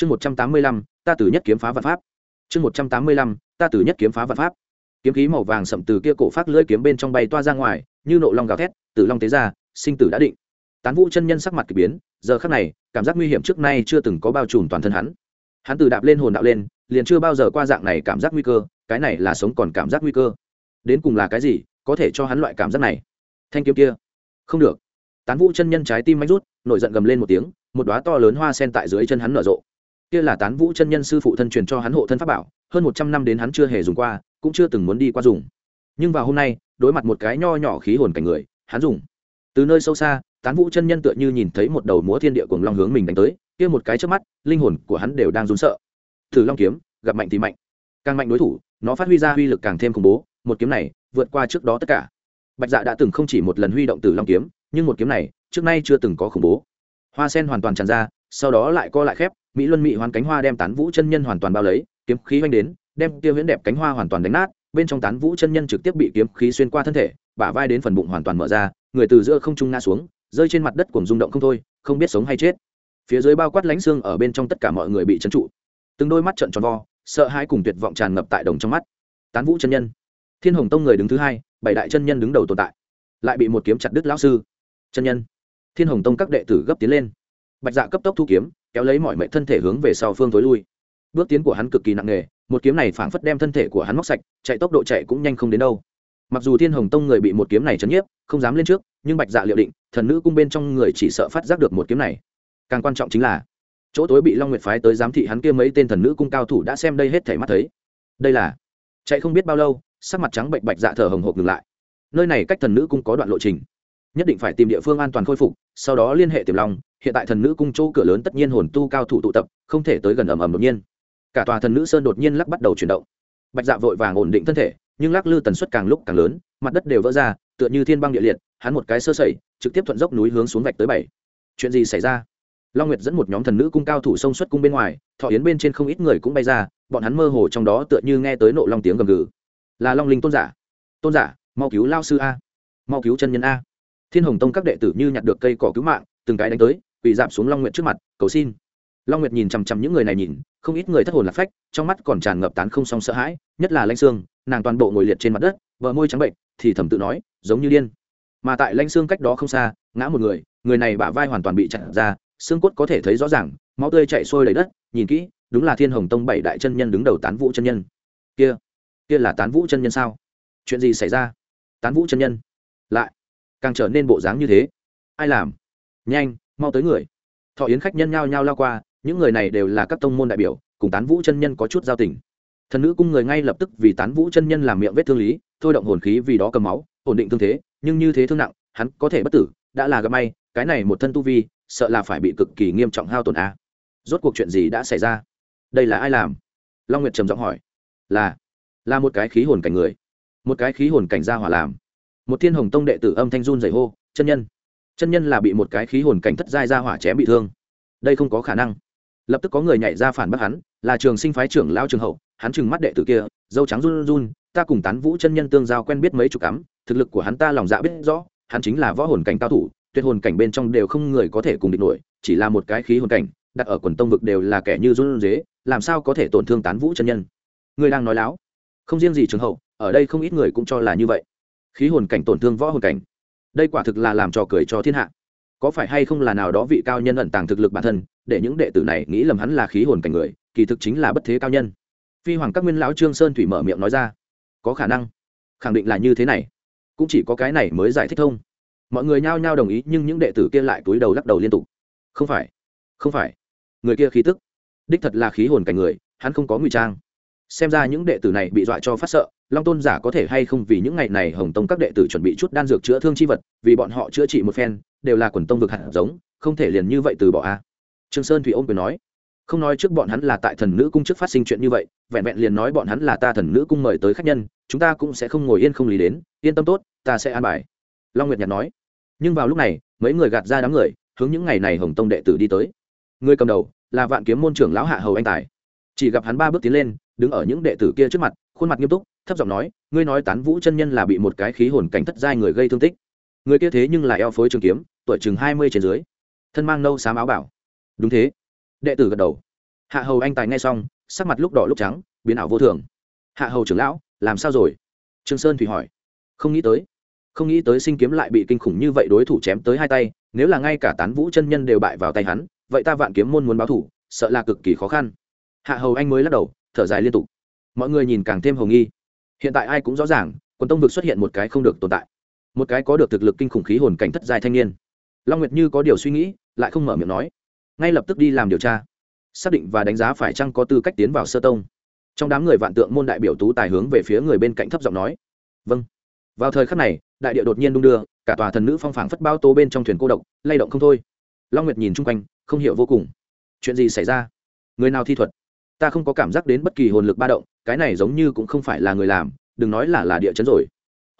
chương một trăm tám mươi lăm, ta tử nhất kiếm phá vạn pháp. Chương một trăm tám mươi lăm, ta tử nhất kiếm phá vạn pháp. Kiếm khí màu vàng sậm từ kia cổ phát lưỡi kiếm bên trong bay toa ra ngoài, như nộ long gào thét, tử long tế ra, sinh tử đã định. Tán vũ chân nhân sắc mặt k ỳ biến, giờ khắc này, cảm giác nguy hiểm trước nay chưa từng có bao trùm toàn thân hắn. Hắn từ đạp lên hồn đạo lên, liền chưa bao giờ qua dạng này cảm giác nguy cơ, cái này là sống còn cảm giác nguy cơ. Đến cùng là cái gì, có thể cho hắn loại cảm giác này? Thanh kiếm kia. Không được. Tán vũ chân nhân trái tim mách rút, nổi giận gầm lên một tiếng, một đoá to lớn hoa sen tại dưới chân hắn nở rộ kia là tán vũ chân nhân sư phụ thân truyền cho hắn hộ thân pháp bảo, hơn một trăm năm đến hắn chưa hề dùng qua, cũng chưa từng muốn đi qua dùng. Nhưng vào hôm nay, đối mặt một cái nho nhỏ khí hồn cảnh người, hắn dùng. Từ nơi sâu xa, tán vũ chân nhân tựa như nhìn thấy một đầu múa thiên địa cùng long hướng mình đánh tới, kia một cái trước mắt, linh hồn của hắn đều đang run sợ. Thử long kiếm, gặp mạnh thì mạnh. Càng mạnh đối thủ, nó phát huy ra uy lực càng thêm khủng bố, một kiếm này, vượt qua trước đó tất cả. Bạch dạ đã từng không chỉ một lần huy động tử long kiếm, nhưng một kiếm này, trước nay chưa từng có khủng bố. Hoa sen hoàn toàn tràn ra, sau đó lại co lại khép mỹ luân mỹ hoàn cánh hoa đem tán vũ chân nhân hoàn toàn bao lấy, kiếm khí oanh đến, đem tiêu huyễn đẹp cánh hoa hoàn toàn đánh nát, bên trong tán vũ chân nhân trực tiếp bị kiếm khí xuyên qua thân thể, bả vai đến phần bụng hoàn toàn mở ra, người từ giữa không trung ngã xuống, rơi trên mặt đất cùng rung động không thôi, không biết sống hay chết. Phía dưới bao quát lánh xương ở bên trong tất cả mọi người bị trấn trụ. Từng đôi mắt trợn tròn vo, sợ hãi cùng tuyệt vọng tràn ngập tại đồng trong mắt. Tán vũ chân nhân. Thiên hồng tông người đứng thứ hai, bảy đại chân nhân đứng đầu tồn tại. Lại bị một kiếm chặt đứt lão sư. Chân nhân. Thiên hồng tông các đệ tử gấp tiến lên. Bạch dạ cấp tốc thu kiếm kéo lấy mọi mệnh thân thể hướng về sau phương tối lui. Bước tiến của hắn cực kỳ nặng nề, một kiếm này phảng phất đem thân thể của hắn móc sạch, chạy tốc độ chạy cũng nhanh không đến đâu. Mặc dù thiên hồng tông người bị một kiếm này chấn nhiếp, không dám lên trước, nhưng bạch dạ liệu định, thần nữ cung bên trong người chỉ sợ phát giác được một kiếm này. Càng quan trọng chính là, chỗ tối bị long nguyệt phái tới giám thị hắn kia mấy tên thần nữ cung cao thủ đã xem đây hết thể mắt thấy. Đây là, chạy không biết bao lâu, sắc mặt trắng bệnh bạch dạ thở hồng hộp ngừng lại. Nơi này cách thần nữ cung có đoạn lộ trình. Nhất định phải tìm địa phương an toàn khôi phục, sau đó liên hệ tiềm long hiện tại thần nữ cung chỗ cửa lớn tất nhiên hồn tu cao thủ tụ tập, không thể tới gần ầm ầm đột nhiên. Cả tòa thần nữ sơn đột nhiên lắc bắt đầu chuyển động. Bạch dạ vội vàng ổn định thân thể, nhưng lắc lư tần suất càng lúc càng lớn, mặt đất đều vỡ ra, tựa như thiên băng địa liệt, hắn một cái sơ sẩy, trực tiếp thuận dốc núi hướng xuống vạch tới bảy. Chuyện gì xảy ra? Long nguyệt dẫn một nhóm thần nữ cung cao thủ sông xuất cung bên ngoài, thọ yến bên trên không ít người cũng bay ra, bọn hắn mơ hồ trong đó tựa như nghe tới nộ long tiếng gầm gừ. Là long linh tôn giả. Tôn giả, mau cứu lao sư a. Mau cứu chân nhân a. Thiên hồng tông các đệ tử như nhặt được cây cỏ cứu mạng, từng cái đánh tới quỳ dạp xuống long nguyệt trước mặt, cầu xin. Long nguyệt nhìn chằm chằm những người này nhìn, không ít người thất hồn lạc phách, trong mắt còn tràn ngập tán không song sợ hãi, nhất là lanh xương nàng toàn bộ ngồi liệt trên mặt đất vợ môi trắng bệnh, thì thầm tự nói, giống như điên. Mà tại lanh xương cách đó không xa, ngã một người người này bả vai hoàn toàn bị chặn ra, xương cốt có thể thấy rõ ràng, máu tươi chạy sôi đầy đất, nhìn kỹ, đúng là thiên hồng tông bảy đại chân nhân đứng đầu tán vũ chân nhân. Kia kia là tán vũ chân nhân sao? Chuyện gì xảy ra? Tán vũ chân nhân? Lại, càng trở nên bộ dáng như thế. Ai làm? Nhanh mau tới người. Thọ yến khách nhân nhao nhao lao qua, những người này đều là các tông môn đại biểu, cùng tán vũ chân nhân có chút giao tình. Thần nữ cung người ngay lập tức vì tán vũ chân nhân làm miệng vết thương lý, thôi động hồn khí vì đó cầm máu, ổn định thương thế, nhưng như thế thương nặng, hắn có thể bất tử, đã là gặp may, cái này một thân tu vi, sợ là phải bị cực kỳ nghiêm trọng hao tổn a. Rốt cuộc chuyện gì đã xảy ra? Đây là ai làm? Long nguyệt trầm giọng hỏi. Là là một cái khí hồn cảnh người. Một cái khí hồn cảnh gia hỏa làm. Một thiên hồng tông đệ tử âm thanh run dày hô, chân nhân chân nhân là bị một cái khí hồn cảnh thất giai ra hỏa chém bị thương. Đây không có khả năng. Lập tức có người nhảy ra phản bác hắn, là trường sinh phái trưởng lao trường hậu, hắn trừng mắt đệ tử kia, dâu trắng run run, ta cùng tán vũ chân nhân tương giao quen biết mấy chục cắm, thực lực của hắn ta lòng dạ biết rõ, hắn chính là võ hồn cảnh cao thủ, tuyệt hồn cảnh bên trong đều không người có thể cùng địch nổi, chỉ là một cái khí hồn cảnh, đặt ở quần tông vực đều là kẻ như run dế, làm sao có thể tổn thương tán vũ chân nhân. Người đang nói láo. Không riêng gì trường hậu, ở đây không ít người cũng cho là như vậy. Khí hồn cảnh tổn thương võ hồn cảnh đây quả thực là làm trò cười cho thiên hạ. Có phải hay không là nào đó vị cao nhân ẩn tàng thực lực bản thân, để những đệ tử này nghĩ lầm hắn là khí hồn cảnh người, kỳ thực chính là bất thế cao nhân. Phi hoàng các nguyên lão trương sơn thủy mở miệng nói ra. Có khả năng. Khẳng định là như thế này. Cũng chỉ có cái này mới giải thích thông. Mọi người nhao nhao đồng ý, nhưng những đệ tử kia lại túi đầu lắc đầu liên tục. Không phải. Không phải. Người kia khí tức. Đích thật là khí hồn cảnh người, hắn không có ngụy trang xem ra những đệ tử này bị dọa cho phát sợ, long tôn giả có thể hay không vì những ngày này hồng tông các đệ tử chuẩn bị chút đan dược chữa thương chi vật, vì bọn họ chữa trị một phen, đều là quần tông vực hạt giống, không thể liền như vậy từ bỏ a. Trương sơn thủy ôm quyền nói. Không nói trước bọn hắn là tại thần nữ cung trước phát sinh chuyện như vậy, vẹn vẹn liền nói bọn hắn là ta thần nữ cung mời tới khách nhân, chúng ta cũng sẽ không ngồi yên không lý đến, yên tâm tốt, ta sẽ an bài. Long nguyệt nhạt nói. Nhưng vào lúc này, mấy người gạt ra đám người, hướng những ngày này hồng tông đệ tử đi tới. Người cầm đầu là vạn kiếm môn trưởng lão hạ hầu anh tài. Chỉ gặp hắn ba bước tiến lên đứng ở những đệ tử kia trước mặt, khuôn mặt nghiêm túc, thấp giọng nói, ngươi nói tán vũ chân nhân là bị một cái khí hồn cảnh thất giai người gây thương tích. Người kia thế nhưng là eo phối trường kiếm, tuổi chừng hai mươi trên dưới. Thân mang nâu xám áo bảo. Đúng thế. Đệ tử gật đầu. Hạ hầu anh tài nghe xong, sắc mặt lúc đỏ lúc trắng, biến ảo vô thường. Hạ hầu trưởng lão, làm sao rồi? Trương sơn thủy hỏi. Không nghĩ tới, không nghĩ tới sinh kiếm lại bị kinh khủng như vậy đối thủ chém tới hai tay, nếu là ngay cả tán vũ chân nhân đều bại vào tay hắn, vậy ta vạn kiếm môn muốn báo thủ, sợ là cực kỳ khó khăn. Hạ hầu anh mới lắc đầu thở dài liên tục. Mọi người nhìn càng thêm hồng nghi. Hiện tại ai cũng rõ ràng, quần tông vực xuất hiện một cái không được tồn tại. Một cái có được thực lực kinh khủng khí hồn cảnh thất dài thanh niên. Long nguyệt như có điều suy nghĩ, lại không mở miệng nói. Ngay lập tức đi làm điều tra. Xác định và đánh giá phải chăng có tư cách tiến vào sơ tông. Trong đám người vạn tượng môn đại biểu tú tài hướng về phía người bên cạnh thấp giọng nói. Vâng. Vào thời khắc này, đại địa đột nhiên đung đưa, cả tòa thần nữ phong phảng phất bao tô bên trong thuyền cô độc, lay động không thôi. Long nguyệt nhìn chung quanh, không hiểu vô cùng. Chuyện gì xảy ra? Người nào thi thuật? Ta không có cảm giác đến bất kỳ hồn lực ba động, cái này giống như cũng không phải là người làm, đừng nói là là địa chấn rồi.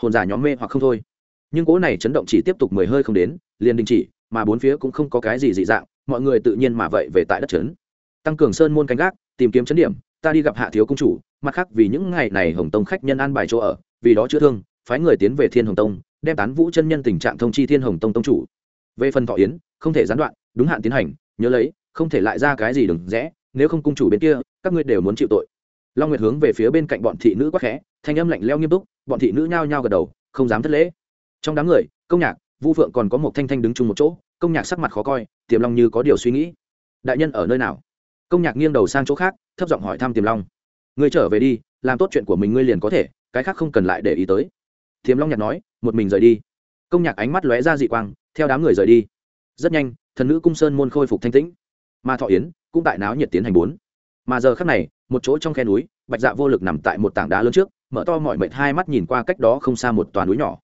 Hồn giả nhóm mê hoặc không thôi. Nhưng cỗ này chấn động chỉ tiếp tục mười hơi không đến, liền đình chỉ, mà bốn phía cũng không có cái gì dị dạng, mọi người tự nhiên mà vậy về tại đất chấn. tăng cường sơn môn canh gác, tìm kiếm chấn điểm, ta đi gặp hạ thiếu công chủ, mặt khác vì những ngày này hồng tông khách nhân an bài chỗ ở, vì đó chữa thương, phái người tiến về thiên hồng tông, đem tán vũ chân nhân tình trạng thông chi thiên hồng tông tông chủ. Về phần thọ yến, không thể gián đoạn, đúng hạn tiến hành, nhớ lấy, không thể lại ra cái gì đừng rẽ nếu không cung chủ bên kia, các ngươi đều muốn chịu tội. Long nguyệt hướng về phía bên cạnh bọn thị nữ quắc khẽ, thanh âm lạnh leo nghiêm túc, bọn thị nữ nhao nhao gật đầu, không dám thất lễ. Trong đám người, công nhạc, vu phượng còn có một thanh thanh đứng chung một chỗ, công nhạc sắc mặt khó coi, tiềm long như có điều suy nghĩ. Đại nhân ở nơi nào? Công nhạc nghiêng đầu sang chỗ khác, thấp giọng hỏi thăm tiềm long. Ngươi trở về đi, làm tốt chuyện của mình ngươi liền có thể, cái khác không cần lại để ý tới. Tiềm long nhạc nói, một mình rời đi. Công nhạc ánh mắt lóe ra dị quang, theo đám người rời đi. Rất nhanh, thần nữ cung sơn môn khôi phục thanh tĩnh. Mà thọ yến cũng tại náo nhiệt tiến hành bốn. Mà giờ khắc này, một chỗ trong khe núi, bạch dạ vô lực nằm tại một tảng đá lớn trước, mở to mọi mệt hai mắt nhìn qua cách đó không xa một toàn núi nhỏ.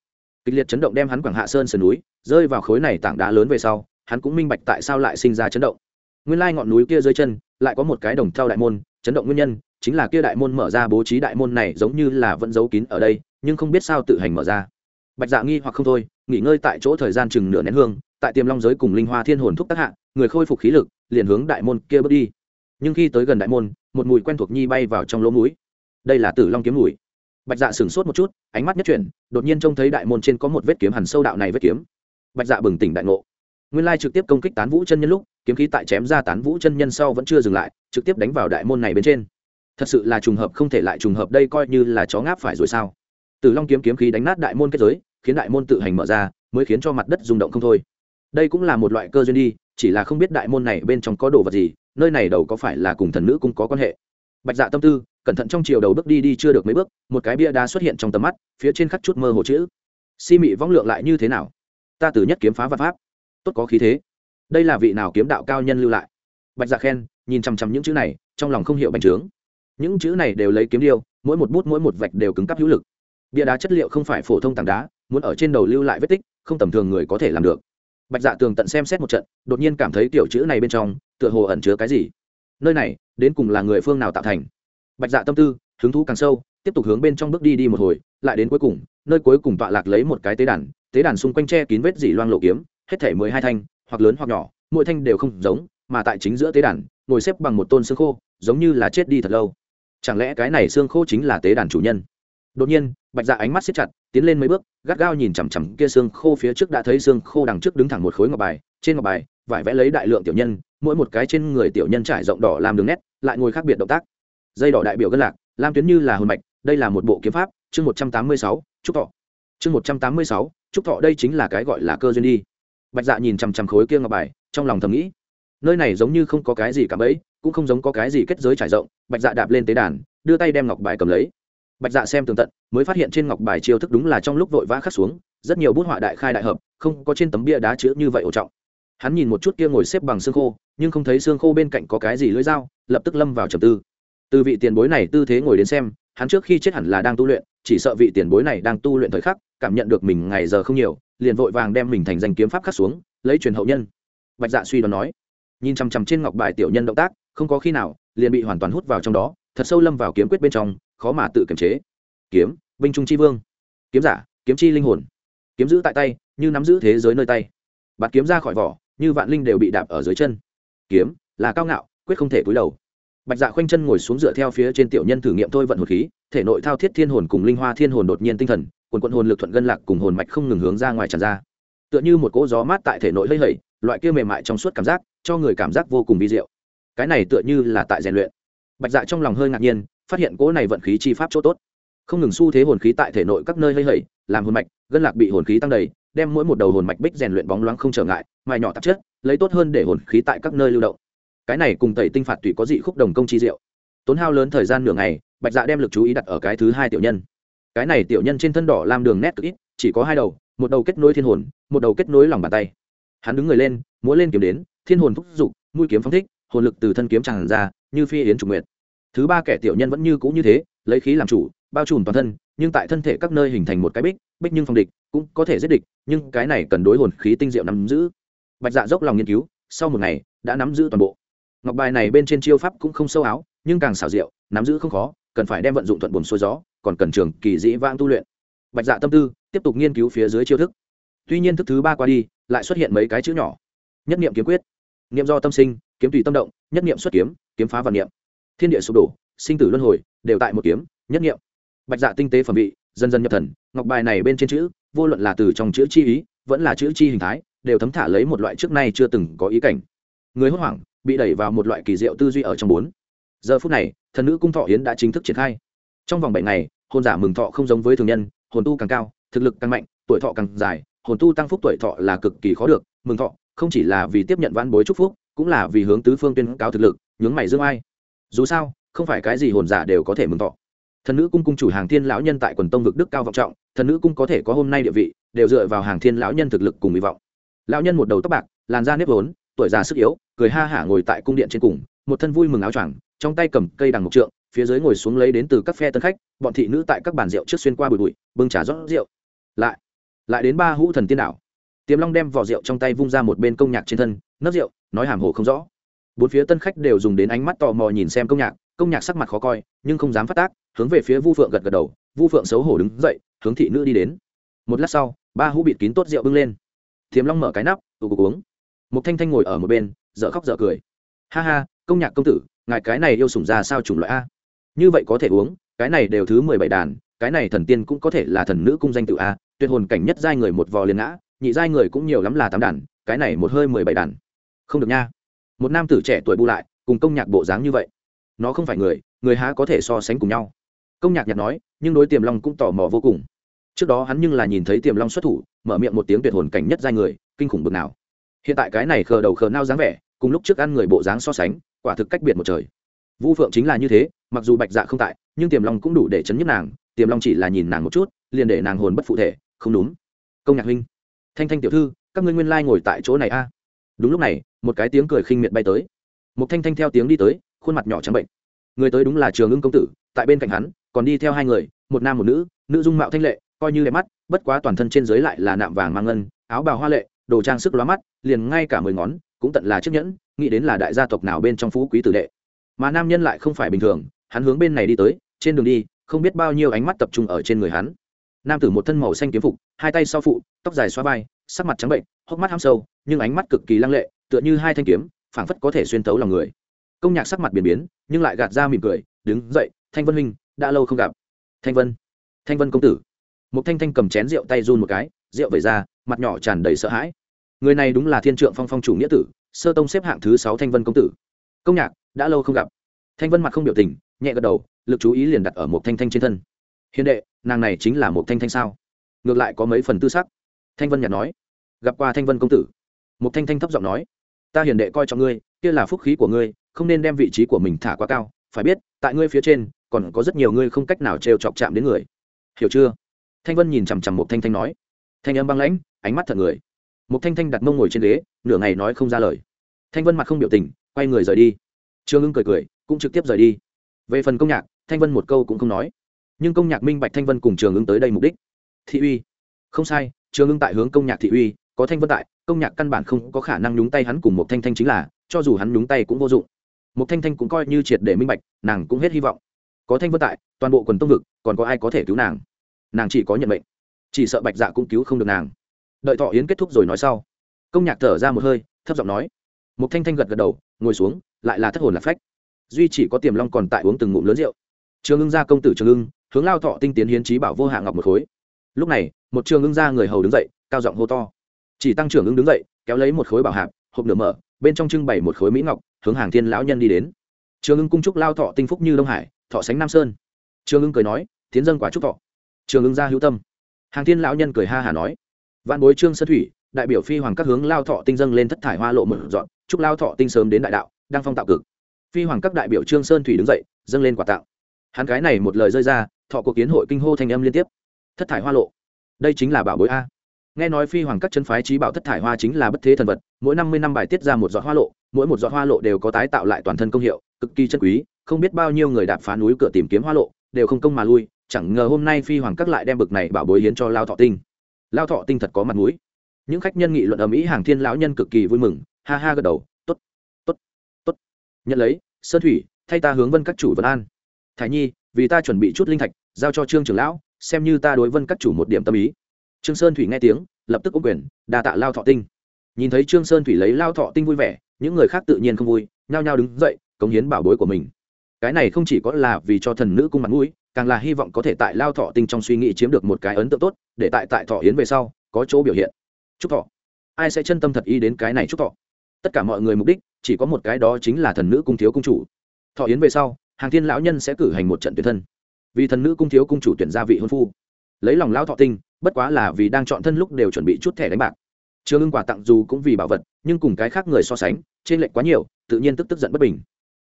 Kịch liệt chấn động đem hắn quảng hạ sơn sườn núi, rơi vào khối này tảng đá lớn về sau, hắn cũng minh bạch tại sao lại sinh ra chấn động. Nguyên lai ngọn núi kia dưới chân, lại có một cái đồng theo đại môn, chấn động nguyên nhân chính là kia đại môn mở ra bố trí đại môn này giống như là vẫn giấu kín ở đây, nhưng không biết sao tự hành mở ra. Bạch dạ nghi hoặc không thôi, nghỉ ngơi tại chỗ thời gian chừng nửa nén hương, tại tiềm long giới cùng linh hoa thiên hồn thúc tác hạ, người khôi phục khí lực liền hướng đại môn kia bước đi. Nhưng khi tới gần đại môn, một mùi quen thuộc nhi bay vào trong lỗ mũi. Đây là tử long kiếm mùi. Bạch dạ sửng sốt một chút, ánh mắt nhất chuyển, đột nhiên trông thấy đại môn trên có một vết kiếm hẳn sâu đạo này vết kiếm. Bạch dạ bừng tỉnh đại ngộ. Nguyên lai trực tiếp công kích tán vũ chân nhân lúc, kiếm khí tại chém ra tán vũ chân nhân sau vẫn chưa dừng lại, trực tiếp đánh vào đại môn này bên trên. Thật sự là trùng hợp, không thể lại trùng hợp đây coi như là chó ngáp phải rồi sao? Tử long kiếm kiếm khí đánh nát đại môn kết giới, khiến đại môn tự hành mở ra, mới khiến cho mặt đất rung động không thôi. Đây cũng là một loại cơ duyên đi chỉ là không biết đại môn này bên trong có đồ vật gì, nơi này đầu có phải là cùng thần nữ cũng có quan hệ. Bạch dạ tâm tư, cẩn thận trong chiều đầu bước đi đi chưa được mấy bước, một cái bia đá xuất hiện trong tầm mắt, phía trên khắc chút mơ hồ chữ. Si mị võng lượng lại như thế nào? Ta từ nhất kiếm phá văn pháp. Tốt có khí thế. Đây là vị nào kiếm đạo cao nhân lưu lại? Bạch dạ khen, nhìn chằm chằm những chữ này, trong lòng không hiểu bành trướng. Những chữ này đều lấy kiếm điêu, mỗi một bút mỗi một vạch đều cứng cắp hữu lực. Bia đá chất liệu không phải phổ thông tảng đá, muốn ở trên đầu lưu lại vết tích, không tầm thường người có thể làm được bạch dạ tường tận xem xét một trận, đột nhiên cảm thấy tiểu chữ này bên trong, tựa hồ ẩn chứa cái gì. Nơi này, đến cùng là người phương nào tạo thành? Bạch dạ tâm tư, hứng thú càng sâu, tiếp tục hướng bên trong bước đi đi một hồi, lại đến cuối cùng, nơi cuối cùng tọa lạc lấy một cái tế đàn tế đàn xung quanh tre kín vết dỉ loang lộ kiếm, hết thể mười hai thanh, hoặc lớn hoặc nhỏ, mỗi thanh đều không giống, mà tại chính giữa tế đàn, ngồi xếp bằng một tôn xương khô, giống như là chết đi thật lâu. Chẳng lẽ cái này xương khô chính là tế đàn chủ nhân? Đột nhiên bạch dạ ánh mắt xếp chặt tiến lên mấy bước gắt gao nhìn chằm chằm kia xương khô phía trước đã thấy xương khô đằng trước đứng thẳng một khối ngọc bài trên ngọc bài vải vẽ lấy đại lượng tiểu nhân mỗi một cái trên người tiểu nhân trải rộng đỏ làm đường nét lại ngồi khác biệt động tác. Dây đỏ đại biểu gân lạc lam tuyến như là hồn mạch đây là một bộ kiếm pháp chương một trăm tám mươi sáu trúc thọ. Chương một trăm tám mươi sáu trúc thọ đây chính là cái gọi là cơ duyên đi. Bạch dạ nhìn chằm chằm khối kia ngọc bài trong lòng thầm nghĩ nơi này giống như không có cái gì cả ấy, cũng không giống có cái gì kết giới trải rộng. Bạch dạ đạp lên tế đàn đưa tay đem ngọc bài cầm lấy bạch dạ xem tường tận, mới phát hiện trên ngọc bài chiêu thức đúng là trong lúc vội vã khắc xuống, rất nhiều bút họa đại khai đại hợp, không có trên tấm bia đá chữ như vậy ổ trọng. Hắn nhìn một chút kia ngồi xếp bằng xương khô, nhưng không thấy xương khô bên cạnh có cái gì lưỡi dao, lập tức lâm vào trầm tư. Từ vị tiền bối này tư thế ngồi đến xem, hắn trước khi chết hẳn là đang tu luyện, chỉ sợ vị tiền bối này đang tu luyện thời khắc, cảm nhận được mình ngày giờ không nhiều, liền vội vàng đem mình thành danh kiếm pháp khắc xuống, lấy truyền hậu nhân. Bạch dạ suy đoán nói, nhìn chằm chằm trên ngọc bài tiểu nhân động tác, không có khi nào, liền bị hoàn toàn hút vào trong đó, thật sâu lâm vào kiếm quyết bên trong khó mà tự kiềm chế. Kiếm, binh trung chi vương. Kiếm giả, kiếm chi linh hồn. Kiếm giữ tại tay, như nắm giữ thế giới nơi tay. Bạt kiếm ra khỏi vỏ, như vạn linh đều bị đạp ở dưới chân. Kiếm, là cao ngạo, quyết không thể cúi đầu. Bạch dạ khoanh chân ngồi xuống dựa theo phía trên tiểu nhân thử nghiệm thôi vận hồn khí, thể nội thao thiết thiên hồn cùng linh hoa thiên hồn đột nhiên tinh thần, quần quận hồn lực thuận gân lạc cùng hồn mạch không ngừng hướng ra ngoài tràn ra. Tựa như một cỗ gió mát tại thể nội lây hẩy, loại kia mềm mại trong suốt cảm giác, cho người cảm giác vô cùng vi diệu. Cái này tựa như là tại rèn luyện. Bạch dạ trong lòng hơi ngạc nhiên phát hiện cỗ này vận khí chi pháp chỗ tốt. Không ngừng xu thế hồn khí tại thể nội các nơi hơi hẩy, làm hồn mạch, gân lạc bị hồn khí tăng đầy, đem mỗi một đầu hồn mạch bích rèn luyện bóng loáng không trở ngại, mài nhỏ tạp chất, lấy tốt hơn để hồn khí tại các nơi lưu động. Cái này cùng tẩy tinh phạt tùy có dị khúc đồng công chi diệu. Tốn hao lớn thời gian nửa ngày, bạch dạ đem lực chú ý đặt ở cái thứ hai tiểu nhân. Cái này tiểu nhân trên thân đỏ làm đường nét cực ít, chỉ có hai đầu, một đầu kết nối thiên hồn, một đầu kết nối lòng bàn tay. Hắn đứng người lên, múa lên kiếm đến, thiên hồn thúc giục mũi kiếm phóng thích, hồn lực từ thân kiếm tràn ra, như phi yến trục nguyệt thứ ba kẻ tiểu nhân vẫn như cũ như thế, lấy khí làm chủ, bao trùm toàn thân, nhưng tại thân thể các nơi hình thành một cái bích bích nhưng phòng địch, cũng có thể giết địch, nhưng cái này cần đối hồn khí tinh diệu nắm giữ. Bạch dạ dốc lòng nghiên cứu, sau một ngày, đã nắm giữ toàn bộ. Ngọc bài này bên trên chiêu pháp cũng không sâu áo, nhưng càng xảo diệu, nắm giữ không khó, cần phải đem vận dụng thuận buồn xuôi gió, còn cần trường kỳ dĩ vãng tu luyện. Bạch dạ tâm tư, tiếp tục nghiên cứu phía dưới chiêu thức. Tuy nhiên thức thứ ba qua đi, lại xuất hiện mấy cái chữ nhỏ. Nhất niệm kiếm quyết, niệm do tâm sinh, kiếm tùy tâm động, nhất niệm xuất kiếm kiếm phá vạn niệm thiên địa sụp đổ, sinh tử luân hồi, đều tại một kiếm, nhất niệm bạch dạ tinh tế phẩm vị, dần dần nhập thần, ngọc bài này bên trên chữ, vô luận là từ trong chữ chi ý, vẫn là chữ chi hình thái, đều thấm thả lấy một loại trước nay chưa từng có ý cảnh. Người hốt hoảng, bị đẩy vào một loại kỳ diệu tư duy ở trong bốn. Giờ phút này, thần nữ cung thọ yến đã chính thức triển khai. Trong vòng bảy ngày hồn giả mừng thọ không giống với thường nhân, hồn tu càng cao, thực lực càng mạnh, tuổi thọ càng dài, hồn tu tăng phúc tuổi thọ là cực kỳ khó được, mừng thọ không chỉ là vì tiếp nhận vãn bối chúc phúc, cũng là vì hướng tứ phương tuyên cao thực lực, nhướng mày dương ai dù sao, không phải cái gì hồn giả đều có thể mừng thọ. Thần nữ cung cung chủ hàng thiên lão nhân tại quần tông vực đức cao vọng trọng, thần nữ cung có thể có hôm nay địa vị, đều dựa vào hàng thiên lão nhân thực lực cùng hy vọng. Lão nhân một đầu tóc bạc, làn da nếp vốn, tuổi già sức yếu, cười ha hả ngồi tại cung điện trên cùng, một thân vui mừng áo choàng, trong tay cầm cây đằng mộc trượng, phía dưới ngồi xuống lấy đến từ các phe tân khách, bọn thị nữ tại các bàn rượu trước xuyên qua bụi bụi, bưng trà rót rượu. Lại lại đến ba hũ thần tiên đảo. Tiềm long đem vỏ rượu trong tay vung ra một bên công nhạc trên thân, nấc rượu, nói hàm hồ không rõ bốn phía tân khách đều dùng đến ánh mắt tò mò nhìn xem công nhạc công nhạc sắc mặt khó coi, nhưng không dám phát tác, hướng về phía vu phượng gật gật đầu, vu phượng xấu hổ đứng dậy, hướng thị nữ đi đến. Một lát sau, ba hũ bịt kín tốt rượu bưng lên. Thiềm long mở cái nắp tụ cục uống. Một thanh thanh ngồi ở một bên, dở khóc dở cười. Ha ha, công nhạc công tử, ngài cái này yêu sủng ra sao chủng loại a? Như vậy có thể uống, cái này đều thứ mười bảy đàn, cái này thần tiên cũng có thể là thần nữ cung danh tự a, tuyệt hồn cảnh nhất giai người một vò liền ngã, nhị giai người cũng nhiều lắm là tám đàn, cái này một hơi mười bảy đàn. Không được nha một nam tử trẻ tuổi bu lại, cùng công nhạc bộ dáng như vậy. Nó không phải người người há có thể so sánh cùng nhau. Công nhạc nhạc nói, nhưng đối tiềm long cũng tò mò vô cùng. Trước đó hắn nhưng là nhìn thấy tiềm long xuất thủ, mở miệng một tiếng tuyệt hồn cảnh nhất giai người, kinh khủng bực nào. Hiện tại cái này khờ đầu khờ nao dáng vẻ, cùng lúc trước ăn người bộ dáng so sánh, quả thực cách biệt một trời. Vu phượng chính là như thế, mặc dù bạch dạ không tại, nhưng tiềm long cũng đủ để chấn nhức nàng, tiềm long chỉ là nhìn nàng một chút, liền để nàng hồn bất phụ thể, không đúng. Công nhạc huynh, thanh thanh tiểu thư, các ngươi nguyên lai ngồi tại chỗ này a đúng lúc này, một cái tiếng cười khinh miệt bay tới. Một thanh thanh theo tiếng đi tới, khuôn mặt nhỏ trắng bệnh. Người tới đúng là trường ưng công tử, tại bên cạnh hắn, còn đi theo hai người, một nam một nữ nữ dung mạo thanh lệ, coi như đẹp mắt, bất quá toàn thân trên dưới lại là nạm vàng mang ngân, áo bào hoa lệ, đồ trang sức lóa mắt, liền ngay cả mười ngón, cũng tận là chiếc nhẫn, nghĩ đến là đại gia tộc nào bên trong phú quý tử đệ. Mà nam nhân lại không phải bình thường, hắn hướng bên này đi tới, trên đường đi, không biết bao nhiêu ánh mắt tập trung ở trên người hắn. Nam tử một thân màu xanh kiếm phục, hai tay sau phụ, tóc dài xoa vai, sắc mặt trắng bệnh, hốc mắt ham sâu nhưng ánh mắt cực kỳ lăng lệ, tựa như hai thanh kiếm, phảng phất có thể xuyên tấu lòng người. Công nhạc sắc mặt biến biến, nhưng lại gạt ra mỉm cười, đứng dậy, thanh vân huynh, đã lâu không gặp. Thanh vân thanh vân công tử. Một thanh thanh cầm chén rượu tay run một cái, rượu vẩy ra, mặt nhỏ tràn đầy sợ hãi. Người này đúng là thiên trượng phong phong chủ nghĩa tử, sơ tông xếp hạng thứ sáu thanh vân công tử. Công nhạc, đã lâu không gặp. Thanh vân mặt không biểu tình, nhẹ gật đầu, lực chú ý liền đặt ở một thanh thanh trên thân. Hiền đệ, nàng này chính là một thanh thanh sao? Ngược lại có mấy phần tư sắc. Thanh vân nhạt nói. Gặp qua thanh vân công tử một thanh thanh thấp giọng nói, ta hiền đệ coi trọng ngươi, kia là phúc khí của ngươi, không nên đem vị trí của mình thả quá cao. Phải biết, tại ngươi phía trên, còn có rất nhiều ngươi không cách nào trêu chọc chạm đến người. Hiểu chưa? Thanh vân nhìn chằm chằm một thanh thanh nói. Thanh âm băng lãnh, ánh mắt thật người. Một thanh thanh đặt mông ngồi trên ghế, nửa ngày nói không ra lời. Thanh vân mặt không biểu tình, quay người rời đi. Trương ưng cười cười, cũng trực tiếp rời đi. Về phần công nhạc, thanh vân một câu cũng không nói. Nhưng công nhạc minh bạch thanh vân cùng trường ưng tới đây mục đích. Thị uy. Không sai trường ưng tại hướng công nhạc thị uy có thanh vân tại, công nhạc căn bản không có khả năng nhúng tay hắn cùng một thanh thanh chính là, cho dù hắn nhúng tay cũng vô dụng. Một thanh thanh cũng coi như triệt để minh bạch, nàng cũng hết hy vọng. Có thanh vân tại, toàn bộ quần tông vực, còn có ai có thể cứu nàng? Nàng chỉ có nhận mệnh. Chỉ sợ bạch dạ cũng cứu không được nàng. Đợi thọ yến kết thúc rồi nói sau, công nhạc thở ra một hơi, thấp giọng nói. Một thanh thanh gật gật đầu, ngồi xuống, lại là thất hồn lạc phách. Duy chỉ có tiềm long còn tại uống từng ngụm lớn rượu. Trường ưng gia công tử trường ưng, hướng lao thọ tinh tiến hiến trí bảo vô hạ ngọc một khối. Lúc này, một trường ưng gia người hầu đứng dậy, cao giọng hô to chỉ tăng trưởng ứng đứng dậy, kéo lấy một khối bảo hạp, hộp nửa mở, bên trong trưng bày một khối mỹ ngọc, hướng hàng thiên lão nhân đi đến. Trường ưng cung trúc lao thọ tinh phúc như đông hải, thọ sánh nam sơn. Trường ưng cười nói tiến dân quả trúc thọ. Trường ưng ra hữu tâm. Hàng thiên lão nhân cười ha hả nói văn bối trương sơn thủy, đại biểu phi hoàng các hướng lao thọ tinh dâng lên thất thải hoa lộ mở dọn, chúc lao thọ tinh sớm đến đại đạo, đang phong tạo cực. Phi hoàng các đại biểu trương sơn thủy đứng dậy, dâng lên quả tạo hắn cái này một lời rơi ra, thọ cuộc kiến hội kinh hô thanh âm liên tiếp. Thất thải hoa lộ. Đây chính là bảo bối a nghe nói phi hoàng các chân phái trí bảo thất thải hoa chính là bất thế thần vật, mỗi năm mươi năm bài tiết ra một giọt hoa lộ, mỗi một giọt hoa lộ đều có tái tạo lại toàn thân công hiệu, cực kỳ chân quý, không biết bao nhiêu người đạp phá núi cửa tìm kiếm hoa lộ, đều không công mà lui, chẳng ngờ hôm nay phi hoàng các lại đem bực này bảo bối hiến cho lao thọ tinh. Lao thọ tinh thật có mặt mũi. Những khách nhân nghị luận ở mỹ hàng thiên lão nhân cực kỳ vui mừng, ha ha gật đầu t ố t t ố t t ố t nhận lấy, sơn thủy, thay ta hướng vân các chủ vân an. Thái nhi, vì ta chuẩn bị chút linh thạch, giao cho trương trưởng lão, xem như ta đối vân các chủ một điểm tâm ý trương sơn thủy nghe tiếng, lập tức ô quyền, đa tạ lao thọ tinh. Nhìn thấy trương sơn thủy lấy lao thọ tinh vui vẻ, những người khác tự nhiên không vui, nhao nhao đứng dậy, cống hiến bảo bối của mình. Cái này không chỉ có là vì cho thần nữ cung mặt mũi, càng là hy vọng có thể tại lao thọ tinh trong suy nghĩ chiếm được một cái ấn tượng tốt, để tại tại thọ hiến về sau, có chỗ biểu hiện. Chúc thọ. Ai sẽ chân tâm thật ý đến cái này chúc thọ? Tất cả mọi người mục đích, chỉ có một cái đó chính là thần nữ cung thiếu cung chủ. Thọ yến về sau, hàng thiên lão nhân sẽ cử hành một trận tuyển thân. Vì thần nữ cung thiếu cung chủ tuyển gia vị hôn phu lấy lòng lão thọ tinh, bất quá là vì đang chọn thân lúc đều chuẩn bị chút thẻ đánh bạc. Trường ưng quà tặng dù cũng vì bảo vật, nhưng cùng cái khác người so sánh, trên lệnh quá nhiều, tự nhiên tức tức giận bất bình.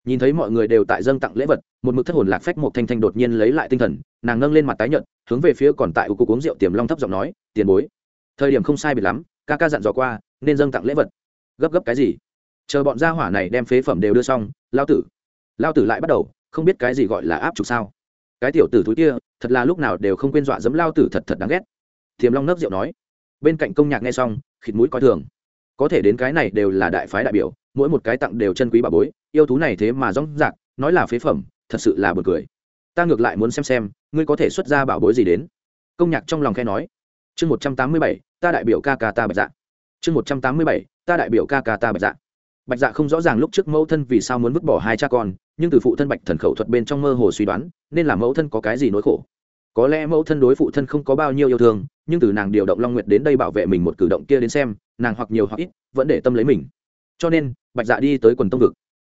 Nhìn thấy mọi người đều tại dâng tặng lễ vật, một mực thất hồn lạc phách một thanh thanh đột nhiên lấy lại tinh thần, nàng nâng lên mặt tái nhợt, hướng về phía còn tại cục uống rượu tiềm long thấp giọng nói, tiền bối, thời điểm không sai biệt lắm, ca ca dặn dò qua, nên dâng tặng lễ vật. Gấp gấp cái gì? Chờ bọn gia hỏa này đem phế phẩm đều đưa xong, lao tử. Lao tử lại bắt đầu, không biết cái gì gọi là áp trục sao. Cái tiểu tử thúi kia thật là lúc nào đều không quên dọa dẫm lao tử thật thật đáng ghét. Thiềm long nấp rượu nói. Bên cạnh công nhạc nghe xong, khịt mũi coi thường. Có thể đến cái này đều là đại phái đại biểu, mỗi một cái tặng đều chân quý bà bối, yêu thú này thế mà rong rạc, nói là phế phẩm, thật sự là buồn cười. Ta ngược lại muốn xem xem, ngươi có thể xuất ra bảo bối gì đến. Công nhạc trong lòng khe nói. Chương một trăm tám mươi bảy, ta đại biểu ca ca ta bạch dạ. Chương một trăm tám mươi bảy, ta đại biểu ca ca ta bạch dạ. Bạch dạ không rõ ràng lúc trước mẫu thân vì sao muốn vứt bỏ hai cha con, nhưng từ phụ thân bạch thần khẩu thuật bên trong mơ hồ suy đoán, nên là mẫu thân có cái gì nỗi khổ có lẽ mẫu thân đối phụ thân không có bao nhiêu yêu thương, nhưng từ nàng điều động long nguyệt đến đây bảo vệ mình một cử động kia đến xem, nàng hoặc nhiều hoặc ít vẫn để tâm lấy mình. Cho nên, bạch dạ đi tới quần tông vực.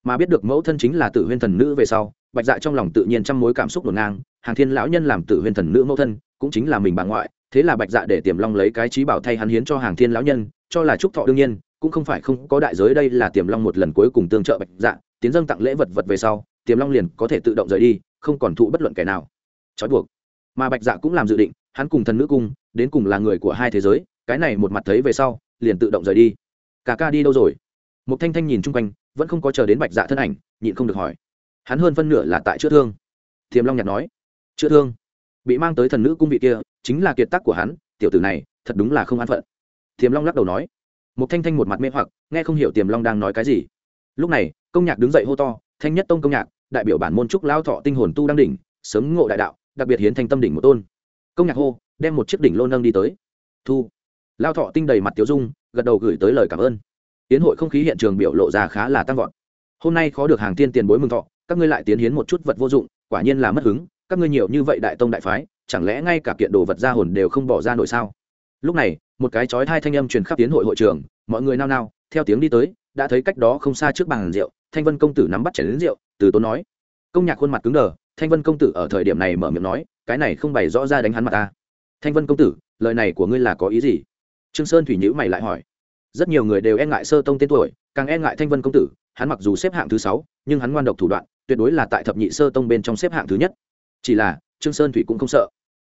Mà biết được mẫu thân chính là tử huyên thần nữ về sau, bạch dạ trong lòng tự nhiên trăm mối cảm xúc ngổn ngang, hàng thiên lão nhân làm tử huyên thần nữ mẫu thân, cũng chính là mình bà ngoại, thế là bạch dạ để tiềm long lấy cái trí bảo thay hắn hiến cho hàng thiên lão nhân, cho là trúc thọ đương nhiên, cũng không phải không có đại giới đây là tiềm long một lần cuối cùng tương trợ bạch dạ tiến dâng tặng lễ vật vật về sau, tiềm long liền có thể tự động rời đi, không còn thụ bất luận kẻ nào. Trói buộc mà bạch dạ cũng làm dự định, hắn cùng thần nữ cung, đến cùng là người của hai thế giới, cái này một mặt thấy về sau, liền tự động rời đi. Cả ca đi đâu rồi? Một thanh thanh nhìn chung quanh, vẫn không có chờ đến bạch dạ thân ảnh, nhịn không được hỏi. Hắn hơn phân nửa là tại chữa thương. Thiềm long nhạt nói. Chữa thương? Bị mang tới thần nữ cung vị kia, chính là kiệt tác của hắn, tiểu tử này, thật đúng là không an phận. Thiềm long lắc đầu nói. Một thanh thanh một mặt mê hoặc, nghe không hiểu tiềm long đang nói cái gì. Lúc này, công nhạc đứng dậy hô to, thanh nhất tông công nhạc, đại biểu bản môn trúc lao thọ tinh hồn tu đăng đỉnh, sớm ngộ đại đạo đặc biệt hiến thanh tâm đỉnh một tôn. Công nhạc hô, đem một chiếc đỉnh lô nâng đi tới. Thu. Lao thọ tinh đầy mặt tiếu dung, gật đầu gửi tới lời cảm ơn. Tiến hội không khí hiện trường biểu lộ ra khá là tăng vọt. Hôm nay khó được hàng tiên tiền bối mừng thọ, các ngươi lại tiến hiến một chút vật vô dụng, quả nhiên là mất hứng, các ngươi nhiều như vậy đại tông đại phái, chẳng lẽ ngay cả kiện đồ vật ra hồn đều không bỏ ra nổi sao? Lúc này, một cái chói hai thanh âm truyền khắp tiến hội hội trường, mọi người nao nao, theo tiếng đi tới, đã thấy cách đó không xa trước bàn rượu, thanh vân công tử nắm bắt chảy đến rượu, từ tốn nói. Công nhạc khuôn mặt cứng đờ thanh vân công tử ở thời điểm này mở miệng nói, cái này không bày rõ ra đánh hắn mặt ta. Thanh vân công tử, lời này của ngươi là có ý gì? Trương sơn thủy nhữ mày lại hỏi. Rất nhiều người đều e ngại sơ tông tên tuổi, càng e ngại thanh vân công tử, hắn mặc dù xếp hạng thứ sáu, nhưng hắn ngoan độc thủ đoạn, tuyệt đối là tại thập nhị sơ tông bên trong xếp hạng thứ nhất. Chỉ là, trương sơn thủy cũng không sợ.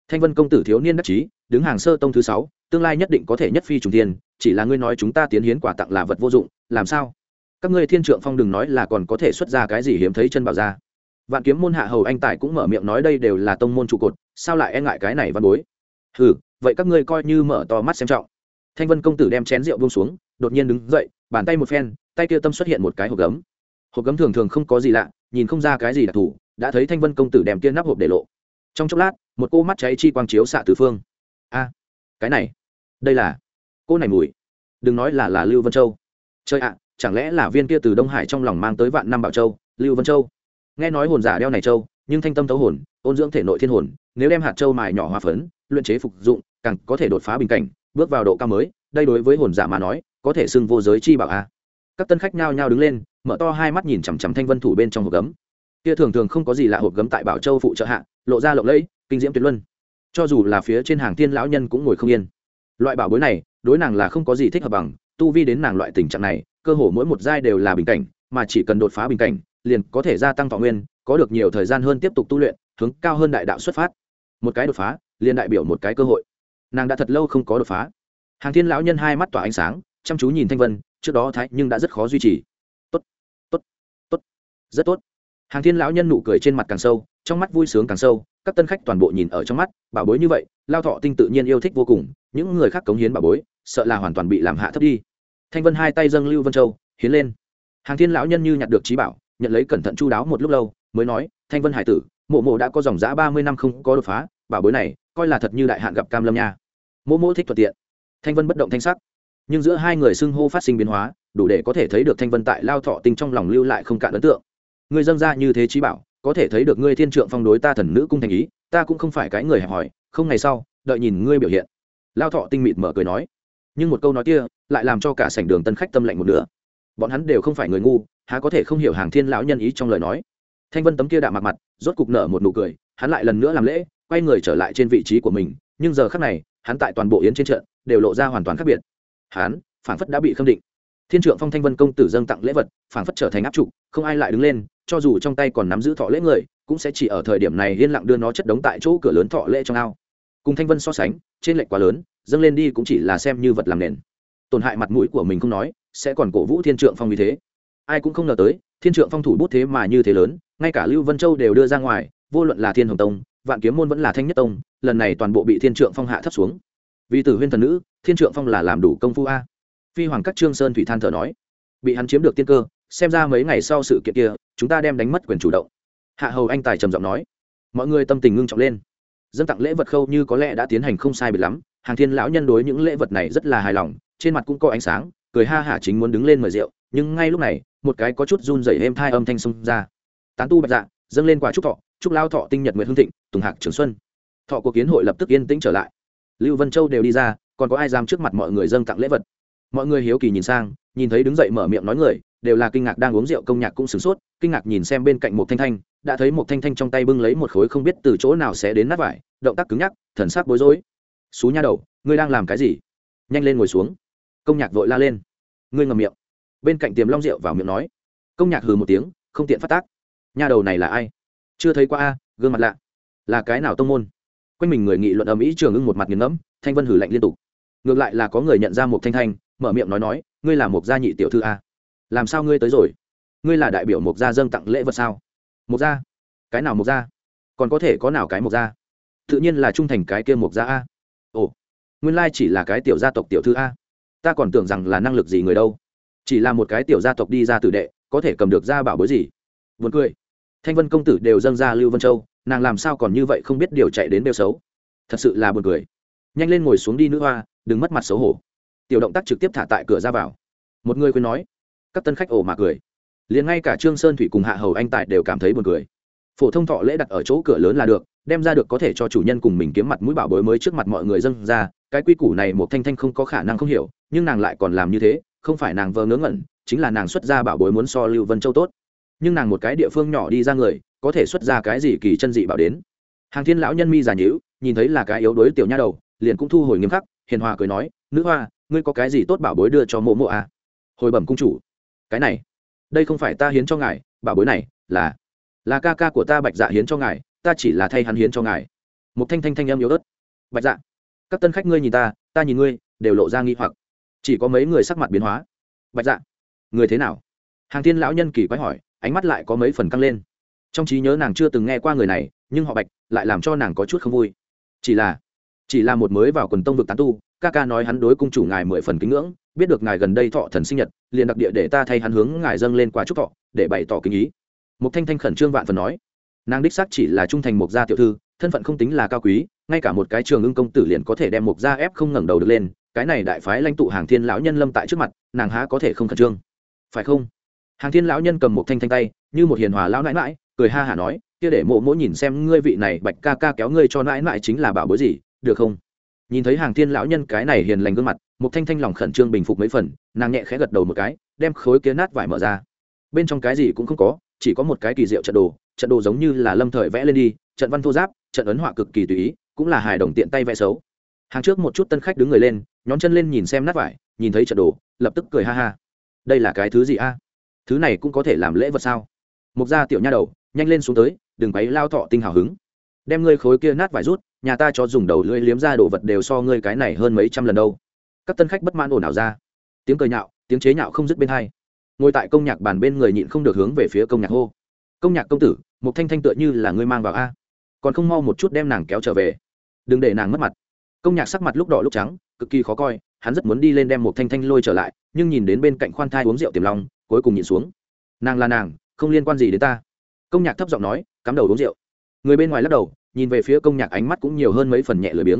Thanh vân công tử thiếu niên đắc chí, đứng hàng sơ tông thứ sáu, tương lai nhất định có thể nhất phi trùng thiên. chỉ là ngươi nói chúng ta tiến hiến quả tặng là vật vô dụng, làm sao? Các ngươi thiên trượng phong đừng nói là còn có thể xuất ra cái gì hiếm thấy chân bảo ra vạn kiếm môn hạ hầu anh tài cũng mở miệng nói đây đều là tông môn trụ cột, sao lại e ngại cái này văn bối? Ừ vậy các ngươi coi như mở to mắt xem trọng. Thanh vân công tử đem chén rượu buông xuống, đột nhiên đứng dậy, bàn tay một phen, tay kia tâm xuất hiện một cái hộp gấm. Hộp gấm thường thường không có gì lạ, nhìn không ra cái gì đặc thù, đã thấy thanh vân công tử đem kia nắp hộp để lộ. Trong chốc lát, một cô mắt cháy chi quang chiếu xạ từ phương. A, cái này, đây là cô này mùi. Đừng nói là là lưu vân châu. Chơi ạ, chẳng lẽ là viên kia từ đông hải trong lòng mang tới vạn năm bảo châu, lưu vân châu? Nghe nói hồn giả đeo này châu, nhưng thanh tâm thấu hồn, ôn dưỡng thể nội thiên hồn, nếu đem hạt châu mài nhỏ hòa phấn, luyện chế phục dụng, càng có thể đột phá bình cảnh, bước vào độ cao mới, đây đối với hồn giả mà nói, có thể xưng vô giới chi bảo a. Các tân khách nhao nhao đứng lên, mở to hai mắt nhìn chằm chằm thanh vân thủ bên trong hộp gấm. Kia thường thường không có gì là hộp gấm tại bảo châu phụ trợ hạ, lộ ra lộng lẫy, kinh diễm tuyệt luân. Cho dù là phía trên hàng tiên lão nhân cũng ngồi không yên. Loại bảo bối này, đối nàng là không có gì thích hợp bằng, tu vi đến nàng loại tình trạng này, cơ hồ mỗi một giai đều là bình cảnh, mà chỉ cần đột phá bình cảnh liền có thể gia tăng thọ nguyên, có được nhiều thời gian hơn tiếp tục tu luyện, hướng cao hơn đại đạo xuất phát. Một cái đột phá, liền đại biểu một cái cơ hội. Nàng đã thật lâu không có đột phá. Hàng thiên lão nhân hai mắt tỏa ánh sáng, chăm chú nhìn thanh vân, trước đó thái nhưng đã rất khó duy trì. Tốt tốt tốt, rất tốt. Hàng thiên lão nhân nụ cười trên mặt càng sâu, trong mắt vui sướng càng sâu, các tân khách toàn bộ nhìn ở trong mắt, bảo bối như vậy, lao thọ tinh tự nhiên yêu thích vô cùng, những người khác cống hiến bảo bối, sợ là hoàn toàn bị làm hạ thấp đi. Thanh vân hai tay dâng lưu vân châu, hiến lên. Hàng thiên lão nhân như nhặt được trí bảo nhận lấy cẩn thận chu đáo một lúc lâu, mới nói, thanh vân hải tử, mộ mộ đã có dòng giã ba mươi năm không có đột phá, bảo bối này, coi là thật như đại hạn gặp cam lâm nha. Mộ mộ thích thuận tiện. Thanh vân bất động thanh sắc. Nhưng giữa hai người xưng hô phát sinh biến hóa, đủ để có thể thấy được thanh vân tại lao thọ tinh trong lòng lưu lại không cạn ấn tượng. Người dân ra như thế trí bảo, có thể thấy được ngươi thiên trượng phong đối ta thần nữ cung thành ý, ta cũng không phải cái người hẹp hòi, không ngày sau, đợi nhìn ngươi biểu hiện. Lao thọ tinh mịt mở cười nói. Nhưng một câu nói kia, lại làm cho cả sảnh đường tân khách tâm lạnh một nửa. Bọn hắn đều không phải người ngu há có thể không hiểu hàng thiên lão nhân ý trong lời nói. Thanh vân tấm kia đạm mặt mặt, rốt cục nở một nụ cười, hắn lại lần nữa làm lễ, quay người trở lại trên vị trí của mình, nhưng giờ khác này, hắn tại toàn bộ yến trên trận, đều lộ ra hoàn toàn khác biệt. Hắn phản phất đã bị khâm định. Thiên trượng phong thanh vân công tử dâng tặng lễ vật phản phất trở thành áp trụ, không ai lại đứng lên, cho dù trong tay còn nắm giữ thọ lễ người, cũng sẽ chỉ ở thời điểm này yên lặng đưa nó chất đống tại chỗ cửa lớn thọ lễ trong ao. Cùng thanh vân so sánh, trên lệnh quá lớn, dâng lên đi cũng chỉ là xem như vật làm nền. Tổn hại mặt mũi của mình không nói, sẽ còn cổ vũ thiên trượng phong như thế ai cũng không ngờ tới, thiên trượng phong thủ bút thế mà như thế lớn, ngay cả lưu vân châu đều đưa ra ngoài, vô luận là thiên hồng tông, vạn kiếm môn vẫn là thanh nhất tông, lần này toàn bộ bị thiên trượng phong hạ thấp xuống. Vì tử huyên thần nữ, thiên trượng phong là làm đủ công phu a. Phi hoàng các trương sơn thủy than thở nói, bị hắn chiếm được tiên cơ, xem ra mấy ngày sau sự kiện kia, chúng ta đem đánh mất quyền chủ động. Hạ hầu anh tài trầm giọng nói, mọi người tâm tình ngưng trọng lên. Dân tặng lễ vật khâu như có lẽ đã tiến hành không sai biệt lắm, hàng thiên lão nhân đối những lễ vật này rất là hài lòng, trên mặt cũng có ánh sáng, cười ha hả chính muốn đứng lên mời rượu, nhưng ngay lúc này một cái có chút run rẩy êm thai âm thanh xông ra. Tán tu bạch dạ dâng lên quả chúc thọ chúc lao thọ tinh nhật nguyện hương thịnh, tùng hạc trường xuân. Thọ của kiến hội lập tức yên tĩnh trở lại. Lưu vân châu đều đi ra, còn có ai dám trước mặt mọi người dâng tặng lễ vật? Mọi người hiếu kỳ nhìn sang, nhìn thấy đứng dậy mở miệng nói người, đều là kinh ngạc đang uống rượu công nhạc cũng sửng sốt, kinh ngạc nhìn xem bên cạnh một thanh thanh, đã thấy một thanh thanh trong tay bưng lấy một khối không biết từ chỗ nào sẽ đến nát vải, động tác cứng nhắc, thần sắc bối rối. Xú nha đầu, ngươi đang làm cái gì? Nhanh lên ngồi xuống. Công nhạc vội la lên. Ngươi ngầm miệng bên cạnh tiềm long rượu vào miệng nói. Công nhạc hừ một tiếng, không tiện phát tác. Nhà đầu này là ai? Chưa thấy qua a, gương mặt lạ. Là cái nào tông môn? Quanh mình người nghị luận ầm ĩ trường ưng một mặt nghiền ngẫm, thanh vân hử lạnh liên tục. Ngược lại là có người nhận ra một thanh thanh, mở miệng nói nói, ngươi là một gia nhị tiểu thư a? Làm sao ngươi tới rồi? Ngươi là đại biểu một gia dâng tặng lễ vật sao? Một gia? Cái nào một gia? Còn có thể có nào cái một gia? Tự nhiên là trung thành cái kia một gia a. Ồ, nguyên lai chỉ là cái tiểu gia tộc tiểu thư a. Ta còn tưởng rằng là năng lực gì người đâu chỉ là một cái tiểu gia tộc đi ra tử đệ, có thể cầm được ra bảo bối gì? Vượt cười. Thanh vân công tử đều dâng ra lưu vân châu, nàng làm sao còn như vậy không biết điều chạy đến đều xấu? Thật sự là buồn cười. Nhanh lên ngồi xuống đi nữ hoa, đừng mất mặt xấu hổ. Tiểu động tác trực tiếp thả tại cửa ra vào. Một người khuyên nói. Các tân khách ồ mà cười. Liền ngay cả trương sơn thủy cùng hạ hầu anh tài đều cảm thấy buồn cười. Phổ thông thọ lễ đặt ở chỗ cửa lớn là được, đem ra được có thể cho chủ nhân cùng mình kiếm mặt mũi bảo bối mới trước mặt mọi người dâng ra. Cái quy củ này một thanh thanh không có khả năng không hiểu, nhưng nàng lại còn làm như thế không phải nàng vờ ngớ ngẩn, chính là nàng xuất ra bảo bối muốn so lưu vân châu tốt. Nhưng nàng một cái địa phương nhỏ đi ra người, có thể xuất ra cái gì kỳ chân dị bảo đến. Hàng thiên lão nhân mi già nhữ nhìn thấy là cái yếu đuối tiểu nha đầu, liền cũng thu hồi nghiêm khắc, hiền hòa cười nói, nữ hoa, ngươi có cái gì tốt bảo bối đưa cho mộ mộ à? hồi bẩm cung chủ. Cái này, đây không phải ta hiến cho ngài, bảo bối này là là ca ca của ta bạch dạ hiến cho ngài, ta chỉ là thay hắn hiến cho ngài. Một thanh thanh thanh em yếu ớt. Bạch dạ các tân khách ngươi nhìn ta ta nhìn ngươi, đều lộ ra nghi hoặc chỉ có mấy người sắc mặt biến hóa. Bạch dạ người thế nào? Hàng thiên lão nhân kỳ quái hỏi, ánh mắt lại có mấy phần căng lên. Trong trí nhớ nàng chưa từng nghe qua người này, nhưng họ bạch lại làm cho nàng có chút không vui. Chỉ là chỉ là một mới vào quần tông vực tán tu, ca ca nói hắn đối cung chủ ngài mười phần kính ngưỡng, biết được ngài gần đây thọ thần sinh nhật, liền đặc địa để ta thay hắn hướng ngài dâng lên qua chúc thọ, để bày tỏ kính ý. Một thanh thanh khẩn trương vạn phần nói, nàng đích xác chỉ là trung thành một gia tiểu thư, thân phận không tính là cao quý, ngay cả một cái trường ưng công tử liền có thể đem một gia ép không ngẩng đầu được lên cái này đại phái lãnh tụ hàng thiên lão nhân lâm tại trước mặt, nàng há có thể không khẩn trương. Phải không? Hàng thiên lão nhân cầm một thanh thanh tay, như một hiền hòa lão nãi mãi cười ha hả nói, kia để mộ mỗi nhìn xem ngươi vị này bạch ca ca kéo ngươi cho nãi mãi chính là bảo bối gì, được không? Nhìn thấy hàng thiên lão nhân cái này hiền lành gương mặt, một thanh thanh lòng khẩn trương bình phục mấy phần, nàng nhẹ khẽ gật đầu một cái, đem khối kia nát vải mở ra. Bên trong cái gì cũng không có, chỉ có một cái kỳ diệu trận đồ trận đồ giống như là lâm thời vẽ lên đi, trận văn thô giáp, trận ấn họa cực kỳ tùy ý, cũng là hài đồng tiện tay vẽ xấu hàng trước một chút tân khách đứng người lên, nhón chân lên nhìn xem nát vải, nhìn thấy trận đồ, lập tức cười ha ha. Đây là cái thứ gì a? Thứ này cũng có thể làm lễ vật sao? Mục gia tiểu nha đầu, nhanh lên xuống tới, đừng quấy lao thọ tinh hào hứng. Đem ngươi khối kia nát vải rút, nhà ta cho dùng đầu lưỡi liếm ra đồ vật đều so ngươi cái này hơn mấy trăm lần đâu. Các tân khách bất mãn ồn ào ra. Tiếng cười nhạo, tiếng chế nhạo không dứt bên hai. Ngồi tại công nhạc bàn bên người nhịn không được hướng về phía công nhạc hô. Công nhạc công tử một thanh thanh tựa như là ngươi mang vào a. Còn không mau một chút đem nàng kéo trở về. Đừng để nàng mất mặt công nhạc sắc mặt lúc đỏ lúc trắng, cực kỳ khó coi, hắn rất muốn đi lên đem một thanh thanh lôi trở lại, nhưng nhìn đến bên cạnh khoan thai uống rượu tiềm long, cuối cùng nhìn xuống. Nàng là nàng, không liên quan gì đến ta. Công nhạc thấp giọng nói, cắm đầu uống rượu. Người bên ngoài lắc đầu, nhìn về phía công nhạc ánh mắt cũng nhiều hơn mấy phần nhẹ lười biếng.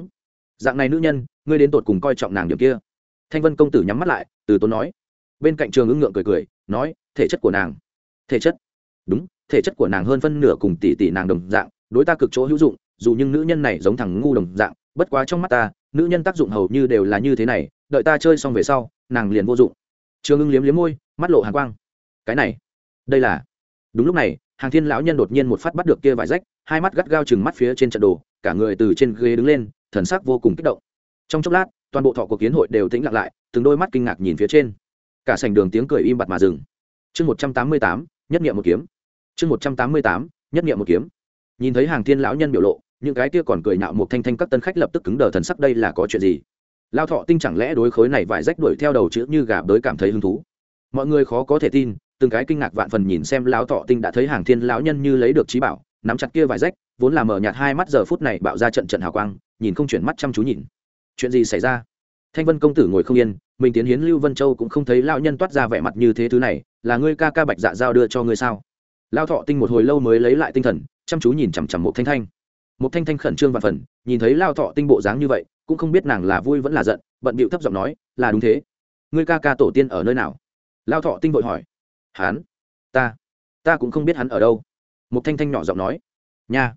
Dạng này nữ nhân, ngươi đến tột cùng coi trọng nàng điểm kia. Thanh vân công tử nhắm mắt lại, từ tốn nói. Bên cạnh trường ứng ngượng cười cười, nói, thể chất của nàng. Thể chất? Đúng, thể chất của nàng hơn phân nửa cùng tỷ tỷ nàng đồng dạng, đối ta cực chỗ hữu dụng, dù nhưng nữ nhân này giống thằng ngu đồng dạng bất quá trong mắt ta, nữ nhân tác dụng hầu như đều là như thế này, đợi ta chơi xong về sau, nàng liền vô dụng. Trường ưng liếm liếm môi, mắt lộ hàng quang. Cái này, đây là, đúng lúc này, hàng thiên lão nhân đột nhiên một phát bắt được kia vải rách, hai mắt gắt gao chừng mắt phía trên trận đồ, cả người từ trên ghế đứng lên, thần sắc vô cùng kích động. Trong chốc lát, toàn bộ thọ cuộc kiến hội đều tĩnh lặng lại, từng đôi mắt kinh ngạc nhìn phía trên. Cả sảnh đường tiếng cười im bặt mà dừng. Chương một trăm tám mươi tám, nhất nghiệm một kiếm. Chương một trăm tám mươi tám, nhất nghiệm một kiếm. Nhìn thấy hàng thiên lão nhân biểu lộ những cái kia còn cười nạo một thanh thanh các tân khách lập tức cứng đờ thần sắc, đây là có chuyện gì? Lao thọ tinh chẳng lẽ đối khối này vải rách đuổi theo đầu chữ như gà bới cảm thấy hứng thú? Mọi người khó có thể tin, từng cái kinh ngạc vạn phần nhìn xem lão thọ tinh đã thấy hàng thiên lão nhân như lấy được trí bảo, nắm chặt kia vải rách, vốn là mở nhạt hai mắt giờ phút này bạo ra trận trận hào quang, nhìn không chuyển mắt chăm chú nhìn. Chuyện gì xảy ra? Thanh vân công tử ngồi không yên, mình tiến hiến lưu vân châu cũng không thấy lão nhân toát ra vẻ mặt như thế thứ này, là ngươi ca ca bạch dạ giao đưa cho ngươi sao? Lao thọ tinh một hồi lâu mới lấy lại tinh thần, chăm chú nhìn chằm chằm một thanh thanh một thanh thanh khẩn trương và phần, nhìn thấy lao thọ tinh bộ dáng như vậy, cũng không biết nàng là vui vẫn là giận, bận bịu thấp giọng nói, là đúng thế. Ngươi ca ca tổ tiên ở nơi nào? Lao thọ tinh vội hỏi. Hắn? Ta. Ta cũng không biết hắn ở đâu. Một thanh thanh nhỏ giọng nói. Nha.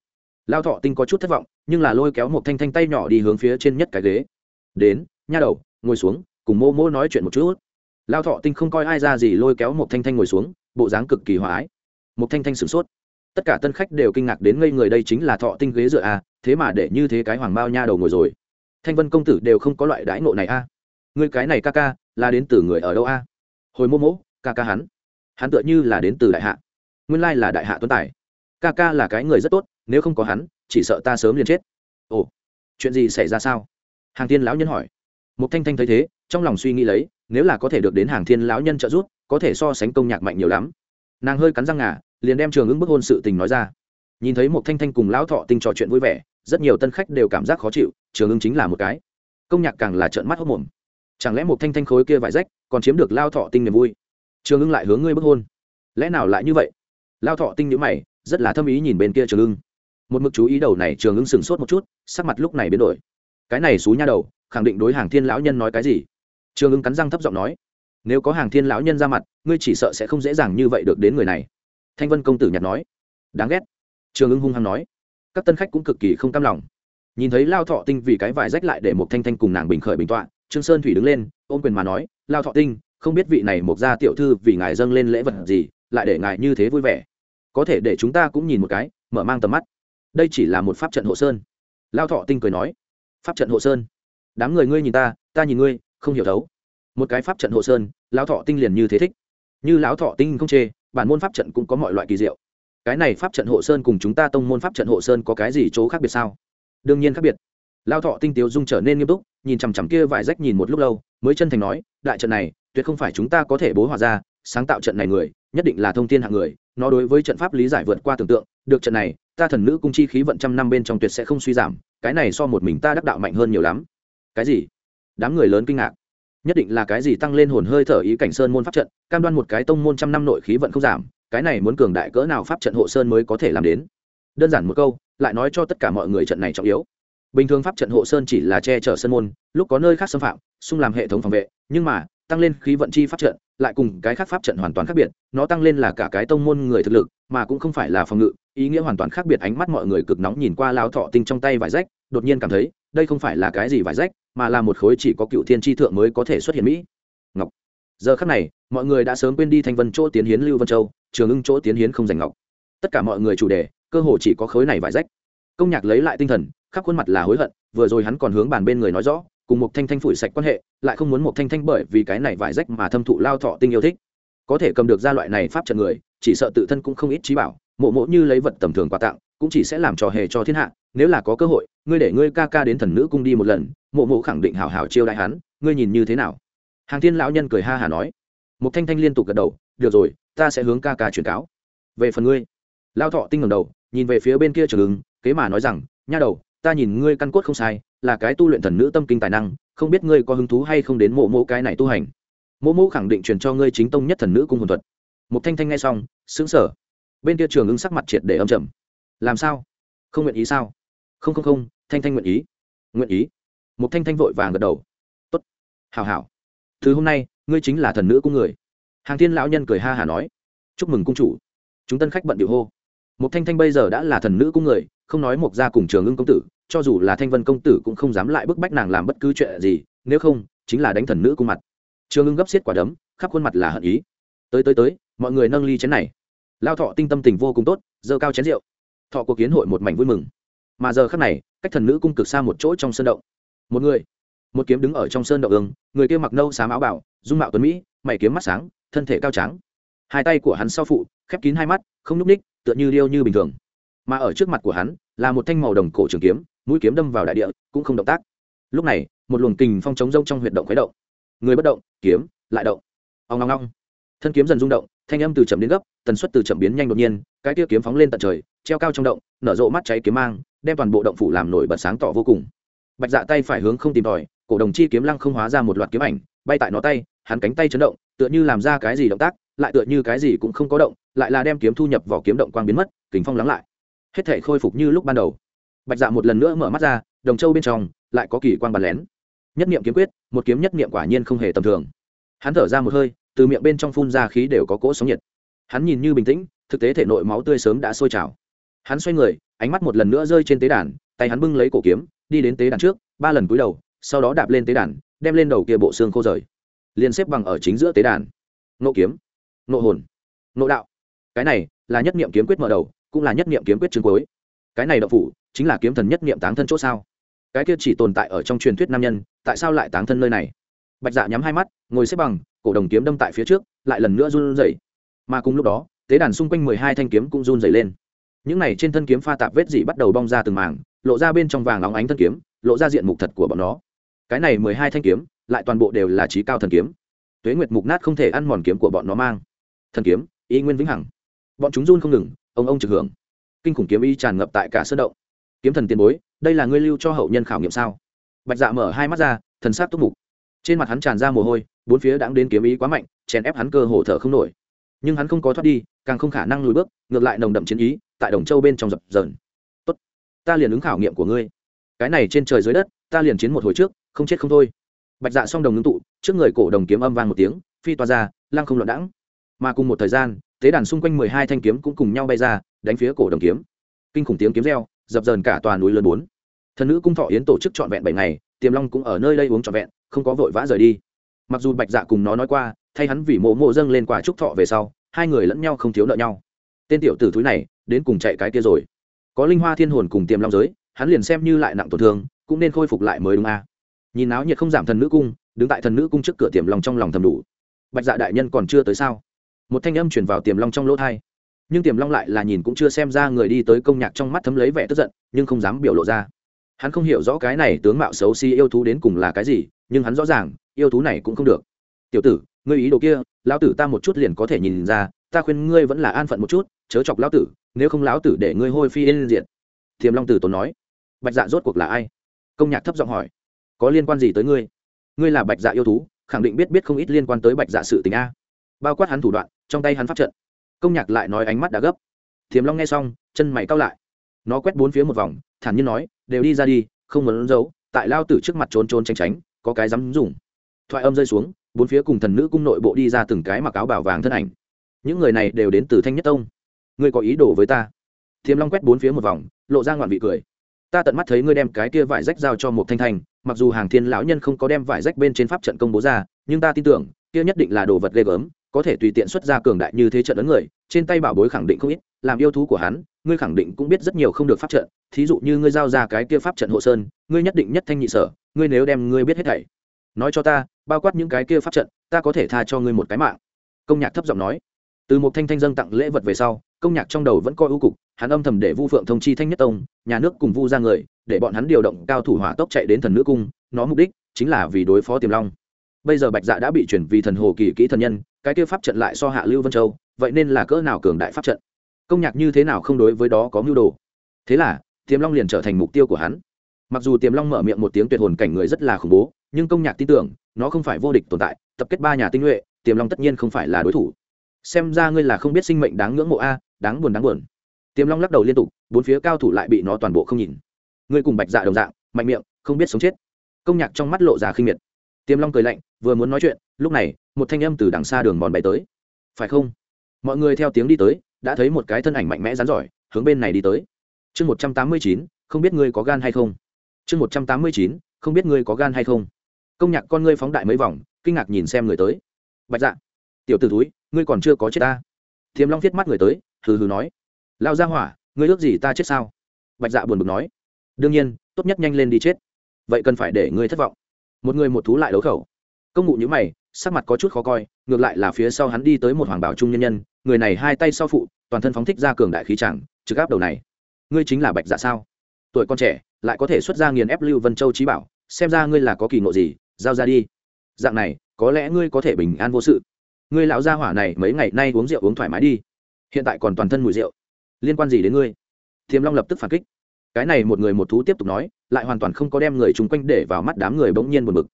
Lao thọ tinh có chút thất vọng, nhưng là lôi kéo một thanh thanh tay nhỏ đi hướng phía trên nhất cái ghế. Đến, nha đầu, ngồi xuống, cùng mô mô nói chuyện một chút. Lao thọ tinh không coi ai ra gì, lôi kéo một thanh thanh ngồi xuống, bộ dáng cực kỳ hòa ái. Một thanh thanh sửng sốt tất cả tân khách đều kinh ngạc đến ngây người, đây chính là thọ tinh ghế dựa à thế mà để như thế cái hoàng bao nha đầu ngồi rồi. Thanh vân công tử đều không có loại đãi ngộ này a à. người cái này ca ca, là đến từ người ở đâu a à? hồi mô mỗ ca ca hắn. Hắn tựa như là đến từ đại hạ. Nguyên lai là đại hạ tuấn tài. Ca ca là cái người rất tốt, nếu không có hắn, chỉ sợ ta sớm liền chết. Ồ, chuyện gì xảy ra sao? Hàng tiên lão nhân hỏi. Một thanh thanh thấy thế, trong lòng suy nghĩ lấy, nếu là có thể được đến hàng thiên lão nhân trợ giúp, có thể so sánh công nhạc mạnh nhiều lắm. Nàng hơi cắn răng ngà liền đem trường ứng bức hôn sự tình nói ra. Nhìn thấy một thanh thanh cùng lão thọ tinh trò chuyện vui vẻ, rất nhiều tân khách đều cảm giác khó chịu, trường ứng chính là một cái. Công nhạc càng là trợn mắt hốc mồm. Chẳng lẽ một thanh thanh khối kia vải rách, còn chiếm được lao thọ tinh niềm vui? Trường ưng lại hướng ngươi bức hôn. Lẽ nào lại như vậy? Lao thọ tinh nhữ mày, rất là thâm ý nhìn bên kia trường ưng một mực chú ý đầu này, trường ưng sừng sốt một chút, sắc mặt lúc này biến đổi. Cái này xú nha đầu, khẳng định đối hàng thiên lão nhân nói cái gì? Trường ưng cắn răng thấp giọng nói. Nếu có hàng thiên lão nhân ra mặt, ngươi chỉ sợ sẽ không dễ dàng như vậy được đến người này thanh vân công tử nhặt nói. Đáng ghét. Trường ưng hung hăng nói. Các tân khách cũng cực kỳ không cam lòng. Nhìn thấy lao thọ tinh vì cái vải rách lại để một thanh thanh cùng nàng bình khởi bình tọa, trương sơn thủy đứng lên, ôm quyền mà nói, lao thọ tinh, không biết vị này một gia tiểu thư vì ngài dâng lên lễ vật gì, lại để ngài như thế vui vẻ. Có thể để chúng ta cũng nhìn một cái, mở mang tầm mắt. Đây chỉ là một pháp trận hộ sơn. Lao thọ tinh cười nói, pháp trận hộ sơn? Đám người ngươi nhìn ta ta nhìn ngươi, không hiểu thấu. Một cái pháp trận hộ sơn, lão thọ tinh liền như thế thích. Như lão thọ tinh không chê bản môn pháp trận cũng có mọi loại kỳ diệu. Cái này pháp trận hộ sơn cùng chúng ta tông môn pháp trận hộ sơn có cái gì chỗ khác biệt sao? Đương nhiên khác biệt. Lao thọ tinh tiếu dung trở nên nghiêm túc, nhìn chằm chằm kia vài rách nhìn một lúc lâu, mới chân thành nói, đại trận này, tuyệt không phải chúng ta có thể bố hòa ra, sáng tạo trận này người, nhất định là thông tin hạng người, nó đối với trận pháp lý giải vượt qua tưởng tượng, được trận này, ta thần nữ cung chi khí vận trăm năm bên trong tuyệt sẽ không suy giảm, cái này so một mình ta đắc đạo mạnh hơn nhiều lắm. Cái gì? Đám người lớn kinh ngạc nhất định là cái gì tăng lên hồn hơi thở ý cảnh sơn môn pháp trận, cam đoan một cái tông môn trăm năm nội khí vận không giảm, cái này muốn cường đại cỡ nào pháp trận hộ sơn mới có thể làm đến? Đơn giản một câu, lại nói cho tất cả mọi người trận này trọng yếu. Bình thường pháp trận hộ sơn chỉ là che chở sơn môn, lúc có nơi khác xâm phạm, xung làm hệ thống phòng vệ, nhưng mà, tăng lên khí vận chi pháp trận, lại cùng cái khác pháp trận hoàn toàn khác biệt, nó tăng lên là cả cái tông môn người thực lực, mà cũng không phải là phòng ngự, ý nghĩa hoàn toàn khác biệt, ánh mắt mọi người cực nóng nhìn qua lao thọ tinh trong tay vải rách, đột nhiên cảm thấy, đây không phải là cái gì vải rách mà là một khối chỉ có cựu thiên tri thượng mới có thể xuất hiện mỹ. Ngọc. Giờ khắc này, mọi người đã sớm quên đi thanh vân chỗ tiến hiến lưu vân châu, trường ưng chỗ tiến hiến không giành ngọc. Tất cả mọi người chủ đề, cơ hồ chỉ có khối này vải rách. Công nhạc lấy lại tinh thần, khắp khuôn mặt là hối hận, vừa rồi hắn còn hướng bàn bên người nói rõ, cùng một thanh thanh phủi sạch quan hệ, lại không muốn một thanh thanh bởi vì cái này vải rách mà thâm thụ lao thọ tinh yêu thích. Có thể cầm được ra loại này pháp trận người, chỉ sợ tự thân cũng không ít trí bảo, mộ mộ như lấy vật tầm thường quà tặng, cũng chỉ sẽ làm trò hề cho thiên hạ nếu là có cơ hội, ngươi để ngươi ca ca đến thần nữ cung đi một lần, mộ mộ khẳng định hào hào chiêu đại hắn, ngươi nhìn như thế nào? Hàng thiên lão nhân cười ha hà nói. Một thanh thanh liên tục gật đầu, được rồi, ta sẽ hướng ca ca truyền cáo. Về phần ngươi? Lao thọ tinh ngầm đầu, nhìn về phía bên kia trường ứng, kế mà nói rằng, nha đầu, ta nhìn ngươi căn cốt không sai, là cái tu luyện thần nữ tâm kinh tài năng, không biết ngươi có hứng thú hay không đến mộ mộ cái này tu hành? Mộ mộ khẳng định truyền cho ngươi chính tông nhất thần nữ cung hồn thuật. Một thanh thanh nghe xong xứng sở bên kia trường ứng sắc mặt triệt để âm trầm. Làm sao? Không nguyện ý sao? Không không không, thanh thanh nguyện ý. Nguyện ý. Một thanh thanh vội vàng gật đầu. Tốt. Hào hào thứ hôm nay, ngươi chính là thần nữ cung người. Hàng thiên lão nhân cười ha hà nói. Chúc mừng cung chủ. Chúng tân khách bận điệu hô. Một thanh thanh bây giờ đã là thần nữ cung người, không nói một gia cùng trường ưng công tử, cho dù là thanh vân công tử cũng không dám lại bức bách nàng làm bất cứ chuyện gì, nếu không, chính là đánh thần nữ cung mặt. Trường ưng gấp xiết quả đấm, khắp khuôn mặt là hận ý. Tới tới tới, mọi người nâng ly chén này. Lao thọ tinh tâm tình vô cùng tốt dơ cao chén rượu. Thọ cuộc kiến hội một mảnh vui mừng mà giờ khắc này cách thần nữ cung cực xa một chỗ trong sơn động. Một người một kiếm đứng ở trong sơn động ương người kia mặc nâu xám áo bảo dung mạo tuấn mỹ mày kiếm mắt sáng thân thể cao trắng hai tay của hắn sau phụ khép kín hai mắt không nhúc ních tựa như điêu như bình thường. Mà ở trước mặt của hắn là một thanh màu đồng cổ trường kiếm mũi kiếm đâm vào đại địa cũng không động tác. Lúc này một luồng kình phong chống rông trong huyệt động khuấy động. Người bất động kiếm lại động. Ông ong ong, thân kiếm dần rung động thanh âm từ chậm đến gấp tần suất từ chậm biến nhanh đột nhiên cái tia kiếm phóng lên tận trời treo cao trong động nở rộ mắt cháy kiếm mang đem toàn bộ động phủ làm nổi bật sáng tỏ vô cùng. Bạch dạ tay phải hướng không tìm tòi, cổ đồng chi kiếm lăng không hóa ra một loạt kiếm ảnh, bay tại nó tay, hắn cánh tay chấn động, tựa như làm ra cái gì động tác, lại tựa như cái gì cũng không có động, lại là đem kiếm thu nhập vào kiếm động quang biến mất kính phong lắng lại. Hết thể khôi phục như lúc ban đầu. Bạch dạ một lần nữa mở mắt ra, đồng châu bên trong, lại có kỳ quan bắn lén. Nhất niệm kiếm quyết, một kiếm nhất niệm quả nhiên không hề tầm thường. Hắn thở ra một hơi, từ miệng bên trong phun ra khí đều có cỗ sóng nhiệt. Hắn nhìn như bình tĩnh, thực tế thể nội máu tươi sớm đã sôi trào. Hắn xoay người ánh mắt một lần nữa rơi trên tế đàn, tay hắn bưng lấy cổ kiếm, đi đến tế đàn trước, ba lần cúi đầu, sau đó đạp lên tế đàn, đem lên đầu kia bộ xương khô rời. Liền xếp bằng ở chính giữa tế đàn. Nộ kiếm. Nộ hồn. Nộ đạo. Cái này là nhất niệm kiếm quyết mở đầu, cũng là nhất niệm kiếm quyết chứng cuối. Cái này đậu phủ chính là kiếm thần nhất niệm táng thân c h ỗ sao? Cái kia chỉ tồn tại ở trong truyền thuyết nam nhân, tại sao lại táng thân nơi này? Bạch dạ nhắm hai mắt, ngồi xếp bằng, cổ đồng kiếm đâm tại phía trước, lại lần nữa run rẩy. Mà cùng lúc đó, tế đàn xung quanh mười hai thanh kiếm cũng run rẩy lên những này trên thân kiếm pha tạp vết dị bắt đầu bong ra từng mảng, lộ ra bên trong vàng óng ánh thân kiếm, lộ ra diện mục thật của bọn nó. Cái này mười hai thanh kiếm, lại toàn bộ đều là trí cao thần kiếm. Tuế nguyệt mục nát không thể ăn mòn kiếm của bọn nó mang. Thần kiếm ý nguyên vĩnh hằng. Bọn chúng run không ngừng, ông ông trực hưởng. Kinh khủng kiếm y tràn ngập tại cả sơn động. Kiếm thần tiền bối, đây là ngươi lưu cho hậu nhân khảo nghiệm sao? Bạch dạ mở hai mắt ra, thần sát túc mục. Trên mặt hắn tràn ra mồ hôi, bốn phía đãng đến kiếm ý quá mạnh, chèn ép hắn cơ hồ thở không nổi. Nhưng hắn không có thoát đi, càng không khả năng lùi bước, ngược lại nồng đậm chiến ý tại đồng châu bên trong dập dờn. Tốt, ta liền ứng khảo nghiệm của ngươi. Cái này trên trời dưới đất, ta liền chiến một hồi trước, không chết không thôi. Bạch dạ song đồng ngưng tụ, trước người cổ đồng kiếm âm vang một tiếng, phi toa ra, lăng không loạn đẳng mà cùng một thời gian, tế đàn xung quanh mười hai thanh kiếm cũng cùng nhau bay ra, đánh phía cổ đồng kiếm. Kinh khủng tiếng kiếm reo, dập dờn cả tòa núi lớn bốn. Thần nữ cung thọ yến tổ chức trọn vẹn bảy ngày, tiềm long cũng ở nơi đây uống trọn vẹn, không có vội vã rời đi. Mặc dù bạch dạ cùng nó nói qua, thay hắn vì mộ mộ dâng lên quả trúc thọ về sau, hai người lẫn nhau không thiếu nợ nhau tên tiểu tử thúi này đến cùng chạy cái kia rồi. Có linh hoa thiên hồn cùng tiềm long giới, hắn liền xem như lại nặng tổn thương, cũng nên khôi phục lại mới đúng a. À. nhìn áo nhiệt không giảm thần nữ cung, đứng tại thần nữ cung trước cửa tiềm long trong lòng thầm đủ. Bạch dạ đại nhân còn chưa tới sao? Một thanh âm chuyển vào tiềm long trong lỗ thai. Nhưng tiềm long lại là nhìn cũng chưa xem ra người đi tới công nhạc trong mắt thấm lấy vẻ tức giận, nhưng không dám biểu lộ ra. Hắn không hiểu rõ cái này tướng mạo xấu xí yêu thú đến cùng là cái gì, nhưng hắn rõ ràng, yêu thú này cũng không được. Tiểu tử, ngươi ý đồ kia, lão tử ta một chút liền có thể nhìn ra, ta khuyên ngươi vẫn là an phận một chút chớ chọc lão tử, nếu không lão tử để ngươi hôi phi lên diện thiềm long tử tốn nói. Bạch dạ rốt cuộc là ai? Công nhạc thấp giọng hỏi. Có liên quan gì tới ngươi? Ngươi là bạch dạ yêu thú, khẳng định biết biết không ít liên quan tới bạch dạ sự tình a. Bao quát hắn thủ đoạn, trong tay hắn pháp trận. Công nhạc lại nói ánh mắt đã gấp. Thiềm long nghe xong, chân mày cao lại. Nó quét bốn phía một vòng, thản nhiên nói, đều đi ra đi, không muốn giấu, tại lao tử trước mặt trốn trốn tránh tránh, có cái dám dùng. Thoại âm rơi xuống, bốn phía cùng thần nữ cung nội bộ đi ra từng cái mặc áo bảo vàng thân ảnh. Những người này đều đến từ thanh nhất tông ngươi có ý đồ với ta? Thiềm long quét bốn phía một vòng, lộ ra ngoạn vị cười. Ta tận mắt thấy ngươi đem cái kia vải rách giao cho một thanh thanh, mặc dù hàng thiên lão nhân không có đem vải rách bên trên pháp trận công bố ra, nhưng ta tin tưởng, kia nhất định là đồ vật ghê gớm, có thể tùy tiện xuất ra cường đại như thế trận ấn người, trên tay bảo bối khẳng định không ít, làm yêu thú của hắn, ngươi khẳng định cũng biết rất nhiều không được pháp trận, thí dụ như ngươi giao ra cái kia pháp trận hộ sơn, ngươi nhất định nhất thanh nhị sở, ngươi nếu đem ngươi biết hết thảy. Nói cho ta, bao quát những cái kia pháp trận, ta có thể tha cho ngươi một cái mạng. Công nhạc thấp giọng nói. Từ một thanh thanh dâng tặng lễ vật về sau công nhạc trong đầu vẫn coi ưu cục, hắn âm thầm để vu phượng thông chi thanh nhất tông, nhà nước cùng vu ra người, để bọn hắn điều động cao thủ hỏa tốc chạy đến thần nữ cung, nó mục đích chính là vì đối phó tiềm long. Bây giờ bạch dạ đã bị chuyển vì thần hồ kỳ kỹ thần nhân, cái kia pháp trận lại so hạ lưu vân châu, vậy nên là cỡ nào cường đại pháp trận? Công nhạc như thế nào không đối với đó có mưu đồ? Thế là, tiềm long liền trở thành mục tiêu của hắn. Mặc dù tiềm long mở miệng một tiếng tuyệt hồn cảnh người rất là khủng bố, nhưng công nhạc tin tưởng, nó không phải vô địch tồn tại, tập kết ba nhà tinh nhuệ, tiềm long tất nhiên không phải là đối thủ. Xem ra ngươi là không biết sinh mệnh đáng ngưỡng mộ a đáng buồn đáng buồn. Tiềm long lắc đầu liên tục, bốn phía cao thủ lại bị nó toàn bộ không nhìn. Ngươi cùng bạch dạ đồng dạng, mạnh miệng, không biết sống chết. Công nhạc trong mắt lộ ra khinh miệt. Tiềm long cười lạnh, vừa muốn nói chuyện, lúc này, một thanh âm từ đằng xa đường mòn bay tới. Phải không? Mọi người theo tiếng đi tới, đã thấy một cái thân ảnh mạnh mẽ rắn giỏi, hướng bên này đi tới. Chương một trăm tám mươi chín, không biết ngươi có gan hay không? Chương một trăm tám mươi chín, không biết ngươi có gan hay không? Công nhạc con ngươi phóng đại mấy vòng, kinh ngạc nhìn xem người tới. Bạch dạ tiểu t ử túi ngươi còn chưa có chết ta. Thiềm long thiết mắt người tới hừ hừ nói. Lao ra hỏa, ngươi ước gì ta chết sao? Bạch dạ buồn bực nói. Đương nhiên, tốt nhất nhanh lên đi chết. Vậy cần phải để ngươi thất vọng. Một người một thú lại đấu khẩu. Công ngụ nhữ mày, sắc mặt có chút khó coi, ngược lại là phía sau hắn đi tới một hoàng bảo trung nhân nhân, người này hai tay sau phụ, toàn thân phóng thích ra cường đại khí chẳng, trực áp đầu này. Ngươi chính là bạch dạ sao? Tuổi con trẻ, lại có thể xuất ra nghiền ép lưu vân châu trí bảo, xem ra ngươi là có kỳ ngộ gì, giao ra đi. Dạng này, có lẽ ngươi có thể bình an vô sự. Ngươi lão gia hỏa này mấy ngày nay uống rượu uống thoải mái đi hiện tại còn toàn thân mùi rượu. Liên quan gì đến ngươi? Thiềm long lập tức phản kích. Cái này một người một thú tiếp tục nói, lại hoàn toàn không có đem người chung quanh để vào mắt đám người bỗng nhiên buồn bực.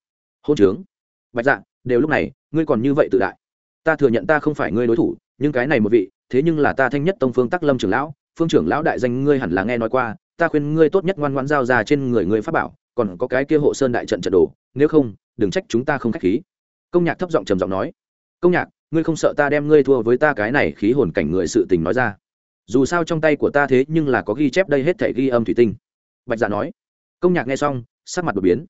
Hôn trướng. Bạch dạ đều lúc này, ngươi còn như vậy tự đại. Ta thừa nhận ta không phải ngươi đối thủ, nhưng cái này một vị, thế nhưng là ta thanh nhất tông phương tắc lâm trưởng lão, phương trưởng lão đại danh ngươi hẳn là nghe nói qua, ta khuyên ngươi tốt nhất ngoan ngoãn giao ra trên người ngươi pháp bảo, còn có cái kia hộ sơn đại trận trận đồ, nếu không, đừng trách chúng ta không khách khí. Công nhạc thấp giọng trầm giọng nói. Công nhạc ngươi không sợ ta đem ngươi thua với ta cái này khí hồn cảnh người sự tình nói ra. Dù sao trong tay của ta thế nhưng là có ghi chép đây hết thể ghi âm thủy tinh. Bạch dạ nói. Công nhạc nghe xong, sắc mặt đột biến.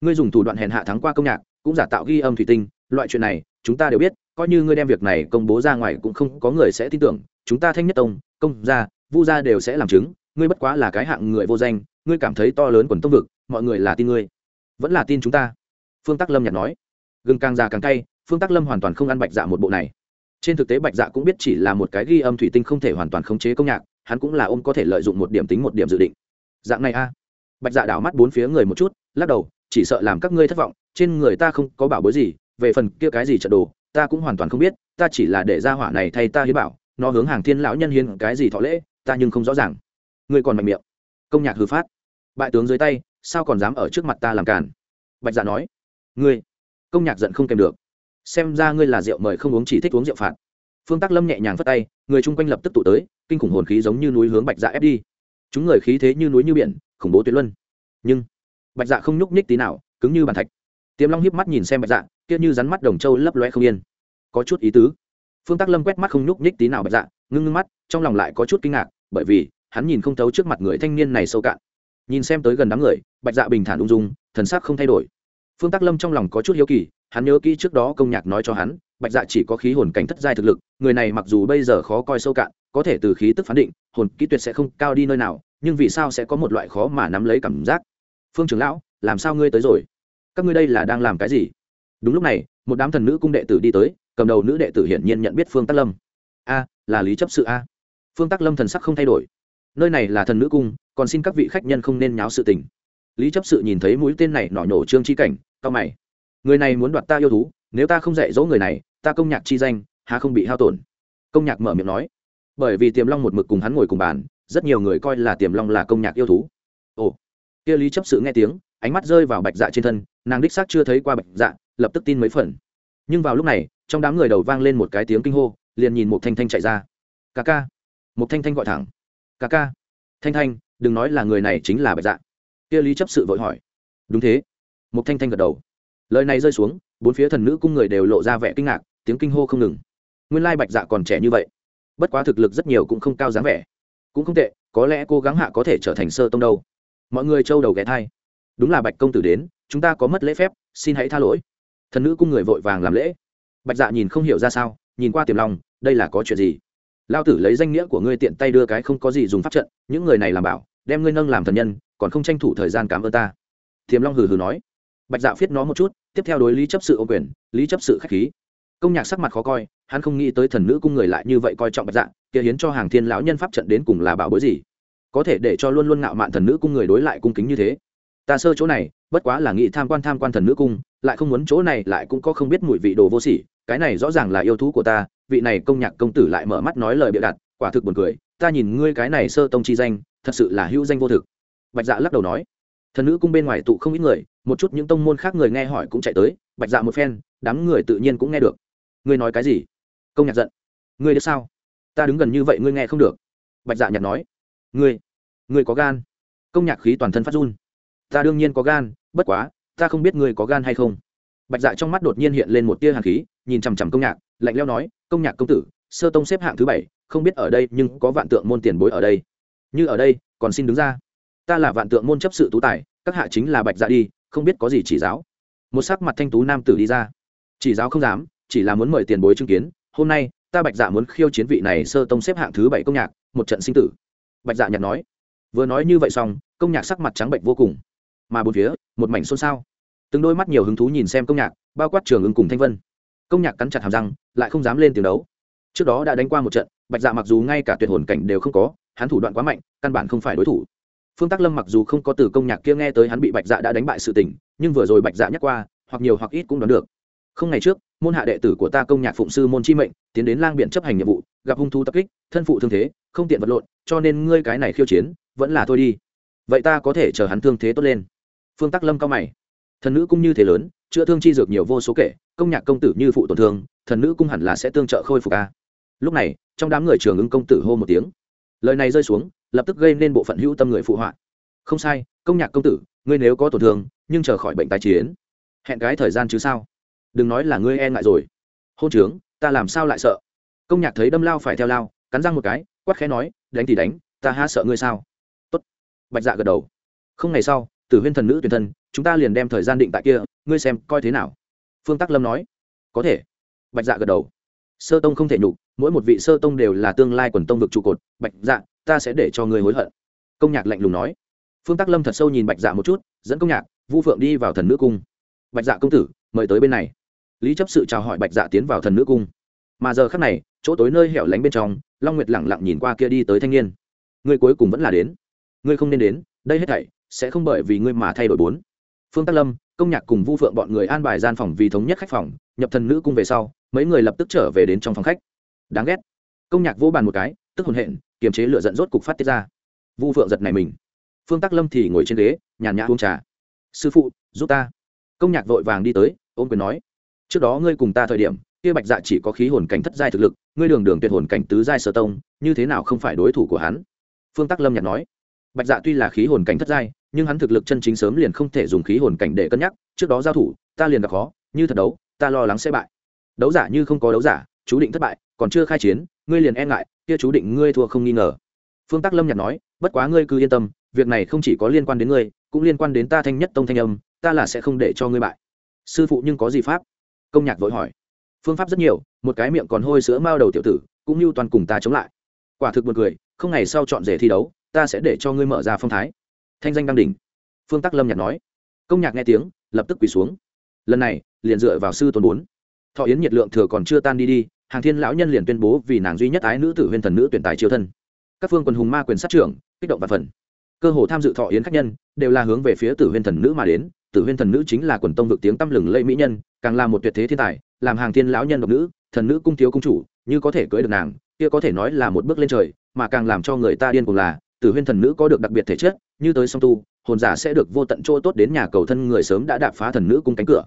Ngươi dùng thủ đoạn hèn hạ thắng qua công nhạc, cũng giả tạo ghi âm thủy tinh. Loại chuyện này, chúng ta đều biết, coi như ngươi đem việc này công bố ra ngoài cũng không có người sẽ tin tưởng. Chúng ta thanh nhất tông, công gia, vu gia đều sẽ làm chứng. Ngươi bất quá là cái hạng người vô danh, ngươi cảm thấy to lớn quần tông vực, mọi người là tin ngươi. Vẫn là tin chúng ta. Phương tắc lâm nhạt nói. Gừng càng già càng cay phương tắc lâm hoàn toàn không ăn bạch dạ một bộ này. Trên thực tế bạch dạ cũng biết chỉ là một cái ghi âm thủy tinh không thể hoàn toàn khống chế công nhạc, hắn cũng là ôm có thể lợi dụng một điểm tính một điểm dự định. Dạng này a. Bạch dạ đảo mắt bốn phía người một chút, lắc đầu, chỉ sợ làm các ngươi thất vọng, trên người ta không có bảo bối gì, về phần kia cái gì trận đồ, ta cũng hoàn toàn không biết, ta chỉ là để ra hỏa này thay ta hiến bảo, nó hướng hàng thiên lão nhân hiến cái gì thọ lễ, ta nhưng không rõ ràng. Ngươi còn mạnh miệng. Công nhạc hư phát. Bại tướng dưới tay, sao còn dám ở trước mặt ta làm càn? Bạch dạ nói. Ngươi. Công nhạc giận không kèm được xem ra ngươi là rượu mời không uống chỉ thích uống rượu phạt. Phương tắc lâm nhẹ nhàng phất tay, người chung quanh lập tức tụ tới, kinh khủng hồn khí giống như núi hướng bạch dạ ép đi. Chúng người khí thế như núi như biển, khủng bố tuyệt luân. Nhưng, bạch dạ không nhúc nhích tí nào, cứng như bàn thạch. Tiềm long hiếp mắt nhìn xem bạch dạ kia như rắn mắt đồng trâu lấp loe không yên. Có chút ý tứ. Phương tắc lâm quét mắt không nhúc nhích tí nào bạch dạ ngưng ngưng mắt, trong lòng lại có chút kinh ngạc, bởi vì, hắn nhìn không thấu trước mặt người thanh niên này sâu cạn. Nhìn xem tới gần đám người, bạch dạ bình thản ung dung, thần sắc không thay đổi. Phương tắc lâm trong lòng có chút hiếu kỳ hắn nhớ kỹ trước đó công nhạc nói cho hắn, bạch dạ chỉ có khí hồn cảnh thất giai thực lực, người này mặc dù bây giờ khó coi sâu cạn, có thể từ khí tức phán định, hồn kỹ tuyệt sẽ không cao đi nơi nào, nhưng vì sao sẽ có một loại khó mà nắm lấy cảm giác? Phương trưởng lão, làm sao ngươi tới rồi? Các ngươi đây là đang làm cái gì? Đúng lúc này, một đám thần nữ cung đệ tử đi tới, cầm đầu nữ đệ tử hiển nhiên nhận biết phương tắc lâm. A, là lý chấp sự a. Phương tắc lâm thần sắc không thay đổi. Nơi này là thần nữ cung, còn xin các vị khách nhân không nên nháo sự tình. Lý chấp sự nhìn thấy mũi tên này nỏ nhổ trương chi cảnh cao mày người này muốn đoạt ta yêu thú, nếu ta không dạy dỗ người này, ta công nhạc chi danh hà không bị hao tổn? Công nhạc mở miệng nói. Bởi vì tiềm long một mực cùng hắn ngồi cùng bàn, rất nhiều người coi là tiềm long là công nhạc yêu thú. Ồ. Kia lý chấp sự nghe tiếng, ánh mắt rơi vào bạch dạ trên thân, nàng đích xác chưa thấy qua bạch dạ lập tức tin mấy phần. Nhưng vào lúc này, trong đám người đầu vang lên một cái tiếng kinh hô, liền nhìn một thanh thanh chạy ra. Ca ca. Một thanh thanh gọi thẳng. Ca ca. Thanh thanh, đừng nói là người này chính là bạch dạ. Kia lý chấp sự vội hỏi. Đúng thế. Một thanh thanh gật đầu lời này rơi xuống, bốn phía thần nữ cung người đều lộ ra vẻ kinh ngạc, tiếng kinh hô không ngừng. Nguyên lai bạch dạ còn trẻ như vậy. Bất quá thực lực rất nhiều cũng không cao dáng vẻ. Cũng không tệ, có lẽ cố gắng hạ có thể trở thành sơ tông đâu. Mọi người trâu đầu ghé thai. Đúng là bạch công tử đến, chúng ta có mất lễ phép, xin hãy tha lỗi. Thần nữ cung người vội vàng làm lễ. Bạch dạ nhìn không hiểu ra sao, nhìn qua tiềm long, đây là có chuyện gì? Lao tử lấy danh nghĩa của ngươi tiện tay đưa cái không có gì dùng pháp trận, những người này làm bảo, đem ngươi nâng làm thần nhân, còn không tranh thủ thời gian cảm ơn ta. Tiềm long hừ hừ nói bạch dạ viết nó một chút, tiếp theo đối lý chấp sự ô quyền, lý chấp sự k h á c h khí. Công nhạc sắc mặt khó coi, hắn không nghĩ tới thần nữ cung người lại như vậy coi trọng bạch dạ kia hiến cho hàng thiên lão nhân pháp trận đến cùng là bảo bối gì? Có thể để cho luôn luôn ngạo mạn thần nữ cung người đối lại cung kính như thế. Ta sơ chỗ này, bất quá là nghĩ tham quan tham quan thần nữ cung, lại không muốn chỗ này lại cũng có không biết mùi vị đồ vô sỉ, cái này rõ ràng là yêu thú của ta, vị này công nhạc công tử lại mở mắt nói lời bịa đặt, quả thực buồn cười, ta nhìn ngươi cái này sơ tông chi danh, thật sự là hữu danh vô thực. Bạch dạ lắc đầu nói thần nữ cung bên ngoài tụ không ít người, một chút những tông môn khác người nghe hỏi cũng chạy tới, bạch dạ một phen, đám người tự nhiên cũng nghe được. Ngươi nói cái gì? Công nhạc giận. Ngươi biết sao? Ta đứng gần như vậy ngươi nghe không được. Bạch dạ nhạc nói. Ngươi ngươi có gan. Công nhạc khí toàn thân phát run. Ta đương nhiên có gan, bất quá, ta không biết ngươi có gan hay không. Bạch dạ trong mắt đột nhiên hiện lên một tia hàn khí, nhìn chằm chằm công nhạc, lạnh leo nói, công nhạc công tử, sơ tông xếp hạng thứ bảy, không biết ở đây nhưng có vạn tượng môn tiền bối ở đây. Như ở đây, còn xin đứng ra ta là vạn tượng môn chấp sự tú tài, các hạ chính là bạch dạ đi, không biết có gì chỉ giáo. Một sắc mặt thanh tú nam tử đi ra. Chỉ giáo không dám, chỉ là muốn mời tiền bối chứng kiến. Hôm nay, ta bạch dạ muốn khiêu chiến vị này sơ tông xếp hạng thứ bảy công nhạc, một trận sinh tử. Bạch dạ nhặt nói. Vừa nói như vậy xong, công nhạc sắc mặt trắng bệnh vô cùng. Mà bốn phía, một mảnh xôn xao. Từng đôi mắt nhiều hứng thú nhìn xem công nhạc, bao quát trường ứng cùng thanh vân. Công nhạc cắn chặt hàm răng, lại không dám lên tiếng đấu. Trước đó đã đánh qua một trận, bạch dạ mặc dù ngay cả tuyệt hồn cảnh đều không có, hắn thủ đoạn quá mạnh, căn bản không phải đối thủ phương tác lâm mặc dù không có từ công nhạc kia nghe tới hắn bị bạch dạ đã đánh bại sự tình, nhưng vừa rồi bạch dạ nhắc qua, hoặc nhiều hoặc ít cũng đoán được. Không ngày trước, môn hạ đệ tử của ta công nhạc phụng sư môn chi mệnh, tiến đến lang biện chấp hành nhiệm vụ, gặp hung thú tập kích, thân phụ thương thế, không tiện vật lộn, cho nên ngươi cái này khiêu chiến, vẫn là thôi đi. Vậy ta có thể chờ hắn thương thế tốt lên. Phương tắc lâm cao mày. Thần nữ cũng như thế lớn, chữa thương chi dược nhiều vô số kể, công nhạc công tử như phụ tổn thương, thần nữ cũng hẳn là sẽ tương trợ khôi phục ca lúc này, trong đám người trường ứng công tử hô một tiếng. Lời này rơi xuống lập tức gây nên bộ phận hữu tâm người phụ họa. Không sai, công nhạc công tử, ngươi nếu có tổn thương, nhưng chờ khỏi bệnh tái chiến, hẹn cái thời gian chứ sao? Đừng nói là ngươi e ngại rồi. Hôn trướng, ta làm sao lại sợ? Công nhạc thấy đâm lao phải theo lao, cắn răng một cái, quát khẽ nói, đánh thì đánh, ta ha sợ ngươi sao? Tốt. Bạch dạ gật đầu. Không ngày sau, tử huyên thần nữ tuyển thân, chúng ta liền đem thời gian định tại kia, ngươi xem coi thế nào? Phương tắc lâm nói. Có thể. Bạch dạ gật đầu. Sơ tông không thể nhục, mỗi một vị sơ tông đều là tương lai quần tông vực trụ cột. Bạch dạ ta sẽ để cho ngươi hối hận. Công nhạc lạnh lùng nói. Phương tắc lâm thật sâu nhìn bạch dạ một chút, dẫn công nhạc, vu phượng đi vào thần nữ cung. Bạch dạ công tử, mời tới bên này. Lý chấp sự chào hỏi bạch dạ tiến vào thần nữ cung. Mà giờ khắc này, chỗ tối nơi hẻo lánh bên trong, long nguyệt lẳng lặng nhìn qua kia đi tới thanh niên. Ngươi cuối cùng vẫn là đến. Ngươi không nên đến, đây hết thảy sẽ không bởi vì ngươi mà thay đổi bốn. Phương tắc lâm, công nhạc cùng vu phượng bọn người an bài gian phòng vì thống nhất khách phòng, nhập thần nữ cung về sau, mấy người lập tức trở về đến trong phòng khách. Đáng ghét. Công nhạc vô bàn một cái tức hồn hện, kiềm chế lửa giận rốt cục phát tiết ra. Vu phượng giật này mình. Phương tắc lâm thì ngồi trên ghế, nhàn nhã uống trà. Sư phụ, giúp ta. Công nhạc vội vàng đi tới, ôm quyền nói, trước đó ngươi cùng ta thời điểm, kia bạch dạ chỉ có khí hồn cảnh thất giai thực lực, ngươi đường đường tuyệt hồn cảnh tứ giai sơ tông, như thế nào không phải đối thủ của hắn? Phương tắc lâm nhạt nói, bạch dạ tuy là khí hồn cảnh thất giai, nhưng hắn thực lực chân chính sớm liền không thể dùng khí hồn cảnh để cân nhắc, trước đó giao thủ, ta liền gặp khó, như thật đấu, ta lo lắng sẽ bại. Đấu giả như không có đấu giả, chú định thất bại còn chưa khai chiến, ngươi liền e ngại, kia chú định ngươi thua không nghi ngờ. Phương tắc lâm nhạt nói, bất quá ngươi cứ yên tâm, việc này không chỉ có liên quan đến ngươi, cũng liên quan đến ta thanh nhất tông thanh âm, ta là sẽ không để cho ngươi bại. Sư phụ nhưng có gì pháp? Công nhạc vội hỏi. Phương pháp rất nhiều, một cái miệng còn hôi sữa mao đầu tiểu tử, cũng như toàn cùng ta chống lại. Quả thực một cười, không ngày sau chọn rể thi đấu, ta sẽ để cho ngươi mở ra phong thái. Thanh danh đăng đỉnh. Phương tắc lâm nhạc nói. Công nhạc nghe tiếng, lập tức quỳ xuống. Lần này, liền dựa vào sư tôn bốn. Thọ yến nhiệt lượng thừa còn chưa tan đi đi hàng thiên lão nhân liền tuyên bố vì nàng duy nhất ái nữ tử huyên thần nữ tuyển tài chiêu thân. Các phương quần hùng ma quyền sát trưởng, kích động và phần. Cơ hồ tham dự thọ yến khách nhân, đều là hướng về phía tử huyên thần nữ mà đến. Tử huyên thần nữ chính là quần tông vực tiếng tăm lừng lây mỹ nhân, càng là một tuyệt thế thiên tài, làm hàng thiên lão nhân độc nữ, thần nữ cung thiếu cung chủ, như có thể cưới được nàng, kia có thể nói là một bước lên trời, mà càng làm cho người ta điên cùng là, tử huyên thần nữ có được đặc biệt thể chất, như tới song tu, hồn giả sẽ được vô tận chỗ tốt đến nhà cầu thân người sớm đã đạp phá thần nữ cung cánh cửa.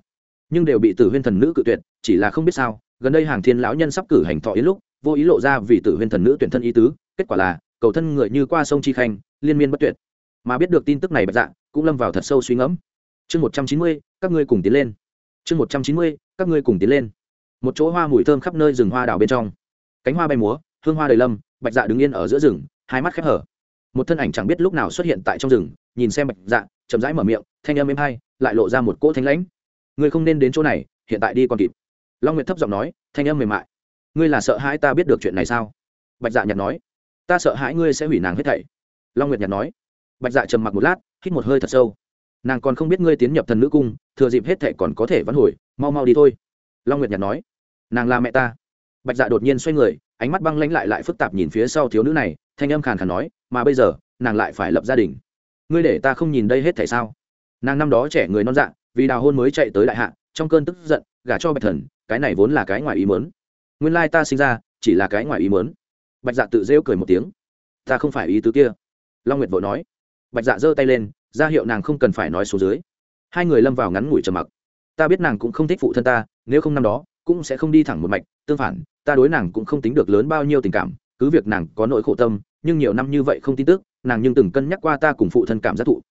Nhưng đều bị tử huyên thần nữ cự tuyệt, chỉ là không biết sao gần đây hàng thiên lão nhân sắp cử hành thọ yến lúc, vô ý lộ ra vì tử huyên thần nữ tuyển thân ý tứ, kết quả là, cầu thân người như qua sông chi khanh, liên miên bất tuyệt. Mà biết được tin tức này bạch dạ cũng lâm vào thật sâu suy ngẫm. Chương một trăm chín mươi, các ngươi cùng tiến lên. Chương một trăm chín mươi, các ngươi cùng tiến lên. Một chỗ hoa mùi thơm khắp nơi rừng hoa đào bên trong. Cánh hoa bay múa, hương hoa đầy lâm, bạch dạ đứng yên ở giữa rừng, hai mắt khép hở. Một thân ảnh chẳng biết lúc nào xuất hiện tại trong rừng, nhìn xem bạch dạ chậm rãi mở miệng, thanh âm êm hay, lại lộ ra một cỗ thanh lãnh. Ngươi không nên đến chỗ này, hiện tại đi còn kịp long nguyệt thấp giọng nói, thanh âm mềm mại. Ngươi là sợ hãi ta biết được chuyện này sao? Bạch dạ nhạt nói. Ta sợ hãi ngươi sẽ hủy nàng hết thảy. Long nguyệt nhạt nói. Bạch dạ trầm mặc một lát, hít một hơi thật sâu. Nàng còn không biết ngươi tiến nhập thần nữ cung, thừa dịp hết thảy còn có thể vẫn hồi, mau mau đi thôi. Long nguyệt nhạt nói. Nàng là mẹ ta. Bạch dạ đột nhiên xoay người, ánh mắt băng lãnh lại lại phức tạp nhìn phía sau thiếu nữ này, thanh âm khàn khàn nói, mà bây giờ, nàng lại phải lập gia đình. Ngươi để ta không nhìn đây hết thảy sao? Nàng năm đó trẻ người non dạ vì đào hôn mới chạy tới đại hạ, trong cơn tức giận, gả cho bạch thần cái này vốn là cái ngoài ý mớn nguyên lai ta sinh ra, chỉ là cái ngoài ý mớn bạch dạ tự rêu cười một tiếng. Ta không phải ý tứ kia. Long nguyệt vội nói. Bạch dạ giơ tay lên, ra hiệu nàng không cần phải nói số dưới. Hai người lâm vào ngắn ngủi trầm mặc. Ta biết nàng cũng không thích phụ thân ta, nếu không năm đó, cũng sẽ không đi thẳng một mạch. Tương phản, ta đối nàng cũng không tính được lớn bao nhiêu tình cảm, cứ việc nàng có nỗi khổ tâm, nhưng nhiều năm như vậy không tin tức, nàng nhưng từng cân nhắc qua ta cùng phụ thân cảm giác thụ.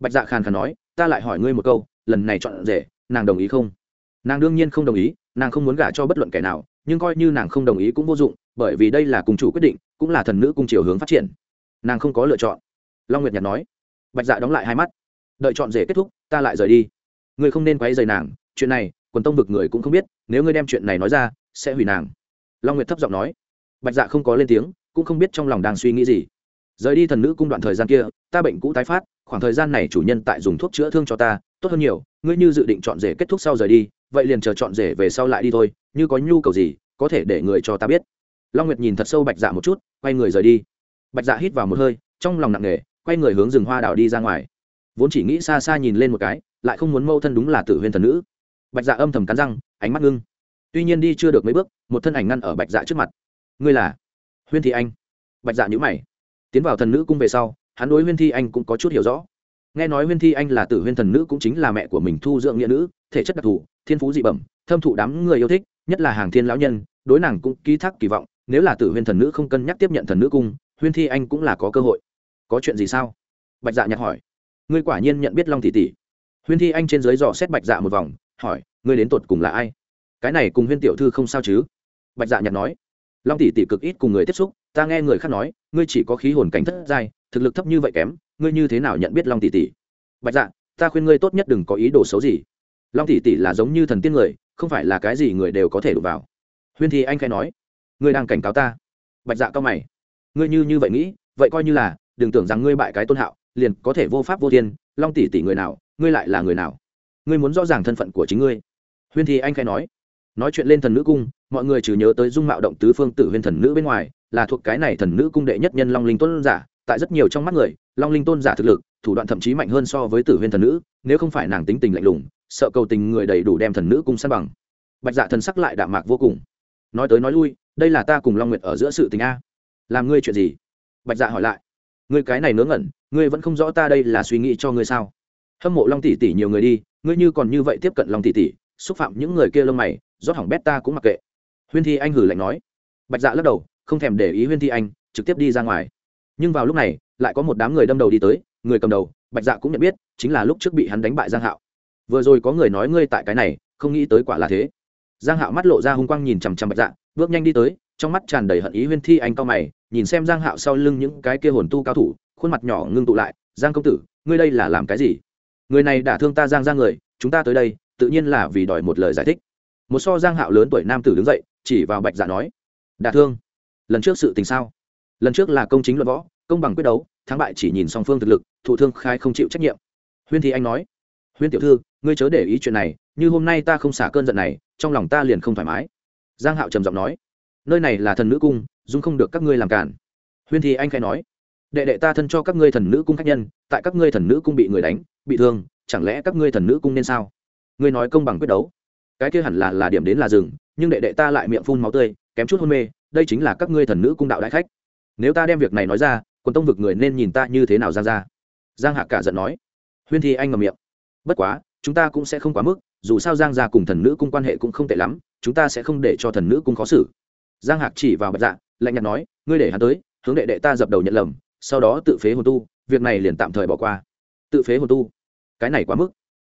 Bạch dạ khàn khàn nói, ta lại hỏi ngươi một câu, lần này chọn rể, nàng đồng ý không? Nàng đương nhiên không đồng ý nàng không muốn gả cho bất luận kẻ nào, nhưng coi như nàng không đồng ý cũng vô dụng, bởi vì đây là cùng chủ quyết định, cũng là thần nữ cung chiều hướng phát triển. Nàng không có lựa chọn. Long nguyệt nhật nói. Bạch dạ đóng lại hai mắt. Đợi chọn rể kết thúc, ta lại rời đi. Ngươi không nên quấy rầy nàng, chuyện này, quần tông vực người cũng không biết, nếu ngươi đem chuyện này nói ra, sẽ hủy nàng. Long nguyệt thấp giọng nói. Bạch dạ không có lên tiếng, cũng không biết trong lòng đang suy nghĩ gì. Rời đi thần nữ cung đoạn thời gian kia, ta bệnh cũ tái phát, khoảng thời gian này chủ nhân tại dùng thuốc chữa thương cho ta, tốt hơn nhiều, ngươi như dự định chọn rể kết thúc sau rời đi vậy liền chờ chọn rể về sau lại đi thôi, như có nhu cầu gì, có thể để người cho ta biết. Long nguyệt nhìn thật sâu bạch dạ một chút, quay người rời đi. Bạch dạ hít vào một hơi, trong lòng nặng nề, quay người hướng rừng hoa đảo đi ra ngoài. Vốn chỉ nghĩ xa xa nhìn lên một cái, lại không muốn mâu thân đúng là tử huyên thần nữ. Bạch dạ âm thầm cắn răng, ánh mắt ngưng. Tuy nhiên đi chưa được mấy bước, một thân ảnh ngăn ở bạch dạ trước mặt. Ngươi là? Huyên thị anh. Bạch dạ nhữ mày. Tiến vào thần nữ cung về sau, hắn đối huyên thi anh cũng có chút hiểu rõ nghe nói huyên thi anh là tử huyên thần nữ cũng chính là mẹ của mình thu dưỡng nghĩa nữ, thể chất đặc thù, thiên phú dị bẩm, thâm thụ đám người yêu thích, nhất là hàng thiên lão nhân, đối nàng cũng ký thác kỳ vọng, nếu là tử huyên thần nữ không cân nhắc tiếp nhận thần nữ cung, huyên thi anh cũng là có cơ hội. Có chuyện gì sao? Bạch dạ nhặt hỏi. Ngươi quả nhiên nhận biết long tỷ tỷ. Huyên thi anh trên dưới dò xét bạch dạ một vòng, hỏi, ngươi đến tột cùng là ai? Cái này cùng huyên tiểu thư không sao chứ? Bạch dạ nhặt nói. Long tỷ tỷ cực ít cùng người tiếp xúc, ta nghe người khác nói, ngươi chỉ có khí hồn cảnh thất giai, thực lực thấp như vậy kém ngươi như thế nào nhận biết long tỷ tỷ? Bạch dạ ta khuyên ngươi tốt nhất đừng có ý đồ xấu gì. Long tỷ tỷ là giống như thần tiên người, không phải là cái gì người đều có thể đụng vào. Huyên thì anh khai nói, ngươi đang cảnh cáo ta. Bạch dạ cao mày, ngươi như như vậy nghĩ, vậy coi như là, đừng tưởng rằng ngươi bại cái tôn hạo, liền có thể vô pháp vô thiên, long tỷ tỷ người nào, ngươi lại là người nào? Ngươi muốn rõ ràng thân phận của chính ngươi. Huyên thì anh khai nói nói chuyện lên thần nữ cung, mọi người trừ nhớ tới dung mạo động tứ phương tử huyên thần nữ bên ngoài, là thuộc cái này thần nữ cung đệ nhất nhân long linh tôn giả tại rất nhiều trong mắt người, long linh tôn giả thực lực, thủ đoạn thậm chí mạnh hơn so với tử huyên thần nữ, nếu không phải nàng tính tình lạnh lùng, sợ cầu tình người đầy đủ đem thần nữ cung săn bằng. Bạch dạ thần sắc lại đạm mạc vô cùng. Nói tới nói lui, đây là ta cùng long nguyệt ở giữa sự tình a. Làm ngươi chuyện gì? Bạch dạ hỏi lại. Ngươi cái này ngớ ngẩn, ngươi vẫn không rõ ta đây là suy nghĩ cho ngươi sao? Hâm mộ long tỷ tỷ nhiều người đi, ngươi như còn như vậy tiếp cận long tỷ tỷ, xúc phạm những người kia lông mày, rót hỏng bét ta cũng mặc kệ. Huyên thi anh hử lạnh nói. Bạch dạ lắc đầu, không thèm để ý huyên thi anh, trực tiếp đi ra ngoài nhưng vào lúc này, lại có một đám người đâm đầu đi tới, người cầm đầu, bạch dạ cũng nhận biết, chính là lúc trước bị hắn đánh bại giang hạo. Vừa rồi có người nói ngươi tại cái này, không nghĩ tới quả là thế. Giang hạo mắt lộ ra hung quang nhìn chằm chằm bạch dạ bước nhanh đi tới, trong mắt tràn đầy hận ý huyên thi anh cao mày, nhìn xem giang hạo sau lưng những cái kia hồn tu cao thủ, khuôn mặt nhỏ ngưng tụ lại, giang công tử, ngươi đây là làm cái gì? Người này đã thương ta giang ra người, chúng ta tới đây, tự nhiên là vì đòi một lời giải thích. Một so giang hạo lớn tuổi nam tử đứng dậy, chỉ vào bạch dạ nói đả thương. Lần trước sự tình sao? Lần trước là công chính luận võ, công bằng quyết đấu, thắng bại chỉ nhìn song phương thực lực, thụ thương khai không chịu trách nhiệm. Huyên thì anh nói, huyên tiểu thư, ngươi chớ để ý chuyện này, như hôm nay ta không xả cơn giận này, trong lòng ta liền không thoải mái. Giang hạo trầm giọng nói, nơi này là thần nữ cung, dung không được các ngươi làm cản. Huyên thì anh khai nói, đệ đệ ta thân cho các ngươi thần nữ cung khách nhân, tại các ngươi thần nữ cung bị người đánh, bị thương, chẳng lẽ các ngươi thần nữ cung nên sao? Ngươi nói công bằng quyết đấu, cái kia hẳn là là điểm đến là rừng nhưng đệ đệ ta lại miệng phun máu tươi, kém chút hôn mê, đây chính là các ngươi thần nữ cung đạo đại khách nếu ta đem việc này nói ra quân tông vực người nên nhìn ta như thế nào giang ra? Giang hạc cả giận nói. Huyên thi anh ngầm miệng. Bất quá, chúng ta cũng sẽ không quá mức, dù sao giang gia cùng thần nữ cung quan hệ cũng không tệ lắm, chúng ta sẽ không để cho thần nữ cung khó xử. Giang hạc chỉ vào bạch dạ lạnh nhạt nói, ngươi để hắn tới, hướng đệ đệ ta dập đầu nhận lầm, sau đó tự phế hồn tu, việc này liền tạm thời bỏ qua. Tự phế hồn tu? Cái này quá mức.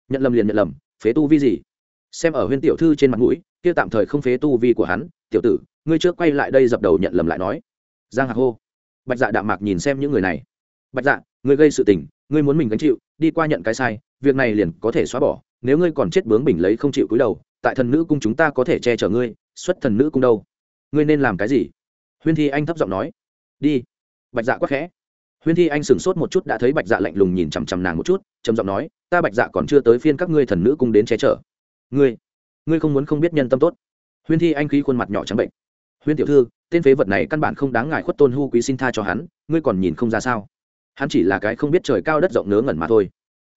Nhận lầm liền nhận lầm, phế tu vi gì? Xem ở huyên tiểu thư trên mặt mũi, kia tạm thời không phế tu vi của hắn, tiểu tử, ngươi trước quay lại đây dập đầu nhận lầm lại nói giang hạc hô. Bạch dạ đạm mạc nhìn xem những người này. Bạch dạ người gây sự tình, ngươi muốn mình gánh chịu, đi qua nhận cái sai, việc này liền có thể xóa bỏ. Nếu ngươi còn chết bướng bình lấy không chịu cúi đầu, tại thần nữ cung chúng ta có thể che chở ngươi, xuất thần nữ cung đâu? Ngươi nên làm cái gì? Huyên thi anh thấp giọng nói. Đi. Bạch dạ quắc khẽ. Huyên thi anh sửng sốt một chút đã thấy bạch dạ lạnh lùng nhìn chằm chằm nàng một chút, trầm giọng nói, ta bạch dạ còn chưa tới phiên các ngươi thần nữ cung đến che chở. Ngươi ngươi không muốn không biết nhân tâm tốt. Huyên thi anh khí khuôn mặt nhỏ trắng bệnh. Huyên tiểu thư tên phế vật này căn bản không đáng ngại khuất tôn hu quý xin tha cho hắn, ngươi còn nhìn không ra sao? Hắn chỉ là cái không biết trời cao đất rộng nớ ngẩn mà thôi.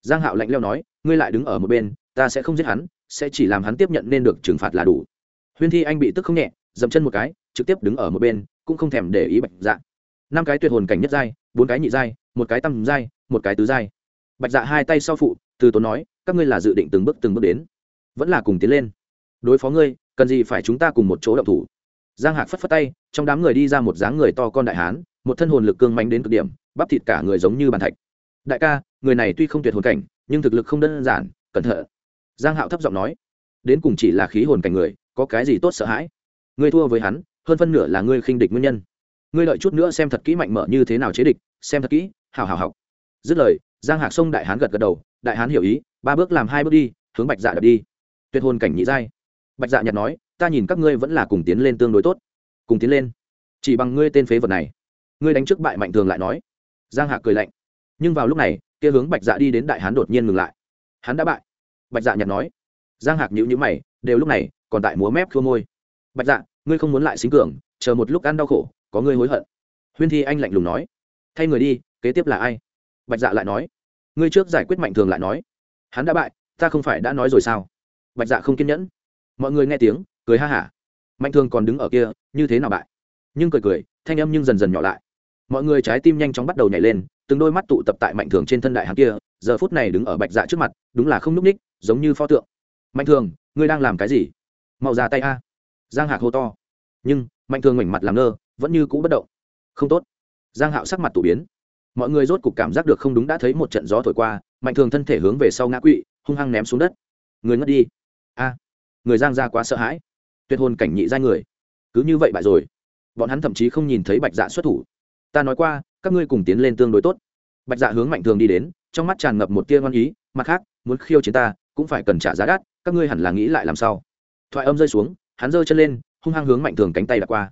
Giang hạo lạnh leo nói, ngươi lại đứng ở một bên, ta sẽ không giết hắn, sẽ chỉ làm hắn tiếp nhận nên được trừng phạt là đủ. Huyên thi anh bị tức không nhẹ, dậm chân một cái, trực tiếp đứng ở một bên, cũng không thèm để ý bạch dạ. Năm cái tuyệt hồn cảnh nhất giai, bốn cái nhị giai, một cái tăm giai, một cái tứ giai. Bạch dạ hai tay sau phụ, từ tốn nói, các ngươi là dự định từng bước từng bước đến, vẫn là cùng tiến lên. Đối phó ngươi, cần gì phải chúng ta cùng một chỗ động thủ? Giang hạc phất phất tay, trong đám người đi ra một dáng người to con đại hán, một thân hồn lực cương mạnh đến cực điểm, bắp thịt cả người giống như bàn thạch. Đại ca, người này tuy không tuyệt hồn cảnh, nhưng thực lực không đơn giản, cẩn thận. Giang hạo thấp giọng nói, đến cùng chỉ là khí hồn cảnh người, có cái gì tốt sợ hãi? Ngươi thua với hắn, hơn phân nửa là ngươi khinh địch nguyên nhân. Ngươi đợi chút nữa xem thật kỹ mạnh mở như thế nào chế địch, xem thật kỹ, hào hào học. Dứt lời, giang hạc sông đại hán gật gật đầu, đại hán hiểu ý, ba bước làm hai bước đi, hướng bạch dạ đập đi. Tuyệt hồn cảnh nhị giai. Bạch dạ nhặt nói ta nhìn các ngươi vẫn là cùng tiến lên tương đối tốt. Cùng tiến lên. Chỉ bằng ngươi tên phế vật này. Ngươi đánh trước bại mạnh thường lại nói. Giang Hạ cười lạnh. Nhưng vào lúc này, kia hướng bạch dạ đi đến đại hán đột nhiên ngừng lại. Hắn đã bại. Bạch dạ nhặt nói. Giang hạc nhữ nhữ mày, đều lúc này, còn tại múa mép khua môi. Bạch dạ ngươi không muốn lại xính cường, chờ một lúc ăn đau khổ, có ngươi hối hận. Huyên thi anh lạnh lùng nói. Thay người đi, kế tiếp là ai? Bạch dạ lại nói. Ngươi trước giải quyết mạnh thường lại nói. Hắn đã bại, ta không phải đã nói rồi sao? Bạch dạ không kiên nhẫn. Mọi người nghe tiếng cười ha hả. Mạnh thường còn đứng ở kia, như thế nào bại? Nhưng cười cười, thanh âm nhưng dần dần nhỏ lại. Mọi người trái tim nhanh chóng bắt đầu nhảy lên, từng đôi mắt tụ tập tại mạnh thường trên thân đại hắn kia, giờ phút này đứng ở bạch dạ trước mặt, đúng là không n ú c ních, giống như pho tượng. Mạnh thường, ngươi đang làm cái gì? Mau ra tay a. Giang hạc hô to. Nhưng, mạnh thường ngoảnh mặt làm ngơ, vẫn như cũ bất động. Không tốt. Giang hạo sắc mặt tủ biến. Mọi người rốt cục cảm giác được không đúng đã thấy một trận gió thổi qua, mạnh thường thân thể hướng về sau ngã quỵ, hung hăng ném xuống đất. Người ngất đi. A, người giang ra quá sợ hãi tuyệt hồn cảnh nhị giai người. Cứ như vậy bại rồi. Bọn hắn thậm chí không nhìn thấy bạch dạ xuất thủ. Ta nói qua, các ngươi cùng tiến lên tương đối tốt. Bạch dạ hướng mạnh thường đi đến, trong mắt tràn ngập một tia ngon ý, mặt khác, muốn khiêu chiến ta, cũng phải cần trả giá đắt, các ngươi hẳn là nghĩ lại làm sao. Thoại âm rơi xuống, hắn giơ chân lên, hung hăng hướng mạnh thường cánh tay đặt qua.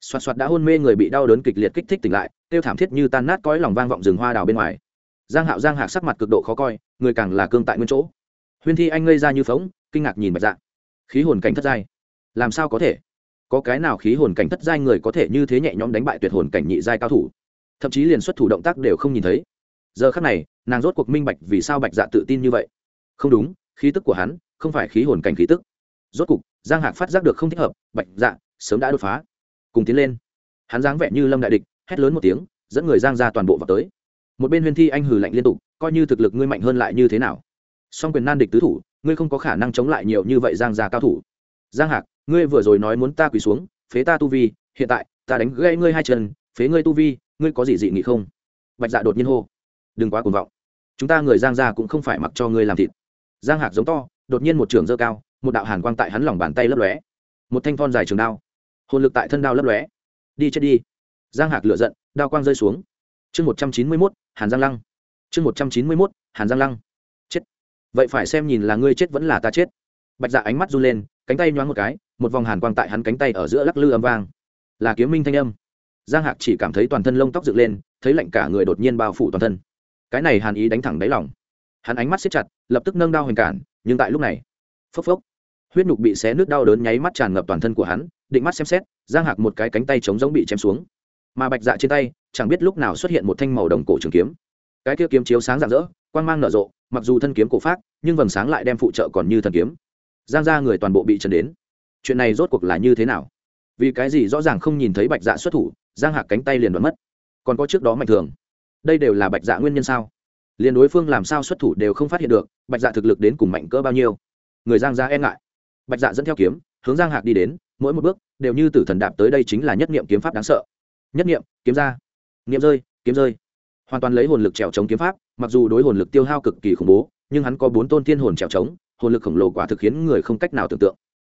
Xoạt xoạt đã hôn mê người bị đau đớn kịch liệt kích thích tỉnh lại, kêu thảm thiết như tan nát cõi lòng vang vọng rừng hoa đào bên ngoài. Giang hạo giang hạc sắc mặt cực độ khó coi, người càng là cương tại nguyên chỗ. Huyên thi anh ngây ra như phóng kinh ngạc nhìn bạch dạ. Khí hồn cảnh thất giai làm sao có thể? Có cái nào khí hồn cảnh thất giai người có thể như thế nhẹ nhõm đánh bại tuyệt hồn cảnh nhị giai cao thủ? Thậm chí liền xuất thủ động tác đều không nhìn thấy. Giờ khắc này, nàng rốt cuộc minh bạch vì sao bạch dạ tự tin như vậy. Không đúng, khí tức của hắn không phải khí hồn cảnh khí tức. Rốt cục, giang hạc phát giác được không thích hợp, bạch dạ sớm đã đột phá. Cùng tiến lên. Hắn dáng vẻ như lâm đại địch, hét lớn một tiếng, dẫn người giang ra toàn bộ vào tới. Một bên huyên thi anh hừ lạnh liên tục, coi như thực lực ngươi mạnh hơn lại như thế nào? Song quyền nan địch tứ thủ, ngươi không có khả năng chống lại nhiều như vậy giang gia cao thủ. Giang hạc ngươi vừa rồi nói muốn ta quỳ xuống, phế ta tu vi, hiện tại, ta đánh gãy ngươi hai chân, phế ngươi tu vi, ngươi có gì dị nghị không? Bạch dạ đột nhiên hô. Đừng quá cuồng vọng. Chúng ta người giang gia cũng không phải mặc cho ngươi làm thịt. Giang hạc giống to, đột nhiên một trường dơ cao, một đạo hàn quang tại hắn lòng bàn tay lấp lóe. Một thanh thon dài trường đao. Hồn lực tại thân đao lấp lóe. Đi chết đi. Giang hạc lựa giận, đao quang rơi xuống. Chương một trăm chín mươi mốt, hàn giang lăng. Chương một trăm chín mươi mốt, hàn giang lăng. Chết. Vậy phải xem nhìn là ngươi chết vẫn là ta chết. Bạch dạ ánh mắt run lên cánh tay nhoáng một cái, một vòng hàn quang tại hắn cánh tay ở giữa lắc lư âm vang. Là kiếm minh thanh âm. Giang hạc chỉ cảm thấy toàn thân lông tóc dựng lên, thấy lạnh cả người đột nhiên bao phủ toàn thân. Cái này hàn ý đánh thẳng đáy lòng. Hắn ánh mắt siết chặt, lập tức nâng đao hoành cản, nhưng tại lúc này, phốc phốc, huyết nhục bị xé nước đau đớn nháy mắt tràn ngập toàn thân của hắn, định mắt xem xét, giang hạc một cái cánh tay trống giống bị chém xuống. Mà bạch dạ trên tay, chẳng biết lúc nào xuất hiện một thanh màu đồng cổ trường kiếm. Cái kia kiếm chiếu sáng rạng rỡ, quang mang nở rộ, mặc dù thân kiếm cổ phát nhưng vầng sáng lại đem phụ trợ còn như thần kiếm giang ra người toàn bộ bị trần đến. Chuyện này rốt cuộc là như thế nào? Vì cái gì rõ ràng không nhìn thấy bạch dạ xuất thủ, giang hạc cánh tay liền đoán mất. Còn có trước đó mạnh thường. Đây đều là bạch dạ nguyên nhân sao? Liền đối phương làm sao xuất thủ đều không phát hiện được, bạch dạ thực lực đến cùng mạnh cỡ bao nhiêu? Người giang ra e ngại. Bạch dạ dẫn theo kiếm, hướng giang hạc đi đến, mỗi một bước đều như tử thần đạp tới đây chính là nhất niệm kiếm pháp đáng sợ. Nhất niệm, kiếm ra. Niệm rơi, kiếm rơi. Hoàn toàn lấy hồn lực trèo chống kiếm pháp, mặc dù đối hồn lực tiêu hao cực kỳ khủng bố, nhưng hắn có bốn tôn thiên hồn trèo trống hồn lực khổng lồ quả thực khiến người không cách nào tưởng tượng.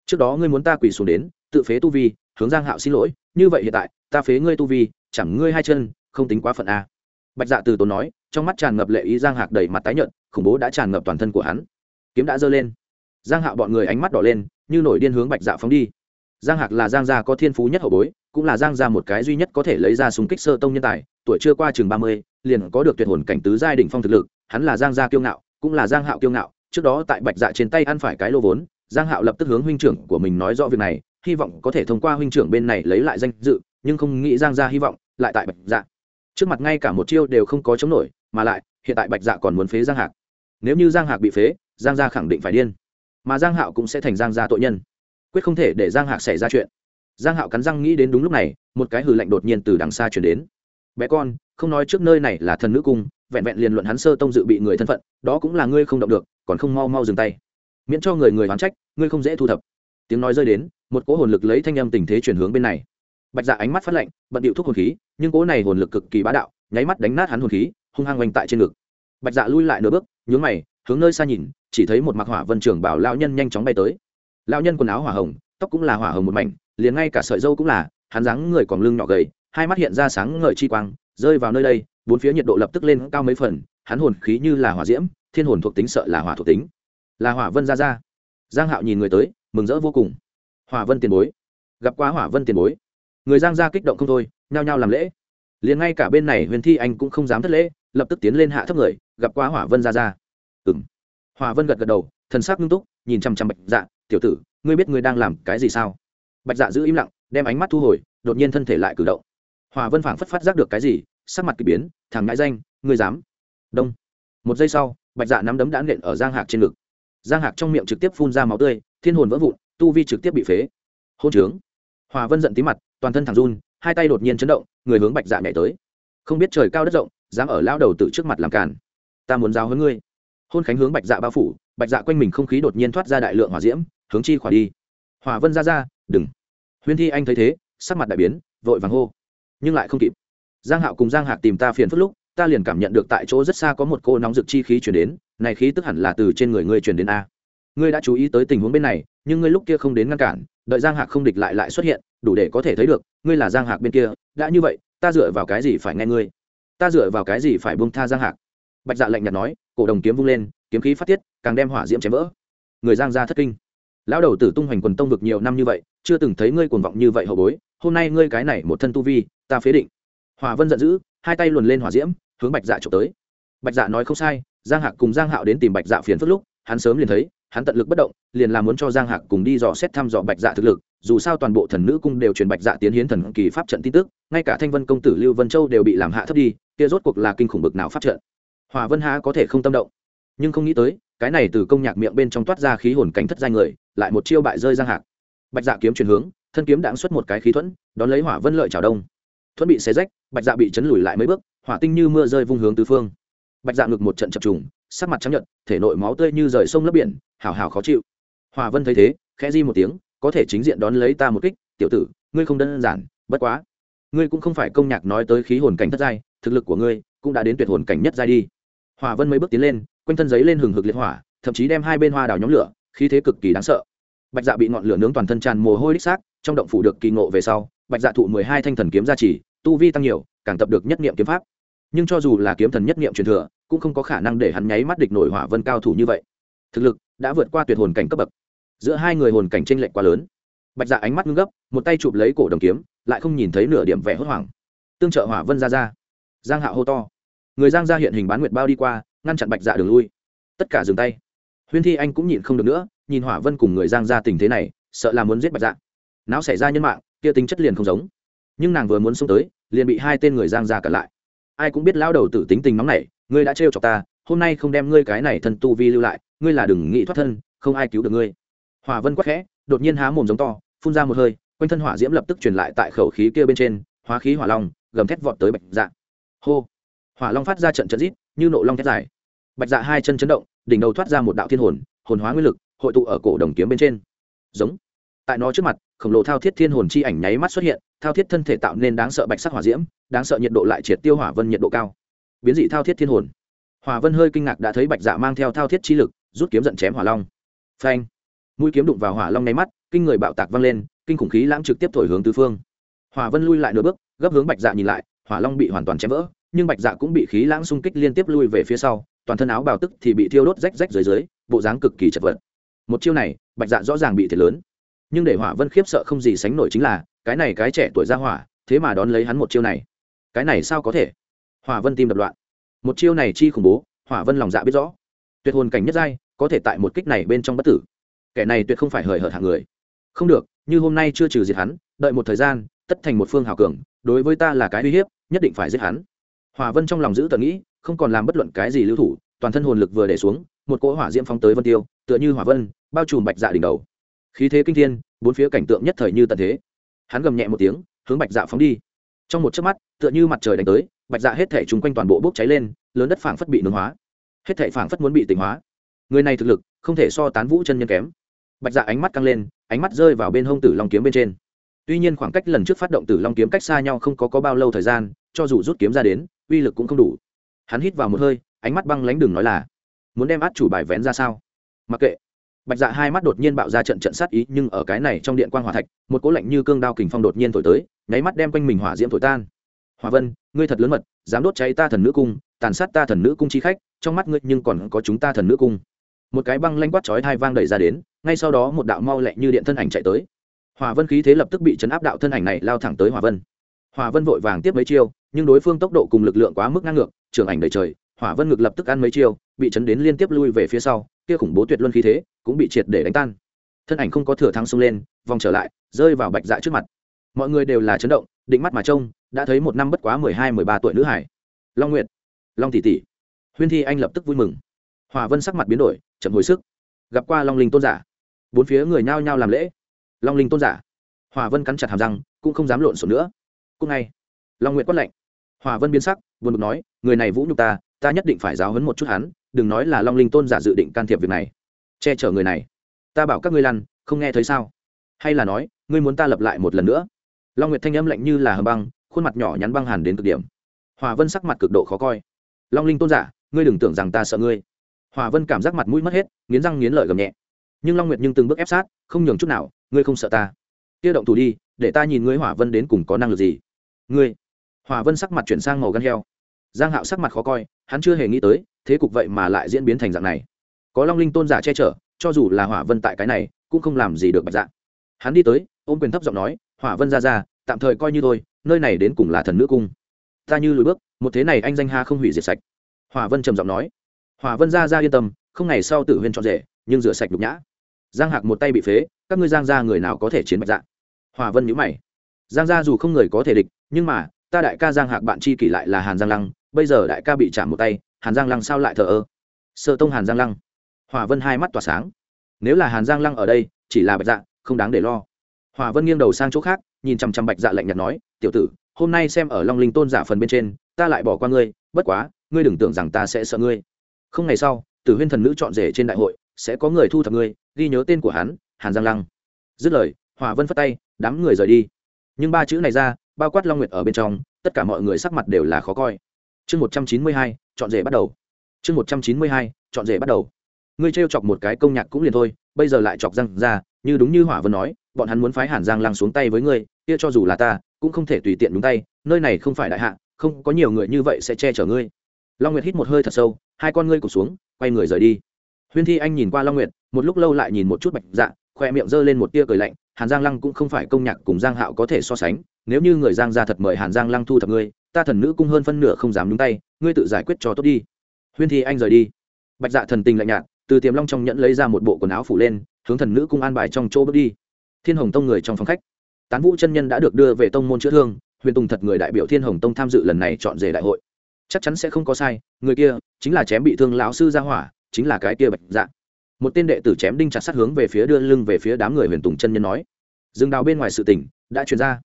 Trước đó ngươi muốn ta quỳ xuống đến, tự phế tu vi, hướng giang hạo xin lỗi, như vậy hiện tại, ta phế ngươi tu vi, chẳng ngươi hai chân, không tính quá phận a. Bạch dạ từ tốn nói, trong mắt tràn ngập lệ ý giang hạc đầy mặt tái nhợt, khủng bố đã tràn ngập toàn thân của hắn. Kiếm đã giơ lên. Giang hạo bọn người ánh mắt đỏ lên, như nổi điên hướng bạch dạ phóng đi. Giang hạc là giang gia có thiên phú nhất hậu bối, cũng là giang gia một cái duy nhất có thể lấy ra súng kích sơ tông nhân tài, tuổi chưa qua chừng ba mươi, liền có được tuyệt hồn cảnh tứ giai đỉnh phong thực lực, hắn là giang gia kiêu ngạo, cũng là giang hạo kiêu ngạo trước đó tại bạch dạ trên tay ăn phải cái lô vốn, giang hạo lập tức hướng huynh trưởng của mình nói rõ việc này, hy vọng có thể thông qua huynh trưởng bên này lấy lại danh dự, nhưng không nghĩ giang gia hy vọng lại tại bạch dạ. Trước mặt ngay cả một chiêu đều không có chống nổi, mà lại, hiện tại bạch dạ còn muốn phế giang hạc. Nếu như giang hạc bị phế, giang gia khẳng định phải điên. Mà giang hạo cũng sẽ thành giang gia tội nhân. Quyết không thể để giang hạc xảy ra chuyện. Giang hạo cắn răng nghĩ đến đúng lúc này, một cái hừ lạnh đột nhiên từ đằng xa chuyển đến. Bé con, không nói trước nơi này là thần nữ cung, vẹn vẹn liền luận hắn sơ tông dự bị người thân phận, đó cũng là ngươi không động được còn không mau mau dừng tay. Miễn cho người người oán trách, ngươi không dễ thu thập. Tiếng nói rơi đến, một cỗ hồn lực lấy thanh âm tình thế chuyển hướng bên này. Bạch dạ ánh mắt phát lạnh, bận điệu thuốc hồn khí, nhưng cỗ này hồn lực cực kỳ bá đạo, nháy mắt đánh nát hắn hồn khí, hung hăng oanh tại trên ngực. Bạch dạ lui lại nửa bước, nhướng mày, hướng nơi xa nhìn, chỉ thấy một mặc hỏa vân trưởng bảo lao nhân nhanh chóng bay tới. Lao nhân quần áo hỏa hồng, tóc cũng là hỏa hồng một mảnh, liền ngay cả sợi dâu cũng là, hắn dáng người còn lưng nhỏ gầy, hai mắt hiện ra sáng ngời chi quang, rơi vào nơi đây, bốn phía nhiệt độ lập tức lên cao mấy phần, hắn hồn khí như là hỏa diễm thiên hồn thuộc tính sợ là hỏa thuộc tính. Là hỏa vân ra ra. Giang hạo nhìn người tới, mừng rỡ vô cùng. Hỏa vân tiền bối. Gặp qua hỏa vân tiền bối. Người giang gia kích động không thôi, nhao nhao làm lễ. Liền ngay cả bên này huyền thi anh cũng không dám thất lễ, lập tức tiến lên hạ thấp người, gặp qua hỏa vân ra ra. Ừm. Hỏa vân gật gật đầu, thần sắc nghiêm túc, nhìn chăm chăm bạch dạ tiểu tử, ngươi biết ngươi đang làm cái gì sao? Bạch dạ giữ im lặng, đem ánh mắt thu hồi, đột nhiên thân thể lại cử động. Hỏa vân phảng phất phát giác được cái gì, sắc mặt kỳ biến, thằng ngãi danh, ngươi dám? Đông. Một giây sau bạch dạ nắm đấm đã nện ở giang hạc trên ngực. Giang hạc trong miệng trực tiếp phun ra máu tươi, thiên hồn vỡ vụn, tu vi trực tiếp bị phế. Hôn trướng. Hòa vân giận tí mặt, toàn thân thẳng run, hai tay đột nhiên chấn động, người hướng bạch dạ nhảy tới. Không biết trời cao đất rộng, dám ở lao đầu tự trước mặt làm càn. Ta muốn giao hơn ngươi. Hôn khánh hướng bạch dạ bao phủ, bạch dạ quanh mình không khí đột nhiên thoát ra đại lượng hỏa diễm, hướng chi khỏa đi. Hòa vân ra ra, đừng. Huyên thi anh thấy thế, sắc mặt đại biến, vội vàng hô, nhưng lại không kịp. Giang hạo cùng giang hạc tìm ta phiền phức lúc ta liền cảm nhận được tại chỗ rất xa có một cô nóng rực chi khí chuyển đến, này khí tức hẳn là từ trên người ngươi chuyển đến a. Ngươi đã chú ý tới tình huống bên này, nhưng ngươi lúc kia không đến ngăn cản, đợi giang hạc không địch lại lại xuất hiện, đủ để có thể thấy được, ngươi là giang hạc bên kia, đã như vậy, ta dựa vào cái gì phải nghe ngươi? Ta dựa vào cái gì phải buông tha giang hạc? Bạch dạ lạnh nhạt nói, cổ đồng kiếm vung lên, kiếm khí phát tiết, càng đem hỏa diễm chém vỡ. Người giang ra thất kinh. Lão đầu tử tung hoành quần tông vực nhiều năm như vậy, chưa từng thấy ngươi cuồng vọng như vậy hậu bối, hôm nay ngươi cái này một thân tu vi, ta phế định. Hòa vân giận dữ, hai tay luồn lên hỏa diễm hướng bạch dạ trộm tới. Bạch dạ nói không sai, giang hạc cùng giang hạo đến tìm bạch dạ phiền phức lúc, hắn sớm liền thấy, hắn tận lực bất động, liền là muốn cho giang hạc cùng đi dò xét thăm dò bạch dạ thực lực, dù sao toàn bộ thần nữ cung đều truyền bạch dạ tiến hiến thần kỳ pháp trận tin tức, ngay cả thanh vân công tử lưu vân châu đều bị làm hạ thấp đi, kia rốt cuộc là kinh khủng bực nào pháp trận. Hòa vân há có thể không tâm động. Nhưng không nghĩ tới, cái này từ công nhạc miệng bên trong toát ra khí hồn cảnh thất giai người, lại một chiêu bại rơi giang hạc. Bạch dạ kiếm chuyển hướng, thân kiếm đạn xuất một cái khí thuẫn, đón lấy hỏa vân lợi chào đông thuẫn bị xé rách bạch dạ bị chấn lùi lại mấy bước hỏa tinh như mưa rơi vung hướng tứ phương. Bạch dạ ngực một trận chập trùng sắc mặt trắng nhợt, thể nội máu tươi như rời sông lấp biển hào hào khó chịu. Hòa vân thấy thế khẽ di một tiếng có thể chính diện đón lấy ta một kích tiểu tử ngươi không đơn giản bất quá. Ngươi cũng không phải công nhạc nói tới khí hồn cảnh thất giai thực lực của ngươi cũng đã đến tuyệt hồn cảnh nhất giai đi. Hòa vân mấy bước tiến lên quanh thân giấy lên hừng hực liệt hỏa thậm chí đem hai bên hoa đào nhóm lửa khí thế cực kỳ đáng sợ. Bạch dạ bị ngọn lửa nướng toàn thân tràn mồ hôi đích xác trong động phủ được kỳ ngộ về sau bạch dạ thụ mười hai thanh thần kiếm gia trì, tu vi tăng nhiều, càng tập được nhất niệm kiếm pháp. Nhưng cho dù là kiếm thần nhất niệm truyền thừa, cũng không có khả năng để hắn nháy mắt địch nổi hỏa vân cao thủ như vậy. Thực lực đã vượt qua tuyệt hồn cảnh cấp bậc. Giữa hai người hồn cảnh tranh lệch quá lớn. Bạch dạ ánh mắt ngưng gấp, một tay chụp lấy cổ đồng kiếm, lại không nhìn thấy nửa điểm vẻ hốt hoảng. Tương trợ hỏa vân ra ra. Giang Hạ hô to. Người giang ra hiện hình bán nguyệt bao đi qua, ngăn chặn bạch dạ đường lui. Tất cả dừng tay. Huyên thi anh cũng nhịn không được nữa, nhìn hỏa vân cùng người giang ra tình thế này, sợ là muốn giết bạch dạ. Não xảy ra nhân mạng kia tính chất liền không giống. Nhưng nàng vừa muốn xông tới, liền bị hai tên người giang ra cản lại. Ai cũng biết lao đầu tử tính tình nóng này ngươi đã trêu chọc ta, hôm nay không đem ngươi cái này thân tu vi lưu lại, ngươi là đừng nghĩ thoát thân, không ai cứu được ngươi. Hỏa vân quắc khẽ, đột nhiên há mồm giống to, phun ra một hơi, quanh thân hỏa diễm lập tức truyền lại tại khẩu khí kia bên trên, hóa khí hỏa long, gầm thét vọt tới bạch dạ. Hô! Hỏa long phát ra trận trận rít, như nộ long thét dài. Bạch dạ hai chân chấn động, đỉnh đầu thoát ra một đạo thiên hồn hồn hóa nguyên lực, hội tụ ở cổ đồng kiếm bên trên. Giống! Tại nó trước mặt, khổng lồ thao thiết thiên hồn chi ảnh nháy mắt xuất hiện, thao thiết thân thể tạo nên đáng sợ bạch sắc hỏa diễm, đáng sợ nhiệt độ lại triệt tiêu hỏa vân nhiệt độ cao. Biến dị thao thiết thiên hồn. Hỏa vân hơi kinh ngạc đã thấy bạch dạ mang theo thao thiết chi lực, rút kiếm giận chém hỏa long. Phanh. Mũi kiếm đụng vào hỏa long nháy mắt, kinh người bạo tạc văng lên, kinh khủng khí lãng trực tiếp thổi hướng tứ phương. Hỏa vân lui lại nửa bước, gấp hướng bạch dạ nhìn lại, hỏa long bị hoàn toàn chém vỡ, nhưng bạch dạ cũng bị khí lãng xung kích liên tiếp lui về phía sau, toàn thân áo bào tức thì bị thiêu đốt rách rách dưới dưới, bộ dáng cực kỳ chật vật. Một chiêu này, bạch dạ rõ ràng bị thiệt lớn nhưng để hỏa vân khiếp sợ không gì sánh nổi chính là, cái này cái trẻ tuổi ra hỏa, thế mà đón lấy hắn một chiêu này. Cái này sao có thể? Hỏa vân tim đập loạn. Một chiêu này chi khủng bố, hỏa vân lòng dạ biết rõ. Tuyệt hồn cảnh nhất giai, có thể tại một kích này bên trong bất tử. Kẻ này tuyệt không phải hời hợt hạng người. Không được, như hôm nay chưa trừ diệt hắn, đợi một thời gian, tất thành một phương hào cường, đối với ta là cái uy hiếp, nhất định phải giết hắn. Hỏa vân trong lòng giữ tờ nghĩ, không còn làm bất luận cái gì lưu thủ, toàn thân hồn lực vừa để xuống, một cỗ hỏa diễm phóng tới vân tiêu, tựa như hỏa vân, bao trùm bạch dạ đỉnh đầu khí thế kinh thiên bốn phía cảnh tượng nhất thời như tận thế. Hắn gầm nhẹ một tiếng hướng bạch dạ phóng đi. Trong một chớp mắt tựa như mặt trời đánh tới bạch dạ hết thể chung quanh toàn bộ bốc cháy lên lớn đất phảng phất bị nướng hóa. Hết thể phảng phất muốn bị tỉnh hóa. Người này thực lực không thể so tán vũ chân nhân kém. Bạch dạ ánh mắt căng lên ánh mắt rơi vào bên hông tử long kiếm bên trên. Tuy nhiên khoảng cách lần trước phát động tử long kiếm cách xa nhau không có, có bao lâu thời gian cho dù rút kiếm ra đến uy lực cũng không đủ. Hắn hít vào một hơi ánh mắt băng lánh đừng nói là muốn đem át chủ bài vén ra sao? Mặc kệ bạch dạ hai mắt đột nhiên bạo ra trận trận sát ý, nhưng ở cái này trong điện quan g hòa thạch, một cỗ lạnh như cương đao kình phong đột nhiên thổi tới, nháy mắt đem quanh mình hỏa diễm thổi tan. Hòa vân, ngươi thật lớn mật, dám đốt cháy ta thần nữ cung, tàn sát ta thần nữ cung chi khách, trong mắt ngươi nhưng còn có chúng ta thần nữ cung. Một cái băng lanh quát chói thai vang đẩy ra đến, ngay sau đó một đạo mau lẹ như điện thân ảnh chạy tới. Hòa vân khí thế lập tức bị chấn áp đạo thân ảnh này lao thẳng tới hòa vân. Hòa vân vội vàng tiếp mấy chiêu, nhưng đối phương tốc độ cùng lực lượng quá mức ngang ngược, trường ảnh đầy trời, hỏa vân ngực lập tức ăn mấy chiêu, bị chấn đến liên tiếp lui về phía sau kia khủng bố tuyệt luân khí thế cũng bị triệt để đánh tan. Thân ảnh không có thừa thắng xông lên, vòng trở lại, rơi vào bạch dạ trước mặt. Mọi người đều là chấn động, định mắt mà trông, đã thấy một năm bất quá mười hai, mười ba tuổi nữ hải. Long nguyệt, long tỷ tỷ. Huyên thi anh lập tức vui mừng. Hòa vân sắc mặt biến đổi, chậm hồi sức. Gặp qua long linh tôn giả. Bốn phía người nhao nhao làm lễ. Long linh tôn giả. Hòa vân cắn chặt hàm răng, cũng không dám lộn xộn nữa. Cũng ngay, long nguyệt quát lạnh. Hòa vân biến sắc, buồn bực nói, người này vũ nhục ta ta nhất định phải giáo hấn một chút hắn đừng nói là long linh tôn giả dự định can thiệp việc này. Che chở người này. Ta bảo các ngươi lăn, không nghe thấy sao? Hay là nói, ngươi muốn ta lập lại một lần nữa? Long nguyệt thanh âm lạnh như là hầm băng, khuôn mặt nhỏ nhắn băng hàn đến cực điểm. Hòa vân sắc mặt cực độ khó coi. Long linh tôn giả, ngươi đừng tưởng rằng ta sợ ngươi. Hòa vân cảm giác mặt mũi mất hết, nghiến răng nghiến lợi gầm nhẹ. Nhưng long nguyệt nhưng từng bước ép sát, không nhường chút nào, ngươi không sợ ta. Kia động thủ đi, để ta nhìn ngươi hỏa vân đến cùng có năng lực gì. Ngươi. Hòa vân sắc mặt chuyển sang màu gan heo. Giang hạo sắc mặt khó coi, hắn chưa hề nghĩ tới thế cục vậy mà lại diễn biến thành dạng này. Có long linh tôn giả che chở, cho dù là hỏa vân tại cái này, cũng không làm gì được bạch dạng. Hắn đi tới, ôm quyền thấp giọng nói, hỏa vân ra ra, tạm thời coi như thôi, nơi này đến cùng là thần nữ cung. Ta như lùi bước, một thế này anh danh ha không hủy diệt sạch. Hỏa vân trầm giọng nói. Hỏa vân ra ra yên tâm, không ngày sau tử huyên trọn rể, nhưng rửa sạch nhục nhã. Giang hạc một tay bị phế, các ngươi giang ra người nào có thể chiến bạch dạng? Hỏa vân nhữ mày. Giang ra dù không người có thể địch, nhưng mà, ta đại ca giang hạc bạn chi kỷ lại là hàn giang lăng, bây giờ đại ca bị chạm một tay hàn giang lăng sao lại thờ ơ? Sợ tông hàn giang lăng. Hòa vân hai mắt tỏa sáng. Nếu là hàn giang lăng ở đây, chỉ là bạch dạ không đáng để lo. Hòa vân nghiêng đầu sang chỗ khác, nhìn chằm chằm bạch dạ lạnh nhạt nói, tiểu tử, hôm nay xem ở long linh tôn giả phần bên trên, ta lại bỏ qua ngươi, bất quá, ngươi đừng tưởng rằng ta sẽ sợ ngươi. Không ngày sau, tử huyên thần nữ chọn rể trên đại hội, sẽ có người thu thập ngươi, ghi nhớ tên của hắn, hàn giang lăng. Dứt lời hòa vân phất tay, đám người rời đi. Nhưng ba chữ này ra, bao quát long nguyệt ở bên trong, tất cả mọi người sắc mặt đều là khó coi chương một trăm chín mươi hai, chọn rể bắt đầu. Chương một trăm chín mươi hai, chọn rể bắt đầu. Ngươi t chọc một cái công nhạc cũng liền thôi, bây giờ lại chọc răng ra, như đúng như hỏa vân nói, bọn hắn muốn phái hàn giang lăng xuống tay với ngươi, kia cho dù là ta, cũng không thể tùy tiện đúng tay, nơi này không phải đại hạ, không có nhiều người như vậy sẽ che chở ngươi. Long nguyệt hít một hơi thật sâu, hai con ngươi cụt xuống, quay người rời đi. Huyên thi anh nhìn qua long nguyệt, một lúc lâu lại nhìn một chút bạch dạ khoe miệng g lên một tia cười lạnh, hàn giang lăng cũng không phải công nhạc cùng giang hạo có thể so sánh nếu như người giang gia thật mời hàn giang lăng thu thập ngươi ta thần nữ cung hơn phân nửa không dám nhúng tay ngươi tự giải quyết cho tốt đi huyên thi anh rời đi bạch dạ thần tình lạnh nhạt từ tiềm long trong nhẫn lấy ra một bộ quần áo phủ lên hướng thần nữ cung an bài trong chỗ bước đi thiên hồng tông người trong phòng khách tán vũ chân nhân đã được đưa về tông môn chữa thương huyền tùng thật người đại biểu thiên hồng tông tham dự lần này chọn rể đại hội chắc chắn sẽ không có sai người kia chính là chém bị thương lão sư gia hỏa chính là cái kia bạch dạ một tên đệ tử chém đinh chặt sát hướng về phía đưa lưng về phía đám người huyền tùng chân nhân nói dừng đào bên ngoài sự tỉnh đã chuyển ra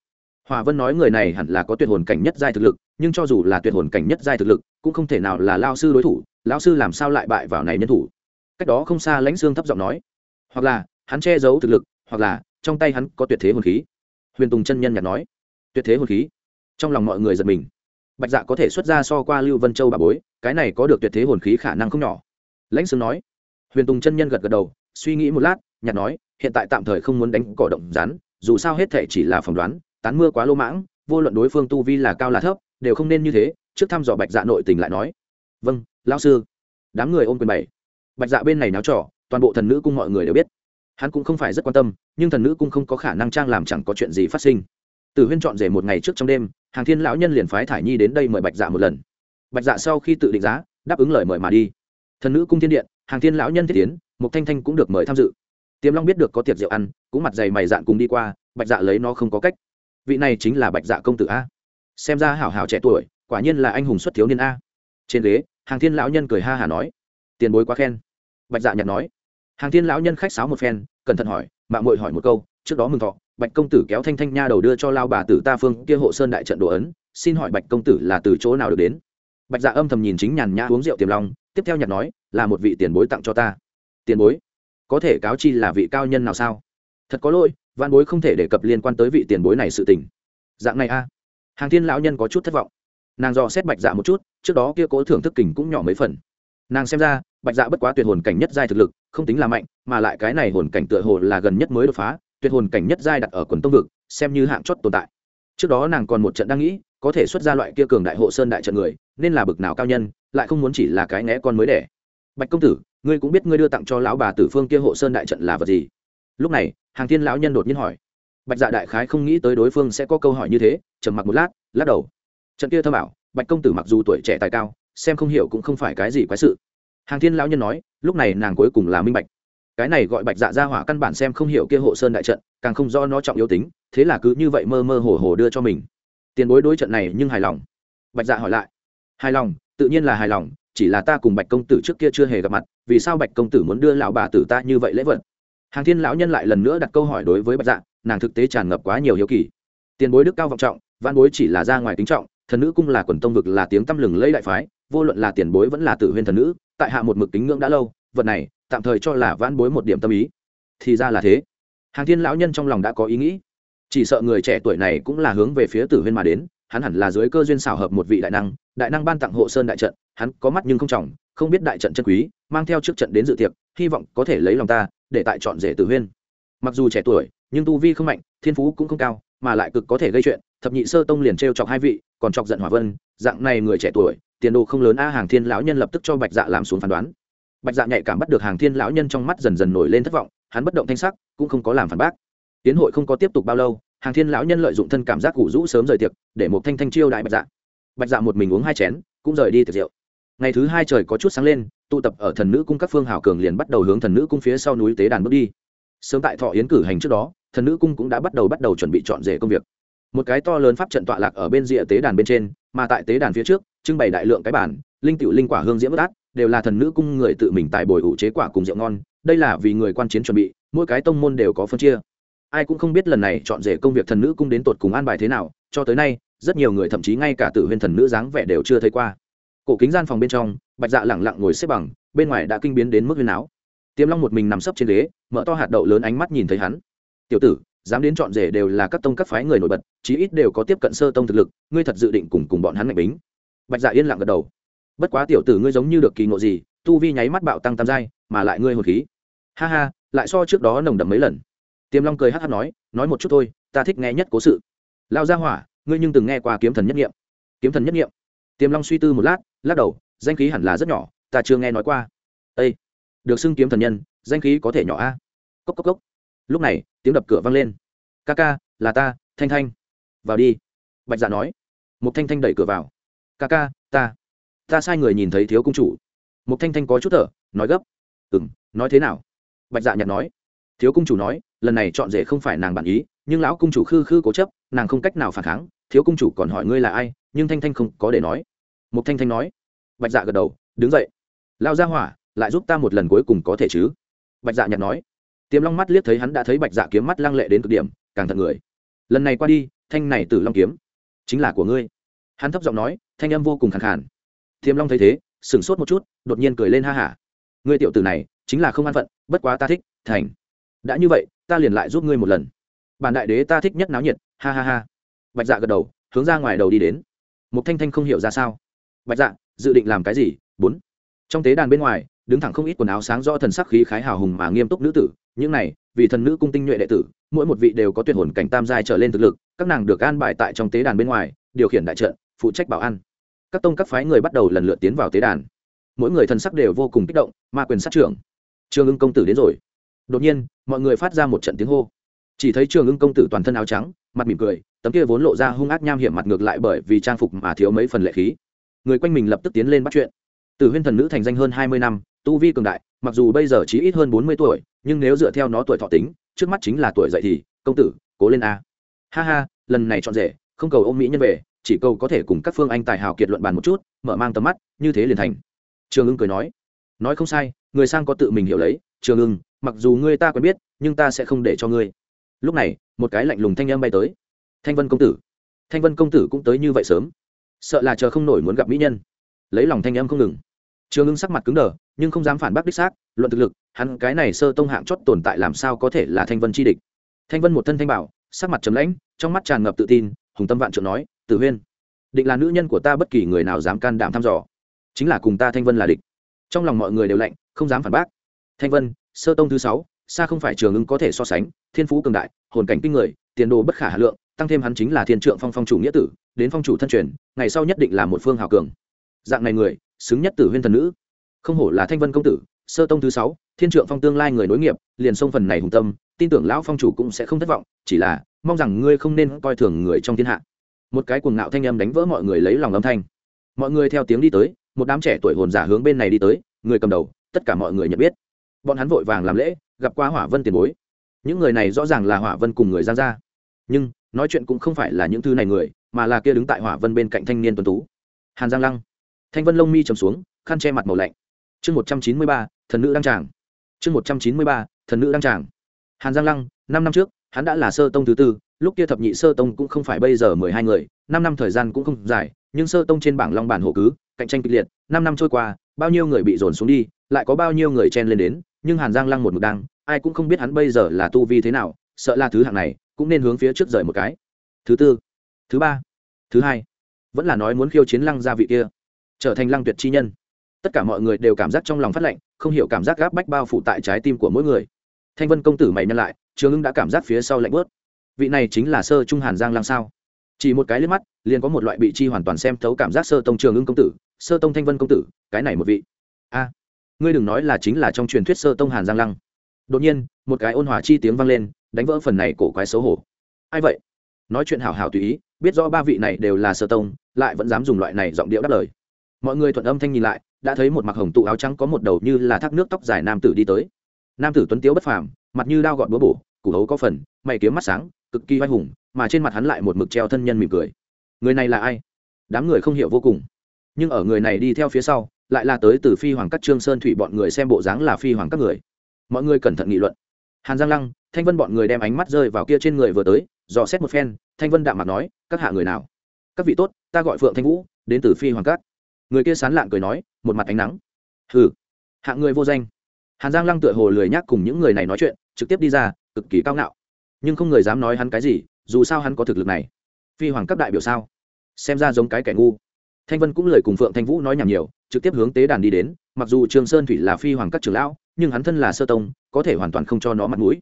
hòa vân nói người này hẳn là có tuyệt hồn cảnh nhất giai thực lực, nhưng cho dù là tuyệt hồn cảnh nhất giai thực lực, cũng không thể nào là lao sư đối thủ lão sư làm sao lại bại vào này nhân thủ? Cách đó không xa lãnh xương thấp giọng nói, hoặc là, hắn che giấu thực lực, hoặc là, trong tay hắn có tuyệt thế hồn khí. Huyền tùng chân nhân nhạt nói, tuyệt thế hồn khí? Trong lòng mọi người giật mình. Bạch dạ có thể xuất ra so qua lưu vân châu bà bối, cái này có được tuyệt thế hồn khí khả năng không nhỏ. Lãnh sương nói, huyền tùng chân nhân gật gật đầu, suy nghĩ một lát, nhạt nói, hiện tại tạm thời không muốn đánh cỏ động rắn, dù sao hết thể chỉ là phỏng đoán tán mưa quá lô mãng, vô luận đối phương tu vi là cao là thấp, đều không nên như thế, trước thăm dò bạch dạ nội tình lại nói. Vâng lão sư. Đám người ôm quyền bảy bạch dạ bên này náo trỏ toàn bộ thần nữ cung mọi người đều biết. Hắn cũng không phải rất quan tâm, nhưng thần nữ cung không có khả năng trang làm chẳng có chuyện gì phát sinh. Từ huyên chọn rể một ngày trước trong đêm, hàng thiên lão nhân liền phái thải nhi đến đây mời bạch dạ một lần. Bạch dạ sau khi tự định giá, đáp ứng lời mời mà đi. Thần nữ cung thiên điện, hàng thiên lão nhân thiết tiến một thanh thanh cũng được mời tham dự. Tiềm long biết được có tiệc rượu ăn, cũng mặt dày mày dạn cùng đi qua, bạch dạ lấy nó không có cách vị này chính là bạch dạ công tử a. Xem ra hảo hảo trẻ tuổi, quả nhiên là anh hùng xuất thiếu niên a. Trên ghế, hàng thiên lão nhân cười ha hả nói. Tiền bối quá khen. Bạch dạ nhặt nói. Hàng thiên lão nhân khách sáo một phen, cẩn thận hỏi mạng mội hỏi một câu, trước đó mừng thọ, bạch công tử kéo thanh thanh nha đầu đưa cho lao bà tử ta phương kia hộ sơn đại trận đồ ấn, xin hỏi bạch công tử là từ chỗ nào được đến? Bạch dạ âm thầm nhìn chính nhàn nhã uống rượu tiềm long, tiếp theo nhặt nói, là một vị tiền bối tặng cho ta. Tiền bối? Có thể cáo chi là vị cao nhân nào sao? Thật có lỗi văn bối không thể đề cập liên quan tới vị tiền bối này sự tình. Dạng này a. Hàng thiên lão nhân có chút thất vọng. Nàng dò xét bạch dạ một chút, trước đó kia cố thưởng thức kình cũng nhỏ mấy phần. Nàng xem ra, bạch dạ bất quá tuyệt hồn cảnh nhất giai thực lực, không tính là mạnh, mà lại cái này hồn cảnh tựa hồ là gần nhất mới đột phá, tuyệt hồn cảnh nhất giai đặt ở quần tông vực, xem như hạng chót tồn tại. Trước đó nàng còn một trận đang nghĩ, có thể xuất ra loại kia cường đại hộ sơn đại trận người, nên là bực nào cao nhân, lại không muốn chỉ là cái né con mới đẻ. Bạch công tử, ngươi cũng biết ngươi đưa tặng cho lão bà tử phương kia hộ sơn đại trận là vật gì. Lúc này hàng thiên lão nhân đột nhiên hỏi. Bạch dạ đại khái không nghĩ tới đối phương sẽ có câu hỏi như thế, trầm mặc một lát, lắc đầu. Trận kia thơ bảo bạch công tử mặc dù tuổi trẻ tài cao, xem không hiểu cũng không phải cái gì quái sự. Hàng thiên lão nhân nói, lúc này nàng cuối cùng là minh bạch. Cái này gọi bạch dạ ra hỏa căn bản xem không hiểu kia hộ sơn đại trận, càng không do nó trọng yếu tính, thế là cứ như vậy mơ mơ hồ hồ đưa cho mình. Tiền bối đối trận này nhưng hài lòng. Bạch dạ hỏi lại. Hài lòng, tự nhiên là hài lòng, chỉ là ta cùng bạch công tử trước kia chưa hề gặp mặt, vì sao bạch công tử muốn đưa lão bà tử ta như vậy lễ vật? Hàng thiên lão nhân lại lần nữa đặt câu hỏi đối với bạch dạ nàng thực tế tràn ngập quá nhiều hiếu kỳ. Tiền bối đức cao vọng trọng, văn bối chỉ là ra ngoài tính trọng, thần nữ cung là quần tông vực là tiếng tăm lừng lấy đại phái, vô luận là tiền bối vẫn là tử huyên thần nữ, tại hạ một mực kính ngưỡng đã lâu, vật này, tạm thời cho là văn bối một điểm tâm ý. Thì ra là thế. Hàng thiên lão nhân trong lòng đã có ý nghĩ. Chỉ sợ người trẻ tuổi này cũng là hướng về phía tử huyên mà đến, hắn hẳn là dưới cơ duyên xảo hợp một vị đại năng đại năng ban tặng hộ sơn đại trận, hắn có mắt nhưng không trọng, không biết đại trận chân quý, mang theo trước trận đến dự tiệc, hy vọng có thể lấy lòng ta để tại chọn rể tử huyên. Mặc dù trẻ tuổi, nhưng tu vi không mạnh, thiên phú cũng không cao, mà lại cực có thể gây chuyện, thập nhị sơ tông liền t r e o chọc hai vị, còn chọc giận hỏa vân, dạng này người trẻ tuổi, tiền đồ không lớn a, hàng thiên lão nhân lập tức cho bạch dạ làm xuống phán đoán. Bạch dạ nhạy cảm bắt được hàng thiên lão nhân trong mắt dần dần nổi lên thất vọng, hắn bất động thanh sắc, cũng không có làm phản bác. Tiến hội không có tiếp tục bao lâu, hàng thiên lão nhân lợi dụng thân cảm giác củ rũ sớm rời tiệc, để một thanh thanh chiêu đại bạch dạ. Bạch dạ một mình uống hai chén, cũng rời đi tiệc rượu ngày thứ hai trời có chút sáng lên, tụ tập ở thần nữ cung các phương hào cường liền bắt đầu hướng thần nữ cung phía sau núi tế đàn bước đi. Sớm tại thọ yến cử hành trước đó, thần nữ cung cũng đã bắt đầu bắt đầu chuẩn bị chọn rể công việc. Một cái to lớn pháp trận tọa lạc ở bên rìa tế đàn bên trên, mà tại tế đàn phía trước, trưng bày đại lượng cái bản linh tiểu linh quả hương diễm bất át, đều là thần nữ cung người tự mình tại bồi ủ chế quả cùng rượu ngon, đây là vì người quan chiến chuẩn bị, mỗi cái tông môn đều có phân chia. Ai cũng không biết lần này chọn rể công việc thần nữ cung đến tột cùng an bài thế nào, cho tới nay, rất nhiều người thậm chí ngay cả tử huyên thần nữ dáng vẻ đều chưa thấy qua cổ kính gian phòng bên trong, bạch dạ lẳng lặng ngồi xếp bằng, bên ngoài đã kinh biến đến mức huyền áo. Tiêm long một mình nằm sấp trên ghế, mở to hạt đậu lớn ánh mắt nhìn thấy hắn. Tiểu tử, dám đến chọn rể đều là các tông các phái người nổi bật, chí ít đều có tiếp cận sơ tông thực lực, ngươi thật dự định cùng cùng bọn hắn ngạch bính. Bạch dạ yên lặng gật đầu. Bất quá tiểu tử ngươi giống như được kỳ ngộ gì, tu vi nháy mắt bạo tăng tam giai, mà lại ngươi hồn khí. Ha ha, lại so trước đó nồng đậm mấy lần. Tiêm long cười hát hát nói nói một chút thôi, ta thích nghe nhất cố sự. Lao ra hỏa, ngươi nhưng từng nghe qua kiếm thần nhất nghiệm kiếm thần nhất nghiệm tiềm long suy tư một lát, lắc đầu, danh khí hẳn là rất nhỏ, ta chưa nghe nói qua. Â được xưng kiếm thần nhân, danh khí có thể nhỏ a. Cốc cốc cốc. Lúc này, tiếng đập cửa vang lên. Ca ca, là ta, thanh thanh. Vào đi. Bạch dạ nói. Một thanh thanh đẩy cửa vào. Ca ca, ta. Ta sai người nhìn thấy thiếu cung chủ. Một thanh thanh có chút thở, nói gấp. Ừ m nói thế nào? Bạch dạ nhặt nói. Thiếu cung chủ nói, lần này chọn rể không phải nàng bản ý, nhưng lão cung chủ khư khư cố chấp, nàng không cách nào phản kháng. Thiếu cung chủ còn hỏi ngươi là ai, nhưng thanh thanh không có để nói một thanh thanh nói. Bạch dạ gật đầu, đứng dậy. Lao ra hỏa, lại giúp ta một lần cuối cùng có thể chứ? Bạch dạ nhặt nói. Tiềm long mắt liếc thấy hắn đã thấy bạch dạ kiếm mắt lăng lệ đến cực điểm, càng thật người. Lần này qua đi, thanh này Tử long kiếm chính là của ngươi. Hắn thấp giọng nói, thanh âm vô cùng khẳng khàn. Tiềm long thấy thế, sửng sốt một chút, đột nhiên cười lên ha hả. Ngươi tiểu tử này, chính là không an phận, bất quá ta thích, thành. Đã như vậy, ta liền lại giúp ngươi một lần. Bản đại đế ta thích nhất náo nhiệt, ha ha ha. Bạch dạ gật đầu, hướng ra ngoài đầu đi đến. Một thanh thanh không hiểu ra sao bạch dạ dự định làm cái gì? Bốn. Trong tế đàn bên ngoài, đứng thẳng không ít quần áo sáng do thần sắc khí khái hào hùng mà nghiêm túc nữ tử. Những này, vì thần nữ cung tinh nhuệ đệ tử, mỗi một vị đều có tuyệt hồn cảnh tam giai trở lên thực lực, các nàng được an bài tại trong tế đàn bên ngoài, điều khiển đại trận, phụ trách bảo an. Các tông các phái người bắt đầu lần lượt tiến vào tế đàn. Mỗi người thần sắc đều vô cùng kích động, ma quyền sát trưởng. Trường ưng công tử đến rồi. Đột nhiên, mọi người phát ra một trận tiếng hô. Chỉ thấy trường ưng công tử toàn thân áo trắng, mặt mỉm cười, tấm kia vốn lộ ra hung ác nham hiểm mặt ngược lại bởi vì trang phục mà thiếu mấy phần lệ khí người quanh mình lập tức tiến lên bắt chuyện. Từ huyên thần nữ thành danh hơn hai mươi năm, tu vi cường đại, mặc dù bây giờ chỉ ít hơn bốn mươi tuổi, nhưng nếu dựa theo nó tuổi thọ tính, trước mắt chính là tuổi dậy thì, công tử, cố lên a. Ha ha, lần này chọn rể, không cầu ôm mỹ nhân về, chỉ cầu có thể cùng các phương anh tài hào kiệt luận bàn một chút, mở mang tầm mắt, như thế liền thành. Trường ưng cười nói nói không sai, người sang có tự mình hiểu lấy, trường ưng, mặc dù ngươi ta quen biết, nhưng ta sẽ không để cho ngươi. Lúc này, một cái lạnh lùng thanh âm bay tới. Thanh vân công tử, thanh vân công tử cũng tới như vậy sớm sợ là chờ không nổi muốn gặp mỹ nhân. Lấy lòng thanh âm không ngừng. Trường ưng sắc mặt cứng đờ, nhưng không dám phản bác đích xác, luận thực lực, hắn cái này sơ tông hạng chót tồn tại làm sao có thể là thanh vân chi địch. Thanh vân một thân thanh bảo, sắc mặt trầm lãnh, trong mắt tràn ngập tự tin, hùng tâm vạn trượng nói, tử huyên, định là nữ nhân của ta bất kỳ người nào dám can đảm thăm dò. Chính là cùng ta thanh vân là địch. Trong lòng mọi người đều lạnh, không dám phản bác. Thanh vân, sơ tông thứ sáu, xa không phải trường ứng có thể so sánh, thiên phú cường đại, hồn cảnh kinh người, tiền đồ bất khả hà lượng, tăng thêm hắn chính là thiên trượng phong phong chủ nghĩa tử đến phong chủ thân truyền, ngày sau nhất định là một phương hào cường. Dạng này người, xứng nhất tử huyên thần nữ. Không hổ là thanh vân công tử, sơ tông thứ sáu, thiên trượng phong tương lai người nối nghiệp, liền sông phần này hùng tâm, tin tưởng lão phong chủ cũng sẽ không thất vọng, chỉ là, mong rằng ngươi không nên coi thường người trong thiên hạ. Một cái cuồng ngạo thanh âm đánh vỡ mọi người lấy lòng âm thanh. Mọi người theo tiếng đi tới, một đám trẻ tuổi hồn giả hướng bên này đi tới, người cầm đầu, tất cả mọi người nhận biết. Bọn hắn vội vàng làm lễ, gặp qua hỏa vân tiền bối. Những người này rõ ràng là hỏa vân cùng người giang gia. Nhưng, nói chuyện cũng không phải là những thứ này người mà là kia đứng tại hỏa vân bên cạnh thanh niên tuần tú. Hàn giang lăng. Thanh vân lông mi trầm xuống, khăn che mặt màu lạnh. Chương một trăm chín mươi ba, thần nữ đăng tràng. Chương một trăm chín mươi ba, thần nữ đăng tràng. Hàn giang lăng, năm năm trước, hắn đã là sơ tông thứ tư, lúc kia thập nhị sơ tông cũng không phải bây giờ mười hai người, năm năm thời gian cũng không dài, nhưng sơ tông trên bảng long bản hộ cứ, cạnh tranh kịch liệt, năm năm trôi qua, bao nhiêu người bị dồn xuống đi, lại có bao nhiêu người chen lên đến, nhưng hàn giang lăng một mực đăng ai cũng không biết hắn bây giờ là tu vi thế nào, sợ là thứ hạng này cũng nên hướng phía trước rời một cái. Thứ tư thứ ba. Thứ hai. Vẫn là nói muốn khiêu chiến lăng gia vị kia. Trở thành lăng tuyệt chi nhân. Tất cả mọi người đều cảm giác trong lòng phát lạnh, không hiểu cảm giác gáp bách bao phủ tại trái tim của mỗi người. Thanh vân công tử mày nhân lại, trường ưng đã cảm giác phía sau lạnh bớt. Vị này chính là sơ trung hàn giang lăng sao? Chỉ một cái liếc mắt, liền có một loại bị chi hoàn toàn xem thấu cảm giác sơ tông trường ưng công tử, sơ tông thanh vân công tử, cái này một vị. A, ngươi đừng nói là chính là trong truyền thuyết sơ tông hàn giang lăng. Đột nhiên, một cái ôn hòa chi tiếng vang lên, đánh vỡ phần này cổ quái xấu hổ. Ai vậy? Nói chuyện hào hào tùy ý, biết rõ ba vị này đều là sơ tông, lại vẫn dám dùng loại này giọng điệu đáp lời. Mọi người thuận âm thanh nhìn lại, đã thấy một mặc hồng tụ áo trắng có một đầu như là thác nước tóc dài nam tử đi tới. Nam tử tuấn tiếu bất phàm, mặt như đao gọn búa bổ, củ hấu có phần, mày kiếm mắt sáng, cực kỳ oai hùng, mà trên mặt hắn lại một mực treo thân nhân mỉm cười. Người này là ai? Đám người không hiểu vô cùng. Nhưng ở người này đi theo phía sau, lại là tới từ phi hoàng các trương sơn thủy bọn người xem bộ dáng là phi hoàng các người. Mọi người cẩn thận nghị luận. Hàn giang lăng, thanh vân bọn người đem ánh mắt rơi vào kia trên người vừa tới dò xét một phen, thanh vân đạm mặt nói, các hạ người nào? Các vị tốt, ta gọi phượng thanh vũ, đến từ phi hoàng cát. Người kia sán lạng cười nói, một mặt ánh nắng. Hừ hạng người vô danh. Hàn giang lăng tựa hồ lười nhác cùng những người này nói chuyện, trực tiếp đi ra, cực kỳ cao ngạo. Nhưng không người dám nói hắn cái gì, dù sao hắn có thực lực này. Phi hoàng cấp đại biểu sao? Xem ra giống cái kẻ ngu. Thanh vân cũng lời cùng phượng thanh vũ nói nhảm nhiều, trực tiếp hướng tế đàn đi đến, mặc dù trường sơn thủy là phi hoàng các trưởng lão, nhưng hắn thân là sơ tông, có thể hoàn toàn không cho nó mặt mũi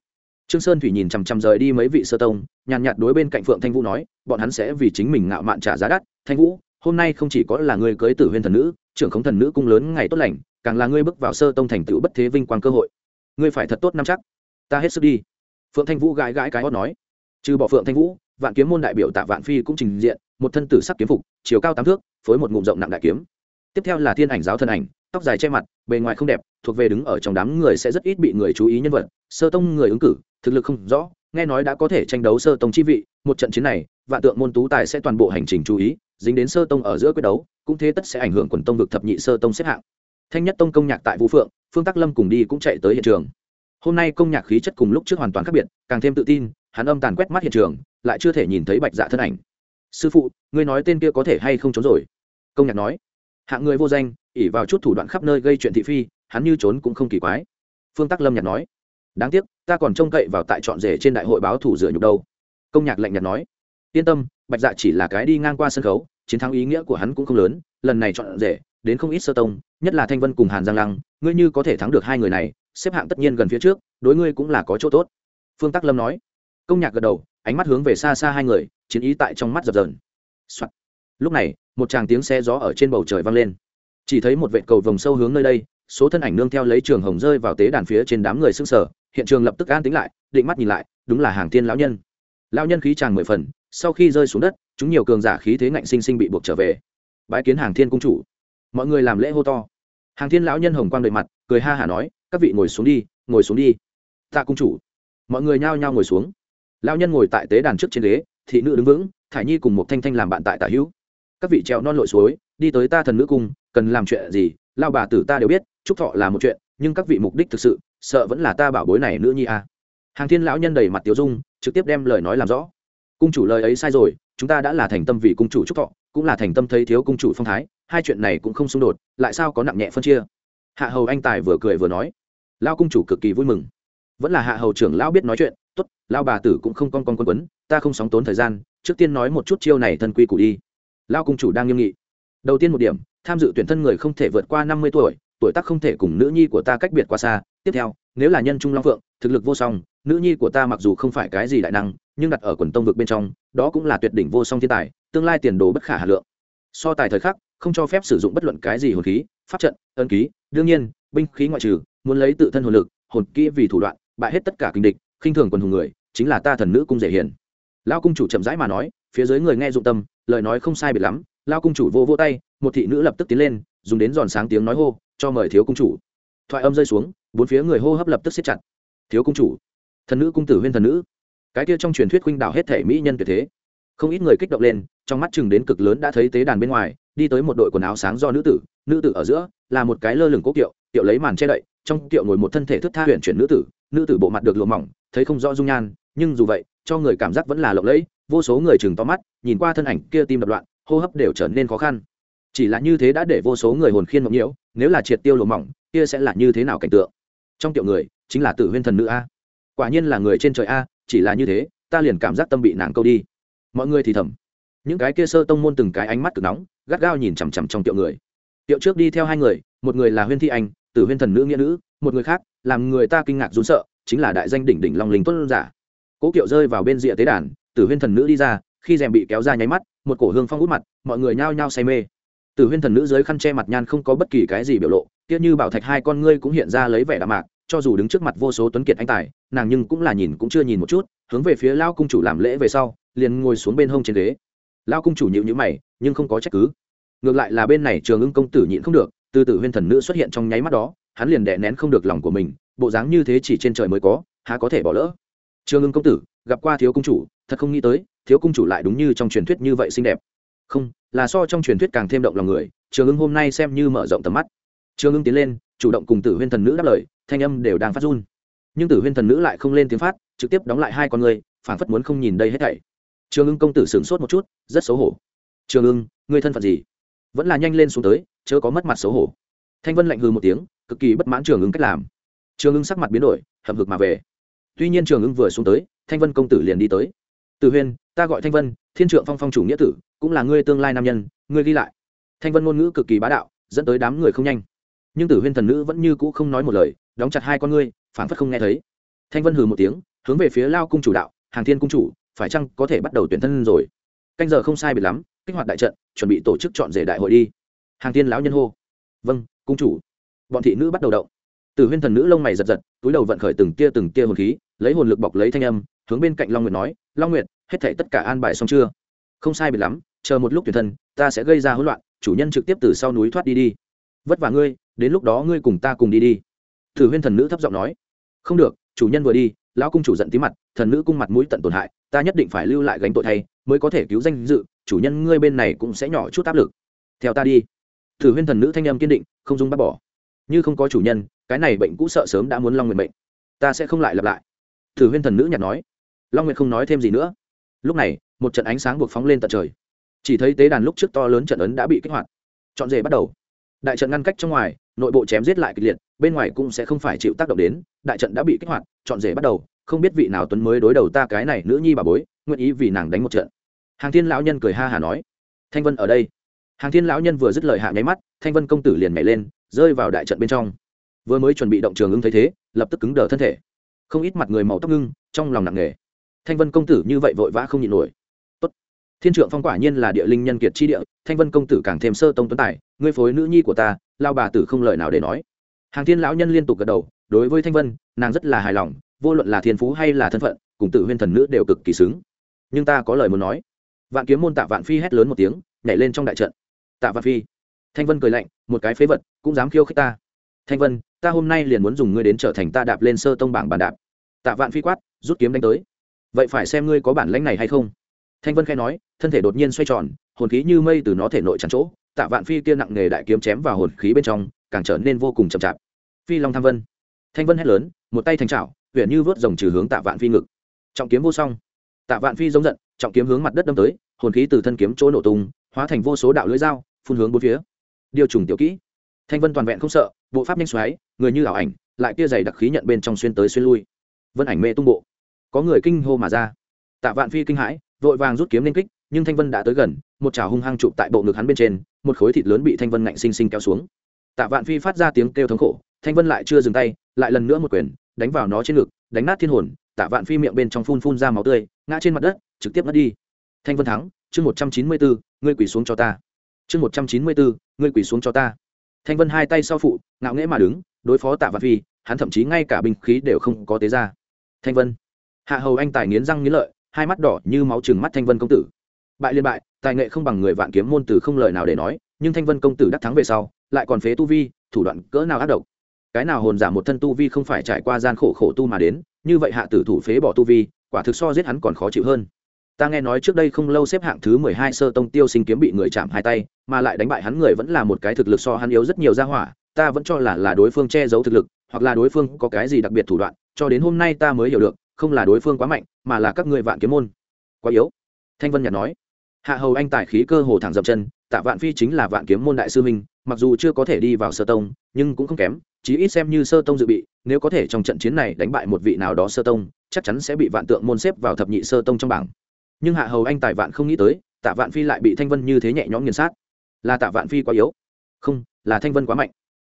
trương sơn thủy nhìn chằm chằm rời đi mấy vị sơ tông, nhàn nhạt đối bên cạnh phượng thanh vũ nói, bọn hắn sẽ vì chính mình ngạo mạn trả giá đắt. Thanh vũ, hôm nay không chỉ có là người cưới tử huyên thần nữ, trưởng khống thần nữ cung lớn ngày tốt lành, càng là ngươi bước vào sơ tông thành tựu bất thế vinh quang cơ hội. Ngươi phải thật tốt năm chắc. Ta hết sức đi. Phượng thanh vũ gãi gãi cái hót nói. Trừ bỏ phượng thanh vũ, vạn kiếm môn đại biểu tạ vạn phi cũng trình diện, một thân tử sắc kiếm phục, chiều cao tám thước, phối một ngụm rộng nặng đại kiếm. Tiếp theo là thiên ảnh giáo thân ảnh tóc dài che mặt, bề ngoài không đẹp, thuộc về đứng ở trong đám người sẽ rất ít bị người chú ý nhân vật, sơ tông người ứng cử, thực lực không rõ, nghe nói đã có thể tranh đấu sơ tông chi vị, một trận chiến này, vạn tượng môn tú tài sẽ toàn bộ hành trình chú ý, dính đến sơ tông ở giữa quyết đấu, cũng thế tất sẽ ảnh hưởng quần tông vực thập nhị sơ tông xếp hạng. Thanh nhất tông công nhạc tại vũ phượng, phương tắc lâm cùng đi cũng chạy tới hiện trường. Hôm nay công nhạc khí chất cùng lúc trước hoàn toàn khác biệt, càng thêm tự tin, hắn âm tàn quét mắt hiện trường, lại chưa thể nhìn thấy bạch dạ thân ảnh. Sư phụ, ngươi nói tên kia có thể hay không trốn rồi? Công nhạc nói hạng người vô danh ỉ vào chút thủ đoạn khắp nơi gây chuyện thị phi, hắn như trốn cũng không kỳ quái. Phương tắc lâm nhạt nói, đáng tiếc, ta còn trông cậy vào tại trọn rể trên đại hội báo thủ rửa nhục đâu. Công nhạc lạnh nhạt nói, yên tâm, bạch dạ chỉ là cái đi ngang qua sân khấu, chiến thắng ý nghĩa của hắn cũng không lớn, lần này chọn rể, đến không ít sơ tông, nhất là thanh vân cùng hàn giang lăng, ngươi như có thể thắng được hai người này, xếp hạng tất nhiên gần phía trước, đối ngươi cũng là có chỗ tốt. Phương tắc lâm nói. Công nhạc gật đầu, ánh mắt hướng về xa xa hai người, chiến ý tại trong mắt dập dờn、Soạn. lúc này một tràng tiếng xe gió ở trên bầu trời vang lên. Chỉ thấy một vệ cầu vồng sâu hướng nơi đây, số thân ảnh nương theo lấy trường hồng rơi vào tế đàn phía trên đám người xương sở hiện trường lập tức an tính lại, định mắt nhìn lại, đúng là hàng thiên lão nhân. Lão nhân khí tràng mười phần, sau khi rơi xuống đất, chúng nhiều cường giả khí thế ngạnh sinh sinh bị buộc trở về. Bái kiến hàng thiên cung chủ. Mọi người làm lễ hô to. Hàng thiên lão nhân hồng quang đầy mặt, cười ha hả nói, các vị ngồi xuống đi, ngồi xuống đi. Tạ cung chủ. Mọi người nhao nhao ngồi xuống. Lão nhân ngồi tại tế đàn trước trên ghế, thị nữ đứng vững, thải nhi cùng một thanh thanh làm bạn tại tả hữu các vị trèo non lội suối, đi tới ta thần nữ cung, cần làm chuyện gì lao bà tử ta đều biết, chúc thọ là một chuyện, nhưng các vị mục đích thực sự, sợ vẫn là ta bảo bối này nữ nhi à. hàng thiên lão nhân đầy mặt tiêu dung, trực tiếp đem lời nói làm rõ. Cung chủ lời ấy sai rồi, chúng ta đã là thành tâm vì cung chủ chúc thọ, cũng là thành tâm thấy thiếu cung chủ phong thái, hai chuyện này cũng không xung đột, lại sao có nặng nhẹ phân chia? Hạ hầu anh tài vừa cười vừa nói. Lao cung chủ cực kỳ vui mừng. Vẫn là hạ hầu trưởng lão biết nói chuyện t ố t lao bà tử cũng không con con quân quấn, ta không sóng tốn thời gian, trước tiên nói một chút chiêu này thân quy củ đi lao cung chủ đang nghiêm nghị. Đầu tiên một điểm, tham dự tuyển thân người không thể vượt qua năm mươi tuổi tuổi tác không thể cùng nữ nhi của ta cách biệt quá xa. Tiếp theo, nếu là nhân trung long phượng, thực lực vô song, nữ nhi của ta mặc dù không phải cái gì đại năng, nhưng đặt ở quần tông vực bên trong, đó cũng là tuyệt đỉnh vô song thiên tài, tương lai tiền đồ bất khả hà lượng. So tài thời khắc, không cho phép sử dụng bất luận cái gì hồn khí, pháp trận, ân ký, đương nhiên, binh khí ngoại trừ, muốn lấy tự thân hồn lực, hồn kỹ vì thủ đoạn, bại hết tất cả kinh địch, khinh thường quần hùng người, chính là ta thần nữ cung dễ hiền. Lao cung chủ chậm rãi mà nói, phía dưới người nghe dụng tâm lời nói không sai biệt lắm, lao cung chủ vô vô tay, một thị nữ lập tức tiến lên, dùng đến giòn sáng tiếng nói hô, cho mời thiếu cung chủ. Thoại âm rơi xuống, bốn phía người hô hấp lập tức xếp chặt. Thiếu cung chủ, thần nữ cung tử huyên thần nữ. Cái kia trong truyền thuyết khuynh đảo hết thể mỹ nhân tuyệt thế. Không ít người kích động lên, trong mắt chừng đến cực lớn đã thấy tế đàn bên ngoài, đi tới một đội quần áo sáng do nữ tử nữ tử ở giữa là một cái lơ lửng cố kiệu kiệu lấy màn che đậy, trong kiệu ngồi một thân thể thức tha huyện chuyển nữ tử nữ tử bộ mặt được lụa mỏng, thấy không rõ dung nhan, nhưng dù vậy, cho người cảm giác vẫn là lộng lẫy vô số người chừng to mắt, nhìn qua thân ảnh kia tim đập loạn, hô hấp đều trở nên khó khăn. Chỉ là như thế đã để vô số người hồn khiên mộng nhiễu, nếu là triệt tiêu lụa mỏng, kia sẽ là như thế nào cảnh tượng? Trong tiểu người, chính là tử huyên thần nữ a. Quả nhiên là người trên trời a, chỉ là như thế, ta liền cảm giác tâm bị nàng câu đi. Mọi người thì thầm. Những cái kia sơ tông môn từng cái ánh mắt cực nóng, gắt gao nhìn chằm chằm trong tiệu người. Tiệu trước đi theo hai người, một người là huyên thi anh, tử huyên thần nữ nghĩa nữ, một người khác, làm người ta kinh ngạc rún sợ, chính là đại danh đỉnh đỉnh long linh tuân giả. Cố kiệu rơi vào bên rìa tế đàn tử huyên thần nữ đi ra, khi rèm bị kéo ra nháy mắt, một cổ hương phong út mặt, mọi người nhao nhao say mê. Tử huyên thần nữ dưới khăn che mặt nhan không có bất kỳ cái gì biểu lộ tiếc như bảo thạch hai con ngươi cũng hiện ra lấy vẻ đạm mạc, cho dù đứng trước mặt vô số tuấn kiệt anh tài, nàng nhưng cũng là nhìn cũng chưa nhìn một chút, hướng về phía lao cung chủ làm lễ về sau, liền ngồi xuống bên hông trên ghế. Lao cung chủ nhịu nhữ mày, nhưng không có trách cứ. Ngược lại là bên này trường ưng công tử nhịn không được, từ tử huyên thần nữ xuất hiện trong nháy mắt đó, hắn liền đè nén không được lòng của mình, bộ dáng như thế chỉ trên trời mới có, há có thể bỏ lỡ. Trường ưng công tử, gặp qua thiếu cung chủ thật không nghĩ tới, thiếu cung chủ lại đúng như trong truyền thuyết như vậy xinh đẹp. Không, là so trong truyền thuyết càng thêm động lòng người, trường ưng hôm nay xem như mở rộng tầm mắt. Trường ưng tiến lên, chủ động cùng tử huyên thần nữ đáp lời, thanh âm đều đang phát run. Nhưng tử huyên thần nữ lại không lên tiếng phát, trực tiếp đóng lại hai con người phản phất muốn không nhìn đây hết thảy. Trường ưng công tử sửng sốt một chút, rất xấu hổ. Trường ưng, ngươi thân phận gì? Vẫn là nhanh lên xuống tới, chớ có mất mặt xấu hổ. Thanh vân lạnh hư một tiếng, cực kỳ bất mãn trường ưng cách làm. Trường ưng sắc mặt biến đổi, hậm hực mà về. Tuy nhiên trường ưng vừa xuống tới, thanh vân công tử liền đi tới từ huyên, ta gọi thanh vân, thiên trượng phong phong chủ nghĩa tử, cũng là ngươi tương lai nam nhân, ngươi ghi lại. Thanh vân ngôn ngữ cực kỳ bá đạo, dẫn tới đám người không nhanh. Nhưng tử huyên thần nữ vẫn như cũ không nói một lời, đóng chặt hai con ngươi phản phất không nghe thấy. Thanh vân hừ một tiếng, hướng về phía lao cung chủ đạo, hàng thiên cung chủ, phải chăng có thể bắt đầu tuyển thân rồi? Canh giờ không sai biệt lắm, kích hoạt đại trận, chuẩn bị tổ chức chọn rể đại hội đi. Hàng thiên lão nhân hô vâng cung chủ. Bọn thị nữ bắt đầu động. Tử huyên thần nữ lông mày giật giật, túi đầu vận khởi từng tia từng tia hồn khí, lấy hồn lực bọc lấy thanh âm, hướng bên cạnh long nguyệt nói long nguyệt, hết thảy tất cả an bài xong chưa? Không sai biệt lắm, chờ một lúc tuyển thân, ta sẽ gây ra hỗn loạn, chủ nhân trực tiếp từ sau núi thoát đi đi. Vất vả ngươi, đến lúc đó ngươi cùng ta cùng đi đi. Thử huyên thần nữ thấp giọng nói. Không được, chủ nhân vừa đi, lão cung chủ giận tí mặt, thần nữ cung mặt mũi tận tổn hại, ta nhất định phải lưu lại gánh tội thay, mới có thể cứu danh dự, chủ nhân ngươi bên này cũng sẽ nhỏ chút áp lực. Theo ta đi. Thử huyên thần nữ thanh âm kiên định, không dung bác bỏ. Như không có chủ nhân, cái này bệnh cũ sợ sớm đã muốn long nguyện bệnh ta sẽ không lại lặp lại. Thử huyên thần nữ nhặt nói long nguyệt không nói thêm gì nữa lúc này một trận ánh sáng buộc phóng lên tận trời chỉ thấy tế đàn lúc trước to lớn trận ấn đã bị kích hoạt chọn rể bắt đầu đại trận ngăn cách trong ngoài nội bộ chém giết lại kịch liệt bên ngoài cũng sẽ không phải chịu tác động đến đại trận đã bị kích hoạt chọn rể bắt đầu không biết vị nào tuấn mới đối đầu ta cái này nữ nhi bà bối nguyện ý vì nàng đánh một trận hàng thiên lão nhân cười ha hà nói thanh vân ở đây hàng thiên lão nhân vừa dứt lời hạ nháy mắt thanh vân công tử liền nhảy lên rơi vào đại trận bên trong vừa mới chuẩn bị động trường ứng thấy thế lập tức cứng đờ thân thể không ít mặt người màu tóc ngưng trong lòng nặng nề thanh vân công tử như vậy vội vã không nhịn nổi. Tốt. thiên trượng phong quả nhiên là địa linh nhân kiệt chi địa, thanh vân công tử càng thêm sơ tông tuấn tài, ngươi phối nữ nhi của ta, lao bà tử không lời nào để nói. Hàng thiên lão nhân liên tục gật đầu, đối với thanh vân, nàng rất là hài lòng, vô luận là thiên phú hay là thân phận, cùng tử huyên thần nữ đều cực kỳ xứng. Nhưng ta có lời muốn nói. Vạn kiếm môn tạ vạn phi hét lớn một tiếng, nhảy lên trong đại trận. Tạ vạn phi. Thanh vân cười lạnh, một cái phế vật, cũng dám khiêu khích ta. Thanh vân, ta hôm nay liền muốn dùng ngươi đến trở thành ta đạp lên sơ tông bảng bàn đạp. Tạ vạn phi quát, rút kiếm đánh tới vậy phải xem ngươi có bản lãnh này hay không. Thanh vân khai nói, thân thể đột nhiên xoay tròn, hồn khí như mây từ nó thể nội tràn chỗ, tạ vạn phi kia nặng nghề đại kiếm chém vào hồn khí bên trong, càng trở nên vô cùng chậm chạp. Phi long tham vân. Thanh vân hét lớn, một tay thành trảo huyện như vớt rồng trừ hướng tạ vạn phi ngực. Trọng kiếm vô song. Tạ vạn phi giống giận, trọng kiếm hướng mặt đất đâm tới, hồn khí từ thân kiếm chỗ nổ tung, hóa thành vô số đạo lưỡi dao, phun hướng bốn phía. Điều trùng tiểu kỹ. Thanh vân toàn vẹn không sợ, bộ pháp nhanh xoáy, người như ảo ảnh, lại kia dày đặc khí nhận bên trong xuyên tới xuyên lui. Vân ảnh mê tung bộ có người kinh hô mà ra. Tạ vạn phi kinh hãi, vội vàng rút kiếm lên kích, nhưng thanh vân đã tới gần, một chảo hung hăng chụp tại bộ ngực hắn bên trên, một khối thịt lớn bị thanh vân ngạnh xinh xinh kéo xuống. Tạ vạn phi phát ra tiếng kêu thống khổ, thanh vân lại chưa dừng tay, lại lần nữa một quyền, đánh vào nó trên ngực, đánh nát thiên hồn, tạ vạn phi miệng bên trong phun phun ra máu tươi, ngã trên mặt đất, trực tiếp mất đi. Thanh vân thắng, chương một trăm chín mươi bốn, ngươi quỳ xuống cho ta. Chương một trăm chín mươi bốn, ngươi quỳ xuống cho ta. Thanh vân hai tay sau phụ, ngạo nghễ mà đứng, đối phó tạ vạn phi, hắn thậm chí ngay cả binh khí đều không có tế ra. Thanh vân hạ hầu anh tài nghiến răng nghiến lợi, hai mắt đỏ như máu chừng mắt thanh vân công tử. Bại liên bại, tài nghệ không bằng người vạn kiếm môn từ không lời nào để nói, nhưng thanh vân công tử đắc thắng về sau, lại còn phế tu vi, thủ đoạn cỡ nào ác độc. Cái nào hồn giả một thân tu vi không phải trải qua gian khổ khổ tu mà đến, như vậy hạ tử thủ phế bỏ tu vi, quả thực so giết hắn còn khó chịu hơn. Ta nghe nói trước đây không lâu xếp hạng thứ mười hai sơ tông tiêu sinh kiếm bị người chạm hai tay, mà lại đánh bại hắn người vẫn là một cái thực lực so hắn yếu rất nhiều ra hỏa, ta vẫn cho là là đối phương che giấu thực lực, hoặc là đối phương có cái gì đặc biệt thủ đoạn, cho đến hôm nay ta mới hiểu được không là đối phương quá mạnh, mà là các người vạn kiếm môn. Quá yếu. Thanh vân nhạt nói. Hạ hầu anh tài khí cơ hồ thẳng dập chân, tạ vạn phi chính là vạn kiếm môn đại sư minh mặc dù chưa có thể đi vào sơ tông, nhưng cũng không kém, chí ít xem như sơ tông dự bị, nếu có thể trong trận chiến này đánh bại một vị nào đó sơ tông, chắc chắn sẽ bị vạn tượng môn xếp vào thập nhị sơ tông trong bảng. Nhưng hạ hầu anh tài vạn không nghĩ tới, tạ vạn phi lại bị thanh vân như thế nhẹ nhõm nghiền sát. Là tạ vạn phi quá yếu? Không, là thanh vân quá mạnh.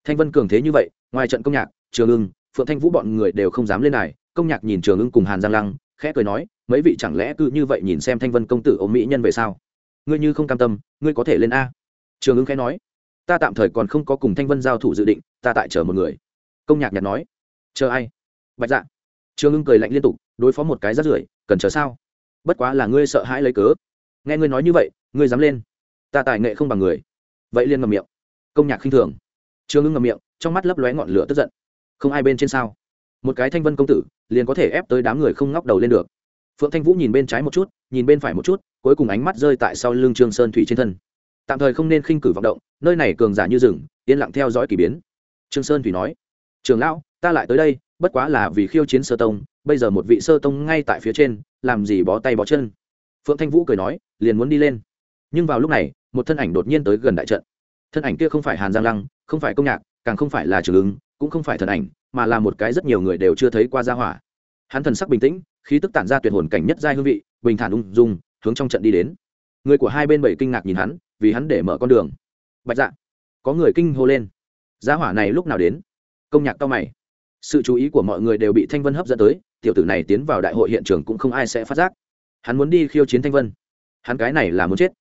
Thanh vân cường thế như vậy, ngoài trận công nhạc, trường ưng, phượng thanh vũ bọn người đều không dám lên này công nhạc nhìn trường ưng cùng hàn giang lăng, khẽ cười nói, mấy vị chẳng lẽ cứ như vậy nhìn xem thanh vân công tử ôm mỹ nhân về sao? Ngươi như không cam tâm, ngươi có thể lên a. Trường ưng khẽ nói, ta tạm thời còn không có cùng thanh vân giao thủ dự định, ta tại chờ một người. Công nhạc nhạt nói, chờ ai? Bạch dạ. Trường ưng cười lạnh liên tục, đối phó một cái rát rưởi, cần chờ sao? Bất quá là ngươi sợ hãi lấy cớ. Nghe ngươi nói như vậy, ngươi dám lên. Ta tài nghệ không bằng người. Vậy liên ngầm miệng. Công nhạc khinh thường. Trường ưng ngầm miệng, trong mắt lấp lóe ngọn lửa tức giận. Không ai bên trên sao? Một cái thanh vân công tử liền có thể ép tới đám người không ngóc đầu lên được. Phượng thanh vũ nhìn bên trái một chút, nhìn bên phải một chút, cuối cùng ánh mắt rơi tại sau lưng trương sơn thủy trên thân. Tạm thời không nên khinh cử vọng động, nơi này cường giả như rừng, yên lặng theo dõi k ỳ biến. Trương sơn thủy nói, trường lão, ta lại tới đây, bất quá là vì khiêu chiến sơ tông, bây giờ một vị sơ tông ngay tại phía trên, làm gì bó tay bó chân? Phượng thanh vũ cười nói, liền muốn đi lên. Nhưng vào lúc này, một thân ảnh đột nhiên tới gần đại trận. Thân ảnh kia không phải hàn giang lăng, không phải công nhạc, càng không phải là trường ứng, cũng không phải thần ảnh mà là một cái rất nhiều người đều chưa thấy qua gia hỏa. Hắn thần sắc bình tĩnh, khí tức tản ra tuyệt hồn cảnh nhất giai hương vị, bình thản ung dung, hướng trong trận đi đến. Người của hai bên bảy kinh ngạc nhìn hắn, vì hắn để mở con đường. Bạch dạ có người kinh hô lên. Gia hỏa này lúc nào đến? Công nhạc cao mày. Sự chú ý của mọi người đều bị thanh vân hấp dẫn tới, tiểu tử này tiến vào đại hội hiện trường cũng không ai sẽ phát giác. Hắn muốn đi khiêu chiến thanh vân. Hắn cái này là muốn chết.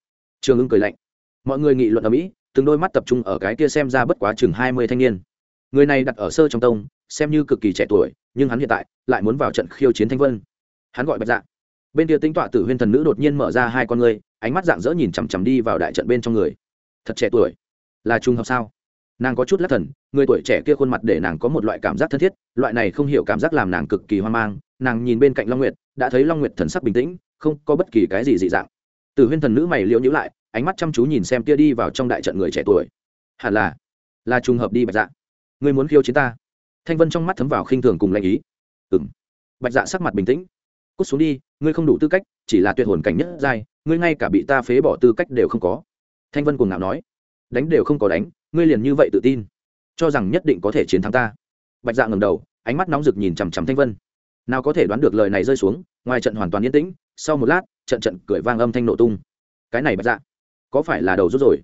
Trường ưng cười lạnh. Mọi người nghị luận ở mỹ, từng đôi mắt tập trung ở cái kia xem ra bất quá chừng hai mươi thanh niên. Người này đặt ở sơ trong tông xem như cực kỳ trẻ tuổi, nhưng hắn hiện tại lại muốn vào trận khiêu chiến thanh vân. Hắn gọi bạch dạ. Bên kia tính tọa tử huyên thần nữ đột nhiên mở ra hai con người ánh mắt dạng dỡ nhìn chằm chằm đi vào đại trận bên trong người. Thật trẻ tuổi. Là trùng hợp sao? Nàng có chút lắc thần, người tuổi trẻ kia khuôn mặt để nàng có một loại cảm giác thân thiết, loại này không hiểu cảm giác làm nàng cực kỳ hoang mang. Nàng nhìn bên cạnh long nguyệt, đã thấy long nguyệt thần sắc bình tĩnh, không có bất kỳ cái gì dị dạng. Tử huyên thần nữ mày liễu nhữ lại, ánh mắt chăm chú nhìn xem kia đi vào trong đại trận người trẻ tuổi. Hẳn là là trùng hợp đi bạch dạ. Ngươi muốn khiêu chiến ta? Thanh vân trong mắt thấm vào khinh thường cùng lãnh ý. Ừng bạch dạ sắc mặt bình tĩnh. Cút xuống đi, ngươi không đủ tư cách, chỉ là tuyệt hồn cảnh nhất giai, ngươi ngay cả bị ta phế bỏ tư cách đều không có. Thanh vân cùng ngạo nói. Đánh đều không có đánh, ngươi liền như vậy tự tin, cho rằng nhất định có thể chiến thắng ta. Bạch dạ ngầm đầu, ánh mắt nóng rực nhìn chằm chằm thanh vân. Nào có thể đoán được lời này rơi xuống, ngoài trận hoàn toàn yên tĩnh, sau một lát, trận trận cười vang âm thanh nổ tung. Cái này bạch dạ có phải là đầu rút rồi?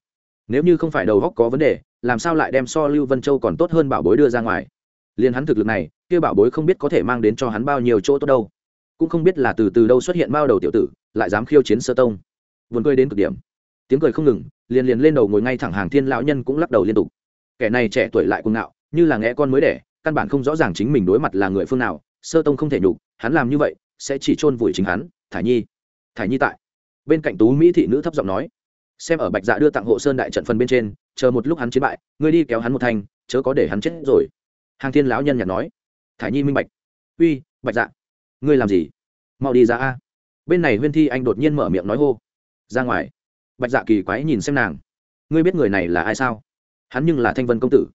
Nếu như không phải đầu góc có vấn đề, làm sao lại đem so lưu vân châu còn tốt hơn bảo bối đưa ra ngoài? Liền hắn thực lực này, kia bảo bối không biết có thể mang đến cho hắn bao nhiêu chỗ tốt đâu. Cũng không biết là từ từ đâu xuất hiện bao đầu tiểu tử, lại dám khiêu chiến sơ tông. Vườn cười đến cực điểm. Tiếng cười không ngừng, liền liền lên đầu ngồi ngay thẳng hàng thiên lão nhân cũng lắc đầu liên tục. Kẻ này trẻ tuổi lại cuồng ngạo, như là nghe con mới đẻ, căn bản không rõ ràng chính mình đối mặt là người phương nào, sơ tông không thể nhục, hắn làm như vậy, sẽ chỉ chôn vùi chính hắn. Thả nhi thả nhi tại. Bên cạnh tú mỹ thị nữ thấp giọng nói, xem ở bạch dạ đưa tặng hộ sơn đại trận phần bên trên, chờ một lúc hắn chiến bại, ngươi đi kéo hắn một thanh chớ có để hắn chết rồi hàng thiên lão nhân nhặt nói. Thả nhi minh bạch. Uy, bạch dạ ngươi làm gì? Mau đi ra a. Bên này huyên thi anh đột nhiên mở miệng nói hô. Ra ngoài. Bạch dạ kỳ quái nhìn xem nàng. Ngươi biết người này là ai sao? Hắn nhưng là thanh vân công tử.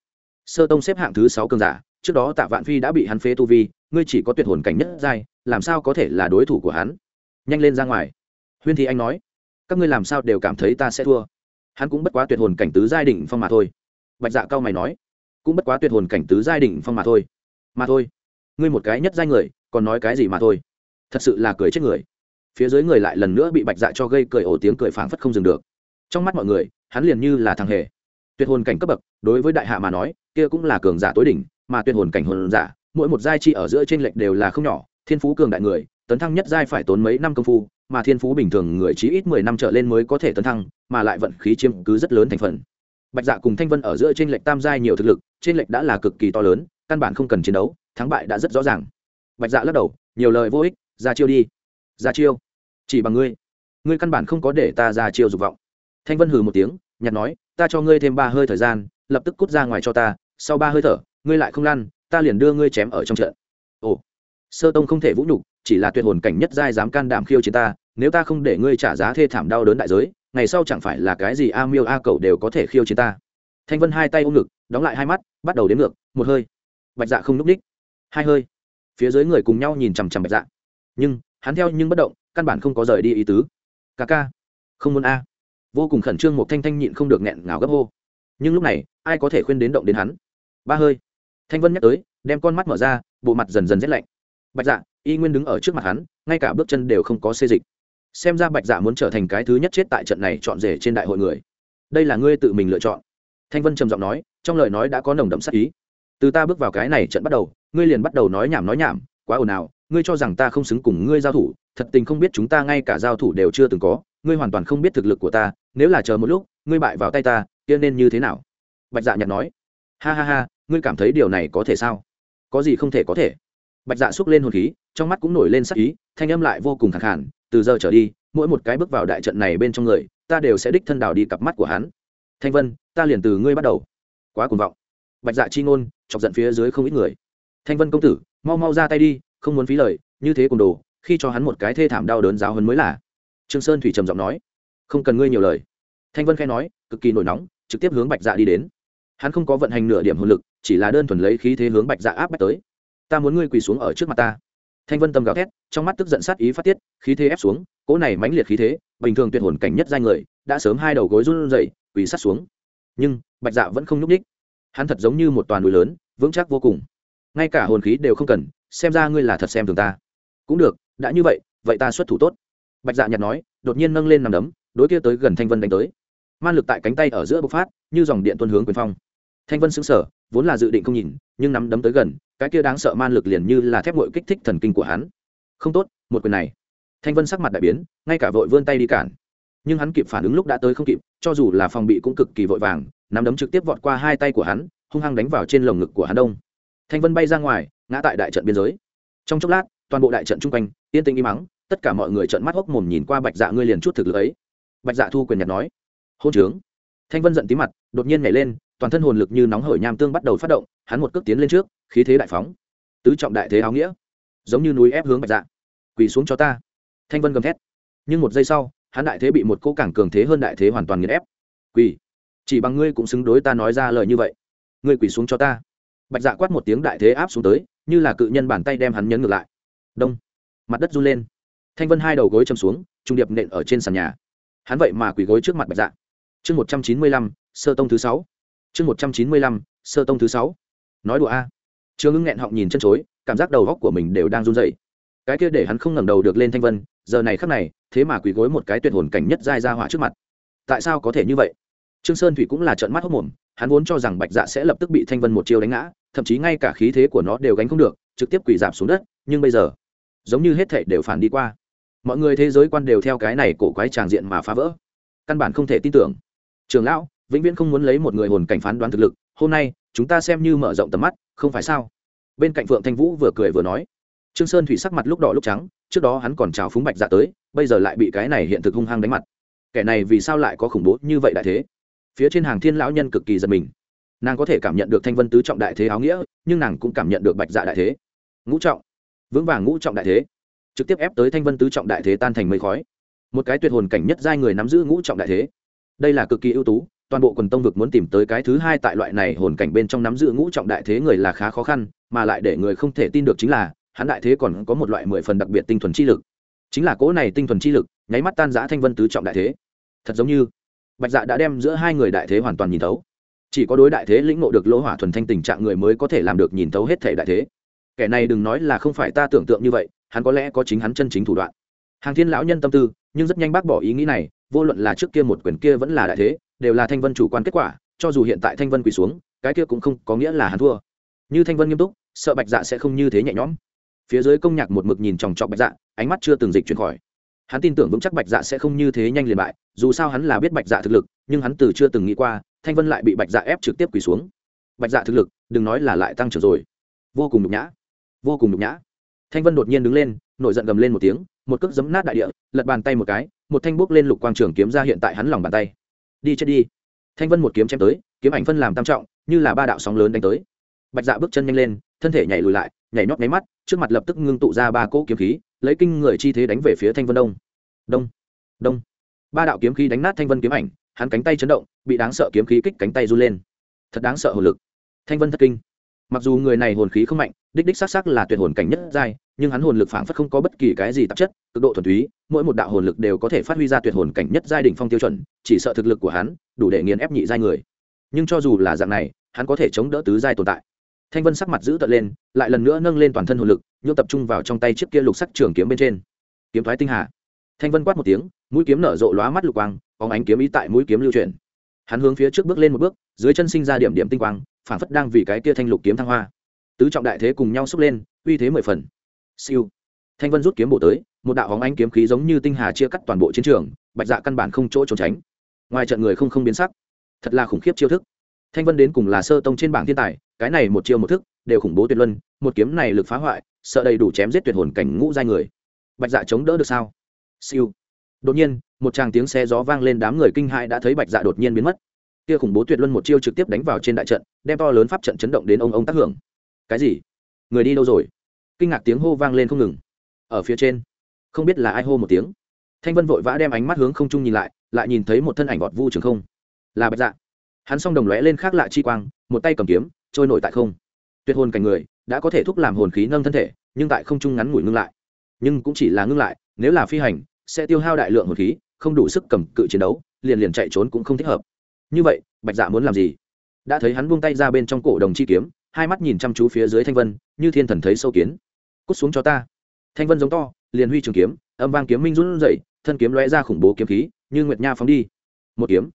Sơ tông xếp hạng thứ sáu cường giả, trước đó tạ vạn phi đã bị hắn phế tu vi, ngươi chỉ có tuyệt hồn cảnh nhất giai, làm sao có thể là đối thủ của hắn? Nhanh lên ra ngoài. Huyên thi anh nói. Các ngươi làm sao đều cảm thấy ta sẽ thua. Hắn cũng bất quá tuyệt hồn cảnh tứ giai đỉnh phong mà thôi. Bạch dạ cao mày nói cũng bất quá tuyệt hồn cảnh tứ giai đỉnh phong mà thôi. Mà thôi, ngươi một cái nhất giai người, còn nói cái gì mà thôi? Thật sự là cười chết người. Phía dưới người lại lần nữa bị bạch dạ cho gây cười ổ tiếng cười phảng phất không dừng được. Trong mắt mọi người, hắn liền như là thằng hề. Tuyệt hồn cảnh cấp bậc, đối với đại hạ mà nói, kia cũng là cường giả tối đỉnh, mà tuyệt hồn cảnh hồn giả, mỗi một giai chi ở giữa trên lệch đều là không nhỏ, thiên phú cường đại người, tấn thăng nhất giai phải tốn mấy năm công phu, mà thiên phú bình thường người chí ít mười năm trở lên mới có thể tấn thăng, mà lại vận khí chiếm cứ rất lớn thành phần. Bạch dạ cùng thanh vân ở giữa trên lệch tam giai nhiều thực lực trên lệch đã là cực kỳ to lớn, căn bản không cần chiến đấu, thắng bại đã rất rõ ràng. Bạch dạ lắc đầu, nhiều lời vô ích, ra chiêu đi. Ra chiêu? Chỉ bằng ngươi. Ngươi căn bản không có để ta ra chiêu dục vọng. Thanh vân hừ một tiếng nhặt nói, ta cho ngươi thêm ba hơi thời gian, lập tức cút ra ngoài cho ta, sau ba hơi thở, ngươi lại không lăn, ta liền đưa ngươi chém ở trong trận. Ồ. Sơ tông không thể vũ nhục, chỉ là tuyệt hồn cảnh nhất giai dám can đảm khiêu chiến ta, nếu ta không để ngươi trả giá thê thảm đau đớn đại giới, ngày sau chẳng phải là cái gì a miêu a cậu đều có thể khiêu chiến ta. Thanh vân hai tay ôm ngực đóng lại hai mắt, bắt đầu đến ngược, một hơi. Bạch dạ không n ú c ních hai hơi. Phía dưới người cùng nhau nhìn chằm chằm bạch dạ. Nhưng, hắn theo nhưng bất động, căn bản không có rời đi ý tứ. Ca ca, không muốn a. Vô cùng khẩn trương một thanh thanh nhịn không được nghẹn ngào gấp hô. Nhưng lúc này, ai có thể khuyên đến động đến hắn? Ba hơi. Thanh vân nhắc tới, đem con mắt mở ra, bộ mặt dần dần rét lạnh. Bạch dạ y nguyên đứng ở trước mặt hắn, ngay cả bước chân đều không có xê dịch. Xem ra bạch dạ muốn trở thành cái thứ nhất chết tại trận này chọn rể trên đại hội người. Đây là ngươi tự mình lựa chọn. Thanh vân trầm giọng nói trong lời nói đã có nồng đậm sắc ý. Từ ta bước vào cái này trận bắt đầu, ngươi liền bắt đầu nói nhảm nói nhảm, quá ồn ào, ngươi cho rằng ta không xứng cùng ngươi giao thủ, thật tình không biết chúng ta ngay cả giao thủ đều chưa từng có, ngươi hoàn toàn không biết thực lực của ta, nếu là chờ một lúc, ngươi bại vào tay ta, kia nên như thế nào? Bạch dạ nhặt nói. Ha ha ha, ngươi cảm thấy điều này có thể sao? Có gì không thể có thể? Bạch dạ xúc lên hồn khí, trong mắt cũng nổi lên sắc ý, thanh âm lại vô cùng khẳng hẳn từ giờ trở đi, mỗi một cái bước vào đại trận này bên trong người, ta đều sẽ đích thân đào đi cặp mắt của hắn. Thanh vân, ta liền từ ngươi bắt đầu quá cuồng vọng. Bạch dạ chi ngôn chọc giận phía dưới không ít người. Thanh vân công tử, mau mau ra tay đi, không muốn phí lời, như thế cùng đồ, khi cho hắn một cái thê thảm đau đớn giáo hơn mới là. Trương sơn thủy trầm giọng nói, không cần ngươi nhiều lời. Thanh vân khai nói, cực kỳ nổi nóng, trực tiếp hướng bạch dạ đi đến. Hắn không có vận hành nửa điểm hồn lực, chỉ là đơn thuần lấy khí thế hướng bạch dạ áp bách tới. Ta muốn ngươi quỳ xuống ở trước mặt ta. Thanh vân tâm gào thét, trong mắt tức giận sát ý phát tiết, khí thế ép xuống, cỗ này mãnh liệt khí thế, bình thường tuyệt hồn cảnh nhất danh người, đã sớm hai đầu gối run rẩy, quỳ sát xuống nhưng bạch dạ vẫn không nhúc ních hắn thật giống như một toàn núi lớn, vững chắc vô cùng. Ngay cả hồn khí đều không cần, xem ra ngươi là thật xem thường ta. Cũng được, đã như vậy vậy ta xuất thủ tốt. Bạch dạ nhặt nói, đột nhiên nâng lên nằm đấm, đối kia tới gần thanh vân đánh tới. Man lực tại cánh tay ở giữa bộc phát, như dòng điện tuân hướng quyền phong. Thanh vân xứng sở vốn là dự định không nhìn, nhưng nắm đấm tới gần, cái kia đáng sợ man lực liền như là thép ngội kích thích thần kinh của hắn. Không tốt, một quyền này. Thanh vân sắc mặt đại biến, ngay cả vội vươn tay đi cản nhưng hắn kịp phản ứng lúc đã tới không kịp, cho dù là phòng bị cũng cực kỳ vội vàng, nắm đấm trực tiếp vọt qua hai tay của hắn, hung hăng đánh vào trên lồng ngực của hắn đông. Thanh vân bay ra ngoài, ngã tại đại trận biên giới. Trong chốc lát, toàn bộ đại trận chung quanh, yên tĩnh im mắng tất cả mọi người trợn mắt hốc mồm nhìn qua bạch dạ ngươi liền chút thực lực ấy. Bạch dạ thu quyền nhật nói, hôn trướng. Thanh vân giận tí mặt, đột nhiên nhảy lên, toàn thân hồn lực như nóng hởi nham tương bắt đầu phát động, hắn một cước tiến lên trước, khí thế đại phóng. Tứ trọng đại thế áo nghĩa, giống như núi ép hướng bạch dạ. Quỳ xuống cho ta. Thanh vân gầm thét. Nhưng một giây sau hắn đại thế bị một cô càng cường thế hơn đại thế hoàn toàn nghiền ép. Quỳ. Chỉ bằng ngươi cũng xứng đối ta nói ra lời như vậy. Ngươi quỳ xuống cho ta. Bạch dạ quát một tiếng đại thế áp xuống tới, như là cự nhân bàn tay đem hắn nhấn ngược lại. Đông. Mặt đất run lên. Thanh vân hai đầu gối chầm xuống, trung điệp nện ở trên sàn nhà. Hắn vậy mà quỳ gối trước mặt bạch dạ. Chương một trăm chín mươi lăm, sơ tông thứ sáu. Chương một trăm chín mươi lăm, sơ tông thứ sáu. Nói đùa a. Trương ưng nghẹn họng nhìn chân chối, cảm giác đầu góc của mình đều đang run dậy cái kia để hắn không ngẩng đầu được lên thanh vân, giờ này khắc này thế mà quỳ gối một cái tuyệt hồn cảnh nhất giai ra hỏa trước mặt. Tại sao có thể như vậy? Trương sơn thủy cũng là trợn mắt hốc mồm, hắn vốn cho rằng bạch dạ sẽ lập tức bị thanh vân một chiêu đánh ngã, thậm chí ngay cả khí thế của nó đều gánh không được, trực tiếp quỳ giảm xuống đất, nhưng bây giờ, giống như hết thảy đều phản đi qua. Mọi người thế giới quan đều theo cái này cổ quái tràng diện mà phá vỡ. Căn bản không thể tin tưởng. Trường lão, vĩnh viễn không muốn lấy một người hồn cảnh phán đoán thực lực, hôm nay, chúng ta xem như mở rộng tầm mắt, không phải sao? Bên cạnh phượng thanh vũ vừa cười vừa nói trương sơn thủy sắc mặt lúc đỏ lúc trắng, trước đó hắn còn chào phúng bạch dạ tới, bây giờ lại bị cái này hiện thực hung hăng đánh mặt. Kẻ này vì sao lại có khủng bố như vậy đại thế? Phía trên hàng thiên lão nhân cực kỳ giật mình. Nàng có thể cảm nhận được thanh vân tứ trọng đại thế áo nghĩa, nhưng nàng cũng cảm nhận được bạch dạ đại thế. Ngũ trọng. Vững vàng ngũ trọng đại thế. Trực tiếp ép tới thanh vân tứ trọng đại thế tan thành mây khói. Một cái tuyệt hồn cảnh nhất giai người nắm giữ ngũ trọng đại thế. Đây là cực kỳ ưu tú, toàn bộ quần tông vực muốn tìm tới cái thứ hai tại loại này hồn cảnh bên trong nắm giữ ngũ trọng đại thế người là khá khó khăn, mà lại để người không thể tin được chính là hắn đại thế còn có một loại mười phần đặc biệt tinh thuần chi lực. Chính là cỗ này tinh thuần chi lực, nháy mắt tan giã thanh vân tứ trọng đại thế. Thật giống như, bạch dạ đã đem giữa hai người đại thế hoàn toàn nhìn thấu. Chỉ có đối đại thế lĩnh ngộ được lỗ hỏa thuần thanh tình trạng người mới có thể làm được nhìn thấu hết thể đại thế. Kẻ này đừng nói là không phải ta tưởng tượng như vậy, hắn có lẽ có chính hắn chân chính thủ đoạn. Hàng thiên lão nhân tâm tư, nhưng rất nhanh bác bỏ ý nghĩ này, vô luận là trước kia một quyền kia vẫn là đại thế, đều là thanh vân chủ quan kết quả, cho dù hiện tại thanh vân quỳ xuống, cái kia cũng không có nghĩa là hắn thua. Như thanh vân nghiêm túc, sợ bạch dạ sẽ không như thế nhẹ nhõm phía dưới công nhạc một mực nhìn chòng chọc bạch dạ ánh mắt chưa từng dịch chuyển khỏi. Hắn tin tưởng vững chắc bạch dạ sẽ không như thế nhanh liền bại, dù sao hắn là biết bạch dạ thực lực, nhưng hắn từ chưa từng nghĩ qua, thanh vân lại bị bạch dạ ép trực tiếp quỳ xuống. Bạch dạ thực lực, đừng nói là lại tăng trưởng rồi. Vô cùng nhục nhã. Vô cùng nhục nhã. Thanh vân đột nhiên đứng lên, nổi giận gầm lên một tiếng, một cước giấm nát đại địa, lật bàn tay một cái, một thanh bốc lên lục quang trường kiếm ra hiện tại hắn lòng bàn tay. Đi chết đi. Thanh vân một kiếm chém tới, kiếm ảnh phân làm tam trọng, như là ba đạo sóng lớn đánh tới. Bạch dạ bước chân nhanh lên, thân thể nhảy lùi lại nhảy nhót nháy mắt, trước mặt lập tức ngưng tụ ra ba cỗ kiếm khí, lấy kinh người chi thế đánh về phía thanh vân đông. Đông đông. Ba đạo kiếm khí đánh nát thanh vân kiếm ảnh, hắn cánh tay chấn động, bị đáng sợ kiếm khí kích cánh tay run lên. Thật đáng sợ hồn lực. Thanh vân thất kinh. Mặc dù người này hồn khí không mạnh, đích đích s á c s á c là tuyệt hồn cảnh nhất giai, nhưng hắn hồn lực phảng phất không có bất kỳ cái gì tạp chất, cực độ thuần túy, mỗi một đạo hồn lực đều có thể phát huy ra tuyệt hồn cảnh nhất giai đỉnh phong tiêu chuẩn, chỉ sợ thực lực của hắn đủ để nghiền ép nhị giai người. Nhưng cho dù là dạng này, hắn có thể chống đỡ tứ giai tồn tại thanh vân sắc mặt giữ tợn lên, lại lần nữa nâng lên toàn thân hồn lực nhưng tập trung vào trong tay chiếc kia lục sắc trường kiếm bên trên. Kiếm thoái tinh hà. Thanh vân quát một tiếng, mũi kiếm nở rộ lóa mắt lục quang có ánh kiếm ý tại mũi kiếm lưu chuyển. Hắn hướng phía trước bước lên một bước, dưới chân sinh ra điểm điểm tinh quang phản phất đang vì cái kia thanh lục kiếm thăng hoa. Tứ trọng đại thế cùng nhau xúc lên, uy thế mười phần. Siêu. Thanh vân rút kiếm bổ tới, một đạo hóng ánh kiếm khí giống như tinh hà chia cắt toàn bộ chiến trường, bạch dạ căn bản không chỗ trốn tránh. Ngoài trận người không không biến sắc. Thật là khủng khiếp chiêu thức. Thanh vân đến cùng là sơ tông trên bảng thiên tài cái này một chiêu một thức, đều khủng bố tuyệt luân, một kiếm này lực phá hoại, sợ đầy đủ chém giết tuyệt hồn cảnh ngũ giai người. Bạch dạ chống đỡ được sao? Siêu. Đột nhiên, một tràng tiếng xe gió vang lên đám người kinh hãi đã thấy bạch dạ đột nhiên biến mất. Kia khủng bố tuyệt luân một chiêu trực tiếp đánh vào trên đại trận, đem to lớn pháp trận chấn động đến ông ông tác hưởng. Cái gì? Người đi đâu rồi? Kinh ngạc tiếng hô vang lên không ngừng. Ở phía trên. Không biết là ai hô một tiếng. Thanh vân vội vã đem ánh mắt hướng không trung nhìn lại lại nhìn thấy một thân ảnh vọt vu trường không. Là bạch dạ. Hắn s o n g đồng lóe lên khác lạ chi quang, một tay cầm kiếm trôi nổi tại không. Tuyệt hồn cảnh người, đã có thể thúc làm hồn khí nâng thân thể, nhưng tại không trung ngắn ngủi ngưng lại. Nhưng cũng chỉ là ngưng lại, nếu là phi hành, sẽ tiêu hao đại lượng hồn khí, không đủ sức cầm cự chiến đấu, liền liền chạy trốn cũng không thích hợp. Như vậy, bạch dạ muốn làm gì? Đã thấy hắn buông tay ra bên trong cổ đồng chi kiếm, hai mắt nhìn chăm chú phía dưới thanh vân, như thiên thần thấy sâu kiến. Cút xuống cho ta. Thanh vân giống to, liền huy trường kiếm, âm vang kiếm minh run rẩy, thân kiếm lóe ra khủng bố kiếm khí, như nguyệt nha phóng đi. Một kiếm.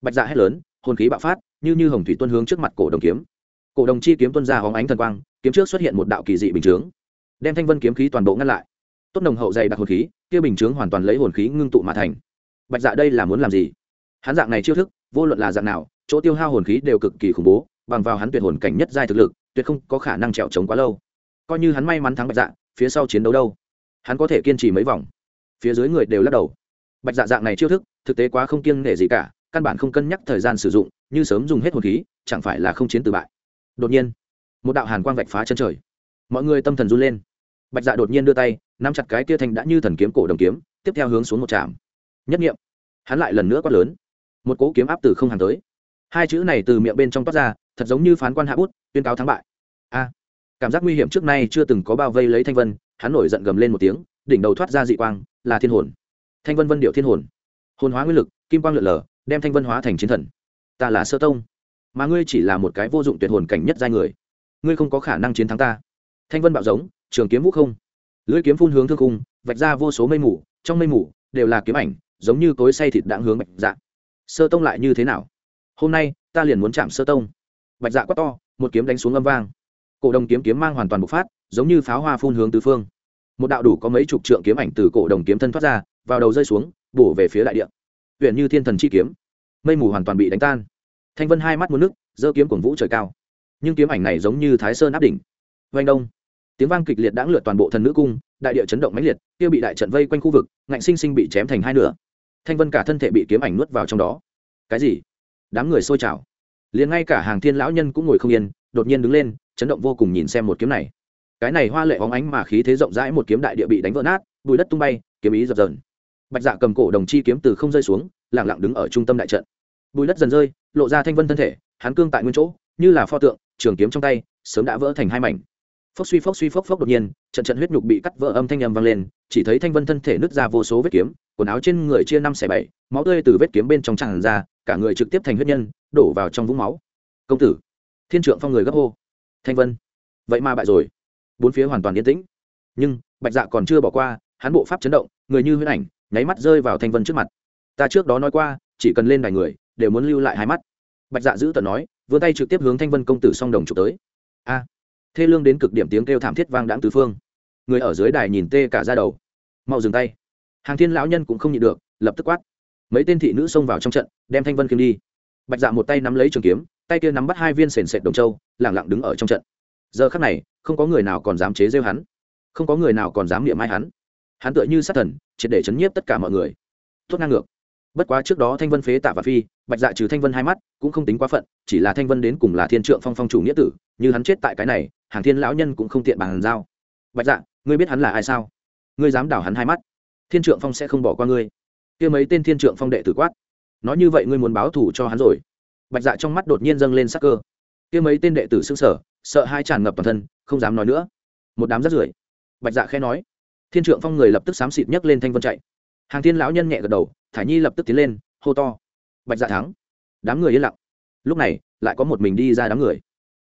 Bạch dạ hét lớn, hồn khí bạo phát, như như hồng thủy tuân hướng trước mặt cổ đồng kiếm cổ đồng chi kiếm tuân ra hóng ánh thần quang, kiếm trước xuất hiện một đạo kỳ dị bình chướng. Đem thanh vân kiếm khí toàn bộ ngăn lại. Tốt nồng hậu dày đặc hồn khí, kia bình chướng hoàn toàn lấy hồn khí ngưng tụ mà thành. Bạch dạ đây là muốn làm gì? Hắn dạng này chiêu thức, vô luận là dạng nào, chỗ tiêu hao hồn khí đều cực kỳ khủng bố, bằng vào hắn tuyệt hồn cảnh nhất giai thực lực, tuyệt không có khả năng trèo trống quá lâu. Coi như hắn may mắn thắng bạch dạ phía sau chiến đấu đâu? Hắn có thể kiên trì mấy vòng. Phía dưới người đều lắc đầu. Bạch dạ dạng này chiêu thức, thực tế quá không kiêng nể gì cả, căn bản không cân nhắc thời gian sử dụng, như sớm dùng hết hồn khí, chẳng phải là không chiến từ bại đột nhiên, một đạo hàn quang vạch phá chân trời. Mọi người tâm thần run lên. Bạch dạ đột nhiên đưa tay, nắm chặt cái tia thành đã như thần kiếm cổ đồng kiếm, tiếp theo hướng xuống một trạm. Nhất nghiệm. Hắn lại lần nữa quát lớn. Một cỗ kiếm áp từ không hàng tới. Hai chữ này từ miệng bên trong toát ra, thật giống như phán quan hạ bút, tuyên cáo thắng bại. A. Cảm giác nguy hiểm trước nay chưa từng có bao vây lấy thanh vân, hắn nổi giận gầm lên một tiếng, đỉnh đầu thoát ra dị quang, là thiên hồn. Thanh vân vân điệu thiên hồn. Hồn hóa nguyên lực, kim quang lượn lờ, đem thanh vân hóa thành chiến thần. Ta là sơ tông mà ngươi chỉ là một cái vô dụng tuyệt hồn cảnh nhất giai người. Ngươi không có khả năng chiến thắng ta. Thanh vân bạo giống, trường kiếm vũ không. Lưỡi kiếm phun hướng thương cung vạch ra vô số mây mù, trong mây mù đều là kiếm ảnh, giống như cối say thịt đãng hướng bạch dạ. Sơ tông lại như thế nào? Hôm nay, ta liền muốn chạm sơ tông. Bạch dạ quát to, một kiếm đánh xuống âm vang. Cổ đồng kiếm kiếm mang hoàn toàn bộc phát, giống như pháo hoa phun hướng tứ phương. Một đạo đủ có mấy chục trượng kiếm ảnh từ cổ đồng kiếm thân thoát ra, vào đầu rơi xuống, bổ về phía đại địa. Huyện như thiên thần chi kiếm. Mây mù hoàn toàn bị đánh tan thanh vân hai mắt muốn nước, giơ kiếm cuồng vũ trời cao. Nhưng kiếm ảnh này giống như thái sơn áp đỉnh. Vanh đông. Tiếng vang kịch liệt đãng lượt toàn bộ thần nữ cung, đại địa chấn động mãnh liệt, kia bị đại trận vây quanh khu vực, ngạnh sinh sinh bị chém thành hai nửa. Thanh vân cả thân thể bị kiếm ảnh nuốt vào trong đó. Cái gì? Đám người xôi trào. Liền ngay cả hàng thiên lão nhân cũng ngồi không yên, đột nhiên đứng lên, chấn động vô cùng nhìn xem một kiếm này. Cái này hoa lệ hóng ánh mà khí thế rộng rãi một kiếm đại địa bị đánh vỡ nát bùi đất tung bay, kiếm ý dập dờn. Bạch dạ cầm cổ đồng chi kiếm từ không rơi xuống lẳng lặng đứng ở trung tâm đại trận bùi đất dần rơi, lộ ra thanh vân thân thể, hắn cương tại nguyên chỗ, như là pho tượng, trường kiếm trong tay, sớm đã vỡ thành hai mảnh. Phốc suy phốc suy phốc phốc đột nhiên, trận trận huyết nhục bị cắt vỡ âm thanh âm vang lên, chỉ thấy thanh vân thân thể nứt ra vô số vết kiếm, quần áo trên người chia năm xẻ bảy, máu tươi từ vết kiếm bên trong tràn ra, cả người trực tiếp thành huyết nhân, đổ vào trong vũng máu. Công tử, thiên trượng phong người gấp hô. Thanh vân, vậy mà bại rồi. Bốn phía hoàn toàn yên tĩnh. Nhưng, bạch dạ còn chưa bỏ qua, hắn bộ pháp chấn động, người như huyết ảnh, nháy mắt rơi vào thanh vân trước mặt. Ta trước đó nói qua, chỉ cần lên đài người đều muốn lưu lại hai mắt. Bạch dạ giữ tận nói, vươn tay trực tiếp hướng thanh vân công tử song đồng trục tới. A! Thê lương đến cực điểm tiếng kêu thảm thiết vang đãng tứ phương. Người ở dưới đài nhìn tê cả ra đầu. Mau dừng tay. Hàng thiên lão nhân cũng không nhịn được, lập tức quát. Mấy tên thị nữ xông vào trong trận, đem thanh vân kiếm đi. Bạch dạ một tay nắm lấy trường kiếm, tay kia nắm bắt hai viên sền sệt đồng châu, lẳng lặng đứng ở trong trận. Giờ khắc này, không có người nào còn dám chế rêu hắn. Không có người nào còn dám niệm ai hắn. Hắn tựa như sát thần, triệt để chấn nhiếp tất cả mọi người. Tốt ngang ngược bất quá trước đó thanh vân phế tạ và phi, bạch dạ trừ thanh vân hai mắt, cũng không tính quá phận, chỉ là thanh vân đến cùng là thiên trượng phong phong chủ nghĩa tử, như hắn chết tại cái này, hàng thiên lão nhân cũng không tiện bàn giao. Bạch dạ ngươi biết hắn là ai sao? Ngươi dám đảo hắn hai mắt, thiên trượng phong sẽ không bỏ qua ngươi. Kia mấy tên thiên trượng phong đệ tử quát, nói như vậy ngươi muốn báo thù cho hắn rồi. Bạch dạ trong mắt đột nhiên dâng lên sắc cơ. Kia mấy tên đệ tử xưng sở sợ hai tràn ngập toàn thân, không dám nói nữa. Một đám rất rưởi. Bạch dạ khẽ nói. Thiên trượng phong người lập tức xám xịt nhấc lên thanh vân chạy. Hàng thiên lão nhân nhẹ gật đầu thả nhi lập tức tiến lên, hô to. Bạch dạ thắng. Đám người yên lặng. Lúc này, lại có một mình đi ra đám người.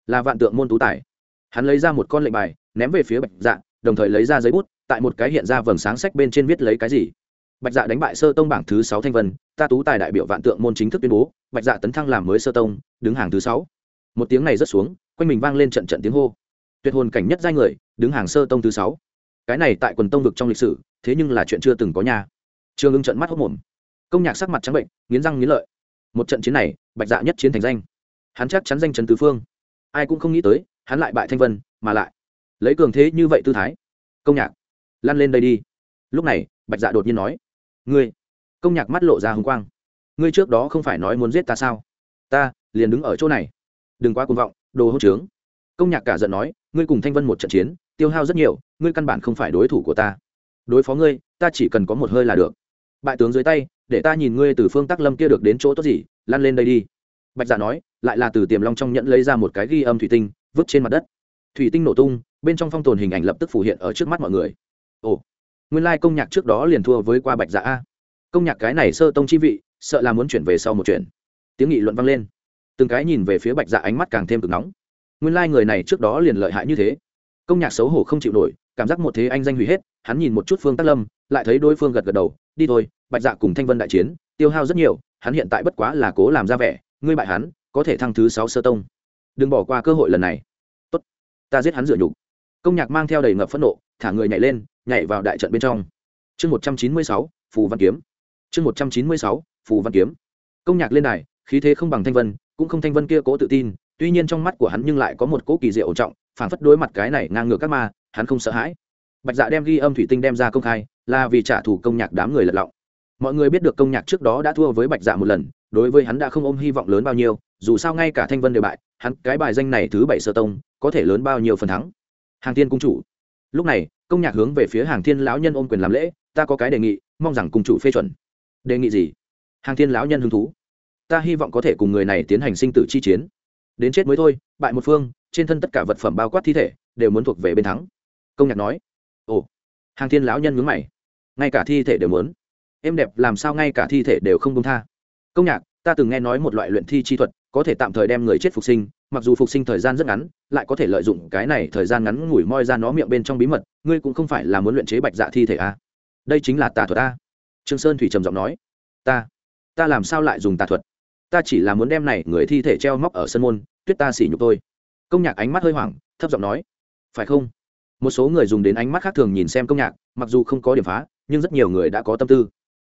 Là vạn tượng môn tú tài. Hắn lấy ra một con lệnh bài, ném về phía bạch dạ đồng thời lấy ra giấy bút, tại một cái hiện ra vầng sáng sách bên trên viết lấy cái gì. Bạch dạ đánh bại sơ tông bảng thứ sáu thanh vân, ta tú tài đại biểu vạn tượng môn chính thức tuyên bố, bạch dạ tấn thăng làm mới sơ tông, đứng hàng thứ sáu. Một tiếng này rớt xuống, quanh mình vang lên trận trận tiếng hô. Tuyệt hồn cảnh nhất giai người, đứng hàng sơ tông thứ sáu. Cái này tại quần tông vực trong lịch sử, thế nhưng là chuyện chưa từng có nhà trường ưng trận mắt hốc mồm công nhạc sắc mặt trắng bệnh, nghiến răng nghiến lợi. Một trận chiến này, bạch dạ nhất chiến thành danh. Hắn chắc chắn danh trần tứ phương. Ai cũng không nghĩ tới, hắn lại bại thanh vân, mà lại lấy cường thế như vậy tư thái. Công nhạc, lăn lên đây đi. Lúc này, bạch dạ đột nhiên nói, ngươi. Công nhạc mắt lộ ra hồng quang. Ngươi trước đó không phải nói muốn giết ta sao? Ta liền đứng ở chỗ này. Đừng quá cuồng vọng, đồ hỗn trướng. Công nhạc cả giận nói, ngươi cùng thanh vân một trận chiến, tiêu hao rất nhiều, ngươi căn bản không phải đối thủ của ta. Đối phó ngươi, ta chỉ cần có một hơi là được bại tướng dưới tay, để ta nhìn ngươi từ phương tắc lâm kia được đến chỗ tốt gì, lăn lên đây đi. Bạch dạ nói, lại là từ tiềm long trong nhẫn lấy ra một cái ghi âm thủy tinh, vứt trên mặt đất. Thủy tinh nổ tung, bên trong phong tồn hình ảnh lập tức phủ hiện ở trước mắt mọi người. Ồ, nguyên lai、like、công nhạc trước đó liền thua với qua bạch dạ a. Công nhạc cái này sơ tông chi vị, sợ là muốn chuyển về sau một chuyện. Tiếng nghị luận vang lên. Từng cái nhìn về phía bạch dạ ánh mắt càng thêm cực nóng. Nguyên lai、like、người này trước đó liền lợi hại như thế. Công nhạc xấu hổ không chịu nổi, cảm giác một thế anh danh hủy hết hắn nhìn một chút phương tắc lâm, lại thấy đối phương gật gật đầu, đi thôi, bạch dạ cùng thanh vân đại chiến, tiêu hao rất nhiều, hắn hiện tại bất quá là cố làm ra vẻ, ngươi bại hắn, có thể thăng thứ sáu sơ tông. Đừng bỏ qua cơ hội lần này. Tốt, ta giết hắn dựa nhục. Công nhạc mang theo đầy ngập phẫn nộ, thả người nhảy lên, nhảy vào đại trận bên trong. Chương một trăm chín mươi sáu, phù văn kiếm. Chương một trăm chín mươi sáu, phù văn kiếm. Công nhạc lên đài, khí thế không bằng thanh vân, cũng không thanh vân kia cố tự tin, tuy nhiên trong mắt của hắn nhưng lại có một cố kỳ diệu trọng, phảng phất đối mặt cái này ngang ngược các ma, hắn không sợ hãi bạch dạ đem ghi âm thủy tinh đem ra công khai, là vì trả thù công nhạc đám người lật lọng. Mọi người biết được công nhạc trước đó đã thua với bạch dạ một lần, đối với hắn đã không ôm hy vọng lớn bao nhiêu, dù sao ngay cả thanh vân đều bại, hắn cái bài danh này thứ bảy sơ tông, có thể lớn bao nhiêu phần thắng. Hàng thiên cung chủ. Lúc này, công nhạc hướng về phía hàng thiên lão nhân ôm quyền làm lễ, ta có cái đề nghị, mong rằng cung chủ phê chuẩn. Đề nghị gì? Hàng thiên lão nhân hứng thú. Ta hy vọng có thể cùng người này tiến hành sinh tử chi chiến. Đến chết mới thôi, bại một phương, trên thân tất cả vật phẩm bao quát thi thể, đều muốn thuộc về bên thắng. Công nhạc nói hàng thiên lão nhân mướn mày. Ngay cả thi thể đều muốn. Em đẹp làm sao ngay cả thi thể đều không công tha. Công nhạc, ta từng nghe nói một loại luyện thi chi thuật, có thể tạm thời đem người chết phục sinh, mặc dù phục sinh thời gian rất ngắn, lại có thể lợi dụng cái này thời gian ngắn ngủi moi ra nó miệng bên trong bí mật, ngươi cũng không phải là muốn luyện chế bạch dạ thi thể a à? đây chính là tà thuật a trương sơn thủy trầm giọng nói. Ta ta làm sao lại dùng tà thuật? Ta chỉ là muốn đem này người thi thể treo móc ở sân môn, tuyết ta xỉ nhục tôi. Công nhạc ánh mắt hơi hoảng, thấp giọng nói. Phải không? Một số người dùng đến ánh mắt khác thường nhìn xem công nhạc, mặc dù không có điểm phá, nhưng rất nhiều người đã có tâm tư.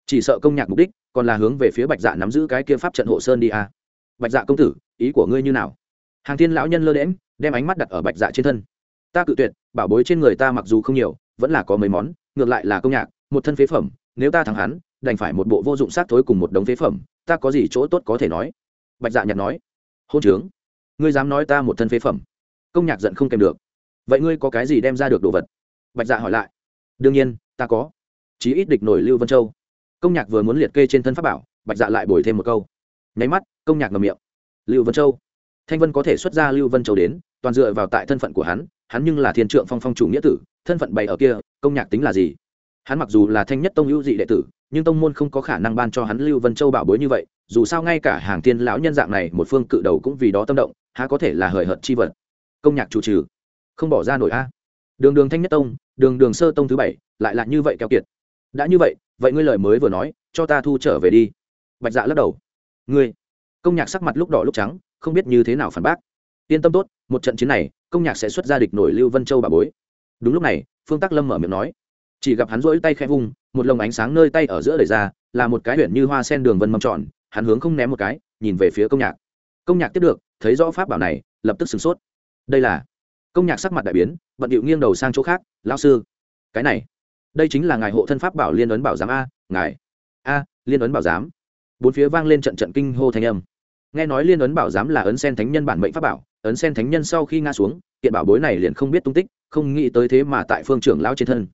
Chỉ sợ công nhạc mục đích còn là hướng về phía bạch dạ nắm giữ cái kia pháp trận hộ sơn đi a bạch dạ công tử, ý của ngươi như nào? Hàng thiên lão nhân lơ đễm đem ánh mắt đặt ở bạch dạ trên thân. Ta cự tuyệt, bảo bối trên người ta mặc dù không nhiều, vẫn là có mấy món, ngược lại là công nhạc, một thân phế phẩm, nếu ta thắng hắn, đành phải một bộ vô dụng sát thối cùng một đống phế phẩm, ta có gì chỗ tốt có thể nói? Bạch dạ nhặt nói. Hôn trướng. Ngươi dám nói ta một thân phế phẩm. Công nhạc giận không kèm được vậy ngươi có cái gì đem ra được đồ vật? Bạch dạ hỏi lại. Đương nhiên, ta có. Chí ít địch nổi lưu vân châu. Công nhạc vừa muốn liệt kê trên thân pháp bảo, bạch dạ lại bồi thêm một câu. Nháy mắt, công nhạc ngầm miệng. Lưu vân châu. Thanh vân có thể xuất ra lưu vân châu đến, toàn dựa vào tại thân phận của hắn hắn nhưng là thiên trượng phong phong chủ nghĩa tử, thân phận bày ở kia, công nhạc tính là gì? Hắn mặc dù là thanh nhất tông hữu dị đệ tử, nhưng tông môn không có khả năng ban cho hắn lưu vân châu bảo bối như vậy, dù sao ngay cả hàng tiên lão nhân dạng này, một phương cự đầu cũng vì đó tâm động, há có thể là hời hợt chi vật. Công nhạc chủ trừ không bỏ ra nổi a. Đường đường thanh nhất tông, đường đường sơ tông thứ bảy, lại là như vậy keo kiệt. Đã như vậy vậy ngươi lời mới vừa nói, cho ta thu trở về đi. Bạch dạ lắc đầu. Ngươi, công nhạc sắc mặt lúc đỏ lúc trắng, không biết như thế nào phản bác. Yên tâm tốt, một trận chiến này, công nhạc sẽ xuất ra địch nổi lưu vân châu bà bối. Đúng lúc này, phương tắc lâm mở miệng nói. Chỉ gặp hắn rỗi tay khẽ vung, một lồng ánh sáng nơi tay ở giữa đẩy ra, là một cái huyện như hoa sen đường vân mâm tròn, hắn hướng không ném một cái, nhìn về phía công nhạc. Công nhạc tiếp được, thấy rõ pháp bảo này, lập tức sửng sốt. Đây là công nhạc sắc mặt đại biến, bận điệu nghiêng đầu sang chỗ khác lao sư, cái này, đây chính là ngài hộ thân pháp bảo liên ấn bảo giám a, ngài, a, liên ấn bảo giám. Bốn phía vang lên trận trận kinh hô thanh âm. Nghe nói liên ấn bảo giám là ấn sen thánh nhân bản mệnh pháp bảo, ấn sen thánh nhân sau khi ngã xuống, kiện bảo bối này liền không biết tung tích, không nghĩ tới thế mà tại phương trưởng lao trên thân.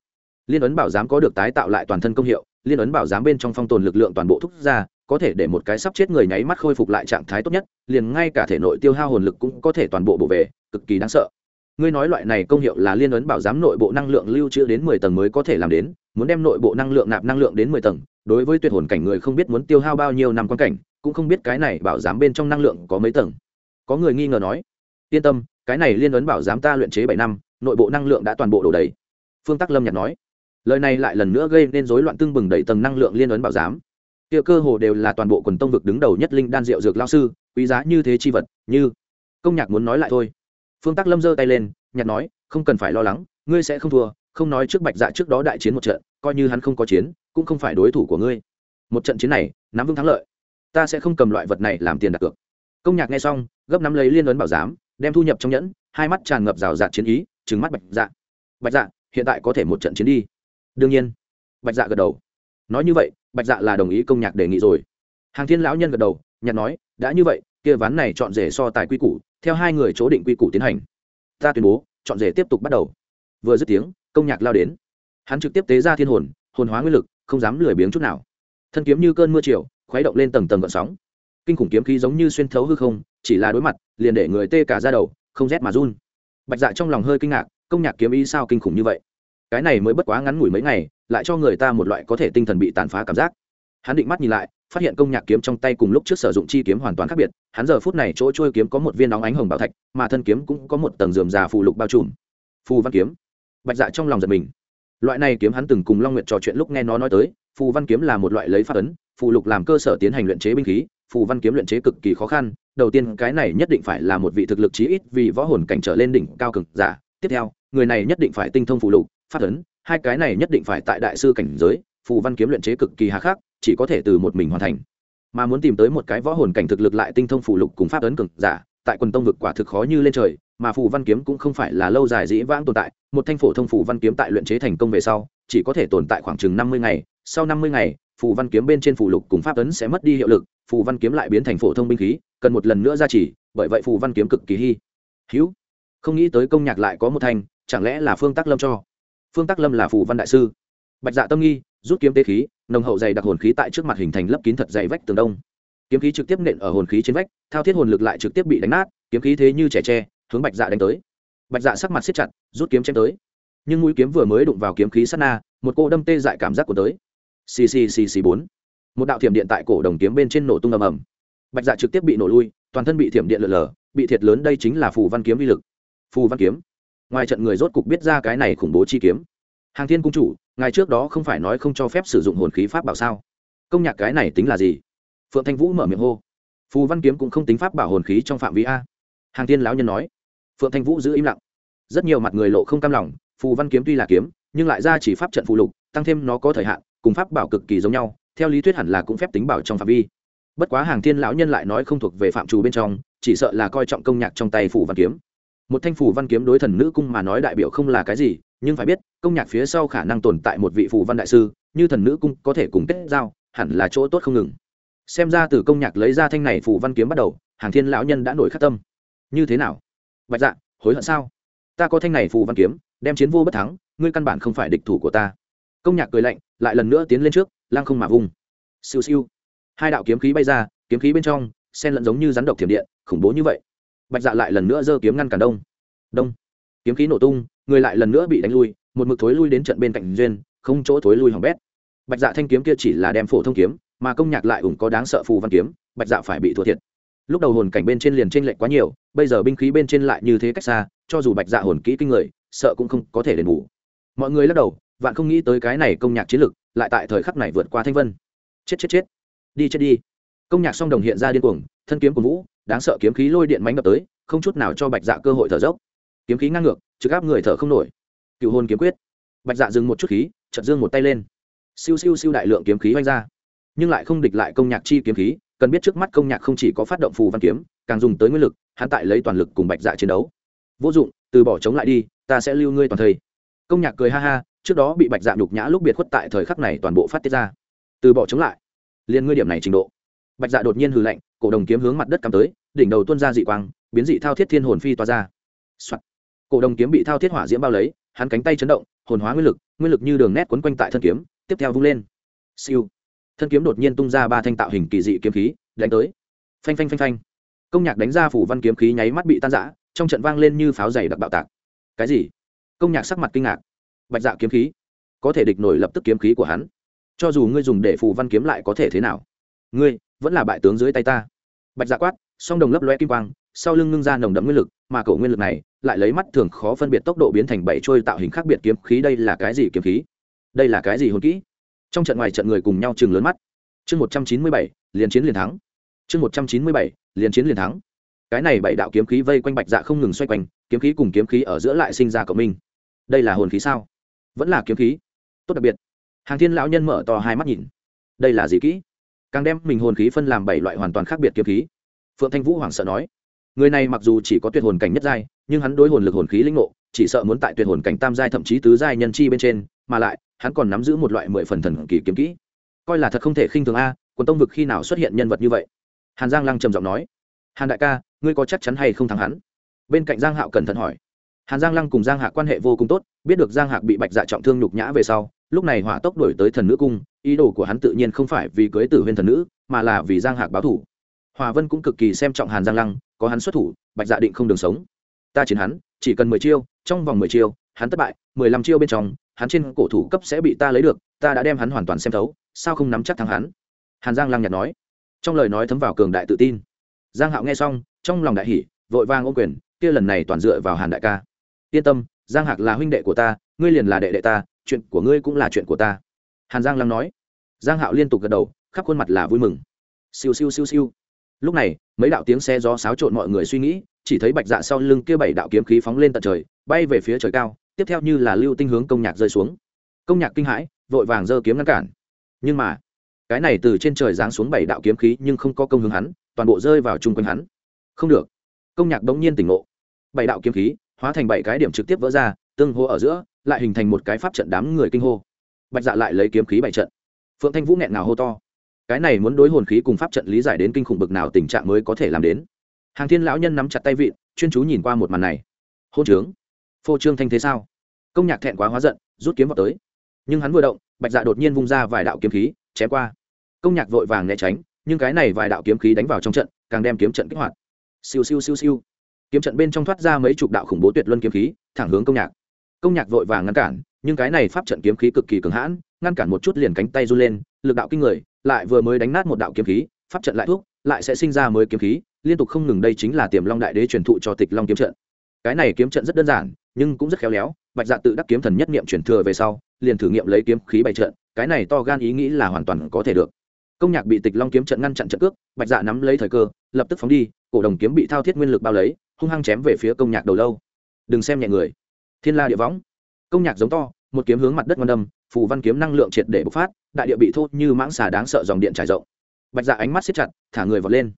Liên ấn bảo giám có được tái tạo lại toàn thân công hiệu, liên ấn bảo giám bên trong phong tồn lực lượng toàn bộ thúc ra, có thể để một cái sắp chết người nháy mắt khôi phục lại trạng thái tốt nhất, liền ngay cả thể nội tiêu hao hồn lực cũng có thể toàn bộ bổ về, cực kỳ đáng sợ ngươi nói loại này công hiệu là liên ấn bảo giám nội bộ năng lượng lưu trữ đến mười tầng mới có thể làm đến, muốn đem nội bộ năng lượng nạp năng lượng đến mười tầng, đối với tuyệt hồn cảnh người không biết muốn tiêu hao bao nhiêu năm quan cảnh, cũng không biết cái này bảo giám bên trong năng lượng có mấy tầng. Có người nghi ngờ nói, yên tâm, cái này liên ấn bảo giám ta luyện chế bảy năm, nội bộ năng lượng đã toàn bộ đổ đầy. Phương tắc lâm nhạt nói, lời này lại lần nữa gây nên rối loạn tương bừng đầy tầng năng lượng liên ấn bảo giám. Kia cơ hồ đều là toàn bộ quần tông vực đứng đầu nhất linh đan rượu dược lao sư, quý giá như thế chi vật, như công nhạc muốn nói lại thôi phương tắc lâm giơ tay lên nhặt nói, không cần phải lo lắng, ngươi sẽ không thua, không nói trước bạch dạ trước đó đại chiến một trận, coi như hắn không có chiến, cũng không phải đối thủ của ngươi. Một trận chiến này, nắm vững thắng lợi. Ta sẽ không cầm loại vật này làm tiền đặt cược. Công nhạc nghe xong, gấp nắm lấy liên ấn bảo giám, đem thu nhập trong nhẫn, hai mắt tràn ngập rào rạt chiến ý trứng mắt bạch dạ. Bạch dạ hiện tại có thể một trận chiến đi. Đương nhiên. Bạch dạ gật đầu. Nói như vậy, bạch dạ là đồng ý công nhạc đề nghị rồi. Hàng thiên lão nhân gật đầu nhặt nói, đã như vậy kia ván này chọn rể so tài quy củ, theo hai người chỗ định quy củ tiến hành. Ta tuyên bố, chọn rể tiếp tục bắt đầu. Vừa dứt tiếng, công nhạc lao đến. Hắn trực tiếp tế ra thiên hồn hồn hóa nguyên lực, không dám lười biếng chút nào. Thân kiếm như cơn mưa chiều, khuấy động lên tầng tầng gợn sóng. Kinh khủng kiếm khí giống như xuyên thấu hư không, chỉ là đối mặt, liền để người tê cả ra đầu, không rét mà run. Bạch dạ trong lòng hơi kinh ngạc, công nhạc kiếm ý sao kinh khủng như vậy? Cái này mới bất quá ngắn ngủi mấy ngày, lại cho người ta một loại có thể tinh thần bị tàn phá cảm giác hắn định mắt nhìn lại, phát hiện công nhạc kiếm trong tay cùng lúc trước sử dụng chi kiếm hoàn toàn khác biệt, hắn giờ phút này chỗ trôi kiếm có một viên nóng ánh hồng bảo thạch, mà thân kiếm cũng có một tầng dườm già phù lục bao trùm. Phù văn kiếm. Bạch dạ trong lòng giật mình. Loại này kiếm hắn từng cùng long nguyệt trò chuyện lúc nghe nó nói tới, phù văn kiếm là một loại lấy phát ấn, phù lục làm cơ sở tiến hành luyện chế binh khí, phù văn kiếm luyện chế cực kỳ khó khăn, đầu tiên cái này nhất định phải là một vị thực lực chí ít vì võ hồn cảnh trở lên đỉnh cao cực giả. Tiếp theo, người này nhất định phải tinh thông phù lục phát ấn, hai cái này nhất định phải tại đại sư cảnh giới, phù văn kiếm luyện chế cực kỳ hà khắc chỉ có thể từ một mình hoàn thành. Mà muốn tìm tới một cái võ hồn cảnh thực lực lại tinh thông phụ lục cùng pháp ấn cực giả, tại quần tông vực quả thực khó như lên trời, mà phù văn kiếm cũng không phải là lâu dài dĩ vãng tồn tại, một thanh phổ thông phù văn kiếm tại luyện chế thành công về sau, chỉ có thể tồn tại khoảng chừng năm mươi ngày, sau năm mươi ngày, phù văn kiếm bên trên phù lục cùng pháp ấn sẽ mất đi hiệu lực, phù văn kiếm lại biến thành phổ thông binh khí, cần một lần nữa ra chỉ bởi vậy phù văn kiếm cực kỳ hy hữu, không nghĩ tới công nhạc lại có một thanh, chẳng lẽ là phương tắc lâm cho? Phương tắc lâm là phù văn đại sư bạch dạ tâm nghi, rút kiếm tế khí, nồng hậu dày đặc hồn khí tại trước mặt hình thành lấp kín thật dày vách tường đông. Kiếm khí trực tiếp nện ở hồn khí trên vách, thao thiết hồn lực lại trực tiếp bị đánh nát, kiếm khí thế như trẻ tre, hướng bạch dạ đánh tới. Bạch dạ sắc mặt siết chặt, rút kiếm chém tới. Nhưng mũi kiếm vừa mới đụng vào kiếm khí sát na, một cô đâm tê dại cảm giác của tới. Ccc bốn. Một đạo thiểm điện tại cổ đồng kiếm bên trên nổ tung ầm ầm. Bạch dạ trực tiếp bị nổ lui, toàn thân bị thiểm điện lở lở, bị thiệt lớn đây chính là phù văn kiếm vi lực. Phù văn kiếm. Ngoài trận người rốt cục biết ra cái này khủng bố chi kiếm. Hàng thiên cung chủ ngài trước đó không phải nói không cho phép sử dụng hồn khí pháp bảo sao? Công nhạc cái này tính là gì? Phượng thanh vũ mở miệng hô. Phù văn kiếm cũng không tính pháp bảo hồn khí trong phạm vi a. Hàng thiên lão nhân nói. Phượng thanh vũ giữ im lặng. Rất nhiều mặt người lộ không cam lòng, phù văn kiếm tuy là kiếm, nhưng lại ra chỉ pháp trận phù lục, tăng thêm nó có thời hạn, cùng pháp bảo cực kỳ giống nhau, theo lý thuyết hẳn là cũng phép tính bảo trong phạm vi. Bất quá hàng thiên lão nhân lại nói không thuộc về phạm trù bên trong, chỉ sợ là coi trọng công nhạc trong tay phủ văn kiếm. Một thanh phủ văn kiếm đối thần nữ cung mà nói đại biểu không là cái gì nhưng phải biết, công nhạc phía sau khả năng tồn tại một vị phù văn đại sư, như thần nữ cung có thể cùng kết giao, hẳn là chỗ tốt không ngừng. Xem ra từ công nhạc lấy ra thanh này phù văn kiếm bắt đầu, hàng thiên lão nhân đã nổi khắc tâm. Như thế nào? Bạch dạ hối hận sao? Ta có thanh này phù văn kiếm, đem chiến vô bất thắng, ngươi căn bản không phải địch thủ của ta. Công nhạc cười lạnh, lại lần nữa tiến lên trước lang không mà vùng siêu siêu. Hai đạo kiếm khí bay ra, kiếm khí bên trong sen lẫn giống như rắn độc thiểm điện, khủng bố như vậy. Bạch dạ lại lần nữa giơ kiếm ngăn cản đông. Đông. Kiếm khí nổ tung người lại lần nữa bị đánh lui, một mực thối lui đến trận bên cạnh duyên, không chỗ thối lui hỏng bét. Bạch dạ thanh kiếm kia chỉ là đem phổ thông kiếm, mà công nhạc lại ủng có đáng sợ phù văn kiếm, bạch dạ phải bị thua thiệt. Lúc đầu hồn cảnh bên trên liền t r ê n lệch quá nhiều, bây giờ binh khí bên trên lại như thế cách xa, cho dù bạch dạ hồn kỹ kinh người, sợ cũng không có thể đền bù. Mọi người lắc đầu, vạn không nghĩ tới cái này công nhạc chiến lực, lại tại thời khắc này vượt qua thanh vân. Chết chết chết. Đi chết đi. Công nhạc song đồng hiện ra điên cuồng, thân kiếm của vũ, đáng sợ kiếm khí lôi điện mánh đập tới, không chút nào cho bạch dạ cơ hội thở dốc. Kiếm khí ngang ngược trực áp người thở không nổi. Cựu hôn kiếm quyết. Bạch dạ dừng một chút khí chật dương một tay lên. Siêu siêu siêu đại lượng kiếm khí oanh ra. Nhưng lại không địch lại công nhạc chi kiếm khí, cần biết trước mắt công nhạc không chỉ có phát động phù văn kiếm, càng dùng tới nguyên lực, hắn tại lấy toàn lực cùng bạch dạ chiến đấu. Vô dụng, từ bỏ chống lại đi, ta sẽ lưu ngươi toàn thây. Công nhạc cười ha ha, trước đó bị bạch dạ nhục nhã lúc biệt khuất tại thời khắc này toàn bộ phát tiết ra. Từ bỏ chống lại. Liền ngươi điểm này trình độ. Bạch dạ đột nhiên hừ lạnh, cổ đồng kiếm hướng mặt đất cắm tới, đỉnh đầu tuôn ra dị quang, biến dị thao thiết thiên hồn phi toa ra、Soạn cổ đồng kiếm bị thao thiết hỏa diễm bao lấy, hắn cánh tay chấn động, hồn hóa nguyên lực nguyên lực như đường nét quấn quanh tại thân kiếm, tiếp theo vung lên. Siêu. Thân kiếm đột nhiên tung ra ba thanh tạo hình kỳ dị kiếm khí, đánh tới. Phanh phanh phanh phanh. Công nhạc đánh ra phủ văn kiếm khí nháy mắt bị tan rã, trong trận vang lên như pháo dày đặc bạo tạc. Cái gì? Công nhạc sắc mặt kinh ngạc. Bạch dạ kiếm khí. Có thể địch nổi lập tức kiếm khí của hắn. Cho dù ngươi dùng để phù văn kiếm lại có thể thế nào? Ngươi, vẫn là bại tướng dưới tay ta. Bạch dạ quát, song đồng lấp loe kim quang, sau lưng ngưng ra nồng đậm nguyên lực, mà cổ nguyên lực này lại lấy mắt thường khó phân biệt tốc độ biến thành bảy trôi tạo hình khác biệt kiếm khí, đây là cái gì kiếm khí? Đây là cái gì hồn kỹ? Trong trận ngoài trận người cùng nhau chừng lớn mắt. Chương một trăm chín mươi bảy, liền chiến liền thắng. Chương một trăm chín mươi bảy, liền chiến liền thắng. Cái này bảy đạo kiếm khí vây quanh bạch dạ không ngừng xoay quanh, kiếm khí cùng kiếm khí ở giữa lại sinh ra cộng minh. Đây là hồn khí sao? Vẫn là kiếm khí. Tốt đặc biệt. Hàng thiên lão nhân mở to hai mắt nhìn. Đây là gì kỹ? Càng đem mình hồn khí phân làm bảy loại hoàn toàn khác biệt kiếm khí. Phượng thanh vũ hoảng sợ nói. Người này mặc dù chỉ có tuyệt hồn cảnh nhất giai nhưng hắn đối hồn lực hồn khí linh ngộ, chỉ sợ muốn tại tuyệt hồn cảnh tam giai thậm chí tứ giai nhân chi bên trên, mà lại, hắn còn nắm giữ một loại mười phần thần kỳ kiếm kỹ. Coi là thật không thể khinh thường a, quần tông vực khi nào xuất hiện nhân vật như vậy? Hàn giang lăng trầm giọng nói. Hàn đại ca, ngươi có chắc chắn hay không thắng hắn? Bên cạnh giang hạo cẩn thận hỏi. Hàn giang lăng cùng giang hạc quan hệ vô cùng tốt, biết được giang hạc bị bạch dạ trọng thương nhục nhã về sau, lúc này hỏa tốc đổi tới thần nữ cung, ý đồ của hắn tự nhiên không phải vì cưới tử huyên thần nữ, mà là vì giang hạc báo thù. Hòa vân cũng cực kỳ xem trọng hàn giang lăng, có hắn xuất thủ, bạch dạ định không đường sống ta chiến hắn chỉ cần mười chiêu trong vòng mười chiêu hắn thất bại mười lăm chiêu bên trong hắn trên cổ thủ cấp sẽ bị ta lấy được ta đã đem hắn hoàn toàn xem thấu sao không nắm chắc thắng hắn? Hàn giang lăng nhạt nói. Trong lời nói thấm vào cường đại tự tin. Giang hạo nghe xong trong lòng đại hỉ, vội vàng ôm quyền kia lần này toàn dựa vào hàn đại ca. Yên tâm giang hạc là huynh đệ của ta ngươi liền là đệ đệ ta chuyện của ngươi cũng là chuyện của ta. Hàn giang lăng nói. Giang hạo liên tục gật đầu khắp khuôn mặt là vui mừng. Siêu siêu siêu siêu. Lúc này mấy đạo tiếng xe gió xáo trộn mọi người suy nghĩ chỉ thấy bạch dạ sau lưng kia bảy đạo kiếm khí phóng lên tận trời, bay về phía trời cao, tiếp theo như là lưu tinh hướng công nhạc rơi xuống. Công nhạc kinh hãi, vội vàng giơ kiếm ngăn cản. Nhưng mà, cái này từ trên trời giáng xuống bảy đạo kiếm khí nhưng không có công hướng hắn, toàn bộ rơi vào chung quanh hắn. Không được. Công nhạc bỗng nhiên tỉnh ngộ. Bảy đạo kiếm khí, hóa thành bảy cái điểm trực tiếp vỡ ra, tương hô ở giữa, lại hình thành một cái pháp trận đám người kinh hô. Bạch dạ lại lấy kiếm khí bảy trận. Phượng thanh vũ nghẹn nào hô to. Cái này muốn đối hồn khí cùng pháp trận lý giải đến kinh khủng bực nào tình trạng mới có thể làm đến? Hàng thiên lão nhân nắm chặt tay vị chuyên chú nhìn qua một màn này. Hôn trướng. Phô trương thanh thế sao? Công nhạc thẹn quá hóa giận, rút kiếm vào tới. Nhưng hắn vừa động, bạch dạ đột nhiên vung ra vài đạo kiếm khí, chém qua. Công nhạc vội vàng né tránh, nhưng cái này vài đạo kiếm khí đánh vào trong trận, càng đem kiếm trận kích hoạt. Siêu siêu siêu siêu. Kiếm trận bên trong thoát ra mấy chục đạo khủng bố tuyệt luân kiếm khí, thẳng hướng công nhạc. Công nhạc vội vàng ngăn cản, nhưng cái này pháp trận kiếm khí cực kỳ cường hãn, ngăn cản một chút liền cánh tay run lên, lực đạo kinh người, lại vừa mới đánh nát một đạo kiếm khí, pháp trận lại thuốc lại sẽ sinh ra mới kiếm khí, liên tục không ngừng đây chính là tiềm long đại đế truyền thụ cho tịch long kiếm trận. Cái này kiếm trận rất đơn giản, nhưng cũng rất khéo léo, bạch dạ tự đắc kiếm thần nhất nghiệm truyền thừa về sau, liền thử nghiệm lấy kiếm khí bày trận, cái này to gan ý nghĩ là hoàn toàn có thể được. Công nhạc bị tịch long kiếm trận ngăn chặn trận cước, bạch dạ nắm lấy thời cơ, lập tức phóng đi, cổ đồng kiếm bị thao thiết nguyên lực bao lấy, hung hăng chém về phía công nhạc đầu lâu. Đừng xem nhẹ người. Thiên la địa võng. Công nhạc giống to, một kiếm hướng mặt đất ngon đâm, phù văn kiếm năng lượng triệt để bộc phát, đại địa bị thốt như mãng xà đáng sợ dòng điện trải rộng bạch dạ ánh mắt xếp chặt, thả người vọt lên.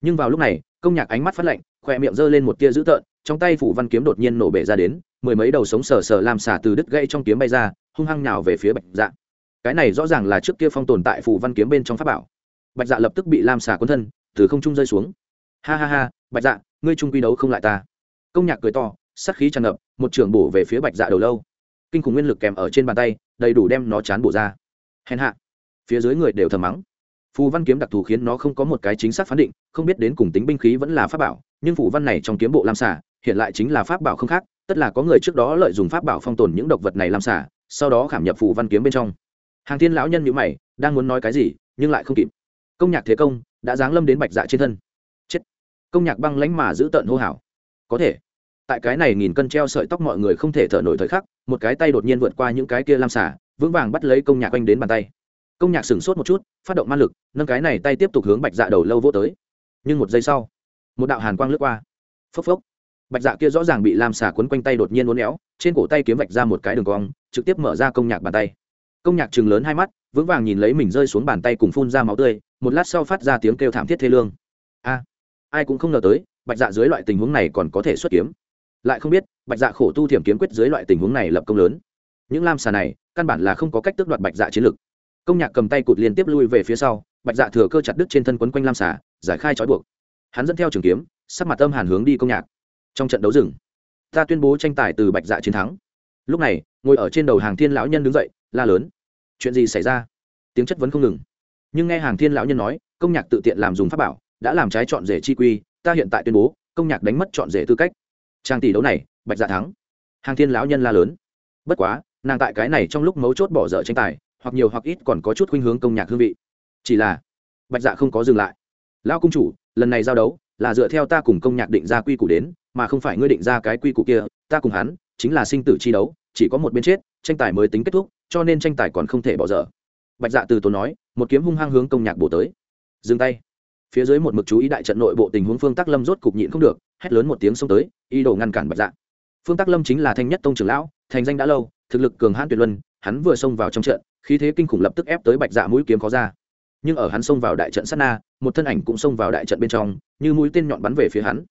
Nhưng vào lúc này, công nhạc ánh mắt phát lạnh khoe miệng giơ lên một tia dữ tợn, trong tay phủ văn kiếm đột nhiên nổ bể ra đến, mười mấy đầu sống sờ sờ làm xả từ đứt gãy trong kiếm bay ra, hung hăng nhào về phía bạch dạ. Cái này rõ ràng là trước kia phong tồn tại phủ văn kiếm bên trong pháp bảo. Bạch dạ lập tức bị lam xả cuốn thân, từ không trung rơi xuống. Ha ha ha, bạch dạ ngươi trung quy đấu không lại ta. Công nhạc cười to sắc khí tràn ngập, một trường bổ về phía bạch dạ đầu lâu. Kinh khủng nguyên lực kèm ở trên bàn tay, đầy đủ đem nó chán bổ ra. Hèn hạ. Phía dưới người đều thầm mắng phù văn kiếm đặc thù khiến nó không có một cái chính xác phán định, không biết đến cùng tính binh khí vẫn là pháp bảo, nhưng phù văn này trong kiếm bộ lam xả hiện lại chính là pháp bảo không khác, tất là có người trước đó lợi dụng pháp bảo phong tồn những độc vật này làm xả sau đó khảm nhập phù văn kiếm bên trong. Hàng thiên lão nhân nhữ mày, đang muốn nói cái gì, nhưng lại không kịp. Công nhạc thế công, đã giáng lâm đến bạch dạ trên thân. Chết. Công nhạc băng lánh mà giữ tợn hô hào. Có thể. Tại cái này nghìn cân treo sợi tóc mọi người không thể thở nổi thời khắc, một cái tay đột nhiên vượt qua những cái kia lam xả vững vàng bắt lấy công nhạc quanh đến bàn tay công nhạc sửng sốt một chút, phát động man lực, nâng cái này tay tiếp tục hướng bạch dạ đầu lâu vô tới. Nhưng một giây sau, một đạo hàn quang lướt qua. Phốc phốc. Bạch dạ kia rõ ràng bị lam xà quấn quanh tay đột nhiên uốn éo, trên cổ tay kiếm vạch ra một cái đường cong, trực tiếp mở ra công nhạc bàn tay. Công nhạc chừng lớn hai mắt, vững vàng nhìn lấy mình rơi xuống bàn tay cùng phun ra máu tươi, một lát sau phát ra tiếng kêu thảm thiết thê lương. A, ai cũng không ngờ tới, bạch dạ dưới loại tình huống này còn có thể xuất kiếm. Lại không biết, bạch dạ khổ tu thiểm kiếm quyết dưới loại tình huống này lập công lớn. Những lam xà này, căn bản là không có cách tước đoạt bạch dạ chiến lực công nhạc cầm tay cụt liên tiếp lui về phía sau, bạch dạ thừa cơ chặt đứt trên thân quấn quanh lam xà, giải khai trói buộc. Hắn dẫn theo trường kiếm, sắc mặt âm hàn hướng đi công nhạc. Trong trận đấu rừng ta tuyên bố tranh tài từ bạch dạ chiến thắng. Lúc này, ngồi ở trên đầu hàng thiên lão nhân đứng dậy, la lớn. Chuyện gì xảy ra? Tiếng chất vấn không ngừng. Nhưng nghe hàng thiên lão nhân nói, công nhạc tự tiện làm dùng pháp bảo, đã làm trái chọn rể chi quy, ta hiện tại tuyên bố, công nhạc đánh mất chọn rể tư cách. Trang tỷ đấu này, bạch dạ thắng. Hàng thiên lão nhân la lớn. Bất quá, nàng tại cái này trong lúc mấu chốt bỏ dở tranh tài hoặc nhiều hoặc ít còn có chút khuynh hướng công nhạc hương vị. Chỉ là, bạch dạ không có dừng lại. Lão cung chủ, lần này giao đấu là dựa theo ta cùng công nhạc định ra quy củ đến, mà không phải ngươi định ra cái quy củ kia, ta cùng hắn chính là sinh tử chi đấu, chỉ có một bên chết, tranh tài mới tính kết thúc, cho nên tranh tài còn không thể bỏ dở. Bạch dạ từ tốn nói, một kiếm hung hăng hướng công nhạc bổ tới. Dừng tay. Phía dưới một mực chú ý đại trận nội bộ tình huống phương tắc lâm rốt cục nhịn không được, hét lớn một tiếng xông tới, ý đồ ngăn cản bạch dạ. Phương tắc lâm chính là thanh nhất tông trưởng lão, thành danh đã lâu, thực lực cường hãn tuyệt luân, hắn vừa xông vào trong trận khí thế kinh khủng lập tức ép tới bạch dạ mũi kiếm khó ra. Nhưng ở hắn xông vào đại trận sát na, một thân ảnh cũng xông vào đại trận bên trong, như mũi tên nhọn bắn về phía hắn.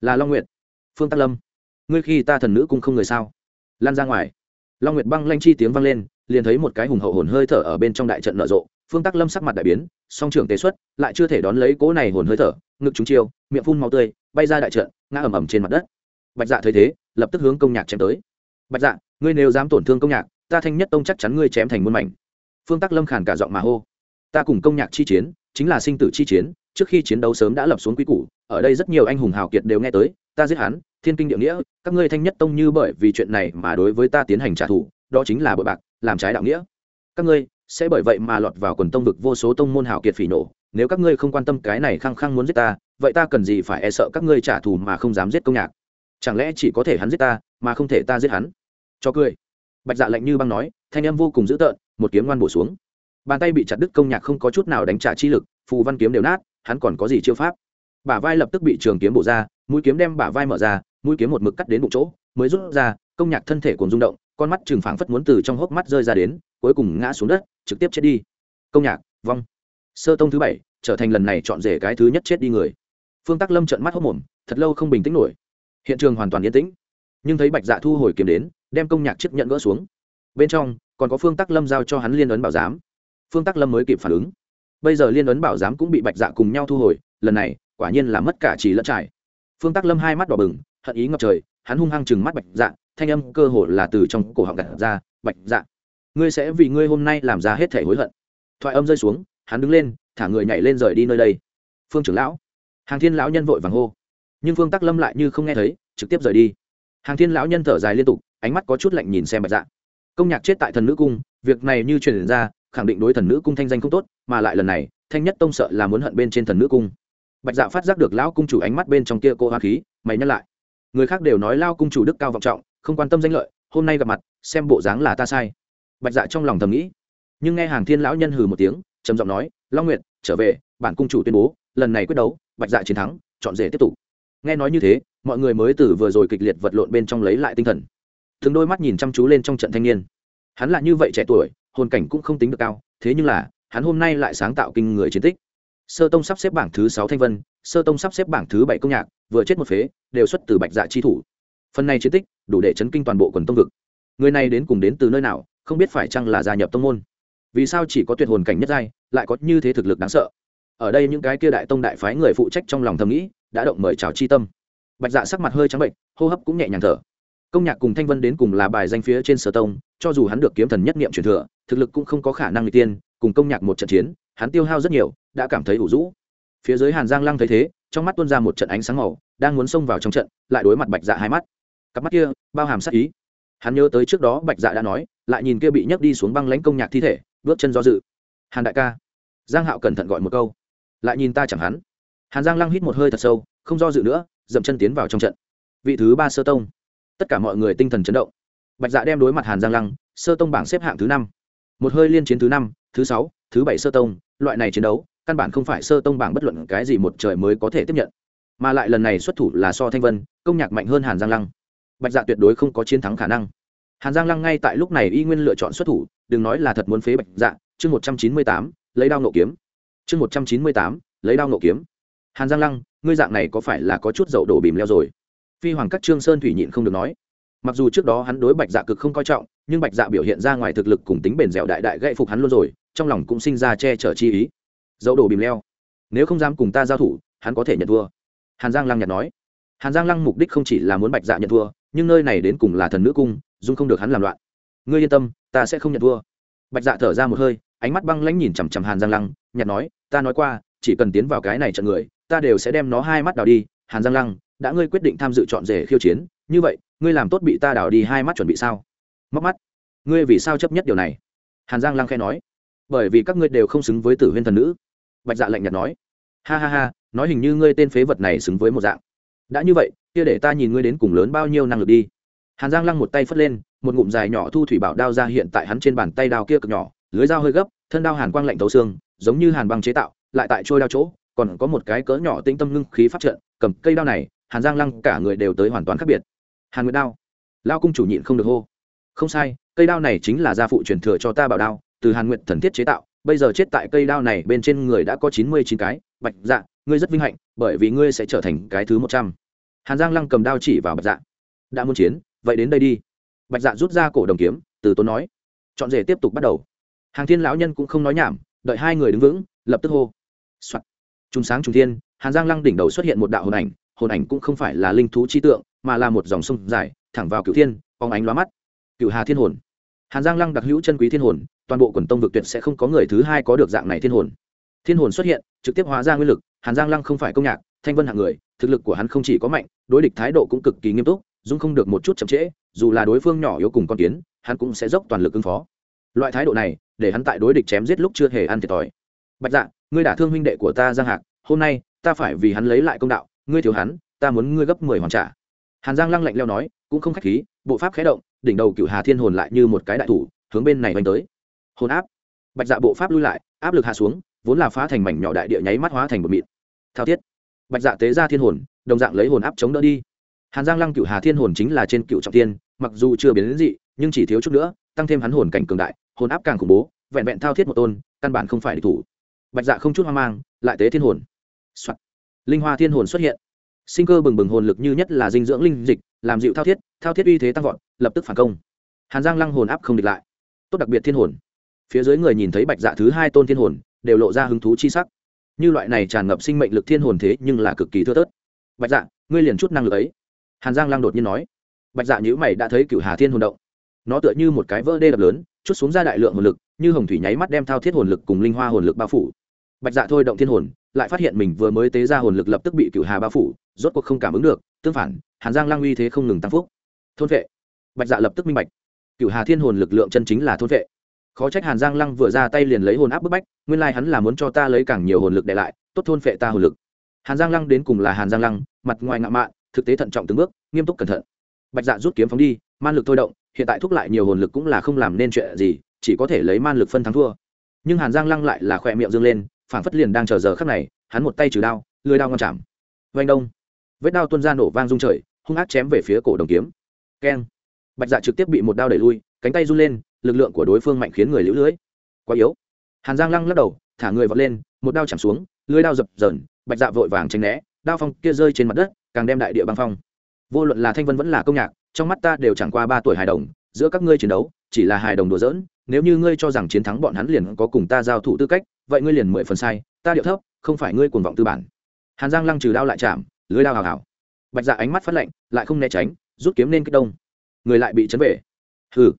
Là long nguyệt. Phương tắc lâm. Ngươi khi ta thần nữ cũng không người sao? Lan ra ngoài. Long nguyệt băng lanh chi tiếng vang lên, liền thấy một cái hùng hậu hồn hơi thở ở bên trong đại trận nở rộ. Phương tắc lâm sắc mặt đại biến, song trưởng tế xuất, lại chưa thể đón lấy cỗ này hồn hơi thở, ngực trúng chiêu, miệng phun máu tươi, bay ra đại trận, ngã ầm ầm trên mặt đất. Bạch dạ thấy thế, lập tức hướng công nhạc chém tới. Bạch dạ ngươi nếu dám tổn thương công nhạc ta thanh nhất tông chắc chắn ngươi chém thành muôn mảnh. Phương tắc lâm khàn cả giọng mà hô. Ta cùng công nhạc chi chiến, chính là sinh tử chi chiến, trước khi chiến đấu sớm đã lập xuống quy củ, ở đây rất nhiều anh hùng hào kiệt đều nghe tới, ta giết hắn, thiên kinh địa nghĩa, các ngươi thanh nhất tông như bởi vì chuyện này mà đối với ta tiến hành trả thù, đó chính là bội bạc, làm trái đạo nghĩa. Các ngươi, sẽ bởi vậy mà lọt vào quần tông vực vô số tông môn hào kiệt phỉ nổ nếu các ngươi không quan tâm cái này khăng khăng muốn giết ta, vậy ta cần gì phải e sợ các ngươi trả thù mà không dám giết công nhạc? Chẳng lẽ chỉ có thể hắn giết ta, mà không thể ta giết hắn? Cho cười bạch dạ lạnh như băng nói, thanh âm vô cùng dữ tợn, một kiếm ngoan bổ xuống. Bàn tay bị chặt đứt công nhạc không có chút nào đánh trả chi lực, phù văn kiếm đều nát, hắn còn có gì chiêu pháp? Bả vai lập tức bị trường kiếm bổ ra, mũi kiếm đem bả vai mở ra, mũi kiếm một mực cắt đến bụng chỗ, mới rút ra, công nhạc thân thể cùng rung động, con mắt trừng phảng phất muốn từ trong hốc mắt rơi ra đến, cuối cùng ngã xuống đất, trực tiếp chết đi. Công nhạc, vong. Sơ tông thứ bảy, trở thành lần này chọn rể cái thứ nhất chết đi người. Phương tắc lâm trợn mắt hốc mồm, thật lâu không bình tĩnh nổi. Hiện trường hoàn toàn yên tĩnh. Nhưng thấy bạch dạ thu hồi kiếm đến đem công nhạc chiếc nhận gỡ xuống. Bên trong, còn có phương tắc lâm giao cho hắn liên ấn bảo giám. Phương tắc lâm mới kịp phản ứng. Bây giờ liên ấn bảo giám cũng bị bạch dạ cùng nhau thu hồi, lần này, quả nhiên là mất cả chỉ lẫn trải. Phương tắc lâm hai mắt đỏ bừng, hận ý ngập trời, hắn hung hăng chừng mắt bạch dạ thanh âm cơ hồ là từ trong cổ họng gạt ra, bạch dạ ngươi sẽ vì ngươi hôm nay làm ra hết thể hối hận. Thoại âm rơi xuống, hắn đứng lên, thả người nhảy lên rời đi nơi đây. Phương trưởng lão. Hàng thiên lão nhân vội vàng hô. Nhưng phương tắc lâm lại như không nghe thấy, trực tiếp rời đi. Hàng thiên lão nhân thở dài liên tục ánh mắt có chút lạnh nhìn xem bạch dạ. Công nhạc chết tại thần nữ cung, việc này như truyền ra, khẳng định đối thần nữ cung thanh danh không tốt, mà lại lần này, thanh nhất tông sợ là muốn hận bên trên thần nữ cung. Bạch dạ phát giác được lão cung chủ ánh mắt bên trong kia cô hoa khí, mày nhắc lại. Người khác đều nói lao cung chủ đức cao vọng trọng, không quan tâm danh lợi, hôm nay gặp mặt, xem bộ dáng là ta sai. Bạch dạ trong lòng thầm nghĩ. Nhưng nghe hàng thiên lão nhân hừ một tiếng, trầm giọng nói, long nguyệt, trở về, bản cung chủ tuyên bố, lần này quyết đấu, bạch dạ chiến thắng, chọn rể tiếp tục. Nghe nói như thế, mọi người mới từ vừa rồi kịch liệt vật lộn bên trong lấy lại tinh thần thường đôi mắt nhìn chăm chú lên trong trận thanh niên. Hắn là như vậy trẻ tuổi, hồn cảnh cũng không tính được cao, thế nhưng là, hắn hôm nay lại sáng tạo kinh người chiến tích. Sơ tông sắp xếp bảng thứ sáu thanh vân, sơ tông sắp xếp bảng thứ bảy công nhạc, vừa chết một phế, đều xuất từ bạch dạ chi thủ. Phần này chiến tích, đủ để chấn kinh toàn bộ quần tông vực. Người này đến cùng đến từ nơi nào, không biết phải chăng là gia nhập tông môn. Vì sao chỉ có tuyệt hồn cảnh nhất giai, lại có như thế thực lực đáng sợ? Ở đây những cái kia đại tông đại phái người phụ trách trong lòng thầm nghĩ, đã động mời chào chi tâm. Bạch dạ sắc mặt hơi trắng bệnh, hô hấp cũng nhẹ nhàng thở công nhạc cùng thanh vân đến cùng là bài danh phía trên sở tông, cho dù hắn được kiếm thần nhất niệm truyền thừa, thực lực cũng không có khả năng người tiên, cùng công nhạc một trận chiến, hắn tiêu hao rất nhiều, đã cảm thấy ủ rũ. Phía dưới hàn giang lăng thấy thế, trong mắt tuôn ra một trận ánh sáng màu, đang muốn xông vào trong trận, lại đối mặt bạch dạ hai mắt. Cặp mắt kia, bao hàm sát ý. Hắn nhớ tới trước đó bạch dạ đã nói, lại nhìn kia bị nhấc đi xuống băng lãnh công nhạc thi thể, bước chân do dự. Hàn đại ca, giang hạo cẩn thận gọi một câu. Lại nhìn ta chẳng hắn. Hàn giang lăng hít một hơi thật sâu, không do dự nữa, dậm chân tiến vào trong trận. Vị thứ ba sơ tông tất cả mọi người tinh thần chấn động. Bạch dạ đem đối mặt hàn giang lăng, sơ tông bảng xếp hạng thứ năm. Một hơi liên chiến thứ năm, thứ sáu, thứ bảy sơ tông, loại này chiến đấu, căn bản không phải sơ tông bảng bất luận cái gì một trời mới có thể tiếp nhận. Mà lại lần này xuất thủ là so thanh vân, công nhạc mạnh hơn hàn giang lăng. Bạch dạ tuyệt đối không có chiến thắng khả năng. Hàn giang lăng ngay tại lúc này y nguyên lựa chọn xuất thủ, đừng nói là thật muốn phế bạch dạ. Chương một trăm chín mươi tám, lấy đao nộ kiếm. Chương một trăm chín mươi tám, lấy đao nộ kiếm. Hàn giang lăng, ngươi dạng này có phải là có chút dậu đổ bìm leo rồi? Phi hoàng các trương sơn thủy nhịn không được nói. Mặc dù trước đó hắn đối bạch dạ cực không coi trọng, nhưng bạch dạ biểu hiện ra ngoài thực lực cùng tính bền dẻo đại đại gậy phục hắn luôn rồi, trong lòng cũng sinh ra che chở chi ý. Dẫu đồ bìm leo, nếu không dám cùng ta giao thủ, hắn có thể nhận thua. Hàn giang lăng nhạt nói. Hàn giang lăng mục đích không chỉ là muốn bạch dạ nhận thua, nhưng nơi này đến cùng là thần nữ cung, dung không được hắn làm loạn. Ngươi yên tâm, ta sẽ không nhận thua. Bạch dạ thở ra một hơi, ánh mắt băng lãnh nhìn chằm chằm hàn giang lăng, nhạt nói, ta nói qua, chỉ cần tiến vào cái này trận người, ta đều sẽ đem nó hai mắt đào đi, hàn giang lăng đã ngươi quyết định tham dự chọn rể khiêu chiến, như vậy, ngươi làm tốt bị ta đào đi hai mắt chuẩn bị sao? Móc mắt. Ngươi vì sao chấp nhất điều này? Hàn giang lăng khe nói. Bởi vì các ngươi đều không xứng với tử huyên thần nữ. Bạch dạ lạnh nhạt nói. Ha ha ha, nói hình như ngươi tên phế vật này xứng với một dạng. Đã như vậy, kia để ta nhìn ngươi đến cùng lớn bao nhiêu năng lực đi. Hàn giang lăng một tay phất lên, một ngụm dài nhỏ thu thủy bảo đao ra hiện tại hắn trên bàn tay đao kia cực nhỏ, lưới dao hơi gấp, thân đao hàn quang lạnh tấu xương, giống như hàn băng chế tạo, lại tại trôi đao chỗ, còn có một cái cỡ nhỏ tinh tâm ngưng khí phát trận, cầm cây đao này hàn giang lăng cả người đều tới hoàn toàn khác biệt hàn nguyệt đao lao cung chủ nhịn không được hô không sai cây đao này chính là gia phụ truyền thừa cho ta bảo đao từ hàn nguyệt thần thiết chế tạo bây giờ chết tại cây đao này bên trên người đã có chín mươi chín cái bạch dạ ngươi rất vinh hạnh bởi vì ngươi sẽ trở thành cái thứ một trăm hàn giang lăng cầm đao chỉ vào bạch dạ đã muốn chiến vậy đến đây đi bạch dạ rút ra cổ đồng kiếm từ tốn nói chọn rể tiếp tục bắt đầu hàng thiên lão nhân cũng không nói nhảm đợi hai người đứng vững lập tức hô、Soạn. trung sáng trung thiên, hàn giang lăng đỉnh đầu xuất hiện một đạo hồn ảnh hồn ảnh cũng không phải là linh thú chi tượng, mà là một dòng sông dài, thẳng vào cửu thiên phóng ánh lóa mắt. Cửu hà thiên hồn. Hàn giang lăng đặc hữu chân quý thiên hồn, toàn bộ quần tông vực tuyệt sẽ không có người thứ hai có được dạng này thiên hồn. Thiên hồn xuất hiện, trực tiếp hóa ra nguyên lực, hàn giang lăng không phải công nhạc, thanh vân hạng người, thực lực của hắn không chỉ có mạnh, đối địch thái độ cũng cực kỳ nghiêm túc, dung không được một chút chậm trễ, dù là đối phương nhỏ yếu cùng con kiến, hắn cũng sẽ dốc toàn lực ứng phó. Loại thái độ này, để hắn tại đối địch chém giết lúc chưa hề ăn thiệt thòi. Bạch dạ ngươi đả thương huynh đệ của ta giang hạc, hôm nay, ta phải vì hắn lấy lại công đạo ngươi thiếu hắn, ta muốn ngươi gấp mười hoàn trả. Hàn giang lăng lạnh leo nói, cũng không khách khí, bộ pháp khé động, đỉnh đầu cựu hà thiên hồn lại như một cái đại thủ, hướng bên này đánh tới. Hồn áp. Bạch dạ bộ pháp lui lại, áp lực hạ xuống, vốn là phá thành mảnh nhỏ đại địa nháy mắt hóa thành một mịt thao thiết. Bạch dạ tế ra thiên hồn, đồng dạng lấy hồn áp chống đỡ đi. Hàn giang lăng cựu hà thiên hồn chính là trên cựu trọng tiên mặc dù chưa biến đến dị, nhưng chỉ thiếu chút nữa, tăng thêm hắn hồn cảnh cường đại, hồn áp càng khủng bố, vẹn vẹn thao thiết một tôn, căn bản không phải địch thủ. Bạch dạ không chút hoang mang, lại tế thiên hồn、Soạn linh hoa thiên hồn xuất hiện. Sinh cơ bừng bừng hồn lực như nhất là dinh dưỡng linh dịch, làm dịu thao thiết thao thiết uy thế tăng vọt, lập tức phản công. Hàn giang lăng hồn áp không địch lại. Tốt đặc biệt thiên hồn. Phía dưới người nhìn thấy bạch dạ thứ hai tôn thiên hồn, đều lộ ra hứng thú chi sắc. Như loại này tràn ngập sinh mệnh lực thiên hồn thế nhưng là cực kỳ thưa thớt. Bạch dạ ngươi liền chút năng lực ấy. Hàn giang lăng đột nhiên nói. Bạch dạ nhữ mày đã thấy cựu hà thiên hồn động. Nó tựa như một cái vỡ đê đập lớn, chút xuống ra đại lượng hồn lực, như hồng thủy nháy mắt đem thao thiết hồn lực cùng linh hoa hồn lực bao phủ. Bạch dạ thôi động thiên hồn lại phát hiện mình vừa mới tế ra hồn lực lập tức bị cựu hà bao phủ, rốt cuộc không cảm ứng được, tương phản, hàn giang lang uy thế không ngừng tăng phúc. Thôn vệ. Bạch dạ lập tức minh bạch. Cựu hà thiên hồn lực lượng chân chính là thôn vệ. Khó trách hàn giang lăng vừa ra tay liền lấy hồn áp bức bách, nguyên lai hắn là muốn cho ta lấy càng nhiều hồn lực để lại, tốt thôn vệ ta hồn lực. Hàn giang lăng đến cùng là hàn giang lăng mặt ngoài ngạo mạn, thực tế thận trọng từng bước, nghiêm túc cẩn thận. Bạch dạ rút kiếm phóng đi, man lực thôi động, hiện tại thúc lại nhiều hồn lực cũng là không làm nên chuyện gì, chỉ có thể lấy man lực phân thắng thua. Nhưng hàn giang lăng lại là khỏe miệng dương lên Phản phất liền đang chờ giờ khắc này, hắn một tay trừ đao, lưới đao ngon chạm. Vanh đông. Vết đao tuôn ra nổ vang rung trời, hung ác chém về phía cổ đồng kiếm. Keng. Bạch dạ trực tiếp bị một đao đẩy lui, cánh tay run lên, lực lượng của đối phương mạnh khiến người lũ lưỡi quá yếu. Hàn giang lăng lắc đầu, thả người vọt lên, một đao chạm xuống, lưới đao dập dờn, bạch dạ vội vàng tránh né, đao phong kia rơi trên mặt đất, càng đem đại địa băng phong. Vô luận là thanh vân vẫn là công nhạc, trong mắt ta đều chẳng qua ba tuổi hài đồng, giữa các ngươi chiến đấu, chỉ là hài đồng đùa giỡn, nếu như ngươi cho rằng chiến thắng bọn hắn liền có cùng ta giao thủ tư cách vậy ngươi liền mười phần sai, ta điệu thấp, không phải ngươi cuồng vọng tư bản. Hàn giang lăng trừ đao lại chạm, lưới đao hào hào. Bạch dạ ánh mắt phát lạnh, lại không né tránh, rút kiếm lên kích đông. Người lại bị chấn về hừ,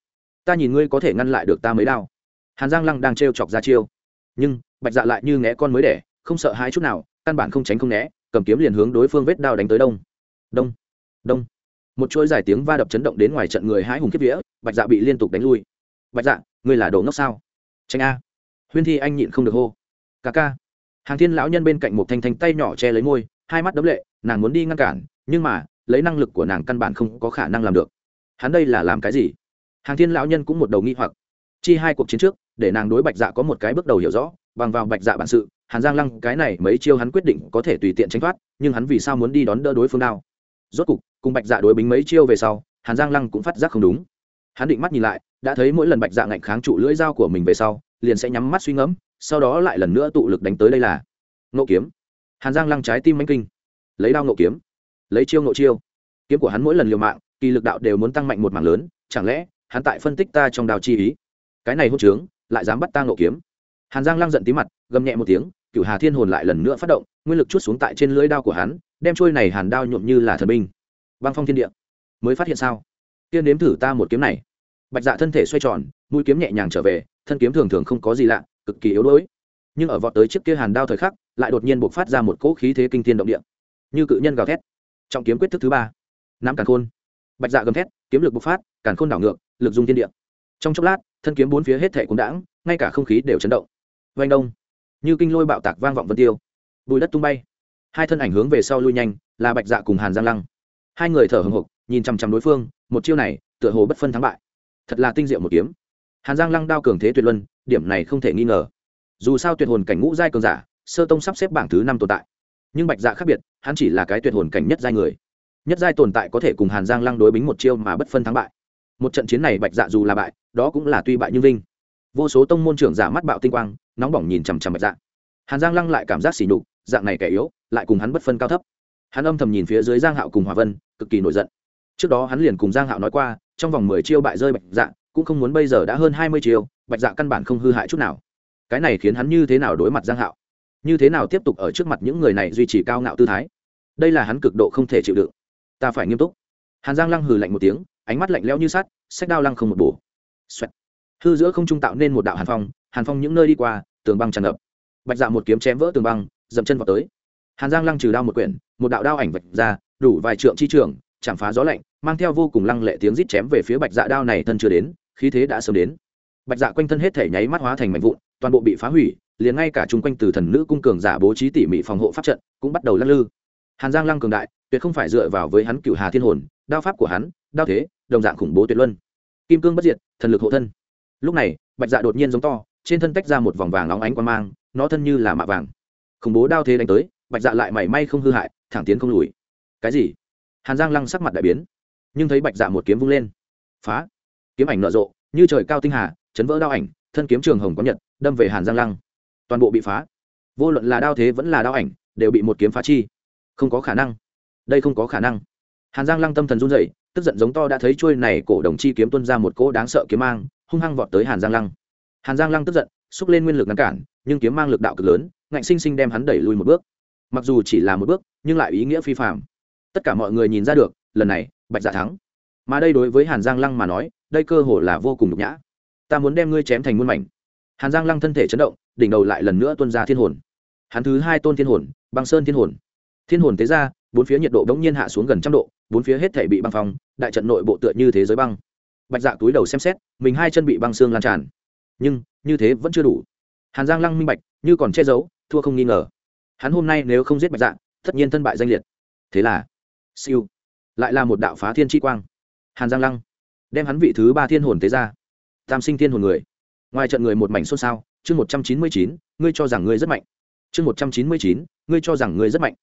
ta nhìn ngươi có thể ngăn lại được ta mấy đao. Hàn giang lăng đang trêu chọc ra chiêu. Nhưng, bạch dạ lại như né con mới đẻ, không sợ hãi chút nào, căn bản không tránh không né, cầm kiếm liền hướng đối phương vết đao đánh tới đông. Đông đông. Một chuỗi dài tiếng va đập chấn động đến ngoài trận người hái hùng kiếp vía, bạch dạ bị liên tục đánh lui. Bạch dạ ngươi là đồ ngốc sao? Tranh a huyên thi anh nhịn không được hô. Ca ca. Hàng thiên lão nhân bên cạnh một thanh thanh tay nhỏ che lấy môi, hai mắt đấm lệ, nàng muốn đi ngăn cản, nhưng mà, lấy năng lực của nàng căn bản không có khả năng làm được. Hắn đây là làm cái gì? Hàng thiên lão nhân cũng một đầu nghi hoặc. Chi hai cuộc chiến trước, để nàng đối bạch dạ có một cái bước đầu hiểu rõ, bằng vào bạch dạ bản sự, hàn giang lăng cái này mấy chiêu hắn quyết định có thể tùy tiện tránh thoát, nhưng hắn vì sao muốn đi đón đỡ đối phương nào? Rốt cục, cùng bạch dạ đối bính mấy chiêu về sau, hàn giang lăng cũng phát giác không đúng. Hắn định mắt nhìn lại, đã thấy mỗi lần bạch dạ ngạnh kháng trụ lưỡi dao của mình về sau liền sẽ nhắm mắt suy ngẫm, sau đó lại lần nữa tụ lực đánh tới đây là nộ kiếm. Hàn giang lăng trái tim manh kinh. Lấy đao nộ kiếm, lấy chiêu nộ chiêu. Kiếm của hắn mỗi lần liều mạng, kỳ lực đạo đều muốn tăng mạnh một mảng lớn, chẳng lẽ hắn tại phân tích ta trong đào chi ý? Cái này hốt trướng, lại dám bắt ta nộ kiếm. Hàn giang lăng giận tí mặt, gầm nhẹ một tiếng cựu hà thiên hồn lại lần nữa phát động, nguyên lực chút xuống tại trên lưỡi đao của hắn, đem trôi này hàn đao nhuộm như là thần binh. Băng phong thiên địa, mới phát hiện sao? Tiên nếm thử ta một kiếm này. Bạch dạ thân thể xoay tròn, mũi kiếm nhẹ nhàng trở về thân kiếm thường thường không có gì lạ, cực kỳ yếu đuối. Nhưng ở vọt tới chiếc kia hàn đao thời khắc, lại đột nhiên buộc phát ra một cỗ khí thế kinh thiên động địa. Như cự nhân gào thét. Trọng kiếm quyết thức thứ ba. Nắm càn khôn. Bạch dạ gầm thét, kiếm lực bộc phát, càn khôn đảo ngược, lực dung thiên địa. Trong chốc lát, thân kiếm bốn phía hết thảy cũng đãng, ngay cả không khí đều chấn động. Vanh đông. Như kinh lôi bạo tạc vang vọng vân tiêu. Bùi đất tung bay. Hai thân ảnh hướng về sau lui nhanh, là bạch dạ cùng hàn giang lăng. Hai người thở hồng hộc nhìn chằm chằm đối phương, một chiêu này, tựa hồ bất phân thắng bại. Thật là tinh diệu một kiếm hàn giang lăng đao cường thế tuyệt luân, điểm này không thể nghi ngờ. Dù sao tuyệt hồn cảnh ngũ giai cường giả, sơ tông sắp xếp bảng thứ năm tồn tại. Nhưng bạch dạ khác biệt, hắn chỉ là cái tuyệt hồn cảnh nhất giai người. Nhất giai tồn tại có thể cùng hàn giang lăng đối bính một chiêu mà bất phân thắng bại. Một trận chiến này bạch dạ dù là bại, đó cũng là tuy bại như vinh. Vô số tông môn trưởng giả mắt bạo tinh quang, nóng bỏng nhìn chằm chằm bạch dạ. Hàn giang lăng lại cảm giác xỉ nhục, dạng này kẻ yếu, lại cùng hắn bất phân cao thấp. Hắn âm thầm nhìn phía dưới giang hạo cùng hòa vân, cực kỳ nổi giận. Trước đó hắn liền cùng giang hạo nói qua, trong vòng mười chiêu bại rơi bạch dạ cũng không muốn bây giờ đã hơn hai mươi chiêu, bạch dạ căn bản không hư hại chút nào. Cái này khiến hắn như thế nào đối mặt giang hạo? Như thế nào tiếp tục ở trước mặt những người này duy trì cao ngạo tư thái? Đây là hắn cực độ không thể chịu đựng. Ta phải nghiêm túc. Hàn giang lăng hừ lạnh một tiếng, ánh mắt lạnh lẽo như sắt, sách đao lăng không một bổ. Xoẹt. hư giữa không trung tạo nên một đạo hàn phong hàn phong những nơi đi qua, tường băng tràn ngập. Bạch dạ một kiếm chém vỡ tường băng, dậm chân vào tới. Hàn giang lăng trừ đao một quyển, một đạo đao ảnh vạch ra, đủ vài trượng chi trường, chạm phá gió lạnh, mang theo vô cùng lăng lệ tiếng rít chém về phía bạch dạ đao này thân chưa đến khí thế đã sớm đến. Bạch dạ quanh thân hết thể nháy mắt hóa thành mảnh vụn, toàn bộ bị phá hủy, liền ngay cả chung quanh từ thần nữ cung cường giả bố trí tỉ mỉ phòng hộ pháp trận cũng bắt đầu lắc lư. Hàn giang lăng cường đại, tuyệt không phải dựa vào với hắn cựu hà thiên hồn, đao pháp của hắn, đao thế, đồng dạng khủng bố tuyệt luân. Kim cương bất diệt, thần lực hộ thân. Lúc này, bạch dạ đột nhiên giống to, trên thân tách ra một vòng vàng óng ánh quan mang, nó thân như là mạ vàng. Khủng bố đao thế đánh tới, bạch dạ lại mảy may không hư hại, thẳng tiến không lùi. Cái gì? Hàn giang lăng sắc mặt đại biến, nhưng thấy bạch dạ một kiếm vung lên. Phá! Kiếm ảnh nở rộ, như trời cao tinh hà, chấn vỡ đao ảnh, thân kiếm trường hồng có nhật, đâm về hàn giang lăng. Toàn bộ bị phá. Vô luận là đao thế vẫn là đao ảnh, đều bị một kiếm phá chi. Không có khả năng. Đây không có khả năng. Hàn giang lăng tâm thần run dậy tức giận giống to đã thấy chuôi này cổ đồng chi kiếm tuân ra một cỗ đáng sợ kiếm mang, hung hăng vọt tới hàn giang lăng. Hàn giang lăng tức giận, xúc lên nguyên lực ngăn cản, nhưng kiếm mang lực đạo cực lớn, ngạnh sinh sinh đem hắn đẩy lùi một bước. Mặc dù chỉ là một bước, nhưng lại ý nghĩa phi phạm tất cả mọi người nhìn ra được, lần này, bạch dạ thắng. Mà đây đối với hàn giang lăng mà nói đây cơ hồ là vô cùng nhục nhã. Ta muốn đem ngươi chém thành muôn mảnh. Hàn giang lăng thân thể chấn động, đỉnh đầu lại lần nữa tuân ra thiên hồn. Hắn thứ hai tôn thiên hồn, băng sơn thiên hồn. Thiên hồn tế ra, bốn phía nhiệt độ đ ố n g nhiên hạ xuống gần trăm độ, bốn phía hết thể bị băng phong, đại trận nội bộ tựa như thế giới băng. Bạch dạ túi đầu xem xét, mình hai chân bị băng xương lan tràn. Nhưng, như thế vẫn chưa đủ. Hàn giang lăng minh bạch, như còn che giấu, thua không nghi ngờ. Hắn hôm nay nếu không giết bạch dạ tất nhiên thân bại danh liệt. Thế là, siêu. Lại là một đạo phá thiên chi quang. Hàn giang lăng đem hắn vị thứ ba thiên hồn tế ra. Tam sinh thiên hồn người. Ngoài trận người một mảnh xôn xao, chương một trăm chín mươi chín, ngươi cho rằng ngươi rất mạnh. Chương một trăm chín mươi chín, ngươi cho rằng ngươi rất mạnh.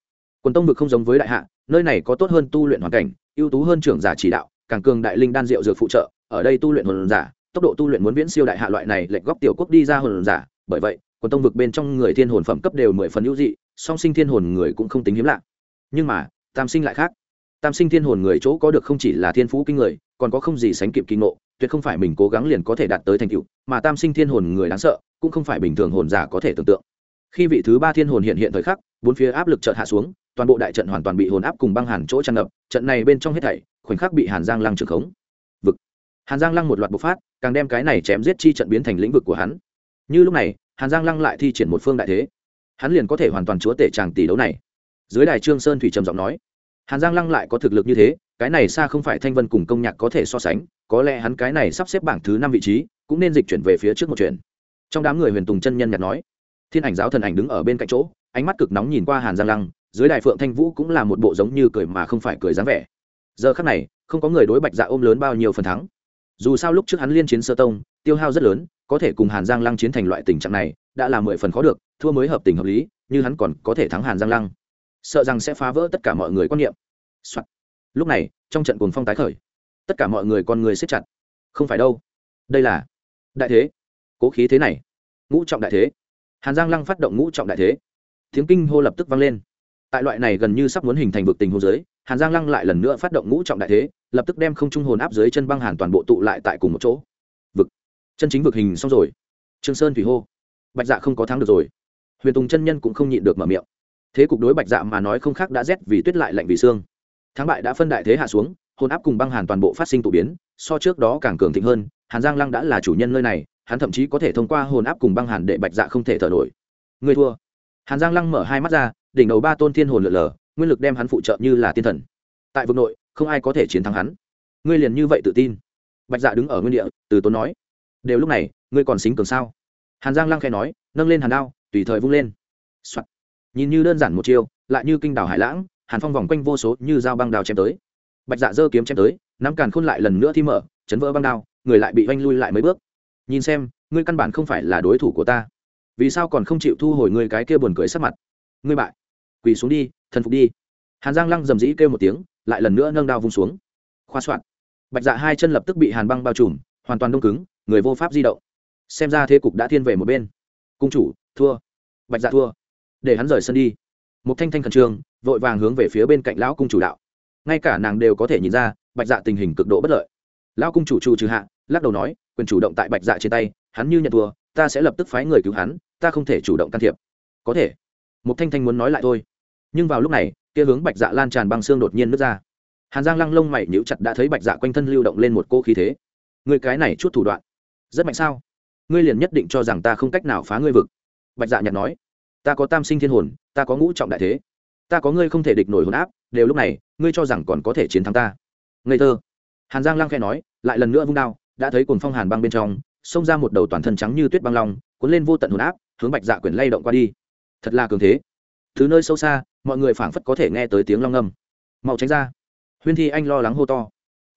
Quần tông vực không giống với đại hạ, nơi này có tốt hơn tu luyện hoàn cảnh, ưu tú hơn trưởng giả chỉ đạo, càng cường đại linh đan diệu dược phụ trợ, ở đây tu luyện hồn giả, tốc độ tu luyện muốn viễn siêu đại hạ loại này, lệch góc tiểu quốc đi ra hồn giả. Bởi vậy, quần tông vực bên trong người thiên hồn phẩm cấp đều mười phần hữu dị, song sinh thiên hồn người cũng không tính hiếm lạ. Nhưng mà, tam sinh lại khác. Tam sinh thiên hồn người chỗ có được không chỉ là thiên phú kinh người còn có không gì sánh kịp kinh ngộ, tuyệt không phải mình cố gắng liền có thể đạt tới thành tựu, mà tam sinh thiên hồn người đáng sợ, cũng không phải bình thường hồn giả có thể tưởng tượng. Khi vị thứ ba thiên hồn hiện hiện thời khắc, bốn phía áp lực chợt hạ xuống, toàn bộ đại trận hoàn toàn bị hồn áp cùng băng hàn chỗ tràn ngập, trận này bên trong hết thảy, khoảnh khắc bị hàn giang lăng trường khống. Vực. Hàn giang lăng một loạt bộc phát, càng đem cái này chém giết chi trận biến thành lĩnh vực của hắn. Như lúc này, hàn giang lăng lại thi triển một phương đại thế. Hắn liền có thể hoàn toàn chúa tể tràng tỷ đấu này. Dưới đài trương sơn thủy trầm giọng nói, hàn giang lăng lại có thực lực như thế cái này xa không phải thanh vân cùng công nhạc có thể so sánh, có lẽ hắn cái này sắp xếp bảng thứ năm vị trí, cũng nên dịch chuyển về phía trước một chuyện. trong đám người huyền tùng chân nhân nhạt nói, thiên ảnh giáo thần ảnh đứng ở bên cạnh chỗ, ánh mắt cực nóng nhìn qua hàn giang lăng, dưới đài phượng thanh vũ cũng là một bộ giống như cười mà không phải cười dáng vẻ giờ khắc này, không có người đối bạch dạ ôm lớn bao nhiêu phần thắng dù sao lúc trước hắn liên chiến sơ tông, tiêu hao rất lớn, có thể cùng hàn giang lăng chiến thành loại tình trạng này, đã là mười phần khó được, thua mới hợp tình hợp lý, như hắn còn có thể thắng hàn giang lăng sợ rằng sẽ phá vỡ tất cả mọi người quan niệm、Soạn lúc này, trong trận cuồng phong tái khởi. Tất cả mọi người con người siết chặt. Không phải đâu. Đây là đại thế. Cố khí thế này. Ngũ trọng đại thế. Hàn giang lăng phát động ngũ trọng đại thế. Tiếng kinh hô lập tức vang lên. Tại loại này gần như sắp muốn hình thành vực tình hô giới, hàn giang lăng lại lần nữa phát động ngũ trọng đại thế, lập tức đem không trung hồn áp dưới chân băng hàn toàn bộ tụ lại tại cùng một chỗ. Vực. Chân chính vực hình xong rồi. Trương sơn thủy hô. Bạch dạ không có thắng được rồi. Huyền tùng chân nhân cũng không nhịn được mở miệng. Thế cục đối bạch dạ mà nói không khác đã rét vì tuyết lại lạnh vì xương thắng bại đã phân đại thế hạ xuống, hồn áp cùng băng hàn toàn bộ phát sinh tụ biến, so trước đó càng cường thịnh hơn, hàn giang lăng đã là chủ nhân nơi này, hắn thậm chí có thể thông qua hồn áp cùng băng hàn để bạch dạ không thể thở nổi. Người thua. Hàn giang lăng mở hai mắt ra, đỉnh đầu ba tôn thiên hồn lượn lờ, nguyên lực đem hắn phụ trợ như là tiên thần. Tại vực nội, không ai có thể chiến thắng hắn. Ngươi liền như vậy tự tin? Bạch dạ đứng ở nguyên địa, từ tốn nói. Đều lúc này, ngươi còn xính cường sao? Hàn giang lăng khẽ nói, nâng lên hàn đao, tùy thời vung lên、Soạn. nhìn như đơn giản một chiêu, lại như kinh đảo hải lãng hàn phong vòng quanh vô số như dao băng đào chém tới bạch dạ dơ kiếm chém tới nắm càn khôn lại lần nữa thi mở chấn vỡ băng đao người lại bị oanh lui lại mấy bước nhìn xem ngươi căn bản không phải là đối thủ của ta vì sao còn không chịu thu hồi ngươi cái kia buồn cười sắc mặt ngươi bại quỳ xuống đi thần phục đi hàn giang lăng dầm dĩ kêu một tiếng lại lần nữa nâng đao vung xuống khoa soạn bạch dạ hai chân lập tức bị hàn băng bao trùm hoàn toàn đông cứng người vô pháp di động xem ra thế cục đã thiên về một bên cung chủ thua bạch dạ thua để hắn rời sân đi một thanh thanh khẩn trương, vội vàng hướng về phía bên cạnh lão cung chủ đạo. Ngay cả nàng đều có thể nhìn ra, bạch dạ tình hình cực độ bất lợi. Lão cung chủ trụ trừ hạ, lắc đầu nói, quyền chủ động tại bạch dạ trên tay, hắn như nhận thua, ta sẽ lập tức phái người cứu hắn, ta không thể chủ động can thiệp. Có thể. Một thanh thanh muốn nói lại thôi. Nhưng vào lúc này, kia hướng bạch dạ lan tràn băng xương đột nhiên nứt ra. Hàn giang lăng lông mày nhíu chặt đã thấy bạch dạ quanh thân lưu động lên một cô khí thế. Người cái này chút thủ đoạn. Rất mạnh sao? Ngươi liền nhất định cho rằng ta không cách nào phá ngươi vực. Bạch dạ nhặt nói ta có tam sinh thiên hồn, ta có ngũ trọng đại thế. Ta có ngươi không thể địch nổi hồn áp, đều lúc này, ngươi cho rằng còn có thể chiến thắng ta. Ngây thơ. Hàn giang lăng khẽ nói, lại lần nữa vung đao, đã thấy cồn phong hàn băng bên trong, xông ra một đầu toàn thân trắng như tuyết băng long, cuốn lên vô tận hồn áp, hướng bạch dạ quyển lay động qua đi. Thật là cường thế. Thứ nơi sâu xa, mọi người phảng phất có thể nghe tới tiếng long ngâm. Mau tránh ra. Huyên thi anh lo lắng hô to.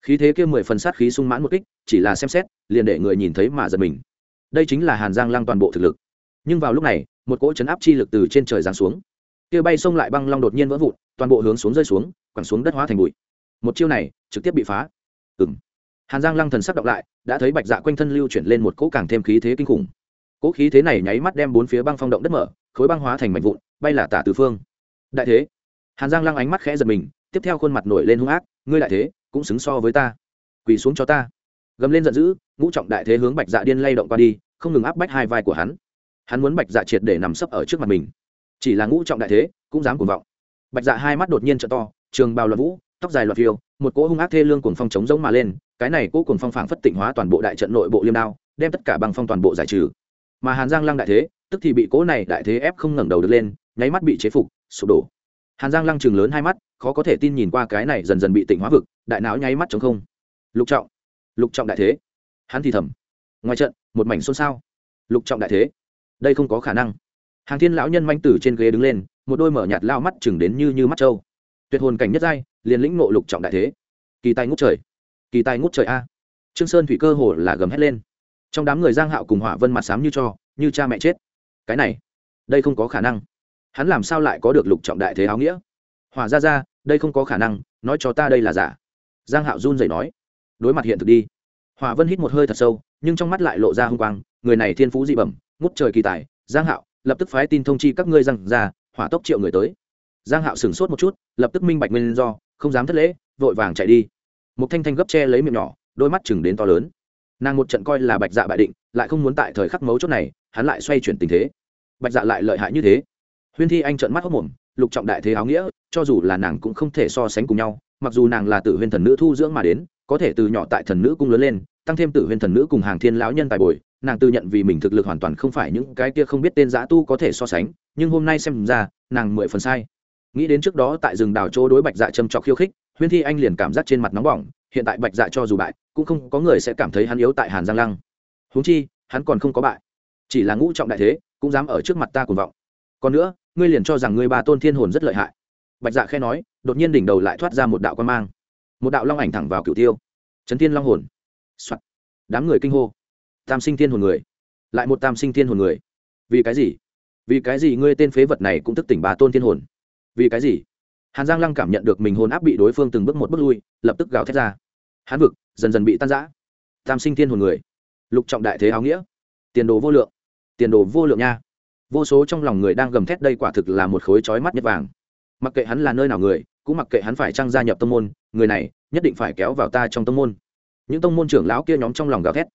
Khí thế kia mười phần sát khí sung mãn một kích, chỉ là xem xét, liền để người nhìn thấy mà giật mình. Đây chính là hàn giang lăng toàn bộ thực lực. Nhưng vào lúc này một cỗ chấn áp chi lực từ trên trời giáng xuống. Kia bay xông lại băng long đột nhiên vỡ vụn, toàn bộ hướng xuống rơi xuống, quẳng xuống đất hóa thành bụi. Một chiêu này, trực tiếp bị phá. Ừng hàn giang lăng thần sắc động lại, đã thấy bạch dạ quanh thân lưu chuyển lên một cỗ càng thêm khí thế kinh khủng. Cỗ khí thế này nháy mắt đem bốn phía băng phong động đất mở, khối băng hóa thành mảnh vụn, bay là tả tứ phương. Đại thế. Hàn giang lăng ánh mắt khẽ giật mình, tiếp theo khuôn mặt nổi lên hung ác, ngươi đại thế, cũng xứng so với ta. Quỳ xuống cho ta. Gầm lên giận dữ, ngũ trọng đại thế hướng bạch dạ điên lay động qua đi, không ngừng áp bách hai vai của hắn hắn muốn bạch dạ triệt để nằm sấp ở trước mặt mình. Chỉ là ngũ trọng đại thế, cũng dám cuồng vọng. Bạch dạ hai mắt đột nhiên t to, trường bào loạn vũ, tóc dài loạt phiêu, một cỗ hung ác thê lương cuồng phong chống giống mà lên, cái này cỗ cuồng phong phảng phất tịnh hóa toàn bộ đại trận nội bộ liêm đao, đem tất cả bằng phong toàn bộ giải trừ. Mà hàn giang lăng đại thế, tức thì bị cỗ này đại thế ép không ngẩng đầu được lên, nháy mắt bị chế phục, sụp đổ. Hàn giang lăng chừng lớn hai mắt, khó có thể tin nhìn qua cái này dần dần bị tỉnh hóa vực, đại não nháy mắt chống không. Lục trọng lục trọng đại thế. Hắn thì thầm, ngoài trận, một mảnh xôn xao. Lục trọng đại thế đây không có khả năng. Hàng thiên lão nhân manh tử trên ghế đứng lên, một đôi mở nhạt lao mắt chừng đến như như mắt trâu. Tuyệt hồn cảnh nhất giai, liền lĩnh ngộ lục trọng đại thế. Kỳ tài ngút trời. Kỳ tài ngút trời a. Trương sơn thủy cơ hồ là gầm hét lên. Trong đám người giang hạo cùng hỏa vân mặt sám như cho, như cha mẹ chết. Cái này, đây không có khả năng. Hắn làm sao lại có được lục trọng đại thế áo nghĩa? Hỏa ra ra đây không có khả năng, nói cho ta đây là giả. Giang hạo run rẩy nói. Đối mặt hiện thực đi. Hỏa vân hít một hơi thật sâu, nhưng trong mắt lại lộ ra hung quang, người này thiên phú dị bẩm ngút trời kỳ tài, giang hạo, lập tức phái tin thông chi các ngươi rằng ra, hỏa tốc triệu người tới. Giang hạo sửng sốt một chút, lập tức minh bạch nguyên do, không dám thất lễ, vội vàng chạy đi. Một thanh thanh gấp che lấy miệng nhỏ, đôi mắt chừng đến to lớn. Nàng một trận coi là bạch dạ bại định, lại không muốn tại thời khắc mấu chốt này, hắn lại xoay chuyển tình thế. Bạch dạ lại lợi hại như thế. Huyên thi anh trợn mắt hốc mồm, lục trọng đại thế áo nghĩa, cho dù là nàng cũng không thể so sánh cùng nhau, mặc dù nàng là tử huyên thần nữ thu dưỡng mà đến, có thể từ nhỏ tại thần nữ cung lớn lên, tăng thêm tử huyên thần nữ cùng hàng thiên lão nhân tài bồi nàng tự nhận vì mình thực lực hoàn toàn không phải những cái kia không biết tên giã tu có thể so sánh, nhưng hôm nay xem ra, nàng mười phần sai. Nghĩ đến trước đó tại rừng đào chỗ đối bạch dạ châm trọc khiêu khích, huyên thi anh liền cảm giác trên mặt nóng bỏng, hiện tại bạch dạ cho dù bại, cũng không có người sẽ cảm thấy hắn yếu tại hàn giang lăng. Húng chi, hắn còn không có bại. Chỉ là ngũ trọng đại thế, cũng dám ở trước mặt ta cuồng vọng. Còn nữa, ngươi liền cho rằng ngươi ba tôn thiên hồn rất lợi hại. Bạch dạ khe nói, đột nhiên đỉnh đầu lại thoát ra một đạo quan mang. Một đạo long ảnh thẳng vào cửu tiêu. Trấn thiên long hồn、Soạn. đám người kinh hô tam sinh thiên hồn người, lại một tam sinh thiên hồn người. Vì cái gì? Vì cái gì ngươi tên phế vật này cũng thức tỉnh bà tôn thiên hồn? Vì cái gì? Hàn giang lăng cảm nhận được mình hồn áp bị đối phương từng bước một bước lui, lập tức gào thét ra. Hán vực, dần dần bị tan giã tam sinh thiên hồn người. Lục trọng đại thế áo nghĩa. Tiền đồ vô lượng. Tiền đồ vô lượng nha. Vô số trong lòng người đang gầm thét đây quả thực là một khối trói mắt nhất vàng. Mặc kệ hắn là nơi nào người, cũng mặc kệ hắn phải trăng gia nhập tông môn, người này nhất định phải kéo vào ta trong tông môn. Những tông môn trưởng lão kia nhóm trong lòng gào thét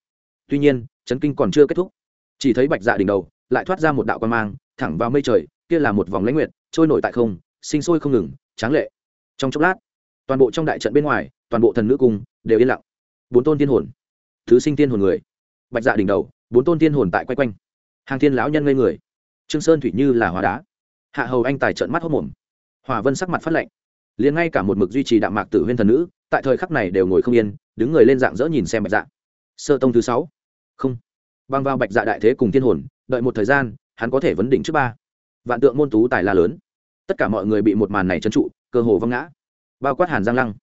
tuy nhiên, chấn kinh còn chưa kết thúc. Chỉ thấy bạch dạ đỉnh đầu, lại thoát ra một đạo quan mang, thẳng vào mây trời, kia là một vòng lãnh nguyện trôi nổi tại không, sinh sôi không ngừng, tráng lệ. Trong chốc lát, toàn bộ trong đại trận bên ngoài, toàn bộ thần nữ cung đều yên lặng. Bốn tôn tiên hồn, thứ sinh tiên hồn người. Bạch dạ đỉnh đầu, bốn tôn tiên hồn tại quay quanh. Hàng thiên lão nhân ngây người. Trương sơn thủy như là hóa đá. Hạ hầu anh tài trận mắt hốc mồm. Hòa vân sắc mặt phát lạnh. Liền ngay cả một mực duy trì đạm mạc tử huyên thần nữ, tại thời khắc này đều ngồi không yên, đứng người lên dạng dỡ nhìn xem bạch dạ. Sơ tông thứ sáu không. Băng vào bạch dạ đại thế cùng thiên hồn, đợi một thời gian, hắn có thể vấn đỉnh trước ba. Vạn tượng môn tú tài la lớn. Tất cả mọi người bị một màn này trấn trụ, cơ hồ văng ngã. Bao quát hàn giang lăng.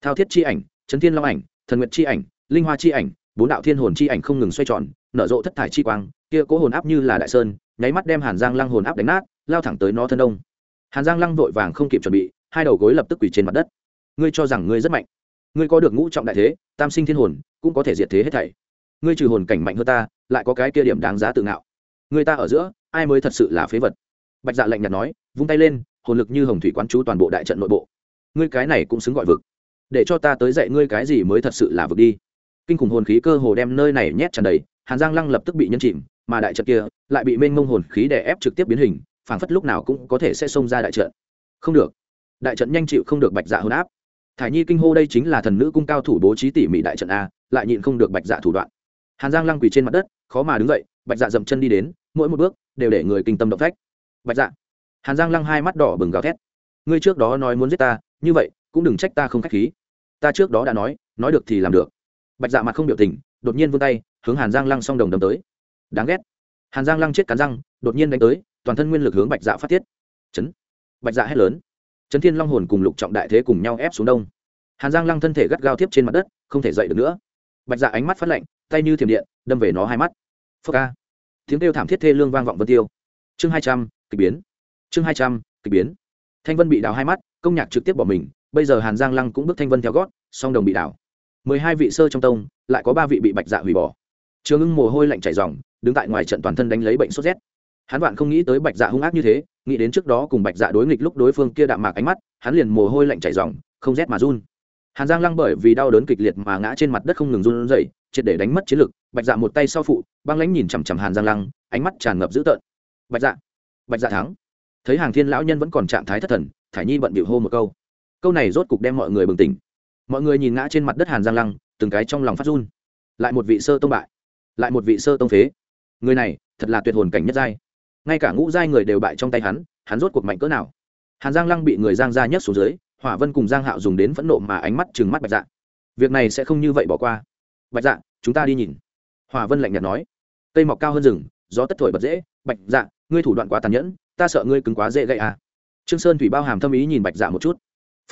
Thao thiết chi ảnh, trấn thiên long ảnh, thần nguyệt chi ảnh, linh hoa chi ảnh, bốn đạo thiên hồn chi ảnh không ngừng xoay tròn, nở rộ thất thải chi quang, kia cố hồn áp như là đại sơn, nháy mắt đem hàn giang lăng hồn áp đánh nát, lao thẳng tới nó thân đông hàn giang lăng vội vàng không kịp chuẩn bị, hai đầu gối lập tức quỳ trên mặt đất. Ngươi cho rằng ngươi rất mạnh. Ngươi có được ngũ trọng đại thế, tam sinh thiên hồn, cũng có thể diệt thế hết thảy ngươi trừ hồn cảnh mạnh hơn ta, lại có cái kia điểm đáng giá tự ngạo. Người ta ở giữa, ai mới thật sự là phế vật? Bạch dạ lạnh nhạt nói, vung tay lên, hồn lực như hồng thủy quán chú toàn bộ đại trận nội bộ. Ngươi cái này cũng xứng gọi vực. Để cho ta tới dạy ngươi cái gì mới thật sự là vực đi. Kinh khủng hồn khí cơ hồ đem nơi này nhét tràn đầy, hàn giang lăng lập tức bị nhân chìm, mà đại trận kia lại bị mênh mông hồn khí đè ép trực tiếp biến hình, phảng phất lúc nào cũng có thể sẽ xông ra đại trận. Không được. Đại trận nhanh chịu không được bạch dạ hôn áp. Thải nhi kinh hô đây chính là thần nữ cung cao thủ bố trí tỉ mỉ đại trận a, lại nhịn không được bạch dạ thủ đoạn hàn giang lăng quỳ trên mặt đất, khó mà đứng dậy, bạch dạ dậm chân đi đến, mỗi một bước đều để người kinh tâm động phách. Bạch dạ hàn giang lăng hai mắt đỏ bừng gào thét. Ngươi trước đó nói muốn giết ta, như vậy, cũng đừng trách ta không k h á c h khí. Ta trước đó đã nói nói được thì làm được. Bạch dạ mặt không biểu tình, đột nhiên vươn tay, hướng hàn giang lăng s o n g đồng đâm tới. Đáng ghét. Hàn giang lăng chết cắn răng, đột nhiên đánh tới, toàn thân nguyên lực hướng bạch dạ phát tiết. Chấn. Bạch dạ hét lớn. Chấn thiên long hồn cùng lục trọng đại thế cùng nhau ép xuống đông. Hàn giang lăng thân thể gắt gao tiếp trên mặt đất, không thể dậy được nữa. Bạch dạ ánh mắt phát lạnh tay như thiểm điện, đâm về nó hai mắt. Phơ ca. Tiếng kêu thảm thiết thê lương vang vọng vân tiêu. Chương hai trăm k ỳ biến. Chương hai trăm k ỳ biến. Thanh vân bị đào hai mắt, công nhạc trực tiếp bỏ mình, bây giờ hàn giang lăng cũng bước thanh vân theo gót, song đồng bị đào mười hai vị sơ trong tông, lại có ba vị bị bạch dạ hủy bỏ. Trường ưng mồ hôi lạnh chảy dòng đứng tại ngoài trận toàn thân đánh lấy bệnh sốt rét. Hắn vạn không nghĩ tới bạch dạ hung ác như thế, nghĩ đến trước đó cùng bạch dạ đối nghịch lúc đối phương kia đạm mạc ánh mắt, hắn liền mồ hôi lạnh chảy dòng không rét mà run hàn giang lăng bởi vì đau đớn kịch liệt mà ngã trên mặt đất không ngừng run rẩy, triệt để đánh mất chiến lực, bạch dạ một tay sau phụ, băng lãnh nhìn chằm chằm hàn giang lăng, ánh mắt tràn ngập dữ tợn. Bạch dạ bạch dạ thắng. Thấy hàng thiên lão nhân vẫn còn trạng thái thất thần, thải nhi bận bịu hô một câu. Câu này rốt cục đem mọi người bừng tỉnh. Mọi người nhìn ngã trên mặt đất hàn giang lăng, từng cái trong lòng phát run. Lại một vị sơ tông bại, lại một vị sơ tông phế. Người này, thật là tuyệt hồn cảnh nhất giai. Ngay cả ngũ giai người đều bại trong tay hắn hắn rốt cuộc mạnh cỡ nào? Hàn giang lăng bị người giang ra nhất xuống dưới hỏa vân cùng giang hạo dùng đến phẫn nộ mà ánh mắt chừng mắt bạch dạ. Việc này sẽ không như vậy bỏ qua. Bạch dạ chúng ta đi nhìn. Hỏa vân lạnh nhạt nói. Cây mọc cao hơn rừng, gió tất thổi bật dễ. Bạch dạ ngươi thủ đoạn quá tàn nhẫn, ta sợ ngươi cứng quá dễ gậy à. Trương sơn thủy bao hàm thâm ý nhìn bạch dạ một chút.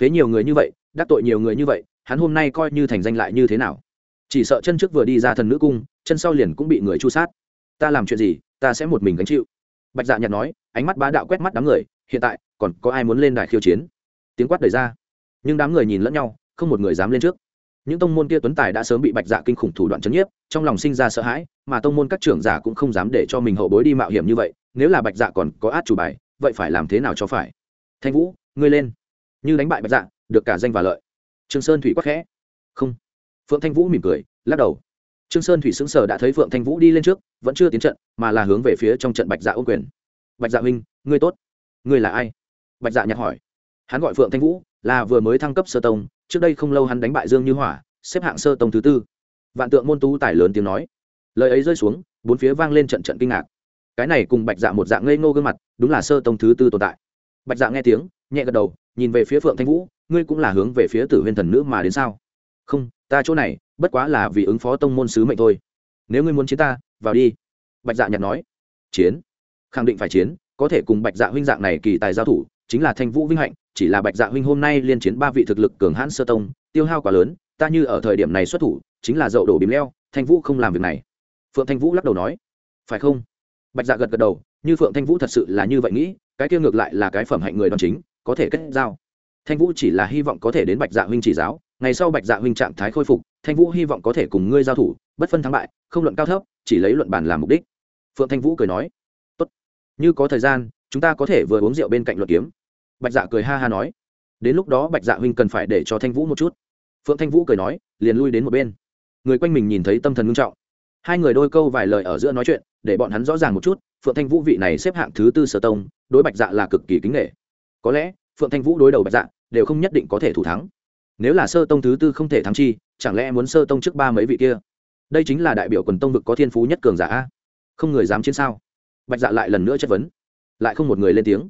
Phế nhiều người như vậy, đắc tội nhiều người như vậy, hắn hôm nay coi như thành danh lại như thế nào? Chỉ sợ chân trước vừa đi ra thần nữ cung, chân sau liền cũng bị người chu sát. Ta làm chuyện gì, ta sẽ một mình gánh chịu. Bạch dạ nhạt nói, ánh mắt bá đạo quét mắt đám người, hiện tại còn có ai muốn lên đài khiêu chiến? Tiếng quát đầy ra. Nhưng đám người nhìn lẫn nhau, không một người dám lên trước. Những tông môn kia tuấn tài đã sớm bị bạch dạ kinh khủng thủ đoạn chấn nhiếp, trong lòng sinh ra sợ hãi, mà tông môn các trưởng giả cũng không dám để cho mình hậu bối đi mạo hiểm như vậy, nếu là bạch dạ còn có át chủ bài, vậy phải làm thế nào cho phải? Thanh vũ, ngươi lên. Như đánh bại bạch dạ được cả danh và lợi. Trương sơn thủy quắc khẽ. Không. Phượng thanh vũ mỉm cười, lắc đầu. Trương sơn thủy xứng sở đã thấy phượng thanh vũ đi lên trước, vẫn chưa tiến trận, mà là hướng về phía trong trận bạch dạ ô quyền. Bạch dạ huynh, ngươi tốt. Ngươi là ai? Bạch dạ nhặt hỏi hắn gọi phượng thanh vũ là vừa mới thăng cấp sơ tông trước đây không lâu hắn đánh bại dương như hỏa xếp hạng sơ tông thứ tư vạn tượng môn tú tải lớn tiếng nói lời ấy rơi xuống bốn phía vang lên trận trận kinh ngạc cái này cùng bạch dạ một dạng ngây ngô gương mặt đúng là sơ tông thứ tư tồn tại bạch dạ nghe tiếng nhẹ gật đầu nhìn về phía phượng thanh vũ ngươi cũng là hướng về phía tử huyên thần nữ mà đến sao không ta chỗ này bất quá là vì ứng phó tông môn sứ mệnh thôi nếu ngươi muốn chiến ta vào đi bạch dạ nhặt nói chiến khẳng định phải chiến có thể cùng bạch dạ huynh dạng này kỳ tài giao thủ chính là thanh vũ vinh hạnh, chỉ là bạch dạ huynh hôm nay liên chiến ba vị thực lực cường hãn sơ tông, tiêu hao quá lớn, ta như ở thời điểm này xuất thủ, chính là dậu đổ bìm leo, thanh vũ không làm việc này. Phượng thanh vũ lắc đầu nói, phải không? Bạch dạ gật gật đầu, như phượng thanh vũ thật sự là như vậy nghĩ, cái kia ngược lại là cái phẩm hạnh người đoàn chính, có thể kết giao. Thanh vũ chỉ là hy vọng có thể đến bạch dạ huynh chỉ giáo, ngày sau bạch dạ huynh trạng thái khôi phục, thanh vũ hy vọng có thể cùng ngươi giao thủ, bất phân thắng bại, không luận cao thấp, chỉ lấy luận bản làm mục đích. Phượng thanh vũ cười nói, tốt, như có thời gian, chúng ta có thể vừa uống rượu bên cạnh luận kiếm bạch dạ cười ha ha nói. Đến lúc đó bạch dạ huynh cần phải để cho thanh vũ một chút. Phượng thanh vũ cười nói, liền lui đến một bên. Người quanh mình nhìn thấy tâm thần ngưng trọng. Hai người đôi câu vài lời ở giữa nói chuyện, để bọn hắn rõ ràng một chút, phượng thanh vũ vị này xếp hạng thứ tư sở tông, đối bạch dạ là cực kỳ kính nghệ có lẽ, phượng thanh vũ đối đầu bạch dạ đều không nhất định có thể thủ thắng. Nếu là sơ tông thứ tư không thể thắng chi, chẳng lẽ muốn sơ tông trước ba mấy vị kia? Đây chính là đại biểu quần tông vực có thiên phú nhất cường giả a. Không người dám chiến sao? Bạch dạ lại lần nữa chất vấn. Lại không một người lên tiếng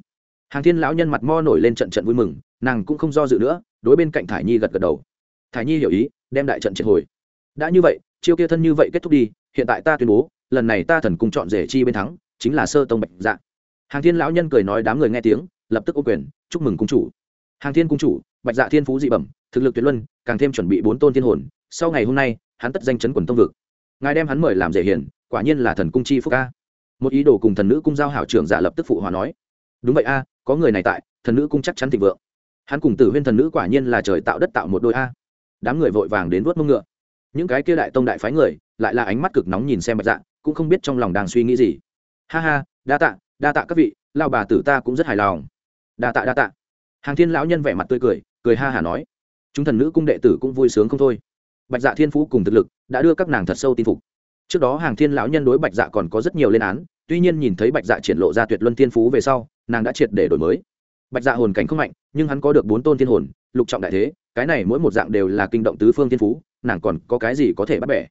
hàng thiên lão nhân mặt mo nổi lên trận trận vui mừng, nàng cũng không do dự nữa, đối bên cạnh thải nhi gật gật đầu. Thải nhi hiểu ý, đem đại trận triệt hồi. Đã như vậy, chiêu kia thân như vậy kết thúc đi, hiện tại ta tuyên bố, lần này ta thần cung chọn rể chi bên thắng, chính là sơ tông bạch dạ. Hàng thiên lão nhân cười nói đám người nghe tiếng, lập tức ô quyền, chúc mừng cung chủ. Hàng thiên cung chủ, bạch dạ thiên phú dị bẩm, thực lực tuyệt luân, càng thêm chuẩn bị bốn tôn thiên hồn, sau ngày hôm nay, hắn tất danh chấn quần tông vực. Ngài đem hắn mời làm rể hiền, quả nhiên là thần cung chi phúc ca. Một ý đồ cùng thần nữ cung giao hảo trưởng giả lập tức phụ hòa nói đúng vậy a, có người này tại, thần nữ cung chắc chắn thịnh vượng. Hắn cùng tử huyên thần nữ quả nhiên là trời tạo đất tạo một đôi a. Đám người vội vàng đến vuốt mông ngựa. Những cái kia đại tông đại phái người, lại là ánh mắt cực nóng nhìn xem bạch dạ cũng không biết trong lòng đang suy nghĩ gì. Ha ha, đa tạ đa tạ các vị lao bà tử ta cũng rất hài lòng. Đa tạ đa tạ. Hàng thiên lão nhân vẻ mặt tươi cười cười ha hả nói. Chúng thần nữ cung đệ tử cũng vui sướng không thôi. Bạch dạ thiên phú cùng thực lực, đã đưa các nàng thật sâu tin phục. Trước đó hàng thiên lão nhân đối bạch dạ còn có rất nhiều lên án tuy nhiên nhìn thấy bạch dạ triển lộ ra tuyệt luân thiên phú về sau, nàng đã triệt để đổi mới. Bạch dạ hồn cảnh không mạnh, nhưng hắn có được bốn tôn thiên hồn, lục trọng đại thế, cái này mỗi một dạng đều là kinh động tứ phương thiên phú, nàng còn có cái gì có thể bắt bẻ?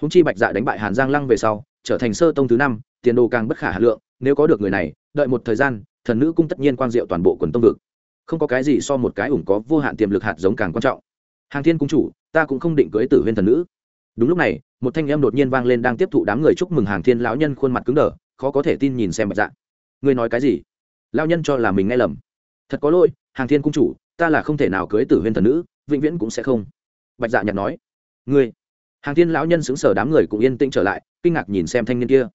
Húng chi bạch dạ đánh bại hàn giang lăng về sau, trở thành sơ tông thứ năm, tiền đồ càng bất khả hà lượng, nếu có được người này, đợi một thời gian, thần nữ cung tất nhiên quang diệu toàn bộ quần tông vực. Không có cái gì so một cái ủng có vô hạn tiềm lực hạt giống càng quan trọng. Hàng thiên cung chủ, ta cũng không định cưới tử huyên thần nữ. Đúng lúc này, một thanh em đột nhiên vang lên đang tiếp thụ đám người chúc mừng hàng thiên lão nhân khuôn mặt cứng đờ khó có thể tin nhìn xem bạch dạ. Ngươi nói cái gì? Lão nhân cho là mình nghe lầm. Thật có lỗi, hàng thiên cung chủ, ta là không thể nào cưới tử huyên thần nữ, vĩnh viễn cũng sẽ không. Bạch dạ nhặt nói. Ngươi. Hàng thiên lão nhân xứng sở đám người cũng yên tĩnh trở lại, kinh ngạc nhìn xem thanh niên kia.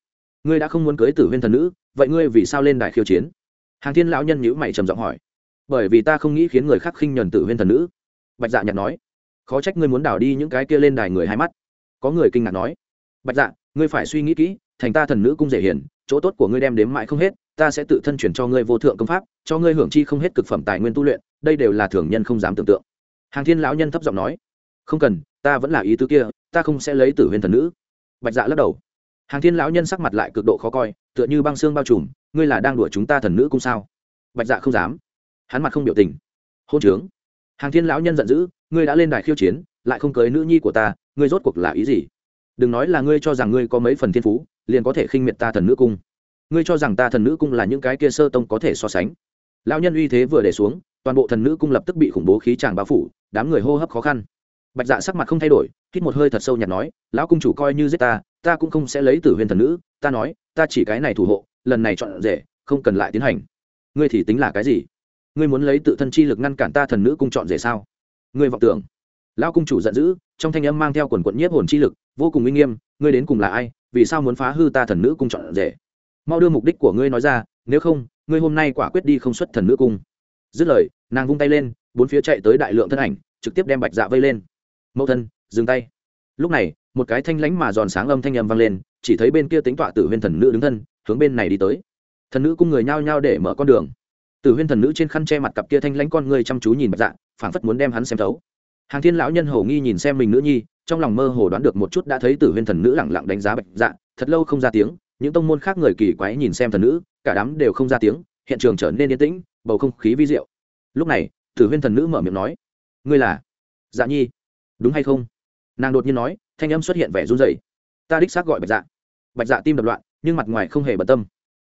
Ngươi đã không muốn cưới tử huyên thần nữ, vậy ngươi vì sao lên đài khiêu chiến? Hàng thiên lão nhân nhữ mày trầm giọng hỏi. Bởi vì ta không nghĩ khiến người khác khinh nhuần tử huyên thần nữ. Bạch dạ nhặt nói. Khó trách ngươi muốn đảo đi những cái kia lên đài người hai mắt. Có người kinh ngạc nói. Bạch dạ ngươi phải suy nghĩ kỹ, thành ta thần nữ cung dễ hiền chỗ tốt của ngươi đem đếm mãi không hết, ta sẽ tự thân chuyển cho ngươi vô thượng công pháp, cho ngươi hưởng chi không hết cực phẩm tài nguyên tu luyện, đây đều là thường nhân không dám tưởng tượng. Hàng thiên lão nhân thấp giọng nói. Không cần, ta vẫn là ý tứ kia, ta không sẽ lấy tử huyền thần nữ. Bạch dạ lắc đầu. Hàng thiên lão nhân sắc mặt lại cực độ khó coi, tựa như băng xương bao trùm, ngươi là đang đuổi chúng ta thần nữ cung sao? Bạch dạ không dám. Hắn mặt không biểu tình. Hôn trướng. Hàng thiên lão nhân giận dữ, ngươi đã lên đài khiêu chiến, lại không cưới nữ nhi của ta, ngươi rốt cuộc là ý gì? Đừng nói là ngươi cho rằng ngươi có mấy phần thiên phú liền có thể khinh miệt ta thần nữ cung. Ngươi cho rằng ta thần nữ cung là những cái kia sơ tông có thể so sánh. Lão nhân uy thế vừa để xuống, toàn bộ thần nữ cung lập tức bị khủng bố khí tràng bao phủ, đám người hô hấp khó khăn. Bạch dạ sắc mặt không thay đổi, hít một hơi thật sâu nhạt nói, lão cung chủ coi như giết ta ta cũng không sẽ lấy tử huyền thần nữ, ta nói, ta chỉ cái này thủ hộ, lần này chọn rể, không cần lại tiến hành. Ngươi thì tính là cái gì? Ngươi muốn lấy tự thân chi lực ngăn cản ta thần nữ cung chọn rể sao? Ngươi vọng tưởng lão cung chủ giận dữ, trong thanh âm mang theo quần quận nhiếp hồn chi lực, vô cùng uy nghiêm, ngươi đến cùng là ai, vì sao muốn phá hư ta thần nữ cung chọn rể? Mau đưa mục đích của ngươi nói ra, nếu không, ngươi hôm nay quả quyết đi không xuất thần nữ cung. Dứt lời, nàng vung tay lên, bốn phía chạy tới đại lượng thân ảnh, trực tiếp đem bạch dạ vây lên. Mẫu thân, dừng tay. Lúc này, một cái thanh lánh mà giòn sáng âm thanh âm vang lên, chỉ thấy bên kia tính tọa tử huyên thần nữ đứng thân, hướng bên này đi tới. Thần nữ cung người nhao nhao để mở con đường. Tử huyên thần nữ trên khăn che mặt cặp kia thanh lãnh con người chăm chú nhìn bạch dạ phảng phất muốn đem hắn xem thấu hàng thiên lão nhân hầu nghi nhìn xem mình nữ nhi, trong lòng mơ hồ đoán được một chút đã thấy tử huyên thần nữ lẳng lặng đánh giá bạch dạ thật lâu không ra tiếng, những tông môn khác người kỳ quái nhìn xem thần nữ, cả đám đều không ra tiếng, hiện trường trở nên yên tĩnh, bầu không khí vi diệu. Lúc này, tử huyên thần nữ mở miệng nói, ngươi là dạ nhi, đúng hay không? Nàng đột nhiên nói, thanh âm xuất hiện vẻ run rẩy. Ta đích xác gọi bạch dạ. Bạch dạ tim đập loạn, nhưng mặt ngoài không hề bận tâm.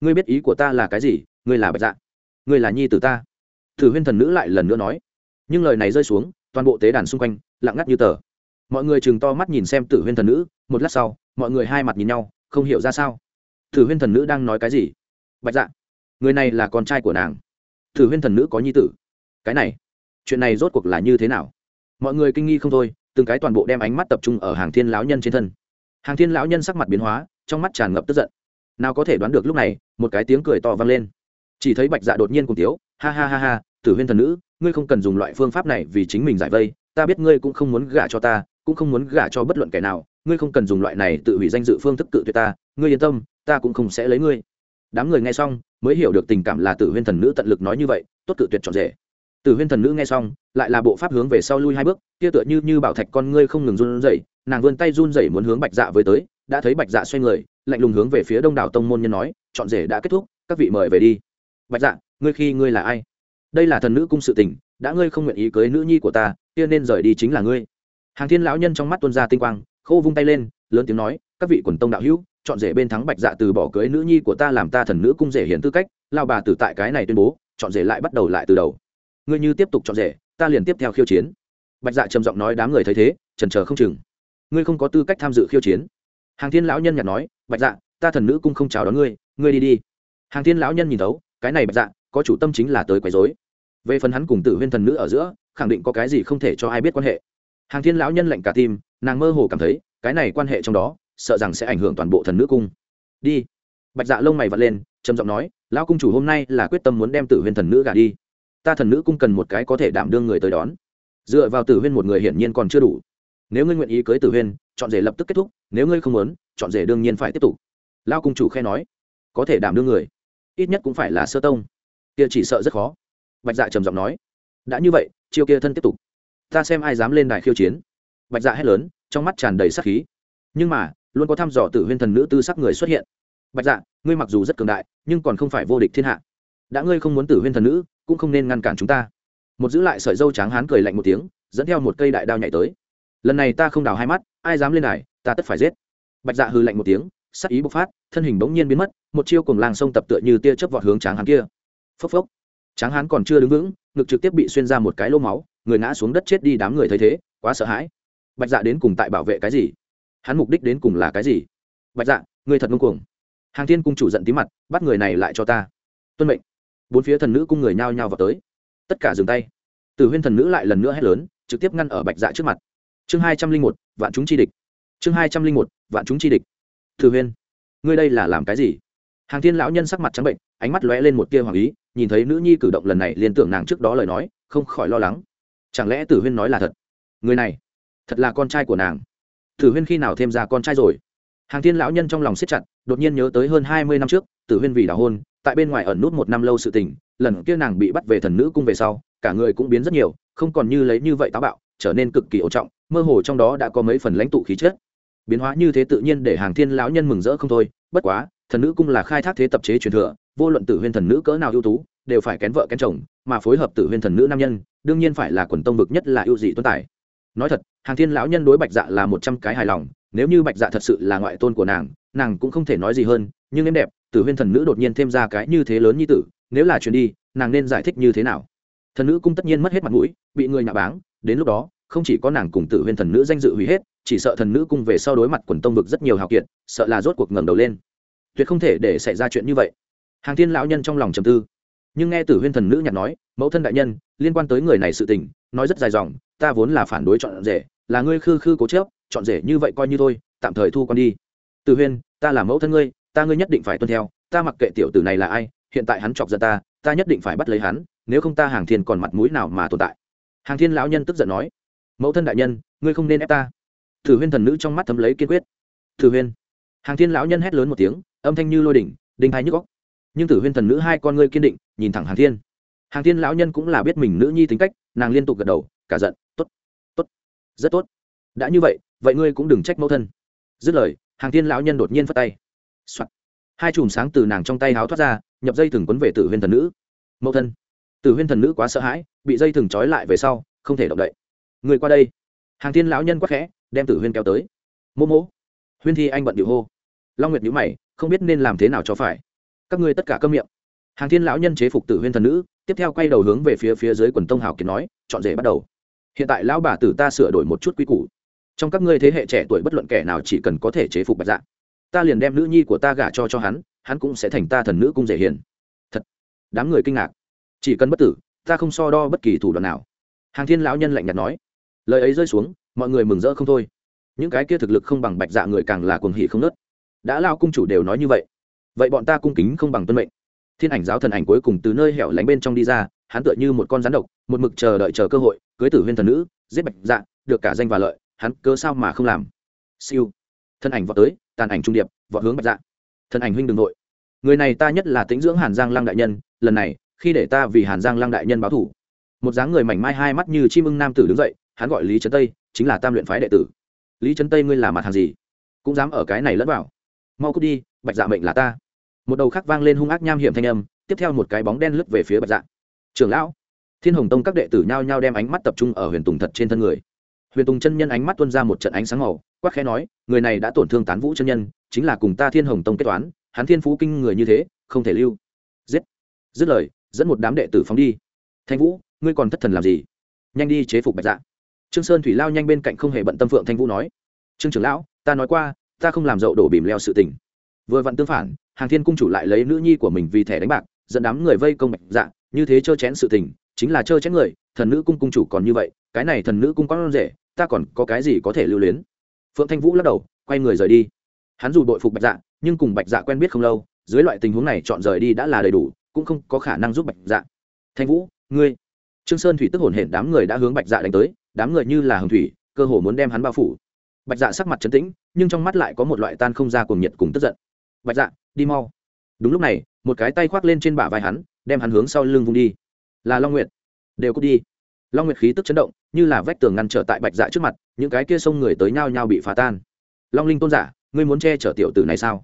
Ngươi biết ý của ta là cái gì? Ngươi là bạch dạ. Ngươi là nhi tử ta. Thử huyên thần nữ lại lần nữa nói. Nhưng lời này rơi xuống toàn bộ tế đàn xung quanh, lặng ngắt như tờ. Mọi người chừng to mắt nhìn xem tử huyên thần nữ, một lát sau, mọi người hai mặt nhìn nhau, không hiểu ra sao. Tử huyên thần nữ đang nói cái gì? Bạch dạ người này là con trai của nàng. Tử huyên thần nữ có nhi tử. Cái này, chuyện này rốt cuộc là như thế nào? Mọi người kinh nghi không thôi, từng cái toàn bộ đem ánh mắt tập trung ở hàng thiên lão nhân trên thân. Hàng thiên lão nhân sắc mặt biến hóa, trong mắt tràn ngập tức giận. Nào có thể đoán được lúc này, một cái tiếng cười to vang lên. Chỉ thấy bạch dạ đột nhiên cùng tiếu ha ha ha ha, tử huyên thần nữ ngươi không cần dùng loại phương pháp này vì chính mình giải vây, ta biết ngươi cũng không muốn gả cho ta, cũng không muốn gả cho bất luận kẻ nào, ngươi không cần dùng loại này tự hủy danh dự phương thức cự tuyệt ta, ngươi yên tâm, ta cũng không sẽ lấy ngươi. Đám người nghe xong, mới hiểu được tình cảm là tử huyên thần nữ tận lực nói như vậy, tốt cự tuyệt trọn rể. Tử huyên thần nữ nghe xong, lại là bộ pháp hướng về sau lui hai bước, kia tựa như như bảo thạch con ngươi không ngừng run rẩy, nàng vươn tay run rẩy muốn hướng bạch dạ với tới, đã thấy bạch dạ xoay người, lạnh lùng hướng về phía đông đảo tông môn nhân nói, chọn rể đã kết thúc, các vị mời về đi. Bạch dạ ngươi khi ngươi là ai? Đây là thần nữ cung sự tình, đã ngươi không nguyện ý cưới nữ nhi của ta, kia nên rời đi chính là ngươi. Hàng thiên lão nhân trong mắt tuôn ra tinh quang, khô vung tay lên, lớn tiếng nói, các vị quần tông đạo hữu, chọn rể bên thắng bạch dạ từ bỏ cưới nữ nhi của ta làm ta thần nữ cung rể hiển tư cách, lao bà tử tại cái này tuyên bố, chọn rể lại bắt đầu lại từ đầu. Ngươi như tiếp tục chọn rể, ta liền tiếp theo khiêu chiến. Bạch dạ trầm giọng nói đám người thấy thế trần chờ không chừng. Ngươi không có tư cách tham dự khiêu chiến. Hàng thiên lão nhân nhặt nói, bạch dạ ta thần nữ cung không chào đón ngươi ngươi đi đi. Hàng thiên lão nhân nhìn thấu, cái này bạch dạ có chủ tâm chính là tới quấy dối về phần hắn cùng tử huyên thần nữ ở giữa, khẳng định có cái gì không thể cho ai biết quan hệ. Hàng thiên lão nhân lệnh cả tim, nàng mơ hồ cảm thấy, cái này quan hệ trong đó, sợ rằng sẽ ảnh hưởng toàn bộ thần nữ cung. Đi. Bạch dạ lông mày vật lên, trầm giọng nói, lão cung chủ hôm nay là quyết tâm muốn đem tử huyên thần nữ gả đi. Ta thần nữ cung cần một cái có thể đảm đương người tới đón. Dựa vào tử huyên một người hiển nhiên còn chưa đủ. Nếu ngươi nguyện ý cưới tử huyên, chọn rể lập tức kết thúc, nếu ngươi không muốn, chọn rể đương nhiên phải tiếp tục. Lao cung chủ khe nói, có thể đảm đương người, ít nhất cũng phải là sơ tông. Kia chỉ sợ rất khó bạch dạ trầm giọng nói, đã như vậy, chiêu kia thân tiếp tục. Ta xem ai dám lên đài khiêu chiến. Bạch dạ hét lớn, trong mắt tràn đầy sắc khí. Nhưng mà, luôn có thăm dò tử huyên thần nữ tư sắc người xuất hiện. Bạch dạ ngươi mặc dù rất cường đại, nhưng còn không phải vô địch thiên hạ. Đã ngươi không muốn tử huyên thần nữ, cũng không nên ngăn cản chúng ta. Một giữ lại sợi dâu trắng hán cười lạnh một tiếng, dẫn theo một cây đại đao nhảy tới. Lần này ta không đào hai mắt, ai dám lên đài, ta tất phải giết. Bạch dạ hư lạnh một tiếng, sắc ý bộc phát, thân hình bỗng nhiên biến mất, một chiêu cùng làng sông tập tựa như tia chớp vọt hướng tráng hán kia. Phốc phốc tráng hán còn chưa đứng vững, ngực trực tiếp bị xuyên ra một cái lô máu, người ngã xuống đất chết đi đám người thấy thế, quá sợ hãi. Bạch dạ đến cùng tại bảo vệ cái gì? Hắn mục đích đến cùng là cái gì? Bạch dạ người thật ngông cuồng. Hàng thiên cung chủ giận tí mặt, bắt người này lại cho ta. Tuân mệnh. Bốn phía thần nữ cung người nhao nhao vào tới. Tất cả dừng tay. Từ huyên thần nữ lại lần nữa hét lớn, trực tiếp ngăn ở bạch dạ trước mặt. Chương hai trăm linh một, vạn chúng chi địch. Chương hai trăm linh một, vạn chúng chi địch. Từ huyên, ngươi đây là làm cái gì? Hàng thiên lão nhân sắc mặt trắng bệnh, ánh mắt lóe lên một tia hoàng ý, nhìn thấy nữ nhi cử động lần này liên tưởng nàng trước đó lời nói, không khỏi lo lắng. Chẳng lẽ tử huyên nói là thật? Người này, thật là con trai của nàng. Tử huyên khi nào thêm ra con trai rồi? Hàng thiên lão nhân trong lòng siết chặt, đột nhiên nhớ tới hơn hai mươi năm trước, tử huyên vì đào hôn, tại bên ngoài ẩn nút một năm lâu sự tình, lần kia nàng bị bắt về thần nữ cung về sau, cả người cũng biến rất nhiều, không còn như lấy như vậy táo bạo, trở nên cực kỳ ổn trọng, mơ hồ trong đó đã có mấy phần lãnh tụ khí chất. Biến hóa như thế tự nhiên để hàng thiên lão nhân mừng rỡ không thôi, bất quá thần nữ cung là khai thác thế tập chế truyền thừa, vô luận tử huyên thần nữ cỡ nào ưu tú, đều phải kén vợ kén chồng, mà phối hợp tử huyên thần nữ nam nhân, đương nhiên phải là quần tông vực nhất là ưu dị tuấn tài. Nói thật, hàng thiên lão nhân đối bạch dạ là một trăm cái hài lòng, nếu như bạch dạ thật sự là ngoại tôn của nàng nàng cũng không thể nói gì hơn, nhưng em đẹp, tử huyên thần nữ đột nhiên thêm ra cái như thế lớn như tử, nếu là chuyện đi, nàng nên giải thích như thế nào? Thần nữ cung tất nhiên mất hết mặt mũi, bị người nhà báng, đến lúc đó, không chỉ có nàng cùng tử huyên thần nữ danh dự hủy hết, chỉ sợ thần nữ cung về sau đối mặt quần tông vực rất nhiều hào kiệt, sợ là rốt cuộc ngẩng đầu lên tuyệt không thể để xảy ra chuyện như vậy. Hàng thiên lão nhân trong lòng trầm tư. Nhưng nghe tử huyên thần nữ nhặt nói, mẫu thân đại nhân, liên quan tới người này sự tình, nói rất dài dòng, ta vốn là phản đối chọn rể, là ngươi khư khư cố chớp chọn rể như vậy coi như thôi, tạm thời thu con đi. Tử huyên, ta là mẫu thân ngươi, ta ngươi nhất định phải tuân theo, ta mặc kệ tiểu tử này là ai, hiện tại hắn chọc giận ta ta nhất định phải bắt lấy hắn, nếu không ta hàng thiên còn mặt mũi nào mà tồn tại. Hàng thiên lão nhân tức giận nói, mẫu thân đại nhân, ngươi không nên ép ta. Thử huyên thần nữ trong mắt thấm lấy kiên quyết. Thử huyên. Hàng thiên lão nhân hét lớn một tiếng âm thanh như lôi đỉnh, đinh hai nhức góc nhưng tử huyên thần nữ hai con ngươi kiên định, nhìn thẳng hàng thiên. Hàng thiên lão nhân cũng là biết mình nữ nhi tính cách, nàng liên tục gật đầu, cả giận t ố t t ố t rất tốt. Đã như vậy vậy ngươi cũng đừng trách mẫu thân. Dứt lời, hàng thiên lão nhân đột nhiên phất tay、Soạn. hai chùm sáng từ nàng trong tay háo thoát ra, nhập dây thừng quấn về tử huyên thần nữ. Mẫu thân. Tử huyên thần nữ quá sợ hãi, bị dây thừng trói lại về sau, không thể động đậy. Người qua đây. Hàng thiên lão nhân quắc khẽ, đem tử huyên kéo tới. Mô mô huyên thi anh bận điệu hô long nguyệt nhữ mày, không biết nên làm thế nào cho phải. Các ngươi tất cả câm miệng. Hàng thiên lão nhân chế phục tử huyên thần nữ, tiếp theo quay đầu hướng về phía phía dưới quần tông hào kiệt nói, chọn rể bắt đầu. Hiện tại lão bà tử ta sửa đổi một chút quy củ. Trong các ngươi thế hệ trẻ tuổi bất luận kẻ nào chỉ cần có thể chế phục bạch dạ ta liền đem nữ nhi của ta gả cho cho hắn hắn cũng sẽ thành ta thần nữ cung rể hiền. Thật, đám người kinh ngạc. Chỉ cần bất tử, ta không so đo bất kỳ thủ đoạn nào. Hàng thiên lão nhân lạnh nhạt nói. Lời ấy rơi xuống, mọi người mừng rỡ không thôi. Những cái kia thực lực không bằng bạch dạ người càng là cuồng hỉ không nớt đã lao cung chủ đều nói như vậy. Vậy bọn ta cung kính không bằng tuân mệnh. Thiên ảnh giáo thần ảnh cuối cùng từ nơi hẻo lánh bên trong đi ra, hắn tựa như một con rắn độc, một mực chờ đợi chờ cơ hội, cưới tử huyên thần nữ, giết bạch dạ được cả danh và lợi, hắn cớ sao mà không làm? Siêu. Thân ảnh vọt tới, tàn ảnh trung điệp, vọt hướng bạch dạ. Thân ảnh huynh đ ư n g nội người này ta nhất là tính dưỡng hàn giang lăng đại nhân, lần này, khi để ta vì hàn giang lăng đại nhân báo thủ. Một dáng người mảnh mai hai mắt như chim ưng nam tử đứng dậy, hắn gọi lý trấn tây, chính là tam luyện phái đệ tử. Lý trấn tây ngươi là mặt hàng gì? Cũng dám ở cái này lẫn vào mau cút đi, bạch dạ mệnh là ta. Một đầu khác vang lên hung ác nham hiểm thanh âm, tiếp theo một cái bóng đen lướt về phía bạch dạ. Trưởng lão, thiên hồng tông các đệ tử nhao nhao đem ánh mắt tập trung ở huyền tùng thật trên thân người. Huyền tùng chân nhân ánh mắt tuân ra một trận ánh sáng màu, quắc khẽ nói, người này đã tổn thương tán vũ chân nhân, chính là cùng ta thiên hồng tông kết toán, hắn thiên phú kinh người như thế, không thể lưu. Giết. Dứt lời, dẫn một đám đệ tử phóng đi. Thanh vũ, ngươi còn thất thần làm gì? Nhanh đi chế phục bạch dạ. Trương sơn thủy lao nhanh bên cạnh không hề bận tâm phượng thanh vũ nói. Trương trưởng lão, ta nói qua ta không làm dậu đổ bìm leo sự tình. Vừa vặn tương phản, hàng thiên cung chủ lại lấy nữ nhi của mình vì thẻ đánh bạc, dẫn đám người vây công bạch dạ như thế trơ chén sự tình, chính là trơ chén người, thần nữ cung cung chủ còn như vậy, cái này thần nữ cung con rể, ta còn có cái gì có thể lưu luyến? Phượng thanh vũ lắc đầu, quay người rời đi. Hắn dù đội phục bạch dạ nhưng cùng bạch dạ quen biết không lâu, dưới loại tình huống này chọn rời đi đã là đầy đủ, cũng không có khả năng giúp bạch dạ. Thanh vũ, ngươi. Trương sơn thủy tức hồn hển đám người đã hướng bạch dạ đánh tới, đám người như là hồng thủy, cơ hồ muốn đem hắn bao phủ. Bạch dạ sắc mặt trấn tĩnh nhưng trong mắt lại có một loại tan không ra cùng nhiệt cùng tức giận. Bạch dạ đi mau. Đúng lúc này, một cái tay khoác lên trên bả vai hắn, đem hắn hướng sau lưng vung đi. Là long nguyệt. Đều cút đi. Long nguyệt khí tức chấn động, như là vách tường ngăn trở tại bạch dạ trước mặt, những cái kia xông người tới nhau nhau bị phá tan. Long linh tôn giả, ngươi muốn che chở tiểu tử này sao?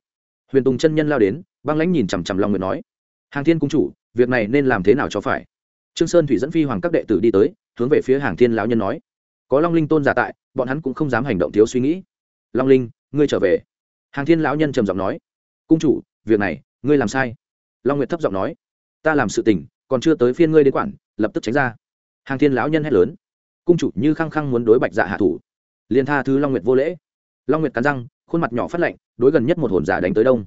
Huyền tùng chân nhân lao đến, băng lãnh nhìn chằm chằm long nguyệt nói. Hàng thiên cung chủ, việc này nên làm thế nào cho phải? Trương sơn thủy dẫn phi hoàng các đệ tử đi tới, hướng về phía hàng thiên lão nhân nói. Có long linh tôn giả tại, bọn hắn cũng không dám hành động thiếu suy nghĩ long linh, ngươi trở về. Hàng thiên lão nhân trầm giọng nói. Cung chủ, việc này, ngươi làm sai. Long nguyệt thấp giọng nói. Ta làm sự tình, còn chưa tới phiên ngươi đến quản, lập tức tránh ra. Hàng thiên lão nhân hét lớn. Cung chủ như khăng khăng muốn đối bạch dạ hạ thủ. Liền tha thứ long nguyệt vô lễ. Long nguyệt cắn răng, khuôn mặt nhỏ phát lạnh, đối gần nhất một hồn giả đánh tới đông.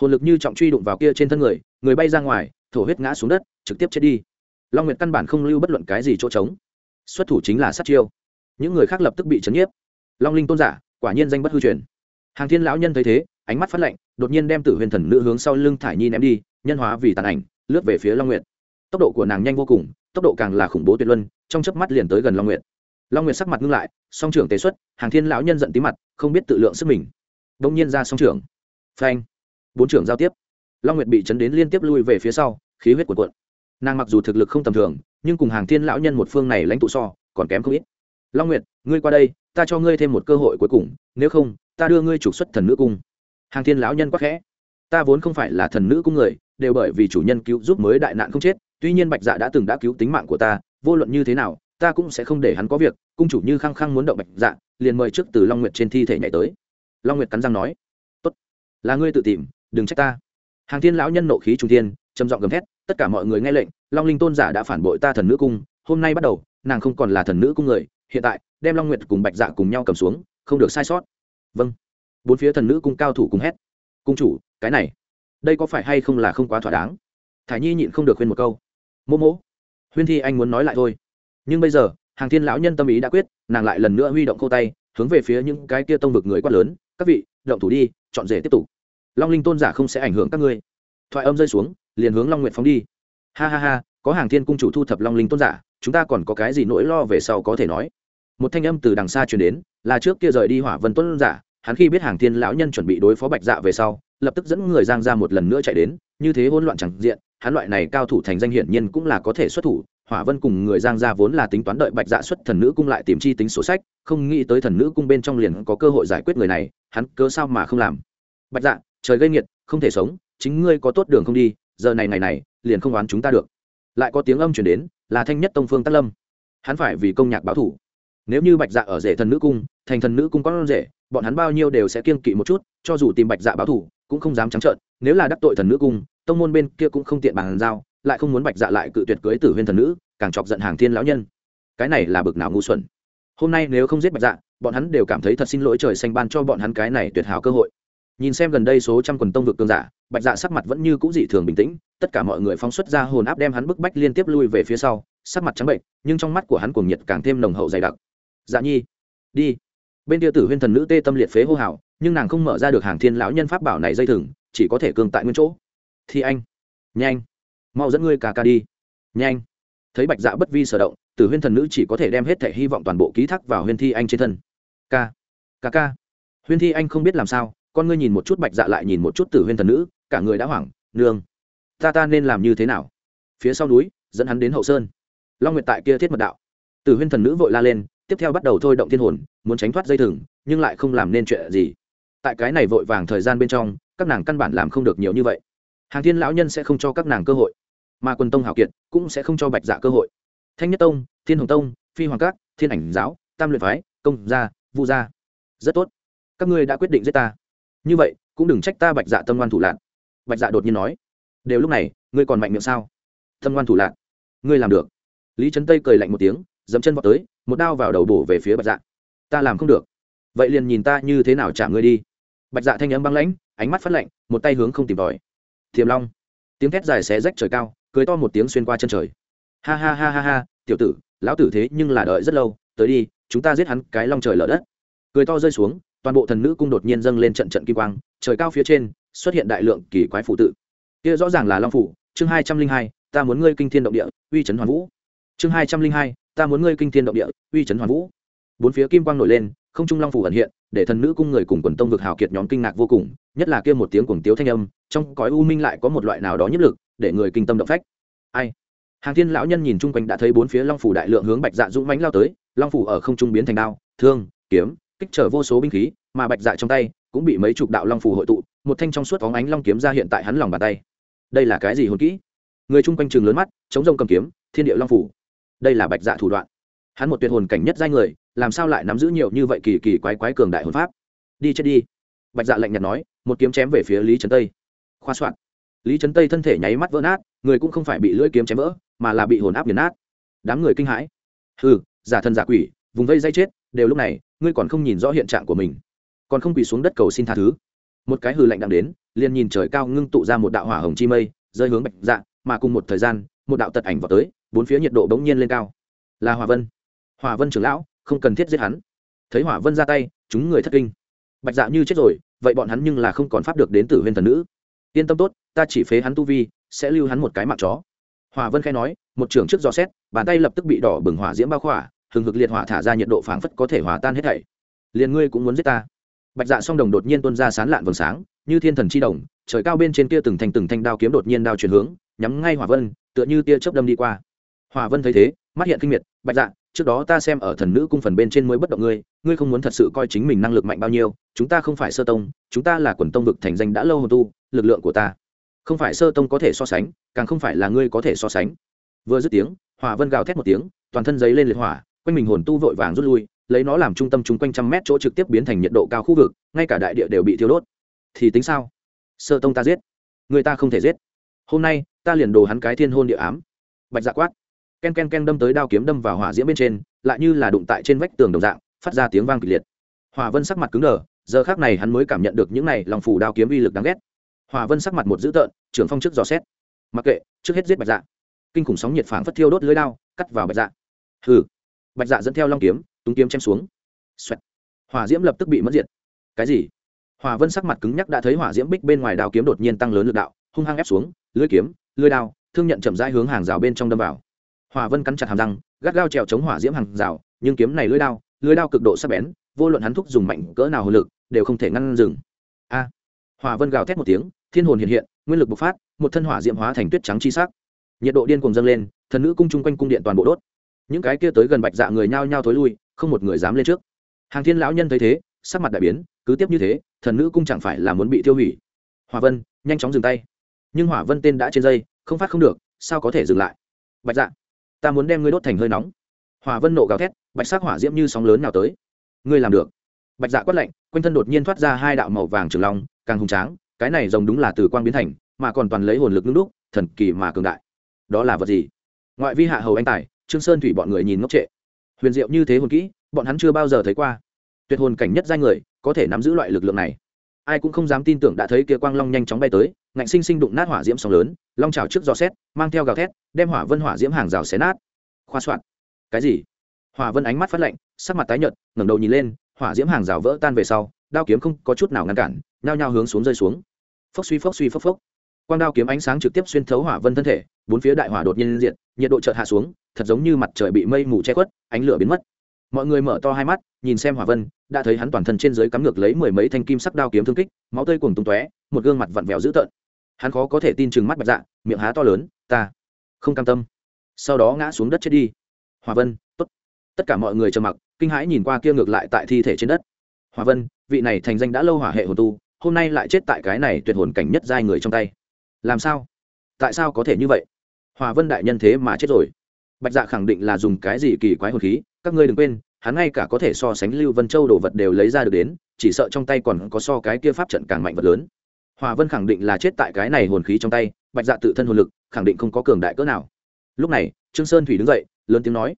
Hồn lực như trọng truy đụng vào kia trên thân người người bay ra ngoài, thổ huyết ngã xuống đất, trực tiếp chết đi. Long nguyệt căn bản không lưu bất luận cái gì chỗ trống. Xuất thủ chính là sát chiêu. Những người khác lập tức bị chấn nhiếp. Long linh tôn giả quả nhiên danh bất hư truyền. Hàng thiên lão nhân thấy thế, ánh mắt phát lạnh, đột nhiên đem tử huyền thần nữ hướng sau lưng thải nhi ném đi, nhân hóa vì tàn ảnh, lướt về phía long nguyệt. Tốc độ của nàng nhanh vô cùng, tốc độ càng là khủng bố tuyệt luân, trong chớp mắt liền tới gần long nguyệt. Long nguyệt sắc mặt ngưng lại, song trưởng tế xuất, hàng thiên lão nhân giận tí mặt, không biết tự lượng sức mình. Đông nhiên ra song trưởng. Phanh. Bốn trưởng giao tiếp. Long nguyệt bị chấn đến liên tiếp lui về phía sau, khí huyết cuộn cuộn. Nàng mặc dù thực lực không tầm thường, nhưng cùng hàng thiên lão nhân một phương này lãnh tụ so, còn kém không ít. Long nguyệt, ngươi qua đây ta cho ngươi thêm một cơ hội cuối cùng, nếu không, ta đưa ngươi trục xuất thần nữ cung. Hàng thiên lão nhân quắc khẽ. Ta vốn không phải là thần nữ cung người, đều bởi vì chủ nhân cứu giúp mới đại nạn không chết, tuy nhiên bạch dạ đã từng đã cứu tính mạng của ta, vô luận như thế nào, ta cũng sẽ không để hắn có việc. Cung chủ như khăng khăng muốn động bạch dạ liền mời trước từ long nguyệt trên thi thể nhảy tới. Long nguyệt cắn răng nói, tốt, là ngươi tự tìm, đừng trách ta. Hàng thiên lão nhân nộ khí trung thiên, trầm giọng gầm thét, tất cả mọi người nghe lệnh, long linh tôn giả đã phản bội ta thần nữ cung, hôm nay bắt đầu, nàng không còn là thần nữ cung người hiện tại, đem long nguyệt cùng bạch dạ cùng nhau cầm xuống, không được sai sót. Vâng. Bốn phía thần nữ cung cao thủ cùng hét. Cung chủ, cái này, đây có phải hay không là không quá thỏa đáng? Thả nhi nhịn không được khuyên một câu. Mô mô huyên thi anh muốn nói lại thôi. Nhưng bây giờ, hàng thiên lão nhân tâm ý đã quyết, nàng lại lần nữa huy động khô tay, hướng về phía những cái kia tông vực người quát lớn, các vị, động thủ đi, chọn rể tiếp tục. Long linh tôn giả không sẽ ảnh hưởng các ngươi. Thoại âm rơi xuống, liền hướng long nguyện phóng đi. Ha ha ha, có hàng thiên cung chủ thu thập long linh tôn giả, chúng ta còn có cái gì nỗi lo về sau có thể nói? Một thanh âm từ đằng xa truyền đến, là trước kia rời đi hỏa vân tuấn giả, hắn khi biết hàng thiên lão nhân chuẩn bị đối phó bạch dạ về sau, lập tức dẫn người giang ra một lần nữa chạy đến, như thế hỗn loạn chẳng diện, hắn loại này cao thủ thành danh hiển nhiên cũng là có thể xuất thủ, hỏa vân cùng người giang ra vốn là tính toán đợi bạch dạ xuất thần nữ cung lại tìm chi tính sổ sách, không nghĩ tới thần nữ cung bên trong liền có cơ hội giải quyết người này, hắn cớ sao mà không làm. Bạch dạ trời gây nghiệt, không thể sống, chính ngươi có tốt đường không đi, giờ này ngày này, liền không oán chúng ta được. Lại có tiếng âm chuyển đến, là thanh nhất tông phương tác lâm. Hắn phải vì công nhạc báo thủ nếu như bạch dạ ở rể thần nữ cung, thành thần nữ cung có rể, bọn hắn bao nhiêu đều sẽ kiêng kỵ một chút, cho dù tìm bạch dạ báo thủ cũng không dám trắng trợn. Nếu là đắc tội thần nữ cung, tông môn bên kia cũng không tiện bàn giao, lại không muốn bạch dạ lại cự tuyệt cưới tử huyên thần nữ, càng chọc giận hàng thiên lão nhân. Cái này là bực nào ngu xuẩn. Hôm nay nếu không giết bạch dạ bọn hắn đều cảm thấy thật xin lỗi trời xanh ban cho bọn hắn cái này tuyệt hảo cơ hội. Nhìn xem gần đây số trăm quần tông vực cường giả, bạch dạ sắc mặt vẫn như cũ dị thường bình tĩnh, tất cả mọi người phóng xuất ra hồn áp đem hắn bức bách liên tiếp lui về phía sau, sắc mặt trắng bệnh, nhưng trong mắt của hắn cuồng nhiệt càng thêm nồng hậu dày đặc dạ nhi, đi. Bên kia tử huyên thần nữ tê tâm liệt phế hô hào, nhưng nàng không mở ra được hàng thiên lão nhân pháp bảo này dây thừng, chỉ có thể cường tại nguyên chỗ. Thì anh, nhanh. Mau dẫn ngươi cà ca đi. Nhanh. Thấy bạch dạ bất vi sở động, tử huyên thần nữ chỉ có thể đem hết thể hy vọng toàn bộ ký thác vào huyên thi anh trên thân. Ca ca ca. Huyên thi anh không biết làm sao, con ngươi nhìn một chút bạch dạ lại nhìn một chút tử huyên thần nữ, cả người đã hoảng, nương, ta ta nên làm như thế nào? Phía sau núi, dẫn hắn đến hậu sơn. Long nguyệt tại kia thiết mật đạo. Tử huyên thần nữ vội la lên tiếp theo bắt đầu thôi động thiên hồn, muốn tránh thoát dây thừng, nhưng lại không làm nên chuyện gì. Tại cái này vội vàng thời gian bên trong, các nàng căn bản làm không được nhiều như vậy. Hàng thiên lão nhân sẽ không cho các nàng cơ hội, mà quần tông hảo kiệt cũng sẽ không cho bạch dạ cơ hội. Thanh nhất tông, thiên hồng tông, phi hoàng cát thiên ảnh giáo, tam luyện phái, công gia, vu gia. Rất tốt. Các ngươi đã quyết định giết ta. Như vậy, cũng đừng trách ta bạch dạ tâm ngoan thủ lạc bạch dạ đột nhiên nói. Đều lúc này, ngươi còn mạnh miệng sao? Tâm ngoan thủ lạc ngươi làm được. Lý trấn tây cười lạnh một tiếng dẫm chân vào tới một đao vào đầu bổ về phía bạch dạ. Ta làm không được. Vậy liền nhìn ta như thế nào trả ngươi đi. Bạch dạ thanh âm băng lãnh, ánh mắt phát lạnh, một tay hướng không tìm tòi. Thiềm long. Tiếng thét dài xé rách trời cao, cười to một tiếng xuyên qua chân trời. Ha ha ha ha ha, tiểu tử, lão tử thế nhưng là đợi rất lâu, tới đi, chúng ta giết hắn cái long trời lở đất. Cười to rơi xuống, toàn bộ thần nữ cung đột nhiên dâng lên trận trận kim quang, trời cao phía trên, xuất hiện đại lượng kỳ quái phụ tự. Kia rõ ràng là long phủ, chương hai trăm linh hai, ta muốn ngươi kinh thiên động địa, uy trấn hoàn vũ. Chương hai trăm linh hai ta muốn ngươi kinh thiên động địa, uy trấn hoàn vũ. Bốn phía kim quang nổi lên, không trung long phủ ẩn hiện, để thần nữ cung người cùng quần tông vực hào kiệt nhóm kinh ngạc vô cùng, nhất là kia một tiếng cuồng tiếu thanh âm, trong cõi u minh lại có một loại nào đó nhất lực, để người kinh tâm động phách. Ai? Hàng thiên lão nhân nhìn chung quanh đã thấy bốn phía long phủ đại lượng hướng bạch dạ dũng mãnh lao tới, long phủ ở không trung biến thành đao, thương, kiếm, kích trở vô số binh khí, mà bạch dạ trong tay cũng bị mấy chục đạo long phủ hội tụ, một thanh trong suốt phóng ánh long kiếm ra hiện tại hắn lòng bàn tay. Đây là cái gì hồn kỹ? Người chung quanh trường lớn mắt, chống rông cầm kiếm, thiên địa long phủ đây là bạch dạ thủ đoạn. Hắn một tuyệt hồn cảnh nhất giai người, làm sao lại nắm giữ nhiều như vậy kỳ kỳ quái quái cường đại hồn pháp? Đi chết đi. Bạch dạ lạnh nhạt nói, một kiếm chém về phía lý trấn tây. Khoa soạn. Lý trấn tây thân thể nháy mắt vỡ nát, người cũng không phải bị lưỡi kiếm chém vỡ, mà là bị hồn áp nghiền nát. Đám người kinh hãi. Ừ giả thân giả quỷ, vùng vây dây chết, đều lúc này, ngươi còn không nhìn rõ hiện trạng của mình. Còn không quỳ xuống đất cầu xin tha thứ. Một cái hừ lạnh đang đến, liền nhìn trời cao ngưng tụ ra một đạo hỏa hồng chi mây, rơi hướng bạch dạ mà cùng một thời gian, một đạo tật ảnh vào tới bốn phía nhiệt độ bỗng nhiên lên cao. Là hỏa vân. Hỏa vân trưởng lão, không cần thiết giết hắn. Thấy hỏa vân ra tay, chúng người thất kinh. Bạch dạ như chết rồi, vậy bọn hắn nhưng là không còn pháp được đến tử huyên thần nữ. Yên tâm tốt, ta chỉ phế hắn tu vi, sẽ lưu hắn một cái mạng chó. Hỏa vân khai nói, một trưởng trước dò xét, bàn tay lập tức bị đỏ bừng hỏa diễm bao khỏa, hừng hực liệt hỏa thả ra nhiệt độ phảng phất có thể hòa tan hết thảy. Liền ngươi cũng muốn giết ta. Bạch dạ song đồng đột nhiên tuôn ra sán lạn vầng sáng, như thiên thần chi đồng, trời cao bên trên kia từng thành từng thanh đao kiếm đột nhiên đao chuyển hướng, nhắm ngay hỏa vân, tựa như tia chớp đâm đi qua hòa vân thấy thế, mắt hiện kinh miệt, bạch dạ trước đó ta xem ở thần nữ cung phần bên trên mới bất động ngươi ngươi không muốn thật sự coi chính mình năng lực mạnh bao nhiêu, chúng ta không phải sơ tông, chúng ta là quần tông vực thành danh đã lâu hồn tu, lực lượng của ta không phải sơ tông có thể so sánh, càng không phải là ngươi có thể so sánh. Vừa dứt tiếng, hòa vân gào thét một tiếng, toàn thân giấy lên liệt hỏa, quanh mình hồn tu vội vàng rút lui, lấy nó làm trung tâm chung quanh trăm mét chỗ trực tiếp biến thành nhiệt độ cao khu vực, ngay cả đại địa đều bị thiêu đốt. Thì tính sao? Sơ tông ta giết, người ta không thể giết. Hôm nay, ta liền đồ hắn cái thiên hôn địa ám. Bạch dạ quát ken ken ken đâm tới đao kiếm đâm vào hỏa diễm bên trên, lại như là đụng tại trên vách tường đồng dạng, phát ra tiếng vang kịch liệt. Hỏa vân sắc mặt cứng đờ, giờ khác này hắn mới cảm nhận được những này lòng phủ đao kiếm uy lực đáng ghét. Hỏa vân sắc mặt một dữ tợn, trưởng phong trước dò xét. Mặc kệ, trước hết giết bạch dạ. Kinh khủng sóng nhiệt phảng phất thiêu đốt lưới đao, cắt vào bạch dạ. Hừ. Bạch dạ dẫn theo long kiếm túng kiếm chém xuống. Xoẹt. hỏa diễm lập tức bị mất diệt. Cái gì? Hỏa vân sắc mặt cứng nhắc đã thấy hỏa diễm bích bên ngoài đao kiếm đột nhiên tăng lớn lực đạo, hung hăng ép xuống, lưới kiếm, lưới đao, thương nhận chậm rãi hướng hàng rào bên trong đâm vào hỏa vân cắn chặt hàm răng, gắt gao trèo chống hỏa diễm hàng rào, nhưng kiếm này lưới đao lưới đao cực độ sắc bén, vô luận hắn thúc dùng mạnh cỡ nào hồn lực, đều không thể ngăn dừng. A! Hỏa vân gào thét một tiếng, thiên hồn hiện hiện, nguyên lực bộc phát, một thân hỏa diễm hóa thành tuyết trắng chi sắc. Nhiệt độ điên cuồng dâng lên, thần nữ cung chung quanh cung điện toàn bộ đốt. Những cái kia tới gần bạch dạ người nhao nhao thối lui, không một người dám lên trước. Hàng thiên lão nhân thấy thế, sắc mặt đại biến, cứ tiếp như thế, thần nữ cung chẳng phải là muốn bị tiêu hủy. Hỏa vân, nhanh chóng dừng tay. Nhưng hỏa vân tên đã trên dây, không phát không được, sao có thể dừng lại? Bạch dạ ta muốn đem ngươi đốt thành hơi nóng. Hỏa vân nộ gào thét, bạch sắc hỏa diễm như sóng lớn nào tới. Ngươi làm được. Bạch dạ quát lạnh, quanh thân đột nhiên thoát ra hai đạo màu vàng trường long, càng hùng tráng, cái này rồng đúng là từ quang biến thành, mà còn toàn lấy hồn lực ngưng đúc, thần kỳ mà cường đại. Đó là vật gì? Ngoại vi hạ hầu anh tài, trương sơn thủy bọn người nhìn ngốc trệ. Huyền diệu như thế hồn kỹ, bọn hắn chưa bao giờ thấy qua. Tuyệt hồn cảnh nhất giai người, có thể nắm giữ loại lực lượng này ai cũng không dám tin tưởng đã thấy kia quang long nhanh chóng bay tới, ngạnh sinh sinh đụng nát hỏa diễm sóng lớn, long trào trước gió xét mang theo gào thét, đem hỏa vân hỏa diễm hàng rào xé nát. Khoa soạn. Cái gì? Hỏa vân ánh mắt phát lạnh, sắc mặt tái nhợt, ngẩng đầu nhìn lên, hỏa diễm hàng rào vỡ tan về sau, đao kiếm không có chút nào ngăn cản, nhao nhao hướng xuống rơi xuống. Phốc suy phốc suy phốc phốc. Quang đao kiếm ánh sáng trực tiếp xuyên thấu hỏa vân thân thể, bốn phía đại hỏa đột nhiên diện nhiệt độ chợt hạ xuống, thật giống như mặt trời bị mây mù che khuất, ánh lửa biến mất mọi người mở to hai mắt, nhìn xem hỏa vân, đã thấy hắn toàn thân trên dưới cắm ngược lấy mười mấy thanh kim sắc đao kiếm thương kích, máu tươi cùng tung tóe, một gương mặt vặn vẹo dữ tợn. Hắn khó có thể tin chừng mắt bạch dạ miệng há to lớn, ta không cam tâm. Sau đó ngã xuống đất chết đi. Hòa vân, tốt. Tất cả mọi người trầm mặc, kinh hãi nhìn qua kia ngược lại tại thi thể trên đất. Hòa vân, vị này thành danh đã lâu hỏa hệ hồn tu, hôm nay lại chết tại cái này tuyệt hồn cảnh nhất giai người trong tay. Làm sao? Tại sao có thể như vậy? Hòa vân đại nhân thế mà chết rồi. Bạch dạ khẳng định là dùng cái gì kỳ quái hồn khí các ngươi đừng quên, hắn ngay cả có thể so sánh lưu vân châu đồ vật đều lấy ra được đến, chỉ sợ trong tay còn có so cái kia pháp trận càng mạnh vật lớn. Hòa vân khẳng định là chết tại cái này hồn khí trong tay, bạch dạ tự thân hồn lực, khẳng định không có cường đại cỡ nào. Lúc này, trương sơn thủy đứng dậy, lớn tiếng nói,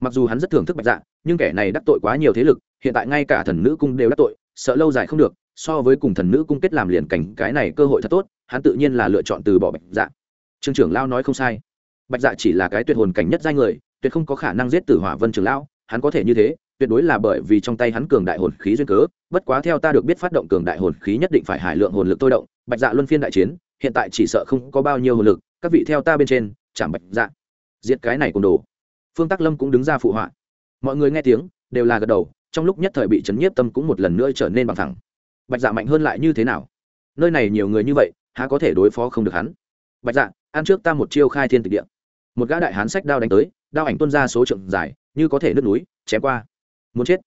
mặc dù hắn rất thưởng thức bạch dạ nhưng kẻ này đắc tội quá nhiều thế lực, hiện tại ngay cả thần nữ cung đều đắc tội, sợ lâu dài không được, so với cùng thần nữ cung kết làm liền cảnh, cái này cơ hội thật tốt, hắn tự nhiên là lựa chọn từ bỏ bạch dạ. Trương trưởng lao nói không sai. Bạch dạ chỉ là cái tuyệt hồn cảnh nhất giai người tuyệt không có khả năng giết tử hỏa vân trường lão, hắn có thể như thế, tuyệt đối là bởi vì trong tay hắn cường đại hồn khí duyên cớ, bất quá theo ta được biết phát động cường đại hồn khí nhất định phải hải lượng hồn lực tôi động, bạch dạ luân phiên đại chiến, hiện tại chỉ sợ không có bao nhiêu hồn lực, các vị theo ta bên trên, chạm bạch dạ. Diệt cái này cùng đồ. Phương tắc lâm cũng đứng ra phụ họa. Mọi người nghe tiếng, đều là gật đầu, trong lúc nhất thời bị chấn nhiếp tâm cũng một lần nữa trở nên bằng thẳng. Bạch dạ mạnh hơn lại như thế nào? Nơi này nhiều người như vậy, há có thể đối phó không được hắn? Bạch dạ ăn trước ta một chiêu khai thiên tịch địa. Một gã đại hán sách đao đánh tới đao ảnh tuân ra số trượng dài, như có thể nứt núi, chém qua. Muốn chết.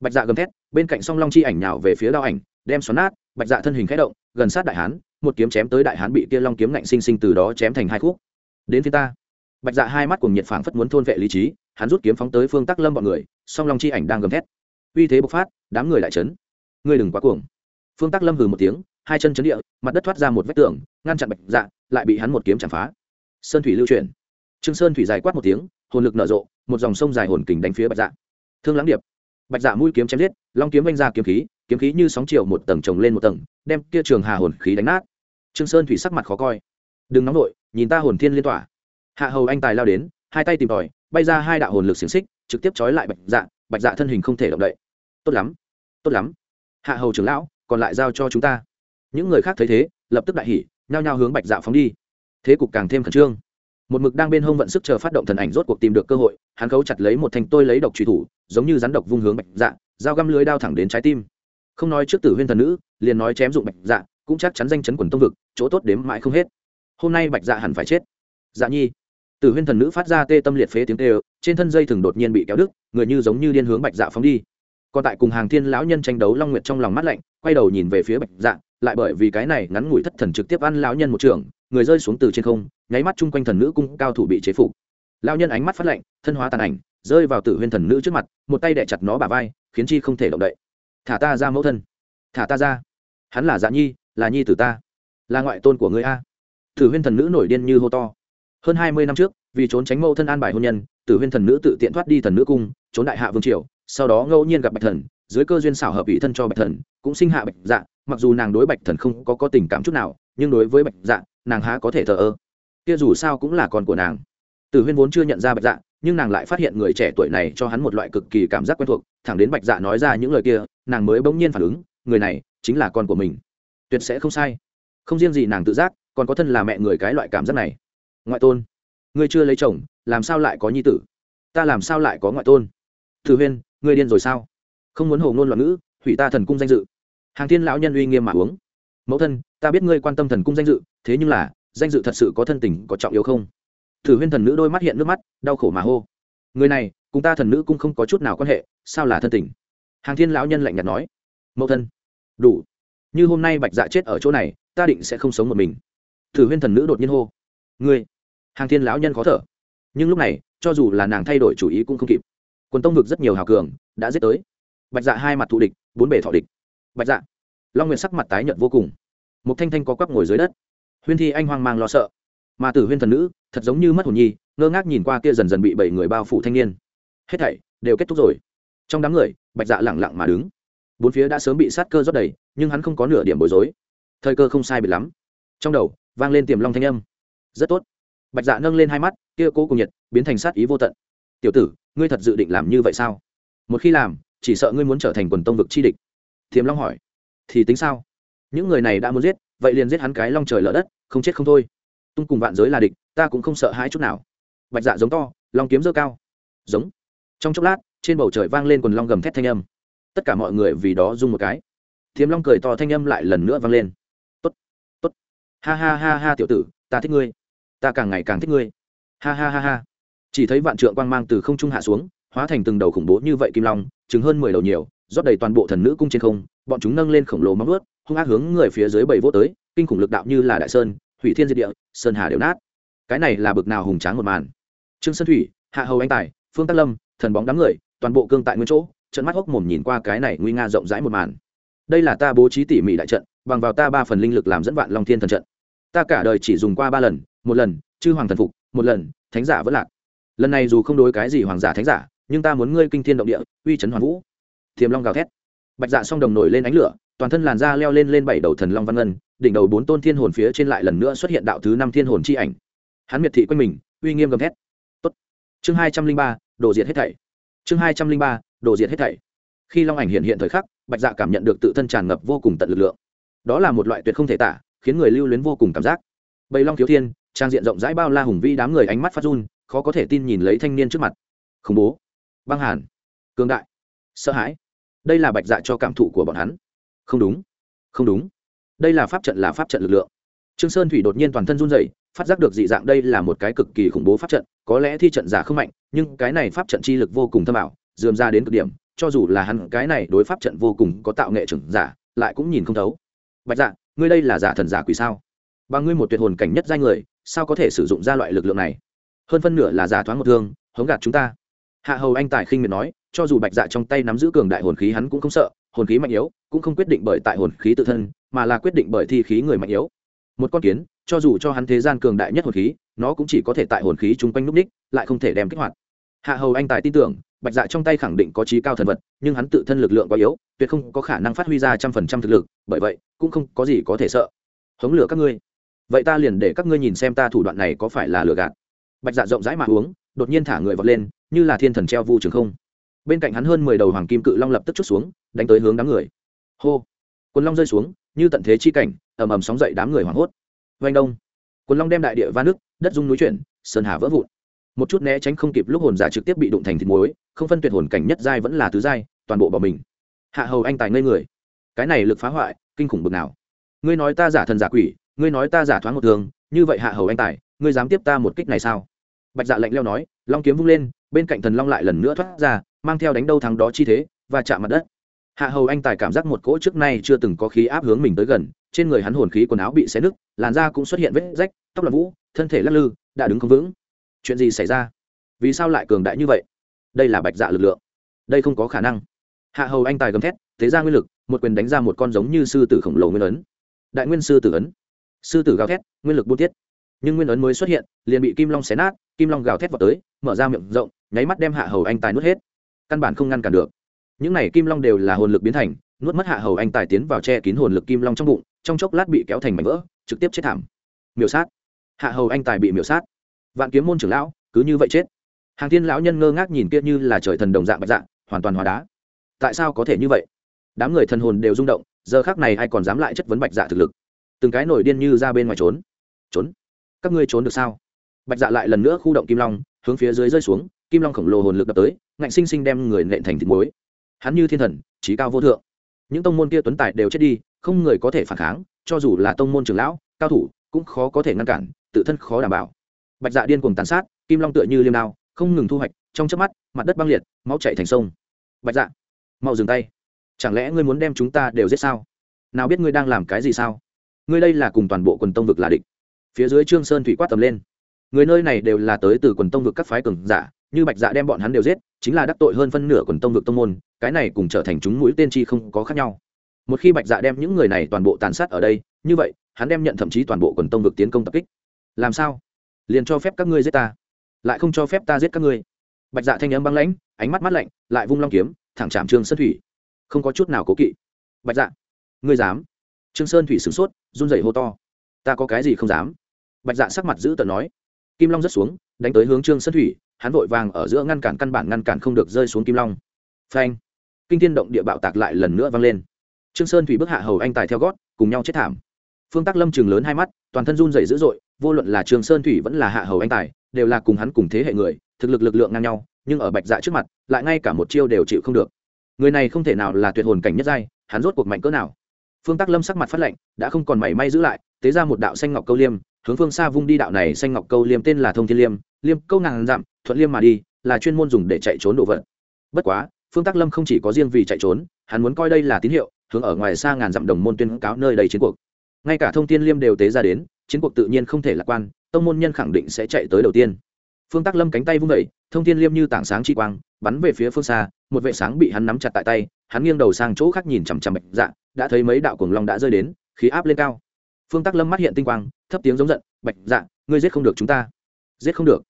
Bạch dạ gầm thét, bên cạnh song long chi ảnh nhào về phía đao ảnh, đem xoắn nát. Bạch dạ thân hình khẽ động, gần sát đại hán, một kiếm chém tới đại hán bị kia long kiếm ngạnh sinh sinh từ đó chém thành hai khúc. Đến phía ta. Bạch dạ hai mắt cùng nhiệt phảng phất muốn thôn vệ lý trí, hắn rút kiếm phóng tới phương tắc lâm bọn người, song long chi ảnh đang gầm thét. Uy thế bộc phát, đám người lại chấn ngươi đừng quá cuồng. Phương tắc lâm hừ một tiếng, hai chân chấn địa, mặt đất thoát ra một vách tường, ngăn chặn bạch dạ lại bị hắn một kiếm chạm phá. Sơn thủy lưu chuyển. Trương sơn thủy dài quát một tiếng hồn lực nở rộ, một dòng sông dài hồn kình đánh phía bạch dạ. Thương lãng điệp. Bạch dạ mũi kiếm chém giết, long kiếm vanh ra kiếm khí kiếm khí như sóng chiều một tầng chồng lên một tầng, đem kia trường hà hồn khí đánh nát. Trương sơn thủy sắc mặt khó coi. Đừng nóng nổi nhìn ta hồn thiên liên tỏa. Hạ hầu anh tài lao đến, hai tay tìm tòi, bay ra hai đạo hồn lực xiềng xích, trực tiếp trói lại bạch dạ bạch dạ thân hình không thể động đậy. Tốt lắm tốt lắm. Hạ hầu trưởng lão, còn lại giao cho chúng ta. Những người khác thấy thế, lập tức đại hỉ, nhao nhao hướng bạch dạ phóng đi. Thế cục càng thêm khẩn trương một mực đang bên hông vận sức chờ phát động thần ảnh rốt cuộc tìm được cơ hội, hắn khấu chặt lấy một thành tôi lấy độc truy thủ, giống như rắn độc vung hướng bạch dạ dao găm lưới đao thẳng đến trái tim. Không nói trước tử huyên thần nữ, liền nói chém dụng bạch dạ cũng chắc chắn danh chấn quần tông vực, chỗ tốt đếm mãi không hết. Hôm nay bạch dạ hẳn phải chết. Dạ nhi. Tử huyên thần nữ phát ra tê tâm liệt phế tiếng tê trên thân dây thừng đột nhiên bị kéo đứt, người như giống như điên hướng bạch dạ phóng đi. Còn tại cùng hàng thiên lão nhân tranh đấu long nguyệt trong lòng mắt lạnh, quay đầu nhìn về phía bạch dạ lại bởi vì cái này ngắn ngủi thất thần trực tiếp ăn lão nhân một trường, người rơi xuống từ trên không, nháy mắt chung quanh thần nữ cung cao thủ bị chế phục. Lão nhân ánh mắt phát lạnh, thân hóa tàn ảnh, rơi vào tử huyên thần nữ trước mặt, một tay đẻ chặt nó bà vai, khiến chi không thể động đậy. Thả ta ra mẫu thân. Thả ta ra. Hắn là dạ nhi, là nhi tử ta. Là ngoại tôn của người a. Tử huyên thần nữ nổi điên như hô to. Hơn hai mươi năm trước, vì trốn tránh mẫu thân an bài hôn nhân, tử huyên thần nữ tự tiện thoát đi thần nữ cung, trốn đại hạ vương triều, sau đó ngẫu nhiên gặp bạch thần, dưới cơ duyên xảo hợp ý thân cho bạch thần, cũng sinh hạ bạch dạ mặc dù nàng đối bạch thần không có, có tình cảm chút nào nhưng đối với bạch dạ nàng há có thể thờ ơ. Kia dù sao cũng là con của nàng. Tử huyên vốn chưa nhận ra bạch dạ nhưng nàng lại phát hiện người trẻ tuổi này cho hắn một loại cực kỳ cảm giác quen thuộc. Thẳng đến bạch dạ nói ra những lời kia nàng mới bỗng nhiên phản ứng người này chính là con của mình. Tuyệt sẽ không sai. Không riêng gì nàng tự giác còn có thân là mẹ người cái loại cảm giác này. Ngoại tôn ngươi chưa lấy chồng làm sao lại có nhi tử? Ta làm sao lại có ngoại tôn? Thử huyên ngươi điên rồi sao? Không muốn hồ ngôn loạn ngữ hủy ta thần cung danh dự hàng thiên lão nhân uy nghiêm mà uống. Mẫu thân, ta biết ngươi quan tâm thần cung danh dự, thế nhưng là, danh dự thật sự có thân tình, có trọng yếu không? Thử huyên thần nữ đôi mắt hiện nước mắt, đau khổ mà hô. Người này, cùng ta thần nữ cũng không có chút nào quan hệ, sao là thân tình? Hàng thiên lão nhân lạnh nhạt nói. Mẫu thân, đủ. Như hôm nay bạch dạ chết ở chỗ này, ta định sẽ không sống một mình. Thử huyên thần nữ đột nhiên hô. Ngươi. Hàng thiên lão nhân khó thở. Nhưng lúc này, cho dù là nàng thay đổi chủ ý cũng không kịp. Quần tông vực rất nhiều hào cường, đã giết tới. Bạch dạ hai mặt thù địch, bốn bể thọ địch bạch dạ. Long nguyệt sắc mặt tái nhợt vô cùng. Một thanh thanh có quắp ngồi dưới đất. Huyên thi anh hoang mang lo sợ. Mà tử huyên thần nữ, thật giống như mất hồn nhi, ngơ ngác nhìn qua kia dần dần bị bảy người bao phủ thanh niên. Hết thảy đều kết thúc rồi. Trong đám người, bạch dạ lẳng lặng mà đứng. Bốn phía đã sớm bị sát cơ rót đầy, nhưng hắn không có nửa điểm bối rối. Thời cơ không sai biệt lắm. Trong đầu, vang lên tiềm long thanh âm. Rất tốt. Bạch dạ nâng lên hai mắt, kia cố cùng nhiệt, biến thành sát ý vô tận. Tiểu tử, ngươi thật dự định làm như vậy sao? Một khi làm, chỉ sợ ngươi muốn trở thành quần tông vực chi địch thiềm long hỏi, thì tính sao? Những người này đã muốn giết, vậy liền giết hắn cái long trời lở đất, không chết không thôi. Tung cùng vạn giới là địch, ta cũng không sợ hãi chút nào. Bạch dạ giống to, long kiếm dơ cao. Giống. Trong chốc lát, trên bầu trời vang lên quần long gầm thét thanh âm. Tất cả mọi người vì đó rung một cái. Thiềm long cười to thanh âm lại lần nữa vang lên. Tốt tốt. Ha ha ha ha tiểu tử, ta thích ngươi. Ta càng ngày càng thích ngươi. Ha ha ha ha. Chỉ thấy vạn trượng quang mang từ không trung hạ xuống, hóa thành từng đầu khủng bố như vậy kim long chứng hơn mười đầu nhiều rót đầy toàn bộ thần nữ cung trên không, bọn chúng nâng lên khổng lồ móng ướt hung ác hướng người phía dưới bảy vô tới, kinh khủng lực đạo như là đại sơn, hủy thiên diệt địa, sơn hà đều nát. Cái này là bực nào hùng tráng một màn. Trương sơn thủy, hạ hầu anh tài, phương tác lâm, thần bóng đám người, toàn bộ cương tại nguyên chỗ trận mắt hốc mồm nhìn qua cái này nguy nga rộng rãi một màn. Đây là ta bố trí tỉ mỉ đại trận, bằng vào ta ba phần linh lực làm dẫn vạn long thiên thần trận. Ta cả đời chỉ dùng qua ba lần, một lần, chư hoàng thần phục, một lần, thánh giả vẫn lạc. Lần này dù không đối cái gì hoàng giả thánh giả, nhưng ta muốn ngươi kinh thiên động địa, uy chấn hoàn vũ thiềm long gào thét. Bạch dạ song đồng nổi lên ánh lửa, toàn thân làn da leo lên lên bảy đầu thần long văn ngân, đỉnh đầu bốn tôn thiên hồn phía trên lại lần nữa xuất hiện đạo thứ năm thiên hồn chi ảnh. Hắn miệt thị quanh mình, uy nghiêm gầm thét. Tốt. chương hai trăm linh ba đồ diệt hết thảy. Chương hai trăm linh ba đồ diệt hết thảy. Khi long ảnh hiện hiện thời khắc, bạch dạ cảm nhận được tự thân tràn ngập vô cùng tận lực lượng. Đó là một loại tuyệt không thể tả, khiến người lưu luyến vô cùng cảm giác. Bầy long thiếu thiên, trang diện rộng rãi bao la hùng vi đám người ánh mắt phát run, khó có thể tin nhìn lấy thanh niên trước mặt. Khủng bố. Băng hàn. Cương đại. Sợ hãi đây là bạch dạ cho cảm thụ của bọn hắn. Không đúng. Không đúng. Đây là pháp trận là pháp trận lực lượng. Trương sơn thủy đột nhiên toàn thân run rẩy, phát giác được dị dạng đây là một cái cực kỳ khủng bố pháp trận, có lẽ thi trận giả không mạnh, nhưng cái này pháp trận chi lực vô cùng thâm ảo, dườm ra đến cực điểm, cho dù là hắn, cái này đối pháp trận vô cùng có tạo nghệ trưởng giả, lại cũng nhìn không thấu. Bạch dạ ngươi đây là giả thần giả quỷ sao? Bằng ngươi một tuyệt hồn cảnh nhất giai người, sao có thể sử dụng ra loại lực lượng này? Hơn phân nửa là giả thoáng một thương, hống gạt chúng ta hạ hầu anh tài khinh miệt nói, cho dù bạch dạ trong tay nắm giữ cường đại hồn khí hắn cũng không sợ, hồn khí mạnh yếu, cũng không quyết định bởi tại hồn khí tự thân, mà là quyết định bởi thi khí người mạnh yếu. Một con kiến, cho dù cho hắn thế gian cường đại nhất hồn khí, nó cũng chỉ có thể tại hồn khí chung quanh núp ních, lại không thể đem kích hoạt. Hạ hầu anh tài tin tưởng, bạch dạ trong tay khẳng định có trí cao thần vật, nhưng hắn tự thân lực lượng quá yếu, tuyệt không có khả năng phát huy ra trăm phần trăm thực lực, bởi vậy, cũng không có gì có thể sợ. Hống lửa các ngươi. Vậy ta liền để các ngươi nhìn xem ta thủ đoạn này có phải là lừa gạt. Bạch dạ rộng rãi mà uống, đột nhiên thả người vọt lên như là thiên thần treo vu trường không. Bên cạnh hắn hơn mười đầu hoàng kim cự long lập tức chút xuống, đánh tới hướng đám người. Hô! Quần long rơi xuống, như tận thế chi cảnh, ầm ầm sóng dậy đám người hoảng hốt. Vanh đông! Quần long đem đại địa va nước, đất dung núi chuyển, sơn hà vỡ vụn. Một chút né tránh không kịp lúc hồn giả trực tiếp bị đụng thành thịt muối, không phân tuyệt hồn cảnh nhất giai vẫn là tứ giai, toàn bộ bỏ mình. Hạ hầu anh tài ngây người. Cái này lực phá hoại, kinh khủng bực nào. Ngươi nói ta giả thần giả quỷ, ngươi nói ta giả thoáng một thường như vậy hạ hầu anh tài, ngươi dám tiếp ta một kích này sao? Bạch dạ lạnh leo nói long kiếm vung lên, bên cạnh thần long lại lần nữa thoát ra, mang theo đánh đâu thắng đó chi thế và chạm mặt đất. Hạ hầu anh tài cảm giác một cỗ trước nay chưa từng có khí áp hướng mình tới gần, trên người hắn hồn khí quần áo bị xé nứt, làn da cũng xuất hiện vết rách, tóc là vũ, thân thể lắc lư, đã đứng không vững. Chuyện gì xảy ra? Vì sao lại cường đại như vậy? Đây là bạch dạ lực lượng. Đây không có khả năng. Hạ hầu anh tài gầm thét, thế ra nguyên lực, một quyền đánh ra một con giống như sư tử khổng lồ nguyên ấn. Đại nguyên sư tử ấn. Sư tử gào thét, nguyên lực buôn tiết nhưng nguyên ấn mới xuất hiện, liền bị kim long xé nát, kim long gào thét vào tới, mở ra miệng rộng, nháy mắt đem hạ hầu anh tài nuốt hết. Căn bản không ngăn cản được. Những này kim long đều là hồn lực biến thành, nuốt mất hạ hầu anh tài tiến vào che kín hồn lực kim long trong bụng, trong chốc lát bị kéo thành mảnh vỡ, trực tiếp chết thảm. Miểu sát. Hạ hầu anh tài bị miểu sát. Vạn kiếm môn trưởng lão, cứ như vậy chết. Hàng thiên lão nhân ngơ ngác nhìn kia như là trời thần đồng dạng bạch dạng hoàn toàn hóa đá. Tại sao có thể như vậy? Đám người thần hồn đều rung động, giờ khác này ai còn dám lại chất vấn bạch dạ thực lực? Từng cái nổi điên như ra bên ngoài trốn. Trốn các ngươi trốn được sao? Bạch dạ lại lần nữa khu động kim long, hướng phía dưới rơi xuống, kim long khổng lồ hồn lực đập tới, ngạnh sinh sinh đem người nện thành thịt muối. Hắn như thiên thần trí cao vô thượng. Những tông môn kia tuấn tài đều chết đi, không người có thể phản kháng, cho dù là tông môn trưởng lão, cao thủ, cũng khó có thể ngăn cản, tự thân khó đảm bảo. Bạch dạ điên cuồng tàn sát, kim long tựa như liêm đao, không ngừng thu hoạch, trong chớp mắt, mặt đất băng liệt, máu chảy thành sông. Bạch dạ mau dừng tay. Chẳng lẽ ngươi muốn đem chúng ta đều giết sao? Nào biết ngươi đang làm cái gì sao? Ngươi đây là cùng toàn bộ quần tông vực là địch phía dưới trương sơn thủy quát tầm lên. Người nơi này đều là tới từ quần tông vực các phái cường giả, như bạch dạ đem bọn hắn đều giết, chính là đắc tội hơn phân nửa quần tông vực tông môn, cái này cùng trở thành chúng mũi tên chi không có khác nhau. Một khi bạch dạ đem những người này toàn bộ tàn sát ở đây, như vậy, hắn đem nhận thậm chí toàn bộ quần tông vực tiến công tập kích. Làm sao? Liền cho phép các ngươi giết ta, lại không cho phép ta giết các ngươi. Bạch dạ thanh âm băng lãnh, ánh mắt mắt lạnh, lại vung long kiếm, thẳng chạm trương sơn thủy. Không có chút nào cố kỵ. Bạch dạ ngươi dám? Trương sơn thủy sửng sốt, run rẩy hô to. Ta có cái gì không dám? Bạch dạ sắc mặt giữ tợn nói, kim long rất xuống, đánh tới hướng trương sơn thủy, hắn vội vàng ở giữa ngăn cản căn bản ngăn cản không được rơi xuống kim long. Phanh! Kinh thiên động địa bạo tạc lại lần nữa vang lên. Trương sơn thủy bước hạ hầu anh tài theo gót, cùng nhau chết thảm. Phương tắc lâm chừng lớn hai mắt, toàn thân run rẩy dữ dội, vô luận là trương sơn thủy vẫn là hạ hầu anh tài, đều là cùng hắn cùng thế hệ người, thực lực lực lượng ngang nhau, nhưng ở bạch dạ trước mặt, lại ngay cả một chiêu đều chịu không được. Người này không thể nào là tuyệt hồn cảnh nhất giai, hắn rốt cuộc mạnh cỡ nào? Phương tắc lâm sắc mặt phát lệnh đã không còn mảy may giữ lại, tế ra một đạo xanh ngọc câu liêm hướng phương xa vung đi đạo này xanh ngọc câu liêm tên là thông thiên liêm liêm câu ngàn dặm, thuận liêm mà đi, là chuyên môn dùng để chạy trốn đồ vật. Bất quá, phương tắc lâm không chỉ có riêng vì chạy trốn, hắn muốn coi đây là tín hiệu, hướng ở ngoài xa ngàn dặm đồng môn tuyên cáo nơi đầy chiến cuộc. Ngay cả thông thiên liêm đều tế ra đến, chiến cuộc tự nhiên không thể lạc quan, tông môn nhân khẳng định sẽ chạy tới đầu tiên. Phương tắc lâm cánh tay vung vẩy thông thiên liêm như tảng sáng chi quang, bắn về phía phương xa, một vệ sáng bị hắn nắm chặt tại tay, hắn nghiêng đầu sang chỗ khác nhìn chằm chằm bạch dạ đã thấy mấy đạo cuồng long đã rơi đến, khí áp lên cao phương tắc lâm mắt hiện tinh quang, thấp tiếng giống giận, bạch dạ ngươi giết không được chúng ta. Giết không được.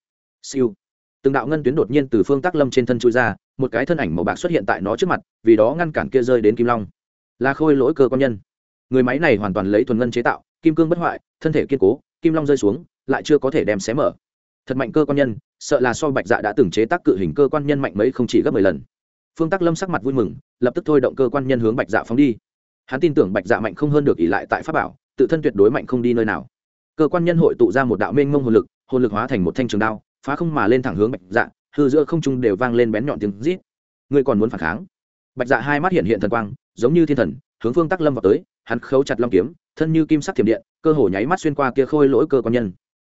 Siêu. Từng đạo ngân tuyến đột nhiên từ phương tắc lâm trên thân chui ra, một cái thân ảnh màu bạc xuất hiện tại nó trước mặt, vì đó ngăn cản kia rơi đến kim long. Là khôi lỗi cơ quan nhân. Người máy này hoàn toàn lấy thuần ngân chế tạo, kim cương bất hoại, thân thể kiên cố, kim long rơi xuống, lại chưa có thể đem xé mở. Thật mạnh cơ quan nhân, sợ là so bạch dạ đã từng chế tác cự hình cơ quan nhân mạnh mấy không chỉ gấp mười lần. Phương tắc lâm sắc mặt vui mừng, lập tức thôi động cơ quan nhân hướng bạch dạ phóng đi. Hắn tin tưởng bạch dạ mạnh không hơn được ỉ lại tại pháp bảo tự thân tuyệt đối mạnh không đi nơi nào. Cơ quan nhân hội tụ ra một đạo mênh mông hồn lực hồn lực hóa thành một thanh trường đao, phá không mà lên thẳng hướng bạch dạ hư giữa không trung đều vang lên bén nhọn tiếng rít. Ngươi còn muốn phản kháng? Bạch dạ hai mắt hiện hiện thần quang, giống như thiên thần, hướng phương tắc lâm vào tới, hắn khấu chặt long kiếm, thân như kim sắc thiểm điện, cơ hồ nháy mắt xuyên qua kia khôi lỗi cơ quan nhân.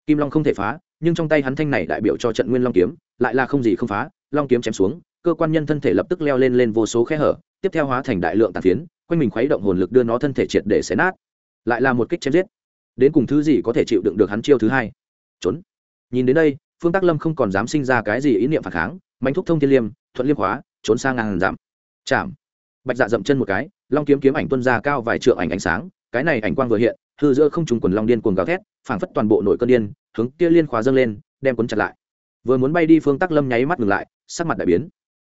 Kim long không thể phá, nhưng trong tay hắn thanh này đại biểu cho trận nguyên long kiếm, lại là không gì không phá, long kiếm chém xuống, cơ quan nhân thân thể lập tức leo lên lên vô số khe hở, tiếp theo hóa thành đại lượng tàn phiến, quanh mình khuấy động hồn lực đưa nó thân thể triệt để xé nát lại là một kích chém giết. Đến cùng thứ gì có thể chịu đựng được hắn chiêu thứ hai? Trốn. Nhìn đến đây, phương tác lâm không còn dám sinh ra cái gì ý niệm phản kháng mạnh thúc thông thiên liêm, thuận liêm hóa, trốn sang ngàn giảm chạm. Bạch dạ dậm chân một cái, long kiếm kiếm ảnh tuân ra cao vài trượng ảnh ánh sáng, cái này ảnh quang vừa hiện, hư giữa không trùng quần long điên cuồng gào thét, phảng phất toàn bộ nội cơn điên, hướng kia liên khóa dâng lên, đem cuốn chặt lại. Vừa muốn bay đi, phương tắc lâm nháy mắt ngừng lại, sắc mặt đại biến.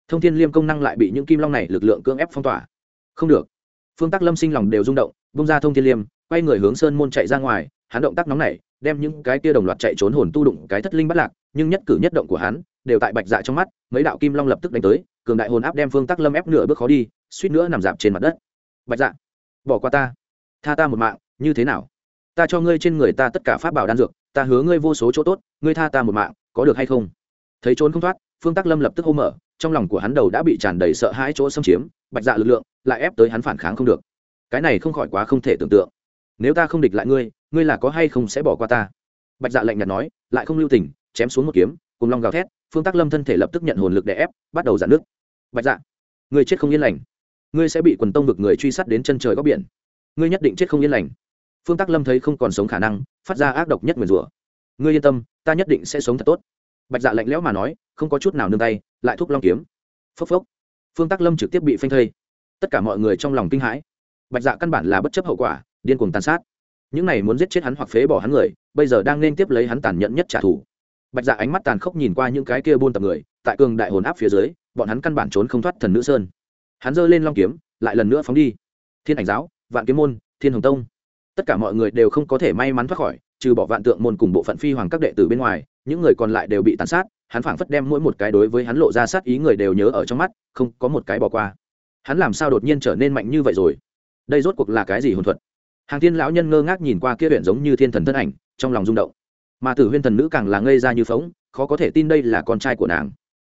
Thông thiên liêm công năng lại bị những kim long này lực lượng cưỡng ép phong tỏa. Không được. Phương tắc lâm sinh lòng đều rung động, bung ra thông thiên liêm quay người hướng sơn môn chạy ra ngoài, hắn động tác nóng này đem những cái kia đồng loạt chạy trốn hồn tu đụng cái thất linh bắt lạc, nhưng nhất cử nhất động của hắn, đều tại bạch dạ trong mắt, mấy đạo kim long lập tức đánh tới, cường đại hồn áp đem phương tắc lâm ép nửa bước khó đi, suýt nữa nằm dạp trên mặt đất. Bạch dạ bỏ qua ta, tha ta một mạng, như thế nào? Ta cho ngươi trên người ta tất cả pháp bảo đan dược, ta hứa ngươi vô số chỗ tốt, ngươi tha ta một mạng, có được hay không? Thấy trốn không thoát, phương tắc lâm lập tức hô mở, trong lòng của hắn đầu đã bị tràn đầy sợ hãi chỗ xâm chiếm, bạch dạ lực lượng lại ép tới hắn phản kháng không được. Cái này không khỏi quá không thể tưởng tượng nếu ta không địch lại ngươi ngươi là có hay không sẽ bỏ qua ta? Bạch dạ lạnh nhạt nói, lại không lưu tình, chém xuống một kiếm, cùng long gào thét, phương tắc lâm thân thể lập tức nhận hồn lực đè ép, bắt đầu giãn nước bạch dạ ngươi chết không yên lành. Ngươi sẽ bị quần tông vực người truy sát đến chân trời góc biển. Ngươi nhất định chết không yên lành. Phương tắc lâm thấy không còn sống khả năng, phát ra ác độc nhất nguyền rủa. Ngươi yên tâm, ta nhất định sẽ sống thật tốt. Bạch dạ lạnh lẽo mà nói, không có chút nào nương tay, lại thúc long kiếm. Phốc phốc. Phương tắc lâm trực tiếp bị phanh thây. Tất cả mọi người trong lòng kinh hãi. Bạch dạ căn bản là bất chấp hậu quả điên cuồng tàn sát. Những này muốn giết chết hắn hoặc phế bỏ hắn người, bây giờ đang nên tiếp lấy hắn tàn nhẫn nhất trả thù. Bạch dạ ánh mắt tàn khốc nhìn qua những cái kia buôn tập người, tại cường đại hồn áp phía dưới, bọn hắn căn bản trốn không thoát thần nữ sơn. Hắn giơ lên long kiếm, lại lần nữa phóng đi. Thiên ảnh giáo, vạn kiếm môn, thiên hồng tông. Tất cả mọi người đều không có thể may mắn thoát khỏi, trừ bỏ vạn tượng môn cùng bộ phận phi hoàng các đệ tử bên ngoài, những người còn lại đều bị tàn sát, hắn phảng phất đem mỗi một cái đối với hắn lộ ra sát ý người đều nhớ ở trong mắt, không có một cái bỏ qua. Hắn làm sao đột nhiên trở nên mạnh như vậy rồi? Đây rốt cuộc là cái gì hồn thuật? Hàng thiên lão nhân ngơ ngác nhìn qua kia huyện giống như thiên thần thân ảnh, trong lòng rung động. Mà tử huyên thần nữ càng là ngây ra như phóng, khó có thể tin đây là con trai của nàng.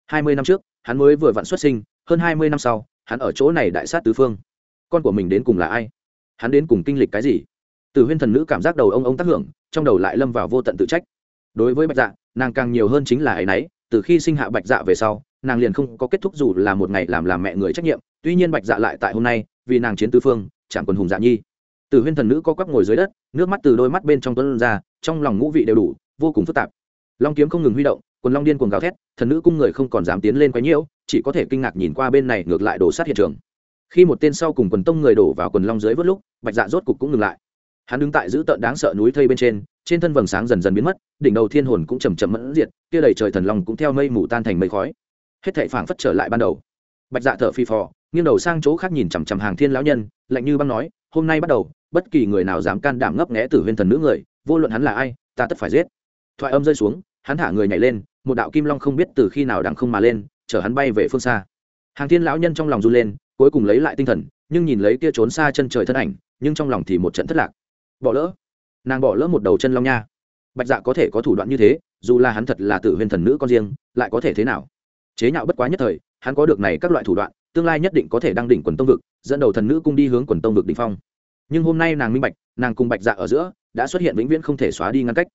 Hai mươi năm trước, hắn mới vừa vặn xuất sinh, hơn hai mươi năm sau, hắn ở chỗ này đại sát tứ phương. Con của mình đến cùng là ai? Hắn đến cùng kinh lịch cái gì? Tử huyên thần nữ cảm giác đầu ông ông tác hưởng, trong đầu lại lâm vào vô tận tự trách. Đối với bạch dạ nàng càng nhiều hơn chính là ấ y n ấ y từ khi sinh hạ bạch dạ về sau, nàng liền không có kết thúc dù là một ngày làm làm mẹ người trách nhiệm. Tuy nhiên bạch dạ lại tại hôm nay, vì nàng chiến tư phương, chẳng còn hùng dạ nhi từ huyên thần nữ co quắp ngồi dưới đất, nước mắt từ đôi mắt bên trong tuôn ra, trong lòng ngũ vị đều đủ, vô cùng phức tạp. Long kiếm không ngừng huy động, quần long điên cuồng gào thét, thần nữ cung người không còn dám tiến lên quấy nhiễu, chỉ có thể kinh ngạc nhìn qua bên này ngược lại đổ sát hiện trường. Khi một tên sau cùng quần tông người đổ vào quần long dưới vớt lúc, bạch dạ rốt cục cũng ngừng lại. Hắn đứng tại giữ tợn đáng sợ núi thây bên trên trên thân vầng sáng dần dần biến mất, đỉnh đầu thiên hồn cũng chậm chậm mẫn diệt, kia đầy trời thần long cũng theo mây mù tan thành mây khói. Hết thảy phảng phất trở lại ban đầu. Bạch dạ thở phi phò, nghiêng đầu sang chỗ khác nhìn chằm chằm hàng thiên lão nhân, lạnh như băng nói, hôm nay bắt đầu bất kỳ người nào dám can đảm ngấp nghẽ tử huyên thần nữ người, vô luận hắn là ai, ta tất phải giết. Thoại âm rơi xuống, hắn thả người nhảy lên, một đạo kim long không biết từ khi nào đặng không mà lên, chở hắn bay về phương xa. Hàng thiên lão nhân trong lòng run lên, cuối cùng lấy lại tinh thần, nhưng nhìn lấy kia trốn xa chân trời thân ảnh, nhưng trong lòng thì một trận thất lạc. Bỏ lỡ. Nàng bỏ lỡ một đầu chân long nha. Bạch dạ có thể có thủ đoạn như thế, dù là hắn thật là tử huyên thần nữ con riêng, lại có thể thế nào? Chế nhạo bất quá nhất thời, hắn có được này các loại thủ đoạn, tương lai nhất định có thể đăng đỉnh quần tông vực, dẫn đầu thần nữ cung đi hướng quần tông vực đ ỉ n h phong nhưng hôm nay nàng minh bạch, nàng cùng bạch dạ ở giữa đã xuất hiện vĩnh viễn không thể xóa đi ngăn cách.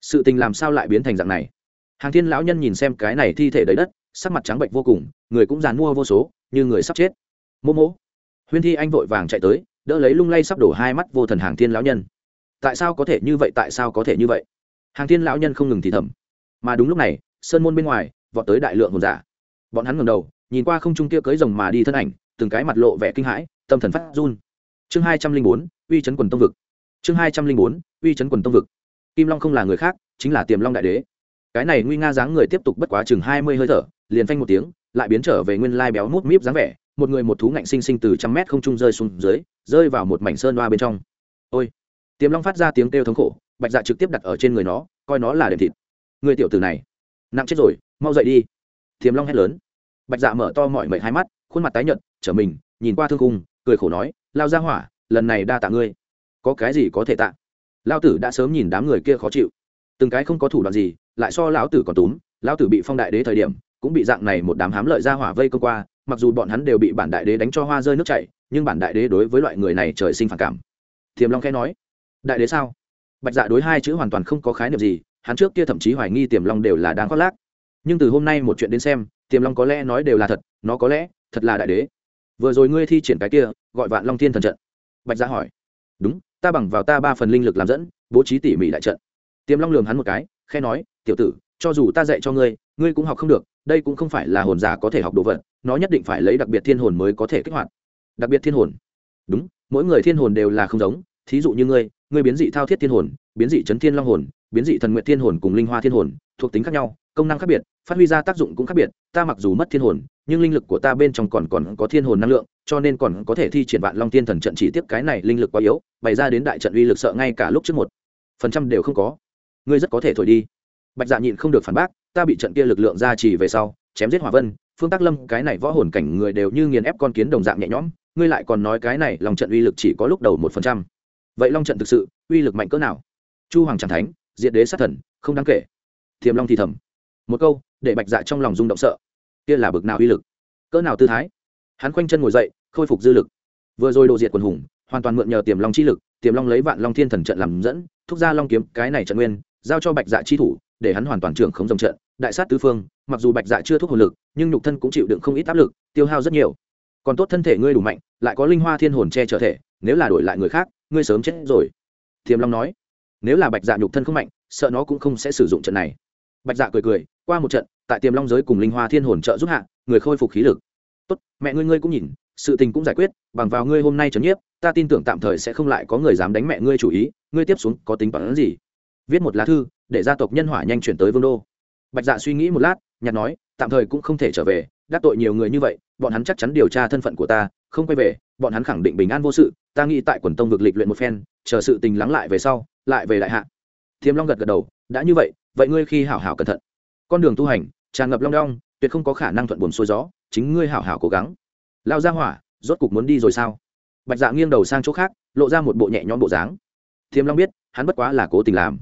Sự tình làm sao lại biến thành dạng này? Hàng thiên lão nhân nhìn xem cái này thi thể đầy đất, sắc mặt trắng bệnh vô cùng, người cũng dàn mua vô số, như người sắp chết. Mô mô. Huyên thi anh vội vàng chạy tới, đỡ lấy lung lay sắp đổ hai mắt vô thần hàng thiên lão nhân. Tại sao có thể như vậy, tại sao có thể như vậy? Hàng thiên lão nhân không ngừng thì thầm. Mà đúng lúc này, sơn môn bên ngoài, vọt tới đại lượng hồn giả. Bọn hắn ngầm đầu, nhìn qua không trung kia cưới rồng mà đi thân ảnh, từng cái mặt lộ vẻ kinh hãi, tâm thần phát run chương hai trăm linh bốn, uy chấn quần tông vực. Chương hai trăm linh bốn, uy chấn quần tông vực. Kim long không là người khác, chính là tiềm long đại đế. Cái này nguy nga dáng người tiếp tục bất quá chừng hai mươi hơi thở, liền phanh một tiếng, lại biến trở về nguyên lai béo mút míp dáng vẻ, một người một thú ngạnh sinh sinh từ trăm mét không trung rơi xuống dưới, rơi vào một mảnh sơn hoa bên trong. Ôi! Tiềm long phát ra tiếng kêu thống khổ, bạch dạ trực tiếp đặt ở trên người nó, coi nó là đệm thịt. Người tiểu tử này, nặng chết rồi, mau dậy đi. Tiềm long hét lớn. Bạch dạ mở to mọi mẩy hai mắt, khuôn mặt tái nhợt, trở mình, nhìn qua thương khung cười khổ nói, lao ra hỏa, lần này đa tạ ngươi. Có cái gì có thể tạ? Lao tử đã sớm nhìn đám người kia khó chịu. Từng cái không có thủ đoạn gì, lại so lão tử còn túm. Lão tử bị phong đại đế thời điểm, cũng bị dạng này một đám hám lợi ra hỏa vây công qua, mặc dù bọn hắn đều bị bản đại đế đánh cho hoa rơi nước chảy, nhưng bản đại đế đối với loại người này trời sinh phản cảm. Thiềm long khẽ nói, đại đế sao? Bạch dạ đối hai chữ hoàn toàn không có khái niệm gì, hắn trước kia thậm chí hoài nghi tiềm long đều là đang khoác lác. Nhưng từ hôm nay một chuyện đến xem, tiềm long có lẽ nói đều là thật, nó có lẽ thật là đại đế vừa rồi ngươi thi triển cái kia, gọi vạn long thiên thần trận. Bạch gia hỏi. Đúng, ta bằng vào ta ba phần linh lực làm dẫn, bố trí tỉ mỉ đại trận. Tiềm long lường hắn một cái khe nói, tiểu tử, cho dù ta dạy cho ngươi ngươi cũng học không được, đây cũng không phải là hồn giả có thể học đồ vật, nó nhất định phải lấy đặc biệt thiên hồn mới có thể kích hoạt. Đặc biệt thiên hồn? Đúng, mỗi người thiên hồn đều là không giống, thí dụ như ngươi ngươi biến dị thao thiết thiên hồn, biến dị chấn thiên long hồn, biến dị thần nguyện thiên hồn cùng linh hoa thiên hồn, thuộc tính khác nhau, công năng khác biệt phát huy ra tác dụng cũng khác biệt, ta mặc dù mất thiên hồn, nhưng linh lực của ta bên trong còn còn có thiên hồn năng lượng, cho nên còn có thể thi triển vạn long thiên thần trận chỉ tiếp cái này linh lực quá yếu, bày ra đến đại trận uy lực sợ ngay cả lúc trước một phần trăm đều không có. Ngươi rất có thể thổi đi. Bạch dạ nhịn không được phản bác, ta bị trận kia lực lượng ra chỉ về sau, chém giết hỏa vân, phương tác lâm, cái này võ hồn cảnh người đều như nghiền ép con kiến đồng dạng nhẹ nhõm, ngươi lại còn nói cái này lòng trận uy lực chỉ có lúc đầu một phần trăm. Vậy long trận thực sự, uy lực mạnh cỡ nào? Chu hoàng tràng thánh diện đế sát thần, không đáng kể. Thiềm long thì thầm. Một câu để bạch dạ trong lòng rung động sợ. Kia là bực nào uy lực? Cỡ nào tư thái? Hắn khoanh chân ngồi dậy, khôi phục dư lực. Vừa rồi độ diệt quần hùng, hoàn toàn mượn nhờ tiềm long chi lực, tiềm long lấy vạn long thiên thần trận làm dẫn, thúc ra long kiếm, cái này trận nguyên, giao cho bạch dạ chi thủ, để hắn hoàn toàn trưởng khống dòng trận, đại sát tứ phương. Mặc dù bạch dạ chưa thuốc hồn lực, nhưng nhục thân cũng chịu đựng không ít áp lực, tiêu hao rất nhiều. Còn tốt thân thể ngươi đủ mạnh, lại có linh hoa thiên hồn che trở thể, nếu là đổi lại người khác, ngươi sớm chết rồi. Tiềm long nói. Nếu là bạch dạ nhục thân không mạnh, sợ nó cũng không sẽ sử dụng trận này bạch dạ cười cười, qua một trận, tại tiềm long giới cùng linh hoa thiên hồn trợ giúp hạ, người khôi phục khí lực. Tốt, mẹ ngươi ngươi cũng nhìn, sự tình cũng giải quyết, bằng vào ngươi hôm nay trấn nhiếp, ta tin tưởng tạm thời sẽ không lại có người dám đánh mẹ ngươi chủ ý, ngươi tiếp xuống có tính toán gì? Viết một lá thư, để gia tộc nhân hỏa nhanh chuyển tới vương đô. Bạch dạ suy nghĩ một lát nhặt nói, tạm thời cũng không thể trở về, đắc tội nhiều người như vậy, bọn hắn chắc chắn điều tra thân phận của ta, không quay về, bọn hắn khẳng định bình an vô sự, ta nghĩ tại quần tông vực lịch luyện một phen, chờ sự tình lắng lại về sau, lại về đại hạ. Thiêm long gật gật đầu, đã như vậy vậy ngươi khi hảo hảo cẩn thận. Con đường tu hành, tràn ngập long đong, tuyệt không có khả năng thuận buồn xuôi gió, chính ngươi hảo hảo cố gắng. Lao ra hỏa, rốt cục muốn đi rồi sao? Bạch dạ nghiêng đầu sang chỗ khác, lộ ra một bộ nhẹ nhõm bộ dáng. Thiêm long biết, hắn bất quá là cố tình làm.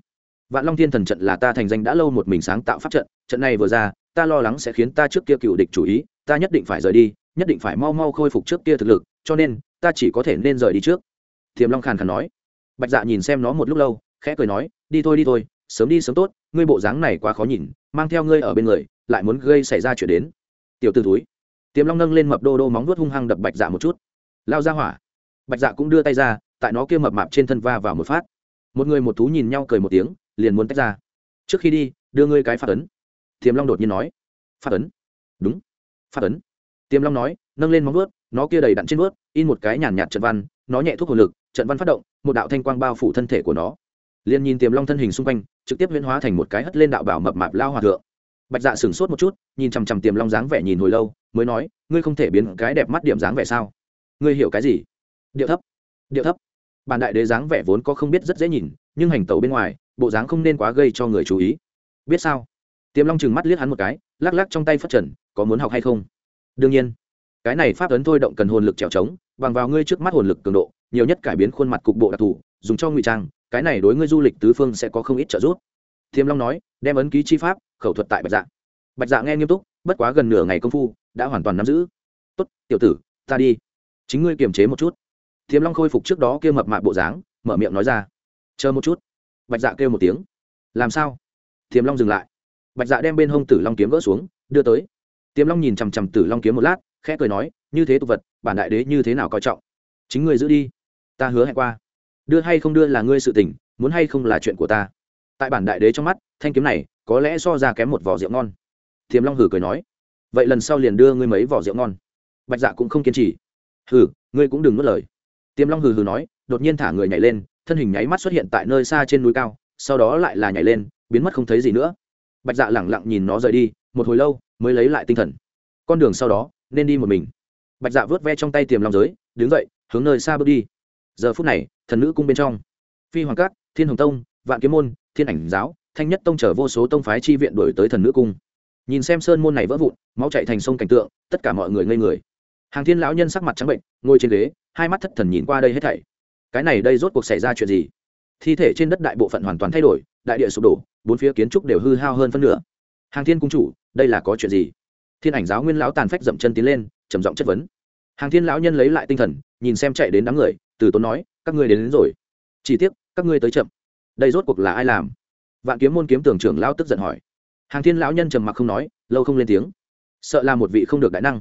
Vạn long thiên thần trận là ta thành danh đã lâu một mình sáng tạo pháp trận trận này vừa ra, ta lo lắng sẽ khiến ta trước kia cựu địch chủ ý, ta nhất định phải rời đi, nhất định phải mau mau khôi phục trước kia thực lực, cho nên, ta chỉ có thể nên rời đi trước. Thiềm long khàn khàn nói. Bạch dạ nhìn xem nó một lúc lâu, khẽ cười nói, đi thôi đi thôi, sớm đi sớm tốt ngươi bộ dáng này quá khó nhìn, mang theo ngươi ở bên người, lại muốn gây xảy ra chuyện đến. Tiểu t ử túi tiềm long nâng lên mập đô đô móng vuốt hung hăng đập bạch dạ một chút. Lao ra hỏa. Bạch dạ cũng đưa tay ra, tại nó kia mập mạp trên thân va vào một phát. Một người một thú nhìn nhau cười một tiếng, liền muốn tách ra. Trước khi đi, đưa ngươi cái phát ấn. Tiềm long đột nhiên nói. Phát ấn. Đúng. Phát ấn. Tiềm long nói, nâng lên móng vuốt, nó kia đầy đặn trên vuốt, in một cái nhàn nhạt trận văn, nó nhẹ thuốc hồn lực, trận văn phát động, một đạo thanh quang bao phủ thân thể của nó. Liền nhìn tiềm long thân hình xung quanh trực tiếp huyễn hóa thành một cái hất lên đạo bảo mập mạp lao hòa thượng. Bạch dạ sửng sốt một chút, nhìn chằm chằm tiềm long dáng vẻ nhìn hồi lâu, mới nói, ngươi không thể biến cái đẹp mắt điểm dáng vẻ sao? Ngươi hiểu cái gì? Điệu thấp điệu thấp. Bản đại đế dáng vẻ vốn có không biết rất dễ nhìn, nhưng hành tẩu bên ngoài, bộ dáng không nên quá gây cho người chú ý. Biết sao? Tiềm long chừng mắt liếc hắn một cái, lắc lắc trong tay phát trần, có muốn học hay không? Đương nhiên. Cái này pháp ấn thôi động cần hồn lực trèo trống, bằng vào ngươi trước mắt hồn lực cường độ, nhiều nhất cải biến khuôn mặt cục bộ đặc thù, dùng cho ngụy trang cái này đối ngươi du lịch tứ phương sẽ có không ít trợ giúp. Thiêm long nói, đem ấn ký chi pháp, khẩu thuật tại bạch dạ. Bạch dạ nghe nghiêm túc, bất quá gần nửa ngày công phu, đã hoàn toàn nắm giữ. Tốt, tiểu tử, ta đi. Chính ngươi kiềm chế một chút. Thiêm long khôi phục trước đó kia mập mạp bộ dáng, mở miệng nói ra. Chờ một chút. Bạch dạ kêu một tiếng. Làm sao? Thiêm long dừng lại. Bạch dạ đem bên hông tử long kiếm gỡ xuống, đưa tới. Tiềm long nhìn chằm chằm tử long kiếm một lát, khẽ cười nói, như thế tục vật, bản đại đế như thế nào coi trọng? Chính ngươi giữ đi. Ta hứa hẹn qua đưa hay không đưa là ngươi sự tình, muốn hay không là chuyện của ta. Tại bản đại đế trong mắt, thanh kiếm này, có lẽ so ra kém một vỏ rượu ngon. Thiềm long hử cười nói, vậy lần sau liền đưa ngươi mấy vỏ rượu ngon. Bạch dạ cũng không kiên trì. Hử ngươi cũng đừng mất lời. Tiềm long hừ hừ nói, đột nhiên thả người nhảy lên, thân hình nháy mắt xuất hiện tại nơi xa trên núi cao, sau đó lại là nhảy lên, biến mất không thấy gì nữa. Bạch dạ lẳng lặng nhìn nó rời đi, một hồi lâu mới lấy lại tinh thần. Con đường sau đó, nên đi một mình. Bạch dạ vớt ve trong tay tiềm long giới, đứng dậy, hướng nơi xa bước đi giờ phút này, thần nữ cung bên trong. Phi hoàng cát thiên hồng tông, vạn kiếm môn, thiên ảnh giáo, thanh nhất tông chở vô số tông phái chi viện đổi tới thần nữ cung. Nhìn xem sơn môn này vỡ vụn, máu chạy thành sông cảnh tượng, tất cả mọi người ngây người. Hàng thiên lão nhân sắc mặt trắng bệnh, ngồi trên ghế, hai mắt thất thần nhìn qua đây hết thảy. Cái này đây rốt cuộc xảy ra chuyện gì? Thi thể trên đất đại bộ phận hoàn toàn thay đổi, đại địa sụp đổ, bốn phía kiến trúc đều hư hao hơn phân nửa. Hàng thiên cung chủ, đây là có chuyện gì? Thiên ảnh giáo nguyên lão tàn phách dậm chân tiến lên, trầm giọng chất vấn. Hàng thiên lão nhân lấy lại tinh thần, nhìn xem chạy đến đám người từ tốn nói các ngươi đến, đến rồi. Chỉ tiếc các ngươi tới chậm. Đây rốt cuộc là ai làm? Vạn kiếm môn kiếm tưởng trưởng lão tức giận hỏi. Hàng thiên lão nhân trầm mặc không nói lâu không lên tiếng. Sợ là một vị không được đại năng.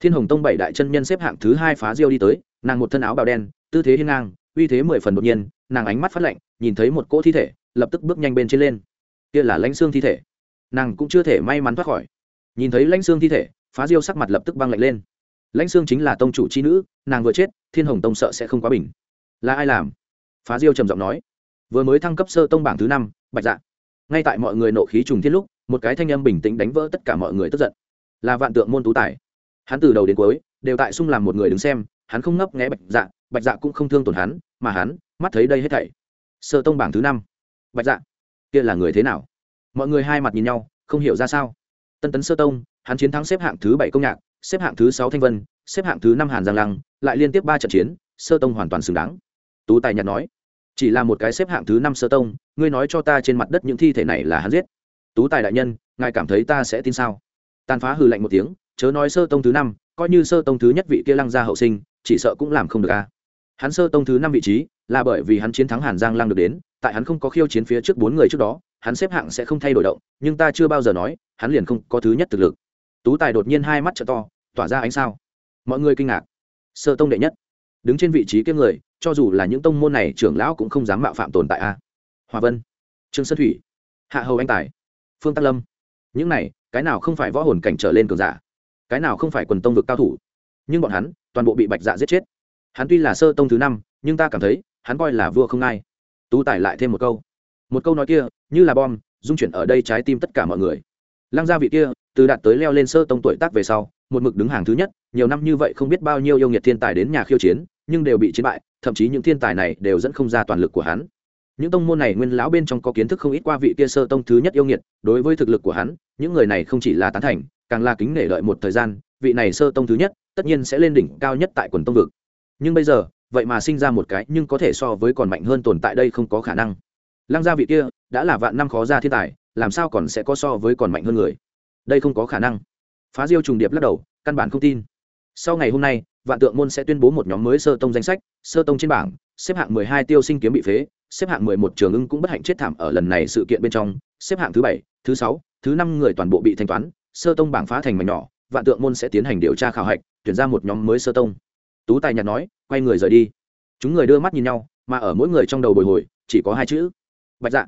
Thiên hồng tông bảy đại chân nhân xếp hạng thứ hai phá diêu đi tới nàng một thân áo bào đen tư thế hiên ngang uy thế mười phần đột nhiên nàng ánh mắt phát lạnh nhìn thấy một cỗ thi thể lập tức bước nhanh bên trên lên. Kia là lãnh xương thi thể. Nàng cũng chưa thể may mắn thoát khỏi. Nhìn thấy lãnh xương thi thể phá diêu sắc mặt lập tức băng lạnh lên. Lãnh xương chính là tông chủ c h i nữ nàng vừa chết thiên hồng tông sợ sẽ không quá bình. Là ai làm? Phá diêu trầm giọng nói. Vừa mới thăng cấp sơ tông bảng thứ năm, bạch dạ. Ngay tại mọi người nộ khí trùng thiết lúc, một cái thanh âm bình tĩnh đánh vỡ tất cả mọi người tức giận. Là vạn tượng môn tú tài. Hắn từ đầu đến cuối, đều tại sung làm một người đứng xem, hắn không ngấp nghẽ bạch dạ bạch dạ cũng không thương tổn hắn, mà hắn, mắt thấy đây hết thảy. Sơ tông bảng thứ năm. Bạch dạ kia là người thế nào? Mọi người hai mặt nhìn nhau, không hiểu ra sao. Tân tấn sơ tông, hắn chiến thắng xếp hạng thứ bảy công nhạc, xếp hạng thứ sáu thanh vân xếp hạng thứ năm hàn giang lăng, lại liên tiếp ba trận chiến, sơ tông hoàn toàn xứng đáng. Tú tài nhạt nói, chỉ là một cái xếp hạng thứ năm sơ tông, ngươi nói cho ta trên mặt đất những thi thể này là hắn giết. Tú tài đại nhân, ngài cảm thấy ta sẽ tin sao? Tàn phá hừ lạnh một tiếng, chớ nói sơ tông thứ năm, coi như sơ tông thứ nhất vị kia lăng gia hậu sinh, chỉ sợ cũng làm không được a. Hắn sơ tông thứ năm vị trí, là bởi vì hắn chiến thắng hàn giang lăng được đến, tại hắn không có khiêu chiến phía trước bốn người trước đó, hắn xếp hạng sẽ không thay đổi động, nhưng ta chưa bao giờ nói, hắn liền không có thứ nhất thực lực. Tú tài đột nhiên hai mắt t to, tỏa ra ánh sao? Mọi người kinh ngạc. Sơ tông đệ nhất. Đứng trên vị trí kiếm người, cho dù là những tông môn này, trưởng lão cũng không dám mạo phạm tồn tại a. Hòa vân, trương sơn thủy, hạ hầu anh tài, phương tắc lâm. Những này, cái nào không phải võ hồn cảnh trở lên cường giả? Cái nào không phải quần tông vực cao thủ? Nhưng bọn hắn, toàn bộ bị bạch dạ giết chết. Hắn tuy là sơ tông thứ năm, nhưng ta cảm thấy, hắn coi là vua không ai. Tú tải lại thêm một câu. Một câu nói kia, như là bom, dung chuyển ở đây trái tim tất cả mọi người. Lăng gia vị kia, từ đạt tới leo lên sơ tông tuổi tác về sau một mực đứng hàng thứ nhất, nhiều năm như vậy không biết bao nhiêu yêu nghiệt thiên tài đến nhà khiêu chiến, nhưng đều bị chiến bại, thậm chí những thiên tài này đều dẫn không ra toàn lực của hắn. Những tông môn này nguyên lão bên trong có kiến thức không ít qua vị kia sơ tông thứ nhất yêu nghiệt, đối với thực lực của hắn, những người này không chỉ là tán thành, càng là kính nể đợi một thời gian, vị này sơ tông thứ nhất, tất nhiên sẽ lên đỉnh cao nhất tại quần tông vực. Nhưng bây giờ, vậy mà sinh ra một cái nhưng có thể so với còn mạnh hơn tồn tại đây không có khả năng. Lăng gia vị kia, đã là vạn năm khó ra thiên tài, làm sao còn sẽ có so với còn mạnh hơn người? Đây không có khả năng phá diêu trùng điệp lắc đầu, căn bản không tin. Sau ngày hôm nay, vạn tượng môn sẽ tuyên bố một nhóm mới sơ tông danh sách, sơ tông trên bảng, xếp hạng mười hai tiêu sinh kiếm bị phế, xếp hạng mười một trường ưng cũng bất hạnh chết thảm ở lần này sự kiện bên trong, xếp hạng thứ bảy, thứ sáu, thứ năm người toàn bộ bị thanh toán, sơ tông bảng phá thành mảnh nhỏ, vạn tượng môn sẽ tiến hành điều tra khảo hạch, tuyển ra một nhóm mới sơ tông. Tú tài nhạt nói, quay người rời đi. Chúng người đưa mắt nhìn nhau, mà ở mỗi người trong đầu bồi hồi, chỉ có hai chữ. Bạch dạ.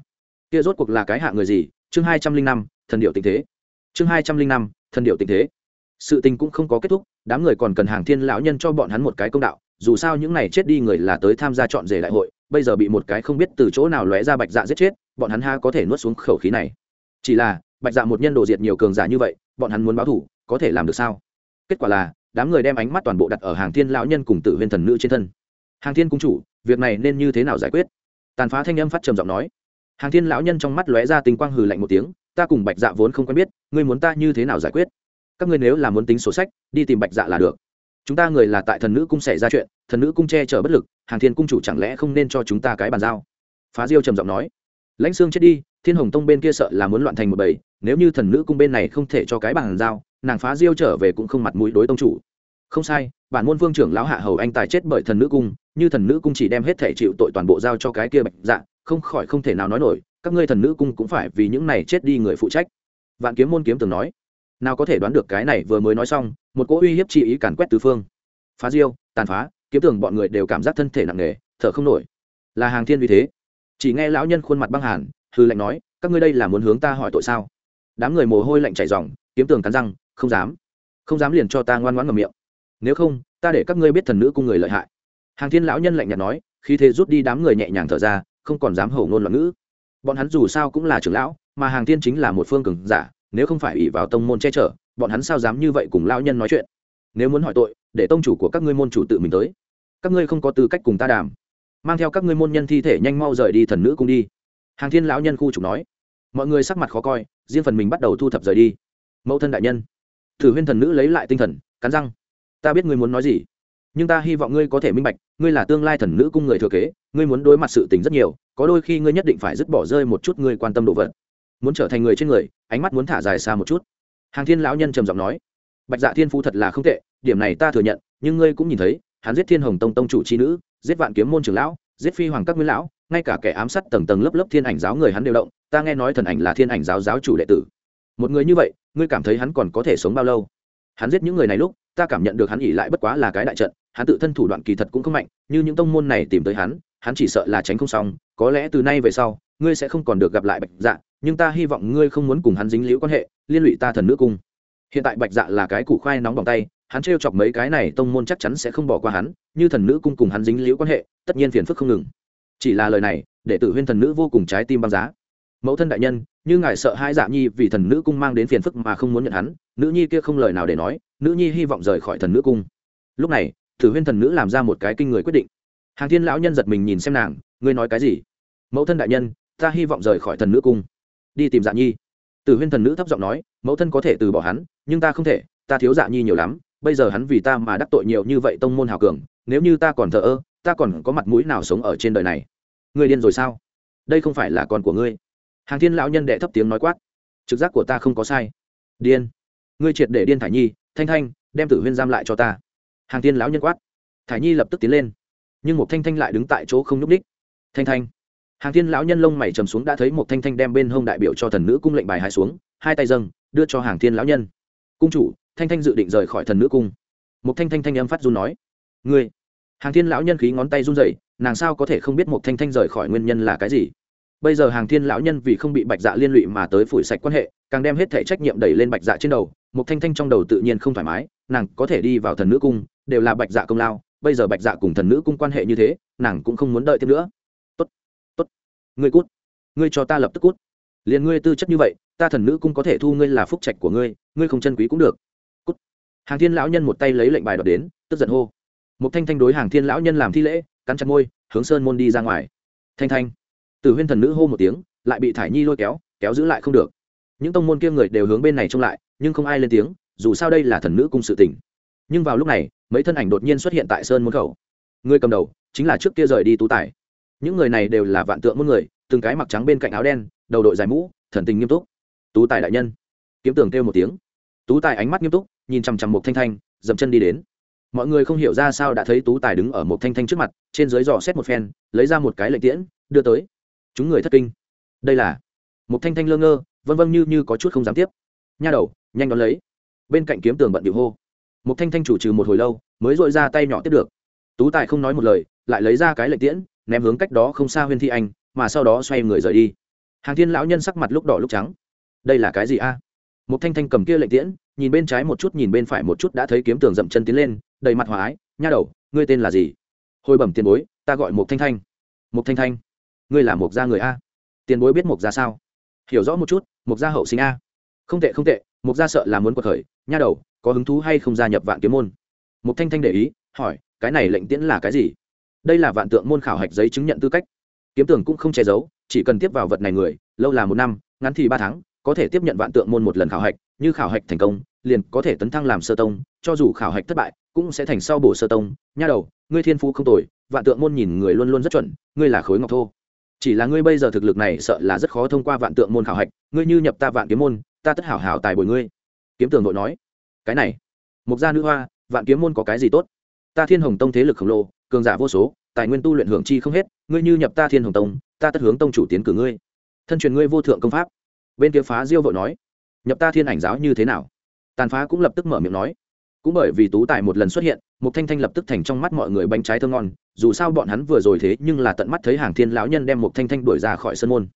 Kia rốt cuộc là cái hạ người gì? Chương hai trăm linh năm, thần điệu tình thế. Chương hai trăm linh năm thần điệu tình thế. Sự tình cũng không có kết thúc, đám người còn cần hàng thiên lão nhân cho bọn hắn một cái công đạo, dù sao những này chết đi người là tới tham gia chọn rể đại hội, bây giờ bị một cái không biết từ chỗ nào lóe ra bạch dạ giết chết, bọn hắn ha có thể nuốt xuống khẩu khí này. Chỉ là, bạch dạ một nhân đồ diệt nhiều cường giả như vậy, bọn hắn muốn báo thủ, có thể làm được sao? Kết quả là, đám người đem ánh mắt toàn bộ đặt ở hàng thiên lão nhân cùng tử huyên thần nữ trên thân. Hàng thiên cung chủ, việc này nên như thế nào giải quyết? Tàn phá thanh âm phát trầm giọng nói. Hàng thiên lão nhân trong mắt lóe ra tình quang hừ lạnh một tiếng ta cùng bạch dạ vốn không quen biết, ngươi muốn ta như thế nào giải quyết? Các ngươi nếu là muốn tính sổ sách, đi tìm bạch dạ là được. Chúng ta người là tại thần nữ cung xảy ra chuyện, thần nữ cung che chở bất lực, hàng thiên cung chủ chẳng lẽ không nên cho chúng ta cái bàn giao? Phá diêu trầm giọng nói. Lãnh xương chết đi, thiên hồng tông bên kia sợ là muốn loạn thành một bầy, nếu như thần nữ cung bên này không thể cho cái bàn giao, nàng phá diêu trở về cũng không mặt mũi đối tông chủ. Không sai, bản môn vương trưởng lão hạ hầu anh tài chết bởi thần nữ cung, như thần nữ cung chỉ đem hết thể chịu tội toàn bộ giao cho cái kia bạch dạ không khỏi không thể nào nói nổi các ngươi thần nữ cung cũng phải vì những này chết đi người phụ trách. Vạn kiếm môn kiếm từng nói. Nào có thể đoán được cái này vừa mới nói xong, một cỗ uy hiếp chi ý càn quét tứ phương. Phá diêu, tàn phá, kiếm tưởng bọn người đều cảm giác thân thể nặng nề, thở không nổi. Là hàng thiên vì thế. Chỉ nghe lão nhân khuôn mặt băng hàn hư lệnh nói, các ngươi đây là muốn hướng ta hỏi tội sao? Đám người mồ hôi lạnh chảy ròng, kiếm tường cắn răng, không dám. Không dám liền cho ta ngoan ngoãn ngậm miệng. Nếu không, ta để các ngươi biết thần nữ cung người lợi hại. Hàng thiên lão nhân lạnh nhạt nói khi thế rút đi đám người nhẹ nhàng thở ra, không còn dám hổ ngôn loạn ngữ bọn hắn dù sao cũng là trưởng lão, mà hàng thiên chính là một phương cường giả, nếu không phải ủy vào tông môn che chở, bọn hắn sao dám như vậy cùng lão nhân nói chuyện? Nếu muốn hỏi tội, để tông chủ của các ngươi môn chủ tự mình tới. Các ngươi không có tư cách cùng ta đàm. Mang theo các ngươi môn nhân thi thể nhanh mau rời đi thần nữ cùng đi. Hàng thiên lão nhân khu trục nói. Mọi người sắc mặt khó coi, riêng phần mình bắt đầu thu thập rời đi. Mẫu thân đại nhân. Thử huyên thần nữ lấy lại tinh thần, cắn răng. Ta biết ngươi muốn nói gì, nhưng ta hy vọng ngươi có thể minh bạch, ngươi là tương lai thần nữ cung người thừa kế, ngươi muốn đối mặt sự tình rất nhiều có đôi khi ngươi nhất định phải dứt bỏ rơi một chút ngươi quan tâm đồ vật. Muốn trở thành người trên người, ánh mắt muốn thả dài xa một chút. Hàng thiên lão nhân trầm giọng nói, bạch dạ thiên phú thật là không tệ, điểm này ta thừa nhận, nhưng ngươi cũng nhìn thấy, hắn giết thiên hồng tông tông chủ c h i nữ, giết vạn kiếm môn trường lão, giết phi hoàng các nguyên lão, ngay cả kẻ ám sát tầng tầng lớp lớp thiên ảnh giáo người hắn đều động, ta nghe nói thần ảnh là thiên ảnh giáo giáo chủ đệ tử. Một người như vậy, ngươi cảm thấy hắn còn có thể sống bao lâu? Hắn giết những người này lúc, ta cảm nhận được hắn ỉ lại bất quá là cái đại trận, hắn tự thân thủ đoạn kỳ thật cũng không mạnh, như những tông môn này tìm tới hắn hắn chỉ sợ là tránh không xong, có lẽ từ nay về sau, ngươi sẽ không còn được gặp lại bạch dạ nhưng ta hy vọng ngươi không muốn cùng hắn dính liễu quan hệ, liên lụy ta thần nữ cung. Hiện tại bạch dạ là cái củ khoai nóng bằng tay, hắn trêu chọc mấy cái này tông môn chắc chắn sẽ không bỏ qua hắn, như thần nữ cung cùng hắn dính liễu quan hệ, tất nhiên phiền phức không ngừng. Chỉ là lời này, để tử huyên thần nữ vô cùng trái tim băng giá. Mẫu thân đại nhân, như ngài sợ hai dạ nhi vì thần nữ cung mang đến phiền phức mà không muốn nhận hắn, nữ nhi kia không lời nào để nói, nữ nhi hy vọng rời khỏi thần nữ cung. Lúc này tử huyên thần nữ làm ra một cái kinh người quyết định hàng thiên lão nhân giật mình nhìn xem nàng, ngươi nói cái gì? Mẫu thân đại nhân, ta hy vọng rời khỏi thần nữ cung. Đi tìm dạ nhi. Tử huyên thần nữ thấp giọng nói, mẫu thân có thể từ bỏ hắn, nhưng ta không thể, ta thiếu dạ nhi nhiều lắm, bây giờ hắn vì ta mà đắc tội nhiều như vậy tông môn hào cường, nếu như ta còn thờ ơ, ta còn có mặt mũi nào sống ở trên đời này? Ngươi điên rồi sao? Đây không phải là con của ngươi. Hàng thiên lão nhân đệ thấp tiếng nói quát. Trực giác của ta không có sai. Điên. Ngươi triệt để điên thải nhi, thanh thanh, đem tử huyên giam lại cho ta. Hàng thiên lão nhân quát. Thải nhi lập tức tiến lên nhưng một thanh thanh lại đứng tại chỗ không nhúc ních thanh thanh. Hàng thiên lão nhân lông mày trầm xuống đã thấy một thanh thanh đem bên hông đại biểu cho thần nữ cung lệnh bài hai xuống, hai tay dâng, đưa cho hàng thiên lão nhân. Cung chủ, thanh thanh dự định rời khỏi thần nữ cung. Một thanh thanh thanh âm phát run nói, ngươi. Hàng thiên lão nhân khí ngón tay run dậy nàng sao có thể không biết một thanh thanh rời khỏi nguyên nhân là cái gì? Bây giờ hàng thiên lão nhân vì không bị bạch dạ liên lụy mà tới phủi sạch quan hệ, càng đem hết thể trách nhiệm đẩy lên bạch dạ trên đầu, một thanh thanh trong đầu tự nhiên không thoải mái, nàng có thể đi vào thần nữ cung, đều là bạch dạ công lao bây giờ bạch dạ cùng thần nữ cung quan hệ như thế, nàng cũng không muốn đợi thêm nữa. Tốt tốt. Ngươi cút. Ngươi cho ta lập tức cút. Liền ngươi tư chất như vậy, ta thần nữ cung có thể thu ngươi là phúc trạch của ngươi ngươi không chân quý cũng được. Cút. Hàng thiên lão nhân một tay lấy lệnh bài đọc đến, tức giận hô. Một thanh thanh đối hàng thiên lão nhân làm thi lễ, cắn chặt môi, hướng sơn môn đi ra ngoài. Thanh thanh. Từ huyên thần nữ hô một tiếng, lại bị thải nhi lôi kéo kéo giữ lại không được. Những tông môn kia người đều hướng bên này trông lại, nhưng không ai lên tiếng, dù sao đây là thần nữ cung sự tỉnh nhưng vào lúc này, mấy thân ảnh đột nhiên xuất hiện tại sơn môn khẩu. Người cầm đầu chính là trước kia rời đi tú tài. Những người này đều là vạn tượng muôn người, từng cái mặc trắng bên cạnh áo đen, đầu đội dài mũ, thần tình nghiêm túc. Tú tài đại nhân. Kiếm tường kêu một tiếng. Tú tài ánh mắt nghiêm túc, nhìn chằm chằm một thanh thanh, dậm chân đi đến. Mọi người không hiểu ra sao đã thấy tú tài đứng ở một thanh thanh trước mặt, trên dưới dò xét một phen, lấy ra một cái lệnh tiễn, đưa tới. Chúng người thất kinh. Đây là một thanh thanh lơ ngơ, vân vân như như có chút không dám tiếp. Nha đầu, nhanh đón lấy. Bên cạnh kiếm tường bận điệu hô một thanh thanh chủ trừ một hồi lâu, mới dội ra tay nhỏ tiếp được. Tú tài không nói một lời, lại lấy ra cái lệnh tiễn, ném hướng cách đó không xa huyên thi anh, mà sau đó xoay người rời đi. Hàng thiên lão nhân sắc mặt lúc đỏ lúc trắng. Đây là cái gì a? Một thanh thanh cầm kia lệnh tiễn, nhìn bên trái một chút, nhìn bên phải một chút, đã thấy kiếm tường dậm chân tiến lên, đầy mặt hòa ái, nha đầu, ngươi tên là gì? Hồi bẩm tiền bối, ta gọi một thanh thanh. Một thanh thanh, ngươi là một gia người a? Tiền bối biết một gia sao? Hiểu rõ một chút một gia hậu sinh a. Không tệ không tệ một gia sợ là muốn quật khởi. Nha đầu có hứng thú hay không gia nhập vạn kiếm môn? Một thanh thanh để ý, hỏi, cái này lệnh tiễn là cái gì? Đây là vạn tượng môn khảo hạch giấy chứng nhận tư cách. Kiếm tưởng cũng không che giấu, chỉ cần tiếp vào vật này người, lâu là một năm, ngắn thì ba tháng, có thể tiếp nhận vạn tượng môn một lần khảo hạch, như khảo hạch thành công, liền có thể tấn thăng làm sơ tông, cho dù khảo hạch thất bại, cũng sẽ thành sau bổ sơ tông. Nha đầu, ngươi thiên phú không tồi, vạn tượng môn nhìn người luôn luôn rất chuẩn, ngươi là khối ngọc thô. Chỉ là ngươi bây giờ thực lực này sợ là rất khó thông qua vạn tượng môn khảo hạch, ngươi như nhập ta vạn kiếm môn, ta tất hảo hảo tài bồi ngươi. Kiếm tường đội nói cái này mục gia nữ hoa, vạn kiếm môn có cái gì tốt? Ta thiên hồng tông thế lực khổng lồ, cường giả vô số, tài nguyên tu luyện hưởng chi không hết, ngươi như nhập ta thiên hồng tông, ta tất hướng tông chủ tiến cử ngươi. Thân truyền ngươi vô thượng công pháp. Bên kia phá diêu vội nói, nhập ta thiên ảnh giáo như thế nào? Tàn phá cũng lập tức mở miệng nói, cũng bởi vì tú tài một lần xuất hiện, mục thanh thanh lập tức thành trong mắt mọi người bánh trái thơ ngon, dù sao bọn hắn vừa rồi thế nhưng là tận mắt thấy hàng thiên lão nhân đem mục thanh thanh đuổi ra khỏi sân môn.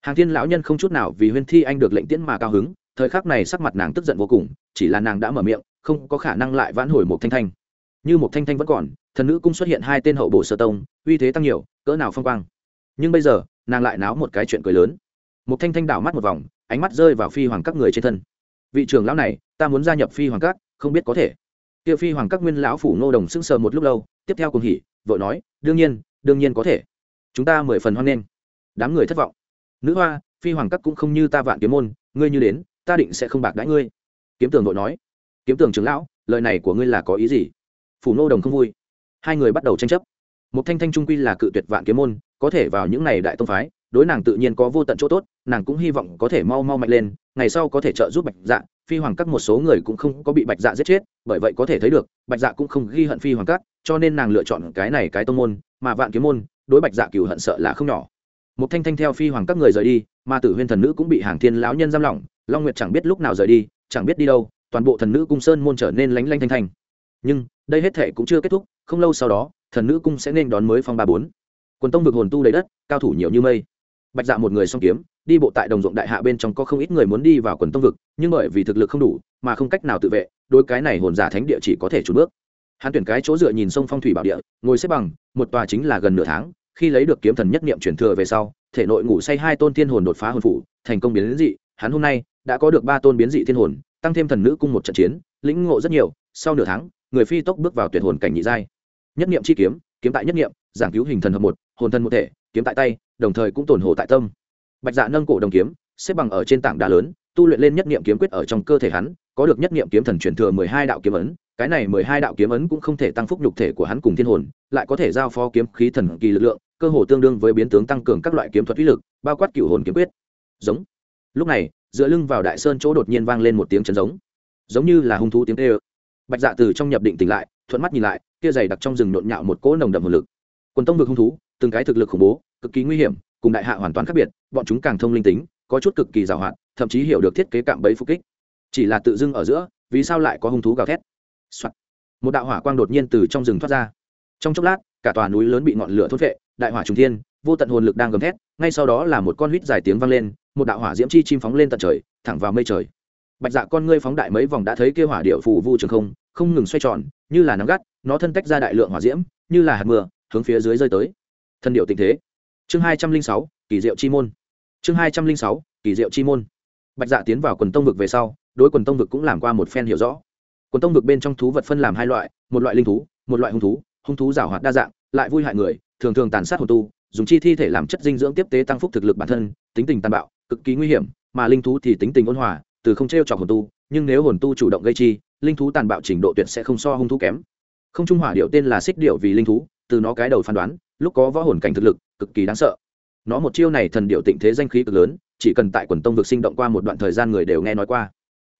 Hàng thiên lão nhân không chút nào vì huyên thi anh được lệnh tiễn mà cao hứng, thời khắc này sắc mặt nàng tức giận vô cùng chỉ là nàng đã mở miệng, không có khả năng lại vãn hồi một thanh thanh. Như một thanh thanh vẫn còn, thần nữ cung xuất hiện hai tên hậu bổ sơ tông, uy thế tăng nhiều, cỡ nào phong quang. Nhưng bây giờ, nàng lại náo một cái chuyện cười lớn. Một thanh thanh đảo mắt một vòng, ánh mắt rơi vào phi hoàng các người trên thân. Vị trưởng lão này, ta muốn gia nhập phi hoàng các, không biết có thể. Tiêu phi hoàng các nguyên lão phủ ngô đồng sững sờ một lúc lâu, tiếp theo cùng hỉ vợ nói, đương nhiên đương nhiên có thể. Chúng ta mười phần hoan nghênh. Đám người thất vọng. Nữ hoa, phi hoàng các cũng không như ta vạn kiếm môn, ngươi như đến, ta định sẽ không bạc đãi ngươi kiếm tường vội nói, kiếm tường trưởng lão, lời này của ngươi là có ý gì? Phủ Nô đồng không vui. Hai người bắt đầu tranh chấp. Một thanh thanh trung quy là cự tuyệt vạn kiếm môn, có thể vào những ngày đại tông phái, đối nàng tự nhiên có vô tận chỗ tốt, nàng cũng hy vọng có thể mau mau mạnh lên, ngày sau có thể trợ giúp bạch dạ phi hoàng các một số người cũng không có bị bạch dạ giết chết, bởi vậy có thể thấy được, bạch dạ cũng không ghi hận phi hoàng các, cho nên nàng lựa chọn cái này cái tông môn, mà vạn kiếm môn, đối bạch dạ cừu hận sợ là không nhỏ. Một thanh thanh theo phi hoàng các người rời đi, mà tử huyên thần nữ cũng bị hàng thiên lão nhân giam lỏng, long nguyệt chẳng biết lúc nào rời đi chẳng biết đi đâu, toàn bộ thần nữ cung sơn môn trở nên lánh lanh thanh thanh. Nhưng, đây hết thể cũng chưa kết thúc, không lâu sau đó, thần nữ cung sẽ nên đón mới phong ba bốn. Quần tông vực hồn tu đầy đất, cao thủ nhiều như mây. Bạch dạ một người song kiếm, đi bộ tại đồng ruộng đại hạ bên trong có không ít người muốn đi vào quần tông vực, nhưng bởi vì thực lực không đủ, mà không cách nào tự vệ đôi cái này hồn giả thánh địa chỉ có thể trốn bước. Hắn tuyển cái chỗ dựa nhìn sông phong thủy bảo địa, ngồi xếp bằng, một tòa chính là gần nửa tháng, khi lấy được kiếm thần nhất niệm chuyển thừa về sau, thể nội ngủ say hai tôn thiên hồn đột phá hồn phủ, thành công biến dị, hắn hôm nay đã có được ba tôn biến dị thiên hồn, tăng thêm thần nữ cung một trận chiến, lĩnh ngộ rất nhiều, sau nửa tháng, người phi tốc bước vào tuyệt hồn cảnh nhị giai. Nhất niệm chi kiếm kiếm tại nhất niệm, giảng cứu hình thần hợp một, hồn thân một thể, kiếm tại tay, đồng thời cũng tổn hồ tại tâm. Bạch dạ nâng cổ đồng kiếm, xếp bằng ở trên tảng đá lớn, tu luyện lên nhất niệm kiếm quyết ở trong cơ thể hắn, có được nhất niệm kiếm thần truyền thừa mười hai đạo kiếm ấn, cái này mười hai đạo kiếm ấn cũng không thể tăng phúc nhục thể của hắn cùng thiên hồn, lại có thể giao phó kiếm khí thần kỳ lực lượng, cơ hồ tương đương với biến tướng tăng cường các loại kiếm thuật uy lực, bao quát cựu hồn kiếm quyết. Giống. Lúc này dựa lưng vào đại sơn chỗ đột nhiên vang lên một tiếng chấn giống. Giống như là hung thú tiếng tê ơ bạch dạ từ trong nhập định tỉnh lại, thuận mắt nhìn lại, kia dày đặc trong rừng nhộn nhạo một cỗ nồng đậm hồn lực. Quần tông vực hung thú, từng cái thực lực khủng bố, cực kỳ nguy hiểm, cùng đại hạ hoàn toàn khác biệt, bọn chúng càng thông linh tính, có chút cực kỳ giàu hạn, thậm chí hiểu được thiết kế cạm bẫy phục kích. Chỉ là tự dưng ở giữa, vì sao lại có hung thú gào thét、Soạn. một đạo hỏa quang đột nhiên từ trong rừng thoát ra. Trong chốc lát, cả tòa núi lớn bị ngọn lửa thốt vệ đại hỏa trung thiên vô tận hồn lực đang gầm thét, ngay sau đó là một con huýt dài tiếng vang lên, một đạo hỏa diễm chi chim phóng lên tận trời, thẳng vào mây trời. Bạch dạ con ngươi phóng đại mấy vòng đã thấy kia hỏa điệu phủ vu trường không không ngừng xoay tròn, như là nắng gắt, nó thân tách ra đại lượng hỏa diễm, như là hạt mưa, hướng phía dưới rơi tới. Thân điệu tình thế. Chương hai trăm linh sáu, kỳ diệu chi môn. Chương hai trăm linh sáu, kỳ diệu chi môn. Bạch dạ tiến vào quần tông vực về sau, đối quần tông vực cũng làm qua một phen hiểu rõ. Quần tông vực bên trong thú vật phân làm hai loại, một loại linh thú, một loại hung thú hung thú giảo hoạt đa dạng, lại vui hại người, thường thường tàn sát hồn tu dùng chi thi thể làm chất dinh dưỡng tiếp tế tăng phúc thực lực bản thân, tính tình tàn bạo, cực kỳ nguy hiểm, mà linh thú thì tính tình ôn hòa, từ không t r e o chọc hồn tu, nhưng nếu hồn tu chủ động gây chi, linh thú tàn bạo trình độ tuyệt sẽ không so hung thú kém. Không trung hỏa điệu tên là xích điệu vì linh thú, từ nó cái đầu phán đoán, lúc có võ hồn cảnh thực lực, cực kỳ đáng sợ. Nó một chiêu này thần điệu tịnh thế danh khí cực lớn, chỉ cần tại quần tông vực sinh động qua một đoạn thời gian người đều nghe nói qua.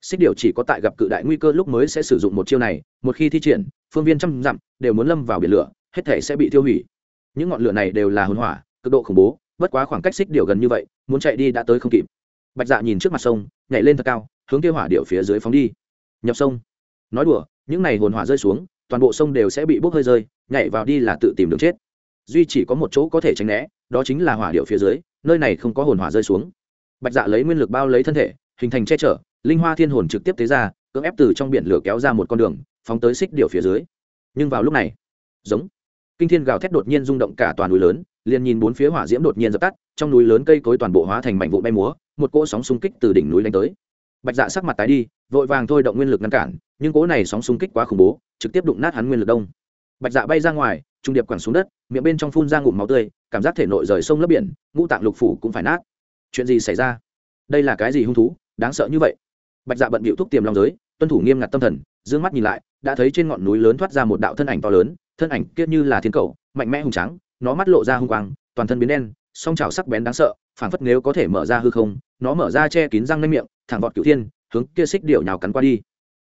Xích điệu chỉ có tại gặp cự đại nguy cơ lúc mới sẽ sử dụng một chiêu này, một khi thi triển, phương viên trăm dặm, đều muốn lâm vào biển lửa, hết thể sẽ bị tiêu hủy những ngọn lửa này đều là hồn hỏa, cực độ khủng bố, bất quá khoảng cách xích điều gần như vậy, muốn chạy đi đã tới không kịp. Bạch dạ nhìn trước mặt sông, nhảy lên thật cao, hướng tiêu hỏa điệu phía dưới phóng đi. Nhập sông. Nói đùa, những này hồn hỏa rơi xuống, toàn bộ sông đều sẽ bị bốc hơi rơi, nhảy vào đi là tự tìm đường chết. Duy chỉ có một chỗ có thể tránh né, đó chính là hỏa điệu phía dưới, nơi này không có hồn hỏa rơi xuống. Bạch dạ lấy nguyên lực bao lấy thân thể, hình thành che chở, linh hoa thiên hồn trực tiếp tế ra, cưỡng ép từ trong biển lửa kéo ra một con đường, phóng tới xích điệu phía dưới. Nhưng vào lúc này, giống kinh thiên gào thét đột nhiên rung động cả toàn núi lớn, liền nhìn bốn phía hỏa diễm đột nhiên dập tắt, trong núi lớn cây cối toàn bộ hóa thành mảnh vụ bay múa, một cỗ sóng xung kích từ đỉnh núi đánh tới. Bạch dạ sắc mặt tái đi, vội vàng thôi động nguyên lực ngăn cản, nhưng cỗ này sóng xung kích quá khủng bố, trực tiếp đụng nát hắn nguyên lực đông. Bạch dạ bay ra ngoài, trung điệp quẳng xuống đất, miệng bên trong phun ra ngụm máu tươi, cảm giác thể nội rời sông lấp biển, ngũ tạng lục phủ cũng phải nát. Chuyện gì xảy ra? Đây là cái gì hung thú? Đáng sợ như vậy. Bạch dạ bận bịu thúc tiềm long giới, tuân thủ nghiêm ngặt tâm thần d ư ơ n g mắt nhìn lại đã thấy trên ngọn núi lớn thoát ra một đạo thân ảnh to lớn, thân ảnh kiết như là thiên cầu, mạnh mẽ hùng trắng nó mắt lộ ra hung quang, toàn thân biến đen, song trào sắc bén đáng sợ, phảng phất nếu có thể mở ra hư không, nó mở ra che kín răng nanh miệng, thẳng vọt cửu thiên, hướng kia xích điệu nhào cắn qua đi.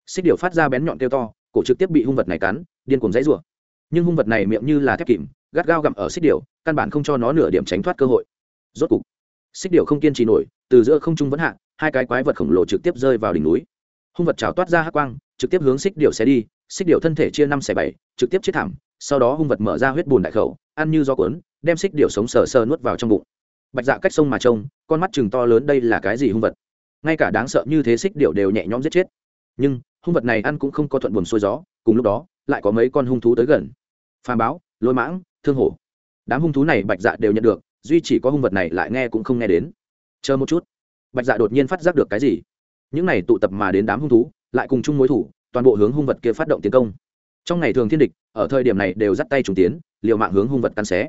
Xích điệu phát ra bén nhọn kêu to, cổ trực tiếp bị hung vật này cắn, điên cuồng dãy rủa. Nhưng hung vật này miệng như là thép kìm, gắt gao gặm ở xích điệu căn bản không cho nó nửa điểm tránh thoát cơ hội. Rốt cục, xích điệu không kiên trì nổi, từ giữa không trung vẫn hạ, hai cái quái vật khổng lồ trực tiếp rơi vào đỉnh núi. Hung vật trào toát ra hắc quang trực tiếp hướng xích điệu xé đi, xích điệu thân thể chia năm xẻ bảy, trực tiếp chết thảm, sau đó hung vật mở ra huyết bùn đại khẩu, ăn như gió cuốn, đem xích điệu sống sờ sờ nuốt vào trong bụng. Bạch dạ cách sông mà trông, con mắt chừng to lớn đây là cái gì hung vật? Ngay cả đáng sợ như thế xích điệu đều nhẹ nhõm giết chết. Nhưng, hung vật này ăn cũng không có thuận buồn xuôi gió, cùng lúc đó, lại có mấy con hung thú tới gần. Phàm báo, lôi mãng, thương hổ. Đám hung thú này bạch dạ đều nhận được, duy chỉ có hung vật này lại nghe cũng không nghe đến. Chờ một chút. Bạch dạ đột nhiên phát giác được cái gì? Những này tụ tập mà đến đám hung thú lại cùng chung mối thủ, toàn bộ hướng hung vật kia phát động tiến công. Trong ngày thường thiên địch, ở thời điểm này đều dắt tay trùng tiến, liều mạng hướng hung vật căn xé.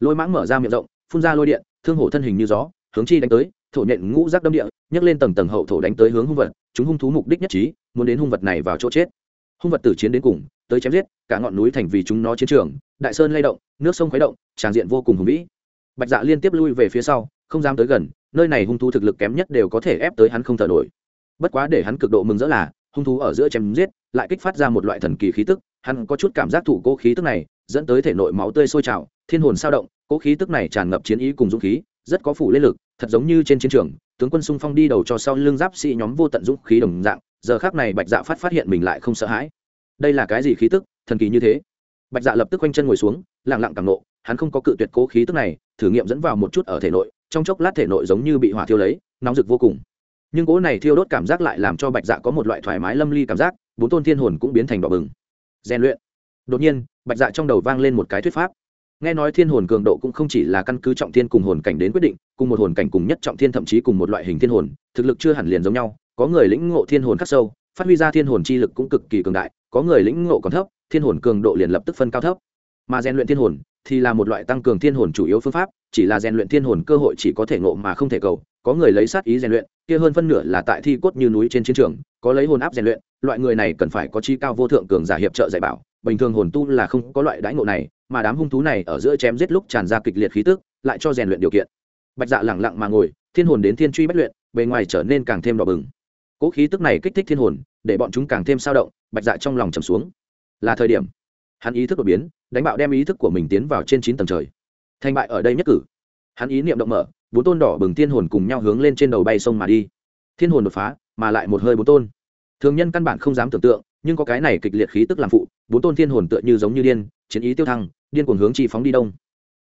Lôi mãng mở ra miệng rộng, phun ra lôi điện, thương hổ thân hình như gió, hướng chi đánh tới, thổ nhện ngũ rác đâm địa, nhấc lên tầng tầng hậu thổ đánh tới hướng hung vật, chúng hung thú mục đích nhất trí, muốn đến hung vật này vào chỗ chết. Hung vật tử chiến đến cùng, tới chém giết, cả ngọn núi thành vì chúng nó chiến trường, đại sơn lay động, nước sông khuấy động tràng diện vô cùng hùng vĩ. Bạch dạ liên tiếp lui về phía sau, không dám tới gần, nơi này hung thú thực lực kém nhất đều có thể ép tới hắn không thở nổi bất quá để hắn cực độ mừng rỡ là, hung thú ở giữa chém giết, lại kích phát ra một loại thần kỳ khí tức, hắn có chút cảm giác thủ cố khí tức này, dẫn tới thể nội máu tươi sôi trào, thiên hồn sao động, cố khí tức này tràn ngập chiến ý cùng dũng khí, rất có phủ lên lực, thật giống như trên chiến trường, tướng quân xung phong đi đầu cho sau lưng giáp sĩ nhóm vô tận dũng khí đồng dạng, giờ khác này bạch dạ phát phát hiện mình lại không sợ hãi. Đây là cái gì khí tức, thần kỳ như thế? Bạch dạ lập tức quanh chân ngồi xuống, lặng lặng cảm nộ, hắn không có cự tuyệt cố khí tức này, thử nghiệm dẫn vào một chút ở thể nội, trong chốc lát thể nội giống như bị hỏa thiêu lấy, nóng rực vô cùng nhưng cỗ này thiêu đốt cảm giác lại làm cho bạch dạ có một loại thoải mái lâm ly cảm giác, bốn tôn thiên hồn cũng biến thành đỏ bừng. Rèn luyện. Đột nhiên, bạch dạ trong đầu vang lên một cái thuyết pháp. Nghe nói thiên hồn cường độ cũng không chỉ là căn cứ trọng thiên cùng hồn cảnh đến quyết định, cùng một hồn cảnh cùng nhất trọng thiên thậm chí cùng một loại hình thiên hồn, thực lực chưa hẳn liền giống nhau, có người lĩnh ngộ thiên hồn khắc sâu, phát huy ra thiên hồn chi lực cũng cực kỳ cường đại, có người lĩnh ngộ còn thấp, thiên hồn cường độ liền lập tức phân cao thấp. Mà rèn luyện thiên hồn thì là một loại tăng cường thiên hồn chủ yếu phương pháp, chỉ là rèn luyện thiên hồn cơ hội chỉ có thể ngộ mà không thể cầu có người lấy sát ý rèn luyện, kia hơn phân nửa là tại thi cốt như núi trên chiến trường, có lấy hồn áp rèn luyện, loại người này cần phải có chi cao vô thượng cường giả hiệp trợ dạy bảo, bình thường hồn tu là không có loại đãi ngộ này, mà đám hung thú này ở giữa chém giết lúc tràn ra kịch liệt khí tức, lại cho rèn luyện điều kiện. Bạch dạ lẳng lặng mà ngồi, thiên hồn đến thiên truy bất luyện, bề ngoài trở nên càng thêm đỏ bừng. Cỗ khí tức này kích thích thiên hồn, để bọn chúng càng thêm sao động, bạch dạ trong lòng trầm xuống. Là thời điểm, hắn ý thức đột biến, đánh bạo đem ý thức của mình tiến vào trên chín tầng trời. Thành bại ở đây nhất cử. Hắn ý niệm động mở bốn tôn đỏ bừng thiên hồn cùng nhau hướng lên trên đầu bay sông mà đi. Thiên hồn đột phá, mà lại một hơi bốn tôn. Thường nhân căn bản không dám tưởng tượng, nhưng có cái này kịch liệt khí tức làm phụ, bốn tôn thiên hồn tựa như giống như điên, chiến ý tiêu thăng, điên cuồng hướng chi phóng đi đông.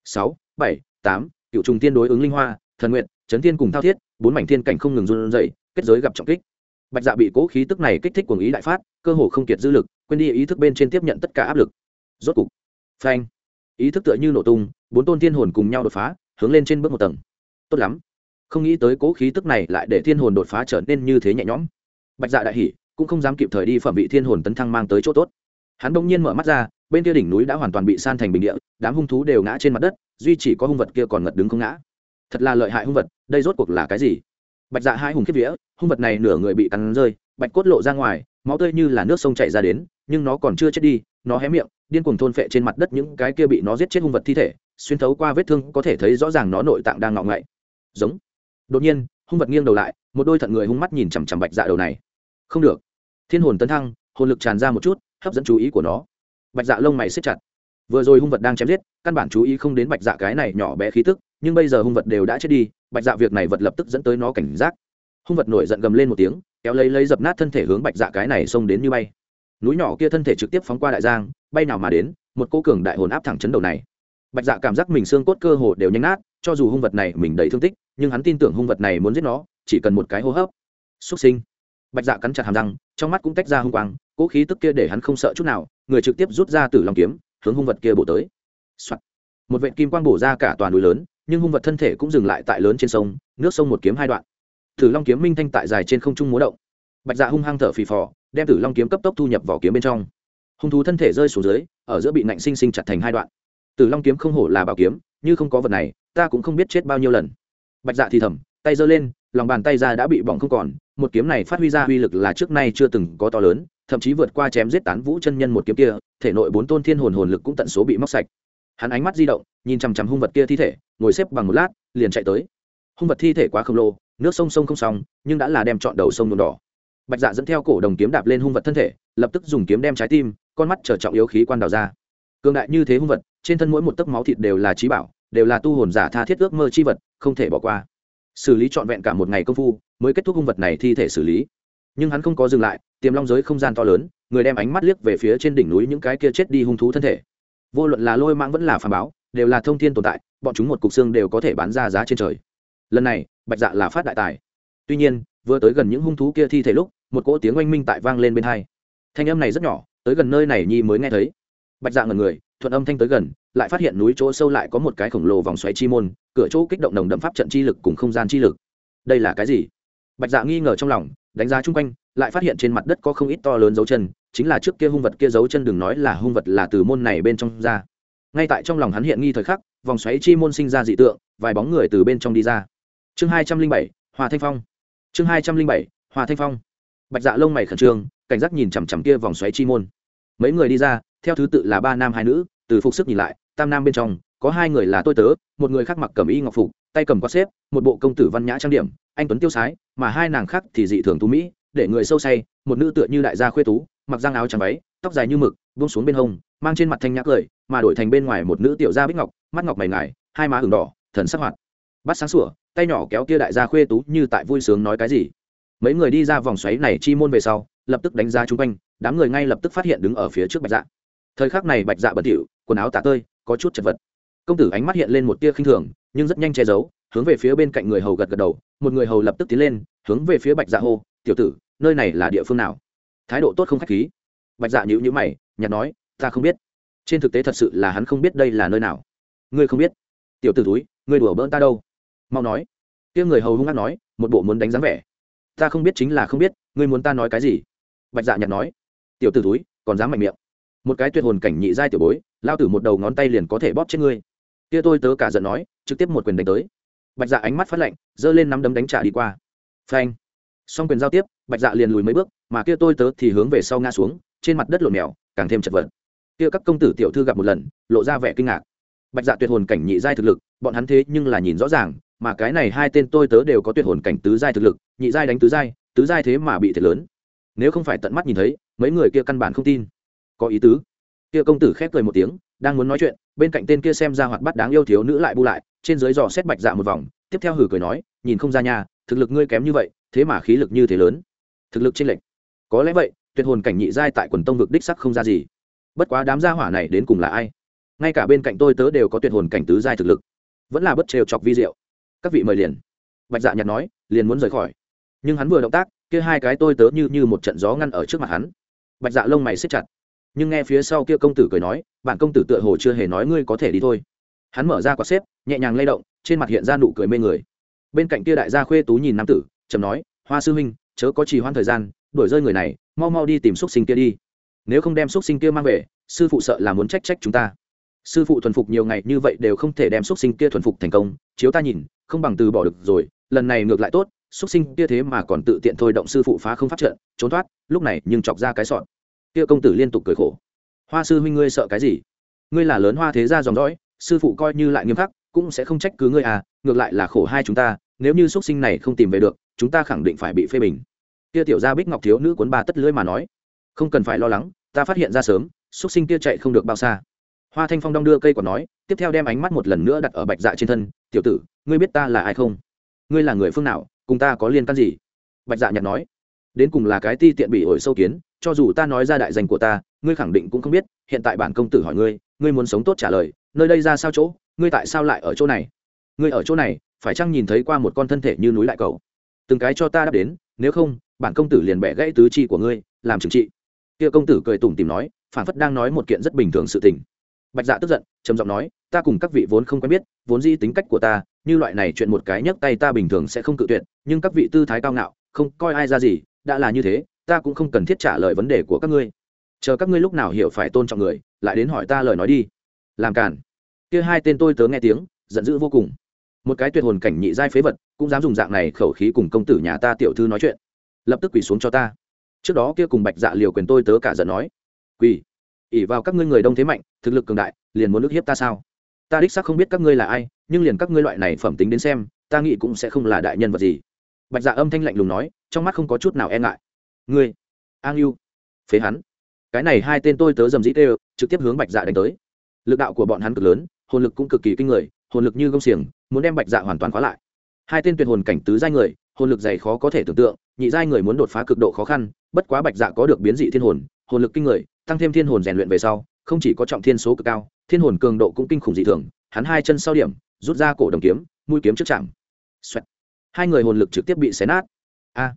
Sáu, bảy, tám, cựu trùng tiên đối ứng linh hoa, thần nguyện trấn thiên cùng thao thiết, bốn mảnh thiên cảnh không ngừng run dậy kết giới gặp trọng kích. Bạch dạ bị cố khí tức này kích thích cuồng ý đại phát, cơ hồ không kiệt dư lực, quên đi ý thức bên trên tiếp nhận tất cả áp lực. Rốt cục, phanh, ý thức tựa như nổ tung, bốn tôn thiên hồn cùng nhau đột phá, hướng lên trên bước một tầng tốt lắm. Không nghĩ tới cố khí tức này lại để thiên hồn đột phá trở nên như thế nhẹ nhõm. Bạch dạ đại hỉ cũng không dám kịp thời đi phẩm vị thiên hồn tấn thăng mang tới chỗ tốt. Hắn đông nhiên mở mắt ra, bên kia đỉnh núi đã hoàn toàn bị san thành bình địa, đám hung thú đều ngã trên mặt đất, duy chỉ có hung vật kia còn ngật đứng không ngã. Thật là lợi hại hung vật, đây rốt cuộc là cái gì? Bạch dạ hai hùng kiếp vía, hung vật này nửa người bị cắn rơi, bạch cốt lộ ra ngoài, máu tươi như là nước sông chảy ra đến, nhưng nó còn chưa chết đi, nó hé miệng, điên cuồng thôn phệ trên mặt đất những cái kia bị nó giết chết hung vật thi thể, xuyên thấu qua vết thương có thể thấy rõ ràng nó nội tạng đang ngọng ngậy giống. Đột nhiên, hung vật nghiêng đầu lại, một đôi thận người hung mắt nhìn chằm chằm bạch dạ đầu này. Không được. Thiên hồn tấn thăng, hồn lực tràn ra một chút, hấp dẫn chú ý của nó. Bạch dạ lông mày xếp chặt. Vừa rồi hung vật đang chém giết, căn bản chú ý không đến bạch dạ cái này nhỏ bé khí tức, nhưng bây giờ hung vật đều đã chết đi, bạch dạ việc này vật lập tức dẫn tới nó cảnh giác. Hung vật nổi giận gầm lên một tiếng, kéo lấy lấy dập nát thân thể hướng bạch dạ cái này xông đến như bay. Núi nhỏ kia thân thể trực tiếp phóng qua đại giang, bay nào mà đến, một cô cường đại hồn áp thẳng chấn đầu này. Bạch dạ cảm giác mình xương cốt cơ hồ đều nhanh nát cho dù hung vật này mình đầy thương tích, nhưng hắn tin tưởng hung vật này muốn giết nó, chỉ cần một cái hô hấp. Xuất sinh. Bạch dạ cắn chặt hàm răng, trong mắt cũng tách ra hung quang cỗ khí tức kia để hắn không sợ chút nào, người trực tiếp rút ra từ lòng kiếm, hướng hung vật kia bổ tới、Soạn. một vệ kim quang bổ ra cả toàn núi lớn, nhưng hung vật thân thể cũng dừng lại tại lớn trên sông, nước sông một kiếm hai đoạn. Tử long kiếm minh thanh tại dài trên không trung múa động. Bạch dạ hung hăng thở phì phò, đem tử long kiếm cấp tốc thu nhập vào kiếm bên trong. Hung thú thân thể rơi xuống dưới, ở giữa bị nạnh sinh sinh chặt thành hai đoạn. Tử long kiếm không hổ là bảo kiếm, như không có vật này ta cũng không biết chết bao nhiêu lần. Bạch dạ thì thầm, tay giơ lên, lòng bàn tay ra đã bị bỏng không còn, một kiếm này phát huy ra uy lực là trước nay chưa từng có to lớn, thậm chí vượt qua chém giết tán vũ chân nhân một kiếm kia, thể nội bốn tôn thiên hồn hồn lực cũng tận số bị móc sạch. Hắn ánh mắt di động, nhìn chằm chằm hung vật kia thi thể, ngồi xếp bằng một lát, liền chạy tới. Hung vật thi thể quá khổng lồ, nước sông sông không xong, nhưng đã là đem chọn đầu sông nhuộm đỏ. Bạch dạ dẫn theo cổ đồng kiếm đạp lên hung vật thân thể, lập tức dùng kiếm đem trái tim, con mắt trở trọng yếu khí quan đào ra. Cường đại như thế hung vật, trên thân mỗi một tấc máu thịt đều là trí bảo đều là tu hồn giả tha thiết ước mơ chi vật, không thể bỏ qua. Xử lý trọn vẹn cả một ngày công phu, mới kết thúc hung vật này thi thể xử lý. Nhưng hắn không có dừng lại, tiềm long giới không gian to lớn, người đem ánh mắt liếc về phía trên đỉnh núi những cái kia chết đi hung thú thân thể. Vô luận là lôi mãng vẫn là phàm báo, đều là thông thiên tồn tại, bọn chúng một cục xương đều có thể bán ra giá trên trời. Lần này, bạch dạ là phát đại tài. Tuy nhiên, vừa tới gần những hung thú kia thi thể lúc, một cỗ tiếng oanh minh tại vang lên bên hai. Thanh âm này rất nhỏ, tới gần nơi này nhi mới nghe thấy. Bạch dạ ngần người, thuận âm thanh tới gần lại phát hiện núi chỗ sâu lại có một cái khổng lồ vòng xoáy chi môn, cửa chỗ kích động nồng đậm pháp trận chi lực cùng không gian chi lực. Đây là cái gì? Bạch dạ nghi ngờ trong lòng, đánh giá chung quanh, lại phát hiện trên mặt đất có không ít to lớn dấu chân, chính là trước kia hung vật kia dấu chân đừng nói là hung vật là từ môn này bên trong ra. Ngay tại trong lòng hắn hiện nghi thời khắc, vòng xoáy chi môn sinh ra dị tượng, vài bóng người từ bên trong đi ra. Chương hai trăm linh bảy, hòa thanh phong. Chương hai trăm linh bảy, hòa thanh phong. Bạch dạ lông mày khẩn trương, cảnh giác nhìn chằm chằm kia vòng xoáy chi môn. Mấy người đi ra, theo thứ tự là ba nam hai nữ, từ phục sức nhìn lại tam nam bên trong, có hai người là tôi tớ, một người khác mặc cầm y ngọc phục, tay cầm quạt xếp, một bộ công tử văn nhã trang điểm, anh tuấn tiêu sái, mà hai nàng khác thì dị thường tú mỹ, để người sâu say, một nữ tựa như đại gia khuê tú, mặc giang áo trắng váy, tóc dài như mực, buông xuống bên hông, mang trên mặt thanh nhã cười, mà đổi thành bên ngoài một nữ tiểu gia bích ngọc, mắt ngọc mày ngài hai má hừng đỏ, thần sắc hoạt. Bắt sáng sủa, tay nhỏ kéo kia đại gia khuê tú như tại vui sướng nói cái gì. Mấy người đi ra vòng xoáy này chi môn về sau, lập tức đánh ra chung quanh, đám người ngay lập tức phát hiện đứng ở phía trước bạch dạ. Thời khắc này bạch dạ bẩn thỉu, quần áo tả tơi có chút chật vật. Công tử ánh mắt hiện lên một tia khinh thường, nhưng rất nhanh che giấu, hướng về phía bên cạnh người hầu gật gật đầu, một người hầu lập tức tiến lên, hướng về phía bạch dạ hô, tiểu tử, nơi này là địa phương nào? Thái độ tốt không khách khí. Bạch dạ nhữ nhữ mày nhặt nói, ta không biết. Trên thực tế thật sự là hắn không biết đây là nơi nào. Ngươi không biết? Tiểu tử túi ngươi đùa bỡn ta đâu? Mau nói. Kia người hầu hung hát nói, một bộ muốn đánh dáng vẻ. Ta không biết chính là không biết, ngươi muốn ta nói cái gì? Bạch dạ nhặt nói. Tiểu tử túi còn dám mạnh miệng. Một cái tuyệt hồn cảnh nhị giai tiểu bối lao tử một đầu ngón tay liền có thể bóp chết ngươi. Kia tôi tớ cả giận nói, trực tiếp một quyền đánh tới. Bạch dạ ánh mắt phát lạnh, giơ lên nắm đấm đánh trả đi qua. Phanh. Xong quyền giao tiếp, bạch dạ liền lùi mấy bước, mà kia tôi tớ thì hướng về sau ngã xuống, trên mặt đất lộn mèo, càng thêm chật vật. Kia các công tử tiểu thư gặp một lần, lộ ra vẻ kinh ngạc. Bạch dạ tuyệt hồn cảnh nhị giai thực lực, bọn hắn thế nhưng là nhìn rõ ràng, mà cái này hai tên tôi tớ đều có tuyệt hồn cảnh tứ giai thực lực, nhị giai đánh tứ giai tứ giai thế mà bị thiệt lớn. Nếu không phải tận mắt nhìn thấy, mấy người kia căn bản không tin. Có ý tứ kia công tử khép cười một tiếng, đang muốn nói chuyện, bên cạnh tên kia xem ra hoạt bắt đáng yêu thiếu nữ lại bu lại, trên dưới dò xét bạch dạ một vòng, tiếp theo hử cười nói, nhìn không ra nhà thực lực ngươi kém như vậy, thế mà khí lực như thế lớn. Thực lực trên lệch. Có lẽ vậy, tuyệt hồn cảnh nhị giai tại quần tông vực đích sắc không ra gì. Bất quá đám gia hỏa này đến cùng là ai? Ngay cả bên cạnh tôi tớ đều có tuyệt hồn cảnh tứ giai thực lực. Vẫn là bất trêu chọc vi diệu. Các vị mời liền. Bạch dạ nhặt nói, liền muốn rời khỏi. Nhưng hắn vừa động tác, kia hai cái tôi tớ như như một trận gió ngăn ở trước mặt hắn. Bạch dạ lông mày xếp chặt nhưng nghe phía sau kia công tử cười nói, bạn công tử tựa hồ chưa hề nói ngươi có thể đi thôi. Hắn mở ra quạt xếp, nhẹ nhàng lay động, trên mặt hiện ra nụ cười mê người. Bên cạnh kia đại gia khuê tú nhìn nam tử trầm nói, hoa sư huynh, chớ có trì hoãn thời gian, đuổi rơi người này, mau mau đi tìm xúc sinh kia đi. Nếu không đem xúc sinh kia mang về, sư phụ sợ là muốn trách trách chúng ta. Sư phụ thuần phục nhiều ngày như vậy đều không thể đem xúc sinh kia thuần phục thành công, chiếu ta nhìn, không bằng từ bỏ được rồi, lần này ngược lại tốt, xúc sinh kia thế mà còn tự tiện thôi động sư phụ phá không phát trận, trốn thoát, lúc này nhưng chọc ra cái sọn kia công tử liên tục cười khổ. Hoa sư huynh ngươi sợ cái gì? Ngươi là lớn hoa thế gia dòng dõi, sư phụ coi như lại nghiêm khắc, cũng sẽ không trách cứ ngươi à ngược lại là khổ hai chúng ta, nếu như x sinh này không tìm về được, chúng ta khẳng định phải bị phê bình. Kia tiểu gia bích ngọc thiếu nữ cuốn ba tất lưỡi mà nói, không cần phải lo lắng, ta phát hiện ra sớm, xuất sinh kia chạy không được bao xa. Hoa thanh phong đong đưa cây quả nói, tiếp theo đem ánh mắt một lần nữa đặt ở bạch dạ trên thân, tiểu tử, ngươi biết ta là ai không? Ngươi là người phương nào, cùng ta có liên can gì? Bạch dạ nhặt nói đến cùng là cái ti tiện bị ổi sâu kiến, cho dù ta nói ra đại danh của ta, ngươi khẳng định cũng không biết, hiện tại bản công tử hỏi ngươi ngươi muốn sống tốt trả lời, nơi đây ra sao chỗ, ngươi tại sao lại ở chỗ này? Ngươi ở chỗ này, phải chăng nhìn thấy qua một con thân thể như núi lại cầu từng cái cho ta đáp đến, nếu không, bản công tử liền bẻ gãy tứ chi của ngươi, làm trừng trị. Kia công tử cười tủm tìm nói, phản phất đang nói một kiện rất bình thường sự tình. Bạch dạ tức giận, trầm giọng nói, ta cùng các vị vốn không quen biết, vốn di tính cách của ta, như loại này chuyện một cái nhấc tay ta bình thường sẽ không cự tuyệt, nhưng các vị tư thái cao ngạo, không coi ai ra gì đã là như thế, ta cũng không cần thiết trả lời vấn đề của các ngươi. Chờ các ngươi lúc nào hiểu phải tôn trọng người, lại đến hỏi ta lời nói đi. Làm cản kia hai tên tôi tớ nghe tiếng, giận dữ vô cùng. Một cái tuyệt hồn cảnh nhị giai phế vật, cũng dám dùng dạng này khẩu khí cùng công tử nhà ta tiểu thư nói chuyện. Lập tức quỳ xuống cho ta. Trước đó kia cùng bạch dạ liều quyền tôi tớ cả giận nói. Quỳ. ỉ vào các ngươi người đông thế mạnh, thực lực cường đại, liền muốn ức hiếp ta sao? Ta đích xác không biết các ngươi là ai, nhưng liền các ngươi loại này phẩm tính đến xem, ta nghĩ cũng sẽ không là đại nhân vật gì. Bạch dạ âm thanh lạnh lùng nói trong mắt không có chút nào e ngại. Ngươi, an yêu phế hắn. Cái này hai tên tôi tớ dầm dĩ tê trực tiếp hướng bạch dạ đánh tới. Lực đạo của bọn hắn cực lớn, hồn lực cũng cực kỳ kinh người, hồn lực như gông xiềng, muốn đem bạch dạ hoàn toàn khóa lại. Hai tên tuyệt hồn cảnh tứ giai người, hồn lực dày khó có thể tưởng tượng, nhị giai người muốn đột phá cực độ khó khăn, bất quá bạch dạ có được biến dị thiên hồn hồn lực kinh người, tăng thêm thiên hồn rèn luyện về sau, không chỉ có trọng thiên số cực cao, thiên hồn cường độ cũng kinh khủng dị thường, hắn hai chân sau điểm, rút ra cổ đồng kiếm, mũi kiếm trước chạm. Xoẹt. hai người hồn lực trực tiếp bị xé nát. A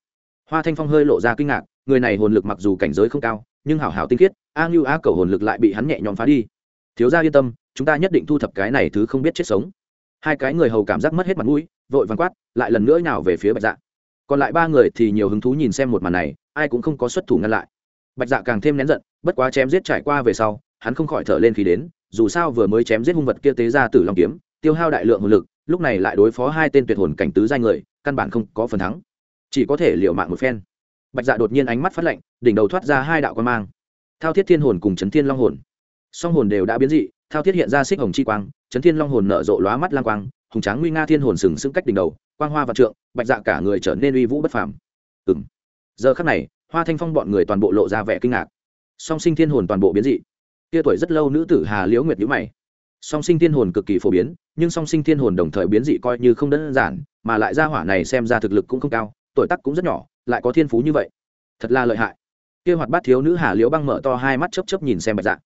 hoa thanh phong hơi lộ ra kinh ngạc, người này hồn lực mặc dù cảnh giới không cao, nhưng hảo hảo tinh khiết, a ngưu a cầu hồn lực lại bị hắn nhẹ nhõm phá đi. Thiếu gia yên tâm, chúng ta nhất định thu thập cái này thứ không biết chết sống. Hai cái người hầu cảm giác mất hết mặt mũi, vội vàng quát, lại lần nữa nào về phía bạch dạ. Còn lại ba người thì nhiều hứng thú nhìn xem một màn này, ai cũng không có xuất thủ ngăn lại. Bạch dạ càng thêm nén giận, bất quá chém giết trải qua về sau, hắn không khỏi thở lên khi đến, dù sao vừa mới chém giết hung vật kia tế ra tử long kiếm, tiêu hao đại lượng hồn lực, lúc này lại đối phó hai tên tuyệt hồn cảnh tứ giai người, căn bản không có phần thắng chỉ có thể liều mạng một phen. Bạch dạ đột nhiên ánh mắt phát lạnh, đỉnh đầu thoát ra hai đạo quan mang. Thao thiết thiên hồn cùng chấn thiên long hồn. Song hồn đều đã biến dị, thao thiết hiện ra xích hồng chi quang, chấn thiên long hồn nở rộ lóa mắt lang quang, hùng tráng nguy nga thiên hồn sừng sững cách đỉnh đầu, quang hoa và trượng, bạch dạ cả người trở nên uy vũ bất phàm. Ừng giờ khắc này, hoa thanh phong bọn người toàn bộ lộ ra vẻ kinh ngạc. Song sinh thiên hồn toàn bộ biến dị. Kia tuổi rất lâu nữ tử hà liễu nguyệt nhữ mày. Song sinh thiên hồn cực kỳ phổ biến, nhưng song sinh thiên hồn đồng thời biến dị coi như không đơn giản, mà lại ra hỏa này xem ra thực lực cũng không cao tuổi tác cũng rất nhỏ, lại có thiên phú như vậy. Thật là lợi hại. Kia hoạt bát thiếu nữ hà liễu băng mở to hai mắt chớp chớp nhìn xem bạch dạ.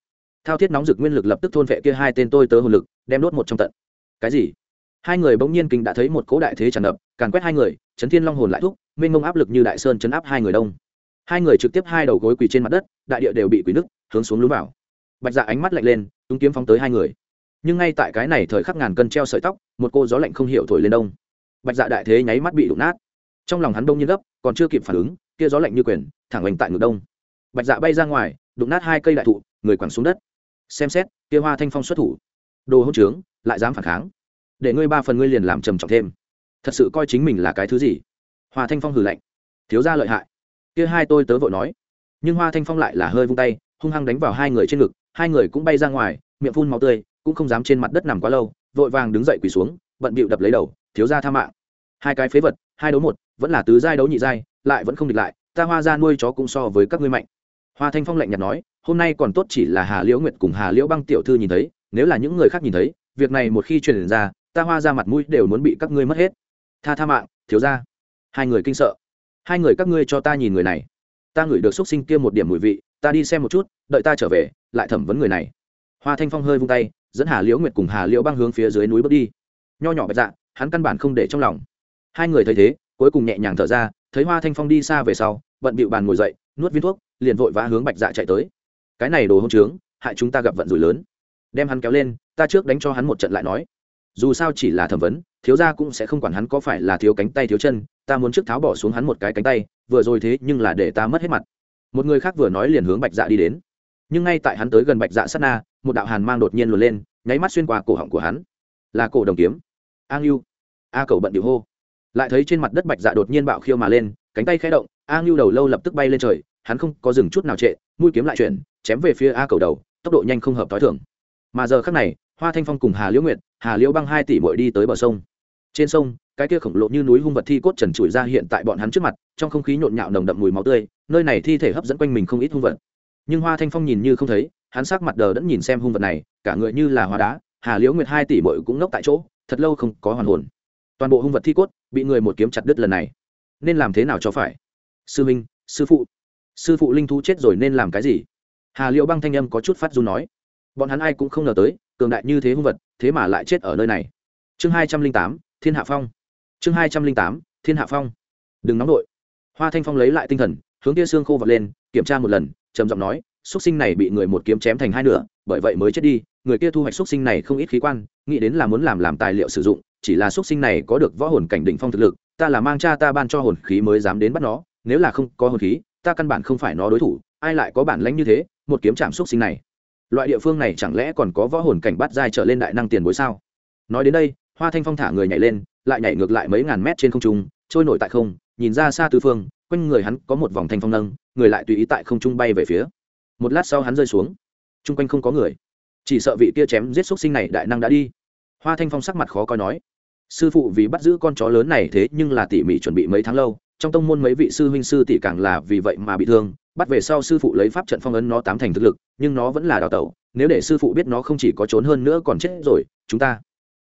Thao thiết nóng rực nguyên lực lập tức thôn vệ kia hai tên tôi tớ hồn lực, đem đốt một trong tận. Cái gì? Hai người bỗng nhiên kinh đã thấy một cỗ đại thế tràn ngập, càn quét hai người, chấn thiên long hồn lại thúc, mênh mông áp lực như đại sơn chấn áp hai người đông. Hai người trực tiếp hai đầu gối quỳ trên mặt đất, đại địa đều bị quỳ nứt, hướng xuống lún vào. Bạch dạ ánh mắt lạnh lên, tung kiếm phóng tới hai người. Nhưng ngay tại cái này thời khắc ngàn cân treo sợi tóc, một cô gió lạnh không hiểu thổi lên đông. Bạch dạ đại thế nháy mắt bị đụng nát trong lòng hắn đông nhiên gấp, còn chưa kịp phản ứng, kia gió lạnh như quyền, thẳng hoành tại ngược đông. Bạch dạ bay ra ngoài, đụng nát hai cây đại thụ, người quẳng xuống đất. Xem xét, kia hoa thanh phong xuất thủ. Đồ hỗn trướng, lại dám phản kháng. Để ngươi ba phần ngươi liền làm trầm trọng thêm. Thật sự coi chính mình là cái thứ gì? Hoa thanh phong hừ lạnh. Thiếu ra lợi hại. Kia hai tôi tớ vội nói. Nhưng hoa thanh phong lại là hơi vung tay, hung hăng đánh vào hai người trên ngực, hai người cũng bay ra ngoài, miệng phun máu tươi, cũng không dám trên mặt đất nằm quá lâu, vội vàng đứng dậy quỳ xuống, bận bịu đập lấy đầu, thiếu ra tha mạng. Hai cái phế vật, hai đấu một vẫn là tứ giai đấu nhị giai, lại vẫn không địch lại, ta hoa ra nuôi chó cũng so với các ngươi mạnh. Hoa thanh phong lạnh nhạt nói, hôm nay còn tốt chỉ là hà liễu nguyệt cùng hà liễu băng tiểu thư nhìn thấy, nếu là những người khác nhìn thấy, việc này một khi truyền ra, ta hoa ra mặt mũi đều muốn bị các ngươi mất hết. Tha tha mạng, thiếu ra hai người kinh sợ. Hai người các ngươi cho ta nhìn người này. Ta ngửi được xúc sinh kia một điểm mùi vị, ta đi xem một chút, đợi ta trở về, lại thẩm vấn người này. Hoa thanh phong hơi vung tay, dẫn hà liễu nguyệt cùng hà liễu băng hướng phía dưới núi bước đi. Nho nhỏ bạch dạ hắn căn bản không để trong lòng. Hai người thấy thế cuối cùng nhẹ nhàng thở ra, thấy hoa thanh phong đi xa về sau, bận bịu bàn ngồi dậy, nuốt viên thuốc, liền vội vã hướng bạch dạ chạy tới. Cái này đồ hôn trướng, hại chúng ta gặp vận rủi lớn. Đem hắn kéo lên, ta trước đánh cho hắn một trận lại nói. Dù sao chỉ là thẩm vấn, thiếu gia cũng sẽ không quản hắn có phải là thiếu cánh tay thiếu chân, ta muốn trước tháo bỏ xuống hắn một cái cánh tay, vừa rồi thế nhưng là để ta mất hết mặt. Một người khác vừa nói liền hướng bạch dạ đi đến. Nhưng ngay tại hắn tới gần bạch dạ sát na, một đạo hàn mang đột nhiên luồn lên, nháy mắt xuyên qua cổ họng của hắn. Là cổ đồng kiếm. A ngưu a cầu bận điệu hô lại thấy trên mặt đất bạch dạ đột nhiên bạo khiêu mà lên, cánh tay khẽ động, a ngưu đầu lâu lập tức bay lên trời, hắn không có dừng chút nào trệ, mũi kiếm lại chuyển, chém về phía a cầu đầu, tốc độ nhanh không hợp t h o i thường. Mà giờ khác này, hoa thanh phong cùng hà liễu nguyệt, hà liễu băng hai tỷ mội đi tới bờ sông. Trên sông, cái kia khổng lồ như núi hung vật thi cốt trần trụi ra hiện tại bọn hắn trước mặt, trong không khí nhộn nhạo nồng đậm mùi máu tươi, nơi này thi thể hấp dẫn quanh mình không ít hung vật. Nhưng hoa thanh phong nhìn như không thấy, hắn sắc mặt đờ đẫn nhìn xem hung vật này, cả người như là hóa đá, hà liễu nguyệt hai tỷ bội cũng ngốc tại chỗ, thật lâu không có hoàn hồn toàn bộ hung vật thi cốt bị người một kiếm chặt đứt lần này. Nên làm thế nào cho phải? Sư minh, sư phụ. Sư phụ linh thú chết rồi nên làm cái gì? Hà liệu băng thanh âm có chút phát du nói. Bọn hắn ai cũng không ngờ tới, cường đại như thế hung vật, thế mà lại chết ở nơi này. Chương hai trăm linh tám, thiên hạ phong. Chương hai trăm linh tám, thiên hạ phong. Đừng nóng nổi hoa thanh phong lấy lại tinh thần, hướng tia xương khô vật lên, kiểm tra một lần, trầm giọng nói xúc sinh này bị người một kiếm chém thành hai nửa, bởi vậy mới chết đi, người kia thu hoạch xúc sinh này không ít khí quan, nghĩ đến là muốn làm làm tài liệu sử dụng chỉ là xuất sinh này có được võ hồn cảnh đỉnh phong thực lực, ta là mang cha ta ban cho hồn khí mới dám đến bắt nó, nếu là không có hồn khí, ta căn bản không phải nó đối thủ, ai lại có bản lãnh như thế, một kiếm chạm xuất sinh này. Loại địa phương này chẳng lẽ còn có võ hồn cảnh bắt giai trở lên đại năng tiền bối sao? Nói đến đây, hoa thanh phong thả người nhảy lên, lại nhảy ngược lại mấy ngàn mét trên không trung, trôi nổi tại không, nhìn ra xa tư phương, quanh người hắn có một vòng thanh phong nâng, người lại tùy ý tại không trung bay về phía. Một lát sau hắn rơi xuống. Chung quanh không có người. Chỉ sợ vị kia chém giết x sinh này đại năng đã đi. Hoa thanh phong sắc mặt khó coi nói sư phụ vì bắt giữ con chó lớn này thế nhưng là tỉ mỉ chuẩn bị mấy tháng lâu, trong tông môn mấy vị sư huynh sư tỷ càng là vì vậy mà bị thương, bắt về sau sư phụ lấy pháp trận phong ấn nó tám thành thực lực, nhưng nó vẫn là đào tẩu, nếu để sư phụ biết nó không chỉ có trốn hơn nữa còn chết rồi, chúng ta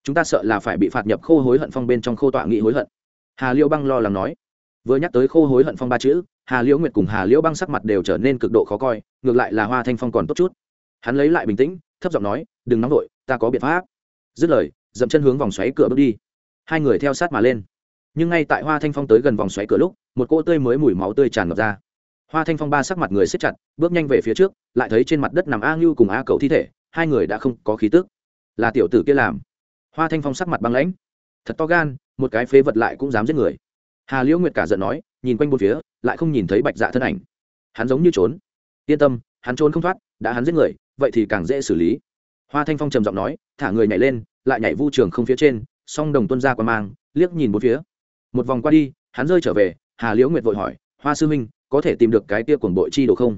chúng ta sợ là phải bị phạt nhập khô hối hận phong bên trong khô tọa nghị hối hận. Hà Liêu băng lo lắng nói. Vừa nhắc tới khô hối hận phong ba chữ, hà liễu nguyệt cùng hà liễu băng sắc mặt đều trở nên cực độ khó coi, ngược lại là hoa thanh phong còn tốt chút. Hắn lấy lại bình tĩnh, thấp giọng nói, đừng nóng vội, ta có biện pháp. Dứt lời, dậm chân hướng vòng xoáy cửa bước đi hai người theo sát mà lên. Nhưng ngay tại hoa thanh phong tới gần vòng xoáy cửa lúc, một cỗ tươi mới mùi máu tươi tràn ngập ra. Hoa thanh phong ba sắc mặt người xếp chặt, bước nhanh về phía trước, lại thấy trên mặt đất nằm a ngưu cùng a cầu thi thể, hai người đã không có khí tức. Là tiểu tử kia làm. Hoa thanh phong sắc mặt băng lãnh. Thật to gan, một cái phế vật lại cũng dám giết người. Hà liễu nguyệt cả giận nói, nhìn quanh bốn phía, lại không nhìn thấy bạch dạ thân ảnh. Hắn giống như trốn. Yên tâm, hắn trốn không thoát, đã hắn giết người, vậy thì càng dễ xử lý. Hoa thanh phong trầm giọng nói, thả người nhảy lên, lại nhảy vu trường không phía trên song đồng tuân ra qua mang, liếc nhìn bốn phía. Một vòng qua đi, hắn rơi trở về, hà liễu nguyệt vội hỏi, hoa sư minh có thể tìm được cái tia cuồng bội chi đồ không?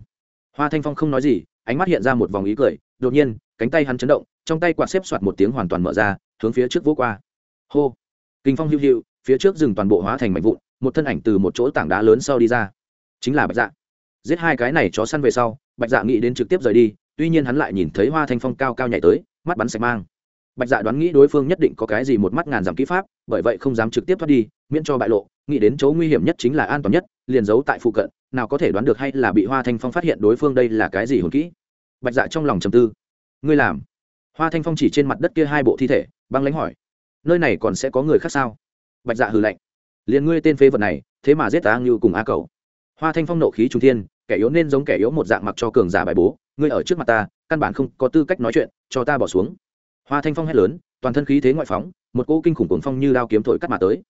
Hoa thanh phong không nói gì, ánh mắt hiện ra một vòng ý cười, đột nhiên, cánh tay hắn chấn động, trong tay quạt xếp soạt một tiếng hoàn toàn mở ra, hướng phía trước vỗ qua. Hô! Kinh phong hữu hữu phía trước rừng toàn bộ hóa thành mảnh vụn, một thân ảnh từ một chỗ tảng đá lớn sau đi ra. Chính là bạch dạ. Giết hai cái này chó săn về sau, bạch dạ nghĩ đến trực tiếp rời đi, tuy nhiên hắn lại nhìn thấy hoa thanh phong cao cao nhảy tới, mắt bắn sạch mang bạch dạ đoán nghĩ đối phương nhất định có cái gì một mắt ngàn dặm kỹ pháp, bởi vậy không dám trực tiếp thoát đi, miễn cho bại lộ. Nghĩ đến chỗ nguy hiểm nhất chính là an toàn nhất, liền giấu tại phụ cận, nào có thể đoán được hay là bị hoa thanh phong phát hiện đối phương đây là cái gì hồn kỹ. Bạch dạ trong lòng trầm tư. Ngươi làm? Hoa thanh phong chỉ trên mặt đất kia hai bộ thi thể, băng lãnh hỏi. Nơi này còn sẽ có người khác sao? Bạch dạ hừ lạnh. Liền ngươi tên phế vật này, thế mà giết ta như cùng a cầu. Hoa thanh phong nộ khí trung thiên, kẻ yếu nên giống kẻ yếu một dạng mặc cho cường giả bài bố, ngươi ở trước mặt ta, căn bản không có tư cách nói chuyện, cho ta bỏ xuống hoa thanh phong hét lớn, toàn thân khí thế ngoại phóng, một cỗ kinh khủng cuồng phong như đao kiếm thổi cắt mà tới.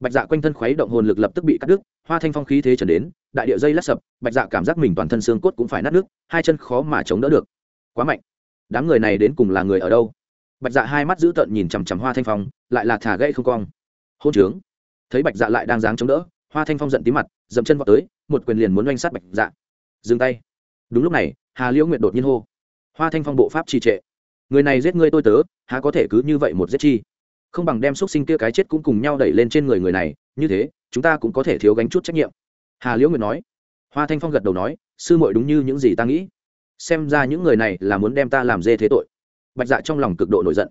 Bạch dạ quanh thân khuấy động hồn lực lập tức bị cắt đứt, hoa thanh phong khí thế trở đến, đại địa dây lắc sập, bạch dạ cảm giác mình toàn thân xương cốt cũng phải nát nước, hai chân khó mà chống đỡ được. Quá mạnh. Đám người này đến cùng là người ở đâu? Bạch dạ hai mắt dữ tợn nhìn chằm chằm hoa thanh phong, lại là thả gãy không cong. Hôn trướng. Thấy bạch dạ lại đang dáng chống đỡ, hoa thanh phong giận tí mặt, dậm chân vào tới, một quyền liền muốn oanh sát bạch dạ. Dừng tay. Đúng lúc này, hà liễu nguyện đột nhiên hô. Hoa thanh phong bộ pháp trì trệ người này giết ngươi tôi tớ, há có thể cứ như vậy một giết chi? Không bằng đem x u ấ t sinh kia cái chết cũng cùng nhau đẩy lên trên người người này, như thế, chúng ta cũng có thể thiếu gánh chút trách nhiệm. Hà liễu nguyệt nói. Hoa thanh phong gật đầu nói, sư mội đúng như những gì ta nghĩ. Xem ra những người này là muốn đem ta làm dê thế tội. Bạch dạ trong lòng cực độ nổi giận.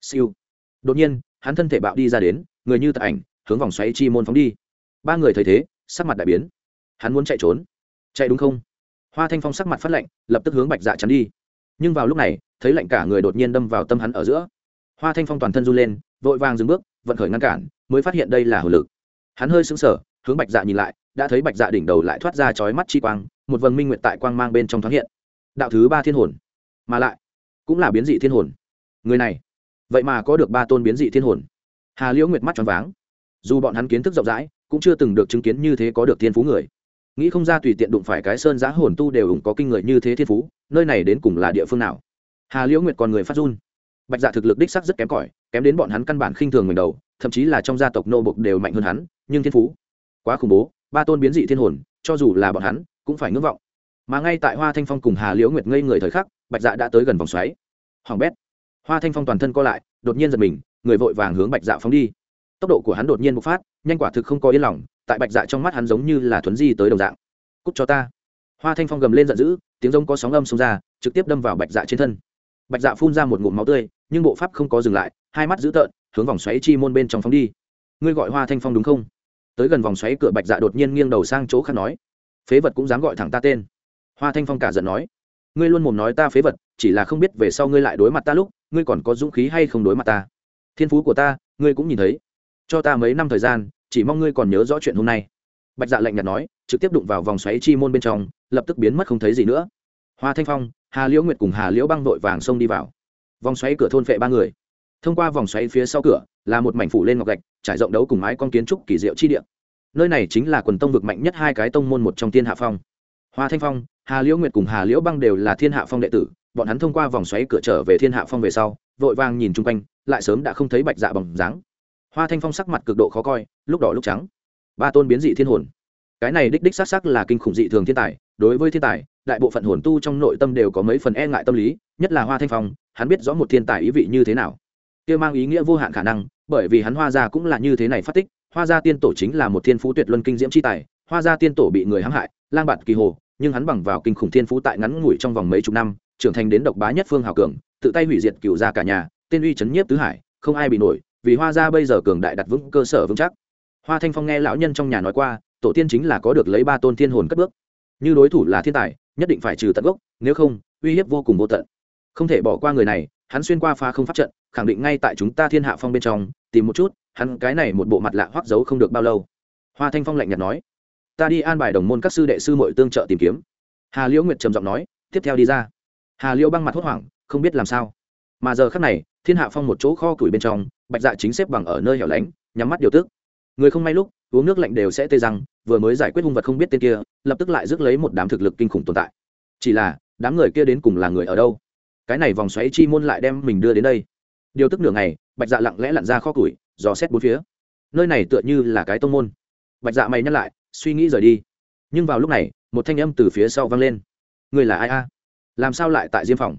Siêu. Đột nhiên, hắn thân thể bạo đi ra đến, người như tạ ảnh, hướng vòng xoáy chi môn phóng đi. Ba người thấy thế, sắc mặt đại biến. Hắn muốn chạy trốn. Chạy đúng không? Hoa thanh phong sắc mặt phát lạnh, lập tức hướng bạch dạ chắn đi. Nhưng vào lúc này thấy lạnh cả người đột nhiên đâm vào tâm hắn ở giữa. Hoa thanh phong toàn thân run lên, vội vàng dừng bước, vận khởi ngăn cản, mới phát hiện đây là hồ lực. Hắn hơi sững sờ, hướng bạch dạ nhìn lại, đã thấy bạch dạ đỉnh đầu lại thoát ra chói mắt chi quang, một vầng minh nguyệt tại quang mang bên trong thoáng hiện. Đạo thứ ba thiên hồn, mà lại cũng là biến dị thiên hồn. Người này, vậy mà có được ba tôn biến dị thiên hồn. Hà liễu nguyệt mắt tròn váng. Dù bọn hắn kiến thức rộng rãi, cũng chưa từng được chứng kiến như thế có được thiên phú người. Nghĩ không ra tùy tiện đụng phải cái sơn giã hồn tu đều ủng có kinh người như thế thiên phú, nơi này đến cùng là địa phương nào? Hà liễu nguyệt còn người phát run. Bạch dạ thực lực đích sắc rất kém cỏi, kém đến bọn hắn căn bản khinh thường mình đầu, thậm chí là trong gia tộc nô bộc đều mạnh hơn hắn, nhưng thiên phú quá khủng bố, ba tôn biến dị thiên hồn, cho dù là bọn hắn, cũng phải ngưỡng vọng. Mà ngay tại hoa thanh phong cùng hà liễu nguyệt ngây người thời khắc, bạch dạ đã tới gần vòng xoáy. Hoàng bét. Hoa thanh phong toàn thân co lại, đột nhiên giật mình, người vội vàng hướng bạch dạ phóng đi. Tốc độ của hắn đột nhiên bộc phát, nhanh quả thực không có yên lòng, tại bạch dạ trong mắt hắn giống như là thuấn di tới đồng dạng. Cúc cho ta. Hoa thanh phong gầm lên giận dữ, tiếng rông có sóng âm xông ra, trực tiếp đâm vào bạch dạ trên thân bạch dạ phun ra một ngụm máu tươi, nhưng bộ pháp không có dừng lại, hai mắt dữ tợn, hướng vòng xoáy chi môn bên trong phóng đi. Ngươi gọi hoa thanh phong đúng không? Tới gần vòng xoáy cửa bạch dạ đột nhiên nghiêng đầu sang chỗ khác nói. Phế vật cũng dám gọi thẳng ta tên. Hoa thanh phong cả giận nói. Ngươi luôn mồm nói ta phế vật, chỉ là không biết về sau ngươi lại đối mặt ta lúc, ngươi còn có dũng khí hay không đối mặt ta. Thiên phú của ta, ngươi cũng nhìn thấy. Cho ta mấy năm thời gian, chỉ mong ngươi còn nhớ rõ chuyện hôm nay. Bạch dạ lạnh nhạt nói, trực tiếp đụng vào vòng xoáy chi môn bên trong, lập tức biến mất không thấy gì nữa. Hoa thanh phong hà liễu nguyệt cùng hà liễu băng vội vàng xông đi vào. Vòng xoáy cửa thôn vệ ba người. Thông qua vòng xoáy phía sau cửa, là một mảnh phủ lên ngọc gạch, trải rộng đấu cùng mái con kiến trúc kỳ diệu chi địa. Nơi này chính là quần tông vực mạnh nhất hai cái tông môn một trong thiên hạ phong. Hoa thanh phong, hà liễu nguyệt cùng hà liễu băng đều là thiên hạ phong đệ tử, bọn hắn thông qua vòng xoáy cửa trở về thiên hạ phong về sau, vội vàng nhìn chung quanh, lại sớm đã không thấy bạch dạ bằng dáng. Hoa thanh phong sắc mặt cực độ khó coi, lúc đỏ lúc trắng. Ba tôn biến dị thiên hồn. Cái này đích đích xác sắc là kinh khủng dị thường thiên tài đối với thiên tài, đại bộ phận hồn tu trong nội tâm đều có mấy phần e ngại tâm lý, nhất là hoa thanh phong, hắn biết rõ một thiên tài ý vị như thế nào. Kia mang ý nghĩa vô hạn khả năng, bởi vì hắn hoa gia cũng là như thế này phát tích, hoa gia tiên tổ chính là một thiên phú tuyệt luân kinh diễm c h i tài, hoa gia tiên tổ bị người hãm hại, lang bạt kỳ hồ, nhưng hắn bằng vào kinh khủng thiên phú tại ngắn ngủi trong vòng mấy chục năm, trưởng thành đến độc bá nhất phương hào cường, tự tay hủy diệt cựu gia cả nhà, tên uy chấn nhiếp tứ hải, không ai bị nổi, vì hoa gia bây giờ cường đại đặt vững cơ sở vững chắc. Hoa thanh phong nghe lão nhân trong nhà nói qua, tổ tiên chính là có được lấy ba tôn thiên hồn cất bước như đối thủ là thiên tài, nhất định phải trừ tận gốc, nếu không, uy hiếp vô cùng vô tận. Không thể bỏ qua người này, hắn xuyên qua pha không pháp trận, khẳng định ngay tại chúng ta thiên hạ phong bên trong, tìm một chút, hắn cái này một bộ mặt lạ hoắc giấu không được bao lâu. Hoa thanh phong lạnh nhạt nói, ta đi an bài đồng môn các sư đệ sư mội tương trợ tìm kiếm. Hà liễu nguyệt trầm giọng nói, tiếp theo đi ra. Hà liễu băng mặt hốt hoảng, không biết làm sao. Mà giờ khắc này, thiên hạ phong một chỗ kho củi bên trong, bạch dạ chính xếp bằng ở nơi hẻo lánh, nhắm mắt điều tức. Người không may lúc, uống nước lạnh đều sẽ tê răng vừa mới giải quyết hung vật không biết tên kia, lập tức lại rước lấy một đám thực lực kinh khủng tồn tại. Chỉ là, đám người kia đến cùng là người ở đâu? Cái này vòng xoáy chi môn lại đem mình đưa đến đây. Điều tức nửa ngày, bạch dạ lặng lẽ lặn ra kho củi, dò xét bốn phía. Nơi này tựa như là cái tông môn. Bạch dạ mày nhắc lại, suy nghĩ rời đi. Nhưng vào lúc này, một thanh âm từ phía sau vang lên. Người là ai a? Làm sao lại tại diêm phòng?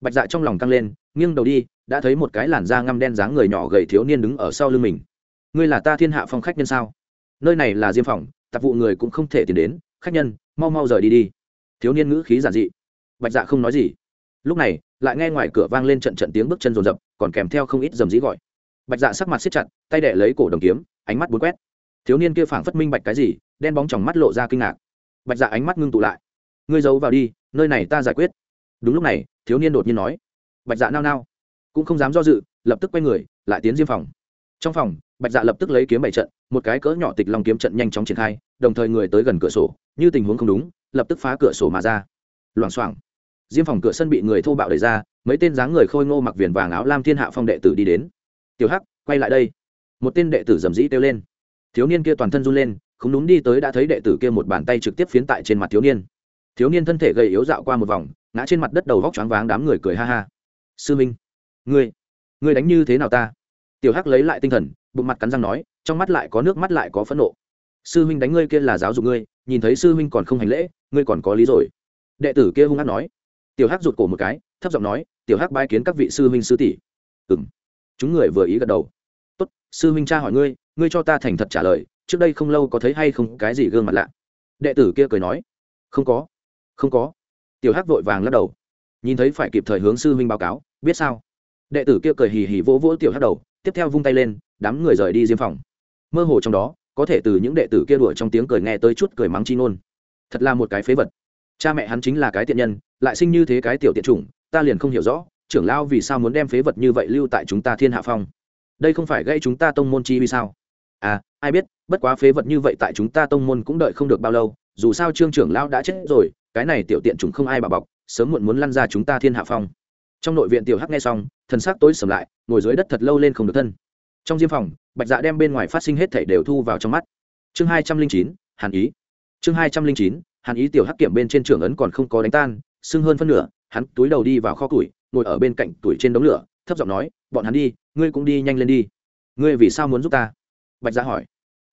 Bạch dạ trong lòng căng lên, nghiêng đầu đi, đã thấy một cái làn da ngăm đen dáng người nhỏ gầy thiếu niên đứng ở sau lưng mình. Ngươi là ta thiên hạ phong khách nhân sao? Nơi này là diêm phòng tạp vụ người cũng không thể tìm đến, khách nhân, mau mau rời đi đi. Thiếu niên ngữ khí giản dị. Bạch dạ không nói gì. Lúc này, lại nghe ngoài cửa vang lên trận trận tiếng bước chân rồn rập, còn kèm theo không ít dầm dĩ gọi. Bạch dạ sắc mặt siết chặt, tay đệ lấy cổ đồng kiếm, ánh mắt bốn quét. Thiếu niên kia phảng phất minh bạch cái gì, đen bóng trong mắt lộ ra kinh ngạc. Bạch dạ ánh mắt ngưng tụ lại. Ngươi giấu vào đi, nơi này ta giải quyết. Đúng lúc này, thiếu niên đột nhiên nói. Bạch dạ nao nao, cũng không dám do dự, lập tức quay người, lại tiến diêm phòng. Trong phòng bạch dạ lập tức lấy kiếm bảy trận, một cái cỡ nhỏ tịch long kiếm trận nhanh chóng triển khai, đồng thời người tới gần cửa sổ, như tình huống không đúng, lập tức phá cửa sổ mà ra. Loảng xoảng. Diêm phòng cửa sân bị người thô bạo đẩy ra, mấy tên dáng người khôi ngô mặc viền vàng áo lam thiên hạ phong đệ tử đi đến. Tiểu hắc, quay lại đây. Một tên đệ tử dầm dĩ kêu lên. Thiếu niên kia toàn thân run lên, không đúng đi tới đã thấy đệ tử kia một bàn tay trực tiếp phiến tại trên mặt thiếu niên. Thiếu niên thân thể gầy yếu dạo qua một vòng, ngã trên mặt đất đầu vóc choáng váng đám người cười ha ha. Sư minh, ngươi ngươi đánh như thế nào ta? Tiểu hắc lấy lại tinh thần bụng mặt cắn răng nói, trong mắt lại có nước mắt lại có phẫn nộ. Sư huynh đánh ngươi kia là giáo dục ngươi, nhìn thấy sư huynh còn không hành lễ, ngươi còn có lý rồi. Đệ tử kia hung hát nói. Tiểu hắc rụt cổ một cái, thấp giọng nói, tiểu hắc bái kiến các vị sư huynh sư tỷ. Ừng chúng người vừa ý gật đầu. Tốt, sư huynh cha hỏi ngươi ngươi cho ta thành thật trả lời, trước đây không lâu có thấy hay không cái gì gương mặt lạ? Đệ tử kia cười nói. Không có không có. Tiểu hắc vội vàng lắc đầu. Nhìn thấy phải kịp thời hướng sư huynh báo cáo, biết sao? Đệ tử kia cười hì hì vỗ vỗ tiểu hắc đầu, tiếp theo vung tay lên đám người rời đi diêm phòng. Mơ hồ trong đó, có thể từ những đệ tử kia đuổi trong tiếng cười nghe tới chút cười mắng chi ngôn. Thật là một cái phế vật. Cha mẹ hắn chính là cái tiện nhân, lại sinh như thế cái tiểu tiện chủng, ta liền không hiểu rõ, trưởng lao vì sao muốn đem phế vật như vậy lưu tại chúng ta thiên hạ phong? Đây không phải gây chúng ta tông môn chi vì sao? À ai biết, bất quá phế vật như vậy tại chúng ta tông môn cũng đợi không được bao lâu, dù sao trương trưởng lao đã chết rồi, cái này tiểu tiện chủng không ai bà bọc, sớm muộn muốn lăn ra chúng ta thiên hạ phong. Trong nội viện tiểu hắc nghe xong, thần sắc tối sầm lại, ngồi dưới đất thật lâu lên không được thân trong diêm phòng, bạch dạ đem bên ngoài phát sinh hết thảy đều thu vào trong mắt. Chương hai trăm linh chín, hàn ý. Chương hai trăm linh chín, hàn ý tiểu hắc kiểm bên trên trường ấn còn không có đánh tan, sưng hơn phân nửa, hắn túi đầu đi vào kho củi, ngồi ở bên cạnh tuổi trên đống lửa, thấp giọng nói, bọn hắn đi, ngươi cũng đi nhanh lên đi. Ngươi vì sao muốn giúp ta? Bạch dạ hỏi.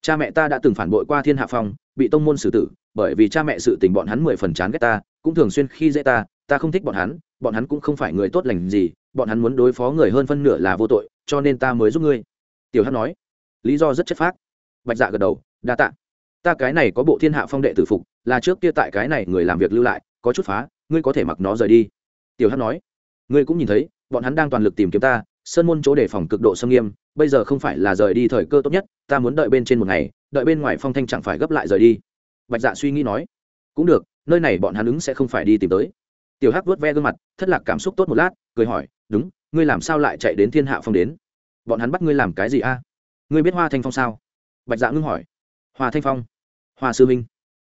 Cha mẹ ta đã từng phản bội qua thiên hạ phong, bị tông môn xử tử, bởi vì cha mẹ sự tình bọn hắn mười phần chán ghét ta, cũng thường xuyên khi dễ ta ta không thích bọn hắn bọn hắn cũng không phải người tốt lành gì, bọn hắn muốn đối phó người hơn phân nửa là vô tội, cho nên ta mới giúp ngươi tiểu hắc nói, lý do rất chất phác. Bạch dạ gật đầu, đa tạ. Ta cái này có bộ thiên hạ phong đệ tử phục, là trước kia tại cái này người làm việc lưu lại, có chút phá, ngươi có thể mặc nó rời đi. Tiểu hắc nói, ngươi cũng nhìn thấy, bọn hắn đang toàn lực tìm kiếm ta, sơn môn chỗ đề phòng cực độ xâm nghiêm, bây giờ không phải là rời đi thời cơ tốt nhất, ta muốn đợi bên trên một ngày, đợi bên ngoài phong thanh chẳng phải gấp lại rời đi. Bạch dạ suy nghĩ nói, cũng được, nơi này bọn hắn ứng sẽ không phải đi tìm tới. Tiểu hắc vuốt ve gương mặt, thất lạc cảm xúc tốt một lát, cười hỏi, đúng, ngươi làm sao lại chạy đến thiên hạ phong đến? Bọn hắn bắt ngươi làm cái gì a? Ngươi biết hoa thanh phong sao? Bạch dạ ngưng hỏi. Hoa thanh phong? Hoa sư minh.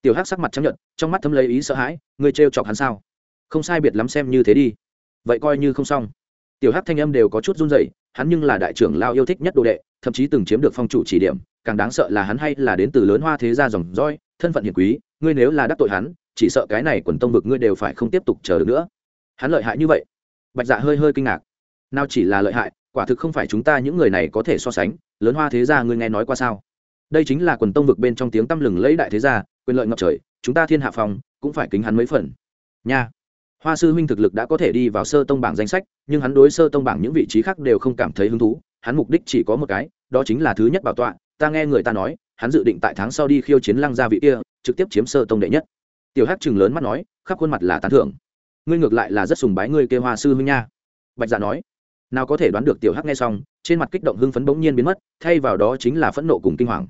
Tiểu hắc sắc mặt chấp nhận trong mắt thấm lấy ý sợ hãi, ngươi trêu chọc hắn sao? Không sai biệt lắm xem như thế đi. Vậy coi như không xong. Tiểu hắc thanh âm đều có chút run rẩy, hắn nhưng là đại trưởng lao yêu thích nhất đồ đệ, thậm chí từng chiếm được phong chủ chỉ điểm, càng đáng sợ là hắn hay là đến từ lớn hoa thế gia dòng roi thân phận hiền quý, ngươi nếu là đắc tội hắn, chỉ sợ cái này quần tông vực ngươi đều phải không tiếp tục chờ được nữa. Hắn lợi hại như vậy. Bạch dạ hơi hơi kinh ngạc. Nào chỉ là lợi hại quả thực không phải chúng ta những người này có thể so sánh, lớn hoa thế gia ngươi nghe nói qua sao? Đây chính là quần tông vực bên trong tiếng tăm lừng lấy đại thế gia, quyền lợi ngập trời, chúng ta thiên hạ phòng cũng phải kính hắn mấy phần. Nha. Hoa sư huynh thực lực đã có thể đi vào sơ tông bảng danh sách, nhưng hắn đối sơ tông bảng những vị trí khác đều không cảm thấy hứng thú, hắn mục đích chỉ có một cái, đó chính là thứ nhất bảo tọa, ta nghe người ta nói, hắn dự định tại tháng sau đi khiêu chiến lăng gia vị kia, trực tiếp chiếm sơ tông đệ nhất. Tiểu hắc chừng lớn mắt nói, khắp khuôn mặt là tán thưởng. Ngươi ngược lại là rất sùng bái ngươi kêu hoa sư huynh nha. Bạch dạ nói nào có thể đoán được tiểu hắc nghe xong, trên mặt kích động hưng phấn bỗng nhiên biến mất, thay vào đó chính là phẫn nộ cùng kinh hoàng.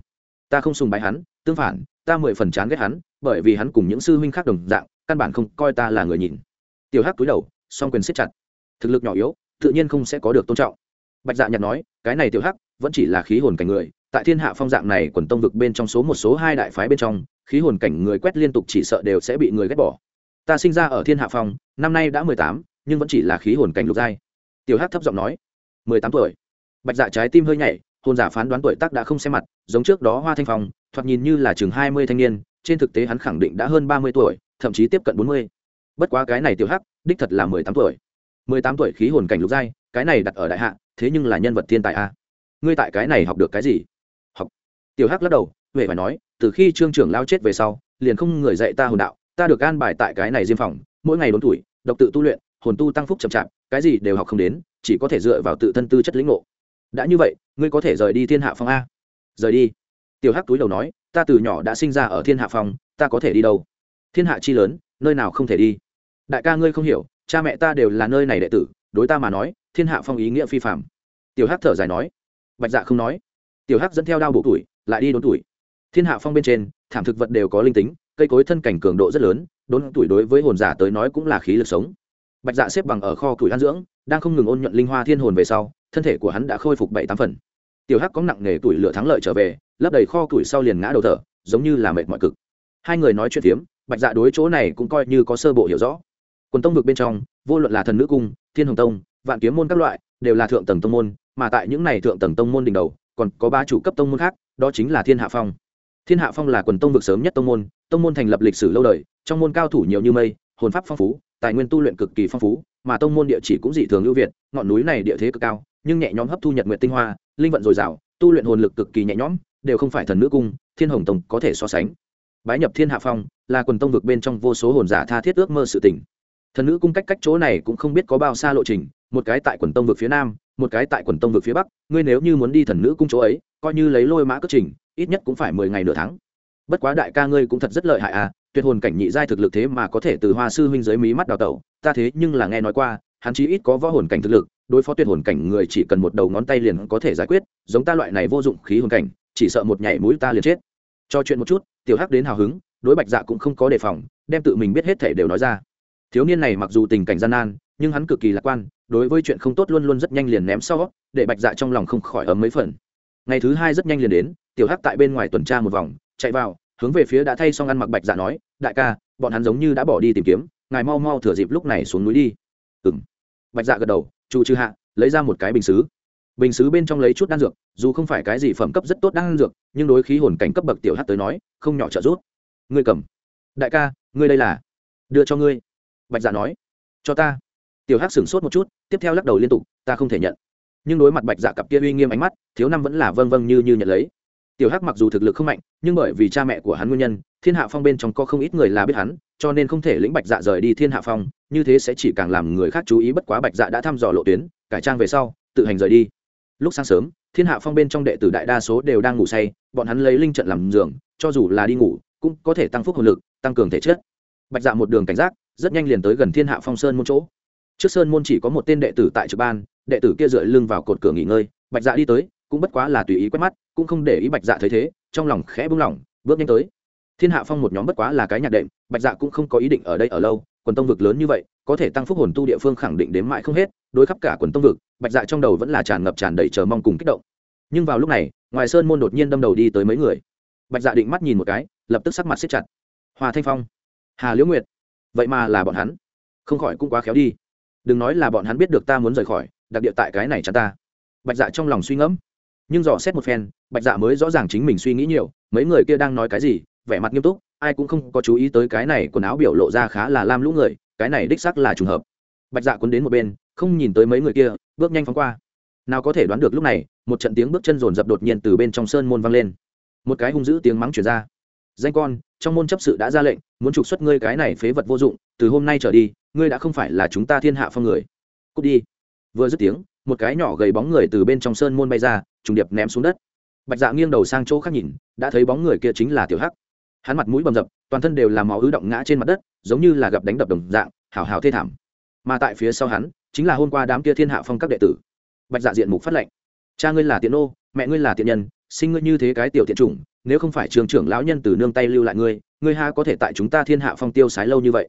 Ta không sùng bái hắn, tương phản, ta mười phần chán ghét hắn, bởi vì hắn cùng những sư huynh khác đồng dạng, căn bản không coi ta là người nhìn. Tiểu hắc cúi đầu, song quyền siết chặt. Thực lực nhỏ yếu, tự nhiên không sẽ có được tôn trọng. Bạch dạ nhặt nói, cái này tiểu hắc, vẫn chỉ là khí hồn cảnh người, tại thiên hạ phong dạng này quần tông vực bên trong số một số hai đại phái bên trong, khí hồn cảnh người quét liên tục chỉ sợ đều sẽ bị người ghét bỏ. Ta sinh ra ở thiên hạ phong, năm nay đã mười tám, nhưng vẫn chỉ là khí hồn cảnh lục giai tiểu hắc thấp giọng nói, mười tám tuổi. Bạch dạ trái tim hơi nhảy hôn giả phán đoán tuổi tác đã không xem mặt, giống trước đó hoa thanh phong, thoạt nhìn như là chừng hai mươi thanh niên, trên thực tế hắn khẳng định đã hơn ba mươi tuổi, thậm chí tiếp cận bốn mươi. Bất quá cái này tiểu hắc, đích thật là mười tám tuổi. Mười tám tuổi khí hồn cảnh lục giai, cái này đặt ở đại hạ, thế nhưng là nhân vật thiên tài a. Ngươi tại cái này học được cái gì? Học. Tiểu hắc lắc đầu huệ phải nói, từ khi trương trưởng lao chết về sau, liền không người dạy ta hồn đạo, ta được an bài tại cái này diêm phòng, mỗi ngày đốn tuổi, độc tự tu luyện, hồn tu tăng phúc chậm chạp cái gì đều học không đến, chỉ có thể dựa vào tự thân tư chất lĩnh ngộ. Đã như vậy, ngươi có thể rời đi thiên hạ phong a. Rời đi. Tiểu hắc túi đầu nói, ta từ nhỏ đã sinh ra ở thiên hạ phong, ta có thể đi đâu? Thiên hạ chi lớn, nơi nào không thể đi? Đại ca ngươi không hiểu, cha mẹ ta đều là nơi này đệ tử, đối ta mà nói, thiên hạ phong ý nghĩa phi phạm tiểu hắc thở dài nói. Bạch dạ không nói. Tiểu hắc dẫn theo đao bộ tuổi, lại đi đốn tuổi. Thiên hạ phong bên trên, thảm thực vật đều có linh tính, cây cối thân cảnh cường độ rất lớn, đốn tuổi đối với hồn giả tới nói cũng là khí lực sống bạch dạ xếp bằng ở kho củi an dưỡng, đang không ngừng ôn nhuận linh hoa thiên hồn về sau, thân thể của hắn đã khôi phục bảy tám phần. Tiểu hắc có nặng nghề tuổi lửa thắng lợi trở về, lấp đầy kho củi sau liền ngã đầu thở, giống như là mệt mọi cực. Hai người nói chuyện phiếm, bạch dạ đối chỗ này cũng coi như có sơ bộ hiểu rõ. Quần tông vực bên trong, vô luận là thần nữ cung, thiên hồng tông, vạn kiếm môn các loại, đều là thượng tầng tông môn, mà tại những này thượng tầng tông môn đỉnh đầu, còn có ba chủ cấp tông môn khác, đó chính là thiên hạ phong. Thiên hạ phong là quần tông vực sớm nhất tông môn tông môn thành lập lịch sử lâu đời, trong môn cao thủ nhiều như mây, hồn pháp phong phú tài nguyên tu luyện cực kỳ phong phú, mà tông môn địa chỉ cũng dị thường ưu việt, ngọn núi này địa thế cực cao, nhưng nhẹ nhõm hấp thu nhật nguyện tinh hoa, linh vận dồi dào, tu luyện hồn lực cực kỳ nhẹ nhõm, đều không phải thần nữ cung, thiên hồng tông có thể so sánh. Bái nhập thiên hạ phong, là quần tông vực bên trong vô số hồn giả tha thiết ước mơ sự tỉnh thần nữ cung cách cách chỗ này cũng không biết có bao xa lộ trình, một cái tại quần tông vực phía nam, một cái tại quần tông vực phía bắc, ngươi nếu như muốn đi thần nữ cung chỗ ấy, coi như lấy lôi mã cất trình, ít nhất cũng phải mười ngày nửa tháng. Bất quá đại ca ngươi cũng thật rất lợi hại à tuyệt hồn cảnh nhị giai thực lực thế mà có thể từ hoa sư huynh dưới mí mắt đào tẩu, ta thế nhưng là nghe nói qua, hắn chí ít có võ hồn cảnh thực lực, đối phó tuyệt hồn cảnh người chỉ cần một đầu ngón tay liền có thể giải quyết, giống ta loại này vô dụng khí hồn cảnh, chỉ sợ một nhảy mũi ta liền chết. Cho chuyện một chút, tiểu hắc đến hào hứng, đối bạch dạ cũng không có đề phòng, đem tự mình biết hết thể đều nói ra. Thiếu niên này mặc dù tình cảnh gian nan, nhưng hắn cực kỳ lạc quan, đối với chuyện không tốt luôn luôn rất nhanh liền ném sau, để bạch dạ trong lòng không khỏi ấm mấy phần. Ngày thứ hai rất nhanh liền đến, tiểu hắc tại bên ngoài tuần tra một vòng, chạy vào hướng về phía đã thay xong ăn mặc bạch dạ nói, đại ca, bọn hắn giống như đã bỏ đi tìm kiếm, ngài mau mau thừa dịp lúc này xuống núi đi. Ừng bạch dạ gật đầu, chu trừ hạ, lấy ra một cái bình xứ. Bình xứ bên trong lấy chút đan dược, dù không phải cái gì phẩm cấp rất tốt đan dược, nhưng đối khí hồn cảnh cấp bậc tiểu hát tới nói, không nhỏ trợ giúp. Ngươi cầm. Đại ca, ngươi đây là đưa cho ngươi. Bạch dạ nói. Cho ta. Tiểu hát sửng sốt một chút, tiếp theo lắc đầu liên tục, ta không thể nhận. Nhưng đối mặt bạch dạ cặp kia uy nghiêm ánh mắt, thiếu năm vẫn là vâng vâng như như nhận lấy tiểu hắc mặc dù thực lực không mạnh, nhưng bởi vì cha mẹ của hắn nguyên nhân, thiên hạ phong bên trong có không ít người là biết hắn, cho nên không thể lĩnh bạch dạ rời đi thiên hạ phong, như thế sẽ chỉ càng làm người khác chú ý bất quá bạch dạ đã thăm dò lộ tuyến, cải trang về sau, tự hành rời đi. Lúc sáng sớm, thiên hạ phong bên trong đệ tử đại đa số đều đang ngủ say, bọn hắn lấy linh trận làm giường, cho dù là đi ngủ, cũng có thể tăng phúc hồn lực, tăng cường thể chất. Bạch dạ một đường cảnh giác, rất nhanh liền tới gần thiên hạ phong sơn môn chỗ. Trước sơn môn chỉ có một tên đệ tử tại trực ban, đệ tử kia dựa lưng vào cột cửa nghỉ ngơi, bạch dạ đi tới cũng bất quá là tùy ý quét mắt, cũng không để ý bạch dạ thấy thế, trong lòng khẽ bung lỏng, bước nhanh tới. Thiên hạ phong một nhóm bất quá là cái nhạc đệm, bạch dạ cũng không có ý định ở đây ở lâu, quần tông vực lớn như vậy, có thể tăng phúc hồn tu địa phương khẳng định đến mãi không hết, đối khắp cả quần tông vực, bạch dạ trong đầu vẫn là tràn ngập tràn đầy chờ mong cùng kích động. Nhưng vào lúc này, ngoài sơn môn đột nhiên đâm đầu đi tới mấy người. Bạch dạ định mắt nhìn một cái, lập tức sắc mặt xếp chặt. Hòa thanh phong, hà liễu nguyệt, vậy mà là bọn hắn. Không khỏi cũng quá khéo đi. Đừng nói là bọn hắn biết được ta muốn rời khỏi, đặc địa tại cái này chắn ta. Bạch dạ trong lòng suy ngẫm nhưng dò xét một phen, bạch dạ mới rõ ràng chính mình suy nghĩ nhiều, mấy người kia đang nói cái gì, vẻ mặt nghiêm túc, ai cũng không có chú ý tới cái này quần áo biểu lộ ra khá là lam lũ người, cái này đích sắc là trùng hợp. Bạch dạ quấn đến một bên, không nhìn tới mấy người kia, bước nhanh phóng qua. Nào có thể đoán được lúc này, một trận tiếng bước chân rồn rập đột nhiên từ bên trong sơn môn vang lên. Một cái hung dữ tiếng mắng chuyển ra. Danh con, trong môn chấp sự đã ra lệnh, muốn trục xuất ngươi cái này phế vật vô dụng, từ hôm nay trở đi, ngươi đã không phải là chúng ta thiên hạ phong người. Cút đi. Vừa dứt tiếng, một cái nhỏ gầy bóng người từ bên trong sơn môn bay ra trùng điệp ném xuống đất. Bạch dạ nghiêng đầu sang chỗ khác nhìn, đã thấy bóng người kia chính là tiểu hắc. Hắn mặt mũi bầm dập, toàn thân đều là máu ứ động ngã trên mặt đất, giống như là gặp đánh đập đồng dạng, hào hào thê thảm. Mà tại phía sau hắn, chính là hôm qua đám kia thiên hạ phong các đệ tử. Bạch dạ diện mục phát lệnh. Cha ngươi là tiện ô mẹ ngươi là tiện nhân, sinh ngươi như thế cái tiểu tiện chủng, nếu không phải trường trưởng lão nhân từ nương tay lưu lại ngươi ngươi ha có thể tại chúng ta thiên hạ phong tiêu sái lâu như vậy?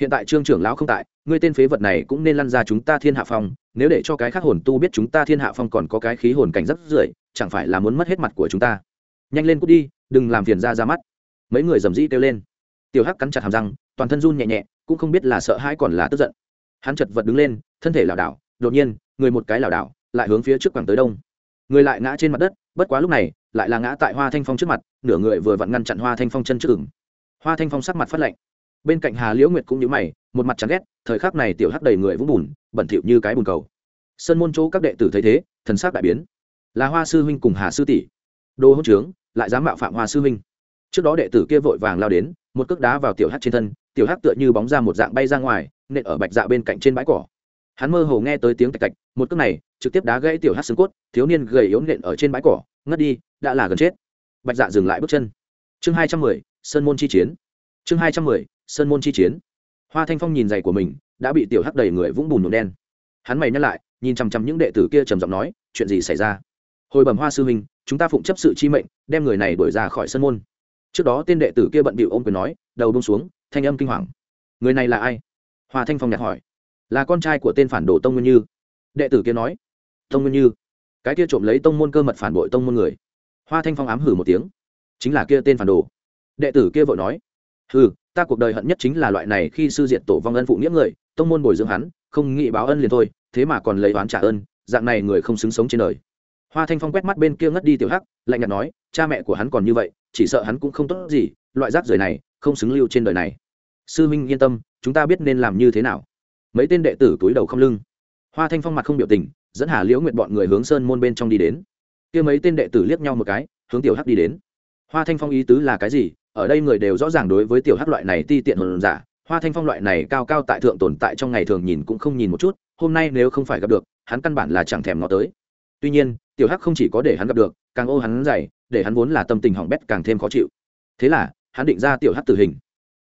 Hiện tại trương trưởng lão không tại, ngươi tên phế vật này cũng nên lăn ra chúng ta thiên hạ phong, nếu để cho cái khác hồn tu biết chúng ta thiên hạ phong còn có cái khí hồn cảnh rất rưởi chẳng phải là muốn mất hết mặt của chúng ta. Nhanh lên cút đi, đừng làm phiền ra ra mắt. Mấy người dầm dĩ kêu lên. Tiểu hắc cắn chặt hàm răng, toàn thân run nhẹ nhẹ, cũng không biết là sợ hãi còn là tức giận. Hắn chật vật đứng lên, thân thể lảo đảo, đột nhiên, người một cái lảo đảo, lại hướng phía trước quảng tới đông. Người lại ngã trên mặt đất, bất quá lúc này, lại là ngã tại hoa thanh phong trước mặt, nửa người vừa vặn ngăn chặn hoa thanh phong chân trước ửng. Hoa thanh phong sắc mặt phát lạnh bên cạnh hà liễu nguyệt cũng như mày, một mặt chán ghét, thời khắc này tiểu hắc đầy người vũng bùn, bẩn thỉu như cái bùn cầu. Sân môn chỗ các đệ tử thấy thế, thần sắc đại biến. Là hoa sư huynh cùng hà sư tỷ. Đô hỗn trướng, lại dám mạo phạm hoa sư huynh. Trước đó đệ tử kia vội vàng lao đến, một cước đá vào tiểu hắc trên thân, tiểu hắc tựa như bóng ra một dạng bay ra ngoài, nện ở bạch dạ bên cạnh trên bãi cỏ. Hắn mơ hồ nghe tới tiếng tạch tạch, một cước này, trực tiếp đá gãy tiểu hắc xương cốt, thiếu niên gầy yếu nện ở trên bãi cỏ, ngất đi, đã là gần chết. Bạch dạ dừng lại bước chân. Chương hai trăm mười, sơn môn chi chiến. Chương hai trăm mười sơn môn chi chiến. Hoa thanh phong nhìn giày của mình, đã bị tiểu hắc đầy người vũng bùn nhuộm đen. Hắn mày nhắc lại, nhìn chằm chằm những đệ tử kia trầm giọng nói, chuyện gì xảy ra? Hồi bẩm hoa sư huynh, chúng ta phụng chấp sự chi mệnh, đem người này đuổi ra khỏi sân môn. Trước đó tên đệ tử kia bận bịu ôm quyền nói, đầu bông xuống, thanh âm kinh hoàng. Người này là ai? Hoa thanh phong nhặt hỏi. Là con trai của tên phản đồ tông nguyên như. Đệ tử kia nói. Tông nguyên như? Cái kia trộm lấy tông môn cơ mật phản bội tông môn người. Hoa thanh phong ám hử một tiếng. Chính là kia tên phản đồ. Đệ tử kia vội nói. Hừ ta cuộc đời hận nhất chính là loại này khi sư diện tổ vong ân phụ nghĩa người, tông môn bồi dưỡng hắn, không nghĩ báo ân liền thôi, thế mà còn lấy oán trả ơn, dạng này người không xứng sống trên đời. Hoa thanh phong quét mắt bên kia ngất đi tiểu hắc, lạnh nhạt nói, cha mẹ của hắn còn như vậy, chỉ sợ hắn cũng không tốt gì, loại rác rưởi này, không xứng lưu trên đời này. Sư minh yên tâm, chúng ta biết nên làm như thế nào. Mấy tên đệ tử túi đầu không lưng. Hoa thanh phong mặt không biểu tình, dẫn hà liễu nguyện bọn người hướng sơn môn bên trong đi đến. Kia mấy tên đệ tử liếc nhau một cái, hướng tiểu hắc đi đến. Hoa thanh phong ý tứ là cái gì? Ở đây người đều rõ ràng đối với tiểu hắc loại này ti tiện hồn giả, hoa thanh phong loại này cao cao tại thượng tồn tại trong ngày thường nhìn cũng không nhìn một chút, hôm nay nếu không phải gặp được, hắn căn bản là chẳng thèm ngó tới. Tuy nhiên, tiểu hắc không chỉ có để hắn gặp được, càng ô hắn dày, để hắn vốn là tâm tình hỏng bét càng thêm khó chịu. Thế là, hắn định ra tiểu hắc tử hình.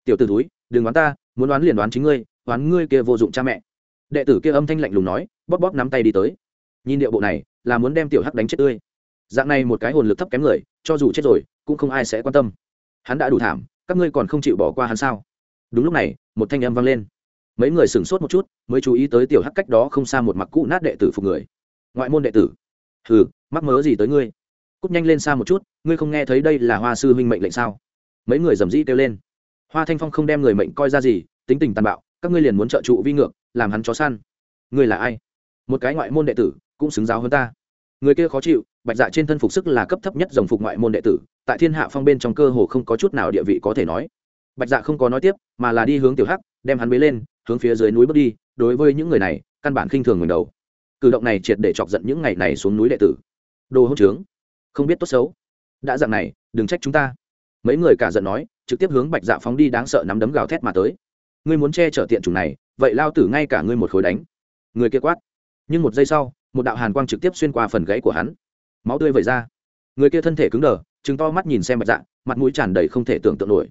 Tiểu t ử túi đừng đoán ta, muốn đoán liền đoán chính ngươi đoán ngươi kia vô dụng cha mẹ. Đệ tử kia âm thanh lạnh lùng nói, bóp bóp nắm tay đi tới. Nhìn điệu bộ này, là muốn đem tiểu hắc đánh chết tươi. Dạng này một cái hồn lực thấp kém người, cho dù chết rồi, cũng không ai sẽ quan tâm hắn đã đủ thảm, các ngươi còn không chịu bỏ qua hắn sao? Đúng lúc này, một thanh âm vang lên. Mấy người sửng sốt một chút, mới chú ý tới tiểu hắc cách đó không xa một mặc cũ nát đệ tử phục người. Ngoại môn đệ tử. Hừ, mắc mớ gì tới ngươi? Cút nhanh lên xa một chút, ngươi không nghe thấy đây là hoa sư huynh mệnh lệnh sao? Mấy người dầm dĩ kêu lên. Hoa thanh phong không đem người mệnh coi ra gì, tính tình tàn bạo, các ngươi liền muốn trợ trụ vi ngược, làm hắn chó săn. Ngươi là ai? Một cái ngoại môn đệ tử, cũng xứng giáo hơn ta. Người kia khó chịu, bạch dạ trên thân phục sức là cấp thấp nhất dòng phục ngoại môn đệ tử tại thiên hạ phong bên trong cơ hồ không có chút nào địa vị có thể nói. Bạch dạ không có nói tiếp, mà là đi hướng tiểu hắc, đem hắn bế lên, hướng phía dưới núi bước đi, đối với những người này, căn bản khinh thường ngừng đầu. Cử động này triệt để chọc giận những ngày này xuống núi đệ tử. Đồ hỗn trướng, không biết tốt xấu. Đã dạng này, đừng trách chúng ta. Mấy người cả giận nói, trực tiếp hướng bạch dạ phóng đi đáng sợ nắm đấm gào thét mà tới. Ngươi muốn che chở tiện chủng này, vậy lao tử ngay cả ngươi một khối đánh. Người kia quát. Nhưng một giây sau, một đạo hàn quang trực tiếp xuyên qua phần gãy của hắn. Máu tươi vẩy ra. Người kia thân thể cứng đờ chứng to mắt nhìn xem bạch dạ mặt mũi tràn đầy không thể tưởng tượng nổi.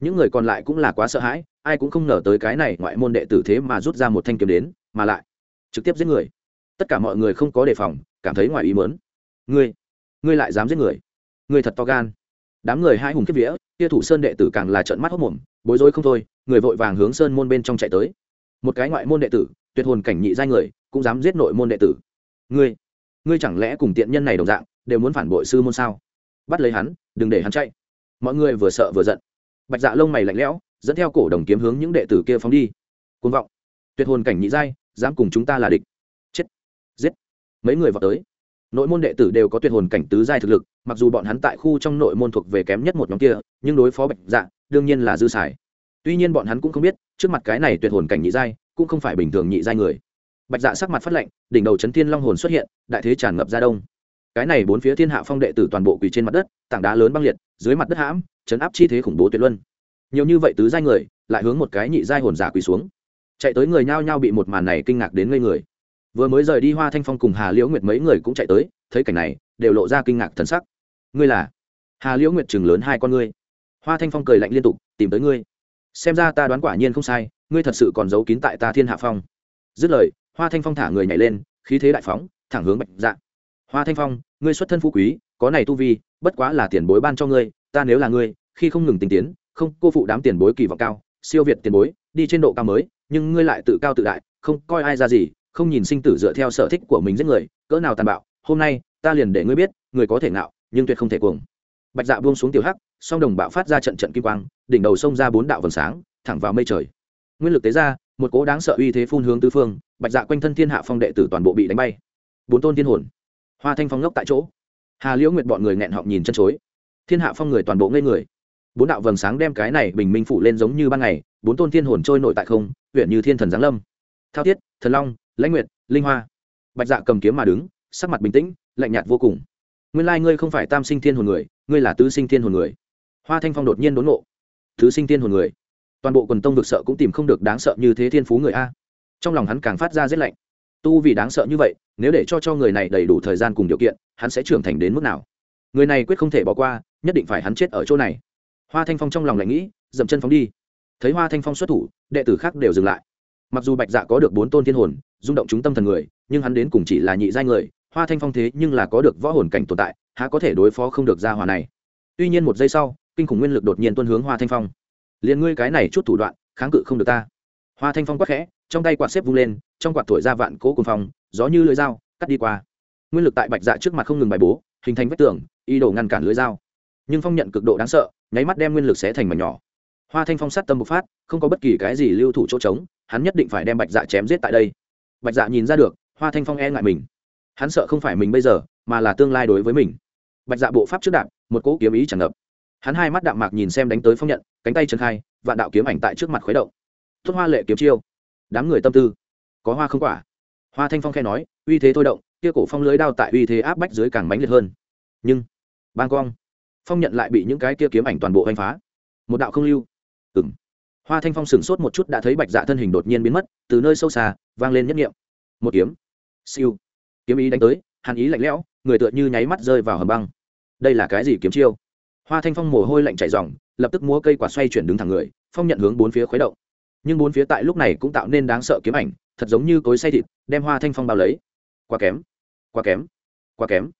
Những người còn lại cũng là quá sợ hãi, ai cũng không ngờ tới cái này ngoại môn đệ tử thế mà rút ra một thanh kiếm đến, mà lại trực tiếp giết người. Tất cả mọi người không có đề phòng, cảm thấy ngoài ý mớn ngươi ngươi lại dám giết người? Ngươi thật to gan. Đám người hai hùng kiếp vía, kia thủ sơn đệ tử càng là trợn mắt hốc mồm, bối rối không thôi, người vội vàng hướng sơn môn bên trong chạy tới. Một cái ngoại môn đệ tử, tuyệt hồn cảnh nhị giai người, cũng dám giết nội môn đệ tử. Ngươi ngươi chẳng lẽ cùng tiện nhân này đồng dạng, đều muốn phản bội sư môn sao? Bắt lấy hắn, đừng để hắn chạy. Mọi người vừa sợ vừa giận. Bạch dạ lông mày lạnh lẽo, dẫn theo cổ đồng kiếm hướng những đệ tử kia phóng đi. Côn vọng. Tuyệt hồn cảnh nhị giai, dám cùng chúng ta là địch. Chết. Giết. Mấy người vào tới. Nội môn đệ tử đều có tuyệt hồn cảnh tứ giai thực lực, mặc dù bọn hắn tại khu trong nội môn thuộc về kém nhất một nhóm kia, nhưng đối phó bạch dạ đương nhiên là dư xài. Tuy nhiên bọn hắn cũng không biết, trước mặt cái này tuyệt hồn cảnh nhị giai, cũng không phải bình thường nhị giai người. Bạch dạ sắc mặt phát lạnh đỉnh đầu chấn thiên long hồn xuất hiện, đại thế tràn ngập ra đông cái này bốn phía thiên hạ phong đệ tử toàn bộ quỳ trên mặt đất, tảng đá lớn băng liệt, dưới mặt đất hãm chấn áp chi thế khủng bố tuyệt luân. Nhiều như vậy tứ giai người, lại hướng một cái nhị giai hồn giả quỳ xuống. Chạy tới người nhao nhao bị một màn này kinh ngạc đến ngây người. Vừa mới rời đi hoa thanh phong cùng hà liễu nguyệt mấy người cũng chạy tới, thấy cảnh này, đều lộ ra kinh ngạc thần sắc. Ngươi là? Hà liễu nguyệt chừng lớn hai con ngươi. Hoa thanh phong cười lạnh liên tục, tìm tới ngươi. Xem ra ta đoán quả nhiên không sai, ngươi thật sự còn giấu kín tại ta thiên hạ phong. Dứt lời, hoa thanh phong thả người nhảy lên, khí thế đại phóng, thẳng hướng bạch dạ hoa thanh phong, ngươi xuất thân phú quý, có này tu vi, bất quá là tiền bối ban cho ngươi, ta nếu là ngươi, khi không ngừng tinh tiến, không, cô phụ đám tiền bối kỳ vọng cao, siêu việt tiền bối, đi trên độ cao mới, nhưng ngươi lại tự cao tự đại, không coi ai ra gì, không nhìn sinh tử dựa theo sở thích của mình giết người, cỡ nào tàn bạo, hôm nay, ta liền để ngươi biết, người có thể ngạo, nhưng tuyệt không thể cuồng. Bạch dạ buông xuống tiểu hắc, song đồng bạo phát ra trận trận kim quang, đỉnh đầu sông ra bốn đạo vầng sáng, thẳng vào mây trời. Nguyên lực tế ra, một cố đáng sợ uy thế phun hướng tứ phương, bạch dạ quanh thân thiên hạ phong đệ tử toàn bộ bị đánh bay. Bốn tôn thiên hồn hoa thanh phong ngốc tại chỗ. Hà liễu nguyệt bọn người nghẹn họng nhìn chân chối. Thiên hạ phong người toàn bộ ngây người. Bốn đạo vầng sáng đem cái này bình minh phủ lên giống như ban ngày, bốn tôn thiên hồn trôi nổi tại không, huyện như thiên thần giáng lâm. Thao thiết, thần long, lãnh nguyệt, linh hoa. Bạch dạ cầm kiếm mà đứng, sắc mặt bình tĩnh, lạnh nhạt vô cùng. Nguyên lai ngươi không phải tam sinh thiên hồn người, ngươi là tứ sinh thiên hồn người. Hoa thanh phong đột nhiên đốn nộ tứ sinh thiên hồn người. Toàn bộ quần tông vực sợ cũng tìm không được đáng sợ như thế thiên phú người a. Trong lòng hắn càng phát ra rét lạnh tu vì đáng sợ như vậy, nếu để cho cho người này đầy đủ thời gian cùng điều kiện, hắn sẽ trưởng thành đến mức nào? Người này quyết không thể bỏ qua, nhất định phải hắn chết ở chỗ này. Hoa thanh phong trong lòng lại nghĩ, dậm chân phóng đi. Thấy hoa thanh phong xuất thủ, đệ tử khác đều dừng lại. Mặc dù bạch dạ có được bốn tôn thiên hồn, rung động chúng tâm thần người, nhưng hắn đến cùng chỉ là nhị giai người, hoa thanh phong thế nhưng là có được võ hồn cảnh tồn tại, há có thể đối phó không được ra hòa này. Tuy nhiên một giây sau, kinh khủng nguyên lực đột nhiên tuân hướng hoa thanh phong. Liền ngươi cái này chút thủ đoạn, kháng cự không được ta hoa thanh phong quắc khẽ, trong tay quạt xếp vung lên, trong quạt thổi ra vạn cỗ cùng phong, gió như lưỡi dao, cắt đi qua. Nguyên lực tại bạch dạ trước mặt không ngừng bài bố, hình thành vách tường, ý đồ ngăn cản lưỡi dao. Nhưng phong nhận cực độ đáng sợ, nháy mắt đem nguyên lực xé thành mảnh nhỏ. Hoa thanh phong sát tâm bộc phát, không có bất kỳ cái gì lưu thủ chỗ trống, hắn nhất định phải đem bạch dạ chém giết tại đây. Bạch dạ nhìn ra được, hoa thanh phong e ngại mình. Hắn sợ không phải mình bây giờ, mà là tương lai đối với mình. Bạch dạ bộ pháp trước đạp, một cỗ kiếm ý tràn ngập. Hắn hai mắt đạm mạc nhìn xem đánh tới phong nhận, cánh tay trần khai, vạn đạo kiếm ảnh tại trước mặt khuấy động tốt hoa lệ kiếm chiêu. Đám người tâm tư. Có hoa không quả. Hoa thanh phong khe nói, uy thế thôi động, kia cổ phong lưới đao tại uy thế áp bách dưới càng mãnh liệt hơn. Nhưng, bang quang, phong nhận lại bị những cái kia kiếm ảnh toàn bộ đánh phá. Một đạo không lưu. Ừng hoa thanh phong sửng sốt một chút đã thấy bạch dạ thân hình đột nhiên biến mất, từ nơi sâu xa, vang lên nhất nghiệm một kiếm. Siêu. Kiếm ý đánh tới, hàn ý lạnh lẽo, người tựa như nháy mắt rơi vào hầm băng. Đây là cái gì kiếm chiêu? Hoa thanh phong mồ hôi lạnh chảy dòng lập tức múa cây quạt xoay chuyển đứng thẳng người, phong nhận hướng bốn phía khuấy động nhưng bốn phía tại lúc này cũng tạo nên đáng sợ kiếm ảnh, thật giống như cối say thịt, đem hoa thanh phong bao lấy. Quá kém quá kém quá kém.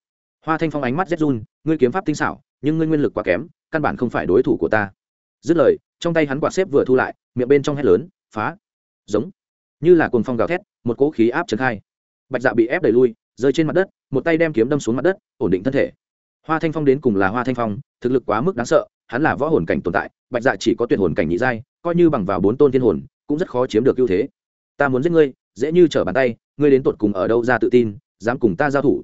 Hoa thanh phong ánh mắt rét run, ngươi kiếm pháp tinh xảo, nhưng ngươi nguyên lực quá kém, căn bản không phải đối thủ của ta. Dứt lời, trong tay hắn quạt xếp vừa thu lại, miệng bên trong hét lớn, phá. Giống, như là cồn phong gào thét, một cỗ khí áp trần khai. Bạch dạ bị ép đẩy lui, rơi trên mặt đất, một tay đem kiếm đâm xuống mặt đất, ổn định thân thể. Hoa thanh phong đến cùng là hoa thanh phong, thực lực quá mức đáng sợ, hắn là võ hồn cảnh tồn tại, bạch dạ chỉ có tuyệt hồn cảnh nhị giai coi như bằng vào bốn tôn thiên hồn, cũng rất khó chiếm được ưu thế. Ta muốn giết ngươi, dễ như trở bàn tay, ngươi đến tột cùng ở đâu ra tự tin, dám cùng ta giao thủ.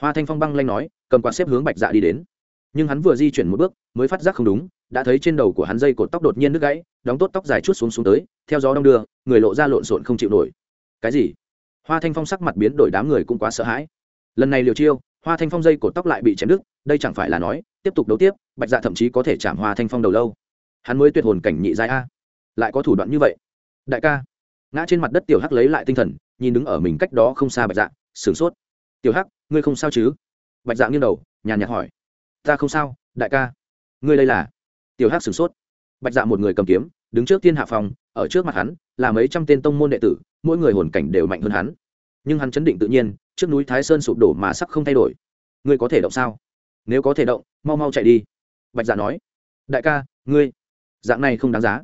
Hoa thanh phong băng lanh nói, cầm quạt xếp hướng bạch dạ đi đến. Nhưng hắn vừa di chuyển một bước, mới phát giác không đúng, đã thấy trên đầu của hắn dây cột tóc đột nhiên đứt gãy, đóng tốt tóc dài chút xuống xuống tới, theo gió đông đưa, người lộ ra lộn xộn không chịu nổi. Cái gì? Hoa thanh phong sắc mặt biến đổi, đám người cũng quá sợ hãi. Lần này liều chiêu, hoa thanh phong dây cột tóc lại bị chém đứt, đây chẳng phải là nói, tiếp tục đấu tiếp, bạch dạ thậm chí có thể chạm hoa thanh phong đầu lâu. Hắn mới tuyệt hồn cảnh nhị giai a lại có thủ đoạn như vậy. Đại ca, ngã trên mặt đất tiểu hắc lấy lại tinh thần, nhìn đứng ở mình cách đó không xa bạch dạ sửng sốt. Tiểu hắc, ngươi không sao chứ? Bạch dạ nghiêng đầu, nhàn nhạt hỏi. Ta không sao, đại ca. Ngươi đây là? Tiểu hắc sửng sốt. Bạch dạ một người cầm kiếm, đứng trước thiên hạ phòng, ở trước mặt hắn, là mấy trăm tên tông môn đệ tử, mỗi người hồn cảnh đều mạnh hơn hắn. Nhưng hắn chấn định tự nhiên, trước núi thái sơn sụp đổ mà sắc không thay đổi. Ngươi có thể động sao? Nếu có thể động, mau mau chạy đi. Bạch dạ nói. Đại ca, ngươi. Dạng này không đáng giá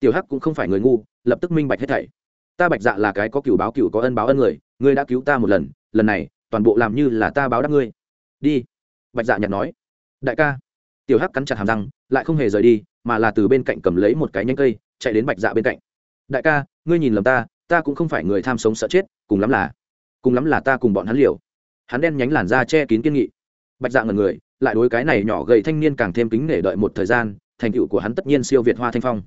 tiểu hắc cũng không phải người ngu, lập tức minh bạch hết thảy. Ta bạch dạ là cái có cựu báo cựu có ân báo ân người, ngươi đã cứu ta một lần lần này, toàn bộ làm như là ta báo đáp ngươi. Đi. Bạch dạ nhặt nói. Đại ca. Tiểu hắc cắn chặt hàm răng, lại không hề rời đi, mà là từ bên cạnh cầm lấy một cái nhánh cây, chạy đến bạch dạ bên cạnh. Đại ca, ngươi nhìn lầm ta ta cũng không phải người tham sống sợ chết, cùng lắm là, cùng lắm là ta cùng bọn hắn liều. Hắn đen nhánh làn da che kín kiên nghị. Bạch dạ ngần người, lại đối cái này nhỏ gầy thanh niên càng thêm kính nể đợi một thời gian, thành tựu của hắn tất nhiên siêu việt hoa thanh phong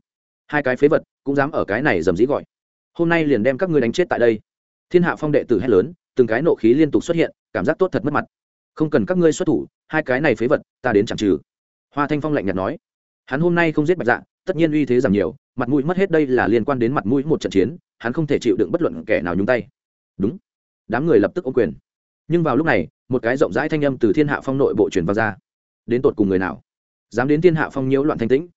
hai cái phế vật cũng dám ở cái này dầm dĩ gọi. Hôm nay liền đem các ngươi đánh chết tại đây. Thiên hạ phong đệ tử hét lớn, từng cái nộ khí liên tục xuất hiện, cảm giác tốt thật mất mặt. Không cần các ngươi xuất thủ, hai cái này phế vật, ta đến chẳng trừ. Hoa thanh phong lạnh nhạt nói. Hắn hôm nay không giết bạch dạ tất nhiên uy thế giảm nhiều, mặt mũi mất hết đây là liên quan đến mặt mũi một trận chiến, hắn không thể chịu đựng bất luận kẻ nào nhúng tay. Đúng. Đám người lập tức ô quyền. Nhưng vào lúc này, một cái rộng rãi thanh âm từ thiên hạ phong nội bộ truyền vào ra. Đến tột cùng người nào? Dám đến thiên hạ phong nhiễu loạn thanh tĩnh.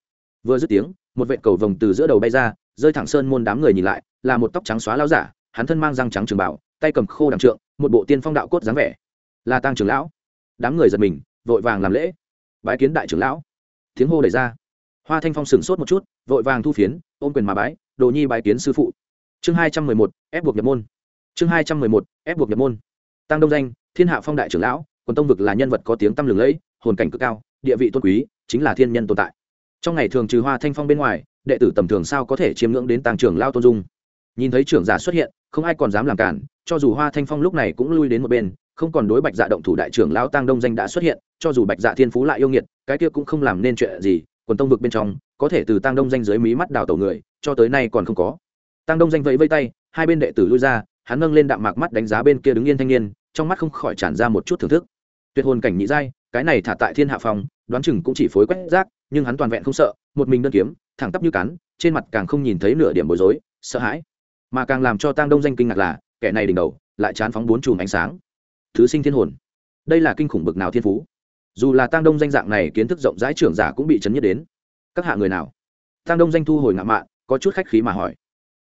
Vừa dứt tiếng một vệt cầu vồng từ giữa đầu bay ra, rơi thẳng sơn môn đám người nhìn lại, là một tóc trắng xóa lao giả, hắn thân mang răng trắng trường bảo, tay cầm khô đằng trượng, một bộ tiên phong đạo cốt dáng vẻ. Là tăng trưởng lão. Đám người giật mình, vội vàng làm lễ. Bái kiến đại trưởng lão. Tiếng hô đẩy ra. Hoa thanh phong sửng sốt một chút, vội vàng thu phiến, ôm quyền mà bái, đồ nhi bái kiến sư phụ. Chương hai trăm mười một, ép buộc nhập môn. Chương hai trăm mười một, ép buộc nhập môn. Tăng đông danh, thiên hạ phong đại trưởng lão, quần tông vực là nhân vật có tiếng tăm lừng lẫy, hồn cảnh cực cao, địa vị tôn quý, chính là thiên nhân tồn tại trong ngày thường trừ hoa thanh phong bên ngoài, đệ tử tầm thường sao có thể chiêm ngưỡng đến tăng trưởng lao tôn dung? Nhìn thấy trưởng giả xuất hiện, không ai còn dám làm cản, cho dù hoa thanh phong lúc này cũng lui đến một bên, không còn đối bạch dạ động thủ đại trưởng lao tăng đông danh đã xuất hiện, cho dù bạch dạ thiên phú lại yêu nghiệt, cái kia cũng không làm nên chuyện gì, quần tông vực bên trong, có thể từ tăng đông danh dưới mí mắt đào tổ người, cho tới nay còn không có. Tăng đông danh vẫy vây tay, hai bên đệ tử lui ra, hắn nâng lên đạm mạc mắt đánh giá bên kia đứng yên thanh niên, trong mắt không khỏi tràn ra một chút thưởng thức. Tuyệt hồn cảnh nhị giai cái này thả tại thiên hạ phòng đoán chừng cũng chỉ phối quét rác, nhưng hắn toàn vẹn không sợ, một mình đơn kiếm, thẳng tắp như cắn, trên mặt càng không nhìn thấy nửa điểm bối rối, sợ hãi. Mà càng làm cho tang đông danh kinh ngạc là, kẻ này đỉnh đầu, lại chán phóng bốn chùm ánh sáng. Thứ sinh thiên hồn. Đây là kinh khủng bực nào thiên phú. Dù là tang đông danh dạng này kiến thức rộng rãi trưởng giả cũng bị chấn nhất đến. Các hạ người nào? Tang đông danh thu hồi ngạo mạn, có chút khách khí mà hỏi.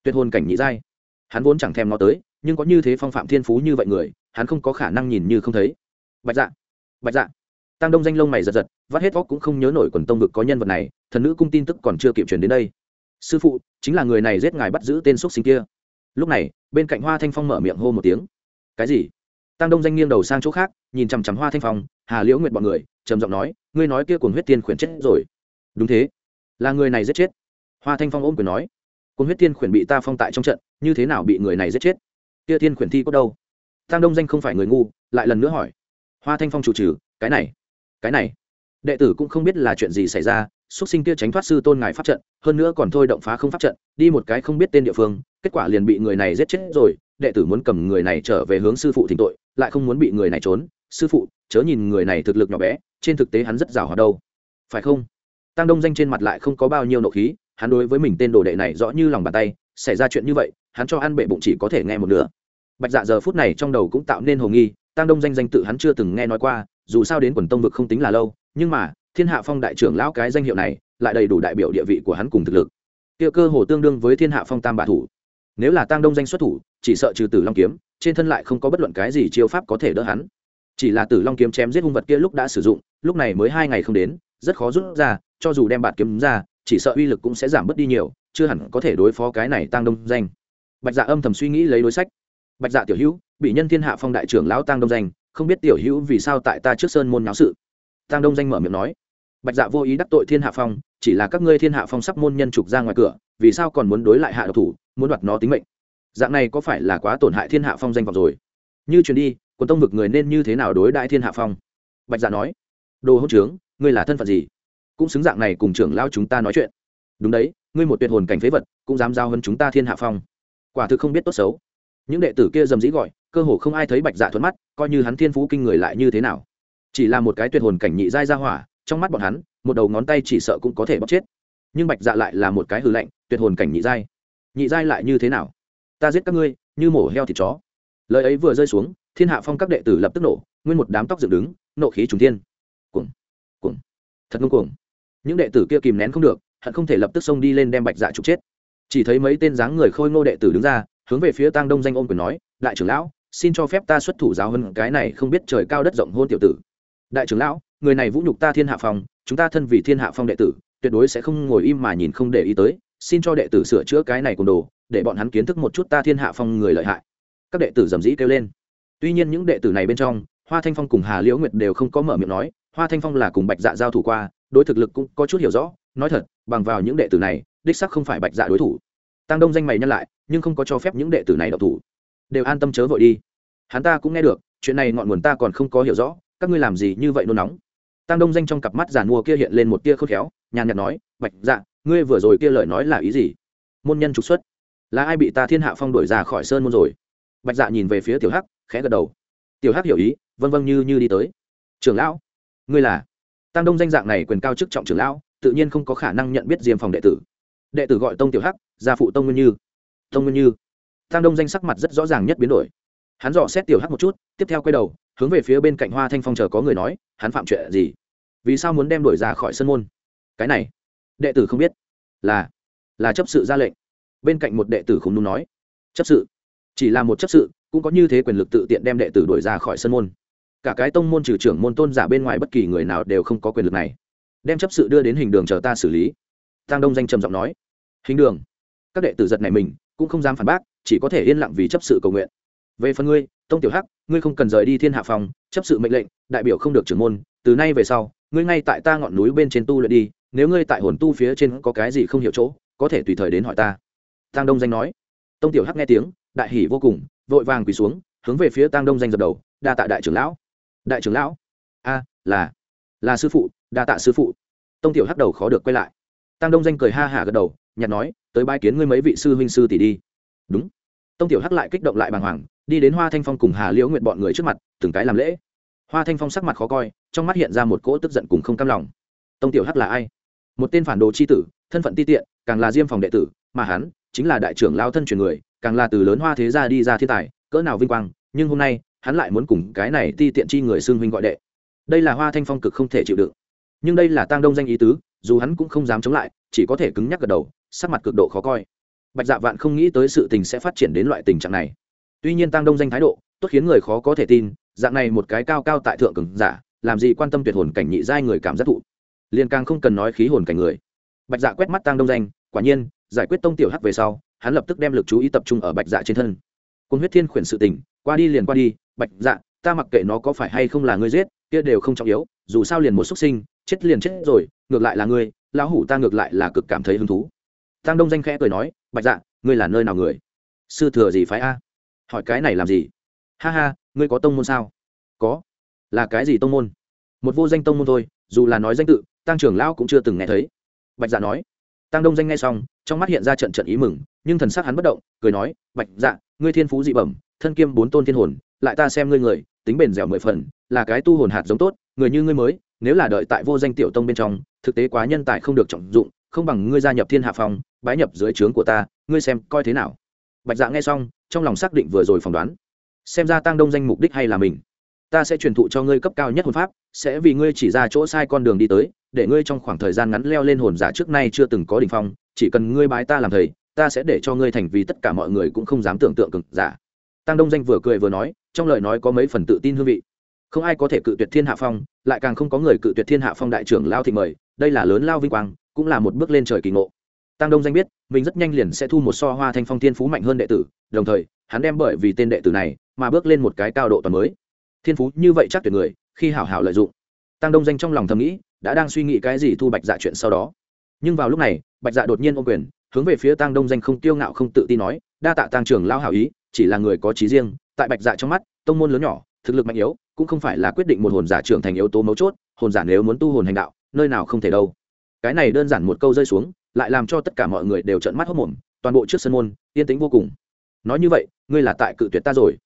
Tuyệt hồn cảnh nhị giai. Hắn vốn chẳng thèm nó tới, nhưng có như thế phong phạm thiên phú như vậy người, hắn không có khả năng nhìn như không thấy. Bạch dạ. Bạch dạ tăng đông danh lông mày giật giật, vắt hết óc cũng không nhớ nổi quần tông vực có nhân vật này, thần nữ cung tin tức còn chưa kịp truyền đến đây. Sư phụ, chính là người này giết ngài bắt giữ tên xúc sinh kia. Lúc này, bên cạnh hoa thanh phong mở miệng hô một tiếng. Cái gì? Tăng đông danh nghiêng đầu sang chỗ khác, nhìn chằm chằm hoa thanh phong, hà liễu nguyện bọn người, trầm giọng nói, ngươi nói kia cuồng huyết tiên khuyển chết rồi. Đúng thế. Là người này giết chết. Hoa thanh phong ôm quyền nói, cuồng huyết tiên khuyển bị ta phong tại trong trận, như thế nào bị người này giết chết? Kia tiên khuyển thi có đâu? Tăng đông danh không phải người ngu, lại lần nữa hỏi. Hoa thanh phong chủ trừ, cái này cái này, đệ tử cũng không biết là chuyện gì xảy ra, xuất sinh kia tránh thoát sư tôn ngài pháp trận, hơn nữa còn thôi động phá không pháp trận, đi một cái không biết tên địa phương, kết quả liền bị người này giết chết rồi, đệ tử muốn cầm người này trở về hướng sư phụ thỉnh tội, lại không muốn bị người này trốn. Sư phụ, chớ nhìn người này thực lực nhỏ bé, trên thực tế hắn rất rào hòa đâu. Phải không? Tăng đông danh trên mặt lại không có bao nhiêu nộ khí, hắn đối với mình tên đồ đệ này rõ như lòng bàn tay, xảy ra chuyện như vậy, hắn cho ăn bệ bụng chỉ có thể nghe một nửa. Bạch dạ giờ phút này trong đầu cũng tạo nên hồ nghi, tăng đông danh danh tự hắn chưa từng nghe nói qua dù sao đến quần tông vực không tính là lâu, nhưng mà, thiên hạ phong đại trưởng lão cái danh hiệu này, lại đầy đủ đại biểu địa vị của hắn cùng thực lực. Kia cơ hồ tương đương với thiên hạ phong tam bạ thủ. Nếu là tăng đông danh xuất thủ, chỉ sợ trừ tử long kiếm, trên thân lại không có bất luận cái gì chiêu pháp có thể đỡ hắn. Chỉ là tử long kiếm chém giết hung vật kia lúc đã sử dụng, lúc này mới hai ngày không đến, rất khó rút ra, cho dù đem bạt kiếm ra, chỉ sợ uy lực cũng sẽ giảm bớt đi nhiều, chưa hẳn có thể đối phó cái này tăng đông danh. Bạch dạ âm thầm suy nghĩ lấy đối sách. Bạch dạ tiểu hữu, bị nhân thiên hạ phong đại trưởng lão tăng đông danh không biết tiểu hữu vì sao tại ta trước sơn môn nháo sự. Tăng đông danh mở miệng nói. Bạch dạ vô ý đắc tội thiên hạ phong, chỉ là các ngươi thiên hạ phong sắp môn nhân trục ra ngoài cửa, vì sao còn muốn đối lại hạ độc thủ, muốn đoạt nó tính mệnh? Dạng này có phải là quá tổn hại thiên hạ phong danh vọng rồi? Như truyền đi quân tông vực người nên như thế nào đối đại thiên hạ phong? Bạch dạ nói. Đồ hỗn trướng, ngươi là thân phận gì? Cũng xứng dạng này cùng trưởng lao chúng ta nói chuyện. Đúng đấy, ngươi một tuyệt hồn cảnh phế vật, cũng dám giao hơn chúng ta thiên hạ phong. Quả thực không biết tốt xấu. Những đệ tử kia dầm dĩ gọi cơ hồ không ai thấy bạch dạ thuận mắt, coi như hắn thiên phú kinh người lại như thế nào. Chỉ là một cái tuyệt hồn cảnh nhị giai ra hỏa, trong mắt bọn hắn, một đầu ngón tay chỉ sợ cũng có thể bóc chết. Nhưng bạch dạ lại là một cái hư lạnh tuyệt hồn cảnh nhị giai. Nhị giai lại như thế nào? Ta giết các ngươi, như mổ heo thịt chó. Lời ấy vừa rơi xuống, thiên hạ phong các đệ tử lập tức nổ, nguyên một đám tóc dựng đứng, nộ khí trùng thiên. Cuồng cuồng, thật ngông cuồng. Những đệ tử kia kìm nén không được, hận không thể lập tức xông đi lên đem bạch dạ trục chết. Chỉ thấy mấy tên dáng người khôi ngô đệ tử đứng ra, hướng về phía tang đông danh ôm quyền nói, đại trưởng lão xin cho phép ta xuất thủ giáo hơn cái này không biết trời cao đất rộng hôn tiểu tử. Đại trưởng lão, người này vũ nhục ta thiên hạ phong, chúng ta thân vì thiên hạ phong đệ tử, tuyệt đối sẽ không ngồi im mà nhìn không để ý tới, xin cho đệ tử sửa chữa cái này cùng đồ, để bọn hắn kiến thức một chút ta thiên hạ phong người lợi hại. Các đệ tử dầm dĩ kêu lên. Tuy nhiên những đệ tử này bên trong, hoa thanh phong cùng hà liễu nguyệt đều không có mở miệng nói, hoa thanh phong là cùng bạch dạ giao thủ qua, đối thực lực cũng có chút hiểu rõ, nói thật, bằng vào những đệ tử này, đích sắc không phải bạch dạ đối thủ. Tăng đông danh mày nhân lại, nhưng không có cho phép những đệ tử này đọc thủ đều an tâm chớ vội đi. Hắn ta cũng nghe được, chuyện này ngọn nguồn ta còn không có hiểu rõ, các ngươi làm gì như vậy nôn nóng? Tăng đông danh trong cặp mắt giàn mua kia hiện lên một tia khôn khéo, nhàn nhạt nói, bạch dạ ngươi vừa rồi kia lời nói là ý gì? Môn nhân trục xuất. Là ai bị ta thiên hạ phong đuổi ra khỏi sơn môn rồi? Bạch dạ nhìn về phía tiểu hắc, khẽ gật đầu. Tiểu hắc hiểu ý vân vân như như đi tới. Trưởng lão, ngươi là? Tăng đông danh dạng này quyền cao chức trọng trưởng lão, tự nhiên không có khả năng nhận biết diêm phòng đệ tử. Đệ tử gọi tông tiểu hắc, gia phụ tông nguyên như. Tông nguyên như Tang đông danh sắc mặt rất rõ ràng nhất biến đổi. Hắn dò xét tiểu hắc một chút, tiếp theo quay đầu, hướng về phía bên cạnh hoa thanh phong chờ có người nói, hắn phạm chuyện gì? Vì sao muốn đem đổi ra khỏi sân môn? Cái này, đệ tử không biết. Là là chấp sự ra lệnh. Bên cạnh một đệ tử không đúng nói, chấp sự, chỉ là một chấp sự, cũng có như thế quyền lực tự tiện đem đệ tử đuổi ra khỏi sân môn. Cả cái tông môn trừ trưởng môn tôn giả bên ngoài bất kỳ người nào đều không có quyền lực này. Đem chấp sự đưa đến hình đường chờ ta xử lý. Tăng đông danh trầm giọng nói, hình đường. Các đệ tử giật này mình, cũng không dám phản bác chỉ có thể yên lặng vì chấp sự cầu nguyện. Về phần ngươi, tông tiểu hắc, ngươi không cần rời đi thiên hạ phòng, chấp sự mệnh lệnh, đại biểu không được trưởng môn, từ nay về sau, ngươi ngay tại ta ngọn núi bên trên tu luyện đi, nếu ngươi tại hồn tu phía trên có cái gì không hiểu chỗ, có thể tùy thời đến hỏi ta. Tăng đông danh nói. Tông tiểu hắc nghe tiếng, đại hỉ vô cùng, vội vàng quỳ xuống, hướng về phía tăng đông danh dập đầu, đa tạ đại trưởng lão. Đại trưởng lão? A, là là sư phụ, đa tạ sư phụ. Tông tiểu hắc đầu khó được quay lại. Tăng đông danh cười ha hả gật đầu, nhặt nói, tới bãi kiến ngươi mấy vị sư huynh sư tỷ đi. Đúng tông tiểu hắc lại kích động lại bàng hoàng, đi đến hoa thanh phong cùng hà liễu nguyện bọn người trước mặt, từng cái làm lễ. Hoa thanh phong sắc mặt khó coi, trong mắt hiện ra một cỗ tức giận cùng không cam lòng. Tông tiểu hắc là ai? Một tên phản đồ c h i tử, thân phận ti tiện, càng là diêm phòng đệ tử, mà hắn chính là đại trưởng lao thân truyền người, càng là từ lớn hoa thế gia đi ra thiên tài, cỡ nào vinh quang, nhưng hôm nay, hắn lại muốn cùng cái này ti tiện chi người xưng huynh gọi đệ. Đây là hoa thanh phong cực không thể chịu đựng. Nhưng đây là tăng đông danh ý tứ, dù hắn cũng không dám chống lại, chỉ có thể cứng nhắc gật đầu, sắc mặt cực độ khó coi bạch dạ vạn không nghĩ tới sự tình sẽ phát triển đến loại tình trạng này. Tuy nhiên tăng đông danh thái độ, tốt khiến người khó có thể tin, dạng này một cái cao cao tại thượng cường giả, làm gì quan tâm tuyệt hồn cảnh nhị giai người cảm giác thụ. Liền càng không cần nói khí hồn cảnh người. Bạch dạ quét mắt tăng đông danh, quả nhiên, giải quyết tông tiểu hắc về sau, hắn lập tức đem lực chú ý tập trung ở bạch dạ trên thân. Cung huyết thiên khuyển sự tình, qua đi liền qua đi, bạch dạ ta mặc kệ nó có phải hay không là ngươi giết, kia đều không trọng yếu, dù sao liền một xuất sinh, chết liền chết rồi, ngược lại là ngươi, lão hủ ta ngược lại là cực cảm thấy hứng thú tăng đông danh khẽ cười nói, bạch dạ ngươi là nơi nào người? Sư thừa gì phái a? Hỏi cái này làm gì? Ha ha, ngươi có tông môn sao? Có. Là cái gì tông môn? Một vô danh tông môn thôi, dù là nói danh tự tăng trưởng lão cũng chưa từng nghe thấy. Bạch dạ nói. Tăng đông danh nghe xong, trong mắt hiện ra trận trận ý mừng, nhưng thần sắc hắn bất động, cười nói, bạch dạ ngươi thiên phú dị bẩm, thân kiêm bốn tôn thiên hồn, lại ta xem ngươi người, tính bền dẻo mười phần, là cái tu hồn hạt giống tốt, người như ngươi mới, nếu là đợi tại vô danh tiểu tông bên trong, thực tế quá nhân tài không được trọng dụng không bằng ngươi gia nhập thiên hạ phòng bái nhập dưới trướng của ta, ngươi xem coi thế nào. Bạch dạ nghe xong, trong lòng xác định vừa rồi phỏng đoán. Xem ra tăng đông danh mục đích hay là mình. Ta sẽ truyền thụ cho ngươi cấp cao nhất hồn pháp, sẽ vì ngươi chỉ ra chỗ sai con đường đi tới, để ngươi trong khoảng thời gian ngắn leo lên hồn giả trước nay chưa từng có đ ỉ n h phong, chỉ cần ngươi bái ta làm thầy, ta sẽ để cho ngươi thành vì tất cả mọi người cũng không dám tưởng tượng cực giả. Tăng đông danh vừa cười vừa nói, trong lời nói có mấy phần tự tin hương vị. Không ai có thể cự tuyệt thiên hạ phong, lại càng không có người cự tuyệt thiên hạ phong đại trưởng lao thị mời, đây là lớn lao vinh quang cũng là một bước lên trời kỳ ngộ. Tăng đông danh biết, mình rất nhanh liền sẽ thu một so hoa thanh phong thiên phú mạnh hơn đệ tử, đồng thời, hắn đem bởi vì tên đệ tử này mà bước lên một cái cao độ toàn mới. Thiên phú như vậy chắc tuyệt người, khi hảo hảo lợi dụng. Tăng đông danh trong lòng thầm nghĩ, đã đang suy nghĩ cái gì thu bạch dạ chuyện sau đó. Nhưng vào lúc này, bạch dạ đột nhiên ô quyền, hướng về phía tăng đông danh không tiêu ngạo không tự tin nói, đa tạ tăng trưởng lao hảo ý, chỉ là người có trí riêng, tại bạch dạ trong mắt, tông môn lớn nhỏ, thực lực mạnh yếu, cũng không phải là quyết định một hồn giả trưởng thành yếu tố mấu chốt, hồn giả nếu muốn tu hồn hành đạo, nơi nào không thể đâu cái này đơn giản một câu rơi xuống, lại làm cho tất cả mọi người đều trợn mắt hốc mồm, toàn bộ trước sân môn, yên tĩnh vô cùng. Nói như vậy, ngươi là tại cự tuyệt ta rồi.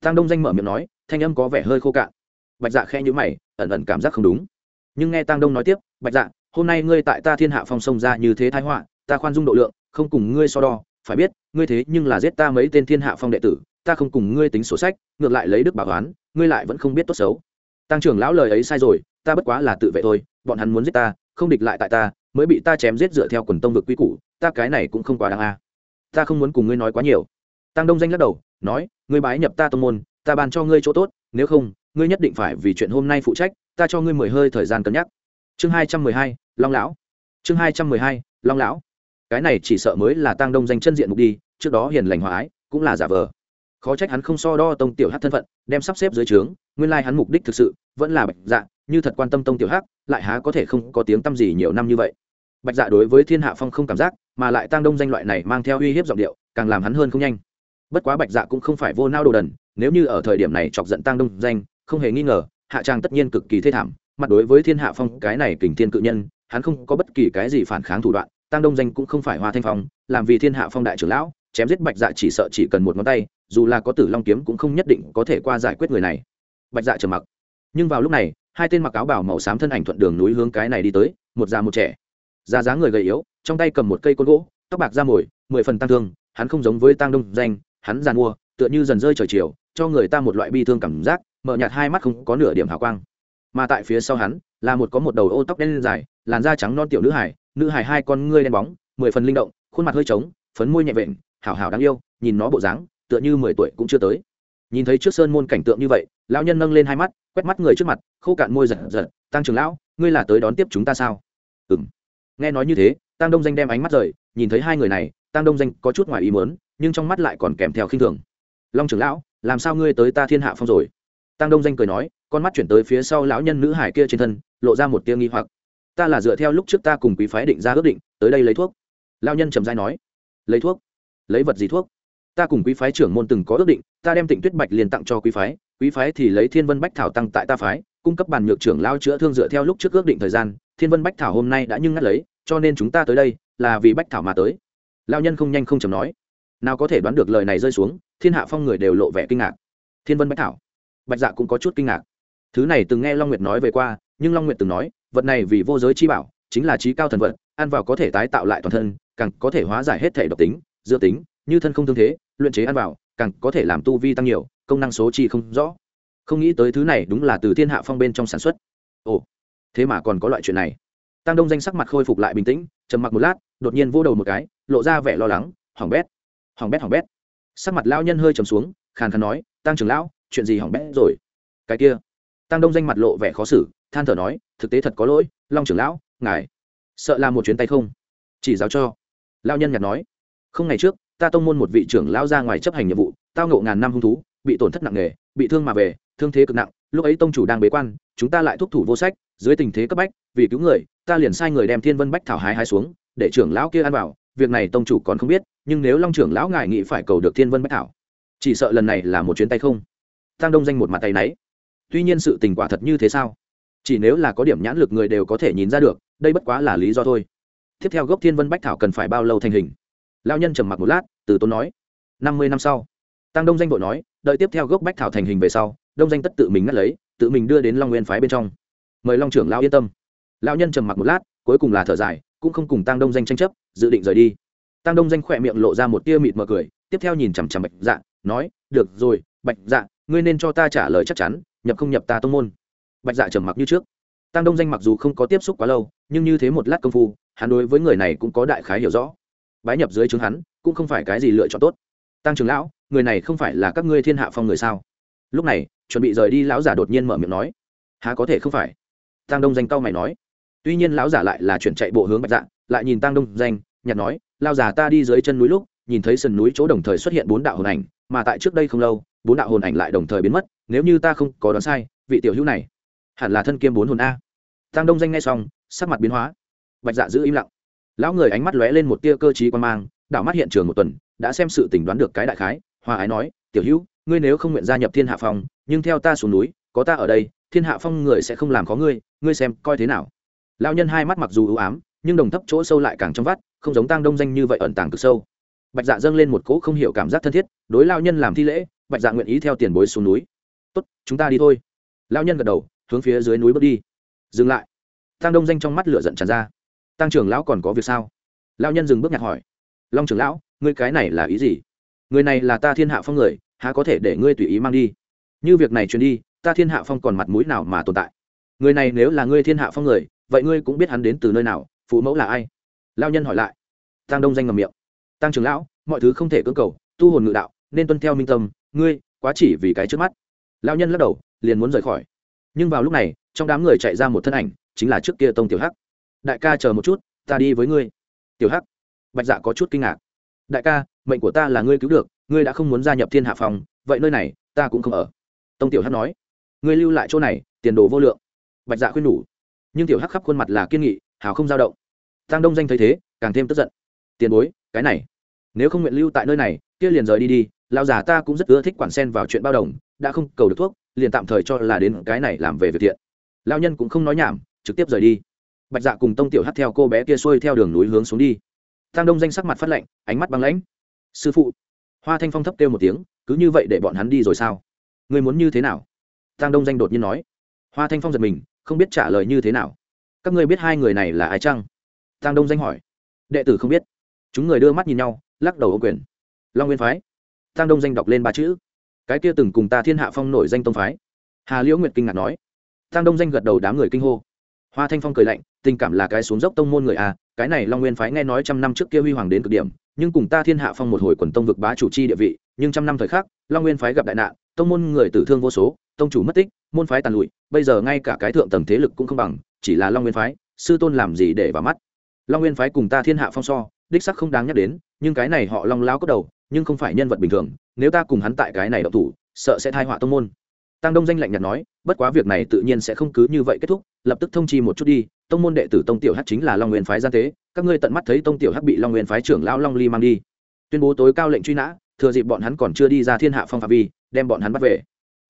Tăng đông danh mở miệng nói, thanh âm có vẻ hơi khô cạn. Bạch dạ khe nhữ mày, ẩn ẩn cảm giác không đúng. Nhưng nghe tăng đông nói tiếp, bạch dạ hôm nay ngươi tại ta thiên hạ phong sông ra như thế thái họa, ta khoan dung độ lượng, không cùng ngươi so đo. Phải biết, ngươi thế nhưng là giết ta mấy tên thiên hạ phong đệ tử, ta không cùng ngươi tính sổ sách, ngược lại lấy đức bảo oán, ngươi lại vẫn không biết tốt xấu. Tăng trưởng lão lời ấy sai rồi, ta bất quá là tự vệ thôi, bọn hắn muốn giết ta không địch lại tại ta, mới bị ta chém giết dựa theo quần tông vực quy củ, ta cái này cũng không quá đáng a. Ta không muốn cùng ngươi nói quá nhiều. Tăng đông danh lắc đầu, nói, ngươi bái nhập ta tông môn, ta bàn cho ngươi chỗ tốt, nếu không, ngươi nhất định phải vì chuyện hôm nay phụ trách, ta cho ngươi mười hơi thời gian cân nhắc. Chương hai trăm mười hai, long lão. Chương hai trăm mười hai, long lão. Cái này chỉ sợ mới là tăng đông danh chân diện mục đi, trước đó hiền lành hòa ái, cũng là giả vờ. Khó trách hắn không so đo tông tiểu hát thân phận, đem sắp xếp dưới trướng, nguyên lai hắn mục đích thực sự vẫn là bạch dạ như thật quan tâm tông tiểu hắc, lại há có thể không có tiếng tăm gì nhiều năm như vậy. Bạch dạ đối với thiên hạ phong không cảm giác, mà lại tăng đông danh loại này mang theo uy hiếp giọng điệu, càng làm hắn hơn không nhanh. Bất quá bạch dạ cũng không phải vô nao đồ đần, nếu như ở thời điểm này chọc giận tăng đông danh, không hề nghi ngờ, hạ trang tất nhiên cực kỳ thê thảm, mặt đối với thiên hạ phong, cái này kình thiên cự nhân, hắn không có bất kỳ cái gì phản kháng thủ đoạn tăng đông danh cũng không phải hoa thanh phong, làm vì thiên hạ phong đại trưởng lão, chém giết bạch dạ chỉ sợ chỉ cần một ngón tay, dù là có tử long kiếm cũng không nhất định có thể qua giải quyết người này. Bạch dạ trầm mặc. Nhưng vào lúc này hai tên mặc áo bảo màu xám thân ảnh thuận đường núi hướng cái này đi tới, một già một trẻ. Già dáng người gầy yếu, trong tay cầm một cây côn gỗ, tóc bạc ra mồi, mười phần tăng thương, hắn không giống với tăng đông danh, hắn giàn mua tựa như dần rơi trời chiều, cho người ta một loại bi thương cảm giác, mở nhạt hai mắt không có nửa điểm hào quang. Mà tại phía sau hắn, là một có một đầu ô tóc đen dài, làn da trắng non tiểu nữ hải nữ hải hai con ngươi đen bóng, mười phần linh động, khuôn mặt hơi trống, phấn môi nhẹ vện, hảo hảo đáng yêu, nhìn nó bộ dáng, tựa như mười tuổi cũng chưa tới. Nhìn thấy trước sơn môn cảnh tượng như vậy, lão nhân nâng lên hai mắt quét mắt người trước mặt, khô cạn môi giật giật tăng trường lão, ngươi là tới đón tiếp chúng ta sao? Ừ m nghe nói như thế tăng đông danh đem ánh mắt rời, nhìn thấy hai người này tăng đông danh có chút ngoài ý mớn nhưng trong mắt lại còn kèm theo khinh thường. Long trưởng lão, làm sao ngươi tới ta thiên hạ phong rồi? Tăng đông danh cười nói, con mắt chuyển tới phía sau lão nhân nữ hải kia trên thân, lộ ra một tia nghi hoặc. Ta là dựa theo lúc trước ta cùng quý phái định ra ước định, tới đây lấy thuốc. Lão nhân trầm dai nói. Lấy thuốc? Lấy vật gì thuốc? Ta cùng quý phái trưởng môn từng có ước định, ta đem tịnh tuyết bạch liền tặng cho quý phái quý phái thì lấy thiên vân bách thảo tăng tại ta phái, cung cấp bàn nhược trưởng lao chữa thương dựa theo lúc trước ước định thời gian, thiên vân bách thảo hôm nay đã nhưng ngắt lấy, cho nên chúng ta tới đây là vì bách thảo mà tới. Lao nhân không nhanh không chầm nói. Nào có thể đoán được lời này rơi xuống, thiên hạ phong người đều lộ vẻ kinh ngạc. Thiên vân bách thảo. Bạch dạ cũng có chút kinh ngạc. Thứ này từng nghe long nguyệt nói về qua, nhưng long nguyệt từng nói, vật này vì vô giới chi bảo, chính là trí cao thần vật, ăn vào có thể tái tạo lại toàn thân, càng có thể hóa giải hết thể độc tính dựa tính, như thân không thương thế, luyện chế ăn vào càng có thể làm tu vi tăng nhiều, công năng số chi không rõ. Không nghĩ tới thứ này đúng là từ thiên hạ phong bên trong sản xuất. Ồ, thế mà còn có loại chuyện này. Tăng đông danh sắc mặt khôi phục lại bình tĩnh, trầm mặc một lát, đột nhiên vô đầu một cái, lộ ra vẻ lo lắng hỏng bét hỏng bét hỏng bét. Sắc mặt lão nhân hơi trầm xuống, khàn khàn nói, tăng trưởng lão, chuyện gì hỏng bét rồi? Cái kia. Tăng đông danh mặt lộ vẻ khó xử, than thở nói, thực tế thật có lỗi, long trưởng lão, ngài sợ làm một chuyến tay không, chỉ giáo cho. Lão nhân nhặt nói, không ngày trước ta tông môn một vị trưởng lão ra ngoài chấp hành nhiệm vụ, tao ngộ ngàn năm hung thú, bị tổn thất nặng nề, bị thương mà về, thương thế cực nặng, lúc ấy tông chủ đang bế quan, chúng ta lại thúc thủ vô sách, dưới tình thế cấp bách, vì cứu người, ta liền sai người đem thiên vân bách thảo hái hái xuống, để trưởng lão kia ăn vào, việc này tông chủ còn không biết, nhưng nếu long trưởng lão ngài nghĩ phải cầu được thiên vân bách thảo, chỉ sợ lần này là một chuyến tay không. Tăng đông danh một mặt tay náy. Tuy nhiên sự tình quả thật như thế sao? Chỉ nếu là có điểm nhãn lực người đều có thể nhìn ra được, đây bất quá là lý do thôi. Tiếp theo gốc thiên vân bách thảo cần phải bao lâu thành hình? Lao nhân trầm mặc một lát, từ tốn nói, năm mươi năm sau. Tăng đông danh vội nói, đợi tiếp theo gốc bách thảo thành hình về sau, đông danh tất tự mình ngắt lấy, tự mình đưa đến long nguyên phái bên trong. Mời long trưởng lao yên tâm. Lao nhân trầm mặc một lát, cuối cùng là thở dài, cũng không cùng tăng đông danh tranh chấp, dự định rời đi. Tăng đông danh khỏe miệng lộ ra một tia mịt mờ cười, tiếp theo nhìn chằm chằm bạch dạ nói, được rồi, bạch dạ ngươi nên cho ta trả lời chắc chắn, nhập không nhập ta tông môn. Bạch dạ trầm mặc như trước. Tăng đông danh mặc dù không có tiếp xúc quá lâu, nhưng như thế một lát công phu, hắn đối với người này cũng có đại khái hiểu rõ bái nhập dưới trướng hắn, cũng không phải cái gì lựa chọn tốt. Tăng trưởng lão, người này không phải là các ngươi thiên hạ phong người sao? Lúc này, chuẩn bị rời đi, lão giả đột nhiên mở miệng nói, há có thể không phải? Tăng đông danh cao mày nói. Tuy nhiên lão giả lại là chuyển chạy bộ hướng bạch dạ lại nhìn tăng đông danh nhặt nói, lao giả ta đi dưới chân núi lúc, nhìn thấy sườn núi chỗ đồng thời xuất hiện bốn đạo hồn ảnh, mà tại trước đây không lâu, bốn đạo hồn ảnh lại đồng thời biến mất, nếu như ta không có đoán sai, vị tiểu hữu này hẳn là thân kiêm bốn hồn a. Tăng đông danh ngay xong, sắc mặt biến hóa. Bạch dạ giữ im lặng lão người ánh mắt lóe lên một tia cơ t r í quan mang, đảo mắt hiện trường một tuần, đã xem sự tỉnh đoán được cái đại khái, hòa ái nói, tiểu hữu, ngươi nếu không nguyện gia nhập thiên hạ phong, nhưng theo ta xuống núi, có ta ở đây, thiên hạ phong người sẽ không làm có ngươi ngươi xem coi thế nào. Lão nhân hai mắt mặc dù ưu ám, nhưng đồng thấp chỗ sâu lại càng trong vắt, không giống tăng đông danh như vậy ẩn tàng cực sâu. Bạch dạ dâng lên một cỗ không hiểu cảm giác thân thiết, đối lao nhân làm thi lễ, bạch dạ nguyện ý theo tiền bối xuống núi. Tốt, chúng ta đi thôi. Lao nhân gật đầu, hướng phía dưới núi bước đi. Dừng lại. Tăng đông danh trong mắt lửa giận tràn ra tăng trưởng lão còn có việc sao? Lão nhân dừng bước nhặt hỏi. Long trưởng lão, ngươi cái này là ý gì? Người này là ta thiên hạ phong người, há có thể để ngươi tùy ý mang đi? Như việc này truyền đi, ta thiên hạ phong còn mặt mũi nào mà tồn tại? Người này nếu là ngươi thiên hạ phong người, vậy ngươi cũng biết hắn đến từ nơi nào, phụ mẫu là ai? Lao nhân hỏi lại. Tăng đông danh ngầm miệng. Tăng trưởng lão, mọi thứ không thể cưỡng cầu, tu hồn ngự đạo, nên tuân theo minh tâm, ngươi, quá chỉ vì cái trước mắt. Lao nhân lắc đầu, liền muốn rời khỏi. Nhưng vào lúc này, trong đám người chạy ra một thân ảnh, chính là trước kia tông tiểu hắc đại ca chờ một chút, ta đi với ngươi. Tiểu hắc. Bạch dạ có chút kinh ngạc. Đại ca, mệnh của ta là ngươi cứu được, ngươi đã không muốn gia nhập thiên hạ phòng, vậy nơi này, ta cũng không ở. Tông tiểu hắc nói. Ngươi lưu lại chỗ này, tiền đồ vô lượng. Bạch dạ khuyên nhủ. Nhưng tiểu hắc khắp khuôn mặt là kiên nghị, hào không dao động. Tăng đông danh thấy thế, càng thêm tức giận. Tiền bối, cái này. Nếu không nguyện lưu tại nơi này, kia liền rời đi đi, lão già ta cũng rất ưa thích quản sen vào chuyện bao đồng, đã không cầu được thuốc, liền tạm thời cho là đến cái này làm về việc thiện. Lão nhân cũng không nói nhảm, trực tiếp rời đi bạch dạ cùng tông tiểu hắt theo cô bé kia xuôi theo đường núi hướng xuống đi. Tăng đông danh sắc mặt phát lạnh, ánh mắt băng lãnh. Sư phụ. Hoa thanh phong thấp kêu một tiếng, cứ như vậy để bọn hắn đi rồi sao? Người muốn như thế nào? Tăng đông danh đột nhiên nói. Hoa thanh phong giật mình, không biết trả lời như thế nào. Các ngươi biết hai người này là ai chăng? Tăng đông danh hỏi. Đệ tử không biết. Chúng người đưa mắt nhìn nhau, lắc đầu ô quyền. Long nguyên phái. Tăng đông danh đọc lên ba chữ. Cái kia từng cùng ta thiên hạ phong nổi danh tông phái. Hà liễu nguyệt kinh ngạc nói. Tăng đông danh gật đầu đám người kinh hô. Hoa thanh phong cười lạnh tình cảm là cái xuống dốc tông môn người à cái này long nguyên phái nghe nói trăm năm trước kia huy hoàng đến cực điểm, nhưng cùng ta thiên hạ phong một hồi quần tông vực bá chủ chi địa vị, nhưng trăm năm thời khắc, long nguyên phái gặp đại nạn, tông môn người tử thương vô số, tông chủ mất tích, môn phái tàn lụi, bây giờ ngay cả cái thượng tầng thế lực cũng không bằng, chỉ là long nguyên phái, sư tôn làm gì để vào mắt. Long nguyên phái cùng ta thiên hạ phong so, đích sắc không đáng nhắc đến, nhưng cái này họ long lao có đầu, nhưng không phải nhân vật bình thường, nếu ta cùng hắn tại cái này đậu thủ, sợ sẽ thai họa tông môn tăng đông danh lạnh nhạt nói, bất quá việc này tự nhiên sẽ không cứ như vậy kết thúc, lập tức thông chi một chút đi, tông môn đệ tử tông tiểu hắc chính là long nguyên phái gian tế, các ngươi tận mắt thấy tông tiểu hắc bị long nguyên phái trưởng lão long ly mang đi. Tuyên bố tối cao lệnh truy nã, thừa dịp bọn hắn còn chưa đi ra thiên hạ phong phạm vi, đem bọn hắn bắt về.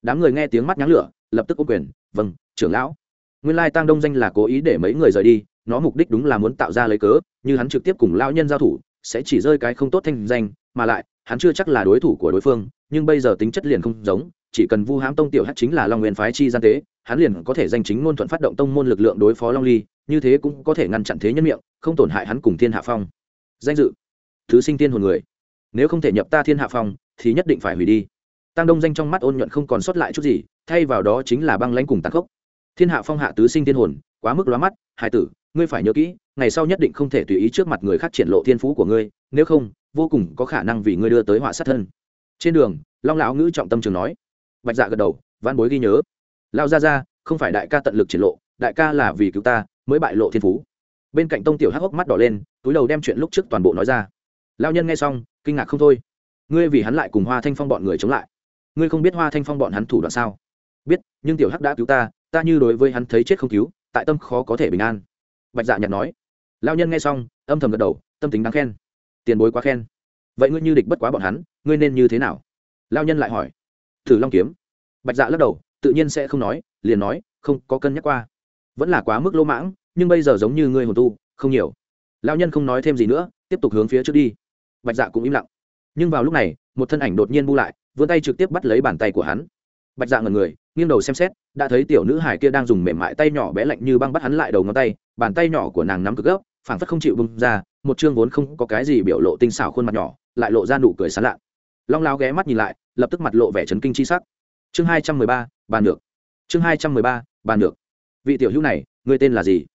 Đám người nghe tiếng mắt nháng lửa, lập tức ô quyền vâng trưởng lão. Nguyên lai tăng đông danh là cố ý để mấy người rời đi, nó mục đích đúng là muốn tạo ra lấy cớ, như hắn trực tiếp cùng lão nhân giao thủ, sẽ chỉ rơi cái không tốt thanh danh, mà lại, hắn chưa chắc là đối thủ của đối phương, nhưng bây giờ tính chất liền không giống chỉ cần vu hãm tông tiểu hát chính là long nguyên phái chi gian tế, hắn liền có thể danh chính ngôn thuận phát động tông môn lực lượng đối phó long ly, như thế cũng có thể ngăn chặn thế nhân miệng, không tổn hại hắn cùng thiên hạ phong. Danh dự. Thứ sinh tiên hồn người. Nếu không thể nhập ta thiên hạ phong, thì nhất định phải hủy đi. Tăng đông danh trong mắt ôn nhuận không còn sót lại chút gì, thay vào đó chính là băng lãnh cùng tàn khốc. Thiên hạ phong hạ tứ sinh tiên hồn, quá mức lóa mắt hải tử, ngươi phải nhớ kỹ, ngày sau nhất định không thể tùy ý trước mặt người khác triển lộ thiên phú của ngươi, nếu không, vô cùng có khả năng vì ngươi đưa tới họa sát thân. Trên đường, long lão ngữ trọng tâm trường nói bạch dạ gật đầu văn bối ghi nhớ. Lao ra ra không phải đại ca tận lực triển lộ, đại ca là vì cứu ta, mới bại lộ thiên phú. Bên cạnh tông tiểu hắc hốc mắt đỏ lên, túi đầu đem chuyện lúc trước toàn bộ nói ra. Lao nhân nghe xong, kinh ngạc không thôi. Ngươi vì hắn lại cùng hoa thanh phong bọn người chống lại. Ngươi không biết hoa thanh phong bọn hắn thủ đoạn sao? Biết, nhưng tiểu hắc đã cứu ta ta như đối với hắn thấy chết không cứu, tại tâm khó có thể bình an. Bạch dạ nhặt nói. Lao nhân nghe xong, âm thầm gật đầu, tâm tính đáng khen. Tiền bối quá khen. Vậy ngươi như địch bất quá bọn hắn, ngươi nên như thế nào? Lao nhân lại hỏi thử long kiếm. Bạch dạ lắc đầu, tự nhiên sẽ không nói, liền nói, không, có cân nhắc qua. Vẫn là quá mức lỗ mãng, nhưng bây giờ giống như ngươi hồn tu, không nhiều. Lao nhân không nói thêm gì nữa, tiếp tục hướng phía trước đi. Bạch dạ cũng im lặng. Nhưng vào lúc này, một thân ảnh đột nhiên bu lại, vươn tay trực tiếp bắt lấy bàn tay của hắn. Bạch dạ ngần người, nghiêng đầu xem xét, đã thấy tiểu nữ hải kia đang dùng mềm mại tay nhỏ bé lạnh như băng bắt hắn lại đầu ngón tay, bàn tay nhỏ của nàng nắm cực gốc phảng phất không chịu bung ra, một chương vốn không có cái gì biểu lộ tinh xảo khuôn mặt nhỏ, lại lộ ra nụ cười sán lạ. Long lao ghé mắt nhìn lại lập tức mặt lộ vẻ chấn kinh chi sắc. Chương hai trăm mười ba, bàn được chương hai trăm mười ba, bàn được vị tiểu hữu này, ngươi tên là gì?